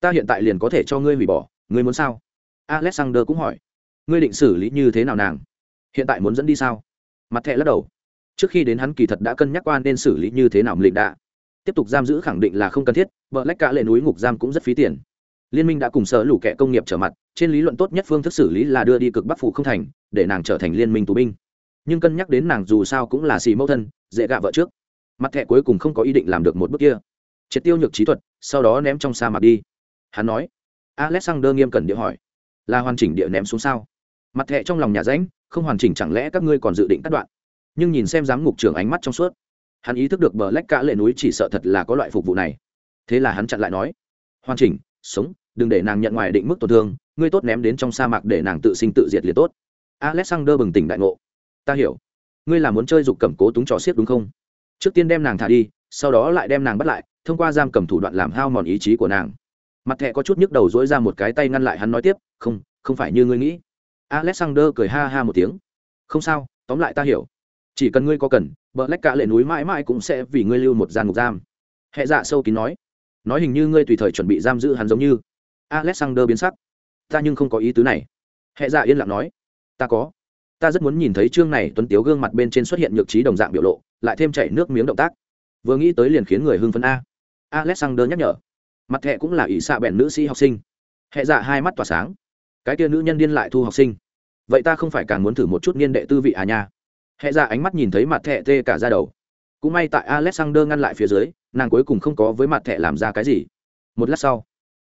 Ta hiện tại liền có thể cho ngươi hủy bỏ, ngươi muốn sao? Alexander cũng hỏi, ngươi định xử lý như thế nào nàng? Hiện tại muốn dẫn đi sao? Mặt thẹ lắc đầu trước khi đến hắn kỳ thật đã cân nhắc qua nên xử lý như thế nào lịch đạ. Tiếp tục giam giữ khẳng định là không cần thiết, vợ lách cả lệ núi ngục giam cũng rất phí tiền. Liên minh đã cùng sở lũ kẻ công nghiệp trở mặt, trên lý luận tốt nhất phương thức xử lý là đưa đi cực bắc phủ không thành, để nàng trở thành liên minh tù binh. Nhưng cân nhắc đến nàng dù sao cũng là xì mẫu thân, dễ gạ vợ trước. Mặt thẹ cuối cùng không có ý định làm được một bước kia. Triệt tiêu nhược trí thuật, sau đó ném trong sa mạc đi. Hắn nói. Alexander nghiêm cẩn địa hỏi. Là hoàn chỉnh địa ném xuống sao? Mặt thẹ trong lòng nhà ránh không hoàn chỉnh chẳng lẽ các ngươi còn dự định cắt đoạn? Nhưng nhìn xem giám ngục trưởng ánh mắt trong suốt, hắn ý thức được bờ lách cả lệ núi chỉ sợ thật là có loại phục vụ này. Thế là hắn chặn lại nói, hoàn chỉnh, sống, đừng để nàng nhận ngoài định mức tổn thương, ngươi tốt ném đến trong sa mạc để nàng tự sinh tự diệt liệt tốt. Alexander bừng tỉnh đại ngộ. Ta hiểu, ngươi là muốn chơi dục cầm cố túng trò xiết đúng không? Trước tiên đem nàng thả đi, sau đó lại đem nàng bắt lại, thông qua giam cầm thủ đoạn làm hao mòn ý chí của nàng. Mặt thẹ có chút nhức đầu dỗi ra một cái tay ngăn lại hắn nói tiếp, không không phải như ngươi nghĩ. Alexander cười ha ha một tiếng. Không sao, tóm lại ta hiểu chỉ cần ngươi có cần, bờ lách cả lệ núi mãi mãi cũng sẽ vì ngươi lưu một gian ngục giam. Hệ dạ sâu kín nói. Nói hình như ngươi tùy thời chuẩn bị giam giữ hắn giống như. Alexander biến sắc. Ta nhưng không có ý tứ này. Hệ dạ yên lặng nói. Ta có. Ta rất muốn nhìn thấy chương này tuấn tiếu gương mặt bên trên xuất hiện nhược trí đồng dạng biểu lộ, lại thêm chảy nước miếng động tác. Vừa nghĩ tới liền khiến người hưng phấn a. Alexander nhắc nhở. Mặt hệ cũng là ỷ xạ bèn nữ sĩ học sinh. Hệ dạ hai mắt tỏa sáng. Cái tia nữ nhân điên lại thu học sinh. Vậy ta không phải càng muốn thử một chút niên đệ tư vị à nha hệ ra dạ ánh mắt nhìn thấy mặt thẹ tê cả ra đầu. Cũng may tại alexander ngăn lại phía dưới, nàng cuối cùng không có với mặt thẹ làm ra cái gì. Một lát sau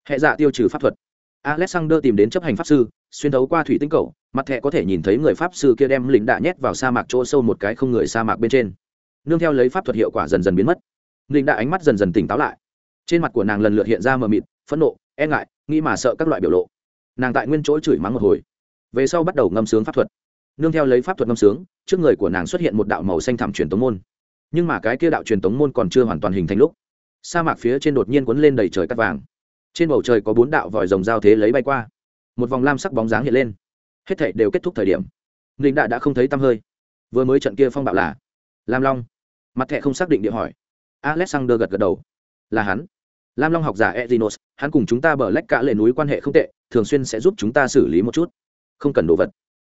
hệ dạ tiêu trừ pháp thuật. Alexander tìm đến chấp hành pháp sư, xuyên thấu qua thủy tinh cầu, mặt thẹ có thể nhìn thấy người pháp sư kia đem lính đạ nhét vào sa mạc chỗ sâu một cái không người sa mạc bên trên. Nương theo lấy pháp thuật hiệu quả dần dần biến mất. Lính đạ ánh mắt dần dần tỉnh táo lại. Trên mặt của nàng lần lượt hiện ra mờ mịt, phẫn nộ e ngại, nghĩ mà sợ các loại biểu lộ. Nàng tại nguyên chỗ chửi mắng một hồi. Về sau bắt đầu ngâm sướng pháp thuật nương theo lấy pháp thuật ngâm sướng, trước người của nàng xuất hiện một đạo màu xanh thảm truyền tống môn. Nhưng mà cái kia đạo truyền tống môn còn chưa hoàn toàn hình thành lúc, sa mạc phía trên đột nhiên quấn lên đầy trời cắt vàng. Trên bầu trời có bốn đạo vòi rồng giao thế lấy bay qua. Một vòng lam sắc bóng dáng hiện lên. Hết thảy đều kết thúc thời điểm. Linh đạ đã không thấy tăm hơi. Vừa mới trận kia phong bạo là lam long. Mặt thẹ không xác định địa hỏi. Alexander gật gật đầu. Là hắn. Lam long học giả ezinos hắn cùng chúng ta bờ lách cả lệ núi quan hệ không tệ, thường xuyên sẽ giúp chúng ta xử lý một chút. Không cần đồ vật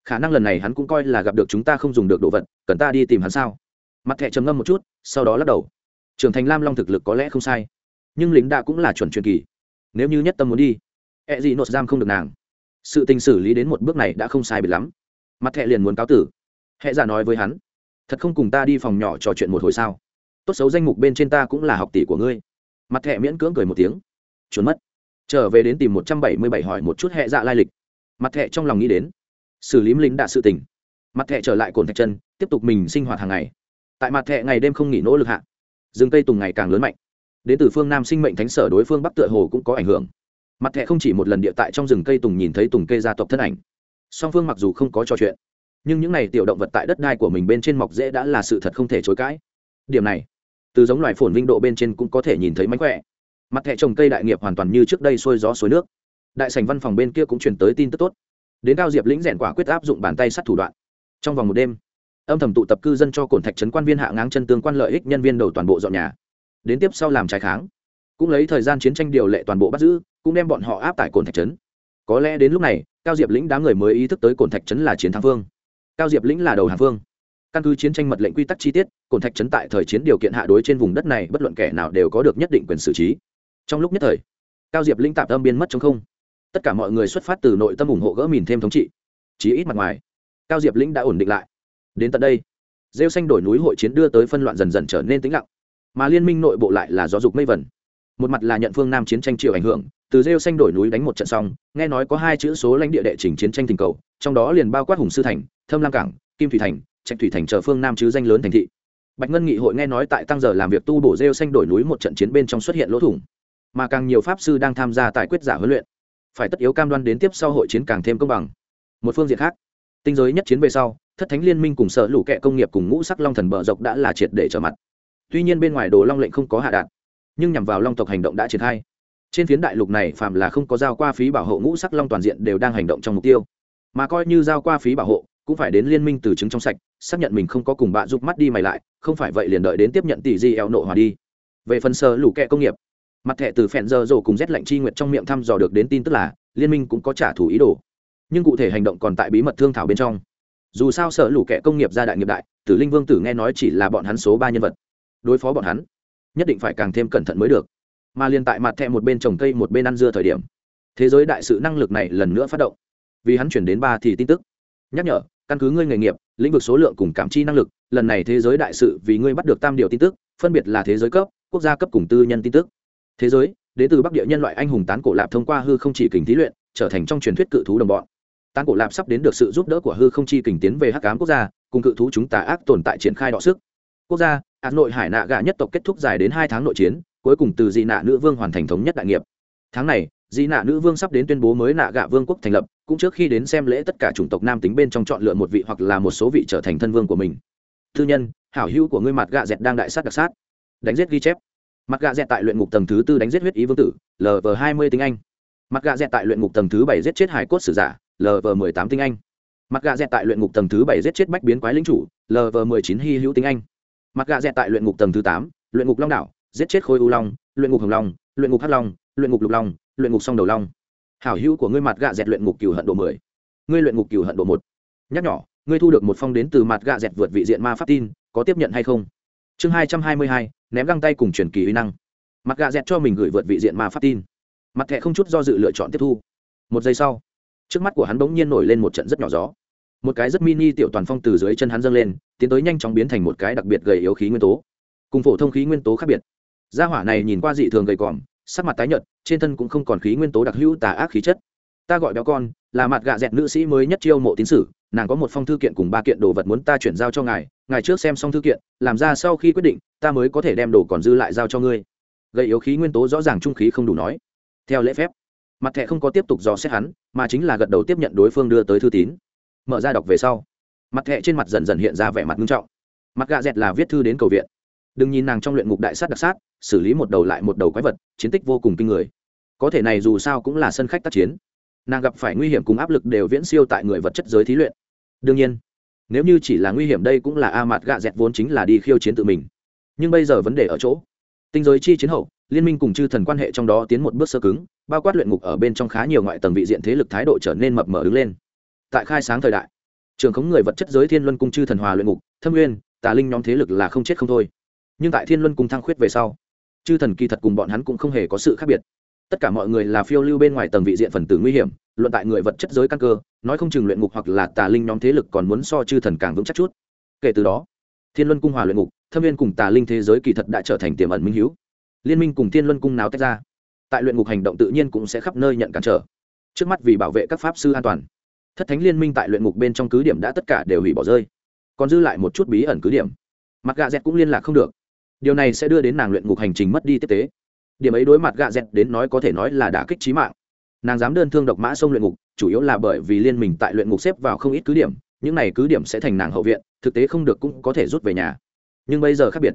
khả năng lần này hắn cũng coi là gặp được chúng ta không dùng được đồ vật, cần ta đi tìm hắn sao? Mặt thẹ trầm ngâm một chút, sau đó lắc đầu. Trưởng thành lam long thực lực có lẽ không sai, nhưng lính đã cũng là chuẩn truyền kỳ. Nếu như nhất tâm muốn đi e gì nốt giam không được nàng. Sự tình xử lý đến một bước này đã không sai biệt lắm. Mặt thẹ liền muốn cáo tử. Hệ giả nói với hắn, thật không cùng ta đi phòng nhỏ trò chuyện một hồi sao? Tốt xấu danh mục bên trên ta cũng là học tỷ của ngươi. Mặt thẹ miễn cưỡng cười một tiếng trốn mất. Trở về đến tìm một trăm bảy mươi bảy hỏi một chút hệ dạ lai lịch. Mặt thẹ trong lòng nghĩ đến xử lý lính đạ sự tỉnh mặt thẹ trở lại cồn thạch chân, tiếp tục mình sinh hoạt hàng ngày. Tại mặt thẹ ngày đêm không nghỉ nỗ lực hạ, rừng cây tùng ngày càng lớn mạnh. Đến từ phương nam sinh mệnh thánh sở đối phương bắc tựa hồ cũng có ảnh hưởng. Mặt thẹ không chỉ một lần địa tại trong rừng cây tùng nhìn thấy tùng cây gia tộc thân ảnh. Song phương mặc dù không có trò chuyện, nhưng những n à y tiểu động vật tại đất đai của mình bên trên mọc dễ đã là sự thật không thể chối cãi. Điểm này, từ giống loài phồn vinh độ bên trên cũng có thể nhìn thấy mánh khỏe. Mặt thẹ trồng cây đại nghiệp hoàn toàn như trước đây xuôi gió suối nước. Đại sành văn phòng bên kia cũng truyền tới tin tức tốt đến cao diệp lĩnh rèn quả quyết áp dụng bàn tay sắt thủ đoạn. Trong vòng một đêm, âm thầm tụ tập cư dân cho cổn thạch trấn quan viên hạ ngáng chân tương quan lợi ích nhân viên đầu toàn bộ dọn nhà. Đến tiếp sau làm trái kháng, cũng lấy thời gian chiến tranh điều lệ toàn bộ bắt giữ, cũng đem bọn họ áp tại cổn thạch trấn. Có lẽ đến lúc này, cao diệp lĩnh đám người mới ý thức tới cổn thạch trấn là chiến thắng phương. Cao diệp lĩnh là đầu hàng phương. Căn cứ chiến tranh mật lệnh quy tắc chi tiết, cổn thạch trấn tại thời chiến điều kiện hạ đối trên vùng đất này, bất luận kẻ nào đều có được nhất định quyền xử trí. Trong lúc nhất thời, cao diệp lĩnh tạm âm biên mất trong không tất cả mọi người xuất phát từ nội tâm ủng hộ gỡ mìn thêm thống trị. Chí ít mặt ngoài, cao diệp lĩnh đã ổn định lại. Đến tận đây, rêu xanh đổi núi hội chiến đưa tới phân loạn dần dần trở nên tĩnh lặng. Mà liên minh nội bộ lại là gió dục mây vẩn một mặt là nhận phương nam chiến tranh chịu ảnh hưởng, từ rêu xanh đổi núi đánh một trận xong, nghe nói có hai chữ số lãnh địa đệ trình chiến tranh tình cầu, trong đó liền bao quát hùng sư thành, thâm lam cảng, kim thủy thành, trạch thủy thành chờ phương nam chứ danh lớn thành thị. Bạch ngân nghị hội nghe nói tại tăng giờ làm việc tu bổ rêu xanh đổi núi một trận chiến bên trong xuất hiện lỗ thủng. Mà càng nhiều pháp sư đang tham gia tại quyết giả huấn luyện phải tất yếu cam đoan đến tiếp sau hội chiến càng thêm công bằng. Một phương diện khác, tinh giới nhất chiến về sau, thất thánh liên minh cùng sở lũ kệ công nghiệp cùng ngũ sắc long thần bờ dọc đã là triệt để trở mặt. Tuy nhiên bên ngoài đồ long lệnh không có hạ đạt nhưng nhằm vào long tộc hành động đã triển khai. Trên phiến đại lục này phàm là không có giao qua phí bảo hộ ngũ sắc long toàn diện đều đang hành động trong mục tiêu. Mà coi như giao qua phí bảo hộ, cũng phải đến liên minh từ chứng trong sạch, xác nhận mình không có cùng bạ giúp mắt đi mày lại, không phải vậy liền đợi đến tiếp nhận tỷ di eo nộ hòa đi. Về phần sơ lũ kệ công nghiệp mặt thẻ từ phèn giờ rồ cùng rét lạnh chi nguyệt trong miệng thăm dò được đến tin tức là, liên minh cũng có trả thù ý đồ. Nhưng cụ thể hành động còn tại bí mật thương thảo bên trong. Dù sao sở lũ kẻ công nghiệp gia đại nghiệp đại, tử linh vương tử nghe nói chỉ là bọn hắn số ba nhân vật. Đối phó bọn hắn, nhất định phải càng thêm cẩn thận mới được. Mà liên tại mặt thẹ một bên trồng cây một bên ăn dưa thời điểm, thế giới đại sự năng lực này lần nữa phát động. Vì hắn chuyển đến ba thì tin tức. Nhắc nhở, căn cứ ngươi nghề nghiệp, lĩnh vực số lượng cùng cảm chi năng lực, lần này thế giới đại sự vì ngươi bắt được tam điều tin tức, phân biệt là thế giới cấp, quốc gia cấp cùng tư nhân tin tức thế giới, đến từ bắc địa nhân loại anh hùng tán cổ lạp thông qua hư không chỉ kình thí luyện, trở thành trong truyền thuyết cự thú đồng bọn. Tán cổ lạp sắp đến được sự giúp đỡ của hư không chi kình tiến về hắc cám quốc gia, cùng cự thú chúng ta ác tồn tại triển khai đọ sức. Quốc gia hà nội hải nạ gà nhất tộc kết thúc dài đến hai tháng nội chiến, cuối cùng từ dị nạ nữ vương hoàn thành thống nhất đại nghiệp. Tháng này, dị nạ nữ vương sắp đến tuyên bố mới nạ gạ vương quốc thành lập, cũng trước khi đến xem lễ tất cả chủng tộc nam tính bên trong chọn lựa một vị hoặc là một số vị trở thành thân vương của mình. Thư nhân, hảo hữu của ngươi mặt gạ dẹt đang đại sát đặc sát. Đánh giết ghi chép mặt gạ dẹt tại luyện ngục tầng thứ tư đánh giết huyết ý vương tử lv hai mươi tiếng anh mặt gạ dẹt tại luyện ngục tầng thứ bảy giết chết hải cốt sử giả lv mười tám tiếng anh mặt gạ dẹt tại luyện ngục tầng thứ bảy giết chết bách biến quái lính chủ lv mười chín hy hữu tiếng anh mặt gạ dẹt tại luyện ngục tầng thứ tám luyện ngục long đảo giết chết khôi u long luyện ngục hồng long luyện ngục hắc long luyện ngục lục long luyện ngục song đầu long hảo hữu của ngươi mặt gạ dẹt luyện ngục cửu hận độ mười ngươi luyện ngục cửu hận độ một nhắc nhỏ ngươi thu được một phong đến từ mặt gạ dẹt vượt vị diện ma pháp tin có tiếp nhận hay không chương hai trăm hai mươi hai, ném găng tay cùng truyền kỳ uy năng. Mặt gạ dẹt cho mình gửi vượt vị diện mà phát tin. Mặt thẻ không chút do dự lựa chọn tiếp thu. Một giây sau, trước mắt của hắn bỗng nhiên nổi lên một trận rất nhỏ gió. Một cái rất mini tiểu toàn phong từ dưới chân hắn dâng lên, tiến tới nhanh chóng biến thành một cái đặc biệt gầy yếu khí nguyên tố. Cùng phổ thông khí nguyên tố khác biệt. Gia hỏa này nhìn qua dị thường gầy còm, sắc mặt tái nhợt, trên thân cũng không còn khí nguyên tố đặc hữu tà ác khí chất ta gọi béo con, là mặt gạ dẹt nữ sĩ mới nhất chiêu mộ tín sử, nàng có một phong thư kiện cùng ba kiện đồ vật muốn ta chuyển giao cho ngài ngài trước xem xong thư kiện, làm ra sau khi quyết định, ta mới có thể đem đồ còn dư lại giao cho ngươi. Gây yếu khí nguyên tố rõ ràng trung khí không đủ nói. Theo lễ phép, mặt thẻ không có tiếp tục dò xét hắn, mà chính là gật đầu tiếp nhận đối phương đưa tới thư tín. Mở ra đọc về sau, mặt thẻ trên mặt dần dần hiện ra vẻ mặt nghiêm trọng. Mặt gạ dẹt là viết thư đến cầu viện. Đừng nhìn nàng trong luyện ngục đại sát đặc sát, xử lý một đầu lại một đầu quái vật, chiến tích vô cùng kinh người. Có thể này dù sao cũng là sân khách tác chiến nàng gặp phải nguy hiểm cùng áp lực đều viễn siêu tại người vật chất giới thí luyện. Đương nhiên, nếu như chỉ là nguy hiểm đây cũng là a mặt gạ dẹt vốn chính là đi khiêu chiến tự mình. Nhưng bây giờ vấn đề ở chỗ, tinh giới chi chiến hậu, liên minh cùng chư thần quan hệ trong đó tiến một bước sơ cứng, bao quát luyện ngục ở bên trong khá nhiều ngoại tầng vị diện thế lực thái độ trở nên mập mờ đứng lên. Tại khai sáng thời đại, trường khống người vật chất giới thiên luân cung chư thần hòa luyện ngục, thâm nguyên, tà linh nhóm thế lực là không chết không thôi. Nhưng tại thiên luân cung thăng khuyết về sau, chư thần kỳ thật cùng bọn hắn cũng không hề có sự khác biệt tất cả mọi người là phiêu lưu bên ngoài tầng vị diện phần tử nguy hiểm, luận tại người vật chất giới căn cơ, nói không chừng luyện ngục hoặc là tà linh nhóm thế lực còn muốn so chư thần càng vững chắc chút. Kể từ đó, thiên luân cung hòa luyện ngục, thâm viên cùng tà linh thế giới kỳ thật đã trở thành tiềm ẩn minh hữu. Liên minh cùng thiên luân cung nào tách ra. Tại luyện ngục hành động tự nhiên cũng sẽ khắp nơi nhận cản trở. Trước mắt vì bảo vệ các pháp sư an toàn, thất thánh liên minh tại luyện ngục bên trong cứ điểm đã tất cả đều hủy bỏ rơi. Còn dư lại một chút bí ẩn cứ điểm. Mặt gà dẹt cũng liên lạc không được. Điều này sẽ đưa đến nàng luyện ngục hành trình mất đi tiếp tế điểm ấy đối mặt gạ dẹt đến nói có thể nói là đã kích trí mạng. Nàng dám đơn thương độc mã sông luyện ngục, chủ yếu là bởi vì liên minh tại luyện ngục xếp vào không ít cứ điểm, những này cứ điểm sẽ thành nàng hậu viện, thực tế không được cũng có thể rút về nhà. Nhưng bây giờ khác biệt.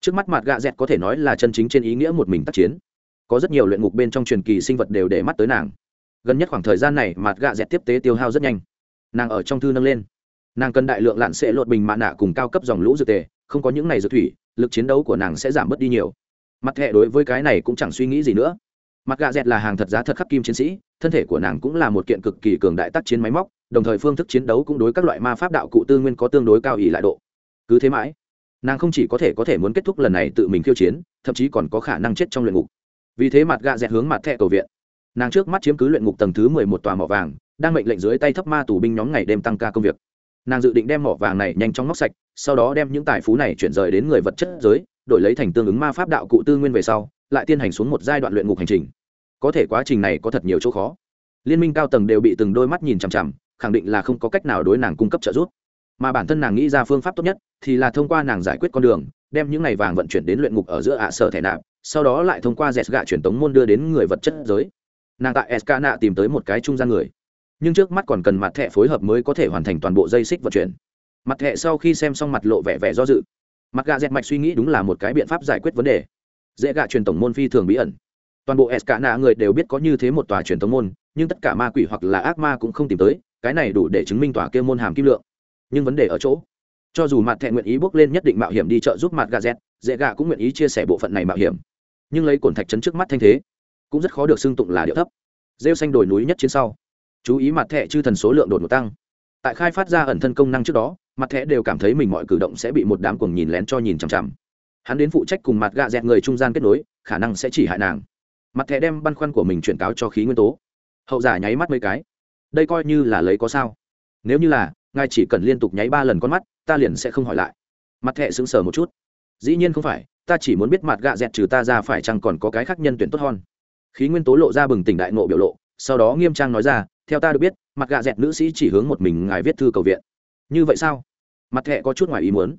Trước mắt mặt gạ dẹt có thể nói là chân chính trên ý nghĩa một mình tác chiến. Có rất nhiều luyện ngục bên trong truyền kỳ sinh vật đều để mắt tới nàng. Gần nhất khoảng thời gian này, mặt gạ dẹt tiếp tế tiêu hao rất nhanh. Nàng ở trong thư nâng lên. Nàng cần đại lượng lạn sẽ lột bình mạ nạ cùng cao cấp dòng lũ dược tề, không có những này dược thủy, lực chiến đấu của nàng sẽ giảm bớt đi nhiều mặt thẹ đối với cái này cũng chẳng suy nghĩ gì nữa. Mặt gạ dẹt là hàng thật giá thật khắc kim chiến sĩ, thân thể của nàng cũng là một kiện cực kỳ cường đại tác chiến máy móc, đồng thời phương thức chiến đấu cũng đối các loại ma pháp đạo cụ tư nguyên có tương đối cao ỷ lại độ. Cứ thế mãi, nàng không chỉ có thể có thể muốn kết thúc lần này tự mình khiêu chiến, thậm chí còn có khả năng chết trong luyện ngục. Vì thế mặt gạ dẹt hướng mặt thẹ cầu viện. Nàng trước mắt chiếm cứ luyện ngục tầng thứ mười một tòa mỏ vàng, đang mệnh lệnh dưới tay thấp ma tù binh nhóm ngày đêm tăng ca công việc. Nàng dự định đem mỏ vàng này nhanh chóng móc sạch, sau đó đem những tài phú này chuyển rời đến người vật chất giới đổi lấy thành tương ứng ma pháp đạo cụ tư nguyên về sau, lại tiến hành xuống một giai đoạn luyện ngục hành trình. Có thể quá trình này có thật nhiều chỗ khó. Liên minh cao tầng đều bị từng đôi mắt nhìn chằm chằm, khẳng định là không có cách nào đối nàng cung cấp trợ giúp. Mà bản thân nàng nghĩ ra phương pháp tốt nhất thì là thông qua nàng giải quyết con đường, đem những ngày vàng vận chuyển đến luyện ngục ở giữa ạ sở thẻ nạp, sau đó lại thông qua dẹt gạ truyền tống môn đưa đến người vật chất giới. Nàng tại sk nạ tìm tới một cái trung gian người. Nhưng trước mắt còn cần mặt thẻ phối hợp mới có thể hoàn thành toàn bộ dây xích vận chuyển. Mặt thẻ sau khi xem xong mặt lộ vẻ vẻ do dự mặt gà dẹt mạch suy nghĩ đúng là một cái biện pháp giải quyết vấn đề. Dễ gạ truyền tổng môn phi thường bí ẩn. Toàn bộ sk nạ người đều biết có như thế một tòa truyền thống môn, nhưng tất cả ma quỷ hoặc là ác ma cũng không tìm tới, cái này đủ để chứng minh tòa kia môn hàm kim lượng. Nhưng vấn đề ở chỗ, cho dù mặt thẹn nguyện ý bước lên nhất định mạo hiểm đi chợ giúp mặt gà z dễ gà cũng nguyện ý chia sẻ bộ phận này mạo hiểm. Nhưng lấy cổn thạch chấn trước mắt thanh thế, cũng rất khó được xưng tụng là điệu thấp. Rêu xanh đồi núi nhất chiến sau, chú ý mặt thẹ chư thần số lượng đột ngột tăng. Tại khai phát ra ẩn thân công năng trước đó mặt thẻ đều cảm thấy mình mọi cử động sẽ bị một đám cuồng nhìn lén cho nhìn chằm chằm. Hắn đến phụ trách cùng mặt gạ dẹt người trung gian kết nối, khả năng sẽ chỉ hại nàng. Mặt thẻ đem băn khoăn của mình chuyển cáo cho khí nguyên tố. Hậu giả nháy mắt mấy cái. Đây coi như là lấy có sao. Nếu như là, ngài chỉ cần liên tục nháy ba lần con mắt, ta liền sẽ không hỏi lại. Mặt thẻ sững sờ một chút. Dĩ nhiên không phải, ta chỉ muốn biết mặt gạ dẹt trừ ta ra phải chăng còn có cái khác nhân tuyển tốt hơn. Khí nguyên tố lộ ra bừng tỉnh đại ngộ biểu lộ, sau đó nghiêm trang nói ra, theo ta được biết, mặt gạ dẹt nữ sĩ chỉ hướng một mình ngài viết thư cầu viện như vậy sao? Mặt thẹ có chút ngoài ý muốn.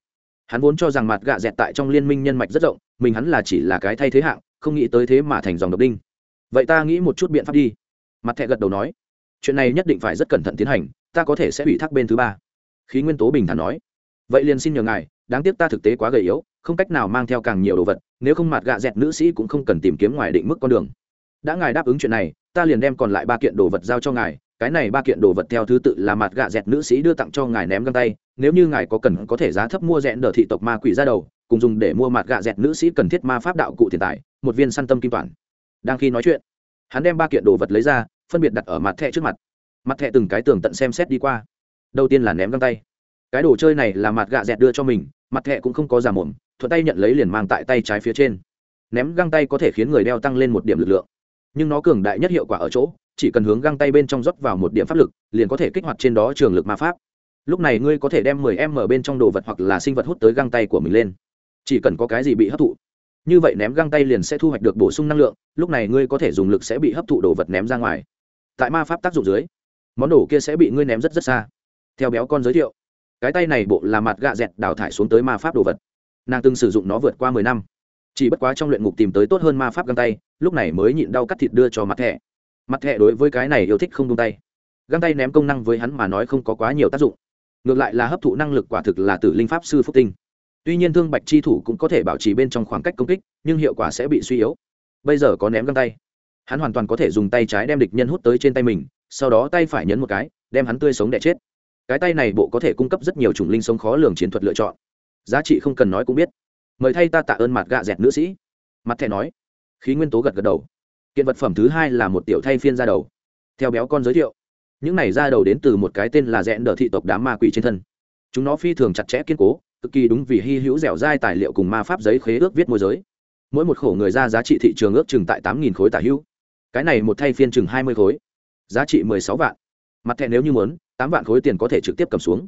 Hắn vốn cho rằng mặt gạ dẹt tại trong liên minh nhân mạch rất rộng, mình hắn là chỉ là cái thay thế hạng, không nghĩ tới thế mà thành dòng độc đinh. Vậy ta nghĩ một chút biện pháp đi. Mặt thẹ gật đầu nói. Chuyện này nhất định phải rất cẩn thận tiến hành, ta có thể sẽ ủy thác bên thứ ba. Khí nguyên tố bình thản nói. Vậy liền xin nhờ ngài, đáng tiếc ta thực tế quá gầy yếu, không cách nào mang theo càng nhiều đồ vật, nếu không mặt gạ dẹt nữ sĩ cũng không cần tìm kiếm ngoài định mức con đường. Đã ngài đáp ứng chuyện này, ta liền đem còn lại ba kiện đồ vật giao cho ngài cái này ba kiện đồ vật theo thứ tự là mặt gạ dẹt nữ sĩ đưa tặng cho ngài ném găng tay, nếu như ngài có cần có thể giá thấp mua rẽn đờ thị tộc ma quỷ ra đầu, cùng dùng để mua mặt gạ dẹt nữ sĩ cần thiết ma pháp đạo cụ tiền tài, một viên săn tâm kim toàn. Đang khi nói chuyện, hắn đem ba kiện đồ vật lấy ra, phân biệt đặt ở mặt thẹ trước mặt. Mặt thẹ từng cái tường tận xem xét đi qua. Đầu tiên là ném găng tay. Cái đồ chơi này là mặt gạ dẹt đưa cho mình, mặt thẹ cũng không có giả mồm, thuận tay nhận lấy liền mang tại tay trái phía trên. Ném găng tay có thể khiến người đeo tăng lên một điểm lực lượng, nhưng nó cường đại nhất hiệu quả ở chỗ chỉ cần hướng găng tay bên trong rót vào một điểm pháp lực, liền có thể kích hoạt trên đó trường lực ma pháp. Lúc này ngươi có thể đem 10 em ở bên trong đồ vật hoặc là sinh vật hút tới găng tay của mình lên. Chỉ cần có cái gì bị hấp thụ, như vậy ném găng tay liền sẽ thu hoạch được bổ sung năng lượng, lúc này ngươi có thể dùng lực sẽ bị hấp thụ đồ vật ném ra ngoài. Tại ma pháp tác dụng dưới, món đồ kia sẽ bị ngươi ném rất rất xa. Theo béo con giới thiệu, cái tay này bộ là mặt gạ dẹt đào thải xuống tới ma pháp đồ vật. Nàng từng sử dụng nó vượt qua mười năm. Chỉ bất quá trong luyện ngục tìm tới tốt hơn ma pháp găng tay, lúc này mới nhịn đau cắt thịt đưa cho mặt thẻ mặt thẹ đối với cái này yêu thích không tung tay. Găng tay ném công năng với hắn mà nói không có quá nhiều tác dụng. Ngược lại là hấp thụ năng lực quả thực là tử linh pháp sư phúc tinh. Tuy nhiên thương bạch chi thủ cũng có thể bảo trì bên trong khoảng cách công kích, nhưng hiệu quả sẽ bị suy yếu. Bây giờ có ném găng tay. Hắn hoàn toàn có thể dùng tay trái đem địch nhân hút tới trên tay mình, sau đó tay phải nhấn một cái, đem hắn tươi sống đẻ chết. Cái tay này bộ có thể cung cấp rất nhiều chủng linh sống khó lường chiến thuật lựa chọn. Giá trị không cần nói cũng biết. Mời thay ta tạ ơn mặt gạ dẹt nữ sĩ. Mặt thẻ nói. Khí nguyên tố gật gật đầu kiện vật phẩm thứ hai là một tiểu thay phiên ra đầu. Theo béo con giới thiệu, những này ra đầu đến từ một cái tên là rẽn đờ thị tộc đám ma quỷ trên thân. Chúng nó phi thường chặt chẽ kiên cố, cực kỳ đúng vì hy hữu dẻo dai tài liệu cùng ma pháp giấy khế ước viết môi giới. Mỗi một khổ người ra giá trị thị trường ước chừng tại tám nghìn khối tả hữu. Cái này một thay phiên chừng hai mươi khối, giá trị mười sáu vạn. Mặt thẻ nếu như muốn, tám vạn khối tiền có thể trực tiếp cầm xuống.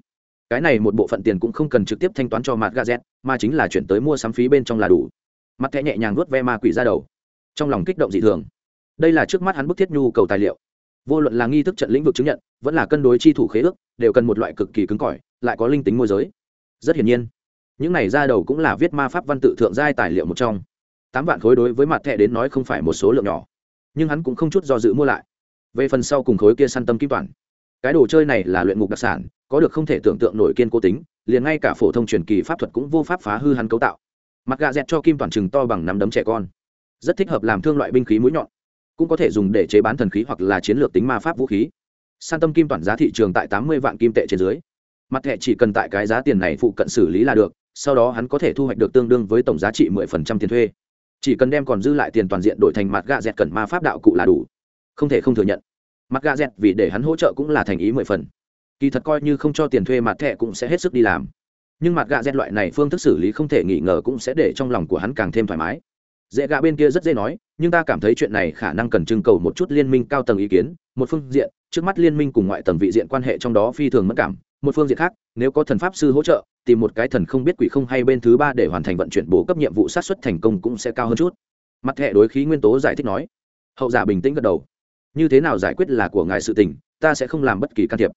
Cái này một bộ phận tiền cũng không cần trực tiếp thanh toán cho mặt gazet mà chính là chuyển tới mua sắm phí bên trong là đủ. Mặt thẻ nhẹ nhàng nuốt ve ma quỷ ra đầu, trong lòng kích động dị thường đây là trước mắt hắn bức thiết nhu cầu tài liệu. Vô luận là nghi thức trận lĩnh vực chứng nhận, vẫn là cân đối chi thủ khế ước, đều cần một loại cực kỳ cứng cỏi, lại có linh tính môi giới. Rất hiển nhiên, những này ra đầu cũng là viết ma pháp văn tự thượng giai tài liệu một trong. Tám vạn khối đối với mặt thẻ đến nói không phải một số lượng nhỏ, nhưng hắn cũng không chút do dự mua lại. Về phần sau cùng khối kia săn tâm kim toàn, cái đồ chơi này là luyện ngục đặc sản, có được không thể tưởng tượng nổi kiên cố tính, liền ngay cả phổ thông truyền kỳ pháp thuật cũng vô pháp phá hư hắn cấu tạo. Mặt gà dẹt cho kim toàn chừng to bằng nắm đấm trẻ con. Rất thích hợp làm thương loại binh khí mũi nhọn cũng có thể dùng để chế bán thần khí hoặc là chiến lược tính ma pháp vũ khí. San tâm kim toàn giá thị trường tại tám mươi vạn kim tệ trên dưới. Mặt thẻ chỉ cần tại cái giá tiền này phụ cận xử lý là được, sau đó hắn có thể thu hoạch được tương đương với tổng giá trị mười phần trăm tiền thuê. Chỉ cần đem còn dư lại tiền toàn diện đổi thành mặt gạ dẹt cần ma pháp đạo cụ là đủ. Không thể không thừa nhận, mặt gạ dẹt vì để hắn hỗ trợ cũng là thành ý mười phần. Kỳ thật coi như không cho tiền thuê mặt thẻ cũng sẽ hết sức đi làm. Nhưng mặt gạ dẹt loại này phương thức xử lý không thể nghi ngờ cũng sẽ để trong lòng của hắn càng thêm thoải mái dễ gạ bên kia rất dễ nói, nhưng ta cảm thấy chuyện này khả năng cần trưng cầu một chút liên minh cao tầng ý kiến, một phương diện, trước mắt liên minh cùng ngoại tầng vị diện quan hệ trong đó phi thường mất cảm, một phương diện khác, nếu có thần pháp sư hỗ trợ, tìm một cái thần không biết quỷ không hay bên thứ ba để hoàn thành vận chuyển bổ cấp nhiệm vụ sát xuất thành công cũng sẽ cao hơn chút. Mặt hệ đối khí nguyên tố giải thích nói. Hậu giả bình tĩnh gật đầu. Như thế nào giải quyết là của ngài sự tình, ta sẽ không làm bất kỳ can thiệp.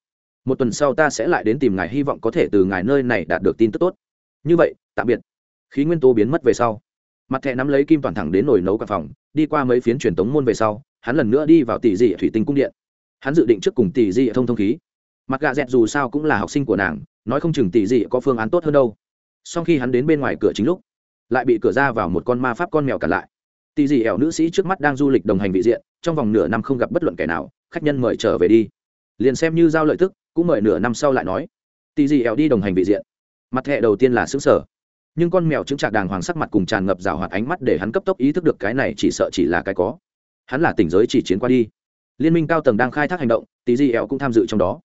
Một tuần sau ta sẽ lại đến tìm ngài, hy vọng có thể từ ngài nơi này đạt được tin tức tốt. Như vậy, tạm biệt. Khí nguyên tố biến mất về sau mặt thẹ nắm lấy kim toàn thẳng đến nồi nấu cả phòng, đi qua mấy phiến truyền tống môn về sau, hắn lần nữa đi vào tỷ dị thủy tinh cung điện. Hắn dự định trước cùng tỷ dị thông thông khí. Mặt gà dẹt dù sao cũng là học sinh của nàng, nói không chừng tỷ dị có phương án tốt hơn đâu. Sau khi hắn đến bên ngoài cửa chính lúc, lại bị cửa ra vào một con ma pháp con mèo cản lại. Tỷ dị ẻo nữ sĩ trước mắt đang du lịch đồng hành vị diện, trong vòng nửa năm không gặp bất luận kẻ nào, khách nhân mời trở về đi. Liền xem như giao lợi tức, cũng mời nửa năm sau lại nói. Tỷ dị ẻo đi đồng hành vị diện. Mặt thẻ đầu tiên là xứng sở nhưng con mèo chứng trạc đàng hoàng sắc mặt cùng tràn ngập rào hoạt ánh mắt để hắn cấp tốc ý thức được cái này chỉ sợ chỉ là cái có. Hắn là tỉnh giới chỉ chiến qua đi. Liên minh cao tầng đang khai thác hành động, tí di ẹo cũng tham dự trong đó.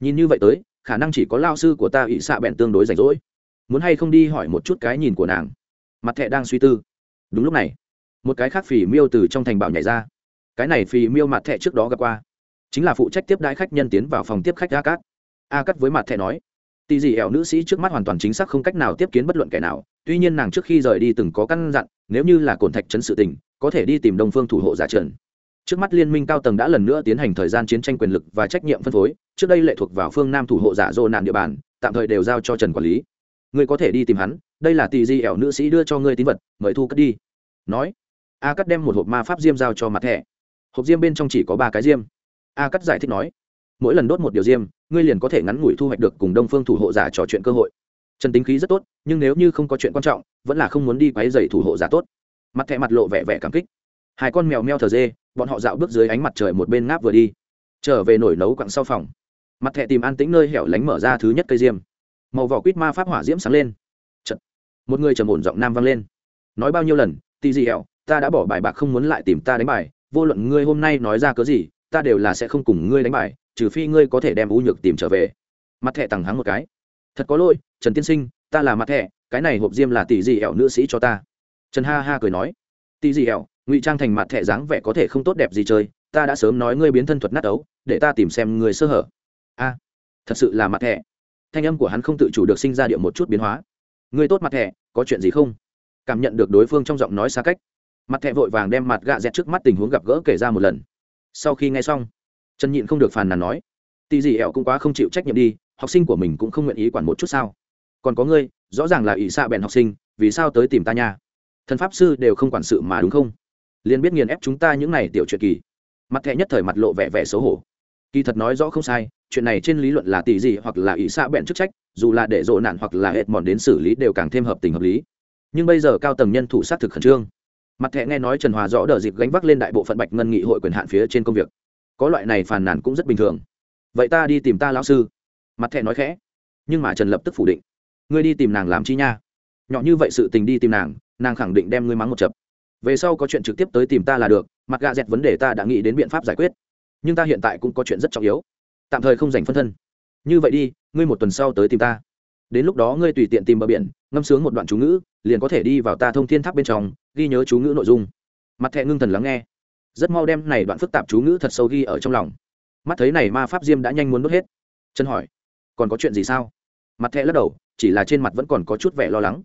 Nhìn như vậy tới, khả năng chỉ có lao sư của ta ỵ xạ bẹn tương đối rảnh rỗi. Muốn hay không đi hỏi một chút cái nhìn của nàng? Mặt thẹ đang suy tư. Đúng lúc này, một cái khác phì miêu từ trong thành bảo nhảy ra. Cái này phì miêu mặt thẹ trước đó gặp qua. Chính là phụ trách tiếp đãi khách nhân tiến vào phòng tiếp khách a cát. A cát với mặt thẹ nói tỷ dị ẻo nữ sĩ trước mắt hoàn toàn chính xác không cách nào tiếp kiến bất luận kẻ nào, tuy nhiên nàng trước khi rời đi từng có căn dặn, nếu như là cổn thạch chấn sự tình, có thể đi tìm đông phương thủ hộ giả trần trước mắt liên minh cao tầng đã lần nữa tiến hành thời gian chiến tranh quyền lực và trách nhiệm phân phối, trước đây lệ thuộc vào phương nam thủ hộ giả dô nạn địa bàn, tạm thời đều giao cho trần quản lý. Ngươi có thể đi tìm hắn, đây là tỷ di ẻo nữ sĩ đưa cho ngươi tín vật, mời thu cất đi. Nói, a cắt đem một hộp ma pháp diêm giao cho mặt thẻ. Hộp diêm bên trong chỉ có ba cái diêm. A cắt giải thích nói, mỗi lần đốt một điều diêm ngươi liền có thể ngắn ngủi thu hoạch được cùng đông phương thủ hộ giả trò chuyện cơ hội. Trần tính khí rất tốt, nhưng nếu như không có chuyện quan trọng, vẫn là không muốn đi quáy dày thủ hộ giả tốt. Mặt thẹ mặt lộ vẻ vẻ cảm kích. Hai con mèo meo thờ dê, bọn họ dạo bước dưới ánh mặt trời một bên ngáp vừa đi. Trở về nổi nấu quặng sau phòng. Mặt thẹ tìm an tĩnh nơi hẻo lánh mở ra thứ nhất cây diêm. Màu vỏ quýt ma pháp hỏa diễm sáng lên. Chật. một người trầm ổn giọng nam vang lên. Nói bao nhiêu lần, tì gì hẻo, ta đã bỏ bài bạc không muốn lại tìm ta đánh bài, vô luận ngươi hôm nay nói ra cớ gì, ta đều là sẽ không cùng ngươi đánh bài trừ phi ngươi có thể đem u nhược tìm trở về. Mặt thẻ tằng hắng một cái. Thật có lỗi, trần tiên sinh, ta là mặt thẻ, cái này hộp diêm là tỷ dị ẻo nữ sĩ cho ta. Trần ha ha cười nói. Tỷ dị ẻo ngụy trang thành mặt thẻ dáng vẻ có thể không tốt đẹp gì chơi, ta đã sớm nói ngươi biến thân thuật nát ấu, để ta tìm xem người sơ hở. A, thật sự là mặt thẻ. Thanh âm của hắn không tự chủ được sinh ra điệu một chút biến hóa. Ngươi tốt mặt thẻ, có chuyện gì không? Cảm nhận được đối phương trong giọng nói xa cách. Mặt thẻ vội vàng đem mặt gạ dẹt trước mắt tình huống gặp gỡ kể ra một lần. Sau khi nghe xong trần nhịn không được phàn nàn nói, tì gì ẹo cũng quá không chịu trách nhiệm đi, học sinh của mình cũng không nguyện ý quản một chút sao? Còn có ngươi, rõ ràng là ỷ xạ bèn học sinh, vì sao tới tìm ta nha? Thần pháp sư đều không quản sự mà đúng không? Liền biết nghiền ép chúng ta những n à y tiểu chuyện kỳ. Mặt thẹ nhất thời mặt lộ vẻ vẻ xấu hổ. Kỳ thật nói rõ không sai, chuyện này trên lý luận là tỷ gì hoặc là ỷ xạ bèn chức trách, dù là để rộ nạn hoặc là hệt mòn đến xử lý đều càng thêm hợp tình hợp lý. Nhưng bây giờ cao tầng nhân thủ sát thực khẩn trương. Mặt thẹ nghe nói trần hòa rõ đờ dịp gánh vác lên đại bộ phận bạch ngân nghị hội quyền hạn phía trên công việc có loại này phàn nàn cũng rất bình thường. Vậy ta đi tìm ta lão sư. Mặt thẹn nói khẽ. Nhưng mà trần lập tức phủ định. Ngươi đi tìm nàng làm chi nha. Nhỏ như vậy sự tình đi tìm nàng nàng khẳng định đem ngươi mắng một chập. Về sau có chuyện trực tiếp tới tìm ta là được, mặt gạ dẹt vấn đề ta đã nghĩ đến biện pháp giải quyết. Nhưng ta hiện tại cũng có chuyện rất trọng yếu. Tạm thời không dành phân thân. Như vậy đi, ngươi một tuần sau tới tìm ta. Đến lúc đó ngươi tùy tiện tìm bờ biển, ngâm sướng một đoạn chú ngữ, liền có thể đi vào ta thông thiên tháp bên trong, ghi nhớ chú ngữ nội dung. Mặt thẹ ngưng thần lắng nghe rất mau đem này đoạn phức tạp chú ngữ thật sâu ghi ở trong lòng. Mắt thấy này ma pháp diêm đã nhanh muốn đốt hết. Chân hỏi, còn có chuyện gì sao? Mặt thẹ lắc đầu, chỉ là trên mặt vẫn còn có chút vẻ lo lắng.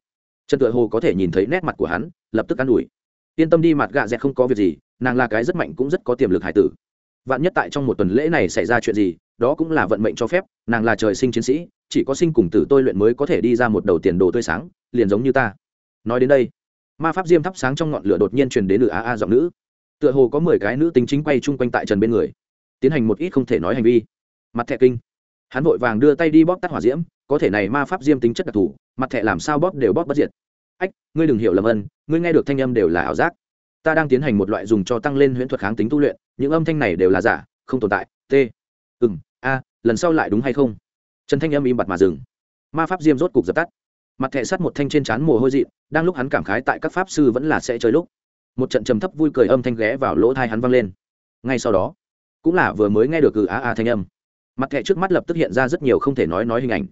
Trần tựa hồ có thể nhìn thấy nét mặt của hắn, lập tức an ủi, yên tâm đi, mặt gạ dẹt không có việc gì, nàng là cái rất mạnh cũng rất có tiềm lực hải tử. Vạn nhất tại trong một tuần lễ này xảy ra chuyện gì, đó cũng là vận mệnh cho phép, nàng là trời sinh chiến sĩ, chỉ có sinh cùng tử tôi luyện mới có thể đi ra một đầu tiền đồ tươi sáng, liền giống như ta. Nói đến đây, ma pháp diêm thắp sáng trong ngọn lửa đột nhiên truyền đến nữ a a giọng nữ tựa hồ có mười cái nữ tính chính quay chung quanh tại trần bên người, tiến hành một ít không thể nói hành vi. Mặt thẻ kinh. Hắn vội vàng đưa tay đi bóp tắt hỏa diễm, có thể này ma pháp diêm tính chất đặc thù, mặt thẻ làm sao bóp đều bóp bất diệt. Ách, ngươi đừng hiểu lầm ân, ngươi nghe được thanh âm đều là ảo giác. Ta đang tiến hành một loại dùng cho tăng lên huyễn thuật kháng tính tu luyện, những âm thanh này đều là giả, không tồn tại. T. Ừ m a, lần sau lại đúng hay không? Trần thanh âm im bặt mà dừng. Ma pháp diêm rốt cục dập tắt. Mặt thẹ sắt một thanh trên trán mồ hôi dị đang lúc hắn cảm khái tại các pháp sư vẫn là sẽ chơi lúc một trận trầm thấp vui cười âm thanh ghé vào lỗ thai hắn vang lên. Ngay sau đó, cũng là vừa mới nghe được ừ cử á a thanh âm. Mặt thẹ trước mắt lập tức hiện ra rất nhiều không thể nói nói hình ảnh.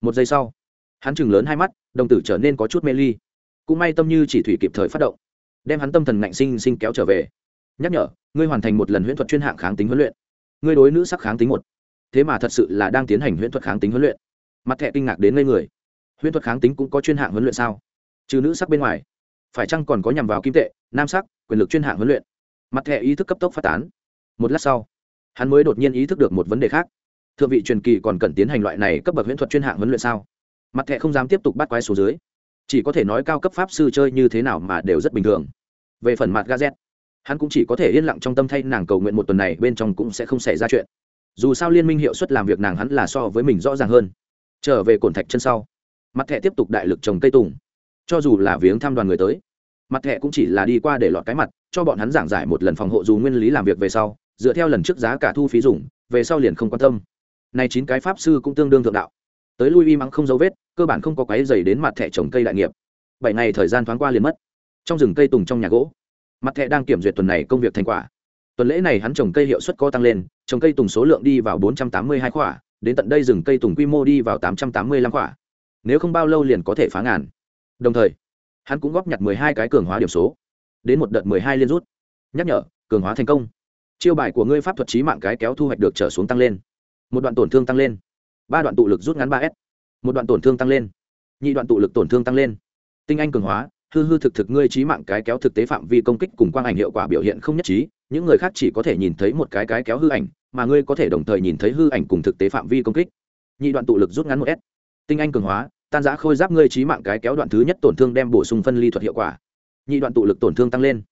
Một giây sau, hắn chừng lớn hai mắt, đồng tử trở nên có chút mê ly. Cũng may tâm như chỉ thủy kịp thời phát động, đem hắn tâm thần ngạnh sinh sinh kéo trở về. Nhắc nhở, ngươi hoàn thành một lần huyễn thuật chuyên hạng kháng tính huấn luyện. Ngươi đối nữ sắc kháng tính một. Thế mà thật sự là đang tiến hành huyễn thuật kháng tính huấn luyện. Mặt thẹ kinh ngạc đến ngây người. Huyễn thuật kháng tính cũng có chuyên hạng huấn luyện sao? Trừ nữ sắc bên ngoài phải chăng còn có nhằm vào kim tệ, nam sắc, quyền lực chuyên hạng huấn luyện? Mặt thẻ ý thức cấp tốc phát tán. Một lát sau, hắn mới đột nhiên ý thức được một vấn đề khác. Thượng vị truyền kỳ còn cần tiến hành loại này cấp bậc huyễn thuật chuyên hạng huấn luyện sao? Mặt thẻ không dám tiếp tục bắt quái số dưới. Chỉ có thể nói cao cấp pháp sư chơi như thế nào mà đều rất bình thường. Về phần mặt gazet hắn cũng chỉ có thể yên lặng trong tâm thay nàng cầu nguyện một tuần này bên trong cũng sẽ không xảy ra chuyện. Dù sao liên minh hiệu suất làm việc nàng hắn là so với mình rõ ràng hơn. Trở về cổn thạch chân sau, mặt thẻ tiếp tục đại lực trồng cây tùng. Cho dù là viếng thăm đoàn người tới mặt thẻ cũng chỉ là đi qua để lọt cái mặt cho bọn hắn giảng giải một lần phòng hộ dù nguyên lý làm việc về sau dựa theo lần trước giá cả thu phí dùng về sau liền không quan tâm. Nay chín cái pháp sư cũng tương đương thượng đạo. Tới lui y mắng không dấu vết cơ bản không có cái dày đến mặt thẻ trồng cây đại nghiệp. Bảy ngày thời gian thoáng qua liền mất. Trong rừng cây tùng trong nhà gỗ mặt thẻ đang kiểm duyệt tuần này công việc thành quả. Tuần lễ này hắn trồng cây hiệu suất có tăng lên trồng cây tùng số lượng đi vào bốn trăm tám mươi hai quả, đến tận đây rừng cây tùng quy mô đi vào tám trăm tám mươi lăm quả. nếu không bao lâu liền có thể phá ngàn. Đồng thời hắn cũng góp nhặt mười hai cái cường hóa điểm số, đến một đợt mười hai liên rút. Nhắc nhở, cường hóa thành công. Chiêu bài của ngươi pháp thuật trí mạng cái kéo thu hoạch được trở xuống tăng lên. Một đoạn tổn thương tăng lên. Ba đoạn tụ lực rút ngắn ba s. Một đoạn tổn thương tăng lên. Nhị đoạn tụ lực tổn thương tăng lên. Tinh anh cường hóa, hư hư thực thực ngươi trí mạng cái kéo thực tế phạm vi công kích cùng quang ảnh hiệu quả biểu hiện không nhất trí, những người khác chỉ có thể nhìn thấy một cái cái kéo hư ảnh, mà ngươi có thể đồng thời nhìn thấy hư ảnh cùng thực tế phạm vi công kích. Nhị đoạn tụ lực rút ngắn một s. Tinh anh cường hóa tan giã khôi giáp ngươi trí mạng cái kéo đoạn thứ nhất tổn thương đem bổ sung phân ly thuật hiệu quả. Nhị đoạn tụ lực tổn thương tăng lên.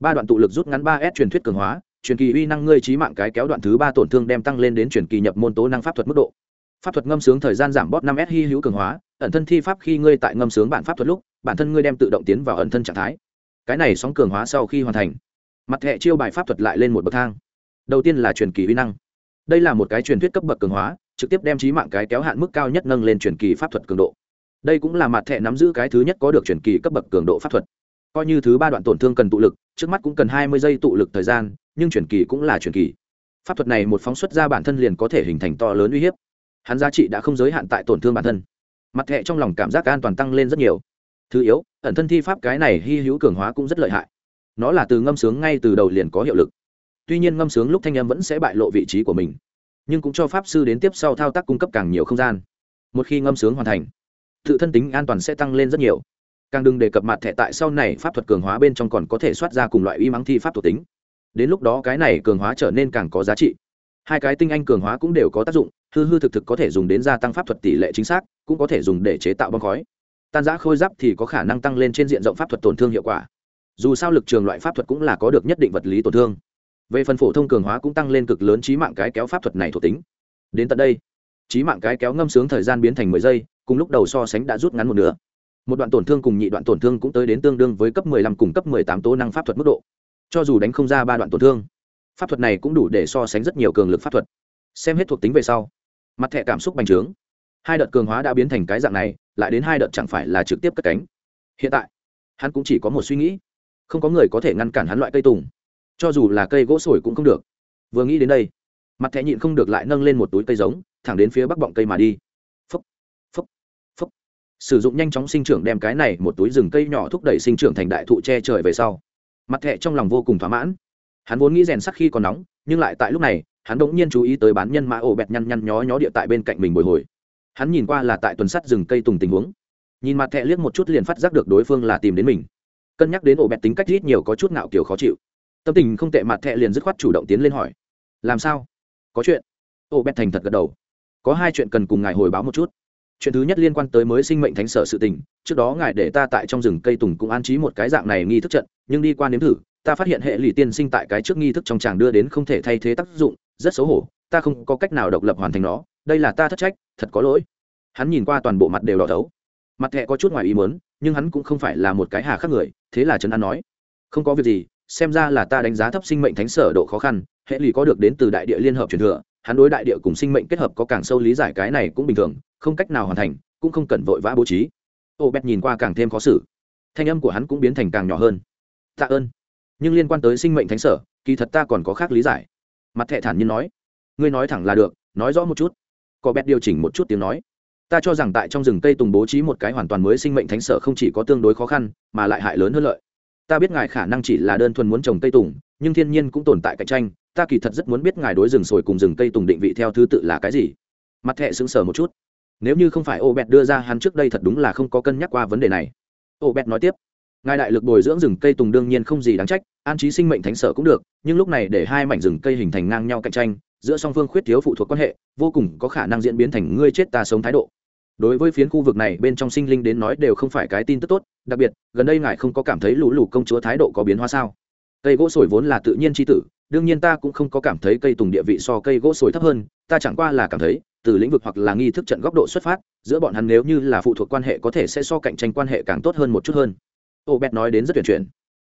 Ba đoạn tụ lực rút ngắn ba s truyền thuyết cường hóa, truyền kỳ uy năng ngươi trí mạng cái kéo đoạn thứ ba tổn thương đem tăng lên đến truyền kỳ nhập môn tố năng pháp thuật mức độ. Pháp thuật ngâm sướng thời gian giảm bóp năm s hy hữu cường hóa, ẩn thân thi pháp khi ngươi tại ngâm sướng bản pháp thuật lúc, bản thân ngươi đem tự động tiến vào ẩn thân trạng thái. Cái này sóng cường hóa sau khi hoàn thành, mặt hệ chiêu bài pháp thuật lại lên một bậc thang. Đầu tiên là truyền kỳ uy năng. Đây là một cái truyền thuyết cấp bậc cường hóa, trực tiếp đem trí mạng cái kéo hạn mức cao nhất nâng lên truyền kỳ pháp thuật cường độ đây cũng là mặt thẻ nắm giữ cái thứ nhất có được truyền kỳ cấp bậc cường độ pháp thuật. Coi như thứ ba đoạn tổn thương cần tụ lực, trước mắt cũng cần hai mươi giây tụ lực thời gian, nhưng truyền kỳ cũng là truyền kỳ. Pháp thuật này một phóng xuất ra bản thân liền có thể hình thành to lớn uy hiếp. Hắn giá trị đã không giới hạn tại tổn thương bản thân. Mặt thẻ trong lòng cảm giác an toàn tăng lên rất nhiều. Thứ yếu, ẩn thân thi pháp cái này hy hữu cường hóa cũng rất lợi hại. Nó là từ ngâm sướng ngay từ đầu liền có hiệu lực. Tuy nhiên ngâm sướng lúc thanh em vẫn sẽ bại lộ vị trí của mình, nhưng cũng cho pháp sư đến tiếp sau thao tác cung cấp càng nhiều không gian. Một khi ngâm sướng hoàn thành tự thân tính an toàn sẽ tăng lên rất nhiều. Càng đừng đề cập mặt thẻ tại sau này pháp thuật cường hóa bên trong còn có thể soát ra cùng loại y mắng thi pháp thuộc tính. Đến lúc đó cái này cường hóa trở nên càng có giá trị. Hai cái tinh anh cường hóa cũng đều có tác dụng, hư hư thực thực có thể dùng đến gia tăng pháp thuật tỷ lệ chính xác, cũng có thể dùng để chế tạo bom khói. Tan giã khôi giáp thì có khả năng tăng lên trên diện rộng pháp thuật tổn thương hiệu quả. Dù sao lực trường loại pháp thuật cũng là có được nhất định vật lý tổn thương. Về phần phổ thông cường hóa cũng tăng lên cực lớn trí mạng cái kéo pháp thuật này thuộc tính. Đến tận đây trí mạng cái kéo ngâm sướng thời gian biến thành mười giây cùng lúc đầu so sánh đã rút ngắn một nửa. Một đoạn tổn thương cùng nhị đoạn tổn thương cũng tới đến tương đương với cấp mười lăm cùng cấp mười tám tố năng pháp thuật mức độ. Cho dù đánh không ra ba đoạn tổn thương, pháp thuật này cũng đủ để so sánh rất nhiều cường lực pháp thuật. Xem hết thuộc tính về sau, mặt thẻ cảm xúc bành trướng. Hai đợt cường hóa đã biến thành cái dạng này, lại đến hai đợt chẳng phải là trực tiếp cất cánh. Hiện tại, hắn cũng chỉ có một suy nghĩ. Không có người có thể ngăn cản hắn loại cây tùng. Cho dù là cây gỗ sồi cũng không được. Vừa nghĩ đến đây, mặt thẻ nhịn không được lại nâng lên một túi cây giống, thẳng đến phía bắc bọng cây mà đi sử dụng nhanh chóng sinh trưởng đem cái này một túi rừng cây nhỏ thúc đẩy sinh trưởng thành đại thụ che trời về sau. Mặt thẹ trong lòng vô cùng thỏa mãn. Hắn vốn nghĩ rèn sắc khi còn nóng, nhưng lại tại lúc này, hắn đ ỗ n g nhiên chú ý tới bán nhân mã ổ bẹt nhăn nhăn nhó nhó địa tại bên cạnh mình bồi hồi. Hắn nhìn qua là tại tuần sắt rừng cây tùng tình huống. Nhìn mặt thẹ liếc một chút liền phát giác được đối phương là tìm đến mình. Cân nhắc đến ổ bẹt tính cách ít nhiều có chút ngạo kiểu khó chịu. Tâm tình không tệ, mặt thẹ liền dứt khoát chủ động tiến lên hỏi. Làm sao? Có chuyện? Ổ bẹt thành thật gật đầu. Có hai chuyện cần cùng ngài hồi báo một chút chuyện thứ nhất liên quan tới mới sinh mệnh thánh sở sự tình, trước đó ngài để ta tại trong rừng cây tùng cũng an trí một cái dạng này nghi thức trận, nhưng đi qua nếm thử, ta phát hiện hệ lụy tiên sinh tại cái trước nghi thức trong chàng đưa đến không thể thay thế tác dụng, rất xấu hổ, ta không có cách nào độc lập hoàn thành nó, đây là ta thất trách, thật có lỗi. Hắn nhìn qua toàn bộ mặt đều đỏ thấu. Mặt thẹ có chút ngoài ý muốn, nhưng hắn cũng không phải là một cái hà khác người, thế là trấn an nói, không có việc gì, xem ra là ta đánh giá thấp sinh mệnh thánh sở độ khó khăn, hệ lụy có được đến từ đại địa liên hợp truyền thừa, hắn đối đại địa cùng sinh mệnh kết hợp có càng sâu lý giải cái này cũng bình thường không cách nào hoàn thành, cũng không cần vội vã bố trí. Ô bét nhìn qua càng thêm khó xử. Thanh âm của hắn cũng biến thành càng nhỏ hơn. Tạ ơn. Nhưng liên quan tới sinh mệnh thánh sở, kỳ thật ta còn có khác lý giải. Mặt thẹ thản nhiên nói. Ngươi nói thẳng là được, nói rõ một chút. Có bét điều chỉnh một chút tiếng nói. Ta cho rằng tại trong rừng cây tùng bố trí một cái hoàn toàn mới sinh mệnh thánh sở không chỉ có tương đối khó khăn, mà lại hại lớn hơn lợi. Ta biết ngài khả năng chỉ là đơn thuần muốn trồng cây tùng, nhưng thiên nhiên cũng tồn tại cạnh tranh, ta kỳ thật rất muốn biết ngài đối rừng sồi cùng rừng cây tùng định vị theo thứ tự là cái gì. Mặt thẹ sững sờ một chút nếu như không phải ô bẹt đưa ra hắn trước đây thật đúng là không có cân nhắc qua vấn đề này. Ô bẹt nói tiếp, ngài đại lực bồi dưỡng rừng cây tùng đương nhiên không gì đáng trách, an trí sinh mệnh thánh sở cũng được, nhưng lúc này để hai mảnh rừng cây hình thành ngang nhau cạnh tranh, giữa song phương khuyết thiếu phụ thuộc quan hệ, vô cùng có khả năng diễn biến thành ngươi chết ta sống thái độ. Đối với phiến khu vực này, bên trong sinh linh đến nói đều không phải cái tin tức tốt, đặc biệt, gần đây ngài không có cảm thấy lũ lụ công chúa thái độ có biến hóa sao? Cây gỗ sồi vốn là tự nhiên tri tử, đương nhiên ta cũng không có cảm thấy cây tùng địa vị so cây gỗ sồi thấp hơn, ta chẳng qua là cảm thấy từ lĩnh vực hoặc là nghi thức trận góc độ xuất phát, giữa bọn hắn nếu như là phụ thuộc quan hệ có thể sẽ so cạnh tranh quan hệ càng tốt hơn một chút hơn. Ô bét nói đến rất tuyển chuyển.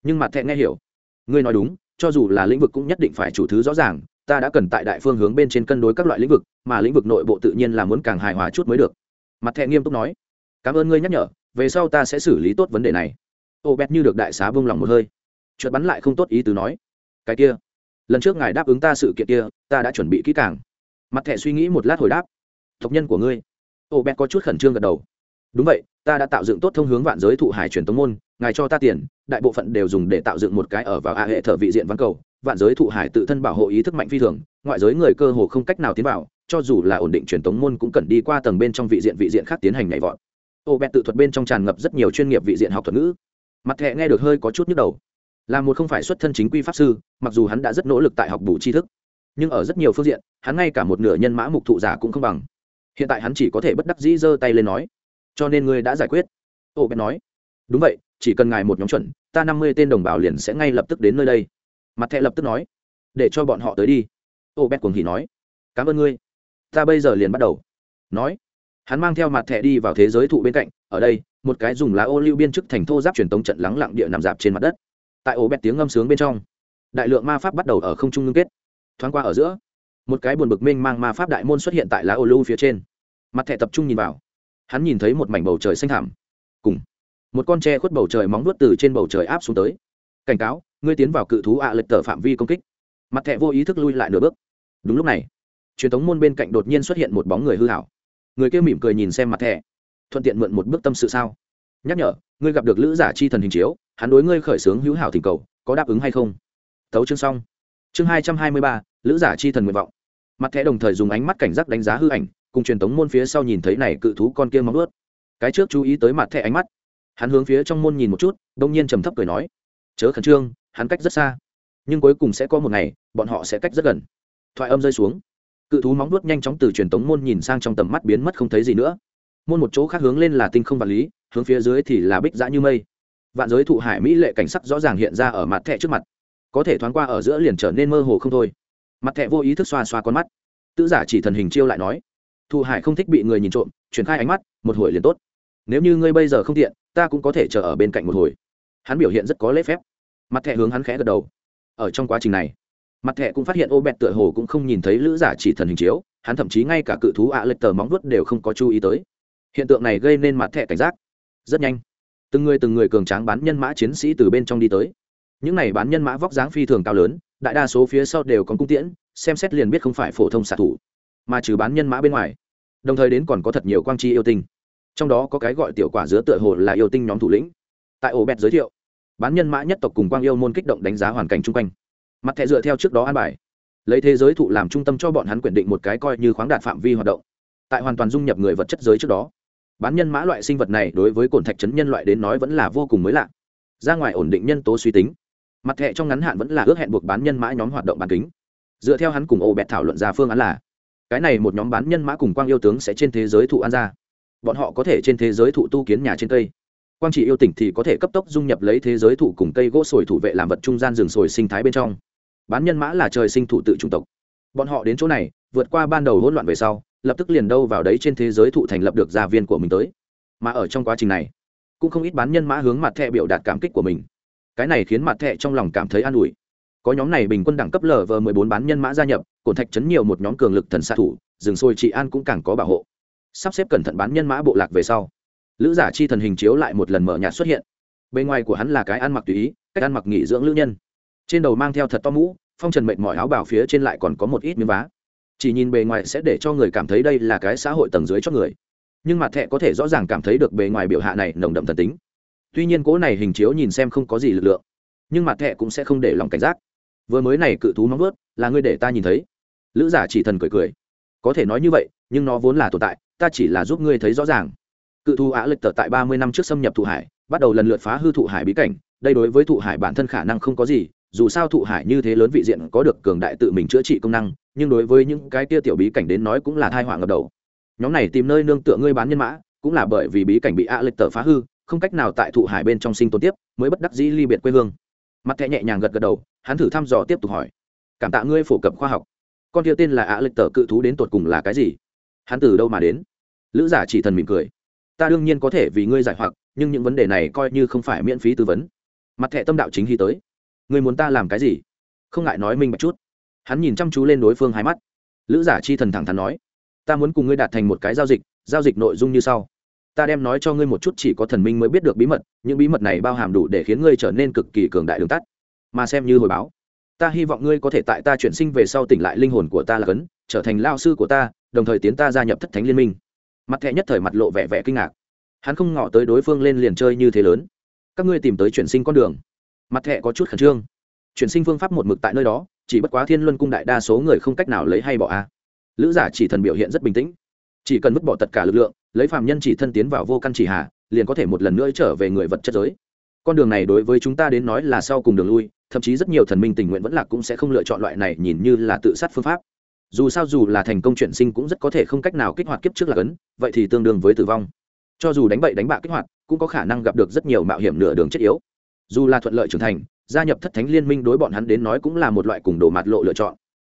Nhưng mặt thẹn nghe hiểu. Ngươi nói đúng, cho dù là lĩnh vực cũng nhất định phải chủ thứ rõ ràng, ta đã cần tại đại phương hướng bên trên cân đối các loại lĩnh vực, mà lĩnh vực nội bộ tự nhiên là muốn càng hài hòa chút mới được. Mặt thẹn nghiêm túc nói. Cảm ơn ngươi nhắc nhở, về sau ta sẽ xử lý tốt vấn đề này. Ô bét như được đại xá vung lòng một hơi. Chợt bắn lại không tốt ý từ nói. Cái kia, lần trước ngài đáp ứng ta sự kiện kia, ta đã chuẩn bị kỹ càng mặt thẻ suy nghĩ một lát hồi đáp, tộc nhân của ngươi. Ô bét có chút khẩn trương gật đầu. Đúng vậy, ta đã tạo dựng tốt thông hướng vạn giới thụ hải truyền tống môn, ngài cho ta tiền, đại bộ phận đều dùng để tạo dựng một cái ở vào hạ hệ thờ vị diện văn cầu. Vạn giới thụ hải tự thân bảo hộ ý thức mạnh phi thường, ngoại giới người cơ hồ không cách nào tiến vào, cho dù là ổn định truyền tống môn cũng cần đi qua tầng bên trong vị diện vị diện khác tiến hành nhảy vọt. Ô bẹt tự thuật bên trong tràn ngập rất nhiều chuyên nghiệp vị diện học thuật ngữ. Mặt thẹ nghe được hơi có chút nhức đầu. Là một không phải xuất thân chính quy pháp sư, mặc dù hắn đã rất nỗ lực tại học bù tri thức nhưng ở rất nhiều phương diện, hắn ngay cả một nửa nhân mã mục thụ giả cũng không bằng. Hiện tại hắn chỉ có thể bất đắc dĩ giơ tay lên nói, cho nên ngươi đã giải quyết. Ô bẹt nói, đúng vậy, chỉ cần ngài một nhóm chuẩn, ta năm mươi tên đồng bào liền sẽ ngay lập tức đến nơi đây. Mặt thẹ lập tức nói, để cho bọn họ tới đi. Ô bẹt cuồng hỉ nói, cảm ơn ngươi. Ta bây giờ liền bắt đầu. Nói, hắn mang theo mặt thẹ đi vào thế giới thụ bên cạnh, ở đây, một cái dùng lá ô lưu biên chức thành thô giáp truyền tống trận lắng lặng địa nằm dạp trên mặt đất. Tại ô bẹt tiếng ngâm sướng bên trong, đại lượng ma pháp bắt đầu ở không trung ngưng kết thoáng qua ở giữa, một cái buồn bực mênh mang ma pháp đại môn xuất hiện tại lá ô lưu phía trên. Mặt thẻ tập trung nhìn vào. Hắn nhìn thấy một mảnh bầu trời xanh thảm cùng một con tre khuất bầu trời móng nuốt từ trên bầu trời áp xuống tới. Cảnh cáo, ngươi tiến vào cự thú ạ lệch tờ phạm vi công kích. Mặt thẻ vô ý thức lui lại nửa bước. Đúng lúc này, truyền thống môn bên cạnh đột nhiên xuất hiện một bóng người hư hảo người kia mỉm cười nhìn xem mặt thẻ. Thuận tiện mượn một bước tâm sự sao? Nhắc nhở, ngươi gặp được lữ giả chi thần hình chiếu, hắn đối ngươi khởi xướng hữu hảo thỉnh cầu, có đáp ứng hay không? Tấu chương xong chương hai trăm hai mươi ba, lữ giả chi thần nguyện vọng. Mặt thẻ đồng thời dùng ánh mắt cảnh giác đánh giá hư ảnh, cùng truyền tống môn phía sau nhìn thấy này cự thú con kia móng ướt cái trước chú ý tới mặt thẻ ánh mắt. Hắn hướng phía trong môn nhìn một chút, đông nhiên trầm thấp cười nói, chớ khẩn trương, hắn cách rất xa, nhưng cuối cùng sẽ có một ngày, bọn họ sẽ cách rất gần. Thoại âm rơi xuống. Cự thú móng nuốt nhanh chóng từ truyền tống môn nhìn sang trong tầm mắt biến mất không thấy gì nữa. Môn một chỗ khác hướng lên là tinh không vật lý, hướng phía dưới thì là bích dã như mây. Vạn giới thụ hải mỹ lệ cảnh sắc rõ ràng hiện ra ở mặt thẹ trước mặt có thể thoáng qua ở giữa liền trở nên mơ hồ không thôi. Mặt thẹ vô ý thức xoa xoa con mắt. Tự giả chỉ thần hình chiêu lại nói thụ hải không thích bị người nhìn trộm, chuyển khai ánh mắt, một hồi liền tốt. Nếu như ngươi bây giờ không tiện, ta cũng có thể chờ ở bên cạnh một hồi. Hắn biểu hiện rất có lễ phép. Mặt thẹ hướng hắn khẽ gật đầu. Ở trong quá trình này, mặt thẹ cũng phát hiện ô bẹt tựa hồ cũng không nhìn thấy lữ giả chỉ thần hình chiếu, hắn thậm chí ngay cả cự thú ạ lệch tờ móng vuốt đều không có chú ý tới. Hiện tượng này gây nên mặt thẹ cảnh giác. Rất nhanh, từng người từng người cường tráng bán nhân mã chiến sĩ từ bên trong đi tới những này bán nhân mã vóc dáng phi thường cao lớn, đại đa số phía sau đều có cung tiễn, xem xét liền biết không phải phổ thông xạ thủ, mà trừ bán nhân mã bên ngoài, đồng thời đến còn có thật nhiều quang chi yêu tinh. Trong đó có cái gọi tiểu quả giữa tựa hồ là yêu tinh nhóm thủ lĩnh. Tại ổ bẹt giới thiệu, bán nhân mã nhất tộc cùng quang yêu môn kích động đánh giá hoàn cảnh chung quanh. Mặt thẻ dựa theo trước đó an bài, lấy thế giới thụ làm trung tâm cho bọn hắn quyển định một cái coi như khoáng đạt phạm vi hoạt động. Tại hoàn toàn dung nhập người vật chất giới trước đó, bán nhân mã loại sinh vật này đối với cồn thạch chấn nhân loại đến nói vẫn là vô cùng mới lạ. Ra ngoài ổn định nhân tố suy tính mặt thẻ trong ngắn hạn vẫn là ước hẹn buộc bán nhân mã nhóm hoạt động bán kính. Dựa theo hắn cùng ô bẹt thảo luận ra phương án là, cái này một nhóm bán nhân mã cùng quang yêu tướng sẽ trên thế giới thụ an ra. Bọn họ có thể trên thế giới thụ tu kiến nhà trên cây. Quang trị yêu tỉnh thì có thể cấp tốc dung nhập lấy thế giới thụ cùng cây gỗ sồi thủ vệ làm vật trung gian rừng sồi sinh thái bên trong. Bán nhân mã là trời sinh thủ tự chủng tộc. Bọn họ đến chỗ này, vượt qua ban đầu hỗn loạn về sau, lập tức liền đâu vào đấy trên thế giới thụ thành lập được gia viên của mình tới. Mà ở trong quá trình này, cũng không ít bán nhân mã hướng mặt thẹ biểu đạt cảm kích của mình cái này khiến mặt thẹ trong lòng cảm thấy an ủi. Có nhóm này bình quân đẳng cấp lv mười bốn bán nhân mã gia nhập cổn thạch chấn nhiều một nhóm cường lực thần xạ thủ, rừng sôi trị an cũng càng có bảo hộ. Sắp xếp cẩn thận bán nhân mã bộ lạc về sau, lữ giả chi thần hình chiếu lại một lần mở nhạt xuất hiện. Bên ngoài của hắn là cái ăn mặc tùy ý, cách ăn mặc nghỉ dưỡng lữ nhân. Trên đầu mang theo thật to mũ, phong trần mệnh mọi áo bảo phía trên lại còn có một ít miếng vá. Chỉ nhìn bề ngoài sẽ để cho người cảm thấy đây là cái xã hội tầng dưới cho người. Nhưng mặt thẹ có thể rõ ràng cảm thấy được bề ngoài biểu hạ này nồng đậm thần tính tuy nhiên cỗ này hình chiếu nhìn xem không có gì lực lượng, nhưng mặt thẹ cũng sẽ không để lòng cảnh giác. Vừa mới này cự thú nóng vớt là ngươi để ta nhìn thấy. Lữ giả chỉ thần cười cười. Có thể nói như vậy, nhưng nó vốn là tồn tại, ta chỉ là giúp ngươi thấy rõ ràng. Cự thú á lịch tờ tại ba mươi năm trước xâm nhập thụ hải, bắt đầu lần lượt phá hư thụ hải bí cảnh, đây đối với thụ hải bản thân khả năng không có gì, dù sao thụ hải như thế lớn vị diện có được cường đại tự mình chữa trị công năng, nhưng đối với những cái tia tiểu bí cảnh đến nói cũng là thai họa ngập đầu. Nhóm này tìm nơi nương tựa ngươi bán nhân mã, cũng là bởi vì bí cảnh bị ạ lịch tờ phá hư không cách nào tại thụ hải bên trong sinh tồn tiếp, mới bất đắc dĩ ly biệt quê hương. Mặt thẹ nhẹ nhàng gật gật đầu, hắn thử thăm dò tiếp tục hỏi. Cảm tạ ngươi phổ cập khoa học. Con kia tên là ạ lịch tờ cự thú đến tột cùng là cái gì? Hắn từ đâu mà đến? Lữ giả chỉ thần mỉm cười. Ta đương nhiên có thể vì ngươi giải hoặc, nhưng những vấn đề này coi như không phải miễn phí tư vấn. Mặt thẹ tâm đạo chính hy tới. Ngươi muốn ta làm cái gì? Không ngại nói minh bạch chút. Hắn nhìn chăm chú lên đối phương hai mắt. Lữ giả chi thần thẳng thắn nói. Ta muốn cùng ngươi đạt thành một cái giao dịch giao dịch nội dung như sau ta đem nói cho ngươi một chút chỉ có thần minh mới biết được bí mật, những bí mật này bao hàm đủ để khiến ngươi trở nên cực kỳ cường đại đường tắt. Mà xem như hồi báo, ta hy vọng ngươi có thể tại ta chuyển sinh về sau tỉnh lại linh hồn của ta là cấn, trở thành lao sư của ta, đồng thời tiến ta gia nhập thất thánh liên minh. Mặt thẹ nhất thời mặt lộ vẻ vẻ kinh ngạc. Hắn không ngỏ tới đối phương lên liền chơi như thế lớn. Các ngươi tìm tới chuyển sinh con đường. Mặt thẹ có chút khẩn trương. Chuyển sinh phương pháp một mực tại nơi đó, chỉ bất quá thiên luân cung đại đa số người không cách nào lấy hay bỏ a. Lữ giả chỉ thần biểu hiện rất bình tĩnh chỉ cần vứt bỏ tất cả lực lượng, lấy phạm nhân chỉ thân tiến vào vô căn chỉ hà, liền có thể một lần nữa trở về người vật chất giới. Con đường này đối với chúng ta đến nói là sau cùng đường lui, thậm chí rất nhiều thần minh tình nguyện vẫn lạc cũng sẽ không lựa chọn loại này nhìn như là tự sát phương pháp. Dù sao dù là thành công chuyển sinh cũng rất có thể không cách nào kích hoạt kiếp trước là ấn vậy thì tương đương với tử vong. Cho dù đánh bậy đánh bạ kích hoạt, cũng có khả năng gặp được rất nhiều mạo hiểm nửa đường chết yếu. Dù là thuận lợi trưởng thành, gia nhập thất thánh liên minh đối bọn hắn đến nói cũng là một loại cùng đồ mạt lộ lựa chọn.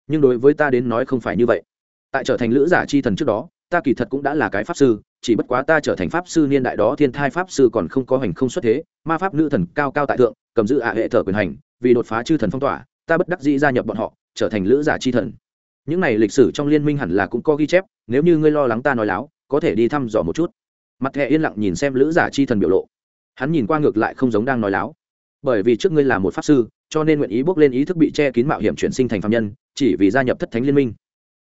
Nhưng đối với ta đến nói không phải như vậy. Tại trở thành lữ giả chi thần trước đó ta kỳ thật cũng đã là cái pháp sư, chỉ bất quá ta trở thành pháp sư niên đại đó thiên thai pháp sư còn không có hành không xuất thế, ma pháp nữ thần cao cao tại thượng, cầm giữ ạ hệ thở quyền hành, vì đột phá chư thần phong tỏa, ta bất đắc dĩ gia nhập bọn họ, trở thành lữ giả chi thần. Những này lịch sử trong liên minh hẳn là cũng có ghi chép, nếu như ngươi lo lắng ta nói láo, có thể đi thăm dò một chút. Mặt thẹ yên lặng nhìn xem lữ giả chi thần biểu lộ. Hắn nhìn qua ngược lại không giống đang nói láo. Bởi vì trước ngươi là một pháp sư, cho nên nguyện ý bước lên ý thức bị che kín mạo hiểm chuyển sinh thành phạm nhân, chỉ vì gia nhập thất thánh liên minh.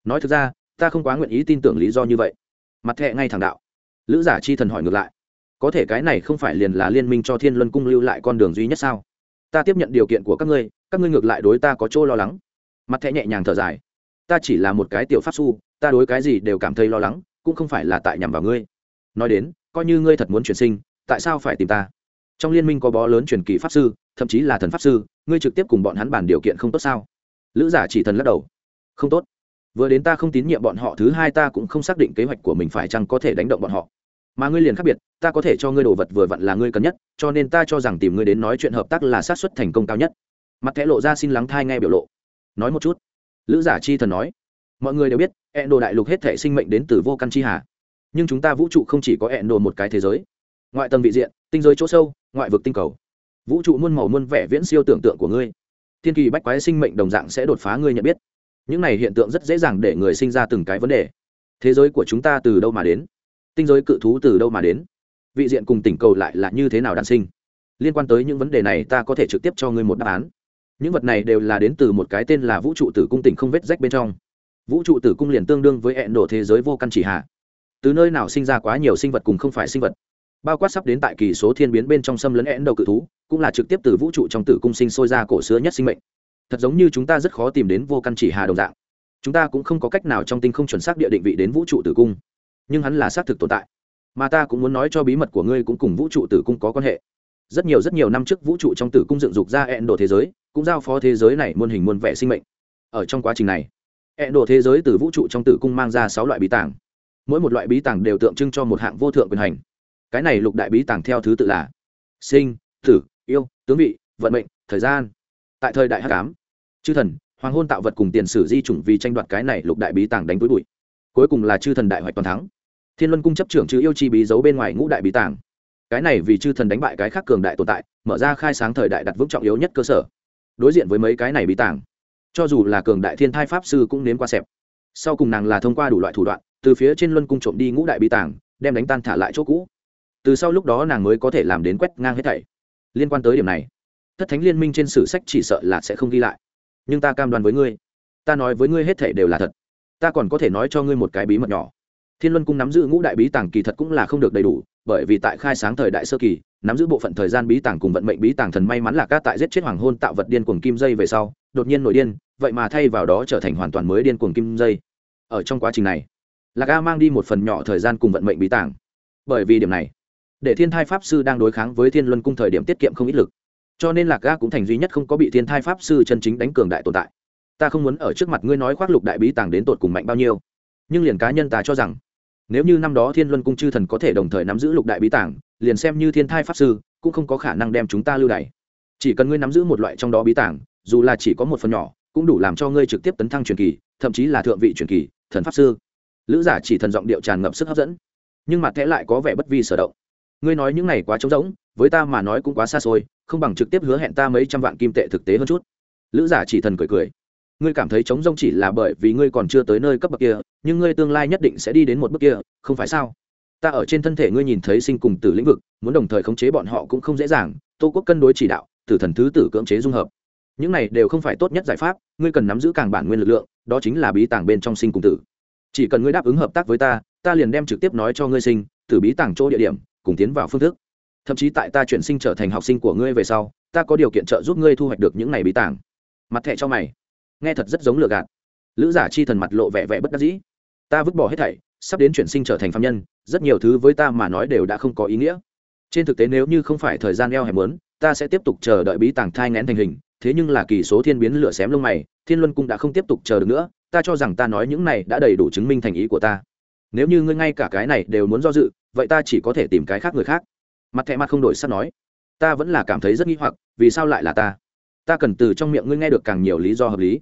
Nói thực ra ta không quá nguyện ý tin tưởng lý do như vậy. Mặt thẹ ngay thẳng đạo. Lữ giả chi thần hỏi ngược lại. Có thể cái này không phải liền là liên minh cho thiên luân cung lưu lại con đường duy nhất sao? Ta tiếp nhận điều kiện của các ngươi các ngươi ngược lại đối ta có chỗ lo lắng. Mặt thẹ nhẹ nhàng thở dài. Ta chỉ là một cái tiểu pháp su, ta đối cái gì đều cảm thấy lo lắng, cũng không phải là tại nhằm vào ngươi. Nói đến, coi như ngươi thật muốn chuyển sinh, tại sao phải tìm ta? Trong liên minh có bó lớn truyền kỳ pháp sư, thậm chí là thần pháp sư, ngươi trực tiếp cùng bọn hắn bàn điều kiện không tốt sao? Lữ giả chỉ thần lắc đầu. Không tốt vừa đến ta không tín nhiệm bọn họ, thứ hai ta cũng không xác định kế hoạch của mình phải chăng có thể đánh động bọn họ. Mà ngươi liền khác biệt, ta có thể cho ngươi đồ vật vừa vặn là ngươi cần nhất, cho nên ta cho rằng tìm ngươi đến nói chuyện hợp tác là sát xuất thành công cao nhất. Mặt thẻ lộ ra xin lắng thai nghe biểu lộ. Nói một chút. Lữ giả chi thần nói. Mọi người đều biết ẹn đồ đại lục hết thể sinh mệnh đến từ vô căn chi hà. Nhưng chúng ta vũ trụ không chỉ có ẹn đồ một cái thế giới. Ngoại tầng vị diện, tinh giới chỗ sâu, ngoại vực tinh cầu. Vũ trụ muôn màu muôn vẻ viễn siêu tưởng tượng của ngươi. Thiên kỳ bách quái sinh mệnh đồng dạng sẽ đột phá ngươi nhận biết những này hiện tượng rất dễ dàng để người sinh ra từng cái vấn đề. Thế giới của chúng ta từ đâu mà đến? Tinh giới cự thú từ đâu mà đến? Vị diện cùng tỉnh cầu lại là như thế nào đàn sinh? Liên quan tới những vấn đề này ta có thể trực tiếp cho ngươi một đáp án. Những vật này đều là đến từ một cái tên là vũ trụ tử cung tỉnh không vết rách bên trong. Vũ trụ tử cung liền tương đương với hẹn đổ thế giới vô căn chỉ hạ. Từ nơi nào sinh ra quá nhiều sinh vật cùng không phải sinh vật? Bao quát sắp đến tại kỳ số thiên biến bên trong xâm lấn hẹn đầu cự thú, cũng là trực tiếp từ vũ trụ trong tử cung sinh sôi ra cổ xưa nhất sinh mệnh thật giống như chúng ta rất khó tìm đến vô căn chỉ hà đồng dạng. Chúng ta cũng không có cách nào trong tinh không chuẩn xác địa định vị đến vũ trụ tử cung. Nhưng hắn là xác thực tồn tại. Mà ta cũng muốn nói cho bí mật của ngươi cũng cùng vũ trụ tử cung có quan hệ. Rất nhiều rất nhiều năm trước vũ trụ trong tử cung dựng dục ra ẹn đồ thế giới, cũng giao phó thế giới này muôn hình muôn vẻ sinh mệnh. Ở trong quá trình này ẹn đồ thế giới từ vũ trụ trong tử cung mang ra sáu loại bí tàng. Mỗi một loại bí tàng đều tượng trưng cho một hạng vô thượng quyền hành. Cái này lục đại bí tàng theo thứ tự là sinh, tử, yêu, tướng vị, vận mệnh, thời gian tại thời đại hắc ám. Chư thần, hoàng hôn tạo vật cùng tiền sử di chủng vì tranh đoạt cái này lục đại bí tàng đánh túi bụi. Cuối cùng là chư thần đại hoạch toàn thắng. Thiên luân cung chấp trưởng chữ yêu chi bí giấu bên ngoài ngũ đại bí tàng. Cái này vì chư thần đánh bại cái khác cường đại tồn tại, mở ra khai sáng thời đại đặt vững trọng yếu nhất cơ sở. Đối diện với mấy cái này bí tàng, cho dù là cường đại thiên thai pháp sư cũng nếm qua xẹp. Sau cùng nàng là thông qua đủ loại thủ đoạn, từ phía trên luân cung trộm đi ngũ đại bí tàng, đem đánh tan thả lại chỗ cũ. Từ sau lúc đó nàng mới có thể làm đến quét ngang hết thảy. Liên quan tới điểm này thất thánh liên minh trên sử sách chỉ sợ là sẽ không ghi lại. Nhưng ta cam đoan với ngươi, ta nói với ngươi hết thể đều là thật. Ta còn có thể nói cho ngươi một cái bí mật nhỏ. Thiên luân cung nắm giữ ngũ đại bí tàng kỳ thật cũng là không được đầy đủ, bởi vì tại khai sáng thời đại sơ kỳ, nắm giữ bộ phận thời gian bí tàng cùng vận mệnh bí tàng thần may mắn là các tại giết chết hoàng hôn tạo vật điên cuồng kim dây về sau, đột nhiên nổi điên, vậy mà thay vào đó trở thành hoàn toàn mới điên cuồng kim dây. Ở trong quá trình này, lạc a mang đi một phần nhỏ thời gian cùng vận mệnh bí tàng. Bởi vì điểm này, để thiên thai pháp sư đang đối kháng với thiên luân cung thời điểm tiết kiệm không ít lực cho nên lạc ga cũng thành duy nhất không có bị thiên thai pháp sư chân chính đánh cường đại tồn tại. Ta không muốn ở trước mặt ngươi nói khoác lục đại bí tàng đến tột cùng mạnh bao nhiêu. Nhưng liền cá nhân ta cho rằng, nếu như năm đó thiên luân cung chư thần có thể đồng thời nắm giữ lục đại bí tàng, liền xem như thiên thai pháp sư, cũng không có khả năng đem chúng ta lưu đày. Chỉ cần ngươi nắm giữ một loại trong đó bí tàng, dù là chỉ có một phần nhỏ, cũng đủ làm cho ngươi trực tiếp tấn thăng truyền kỳ, thậm chí là thượng vị truyền kỳ, thần pháp sư. Lữ giả chỉ thần giọng điệu tràn ngập sức hấp dẫn. Nhưng mặt thẻ lại có vẻ bất vi sở động. Ngươi nói những này quá trống rỗng, với ta mà nói cũng quá xa xôi không bằng trực tiếp hứa hẹn ta mấy trăm vạn kim tệ thực tế hơn chút. Lữ giả chỉ thần cười cười. Ngươi cảm thấy trống rông chỉ là bởi vì ngươi còn chưa tới nơi cấp bậc kia, nhưng ngươi tương lai nhất định sẽ đi đến một bước kia, không phải sao? Ta ở trên thân thể ngươi nhìn thấy sinh cùng tử lĩnh vực, muốn đồng thời khống chế bọn họ cũng không dễ dàng, tô quốc cân đối chỉ đạo, tử thần thứ tử cưỡng chế dung hợp. Những này đều không phải tốt nhất giải pháp, ngươi cần nắm giữ càng bản nguyên lực lượng, đó chính là bí tàng bên trong sinh cùng tử. Chỉ cần ngươi đáp ứng hợp tác với ta ta liền đem trực tiếp nói cho ngươi sinh, tử bí tàng chỗ địa điểm, cùng tiến vào phương thức thậm chí tại ta chuyển sinh trở thành học sinh của ngươi về sau, ta có điều kiện trợ giúp ngươi thu hoạch được những này bí tàng mặt thẹ cho mày. Nghe thật rất giống lừa gạt. Lữ giả chi thần mặt lộ vẻ vẻ bất đắc dĩ. Ta vứt bỏ hết thảy, sắp đến chuyển sinh trở thành phạm nhân, rất nhiều thứ với ta mà nói đều đã không có ý nghĩa. Trên thực tế nếu như không phải thời gian eo hẹp lớn ta sẽ tiếp tục chờ đợi bí tàng thai ngén thành hình, thế nhưng là kỳ số thiên biến lửa xém lông mày, thiên luân cung đã không tiếp tục chờ được nữa, ta cho rằng ta nói những này đã đầy đủ chứng minh thành ý của ta. Nếu như ngươi ngay cả cái này đều muốn do dự, vậy ta chỉ có thể tìm cái khác người khác mặt thẹ mặt không đổi sắp nói, ta vẫn là cảm thấy rất nghi hoặc, vì sao lại là ta? Ta cần từ trong miệng ngươi nghe được càng nhiều lý do hợp lý.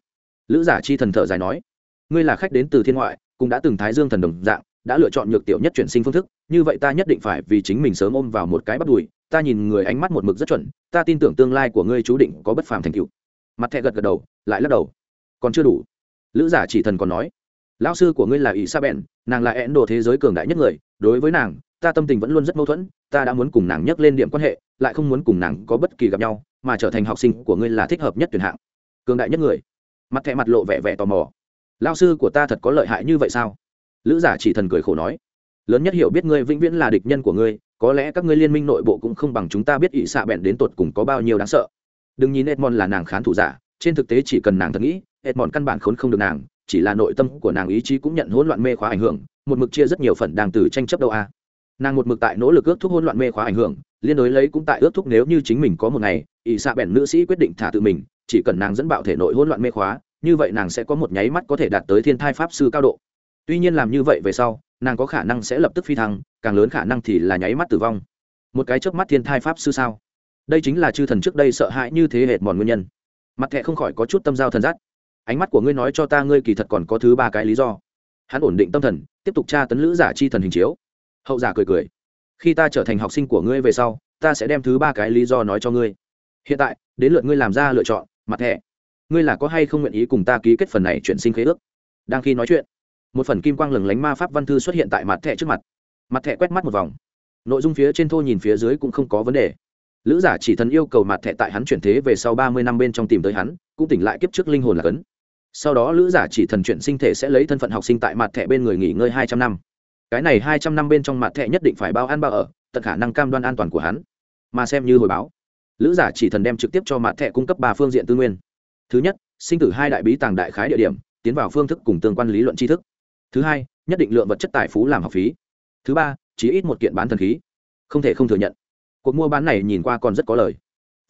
Lữ giả chi thần thở dài nói, ngươi là khách đến từ thiên ngoại, cũng đã từng thái dương thần đồng dạng, đã lựa chọn nhược tiểu nhất chuyển sinh phương thức, như vậy ta nhất định phải vì chính mình sớm ôm vào một cái bắt đùi, ta nhìn người ánh mắt một mực rất chuẩn, ta tin tưởng tương lai của ngươi chú định có bất phàm thành cựu mặt thẹ gật gật đầu, lại lắc đầu, còn chưa đủ. Lữ giả chỉ thần còn nói, lão sư của ngươi là ỷ sa bèn nàng là ẽn đồ thế giới cường đại nhất người, đối với nàng ta tâm tình vẫn luôn rất mâu thuẫn, ta đã muốn cùng nàng nhắc lên điểm quan hệ, lại không muốn cùng nàng có bất kỳ gặp nhau, mà trở thành học sinh của ngươi là thích hợp nhất tuyển hạng. Cường đại nhất người. Mặt thẹ mặt lộ vẻ vẻ tò mò. Lao sư của ta thật có lợi hại như vậy sao? Lữ giả chỉ thần cười khổ nói. Lớn nhất hiểu biết ngươi vĩnh viễn là địch nhân của ngươi, có lẽ các ngươi liên minh nội bộ cũng không bằng chúng ta biết ỵ xạ bèn đến tột cùng có bao nhiêu đáng sợ. Đừng nhìn edmond là nàng khán thủ giả, trên thực tế chỉ cần nàng thật nghĩ, edmond căn bản khốn không được nàng, chỉ là nội tâm của nàng ý chí cũng nhận hỗn loạn mê khóa ảnh hưởng, một mực chia rất nhiều phần đang từ tranh chấp đâu a nàng một mực tại nỗ lực ước thúc hỗn loạn mê khóa ảnh hưởng, liên đối lấy cũng tại ước thúc nếu như chính mình có một ngày ỵ xạ bèn nữ sĩ quyết định thả tự mình, chỉ cần nàng dẫn bạo thể nội hỗn loạn mê khóa, như vậy nàng sẽ có một nháy mắt có thể đạt tới thiên thai pháp sư cao độ. Tuy nhiên làm như vậy về sau, nàng có khả năng sẽ lập tức phi thăng, càng lớn khả năng thì là nháy mắt tử vong. Một cái trước mắt thiên thai pháp sư sao? Đây chính là chư thần trước đây sợ hãi như thế hệt mòn nguyên nhân. Mặt thẹ không khỏi có chút tâm giao thần giác ánh mắt của ngươi nói cho ta ngươi kỳ thật còn có thứ ba cái lý do. Hắn ổn định tâm thần, tiếp tục tra tấn lữ giả chi thần hình chiếu hậu giả cười cười. Khi ta trở thành học sinh của ngươi về sau, ta sẽ đem thứ ba cái lý do nói cho ngươi. Hiện tại, đến lượt ngươi làm ra lựa chọn, mặt thẻ ngươi là có hay không nguyện ý cùng ta ký kết phần này chuyển sinh khế ước? Đang khi nói chuyện, một phần kim quang lừng lánh ma pháp văn thư xuất hiện tại mặt thẻ trước mặt. Mặt thẻ quét mắt một vòng. Nội dung phía trên thô nhìn phía dưới cũng không có vấn đề. Lữ giả chỉ thần yêu cầu mặt thẻ tại hắn chuyển thế về sau ba mươi năm bên trong tìm tới hắn, cũng tỉnh lại kiếp trước linh hồn là cấn. Sau đó lữ giả chỉ thần chuyển sinh thể sẽ lấy thân phận học sinh tại mặt thẻ bên người nghỉ ngơi hai trăm năm cái này hai trăm năm bên trong mặt thẻ nhất định phải bao ăn bao ở, tận khả năng cam đoan an toàn của hắn. Mà xem như hồi báo, lữ giả chỉ thần đem trực tiếp cho mặt thẻ cung cấp ba phương diện tư nguyên. Thứ nhất, sinh tử hai đại bí tàng đại khái địa điểm, tiến vào phương thức cùng tương quan lý luận tri thức. Thứ hai, nhất định lượng vật chất tài phú làm học phí. Thứ ba chỉ ít một kiện bán thần khí. Không thể không thừa nhận, cuộc mua bán này nhìn qua còn rất có lời.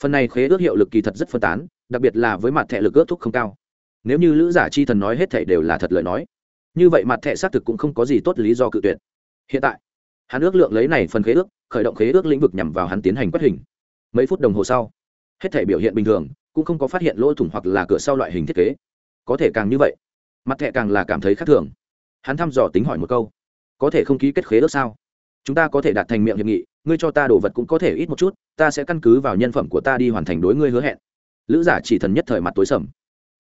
Phần này khế ước hiệu lực kỳ thật rất phân tán, đặc biệt là với mặt thẻ lực ước thúc không cao. Nếu như lữ giả chi thần nói hết thảy đều là thật lời nói như vậy mặt thẻ xác thực cũng không có gì tốt lý do cự tuyệt. Hiện tại, hắn ước lượng lấy này phần khế ước, khởi động khế ước lĩnh vực nhằm vào hắn tiến hành quét hình. Mấy phút đồng hồ sau, hết thẻ biểu hiện bình thường, cũng không có phát hiện lỗ thủng hoặc là cửa sau loại hình thiết kế. Có thể càng như vậy, mặt thẻ càng là cảm thấy khác thường. Hắn thăm dò tính hỏi một câu, có thể không ký kết khế ước sao? Chúng ta có thể đạt thành miệng hiệp nghị, ngươi cho ta đồ vật cũng có thể ít một chút, ta sẽ căn cứ vào nhân phẩm của ta đi hoàn thành đối ngươi hứa hẹn. Lữ giả chỉ thần nhất thời mặt tối sầm.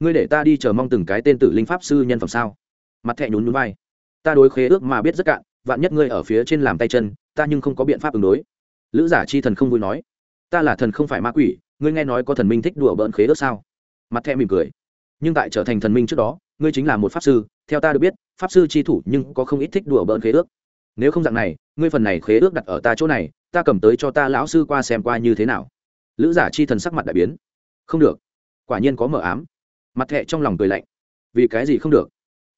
Ngươi để ta đi chờ mong từng cái tên tử linh pháp sư nhân phẩm sao? Mặt thẹn nhún nhún vai. Ta đối khế ước mà biết rất cạn, vạn nhất ngươi ở phía trên làm tay chân, ta nhưng không có biện pháp ứng đối. Lữ giả chi thần không vui nói. Ta là thần không phải ma quỷ, ngươi nghe nói có thần minh thích đùa bỡn khế ước sao? Mặt thẹn mỉm cười. Nhưng tại trở thành thần minh trước đó, ngươi chính là một pháp sư, theo ta được biết, pháp sư chi thủ nhưng có không ít thích đùa bỡn khế ước. Nếu không dạng này, ngươi phần này khế ước đặt ở ta chỗ này, ta cầm tới cho ta lão sư qua xem qua như thế nào. Lữ giả chi thần sắc mặt đại biến. Không được. Quả nhiên có mờ ám. Mặt thẹ trong lòng cười lạnh. Vì cái gì không được?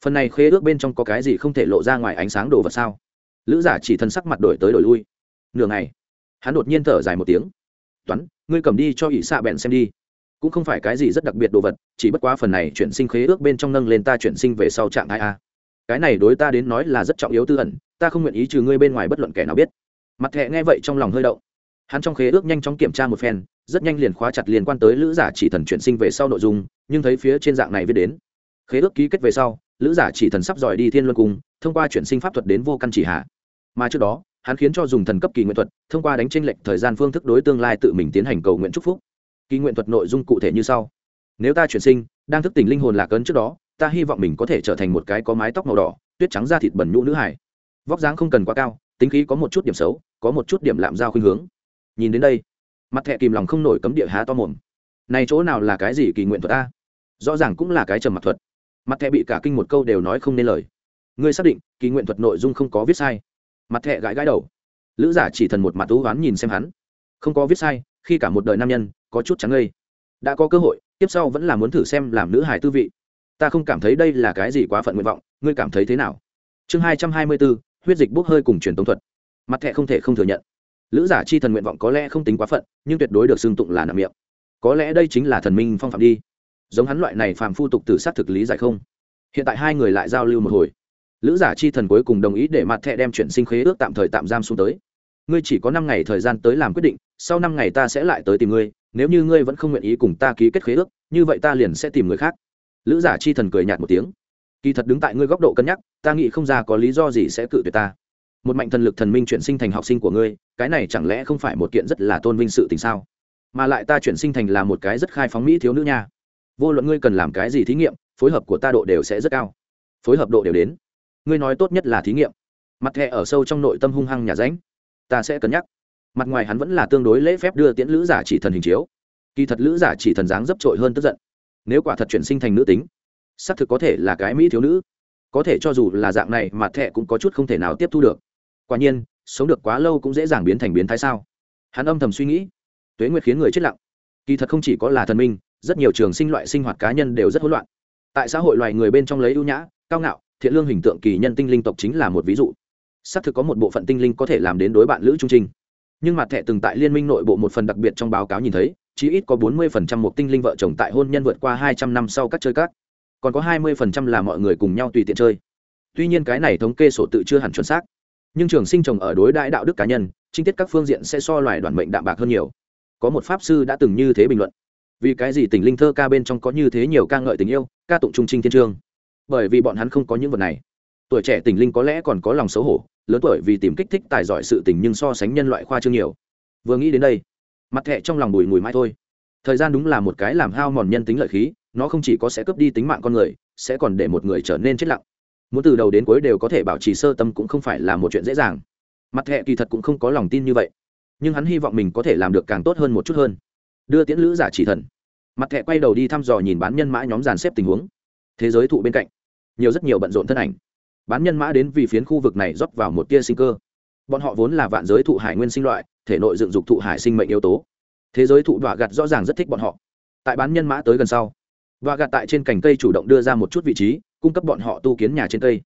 Phần này khế ước bên trong có cái gì không thể lộ ra ngoài ánh sáng đồ vật sao? Lữ giả chỉ thần sắc mặt đổi tới đổi lui. Nửa ngày, hắn đột nhiên thở dài một tiếng. Toán, ngươi cầm đi cho ỷ xạ bèn xem đi. Cũng không phải cái gì rất đặc biệt đồ vật, chỉ bất quá phần này chuyển sinh khế ước bên trong nâng lên ta chuyển sinh về sau trạng thái a. Cái này đối ta đến nói là rất trọng yếu tư ẩn, ta không nguyện ý trừ ngươi bên ngoài bất luận kẻ nào biết. Mặt thẹ nghe vậy trong lòng hơi đậu hắn trong khế ước nhanh chóng kiểm tra một phen, rất nhanh liền khóa chặt liên quan tới lữ giả chỉ thần chuyển sinh về sau nội dung, nhưng thấy phía trên dạng này viết đến. Khế ước ký kết về sau lữ giả chỉ thần sắp giỏi đi thiên luân cung, thông qua chuyển sinh pháp thuật đến vô căn chỉ hạ. Mà trước đó, hắn khiến cho dùng thần cấp kỳ nguyện thuật, thông qua đánh tranh lệch thời gian phương thức đối tương lai tự mình tiến hành cầu nguyện chúc phúc. Kỳ nguyện thuật nội dung cụ thể như sau. Nếu ta chuyển sinh, đang thức tỉnh linh hồn lạc ấn trước đó, ta hy vọng mình có thể trở thành một cái có mái tóc màu đỏ, tuyết trắng da thịt bẩn nhũ nữ hải vóc dáng không cần quá cao, tính khí có một chút điểm xấu, có một chút điểm lạm giao khuynh hướng. Nhìn đến đây, mặt thẹ kìm lòng không nổi cấm địa há to mồm. Này chỗ nào là cái gì kỳ nguyện thuật ta rõ ràng cũng là cái trầm mặc thuật mặt thẹ bị cả kinh một câu đều nói không nên lời. Ngươi xác định, kỳ nguyện thuật nội dung không có viết sai. Mặt thẹ gãi gãi đầu. Lữ giả chỉ thần một mặt thú oán nhìn xem hắn. Không có viết sai, khi cả một đời nam nhân, có chút trắng ngây. Đã có cơ hội, tiếp sau vẫn là muốn thử xem làm nữ hải tư vị. Ta không cảm thấy đây là cái gì quá phận nguyện vọng, ngươi cảm thấy thế nào? Chương hai trăm hai mươi bốn huyết dịch bốc hơi cùng truyền tống thuật. Mặt thẹ không thể không thừa nhận. Lữ giả chi thần nguyện vọng có lẽ không tính quá phận, nhưng tuyệt đối được xưng tụng là nằm miệng. Có lẽ đây chính là thần minh phong phạm đi giống hắn loại này phàm phu tục từ sát thực lý giải không? Hiện tại hai người lại giao lưu một hồi. Lữ giả chi thần cuối cùng đồng ý để mặt thẹ đem chuyện sinh khế ước tạm thời tạm giam xuống tới. Ngươi chỉ có năm ngày thời gian tới làm quyết định, sau năm ngày ta sẽ lại tới tìm ngươi, nếu như ngươi vẫn không nguyện ý cùng ta ký kết khế ước, như vậy ta liền sẽ tìm người khác. Lữ giả chi thần cười nhạt một tiếng. Kỳ thật đứng tại ngươi góc độ cân nhắc, ta nghĩ không ra có lý do gì sẽ cự tuyệt ta. Một mạnh thần lực thần minh chuyển sinh thành học sinh của ngươi, cái này chẳng lẽ không phải một kiện rất là tôn vinh sự tình sao? Mà lại ta chuyển sinh thành là một cái rất khai phóng mỹ thiếu nữ nha vô luận ngươi cần làm cái gì thí nghiệm, phối hợp của ta độ đều sẽ rất cao. Phối hợp độ đều đến. Ngươi nói tốt nhất là thí nghiệm. Mặt thẹ ở sâu trong nội tâm hung hăng nhà ránh. Ta sẽ cân nhắc. Mặt ngoài hắn vẫn là tương đối lễ phép đưa tiễn lữ giả chỉ thần hình chiếu. Kỳ thật lữ giả chỉ thần dáng dấp trội hơn tức giận. Nếu quả thật chuyển sinh thành nữ tính, xác thực có thể là cái mỹ thiếu nữ. Có thể cho dù là dạng này, mặt thẹ cũng có chút không thể nào tiếp thu được. Quả nhiên, sống được quá lâu cũng dễ dàng biến thành biến thái sao? Hắn âm thầm suy nghĩ. Tuế nguyệt khiến người chết lặng. Kỳ thật không chỉ có là thần minh rất nhiều trường sinh loại sinh hoạt cá nhân đều rất hỗn loạn. Tại xã hội loài người bên trong lấy ưu nhã, cao ngạo, thiện lương hình tượng kỳ nhân tinh linh tộc chính là một ví dụ. Xác thực có một bộ phận tinh linh có thể làm đến đối bạn lữ trung trinh nhưng mặt thẻ từng tại liên minh nội bộ một phần đặc biệt trong báo cáo nhìn thấy chỉ ít có 40% một tinh linh vợ chồng tại hôn nhân vượt qua 200 năm sau các chơi các. Còn có 20% là mọi người cùng nhau tùy tiện chơi. Tuy nhiên cái này thống kê sổ tự chưa hẳn chuẩn xác. Nhưng trường sinh chồng ở đối đại đạo đức cá nhân, trinh tiết các phương diện sẽ so loài đoàn mệnh đạm bạc hơn nhiều. Có một pháp sư đã từng như thế bình luận vì cái gì tình linh thơ ca bên trong có như thế nhiều ca ngợi tình yêu, ca tụng trung trinh thiên trương? Bởi vì bọn hắn không có những vật này. Tuổi trẻ tình linh có lẽ còn có lòng xấu hổ, lớn tuổi vì tìm kích thích tài giỏi sự tình nhưng so sánh nhân loại khoa trương nhiều. Vừa nghĩ đến đây, mặt thẹ trong lòng bùi mùi mãi thôi. Thời gian đúng là một cái làm hao mòn nhân tính lợi khí, nó không chỉ có sẽ cướp đi tính mạng con người, sẽ còn để một người trở nên chết lặng. Muốn từ đầu đến cuối đều có thể bảo trì sơ tâm cũng không phải là một chuyện dễ dàng. Mặt thẹ kỳ thật cũng không có lòng tin như vậy, nhưng hắn hy vọng mình có thể làm được càng tốt hơn một chút hơn đưa tiễn lữ giả chỉ thần. Mặt thẹ quay đầu đi thăm dò nhìn bán nhân mã nhóm dàn xếp tình huống. Thế giới thụ bên cạnh, nhiều rất nhiều bận rộn thân ảnh. Bán nhân mã đến vì phiến khu vực này rót vào một tia sinh cơ. Bọn họ vốn là vạn giới thụ hải nguyên sinh loại, thể nội dựng dục thụ hải sinh mệnh yếu tố. Thế giới thụ đọa gặt rõ ràng rất thích bọn họ. Tại bán nhân mã tới gần sau, đọa gặt tại trên cành cây chủ động đưa ra một chút vị trí, cung cấp bọn họ tu kiến nhà trên cây.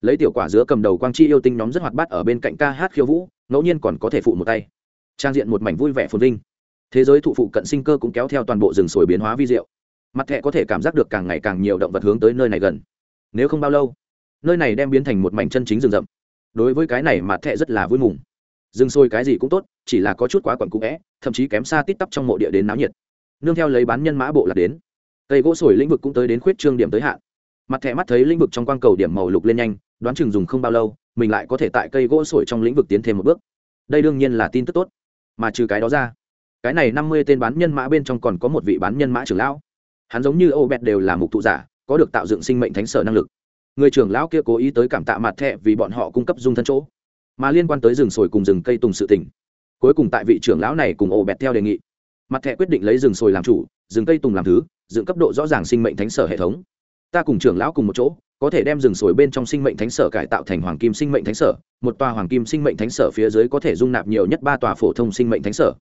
Lấy tiểu quả giữa cầm đầu quang chi yêu tinh nhóm rất hoạt bát ở bên cạnh ca hát khiêu vũ, ngẫu nhiên còn có thể phụ một tay. Trang diện một mảnh vui vẻ phồn vinh thế giới thụ phụ cận sinh cơ cũng kéo theo toàn bộ rừng sồi biến hóa vi diệu. Mặt thẹ có thể cảm giác được càng ngày càng nhiều động vật hướng tới nơi này gần. Nếu không bao lâu, nơi này đem biến thành một mảnh chân chính rừng rậm. Đối với cái này, mặt thẹ rất là vui mừng. Rừng sôi cái gì cũng tốt, chỉ là có chút quá quẩn cũ vẽ thậm chí kém xa tít tắp trong mộ địa đến náo nhiệt. Nương theo lấy bán nhân mã bộ lạc đến. Cây gỗ sồi lĩnh vực cũng tới đến khuyết trương điểm tới hạn. Mặt thẻ mắt thấy lĩnh vực trong quang cầu điểm màu lục lên nhanh, đoán chừng dùng không bao lâu, mình lại có thể tại cây gỗ sồi trong lĩnh vực tiến thêm một bước. Đây đương nhiên là tin tức tốt. Mà trừ cái đó ra cái này năm mươi tên bán nhân mã bên trong còn có một vị bán nhân mã trưởng lão. Hắn giống như ô bẹt đều là mục tụ giả, có được tạo dựng sinh mệnh thánh sở năng lực. Người trưởng lão kia cố ý tới cảm tạ mặt thẹ vì bọn họ cung cấp dung thân chỗ, mà liên quan tới rừng sồi cùng rừng cây tùng sự tỉnh cuối cùng tại vị trưởng lão này cùng ô bẹt theo đề nghị. Mặt thẹ quyết định lấy rừng sồi làm chủ, rừng cây tùng làm thứ, dựng cấp độ rõ ràng sinh mệnh thánh sở hệ thống. Ta cùng trưởng lão cùng một chỗ, có thể đem rừng sồi bên trong sinh mệnh thánh sở cải tạo thành hoàng kim sinh mệnh thánh sở, một tòa hoàng kim sinh mệnh thánh sở phía dưới có thể dung nạp nhiều nhất ba tòa phổ thông sinh mệnh thánh sở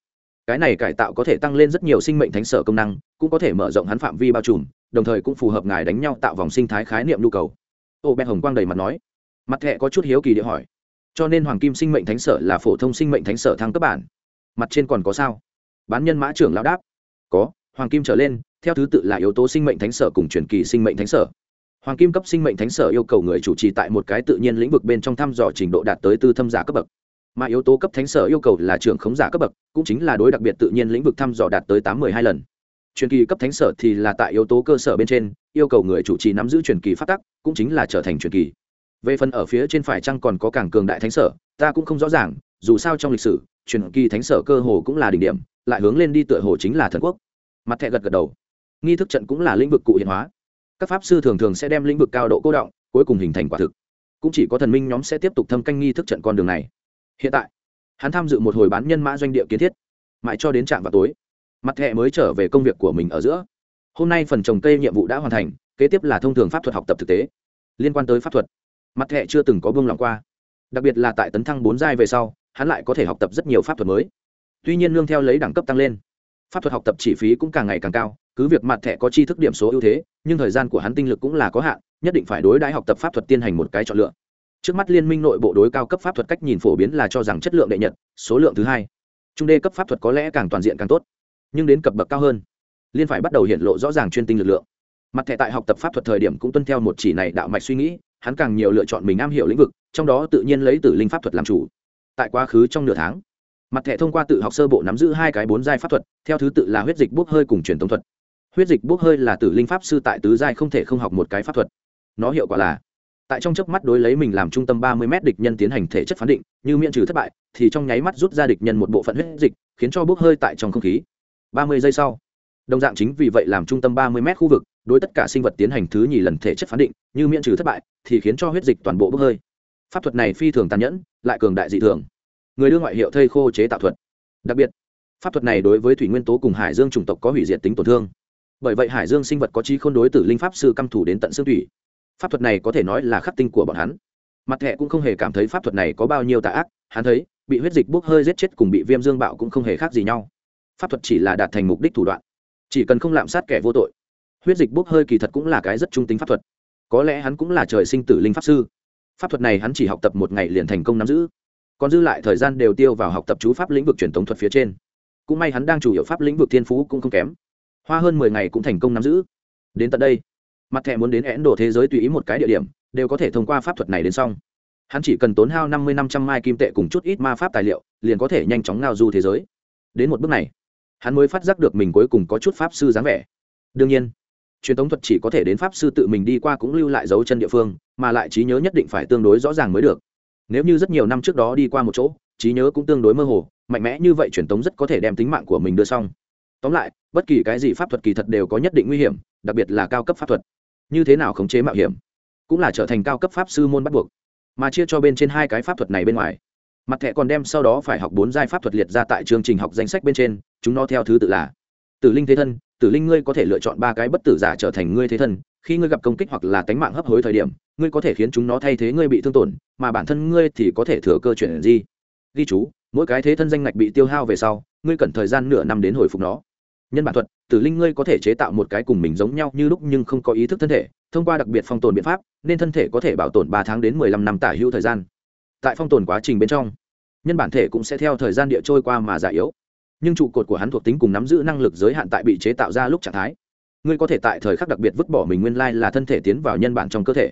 cái này cải tạo có thể tăng lên rất nhiều sinh mệnh thánh sở công năng, cũng có thể mở rộng hắn phạm vi bao trùm, đồng thời cũng phù hợp ngài đánh nhau tạo vòng sinh thái khái niệm nhu cầu. Ô ben hồng quang đầy mặt nói. Mặt thẹ có chút hiếu kỳ địa hỏi. Cho nên hoàng kim sinh mệnh thánh sở là phổ thông sinh mệnh thánh sở thăng cấp bản. Mặt trên còn có sao? Bán nhân mã trưởng lão đáp. Có, hoàng kim trở lên, theo thứ tự là yếu tố sinh mệnh thánh sở cùng truyền kỳ sinh mệnh thánh sở. Hoàng kim cấp sinh mệnh thánh sở yêu cầu người chủ trì tại một cái tự nhiên lĩnh vực bên trong thăm dò trình độ đạt tới tư thâm giả cấp bậc mà yếu tố cấp thánh sở yêu cầu là trưởng khống giả cấp bậc, cũng chính là đối đặc biệt tự nhiên lĩnh vực thăm dò đạt tới tám mươi hai lần. Truyền kỳ cấp thánh sở thì là tại yếu tố cơ sở bên trên, yêu cầu người chủ trì nắm giữ truyền kỳ phát tắc, cũng chính là trở thành truyền kỳ. Về phần ở phía trên phải chăng còn có càng cường đại thánh sở, ta cũng không rõ ràng, dù sao trong lịch sử, truyền kỳ thánh sở cơ hồ cũng là đỉnh điểm, lại hướng lên đi tựa hồ chính là thần quốc. Mặt thẹ gật gật đầu. Nghi thức trận cũng là lĩnh vực cụ hiện hóa. Các pháp sư thường thường sẽ đem lĩnh vực cao độ cố động, cuối cùng hình thành quả thực. Cũng chỉ có thần minh nhóm sẽ tiếp tục thâm canh nghi thức trận con đường này hiện tại, hắn tham dự một hồi bán nhân mã doanh địa kiến thiết, mãi cho đến trạm vào tối, mặt thẹ mới trở về công việc của mình ở giữa. Hôm nay phần trồng cây nhiệm vụ đã hoàn thành, kế tiếp là thông thường pháp thuật học tập thực tế, liên quan tới pháp thuật. Mặt thẹ chưa từng có vương lòng qua. Đặc biệt là tại tấn thăng bốn giai về sau, hắn lại có thể học tập rất nhiều pháp thuật mới. Tuy nhiên nương theo lấy đẳng cấp tăng lên, pháp thuật học tập chi phí cũng càng ngày càng cao, cứ việc mặt thẻ có tri thức điểm số ưu thế, nhưng thời gian của hắn tinh lực cũng là có hạn, nhất định phải đối đãi học tập pháp thuật tiên hành một cái chọn lựa trước mắt liên minh nội bộ đối cao cấp pháp thuật cách nhìn phổ biến là cho rằng chất lượng đệ nhật, số lượng thứ hai. Trung đê cấp pháp thuật có lẽ càng toàn diện càng tốt, nhưng đến cấp bậc cao hơn. Liên phải bắt đầu hiện lộ rõ ràng chuyên tinh lực lượng. Mặt thẻ tại học tập pháp thuật thời điểm cũng tuân theo một chỉ này đạo mạch suy nghĩ, hắn càng nhiều lựa chọn mình am hiểu lĩnh vực, trong đó tự nhiên lấy tử linh pháp thuật làm chủ. Tại quá khứ trong nửa tháng, mặt thẻ thông qua tự học sơ bộ nắm giữ hai cái bốn giai pháp thuật, theo thứ tự là huyết dịch bốc hơi cùng truyền tống thuật. Huyết dịch bốc hơi là tử linh pháp sư tại tứ giai không thể không học một cái pháp thuật. Nó hiệu quả là tại trong chớp mắt đối lấy mình làm trung tâm ba mươi m địch nhân tiến hành thể chất phán định, như miễn trừ thất bại, thì trong nháy mắt rút ra địch nhân một bộ phận huyết dịch, khiến cho bốc hơi tại trong không khí. Ba mươi giây sau, đồng dạng chính vì vậy làm trung tâm ba mươi m khu vực, đối tất cả sinh vật tiến hành thứ nhì lần thể chất phán định, như miễn trừ thất bại, thì khiến cho huyết dịch toàn bộ bốc hơi. Pháp thuật này phi thường tàn nhẫn, lại cường đại dị thường. Người đưa ngoại hiệu thây khô chế tạo thuật. Đặc biệt, pháp thuật này đối với thủy nguyên tố cùng hải dương chủng tộc có hủy diệt tính tổn thương. Bởi vậy hải dương sinh vật có trí khôn đối tử linh pháp sư căm thủ đến tận xương thủy pháp thuật này có thể nói là khắc tinh của bọn hắn. Mặt thẹ cũng không hề cảm thấy pháp thuật này có bao nhiêu tà ác, hắn thấy, bị huyết dịch bốc hơi giết chết cùng bị viêm dương bạo cũng không hề khác gì nhau. Pháp thuật chỉ là đạt thành mục đích thủ đoạn, chỉ cần không lạm sát kẻ vô tội. Huyết dịch bốc hơi kỳ thật cũng là cái rất trung tính pháp thuật. Có lẽ hắn cũng là trời sinh tử linh pháp sư. Pháp thuật này hắn chỉ học tập một ngày liền thành công nắm giữ. Còn dư lại thời gian đều tiêu vào học tập chú pháp lĩnh vực truyền thống thuật phía trên. Cũng may hắn đang chủ yếu pháp lĩnh vực thiên phú cũng không kém. Hoa hơn mười ngày cũng thành công nắm giữ. Đến tận đây mặt thẻ muốn đến én đồ thế giới tùy ý một cái địa điểm, đều có thể thông qua pháp thuật này đến xong. Hắn chỉ cần tốn hao năm mươi năm trăm mai kim tệ cùng chút ít ma pháp tài liệu, liền có thể nhanh chóng ngao du thế giới. Đến một bước này, hắn mới phát giác được mình cuối cùng có chút pháp sư dáng vẻ. Đương nhiên, truyền thống thuật chỉ có thể đến pháp sư tự mình đi qua cũng lưu lại dấu chân địa phương, mà lại trí nhớ nhất định phải tương đối rõ ràng mới được. Nếu như rất nhiều năm trước đó đi qua một chỗ, trí nhớ cũng tương đối mơ hồ, mạnh mẽ như vậy truyền thống rất có thể đem tính mạng của mình đưa xong. Tóm lại, bất kỳ cái gì pháp thuật kỳ thật đều có nhất định nguy hiểm, đặc biệt là cao cấp pháp thuật như thế nào khống chế mạo hiểm, cũng là trở thành cao cấp pháp sư môn bắt buộc, mà chia cho bên trên hai cái pháp thuật này bên ngoài. Mặt thẻ còn đem sau đó phải học bốn giai pháp thuật liệt ra tại chương trình học danh sách bên trên, chúng nó theo thứ tự là, tử linh thế thân, tử linh ngươi có thể lựa chọn ba cái bất tử giả trở thành ngươi thế thân, khi ngươi gặp công kích hoặc là tánh mạng hấp hối thời điểm, ngươi có thể khiến chúng nó thay thế ngươi bị thương tổn, mà bản thân ngươi thì có thể thừa cơ chuyển gì ghi chú, mỗi cái thế thân danh ngạch bị tiêu hao về sau, ngươi cần thời gian nửa năm đến hồi phục nó nhân bản thuật, tử linh ngươi có thể chế tạo một cái cùng mình giống nhau như lúc nhưng không có ý thức thân thể, thông qua đặc biệt phong tồn biện pháp, nên thân thể có thể bảo tồn ba tháng đến mười lăm năm tả hữu thời gian. Tại phong tồn quá trình bên trong, nhân bản thể cũng sẽ theo thời gian địa trôi qua mà già yếu. Nhưng trụ cột của hắn thuộc tính cùng nắm giữ năng lực giới hạn tại bị chế tạo ra lúc trạng thái. Ngươi có thể tại thời khắc đặc biệt vứt bỏ mình nguyên lai là thân thể tiến vào nhân bản trong cơ thể.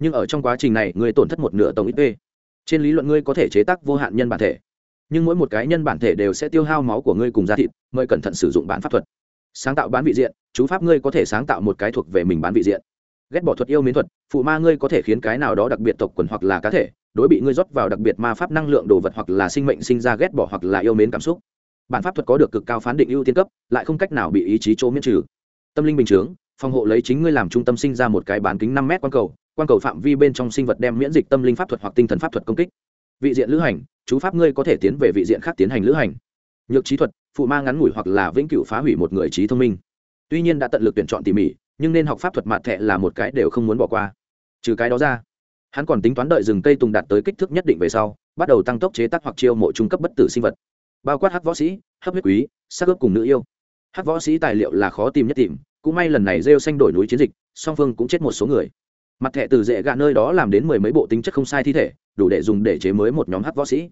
Nhưng ở trong quá trình này, ngươi tổn thất một nửa tổng ít p. Trên lý luận ngươi có thể chế tác vô hạn nhân bản thể nhưng mỗi một cái nhân bản thể đều sẽ tiêu hao máu của ngươi cùng da thịt, mời cẩn thận sử dụng bán pháp thuật. Sáng tạo bán vị diện, chú pháp ngươi có thể sáng tạo một cái thuộc về mình bán vị diện. Ghét bỏ thuật yêu mến thuật, phụ ma ngươi có thể khiến cái nào đó đặc biệt tộc quần hoặc là cá thể, đối bị ngươi rót vào đặc biệt ma pháp năng lượng đồ vật hoặc là sinh mệnh sinh ra ghét bỏ hoặc là yêu mến cảm xúc. Bản pháp thuật có được cực cao phán định ưu tiên cấp, lại không cách nào bị ý chí chỗ miễn trừ. Tâm linh bình chướng, phòng hộ lấy chính ngươi làm trung tâm sinh ra một cái bán kính năm mét quang cầu quang cầu phạm vi bên trong sinh vật đem miễn dịch tâm linh pháp thuật hoặc tinh thần pháp thuật công kích. Vị diện lữ hành chú pháp ngươi có thể tiến về vị diện khác tiến hành lữ hành. Nhược trí thuật, phụ ma ngắn ngủi hoặc là vĩnh cửu phá hủy một người trí thông minh. Tuy nhiên đã tận lực tuyển chọn tỉ mỉ, nhưng nên học pháp thuật mạt thẹ là một cái đều không muốn bỏ qua. Trừ cái đó ra, hắn còn tính toán đợi rừng cây tùng đạt tới kích thước nhất định về sau, bắt đầu tăng tốc chế tác hoặc chiêu mộ trung cấp bất tử sinh vật. Bao quát hắc võ sĩ, hấp huyết quý, sắc ướp cùng nữ yêu. Hắc võ sĩ tài liệu là khó tìm nhất tìm, cũng may lần này rêu xanh đổi núi chiến dịch, song phương cũng chết một số người mặt thẻ từ dễ gạ nơi đó làm đến mười mấy bộ tính chất không sai thi thể, đủ để dùng để chế mới một nhóm hát võ sĩ.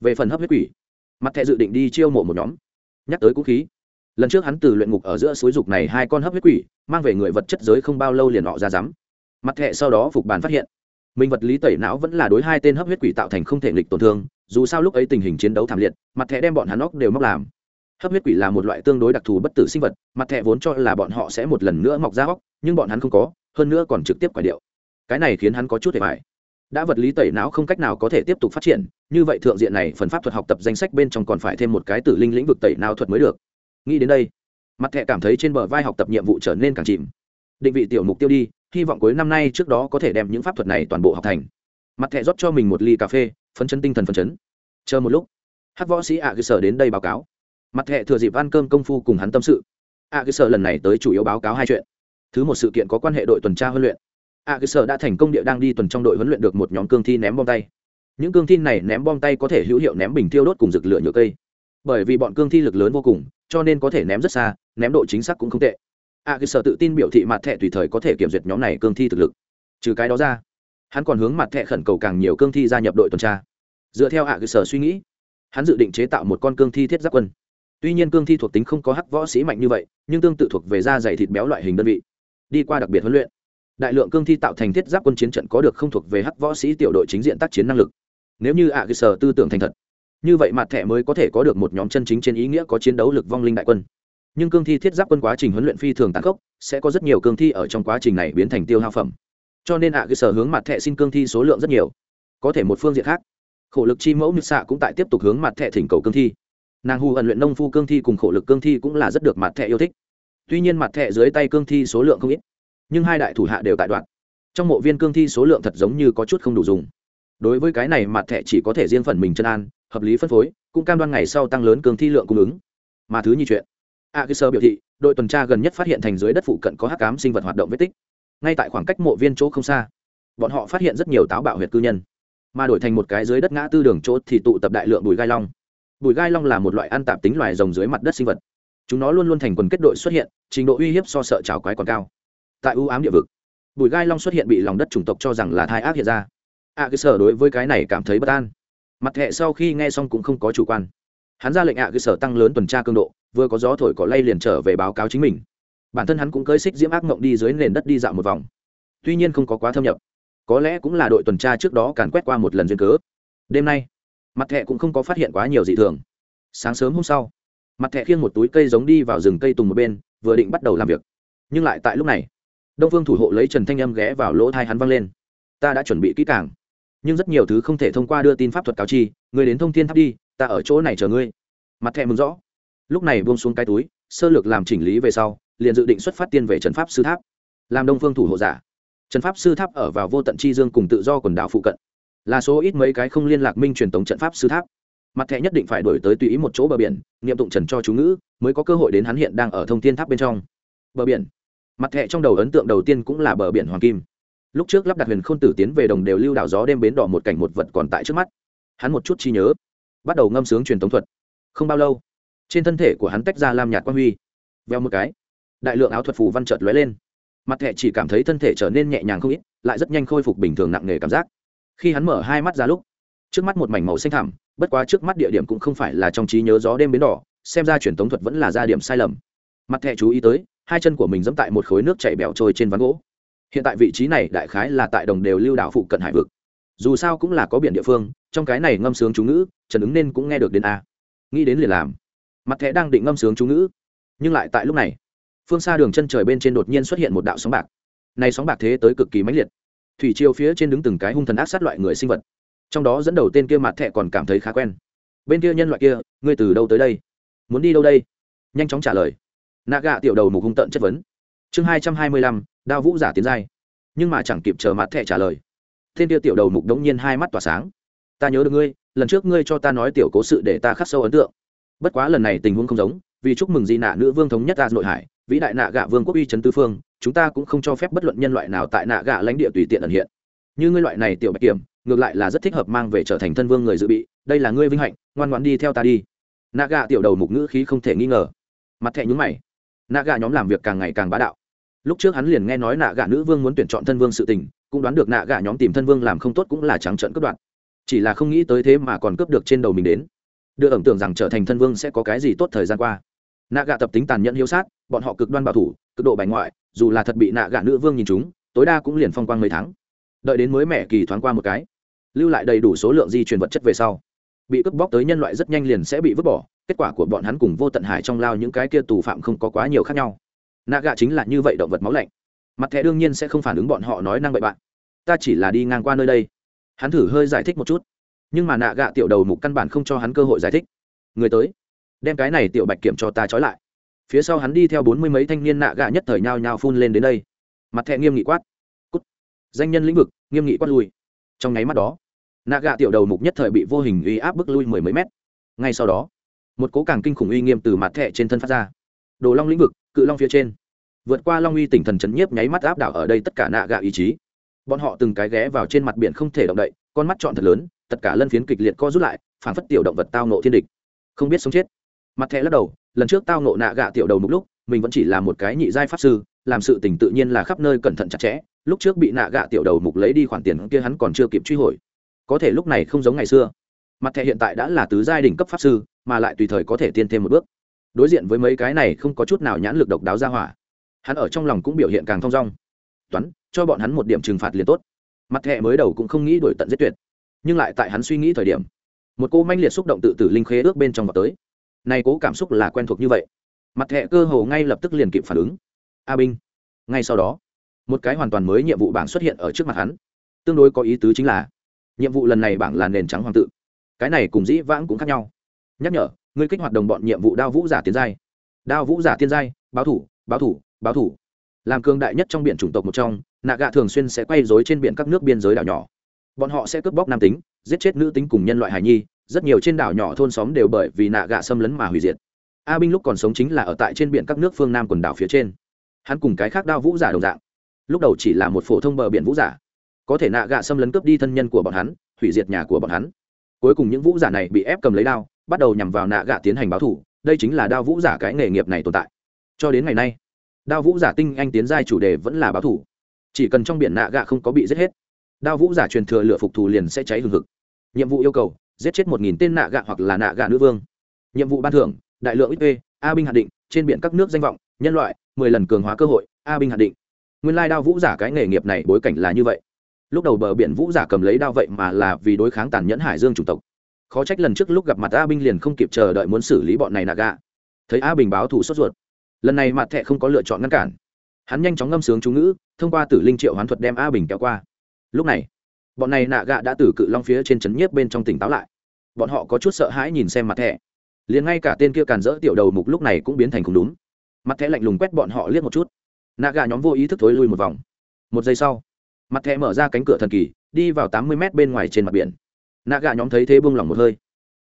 Về phần hấp huyết quỷ, mặt thẻ dự định đi chiêu mộ một nhóm, nhắc tới cũng khí. Lần trước hắn từ luyện ngục ở giữa suối dục này hai con hấp huyết quỷ, mang về người vật chất giới không bao lâu liền họ ra rắm. Mặt thẻ sau đó phục bàn phát hiện, mình vật lý tẩy não vẫn là đối hai tên hấp huyết quỷ tạo thành không thể nghịch tổn thương, dù sao lúc ấy tình hình chiến đấu thảm liệt, mặt thẻ đem bọn hắn óc đều móc làm. Hấp huyết quỷ là một loại tương đối đặc thù bất tử sinh vật, mặt thẻ vốn cho là bọn họ sẽ một lần nữa mọc ra óc, nhưng bọn hắn không có, hơn nữa còn trực tiếp quả điệu cái này khiến hắn có chút hề vải đã vật lý tẩy não không cách nào có thể tiếp tục phát triển, như vậy thượng diện này phần pháp thuật học tập danh sách bên trong còn phải thêm một cái tử linh lĩnh vực tẩy não thuật mới được. Nghĩ đến đây, mặt thẹ cảm thấy trên bờ vai học tập nhiệm vụ trở nên càng chìm. Định vị tiểu mục tiêu đi, hy vọng cuối năm nay trước đó có thể đem những pháp thuật này toàn bộ học thành. Mặt thẹ rót cho mình một ly cà phê, phấn chấn tinh thần phấn chấn. Chờ một lúc, hát võ sĩ ạ cơ sở đến đây báo cáo. Mặt thẹ thừa dịp ăn cơm công phu cùng hắn tâm sự. Ạ cơ sở lần này tới chủ yếu báo cáo hai chuyện. Thứ một sự kiện có quan hệ đội tuần tra huấn luyện. À, a cơ sở đã thành công địa đang đi tuần trong đội huấn luyện được một nhóm cương thi ném bom tay. Những cương thi này ném bom tay có thể hữu hiệu ném bình thiêu đốt cùng rực lửa nhựa cây. Bởi vì bọn cương thi lực lớn vô cùng, cho nên có thể ném rất xa, ném độ chính xác cũng không tệ. À, a cơ sở tự tin biểu thị mặt thẻ tùy thời có thể kiểm duyệt nhóm này cương thi thực lực. Trừ cái đó ra, hắn còn hướng mặt thẻ khẩn cầu càng nhiều cương thi gia nhập đội tuần tra. Dựa theo à, a cơ sở suy nghĩ, hắn dự định chế tạo một con cương thi thiết giáp quân. Tuy nhiên cương thi thuộc tính không có hắc võ sĩ mạnh như vậy, nhưng tương tự thuộc về da dày thịt béo loại hình đơn vị, đi qua đặc biệt huấn luyện đại lượng cương thi tạo thành thiết giáp quân chiến trận có được không thuộc về hắc võ sĩ tiểu đội chính diện tác chiến năng lực. Nếu như a cơ sở tư tưởng thành thật, như vậy mặt thẻ mới có thể có được một nhóm chân chính trên ý nghĩa có chiến đấu lực vong linh đại quân. Nhưng cương thi thiết giáp quân quá trình huấn luyện phi thường tàn khốc, sẽ có rất nhiều cương thi ở trong quá trình này biến thành tiêu hao phẩm. Cho nên ạ cơ sở hướng mặt thẻ xin cương thi số lượng rất nhiều. Có thể một phương diện khác, khổ lực chi mẫu mực xạ cũng tại tiếp tục hướng mặt thẻ thỉnh cầu cương thi. Nàng hù ẩn luyện nông phu cương thi cùng khổ lực cương thi cũng là rất được mặt thẻ yêu thích. Tuy nhiên mặt thẻ dưới tay cương thi số lượng không ít nhưng hai đại thủ hạ đều tại đoạn. Trong mộ viên cương thi số lượng thật giống như có chút không đủ dùng. Đối với cái này, mặt thẻ chỉ có thể riêng phần mình chân an, hợp lý phân phối, cũng cam đoan ngày sau tăng lớn cương thi lượng cung ứng. Mà thứ như chuyện. A cơ sơ biểu thị, đội tuần tra gần nhất phát hiện thành dưới đất phụ cận có hắc cám sinh vật hoạt động vết tích. Ngay tại khoảng cách mộ viên chỗ không xa, bọn họ phát hiện rất nhiều táo bạo huyệt cư nhân. Mà đổi thành một cái dưới đất ngã tư đường chỗ thì tụ tập đại lượng bùi gai long. Bùi gai long là một loại ăn tạp tính loài rồng dưới mặt đất sinh vật. Chúng nó luôn luôn thành quần kết đội xuất hiện, trình độ uy hiếp so sợ trào quái còn cao tại ưu ám địa vực. Bùi gai long xuất hiện bị lòng đất chủng tộc cho rằng là thai ác hiện ra. Ạ cơ sở đối với cái này cảm thấy bất an. Mặt hệ sau khi nghe xong cũng không có chủ quan. Hắn ra lệnh ạ cơ sở tăng lớn tuần tra cường độ, vừa có gió thổi cỏ lay liền trở về báo cáo chính mình. Bản thân hắn cũng cơi xích diễm ác mộng đi dưới nền đất đi dạo một vòng. Tuy nhiên không có quá thâm nhập. Có lẽ cũng là đội tuần tra trước đó càn quét qua một lần duyên cớ. Đêm nay, mặt thẹ cũng không có phát hiện quá nhiều dị thường. Sáng sớm hôm sau, mặt thẹ khiêng một túi cây giống đi vào rừng cây tùng một bên, vừa định bắt đầu làm việc. Nhưng lại tại lúc này đông phương thủ hộ lấy trần thanh âm ghé vào lỗ thai hắn văng lên. Ta đã chuẩn bị kỹ càng, nhưng rất nhiều thứ không thể thông qua đưa tin pháp thuật cáo chi, người đến thông thiên tháp đi, ta ở chỗ này chờ ngươi. Mặt thẹ mừng rõ. Lúc này buông xuống cái túi, sơ lược làm chỉnh lý về sau, liền dự định xuất phát tiên về trần pháp sư tháp. Làm đông phương thủ hộ giả. Trần pháp sư tháp ở vào vô tận chi dương cùng tự do quần đảo phụ cận. Là số ít mấy cái không liên lạc minh truyền tống trận pháp sư tháp. Mặt thẻ nhất định phải đổi tới tùy ý một chỗ bờ biển nghiệm tụng trần cho chú ngữ, mới có cơ hội đến hắn hiện đang ở thông thiên tháp bên trong. Bờ biển mặt thẹ trong đầu ấn tượng đầu tiên cũng là bờ biển hoàng kim. Lúc trước lắp đặt huyền k h ô n tử tiến về đồng đều lưu đảo gió đêm bến đỏ một cảnh một vật còn tại trước mắt. Hắn một chút chi nhớ. Bắt đầu ngâm sướng truyền thống thuật. Không bao lâu, trên thân thể của hắn tách ra lam nhạt quang huy. Veo một cái, đại lượng áo thuật phù văn trợt lóe lên. Mặt thẹ chỉ cảm thấy thân thể trở nên nhẹ nhàng không ít, lại rất nhanh khôi phục bình thường nặng nề cảm giác. Khi hắn mở hai mắt ra lúc, trước mắt một mảnh màu xanh thẳm, bất quá trước mắt địa điểm cũng không phải là trong trí nhớ gió đêm bến đỏ, xem ra truyền tống thuật vẫn là gia điểm sai lầm. Mặt thẹ chú ý tới hai chân của mình dẫm tại một khối nước chảy bèo trôi trên ván gỗ. Hiện tại vị trí này đại khái là tại đồng đều lưu đảo phụ cận hải vực. Dù sao cũng là có biển địa phương, trong cái này ngâm sướng chú ngữ, trần ứng nên cũng nghe được đến a. Nghĩ đến liền làm. Mặt thẻ đang định ngâm sướng chú ngữ. Nhưng lại tại lúc này, phương xa đường chân trời bên trên đột nhiên xuất hiện một đạo sóng bạc. Này sóng bạc thế tới cực kỳ mãnh liệt. Thủy chiều phía trên đứng từng cái hung thần ác sát loại người sinh vật. Trong đó dẫn đầu tên kia mặt thẻ còn cảm thấy khá quen. Bên kia nhân loại kia, ngươi từ đâu tới đây? Muốn đi đâu đây? Nhanh chóng trả lời nạ gạ tiểu đầu mục hung tận chất vấn. Chương hai trăm hai mươi lăm, đao vũ giả tiến giai. Nhưng mà chẳng kịp chờ mặt thẻ trả lời. Thiên tiêu tiểu đầu mục đống nhiên hai mắt tỏa sáng. Ta nhớ được ngươi, lần trước ngươi cho ta nói tiểu cố sự để ta khắc sâu ấn tượng. Bất quá lần này tình huống không giống, vì chúc mừng di nạ nữ vương thống nhất ta nội hải, vĩ đại nạ gạ vương quốc uy trấn tư phương, chúng ta cũng không cho phép bất luận nhân loại nào tại nạ gạ lãnh địa tùy tiện ẩn hiện. Như ngươi loại này tiểu bạch kiểm, ngược lại là rất thích hợp mang về trở thành thân vương người dự bị, đây là ngươi vinh hạnh, ngoan ngoãn đi theo ta đi. Nạ gạ tiểu đầu mục ngữ khí không thể nghi ngờ. Mặt thẹ nhúng mày nạ gạ nhóm làm việc càng ngày càng bá đạo. Lúc trước hắn liền nghe nói nạ gạ nữ vương muốn tuyển chọn thân vương sự tình, cũng đoán được nạ gạ nhóm tìm thân vương làm không tốt cũng là trắng trợn cướp đoạt. Chỉ là không nghĩ tới thế mà còn cướp được trên đầu mình đến. Đưa ẩm tưởng rằng trở thành thân vương sẽ có cái gì tốt thời gian qua. Nạ gạ tập tính tàn nhẫn hiếu sát, bọn họ cực đoan bảo thủ, cực độ bài ngoại, dù là thật bị nạ gạ nữ vương nhìn chúng, tối đa cũng liền phong quang mấy tháng. Đợi đến mới mẻ kỳ thoáng qua một cái, lưu lại đầy đủ số lượng di truyền vật chất về sau. Bị cướp bóc tới nhân loại rất nhanh liền sẽ bị vứt bỏ kết quả của bọn hắn cùng vô tận hải trong lao những cái kia tù phạm không có quá nhiều khác nhau. Nạ gạ chính là như vậy động vật máu lạnh. Mặt thẻ đương nhiên sẽ không phản ứng bọn họ nói năng bậy bạn ta chỉ là đi ngang qua nơi đây. Hắn thử hơi giải thích một chút. Nhưng mà nạ gạ tiểu đầu mục căn bản không cho hắn cơ hội giải thích. Người tới, đem cái này tiểu bạch kiểm cho ta trói lại. Phía sau hắn đi theo bốn mươi mấy thanh niên nạ gạ nhất thời nhao nhao phun lên đến đây. Mặt thẹ nghiêm nghị quát. Cút. danh nhân lĩnh vực, nghiêm nghị quát lui. Trong nháy mắt đó nạ gạ tiểu đầu mục nhất thời bị vô hình uy áp bức lui mười mấy mét. Ngay sau đó một cố càng kinh khủng uy nghiêm từ mặt thẻ trên thân phát ra. Đồ long lĩnh vực, cự long phía trên. Vượt qua long uy tỉnh thần chấn nhiếp nháy mắt áp đảo ở đây tất cả nạ gạ ý chí. Bọn họ từng cái ghé vào trên mặt biển không thể động đậy, con mắt trọn thật lớn, tất cả lân phiến kịch liệt co rút lại, phản phất tiểu động vật tao nộ thiên địch. Không biết sống chết. Mặt thẻ lắc đầu, lần trước tao nộ nạ gạ tiểu đầu một lúc, mình vẫn chỉ là một cái nhị giai pháp sư, làm sự tình tự nhiên là khắp nơi cẩn thận chặt chẽ, lúc trước bị nạ gạ tiểu đầu mục lấy đi khoản tiền kia hắn còn chưa kịp truy hồi. Có thể lúc này không giống ngày xưa. Mặt thẻ hiện tại đã là tứ giai đỉnh cấp pháp sư mà lại tùy thời có thể tiên thêm một bước. Đối diện với mấy cái này không có chút nào nhãn lực độc đáo ra hỏa. Hắn ở trong lòng cũng biểu hiện càng thong dong. Toán, cho bọn hắn một điểm trừng phạt liền tốt. Mặt hệ mới đầu cũng không nghĩ đổi tận giết tuyệt. Nhưng lại tại hắn suy nghĩ thời điểm, một cô manh liệt xúc động tự tử linh khế ước bên trong vào tới. Này cố cảm xúc là quen thuộc như vậy. Mặt hệ cơ hồ ngay lập tức liền kịp phản ứng. A binh, ngay sau đó, một cái hoàn toàn mới nhiệm vụ bảng xuất hiện ở trước mặt hắn. Tương đối có ý tứ chính là, nhiệm vụ lần này bảng là nền trắng hoàng tự. Cái này cùng dĩ vãng cũng khác nhau nhắc nhở, ngươi kích hoạt đồng bọn nhiệm vụ đao vũ giả tiến giai. Đao vũ giả tiên giai, báo thủ báo thủ báo thủ. Làm cường đại nhất trong biển chủng tộc một trong nạ gạ thường xuyên sẽ quay dối trên biển các nước biên giới đảo nhỏ. Bọn họ sẽ cướp bóc nam tính, giết chết nữ tính cùng nhân loại hài nhi, rất nhiều trên đảo nhỏ thôn xóm đều bởi vì nạ gạ xâm lấn mà hủy diệt. A binh lúc còn sống chính là ở tại trên biển các nước phương nam quần đảo phía trên. Hắn cùng cái khác đao vũ giả đồng dạng. Lúc đầu chỉ là một phổ thông bờ biển vũ giả. Có thể nạ gạ xâm lấn cướp đi thân nhân của bọn hắn, hủy diệt nhà của bọn hắn. Cuối cùng những vũ giả này bị ép cầm lấy đao bắt đầu nhằm vào nạ gạ tiến hành báo thủ, đây chính là đao vũ giả cái nghề nghiệp này tồn tại. Cho đến ngày nay, đao vũ giả tinh anh tiến giai chủ đề vẫn là báo thủ. Chỉ cần trong biển nạ gạ không có bị giết hết, đao vũ giả truyền thừa lửa phục thù liền sẽ cháy hừng hực. Nhiệm vụ yêu cầu, giết chết một nghìn tên nạ gạ hoặc là nạ gạ nữ vương. Nhiệm vụ ban thưởng, đại lượng xp a binh hạn định, trên biển các nước danh vọng, nhân loại, mười lần cường hóa cơ hội, a binh hạn định. Nguyên lai đao vũ giả cái nghề nghiệp này bối cảnh là như vậy. Lúc đầu bờ biển vũ giả cầm lấy đao vậy mà là vì đối kháng tàn nhẫn hải dương chủng tộc khó trách lần trước lúc gặp mặt a binh liền không kịp chờ đợi muốn xử lý bọn này nạ gạ thấy a bình báo thù sốt ruột, lần này mặt thẹ không có lựa chọn ngăn cản. Hắn nhanh chóng ngâm sướng chú ngữ, thông qua tử linh triệu hoán thuật đem a bình kéo qua. Lúc này, bọn này nạ gạ đã từ cự long phía trên trấn nhiếp bên trong tỉnh táo lại. Bọn họ có chút sợ hãi nhìn xem mặt Thẹ. liền ngay cả tên kia càn rỡ tiểu đầu mục lúc này cũng biến thành không đúng. Mặt Thẹ lạnh lùng quét bọn họ liếc một chút. Nạ gạ nhóm vô ý thức thối lui một vòng. Một giây sau, mặt Thẹ mở ra cánh cửa thần kỳ, đi vào tám mươi mét bên ngoài trên mặt biển nạ gà nhóm thấy thế buông lỏng một hơi.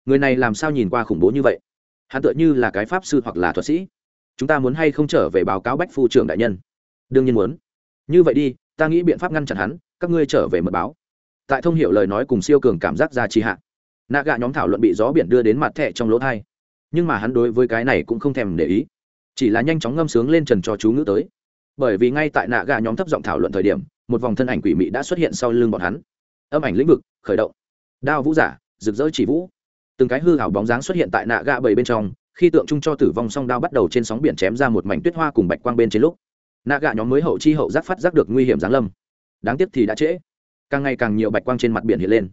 Người này làm sao nhìn qua khủng bố như vậy? Hắn tựa như là cái pháp sư hoặc là thuật sĩ. Chúng ta muốn hay không trở về báo cáo bách phu trưởng đại nhân? Đương nhiên muốn. Như vậy đi, ta nghĩ biện pháp ngăn chặn hắn, các ngươi trở về mật báo. Tại thông hiểu lời nói cùng siêu cường cảm giác ra trì hạ, nạ gạ nhóm thảo luận bị gió biển đưa đến mặt thẹ trong lỗ thai. Nhưng mà hắn đối với cái này cũng không thèm để ý. Chỉ là nhanh chóng ngâm sướng lên trần cho chú ngữ tới. Bởi vì ngay tại nạ gạ nhóm thấp giọng thảo luận thời điểm, một vòng thân ảnh quỷ mị đã xuất hiện sau lưng bọn hắn. Âm ảnh lĩnh vực, khởi động đao vũ giả, rực rỡ chỉ vũ. Từng cái hư hảo bóng dáng xuất hiện tại nạ gạ bầy bên trong, khi tượng trung cho tử vong song đao bắt đầu trên sóng biển chém ra một mảnh tuyết hoa cùng bạch quang bên trên lúc, nạ gạ nhóm mới hậu chi hậu giác phát giác được nguy hiểm giáng lâm. Đáng tiếc thì đã trễ. Càng ngày càng nhiều bạch quang trên mặt biển hiện lên.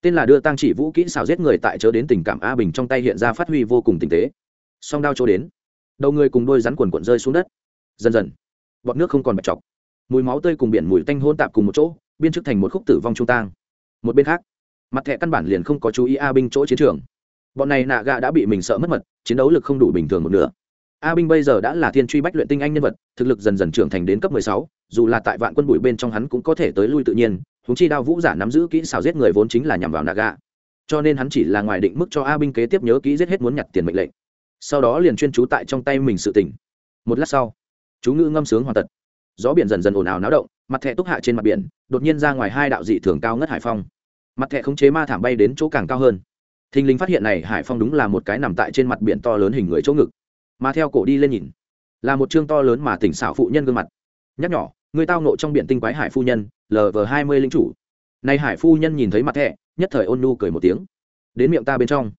Tên là đưa tăng chỉ vũ kỹ xào giết người tại chớ đến tình cảm a bình trong tay hiện ra phát huy vô cùng tinh tế. Song đao chỗ đến, đầu người cùng đôi rắn quần quần rơi xuống đất. Dần dần, bọt nước không còn bạch chọc mùi máu tươi cùng biển mùi tanh hôn tạp cùng một chỗ, biên chức thành một khúc tử vong trung tang. Một bên khác mặt thẻ căn bản liền không có chú ý a binh chỗ chiến trường. Bọn này nạ gạ đã bị mình sợ mất mật chiến đấu lực không đủ bình thường một nửa. A binh bây giờ đã là thiên truy bách luyện tinh anh nhân vật thực lực dần dần trưởng thành đến cấp 16, dù là tại vạn quân bụi bên trong hắn cũng có thể tới lui tự nhiên húng chi đao vũ giả nắm giữ kỹ xảo giết người vốn chính là nhằm vào nạ gạ. Cho nên hắn chỉ là ngoài định mức cho a binh kế tiếp nhớ kỹ giết hết muốn nhặt tiền mệnh lệnh. Sau đó liền chuyên trú tại trong tay mình sự tỉnh. Một lát sau chú ngữ ngâm sướng hoàn tật. Gió biển dần dần ồn ào náo động mặt thẻ túc hạ trên mặt biển đột nhiên ra ngoài hai đạo dị thường cao ngất hải phong mặt thẻ khống chế ma thảm bay đến chỗ càng cao hơn. Thình lình phát hiện này, hải phong đúng là một cái nằm tại trên mặt biển to lớn hình người chỗ ngực. Mà theo cổ đi lên nhìn, là một chương to lớn mà tỉnh xảo phụ nhân gương mặt. Nhắc nhỏ, người tao nộ trong biển tinh quái hải phu nhân lv hai mươi linh chủ. Nay hải phu nhân nhìn thấy mặt thẻ, nhất thời ôn nu cười một tiếng. Đến miệng ta bên trong.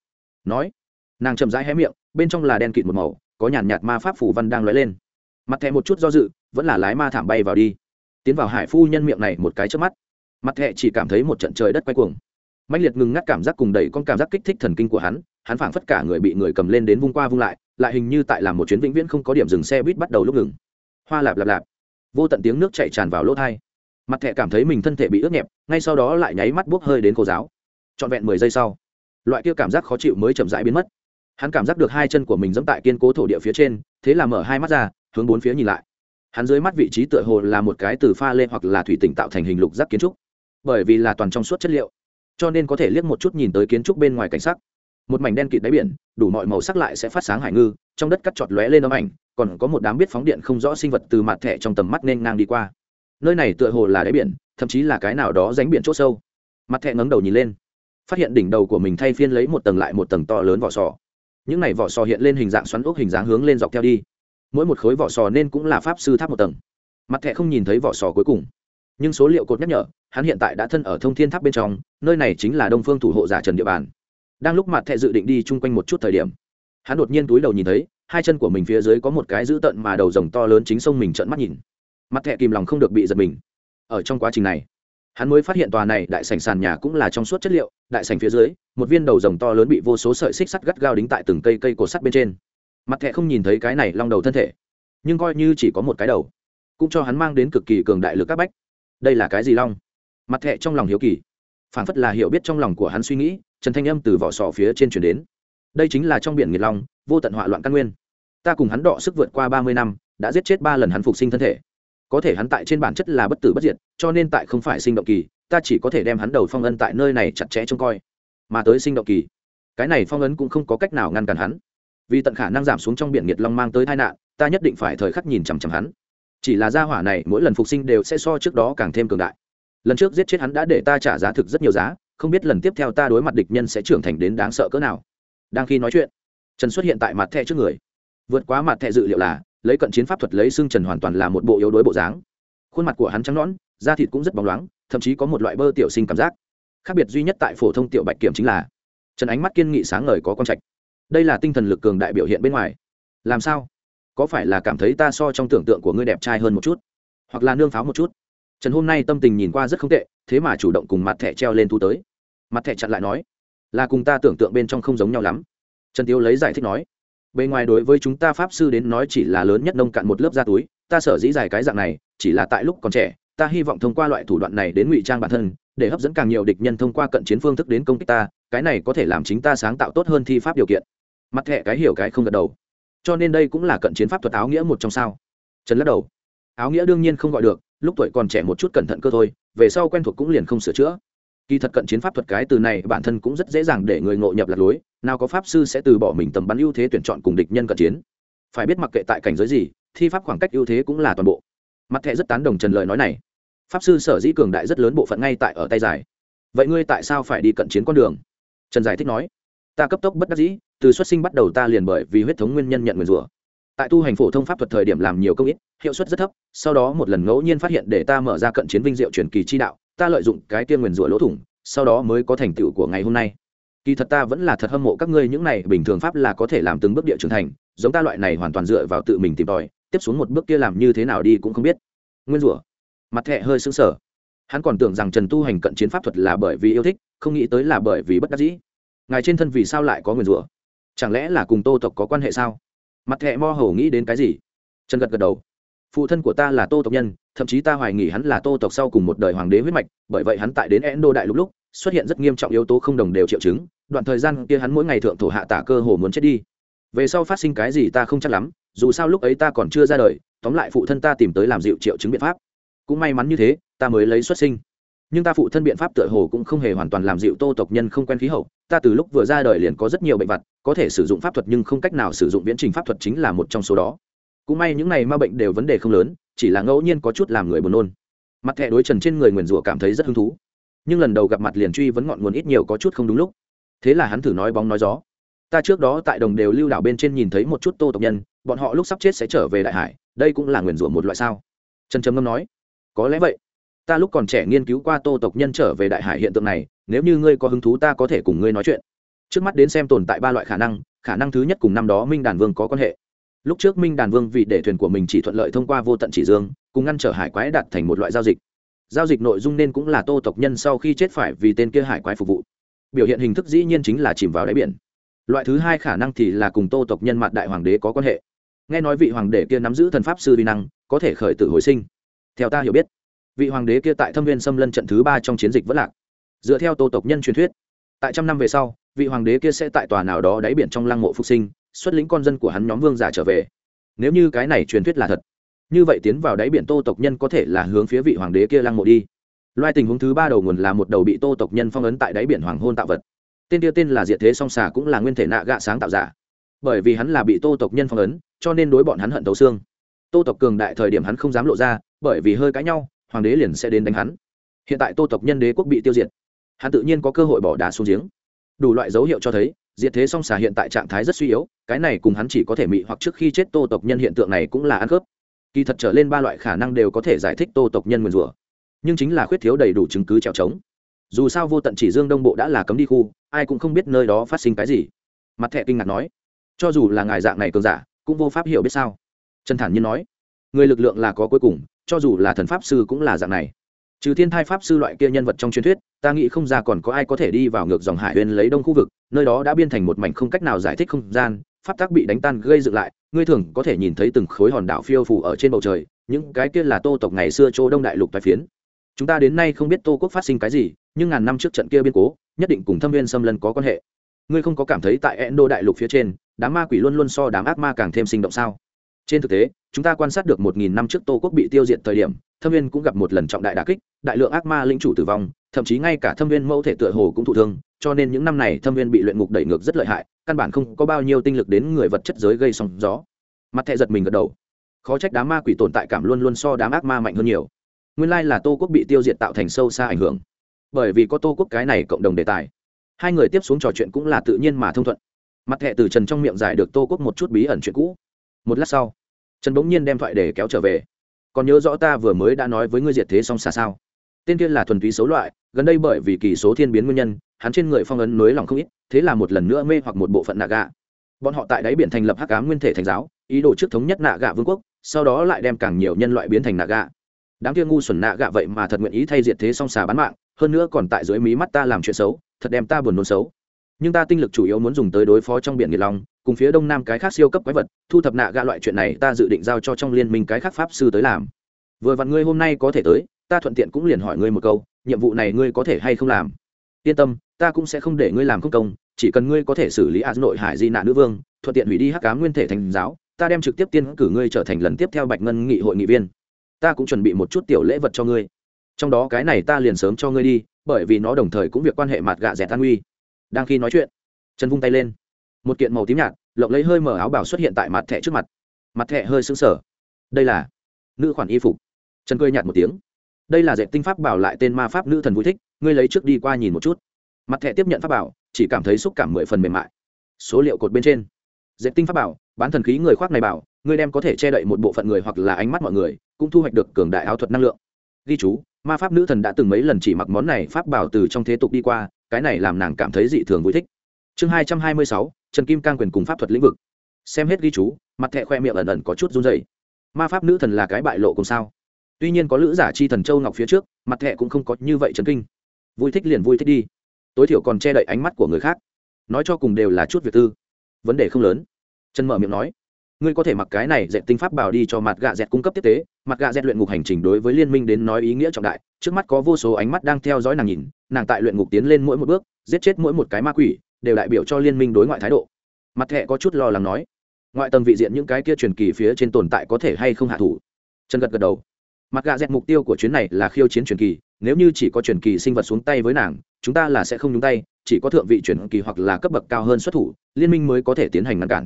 Nói, nàng chậm rãi hé miệng, bên trong là đen kịt một màu, có nhàn nhạt ma pháp phủ văn đang lóe lên. Mặt thẻ một chút do dự, vẫn là lái ma thảm bay vào đi. Tiến vào hải phu nhân miệng này một cái trước mắt mặt hệ chỉ cảm thấy một trận trời đất quay cuồng. Mạnh liệt ngừng ngắt cảm giác cùng đẩy con cảm giác kích thích thần kinh của hắn hắn phảng phất cả người bị người cầm lên đến vung qua vung lại lại hình như tại làm một chuyến vĩnh viễn không có điểm dừng xe buýt bắt đầu lúc ngừng. Hoa lạp lạp lạp. Vô tận tiếng nước chạy tràn vào lỗ thai. Mặt hệ cảm thấy mình thân thể bị ướt nhẹp, ngay sau đó lại nháy mắt buốc hơi đến cô giáo. Trọn vẹn mười giây sau, loại kia cảm giác khó chịu mới chậm rãi biến mất. Hắn cảm giác được hai chân của mình dẫm tại kiên cố thổ địa phía trên, thế là mở hai mắt ra, hướng bốn phía nhìn lại. Hắn dưới mắt vị trí tựa hồ là một cái từ pha lê hoặc là thủy tỉnh tạo thành hình lục giác kiến trúc bởi vì là toàn trong suốt chất liệu, cho nên có thể liếc một chút nhìn tới kiến trúc bên ngoài cảnh sắc. Một mảnh đen kịt đáy biển, đủ mọi màu sắc lại sẽ phát sáng hải ngư, trong đất cắt chọt lóe lên âm ảnh, còn có một đám biết phóng điện không rõ sinh vật từ mặt thẻ trong tầm mắt nên ngang đi qua. Nơi này tựa hồ là đáy biển, thậm chí là cái nào đó ránh biển c h ỗ sâu. Mặt thẻ ngấm đầu nhìn lên, phát hiện đỉnh đầu của mình thay phiên lấy một tầng lại một tầng to lớn vỏ sò. Những này vỏ sò hiện lên hình dạng xoắn ốc hình dáng hướng lên dọc theo đi. Mỗi một khối vỏ sò nên cũng là pháp sư tháp một tầng. Mặt thẻ không nhìn thấy vỏ sò cuối cùng nhưng số liệu cột nhắc nhở, hắn hiện tại đã thân ở thông thiên tháp bên trong, nơi này chính là đông phương thủ hộ giả trần địa bàn. Đang lúc mặt thẹ dự định đi chung quanh một chút thời điểm, hắn đột nhiên túi đầu nhìn thấy, hai chân của mình phía dưới có một cái dữ tợn mà đầu rồng to lớn chính sông mình trợn mắt nhìn. Mặt thẹ kìm lòng không được bị giật mình. Ở trong quá trình này, hắn mới phát hiện tòa này đại sảnh sàn nhà cũng là trong suốt chất liệu, đại sảnh phía dưới, một viên đầu rồng to lớn bị vô số sợi xích sắt gắt gao đính tại từng cây cây cột sắt bên trên. Mặt thẹ không nhìn thấy cái này long đầu thân thể, nhưng coi như chỉ có một cái đầu, cũng cho hắn mang đến cực kỳ cường đại lực các bách đây là cái gì long? Mặt thẹ trong lòng hiếu kỳ. Phản phất là hiểu biết trong lòng của hắn suy nghĩ, trần thanh âm từ vỏ sò phía trên chuyển đến. Đây chính là trong biển nghiệt long, vô tận họa loạn căn nguyên. Ta cùng hắn đọ sức vượt qua ba mươi năm, đã giết chết ba lần hắn phục sinh thân thể. Có thể hắn tại trên bản chất là bất tử bất diệt, cho nên tại không phải sinh động kỳ, ta chỉ có thể đem hắn đầu phong ân tại nơi này chặt chẽ trông coi. Mà tới sinh động kỳ, cái này phong ấn cũng không có cách nào ngăn cản hắn. Vì tận khả năng giảm xuống trong biển nghiệt long mang tới tai nạn, ta nhất định phải thời khắc nhìn chằm chằm hắn chỉ là gia hỏa này, mỗi lần phục sinh đều sẽ so trước đó càng thêm cường đại. Lần trước giết chết hắn đã để ta trả giá thực rất nhiều giá, không biết lần tiếp theo ta đối mặt địch nhân sẽ trưởng thành đến đáng sợ cỡ nào. Đang khi nói chuyện, trần xuất hiện tại mặt thẻ trước người. Vượt quá mặt thẻ dự liệu là, lấy cận chiến pháp thuật lấy xương trần hoàn toàn là một bộ yếu đuối bộ dáng. Khuôn mặt của hắn trắng nõn, da thịt cũng rất bóng loáng, thậm chí có một loại bơ tiểu sinh cảm giác. Khác biệt duy nhất tại phổ thông tiểu bạch kiểm chính là, trần ánh mắt kiên nghị sáng ngời có con trạch. Đây là tinh thần lực cường đại biểu hiện bên ngoài. Làm sao? Có phải là cảm thấy ta so trong tưởng tượng của ngươi đẹp trai hơn một chút? Hoặc là nương pháo một chút? Trần hôm nay tâm tình nhìn qua rất không tệ, thế mà chủ động cùng mặt thẻ treo lên thu tới. Mặt thẻ chặn lại nói, là cùng ta tưởng tượng bên trong không giống nhau lắm. Trần tiêu lấy giải thích nói, bề ngoài đối với chúng ta pháp sư đến nói chỉ là lớn nhất nông cạn một lớp da túi, ta sở dĩ dài cái dạng này, chỉ là tại lúc còn trẻ, ta hy vọng thông qua loại thủ đoạn này đến ngụy trang bản thân, để hấp dẫn càng nhiều địch nhân thông qua cận chiến phương thức đến công kích ta, cái này có thể làm chính ta sáng tạo tốt hơn thi pháp điều kiện. Mặt thẻ cái hiểu cái không gật đầu cho nên đây cũng là cận chiến pháp thuật áo nghĩa một trong sao. Trần lắc đầu. Áo nghĩa đương nhiên không gọi được, lúc tuổi còn trẻ một chút cẩn thận cơ thôi, về sau quen thuộc cũng liền không sửa chữa. Kỳ thật cận chiến pháp thuật cái từ này bản thân cũng rất dễ dàng để người ngộ nhập lạc lối, nào có pháp sư sẽ từ bỏ mình tầm bắn ưu thế tuyển chọn cùng địch nhân cận chiến. Phải biết mặc kệ tại cảnh giới gì, thi pháp khoảng cách ưu thế cũng là toàn bộ. Mặt thẹ rất tán đồng trần lời nói này. Pháp sư sở dĩ cường đại rất lớn bộ phận ngay tại ở tay dài. Vậy ngươi tại sao phải đi cận chiến con đường? Trần giải thích nói. Ta cấp tốc bất đắc dĩ từ xuất sinh bắt đầu ta liền bởi vì huyết thống nguyên nhân nhận nguyền rủa. Tại tu hành phổ thông pháp thuật thời điểm làm nhiều công ít, hiệu suất rất thấp, sau đó một lần ngẫu nhiên phát hiện để ta mở ra cận chiến vinh diệu truyền kỳ chi đạo, ta lợi dụng cái tiên nguyền rủa lỗ thủng, sau đó mới có thành tựu của ngày hôm nay. Kỳ thật ta vẫn là thật hâm mộ các ngươi những này bình thường pháp là có thể làm từng bước địa trưởng thành, giống ta loại này hoàn toàn dựa vào tự mình tìm tòi, tiếp xuống một bước kia làm như thế nào đi cũng không biết. Nguyên rủa. Mặt thẹ hơi sững sờ. Hắn còn tưởng rằng trần tu hành cận chiến pháp thuật là bởi vì yêu thích, không nghĩ tới là bởi vì bất đắc dĩ. Ngài trên thân vì sao lại có nguyên rủa? Chẳng lẽ là cùng tô tộc có quan hệ sao? Mặt thẹ mo hầu nghĩ đến cái gì? Trần gật gật đầu. Phụ thân của ta là tô tộc nhân, thậm chí ta hoài nghi hắn là tô tộc sau cùng một đời hoàng đế huyết mạch, bởi vậy hắn tại đến endo đại lúc lúc, xuất hiện rất nghiêm trọng yếu tố không đồng đều triệu chứng, đoạn thời gian kia hắn mỗi ngày thượng thổ hạ tả cơ hồ muốn chết đi. Về sau phát sinh cái gì ta không chắc lắm, dù sao lúc ấy ta còn chưa ra đời, tóm lại phụ thân ta tìm tới làm dịu triệu chứng biện pháp. Cũng may mắn như thế, ta mới lấy xuất sinh. Nhưng ta phụ thân biện pháp tựa hồ cũng không hề hoàn toàn làm dịu tô tộc nhân không quen khí hậu ta từ lúc vừa ra đời liền có rất nhiều bệnh vặt, có thể sử dụng pháp thuật nhưng không cách nào sử dụng viễn trình pháp thuật chính là một trong số đó. Cũng may những này ma bệnh đều vấn đề không lớn, chỉ là ngẫu nhiên có chút làm người buồn nôn. Mặt thẻ đối trần trên người nguyền rủa cảm thấy rất hứng thú. Nhưng lần đầu gặp mặt liền truy vấn ngọn nguồn ít nhiều có chút không đúng lúc. Thế là hắn thử nói bóng nói gió. Ta trước đó tại đồng đều lưu đảo bên trên nhìn thấy một chút tô tộc nhân, bọn họ lúc sắp chết sẽ trở về đại hải, đây cũng là nguyền rủa một loại sao? Trần trầm ngâm nói. Có lẽ vậy. Ta lúc còn trẻ nghiên cứu qua tô tộc nhân trở về đại hải hiện tượng này nếu như ngươi có hứng thú ta có thể cùng ngươi nói chuyện. Trước mắt đến xem tồn tại ba loại khả năng khả năng thứ nhất cùng năm đó minh đàn vương có quan hệ. Lúc trước minh đàn vương vì để thuyền của mình chỉ thuận lợi thông qua vô tận chỉ dương, cùng ngăn trở hải quái đặt thành một loại giao dịch. Giao dịch nội dung nên cũng là tô tộc nhân sau khi chết phải vì tên kia hải quái phục vụ. Biểu hiện hình thức dĩ nhiên chính là chìm vào đáy biển. Loại thứ hai khả năng thì là cùng tô tộc nhân mặt đại hoàng đế có quan hệ. Nghe nói vị hoàng đế kia nắm giữ thần pháp sư vi năng, có thể khởi tử hồi sinh. Theo ta hiểu biết, vị hoàng đế kia tại thâm viên xâm lân trận thứ ba trong chiến dịch vất lạc dựa theo tô tộc nhân truyền thuyết. Tại trăm năm về sau, vị hoàng đế kia sẽ tại tòa nào đó đáy biển trong lăng mộ phục sinh, xuất lĩnh con dân của hắn nhóm vương giả trở về. Nếu như cái này truyền thuyết là thật, như vậy tiến vào đáy biển tô tộc nhân có thể là hướng phía vị hoàng đế kia lăng mộ đi. Loài tình huống thứ ba đầu nguồn là một đầu bị tô tộc nhân phong ấn tại đáy biển hoàng hôn tạo vật. Tên kia tên là diệt thế song xà cũng là nguyên thể nạ gạ sáng tạo giả. Bởi vì hắn là bị tô tộc nhân phong ấn, cho nên đối bọn hắn hận tấu xương. Tô tộc cường đại thời điểm hắn không dám lộ ra, bởi vì hơi cãi nhau, hoàng đế liền sẽ đến đánh hắn. Hiện tại tô tộc nhân đế quốc bị tiêu diệt hắn tự nhiên có cơ hội bỏ đá xuống giếng. Đủ loại dấu hiệu cho thấy, diệt thế song xà hiện tại trạng thái rất suy yếu, cái này cùng hắn chỉ có thể mị hoặc trước khi chết tô tộc nhân hiện tượng này cũng là ăn khớp. Kỳ thật trở lên ba loại khả năng đều có thể giải thích tô tộc nhân nguyền rủa, nhưng chính là khuyết thiếu đầy đủ chứng cứ trèo trống. Dù sao vô tận chỉ dương đông bộ đã là cấm đi khu, ai cũng không biết nơi đó phát sinh cái gì. Mặt thẹ kinh ngạc nói, cho dù là ngài dạng này cường giả, cũng vô pháp hiểu biết sao. Trần thản nhiên nói, người lực lượng là có cuối cùng, cho dù là thần pháp sư cũng là dạng này trừ thiên thai pháp sư loại kia nhân vật trong truyền thuyết, ta nghĩ không ra còn có ai có thể đi vào ngược dòng hải huyền lấy đông khu vực, nơi đó đã biên thành một mảnh không cách nào giải thích không gian, pháp tắc bị đánh tan gây dựng lại, ngươi thường có thể nhìn thấy từng khối hòn đảo phiêu phủ ở trên bầu trời, những cái kia là tô tộc ngày xưa châu đông đại lục tài phiến. Chúng ta đến nay không biết tô quốc phát sinh cái gì, nhưng ngàn năm trước trận kia biên cố, nhất định cùng thâm viên xâm lân có quan hệ. Ngươi không có cảm thấy tại endo đại lục phía trên, đám ma quỷ luôn luôn so đám ác ma càng thêm sinh động sao? Trên thực tế, chúng ta quan sát được một nghìn năm trước tô quốc bị tiêu diệt thời điểm, thâm viên cũng gặp một lần trọng đại đà kích, đại lượng ác ma linh chủ tử vong, thậm chí ngay cả thâm viên mẫu thể tựa hồ cũng thụ thương, cho nên những năm này thâm viên bị luyện ngục đẩy ngược rất lợi hại, căn bản không có bao nhiêu tinh lực đến người vật chất giới gây sóng gió. Mặt thẹ giật mình gật đầu. Khó trách đám ma quỷ tồn tại cảm luôn luôn so đám ác ma mạnh hơn nhiều. Nguyên lai là tô quốc bị tiêu diệt tạo thành sâu xa ảnh hưởng. Bởi vì có tô quốc cái này cộng đồng đề tài. Hai người tiếp xuống trò chuyện cũng là tự nhiên mà thông thuận. Mặt thẹ từ trần trong miệng giải được tô quốc một chút bí ẩn chuyện cũ một lát sau, trần bỗng nhiên đem thoại để kéo trở về. Còn nhớ rõ ta vừa mới đã nói với ngươi diệt thế song xà sao? Tên kia là thuần túy xấu loại, gần đây bởi vì kỳ số thiên biến nguyên nhân, hắn trên người phong ấn nới lòng không ít, thế là một lần nữa mê hoặc một bộ phận nạ gạ. Bọn họ tại đáy biển thành lập hắc ám nguyên thể thành giáo, ý đồ trước thống nhất nạ gạ vương quốc, sau đó lại đem càng nhiều nhân loại biến thành nạ gạ. Đám kia ngu xuẩn nạ gạ vậy mà thật nguyện ý thay diệt thế song xà bán mạng, hơn nữa còn tại dưới mí mắt ta làm chuyện xấu, thật đem ta buồn nôn xấu. Nhưng ta tinh lực chủ yếu muốn dùng tới đối phó trong biển nghiệt long cùng phía đông nam cái khác siêu cấp quái vật, thu thập nạ gạ loại chuyện này ta dự định giao cho trong liên minh cái khác pháp sư tới làm. Vừa vặn ngươi hôm nay có thể tới, ta thuận tiện cũng liền hỏi ngươi một câu, nhiệm vụ này ngươi có thể hay không làm? Yên tâm, ta cũng sẽ không để ngươi làm không công, chỉ cần ngươi có thể xử lý a nội hải di nạn nữ vương, thuận tiện hủy đi hắc cá nguyên thể thành giáo, ta đem trực tiếp tiên cử ngươi trở thành lần tiếp theo bạch ngân nghị hội nghị viên. Ta cũng chuẩn bị một chút tiểu lễ vật cho ngươi. Trong đó cái này ta liền sớm cho ngươi đi, bởi vì nó đồng thời cũng việc quan hệ mặt gạ rẻ tan uy. Đang khi nói chuyện, trần vung tay lên một kiện màu tím nhạt, lộng lấy hơi mở áo bảo xuất hiện tại mặt thẻ trước mặt. Mặt thẻ hơi sững sờ. Đây là nữ khoản y phục. Trần cười nhạt một tiếng. Đây là dạy tinh pháp bảo lại tên ma pháp nữ thần vui thích, ngươi lấy trước đi qua nhìn một chút. Mặt thẻ tiếp nhận pháp bảo, chỉ cảm thấy xúc cảm mười phần mềm mại. Số liệu cột bên trên. Dạy tinh pháp bảo, bán thần khí người khoác này bảo, ngươi đem có thể che đậy một bộ phận người hoặc là ánh mắt mọi người, cũng thu hoạch được cường đại áo thuật năng lượng. Ghi chú, ma pháp nữ thần đã từng mấy lần chỉ mặc món này pháp bảo từ trong thế tục đi qua, cái này làm nàng cảm thấy dị thường vui thích. Chương hai trăm hai mươi sáu trần kim cang quyền cùng pháp thuật lĩnh vực. Xem hết ghi chú, mặt thẹ khoe miệng ẩn ẩn có chút run dày ma pháp nữ thần là cái bại lộ cùng sao? Tuy nhiên có lữ giả chi thần châu ngọc phía trước, mặt thẹ cũng không có như vậy trần kinh. Vui thích liền vui thích đi. Tối thiểu còn che đậy ánh mắt của người khác. Nói cho cùng đều là chút việc tư. Vấn đề không lớn. Trần mở miệng nói, ngươi có thể mặc cái này dẹp tinh pháp bảo đi cho mặt gạ dẹt cung cấp tiếp tế. Mặt gạ dẹt luyện ngục hành trình đối với liên minh đến nói ý nghĩa trọng đại. Trước mắt có vô số ánh mắt đang theo dõi nàng nhìn, nàng tại luyện ngục tiến lên mỗi một bước, giết chết mỗi một cái ma quỷ đều đại biểu cho liên minh đối ngoại thái độ. Mặt thẹ có chút lo lắng nói, ngoại tầng vị diện những cái kia truyền kỳ phía trên tồn tại có thể hay không hạ thủ? Chân gật gật đầu. Mặt gạ dẹt mục tiêu của chuyến này là khiêu chiến truyền kỳ, nếu như chỉ có truyền kỳ sinh vật xuống tay với nàng, chúng ta là sẽ không nhúng tay, chỉ có thượng vị truyền kỳ hoặc là cấp bậc cao hơn xuất thủ, liên minh mới có thể tiến hành ngăn cản.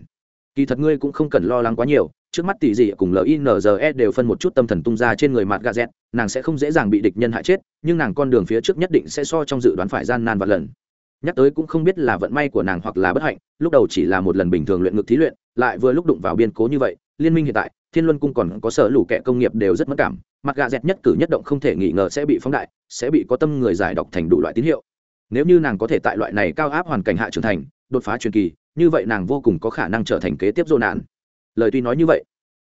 Kỳ thật ngươi cũng không cần lo lắng quá nhiều, trước mắt tỷ dị cùng linze đều phân một chút tâm thần tung ra trên người mặt gà z nàng sẽ không dễ dàng bị địch nhân hại chết, nhưng nàng con đường phía trước nhất định sẽ so trong dự đoán phải gian nan và lần nhắc tới cũng không biết là vận may của nàng hoặc là bất hạnh, lúc đầu chỉ là một lần bình thường luyện ngực thí luyện, lại vừa lúc đụng vào biên cố như vậy, liên minh hiện tại, thiên luân cung còn có sở lũ kệ công nghiệp đều rất mất cảm, mặt gà dẹt nhất cử nhất động không thể nghi ngờ sẽ bị phóng đại, sẽ bị có tâm người giải đọc thành đủ loại tín hiệu. Nếu như nàng có thể tại loại này cao áp hoàn cảnh hạ trưởng thành, đột phá truyền kỳ, như vậy nàng vô cùng có khả năng trở thành kế tiếp dô nạn. Lời tuy nói như vậy,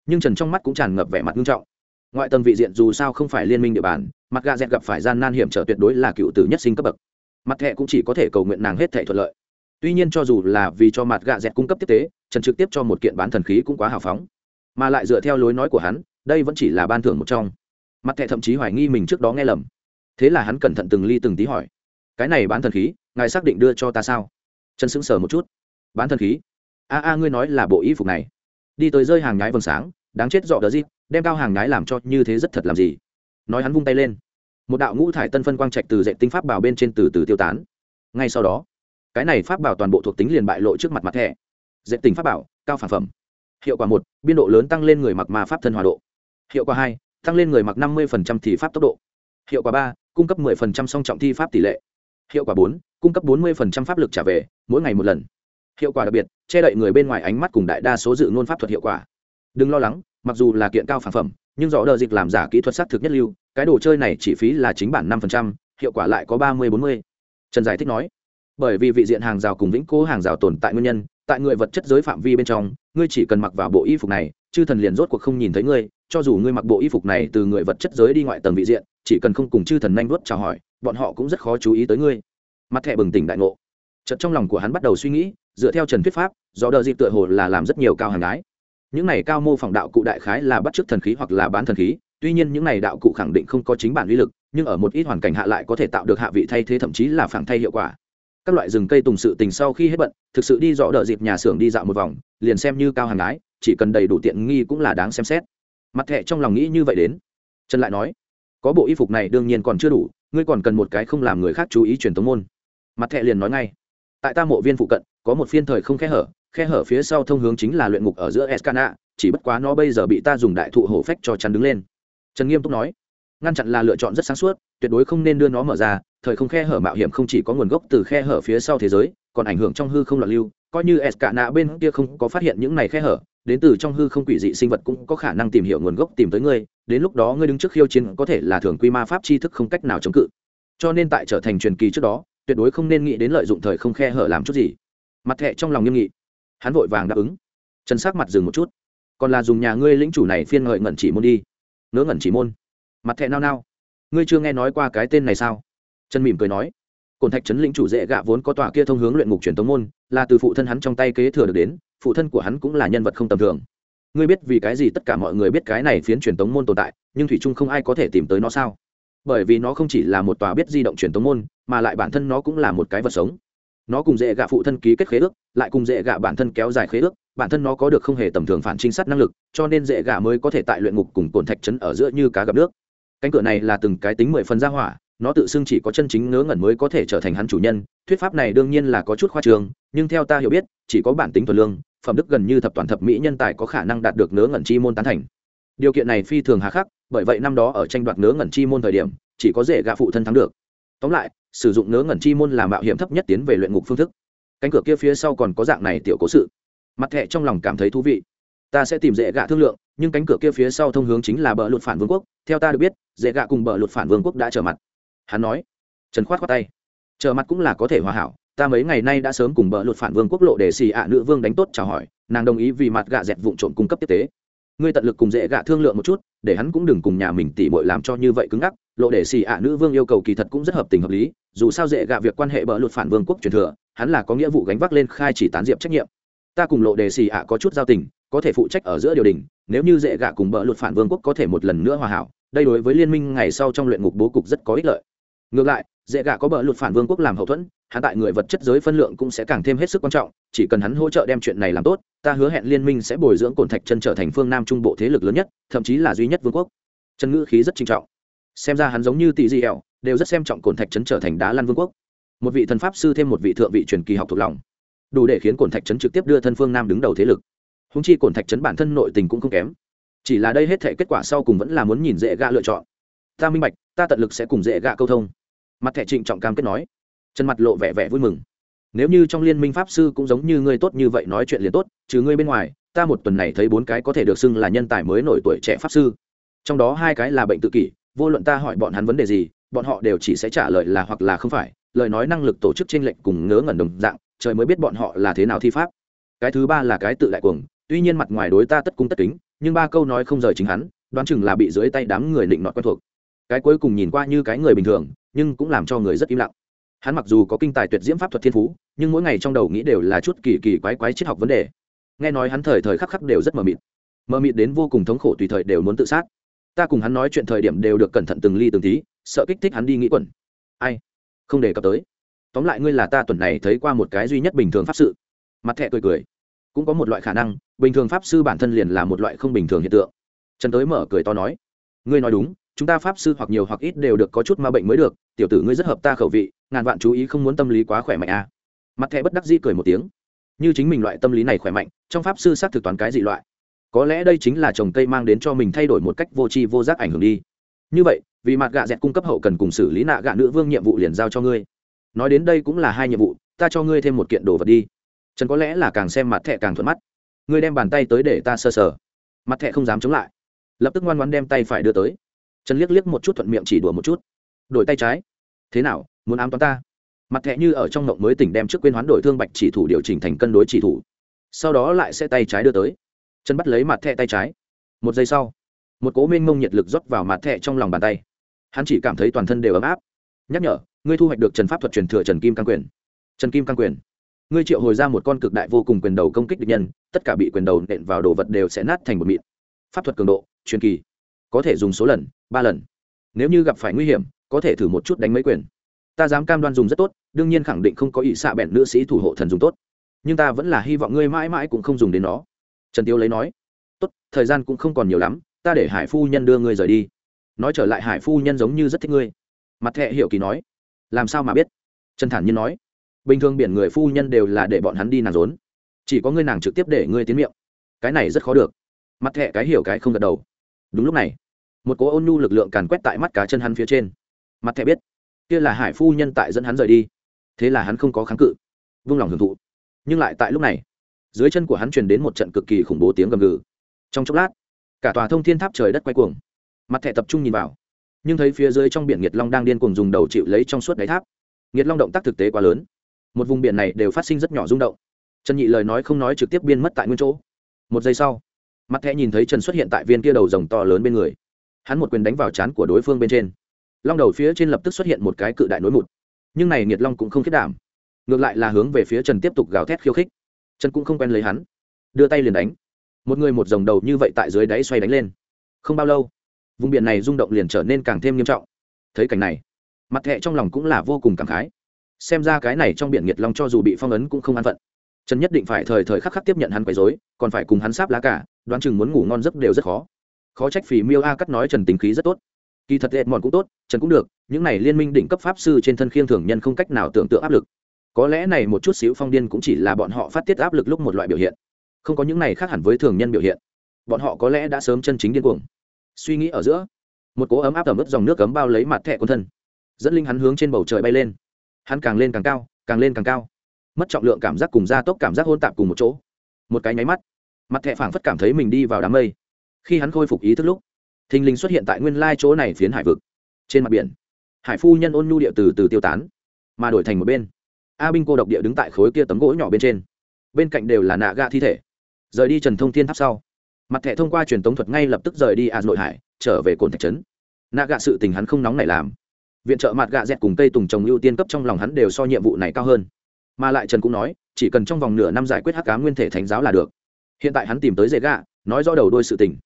nhưng trần trong mắt cũng tràn ngập vẻ mặt nghiêm trọng. Ngoại tầng vị diện dù sao không phải liên minh địa bàn, mặt gà dẹt gặp phải gian nan hiểm trở tuyệt đối là cựu tử nhất sinh cấp bậc mặt thẹ cũng chỉ có thể cầu nguyện nàng hết thệ thuận lợi. Tuy nhiên cho dù là vì cho mặt gạ dẹt cung cấp tiếp tế, trần trực tiếp cho một kiện bán thần khí cũng quá hào phóng. Mà lại dựa theo lối nói của hắn, đây vẫn chỉ là ban thưởng một trong. Mặt thẹ thậm chí hoài nghi mình trước đó nghe lầm. Thế là hắn cẩn thận từng ly từng tí hỏi, cái này bán thần khí, ngài xác định đưa cho ta sao? Trần sững sờ một chút. Bán thần khí? A a, ngươi nói là bộ y phục này. Đi tới rơi hàng nhái vầng sáng, đáng chết dọ đỡ dịp đem cao hàng nhái làm cho như thế rất thật làm gì? Nói hắn vung tay lên một đạo ngũ thải tân phân quang trạch từ dạy tinh pháp bảo bên trên từ từ tiêu tán. Ngay sau đó, cái này pháp bảo toàn bộ thuộc tính liền bại lộ trước mặt mặt thẻ. Dạy tinh pháp bảo cao phản phẩm. Hiệu quả một, biên độ lớn tăng lên người mặc ma pháp thân hòa độ. Hiệu quả hai, tăng lên người mặc năm mươi thì pháp tốc độ. Hiệu quả ba, cung cấp 10% song trọng thi pháp tỷ lệ. Hiệu quả bốn, cung cấp 40% pháp lực trả về, mỗi ngày một lần. Hiệu quả đặc biệt, che đậy người bên ngoài ánh mắt cùng đại đa số dự ngôn pháp thuật hiệu quả. Đừng lo lắng, mặc dù là kiện cao phản phẩm nhưng rõ đờ dịch làm giả kỹ thuật xác thực nhất lưu, cái đồ chơi này chỉ phí là chính bản năm hiệu quả lại có ba mươi bốn mươi. Trần giải thích nói, bởi vì vị diện hàng rào cùng vĩnh cố hàng rào tồn tại nguyên nhân, tại người vật chất giới phạm vi bên trong, ngươi chỉ cần mặc vào bộ y phục này, chư thần liền rốt cuộc không nhìn thấy ngươi, cho dù ngươi mặc bộ y phục này từ người vật chất giới đi ngoại tầng vị diện, chỉ cần không cùng chư thần nhanh vuốt chào hỏi, bọn họ cũng rất khó chú ý tới ngươi. Mặt thẹ bừng tỉnh đại ngộ. Chợt trong lòng của hắn bắt đầu suy nghĩ, dựa theo trần thuyết pháp do đờ dịp tựa hồ là làm rất nhiều cao hàng gái những này cao mô phỏng đạo cụ đại khái là bắt chước thần khí hoặc là bán thần khí, tuy nhiên những này đạo cụ khẳng định không có chính bản uy lực, nhưng ở một ít hoàn cảnh hạ lại có thể tạo được hạ vị thay thế thậm chí là phản thay hiệu quả. Các loại rừng cây tùng sự tình sau khi hết bận, thực sự đi dọ đợi dịp nhà xưởng đi dạo một vòng, liền xem như cao hàng lái chỉ cần đầy đủ tiện nghi cũng là đáng xem xét. Mặt thẹ trong lòng nghĩ như vậy đến. Trần lại nói, có bộ y phục này đương nhiên còn chưa đủ, ngươi còn cần một cái không làm người khác chú ý truyền tống môn. Mặt thẹ liền nói ngay, tại ta mộ viên phụ cận, có một phiên thời không khe hở khe hở phía sau thông hướng chính là luyện ngục ở giữa escana chỉ bất quá nó bây giờ bị ta dùng đại thụ hổ phách cho chắn đứng lên. Trần nghiêm túc nói, ngăn chặn là lựa chọn rất sáng suốt, tuyệt đối không nên đưa nó mở ra, thời không khe hở mạo hiểm không chỉ có nguồn gốc từ khe hở phía sau thế giới, còn ảnh hưởng trong hư không loạn lưu, coi như escana bên kia không có phát hiện những này khe hở, đến từ trong hư không quỷ dị sinh vật cũng có khả năng tìm hiểu nguồn gốc tìm tới ngươi, đến lúc đó ngươi đứng trước khiêu chiến có thể là thường quy ma pháp tri thức không cách nào chống cự. Cho nên tại trở thành truyền kỳ trước đó, tuyệt đối không nên nghĩ đến lợi dụng thời không khe hở làm chút gì. Mặt thẹ trong lòng nghiêm nghị hắn vội vàng đáp ứng. Trần sắc mặt dừng một chút. Còn là dùng nhà ngươi lĩnh chủ này phiên ngợi ngẩn chỉ môn đi. Ngớ ngẩn chỉ môn. Mặt thẹ nao nao. Ngươi chưa nghe nói qua cái tên này sao? Trần mỉm cười nói. Cồn thạch trấn lĩnh chủ dễ gạ vốn có tòa kia thông hướng luyện ngục truyền tống môn, là từ phụ thân hắn trong tay kế thừa được đến, phụ thân của hắn cũng là nhân vật không tầm thường. Ngươi biết vì cái gì tất cả mọi người biết cái này phiến truyền tống môn tồn tại, nhưng thủy trung không ai có thể tìm tới nó sao? Bởi vì nó không chỉ là một tòa biết di động truyền tống môn, mà lại bản thân nó cũng là một cái vật sống nó cùng dễ gạ phụ thân ký kết khế ước, lại cùng dễ gạ bản thân kéo dài khế ước, bản thân nó có được không hề tầm thường phản trinh sát năng lực, cho nên dễ gạ mới có thể tại luyện ngục cùng cồn thạch trấn ở giữa như cá gặp nước. Cánh cửa này là từng cái tính mười phần ra hỏa, nó tự xưng chỉ có chân chính ngớ ngẩn mới có thể trở thành hắn chủ nhân, thuyết pháp này đương nhiên là có chút khoa trường, nhưng theo ta hiểu biết, chỉ có bản tính thuần lương, phẩm đức gần như thập toàn thập mỹ nhân tài có khả năng đạt được ngớ ngẩn chi môn tán thành. Điều kiện này phi thường hà khắc, bởi vậy năm đó ở tranh đoạt ngớ ngẩn chi môn thời điểm, chỉ có dễ gạ phụ thân thắng được tóm lại, sử dụng ngớ ngẩn chi môn là mạo hiểm thấp nhất tiến về luyện ngục phương thức. Cánh cửa kia phía sau còn có dạng này tiểu cố sự. Mặt thẹ trong lòng cảm thấy thú vị. Ta sẽ tìm dễ gạ thương lượng, nhưng cánh cửa kia phía sau thông hướng chính là bờ luật phản vương quốc. Theo ta được biết, dễ gạ cùng bờ luật phản vương quốc đã trở mặt. Hắn nói. Trần khoát khoát tay. Trở mặt cũng là có thể hòa hảo. Ta mấy ngày nay đã sớm cùng bờ luật phản vương quốc lộ để xì ạ nữ vương đánh tốt chào hỏi. Nàng đồng ý vì mặt gạ dẹt vụ trộm cung cấp tiếp tế ngươi tận lực cùng dễ gạ thương lượng một chút, để hắn cũng đừng cùng nhà mình tỉ mội làm cho như vậy cứng ngắc. Lộ để xì ạ nữ vương yêu cầu kỳ thật cũng rất hợp tình hợp lý, dù sao dễ gạ việc quan hệ bờ luật phản vương quốc truyền thừa, hắn là có nghĩa vụ gánh vác lên khai chỉ tán diệp trách nhiệm. Ta cùng lộ đề xì ạ có chút giao tình, có thể phụ trách ở giữa điều đình, nếu như dễ gạ cùng bỡ luật phản vương quốc có thể một lần nữa hòa hảo, đây đối với liên minh ngày sau trong luyện ngục bố cục rất có ích lợi. Ngược lại dễ gạ có bờ luật phản vương quốc làm hậu thuẫn hắn tại người vật chất giới phân lượng cũng sẽ càng thêm hết sức quan trọng, chỉ cần hắn hỗ trợ đem chuyện này làm tốt, ta hứa hẹn liên minh sẽ bồi dưỡng cổn thạch chân trở thành phương nam trung bộ thế lực lớn nhất, thậm chí là duy nhất vương quốc. Chân ngữ khí rất trinh trọng. Xem ra hắn giống như tỷ di ẻo đều rất xem trọng cổn thạch trấn trở thành đá lăn vương quốc. Một vị thần pháp sư thêm một vị thượng vị truyền kỳ học thuộc lòng, đủ để khiến cổn thạch trấn trực tiếp đưa thân phương nam đứng đầu thế lực. Húng chi cổn thạch trấn bản thân nội tình cũng không kém. Chỉ là đây hết thể kết quả sau cùng vẫn là muốn nhìn dễ gạ lựa chọn. Ta minh bạch, ta tận lực sẽ cùng dễ gạ câu thông mặt thẻ trịnh trọng cam kết nói. Chân mặt lộ vẻ vẻ vui mừng. Nếu như trong liên minh pháp sư cũng giống như ngươi tốt như vậy nói chuyện liền tốt, trừ ngươi bên ngoài, ta một tuần này thấy bốn cái có thể được xưng là nhân tài mới nổi tuổi trẻ pháp sư. Trong đó hai cái là bệnh tự kỷ, vô luận ta hỏi bọn hắn vấn đề gì, bọn họ đều chỉ sẽ trả lời là hoặc là không phải, lời nói năng lực tổ chức t r ê n lệch cùng ngớ ngẩn đồng dạng, trời mới biết bọn họ là thế nào thi pháp. Cái thứ ba là cái tự đại cuồng, tuy nhiên mặt ngoài đối ta tất cung tất kính, nhưng ba câu nói không rời chính hắn, đoán chừng là bị dưới tay đám người định nọt quen thuộc cái cuối cùng nhìn qua như cái người bình thường, nhưng cũng làm cho người rất im lặng. Hắn mặc dù có kinh tài tuyệt diễm pháp thuật thiên phú, nhưng mỗi ngày trong đầu nghĩ đều là chút kỳ kỳ quái quái triết học vấn đề. Nghe nói hắn thời thời khắc khắc đều rất mờ mịt. Mờ mịt đến vô cùng thống khổ tùy thời đều muốn tự sát. Ta cùng hắn nói chuyện thời điểm đều được cẩn thận từng ly từng tí, sợ kích thích hắn đi nghĩ quẩn. Ai? Không đề cập tới. Tóm lại ngươi là ta tuần này thấy qua một cái duy nhất bình thường pháp sự. Mặt thẹ cười cười. Cũng có một loại khả năng, bình thường pháp sư bản thân liền là một loại không bình thường hiện tượng. Trần tới mở cười to nói. Ngươi nói đúng chúng ta pháp sư hoặc nhiều hoặc ít đều được có chút ma bệnh mới được, tiểu tử ngươi rất hợp ta khẩu vị, ngàn vạn chú ý không muốn tâm lý quá khỏe mạnh à. mặt thẻ bất đắc di cười một tiếng. Như chính mình loại tâm lý này khỏe mạnh, trong pháp sư xác thực toán cái gì loại. Có lẽ đây chính là trồng cây mang đến cho mình thay đổi một cách vô tri vô giác ảnh hưởng đi. Như vậy, vì mặt gạ dẹt cung cấp hậu cần cùng xử lý nạ gạ nữ vương nhiệm vụ liền giao cho ngươi. Nói đến đây cũng là hai nhiệm vụ, ta cho ngươi thêm một kiện đồ vật đi. Trần có lẽ là càng xem mặt thẹ càng thuận mắt. Ngươi đem bàn tay tới để ta sơ sờ. Mặt thẹ không dám chống lại. Lập tức ngoan ngoan đem tay phải đưa tới trần liếc liếc một chút thuận miệng chỉ đùa một chút. Đổi tay trái. Thế nào, muốn ám toán ta? Mặt thẹ như ở trong ngộng mới tỉnh đem trước quên hoán đổi thương bạch chỉ thủ điều chỉnh thành cân đối chỉ thủ. Sau đó lại sẽ tay trái đưa tới. Chân bắt lấy mặt thẹ tay trái. Một giây sau, một cố mênh mông nhiệt lực rót vào mặt thẹ trong lòng bàn tay. Hắn chỉ cảm thấy toàn thân đều ấm áp. Nhắc nhở, ngươi thu hoạch được trần pháp thuật truyền thừa trần kim căn quyền. Trần kim căn quyền. Ngươi triệu hồi ra một con cực đại vô cùng quyền đầu công kích địch nhân, tất cả bị quyền đầu nện vào đồ vật đều sẽ nát thành một mịn. Pháp thuật cường độ, truyền kỳ có thể dùng số lần, ba lần. Nếu như gặp phải nguy hiểm, có thể thử một chút đánh mấy quyền. Ta dám cam đoan dùng rất tốt, đương nhiên khẳng định không có ý xạ bẹn nữ sĩ thủ hộ thần dùng tốt. Nhưng ta vẫn là hy vọng ngươi mãi mãi cũng không dùng đến nó. Trần tiêu lấy nói. Tốt, thời gian cũng không còn nhiều lắm, ta để hải phu nhân đưa ngươi rời đi. Nói trở lại hải phu nhân giống như rất thích ngươi. Mặt thẹ hiểu kỳ nói. Làm sao mà biết? Trần thản nhiên nói. Bình thường biển người phu nhân đều là để bọn hắn đi nàng rốn. Chỉ có ngươi nàng trực tiếp để ngươi tiến miệng. Cái này rất khó được. Mặt thẹ cái hiểu cái không gật đầu. Đúng lúc này một cố ôn nhu lực lượng càn quét tại mắt cá chân hắn phía trên. Mặt thẻ biết, kia là hải phu nhân tại dẫn hắn rời đi. Thế là hắn không có kháng cự, vung lòng hưởng thụ. Nhưng lại tại lúc này, dưới chân của hắn truyền đến một trận cực kỳ khủng bố tiếng gầm gừ. Trong chốc lát, cả tòa thông thiên tháp trời đất quay cuồng. Mặt thẻ tập trung nhìn vào, nhưng thấy phía dưới trong biển nhiệt long đang điên cuồng dùng đầu chịu lấy trong suốt đáy tháp. Nhiệt long động tác thực tế quá lớn. Một vùng biển này đều phát sinh rất nhỏ rung động. Trần nhị lời nói không nói trực tiếp biên mất tại nguyên chỗ. Một giây sau, mặt thẻ nhìn thấy trần xuất hiện tại viên kia đầu rồng to lớn bên người hắn một quyền đánh vào trán của đối phương bên trên. Long đầu phía trên lập tức xuất hiện một cái cự đại nối mụt. Nhưng này nhiệt long cũng không khiết đảm. Ngược lại là hướng về phía trần tiếp tục gào thét khiêu khích. Trần cũng không quen lấy hắn. Đưa tay liền đánh. Một người một dòng đầu như vậy tại dưới đáy xoay đánh lên. Không bao lâu, vùng biển này rung động liền trở nên càng thêm nghiêm trọng. Thấy cảnh này, mặt thẹ trong lòng cũng là vô cùng cảm khái. Xem ra cái này trong biển nhiệt long cho dù bị phong ấn cũng không an phận. Trần nhất định phải thời thời khắc khắc tiếp nhận hắn quấy dối còn phải cùng hắn sáp lá cả, đoán chừng muốn ngủ ngon giấc đều rất khó khó trách phì miêu a cắt nói trần tính khí rất tốt. Kỳ thật hệt mòn cũng tốt, trần cũng được, những này liên minh đỉnh cấp pháp sư trên thân khiêng thường nhân không cách nào tưởng tượng áp lực. Có lẽ này một chút xíu phong điên cũng chỉ là bọn họ phát tiết áp lực lúc một loại biểu hiện. Không có những này khác hẳn với thường nhân biểu hiện. Bọn họ có lẽ đã sớm chân chính điên cuồng. Suy nghĩ ở giữa, một cỗ ấm áp ẩm ướt dòng nước cấm bao lấy mặt thẹ quân thân. Dẫn linh hắn hướng trên bầu trời bay lên. Hắn càng lên càng cao, càng lên càng cao. Mất trọng lượng cảm giác cùng gia tốc cảm giác hôn tạp cùng một chỗ. Một cái nháy mắt, mặt thẹ phảng phất cảm thấy mình đi vào đám mây khi hắn khôi phục ý thức lúc, thình linh xuất hiện tại nguyên lai chỗ này phiến hải vực. Trên mặt biển, hải phu nhân ôn nhu địa từ từ tiêu tán, mà đổi thành một bên. A binh cô độc địa đứng tại khối kia tấm gỗ nhỏ bên trên. Bên cạnh đều là nạ gạ thi thể. Rời đi trần thông thiên tháp sau, mặt thẻ thông qua truyền tống thuật ngay lập tức rời đi a nội hải, trở về cồn thạch trấn. Nạ gạ sự tình hắn không nóng này làm. Viện trợ mặt gạ dẹt cùng cây tùng trồng ưu tiên cấp trong lòng hắn đều so nhiệm vụ này cao hơn. Mà lại trần cũng nói, chỉ cần trong vòng nửa năm giải quyết hắc cá nguyên thể thánh giáo là được. Hiện tại hắn tìm tới dễ gạ, nói rõ đầu đôi sự tình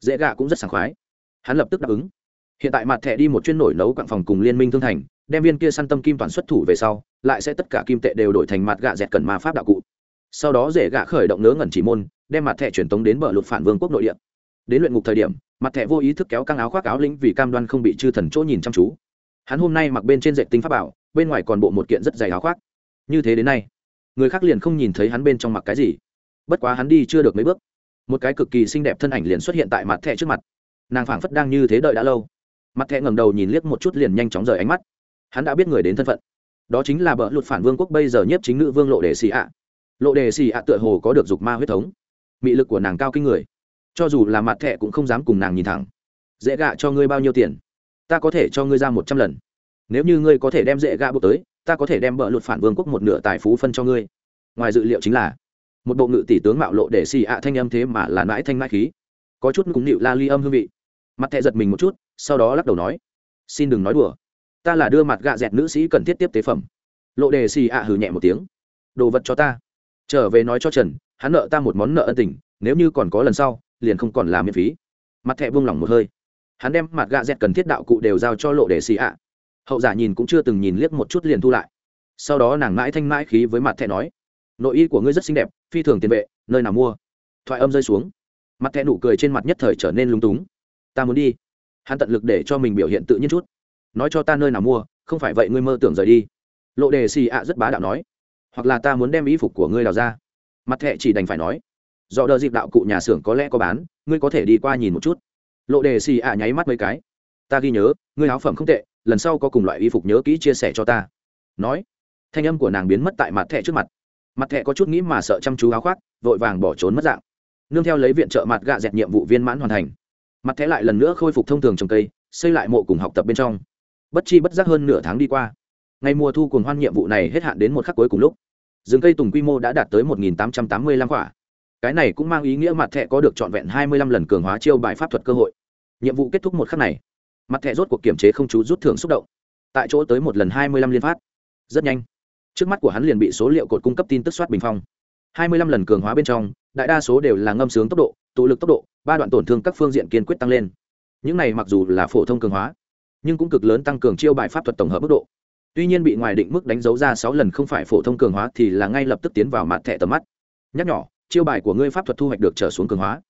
dễ gạ cũng rất sảng khoái. Hắn lập tức đáp ứng. Hiện tại mặt thẻ đi một chuyên nổi nấu quặng phòng cùng liên minh thương thành, đem viên kia săn tâm kim toàn xuất thủ về sau, lại sẽ tất cả kim tệ đều đổi thành mặt gạ dẹt cần ma pháp đạo cụ. Sau đó dễ gạ khởi động nớ ngẩn chỉ môn, đem mặt thẻ truyền tống đến bờ lục phản vương quốc nội địa. Đến luyện ngục thời điểm, mặt thẻ vô ý thức kéo căng áo khoác áo lĩnh vì cam đoan không bị chư thần chỗ nhìn chăm chú. Hắn hôm nay mặc bên trên dệt tinh pháp bảo, bên ngoài còn bộ một kiện rất dày áo khoác. Như thế đến nay, người khác liền không nhìn thấy hắn bên trong mặc cái gì. Bất quá hắn đi chưa được mấy bước một cái cực kỳ xinh đẹp thân ảnh liền xuất hiện tại mặt thẻ trước mặt. Nàng phảng phất đang như thế đợi đã lâu. Mặt thẻ ngẩng đầu nhìn liếc một chút liền nhanh chóng rời ánh mắt. Hắn đã biết người đến thân phận. Đó chính là bợ lụt phản vương quốc bây giờ nhiếp chính nữ vương lộ đề xì ạ. Lộ đề xì ạ tựa hồ có được dục ma huyết thống. Mị lực của nàng cao kinh người. Cho dù là mặt thẻ cũng không dám cùng nàng nhìn thẳng. Dễ gạ cho ngươi bao nhiêu tiền? Ta có thể cho ngươi ra một trăm lần. Nếu như ngươi có thể đem dễ gạ buộc tới, ta có thể đem bợ lụt phản vương quốc một nửa tài phú phân cho ngươi. Ngoài dự liệu chính là một bộ ngự tỷ tướng mạo lộ để xì ạ thanh âm thế mà là mãi thanh mãi khí. Có chút cũng nịu la ly âm hương vị. Mặt thẹ giật mình một chút, sau đó lắc đầu nói, xin đừng nói đùa. Ta là đưa mặt gạ dẹt nữ sĩ cần thiết tiếp tế phẩm. Lộ đề xì ạ hừ nhẹ một tiếng, đồ vật cho ta. Trở về nói cho trần, hắn nợ ta một món nợ ân tình, nếu như còn có lần sau, liền không còn làm miễn phí. Mặt thẹ buông lỏng một hơi. Hắn đem mặt gạ dẹt cần thiết đạo cụ đều giao cho lộ đề xì ạ. Hậu giả nhìn cũng chưa từng nhìn liếc một chút liền thu lại. Sau đó nàng mãi thanh mãi khí với mặt thẹ nói, nội y của ngươi rất xinh đẹp phi thường tiền vệ, nơi nào mua? Thoại âm rơi xuống. Mặt thẹn nụ cười trên mặt nhất thời trở nên lúng túng. Ta muốn đi. Hắn tận lực để cho mình biểu hiện tự nhiên chút. Nói cho ta nơi nào mua, không phải vậy ngươi mơ tưởng rời đi. Lộ đề xì ạ rất bá đạo nói. Hoặc là ta muốn đem y phục của ngươi đào ra. Mặt thẹ chỉ đành phải nói. Do đợi dịp đạo cụ nhà xưởng có lẽ có bán, ngươi có thể đi qua nhìn một chút. Lộ đề xì ạ nháy mắt mấy cái. Ta ghi nhớ, ngươi áo phẩm không tệ, lần sau có cùng loại y phục nhớ kỹ chia sẻ cho ta. Nói. Thanh âm của nàng biến mất tại mặt thẹ trước mặt mặt thẹ có chút nghĩ mà sợ chăm chú áo khoác, vội vàng bỏ trốn mất dạng. Nương theo lấy viện trợ mặt gạ dẹt nhiệm vụ viên mãn hoàn thành. Mặt thẹ lại lần nữa khôi phục thông thường trồng cây, xây lại mộ cùng học tập bên trong. Bất chi bất giác hơn nửa tháng đi qua. Ngày mùa thu cùng hoan nhiệm vụ này hết hạn đến một khắc cuối cùng lúc. Rừng cây tùng quy mô đã đạt tới một tám trăm tám mươi lăm quả. Cái này cũng mang ý nghĩa mặt thẹ có được trọn vẹn hai mươi lăm lần cường hóa chiêu bài pháp thuật cơ hội. Nhiệm vụ kết thúc một khắc này, mặt thẹ rốt cuộc kiểm chế không chú rút thưởng xúc động. Tại chỗ tới một lần hai mươi lăm liên phát. Rất nhanh trước mắt của hắn liền bị số liệu cột cung cấp tin tức soát bình phong. Hai mươi lăm lần cường hóa bên trong, đại đa số đều là ngâm sướng tốc độ, tụ lực tốc độ, ba đoạn tổn thương các phương diện kiên quyết tăng lên. Những này mặc dù là phổ thông cường hóa, nhưng cũng cực lớn tăng cường chiêu bài pháp thuật tổng hợp mức độ. Tuy nhiên bị ngoài định mức đánh dấu ra sáu lần không phải phổ thông cường hóa thì là ngay lập tức tiến vào mặt thẻ tầm mắt. Nhắc nhỏ, chiêu bài của ngươi pháp thuật thu hoạch được trở xuống cường hóa.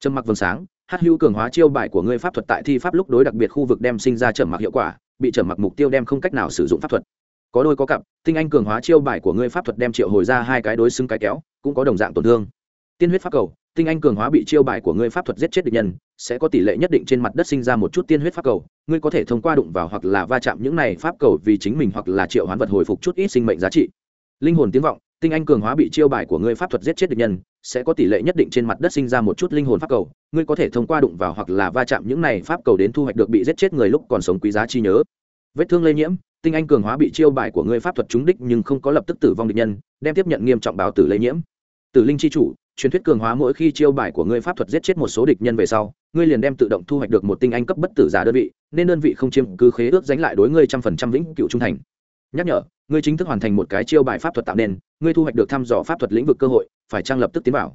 Trầm mặc vầng sáng, hát hữu cường hóa chiêu bài của ngươi pháp thuật tại thi pháp lúc đối đặc biệt khu vực đem sinh ra trầm mặc hiệu quả, bị trầm mặc mục tiêu đem không cách nào sử dụng pháp thuật có đôi có cặp, tinh anh cường hóa chiêu bài của ngươi pháp thuật đem triệu hồi ra hai cái đối xứng cái kéo, cũng có đồng dạng tổn thương. Tiên huyết pháp cầu, tinh anh cường hóa bị chiêu bài của ngươi pháp thuật giết chết địch nhân, sẽ có tỷ lệ nhất định trên mặt đất sinh ra một chút tiên huyết pháp cầu. Ngươi có thể thông qua đụng vào hoặc là va chạm những này pháp cầu vì chính mình hoặc là triệu hoán vật hồi phục chút ít sinh mệnh giá trị. Linh hồn tiếng vọng, tinh anh cường hóa bị chiêu bài của ngươi pháp thuật giết chết địch nhân, sẽ có tỷ lệ nhất định trên mặt đất sinh ra một chút linh hồn pháp cầu. Ngươi có thể thông qua đụng vào hoặc là va chạm những này pháp cầu đến thu hoạch được bị giết chết người lúc còn sống quý giá chi nhớ. Vết thương lây nhiễm tinh anh cường hóa bị chiêu bài của ngươi pháp thuật trúng đích nhưng không có lập tức tử vong địch nhân, đem tiếp nhận nghiêm trọng báo tử lây nhiễm. Tử linh chi chủ, truyền thuyết cường hóa mỗi khi chiêu bài của ngươi pháp thuật giết chết một số địch nhân về sau, ngươi liền đem tự động thu hoạch được một tinh anh cấp bất tử giả đơn vị, nên đơn vị không chiếm cứ khế ước dánh lại đối ngươi trăm phần trăm vĩnh cựu trung thành. Nhắc nhở, ngươi chính thức hoàn thành một cái chiêu bài pháp thuật tạo nên, ngươi thu hoạch được thăm dò pháp thuật lĩnh vực cơ hội, phải trang lập tức tiến vào.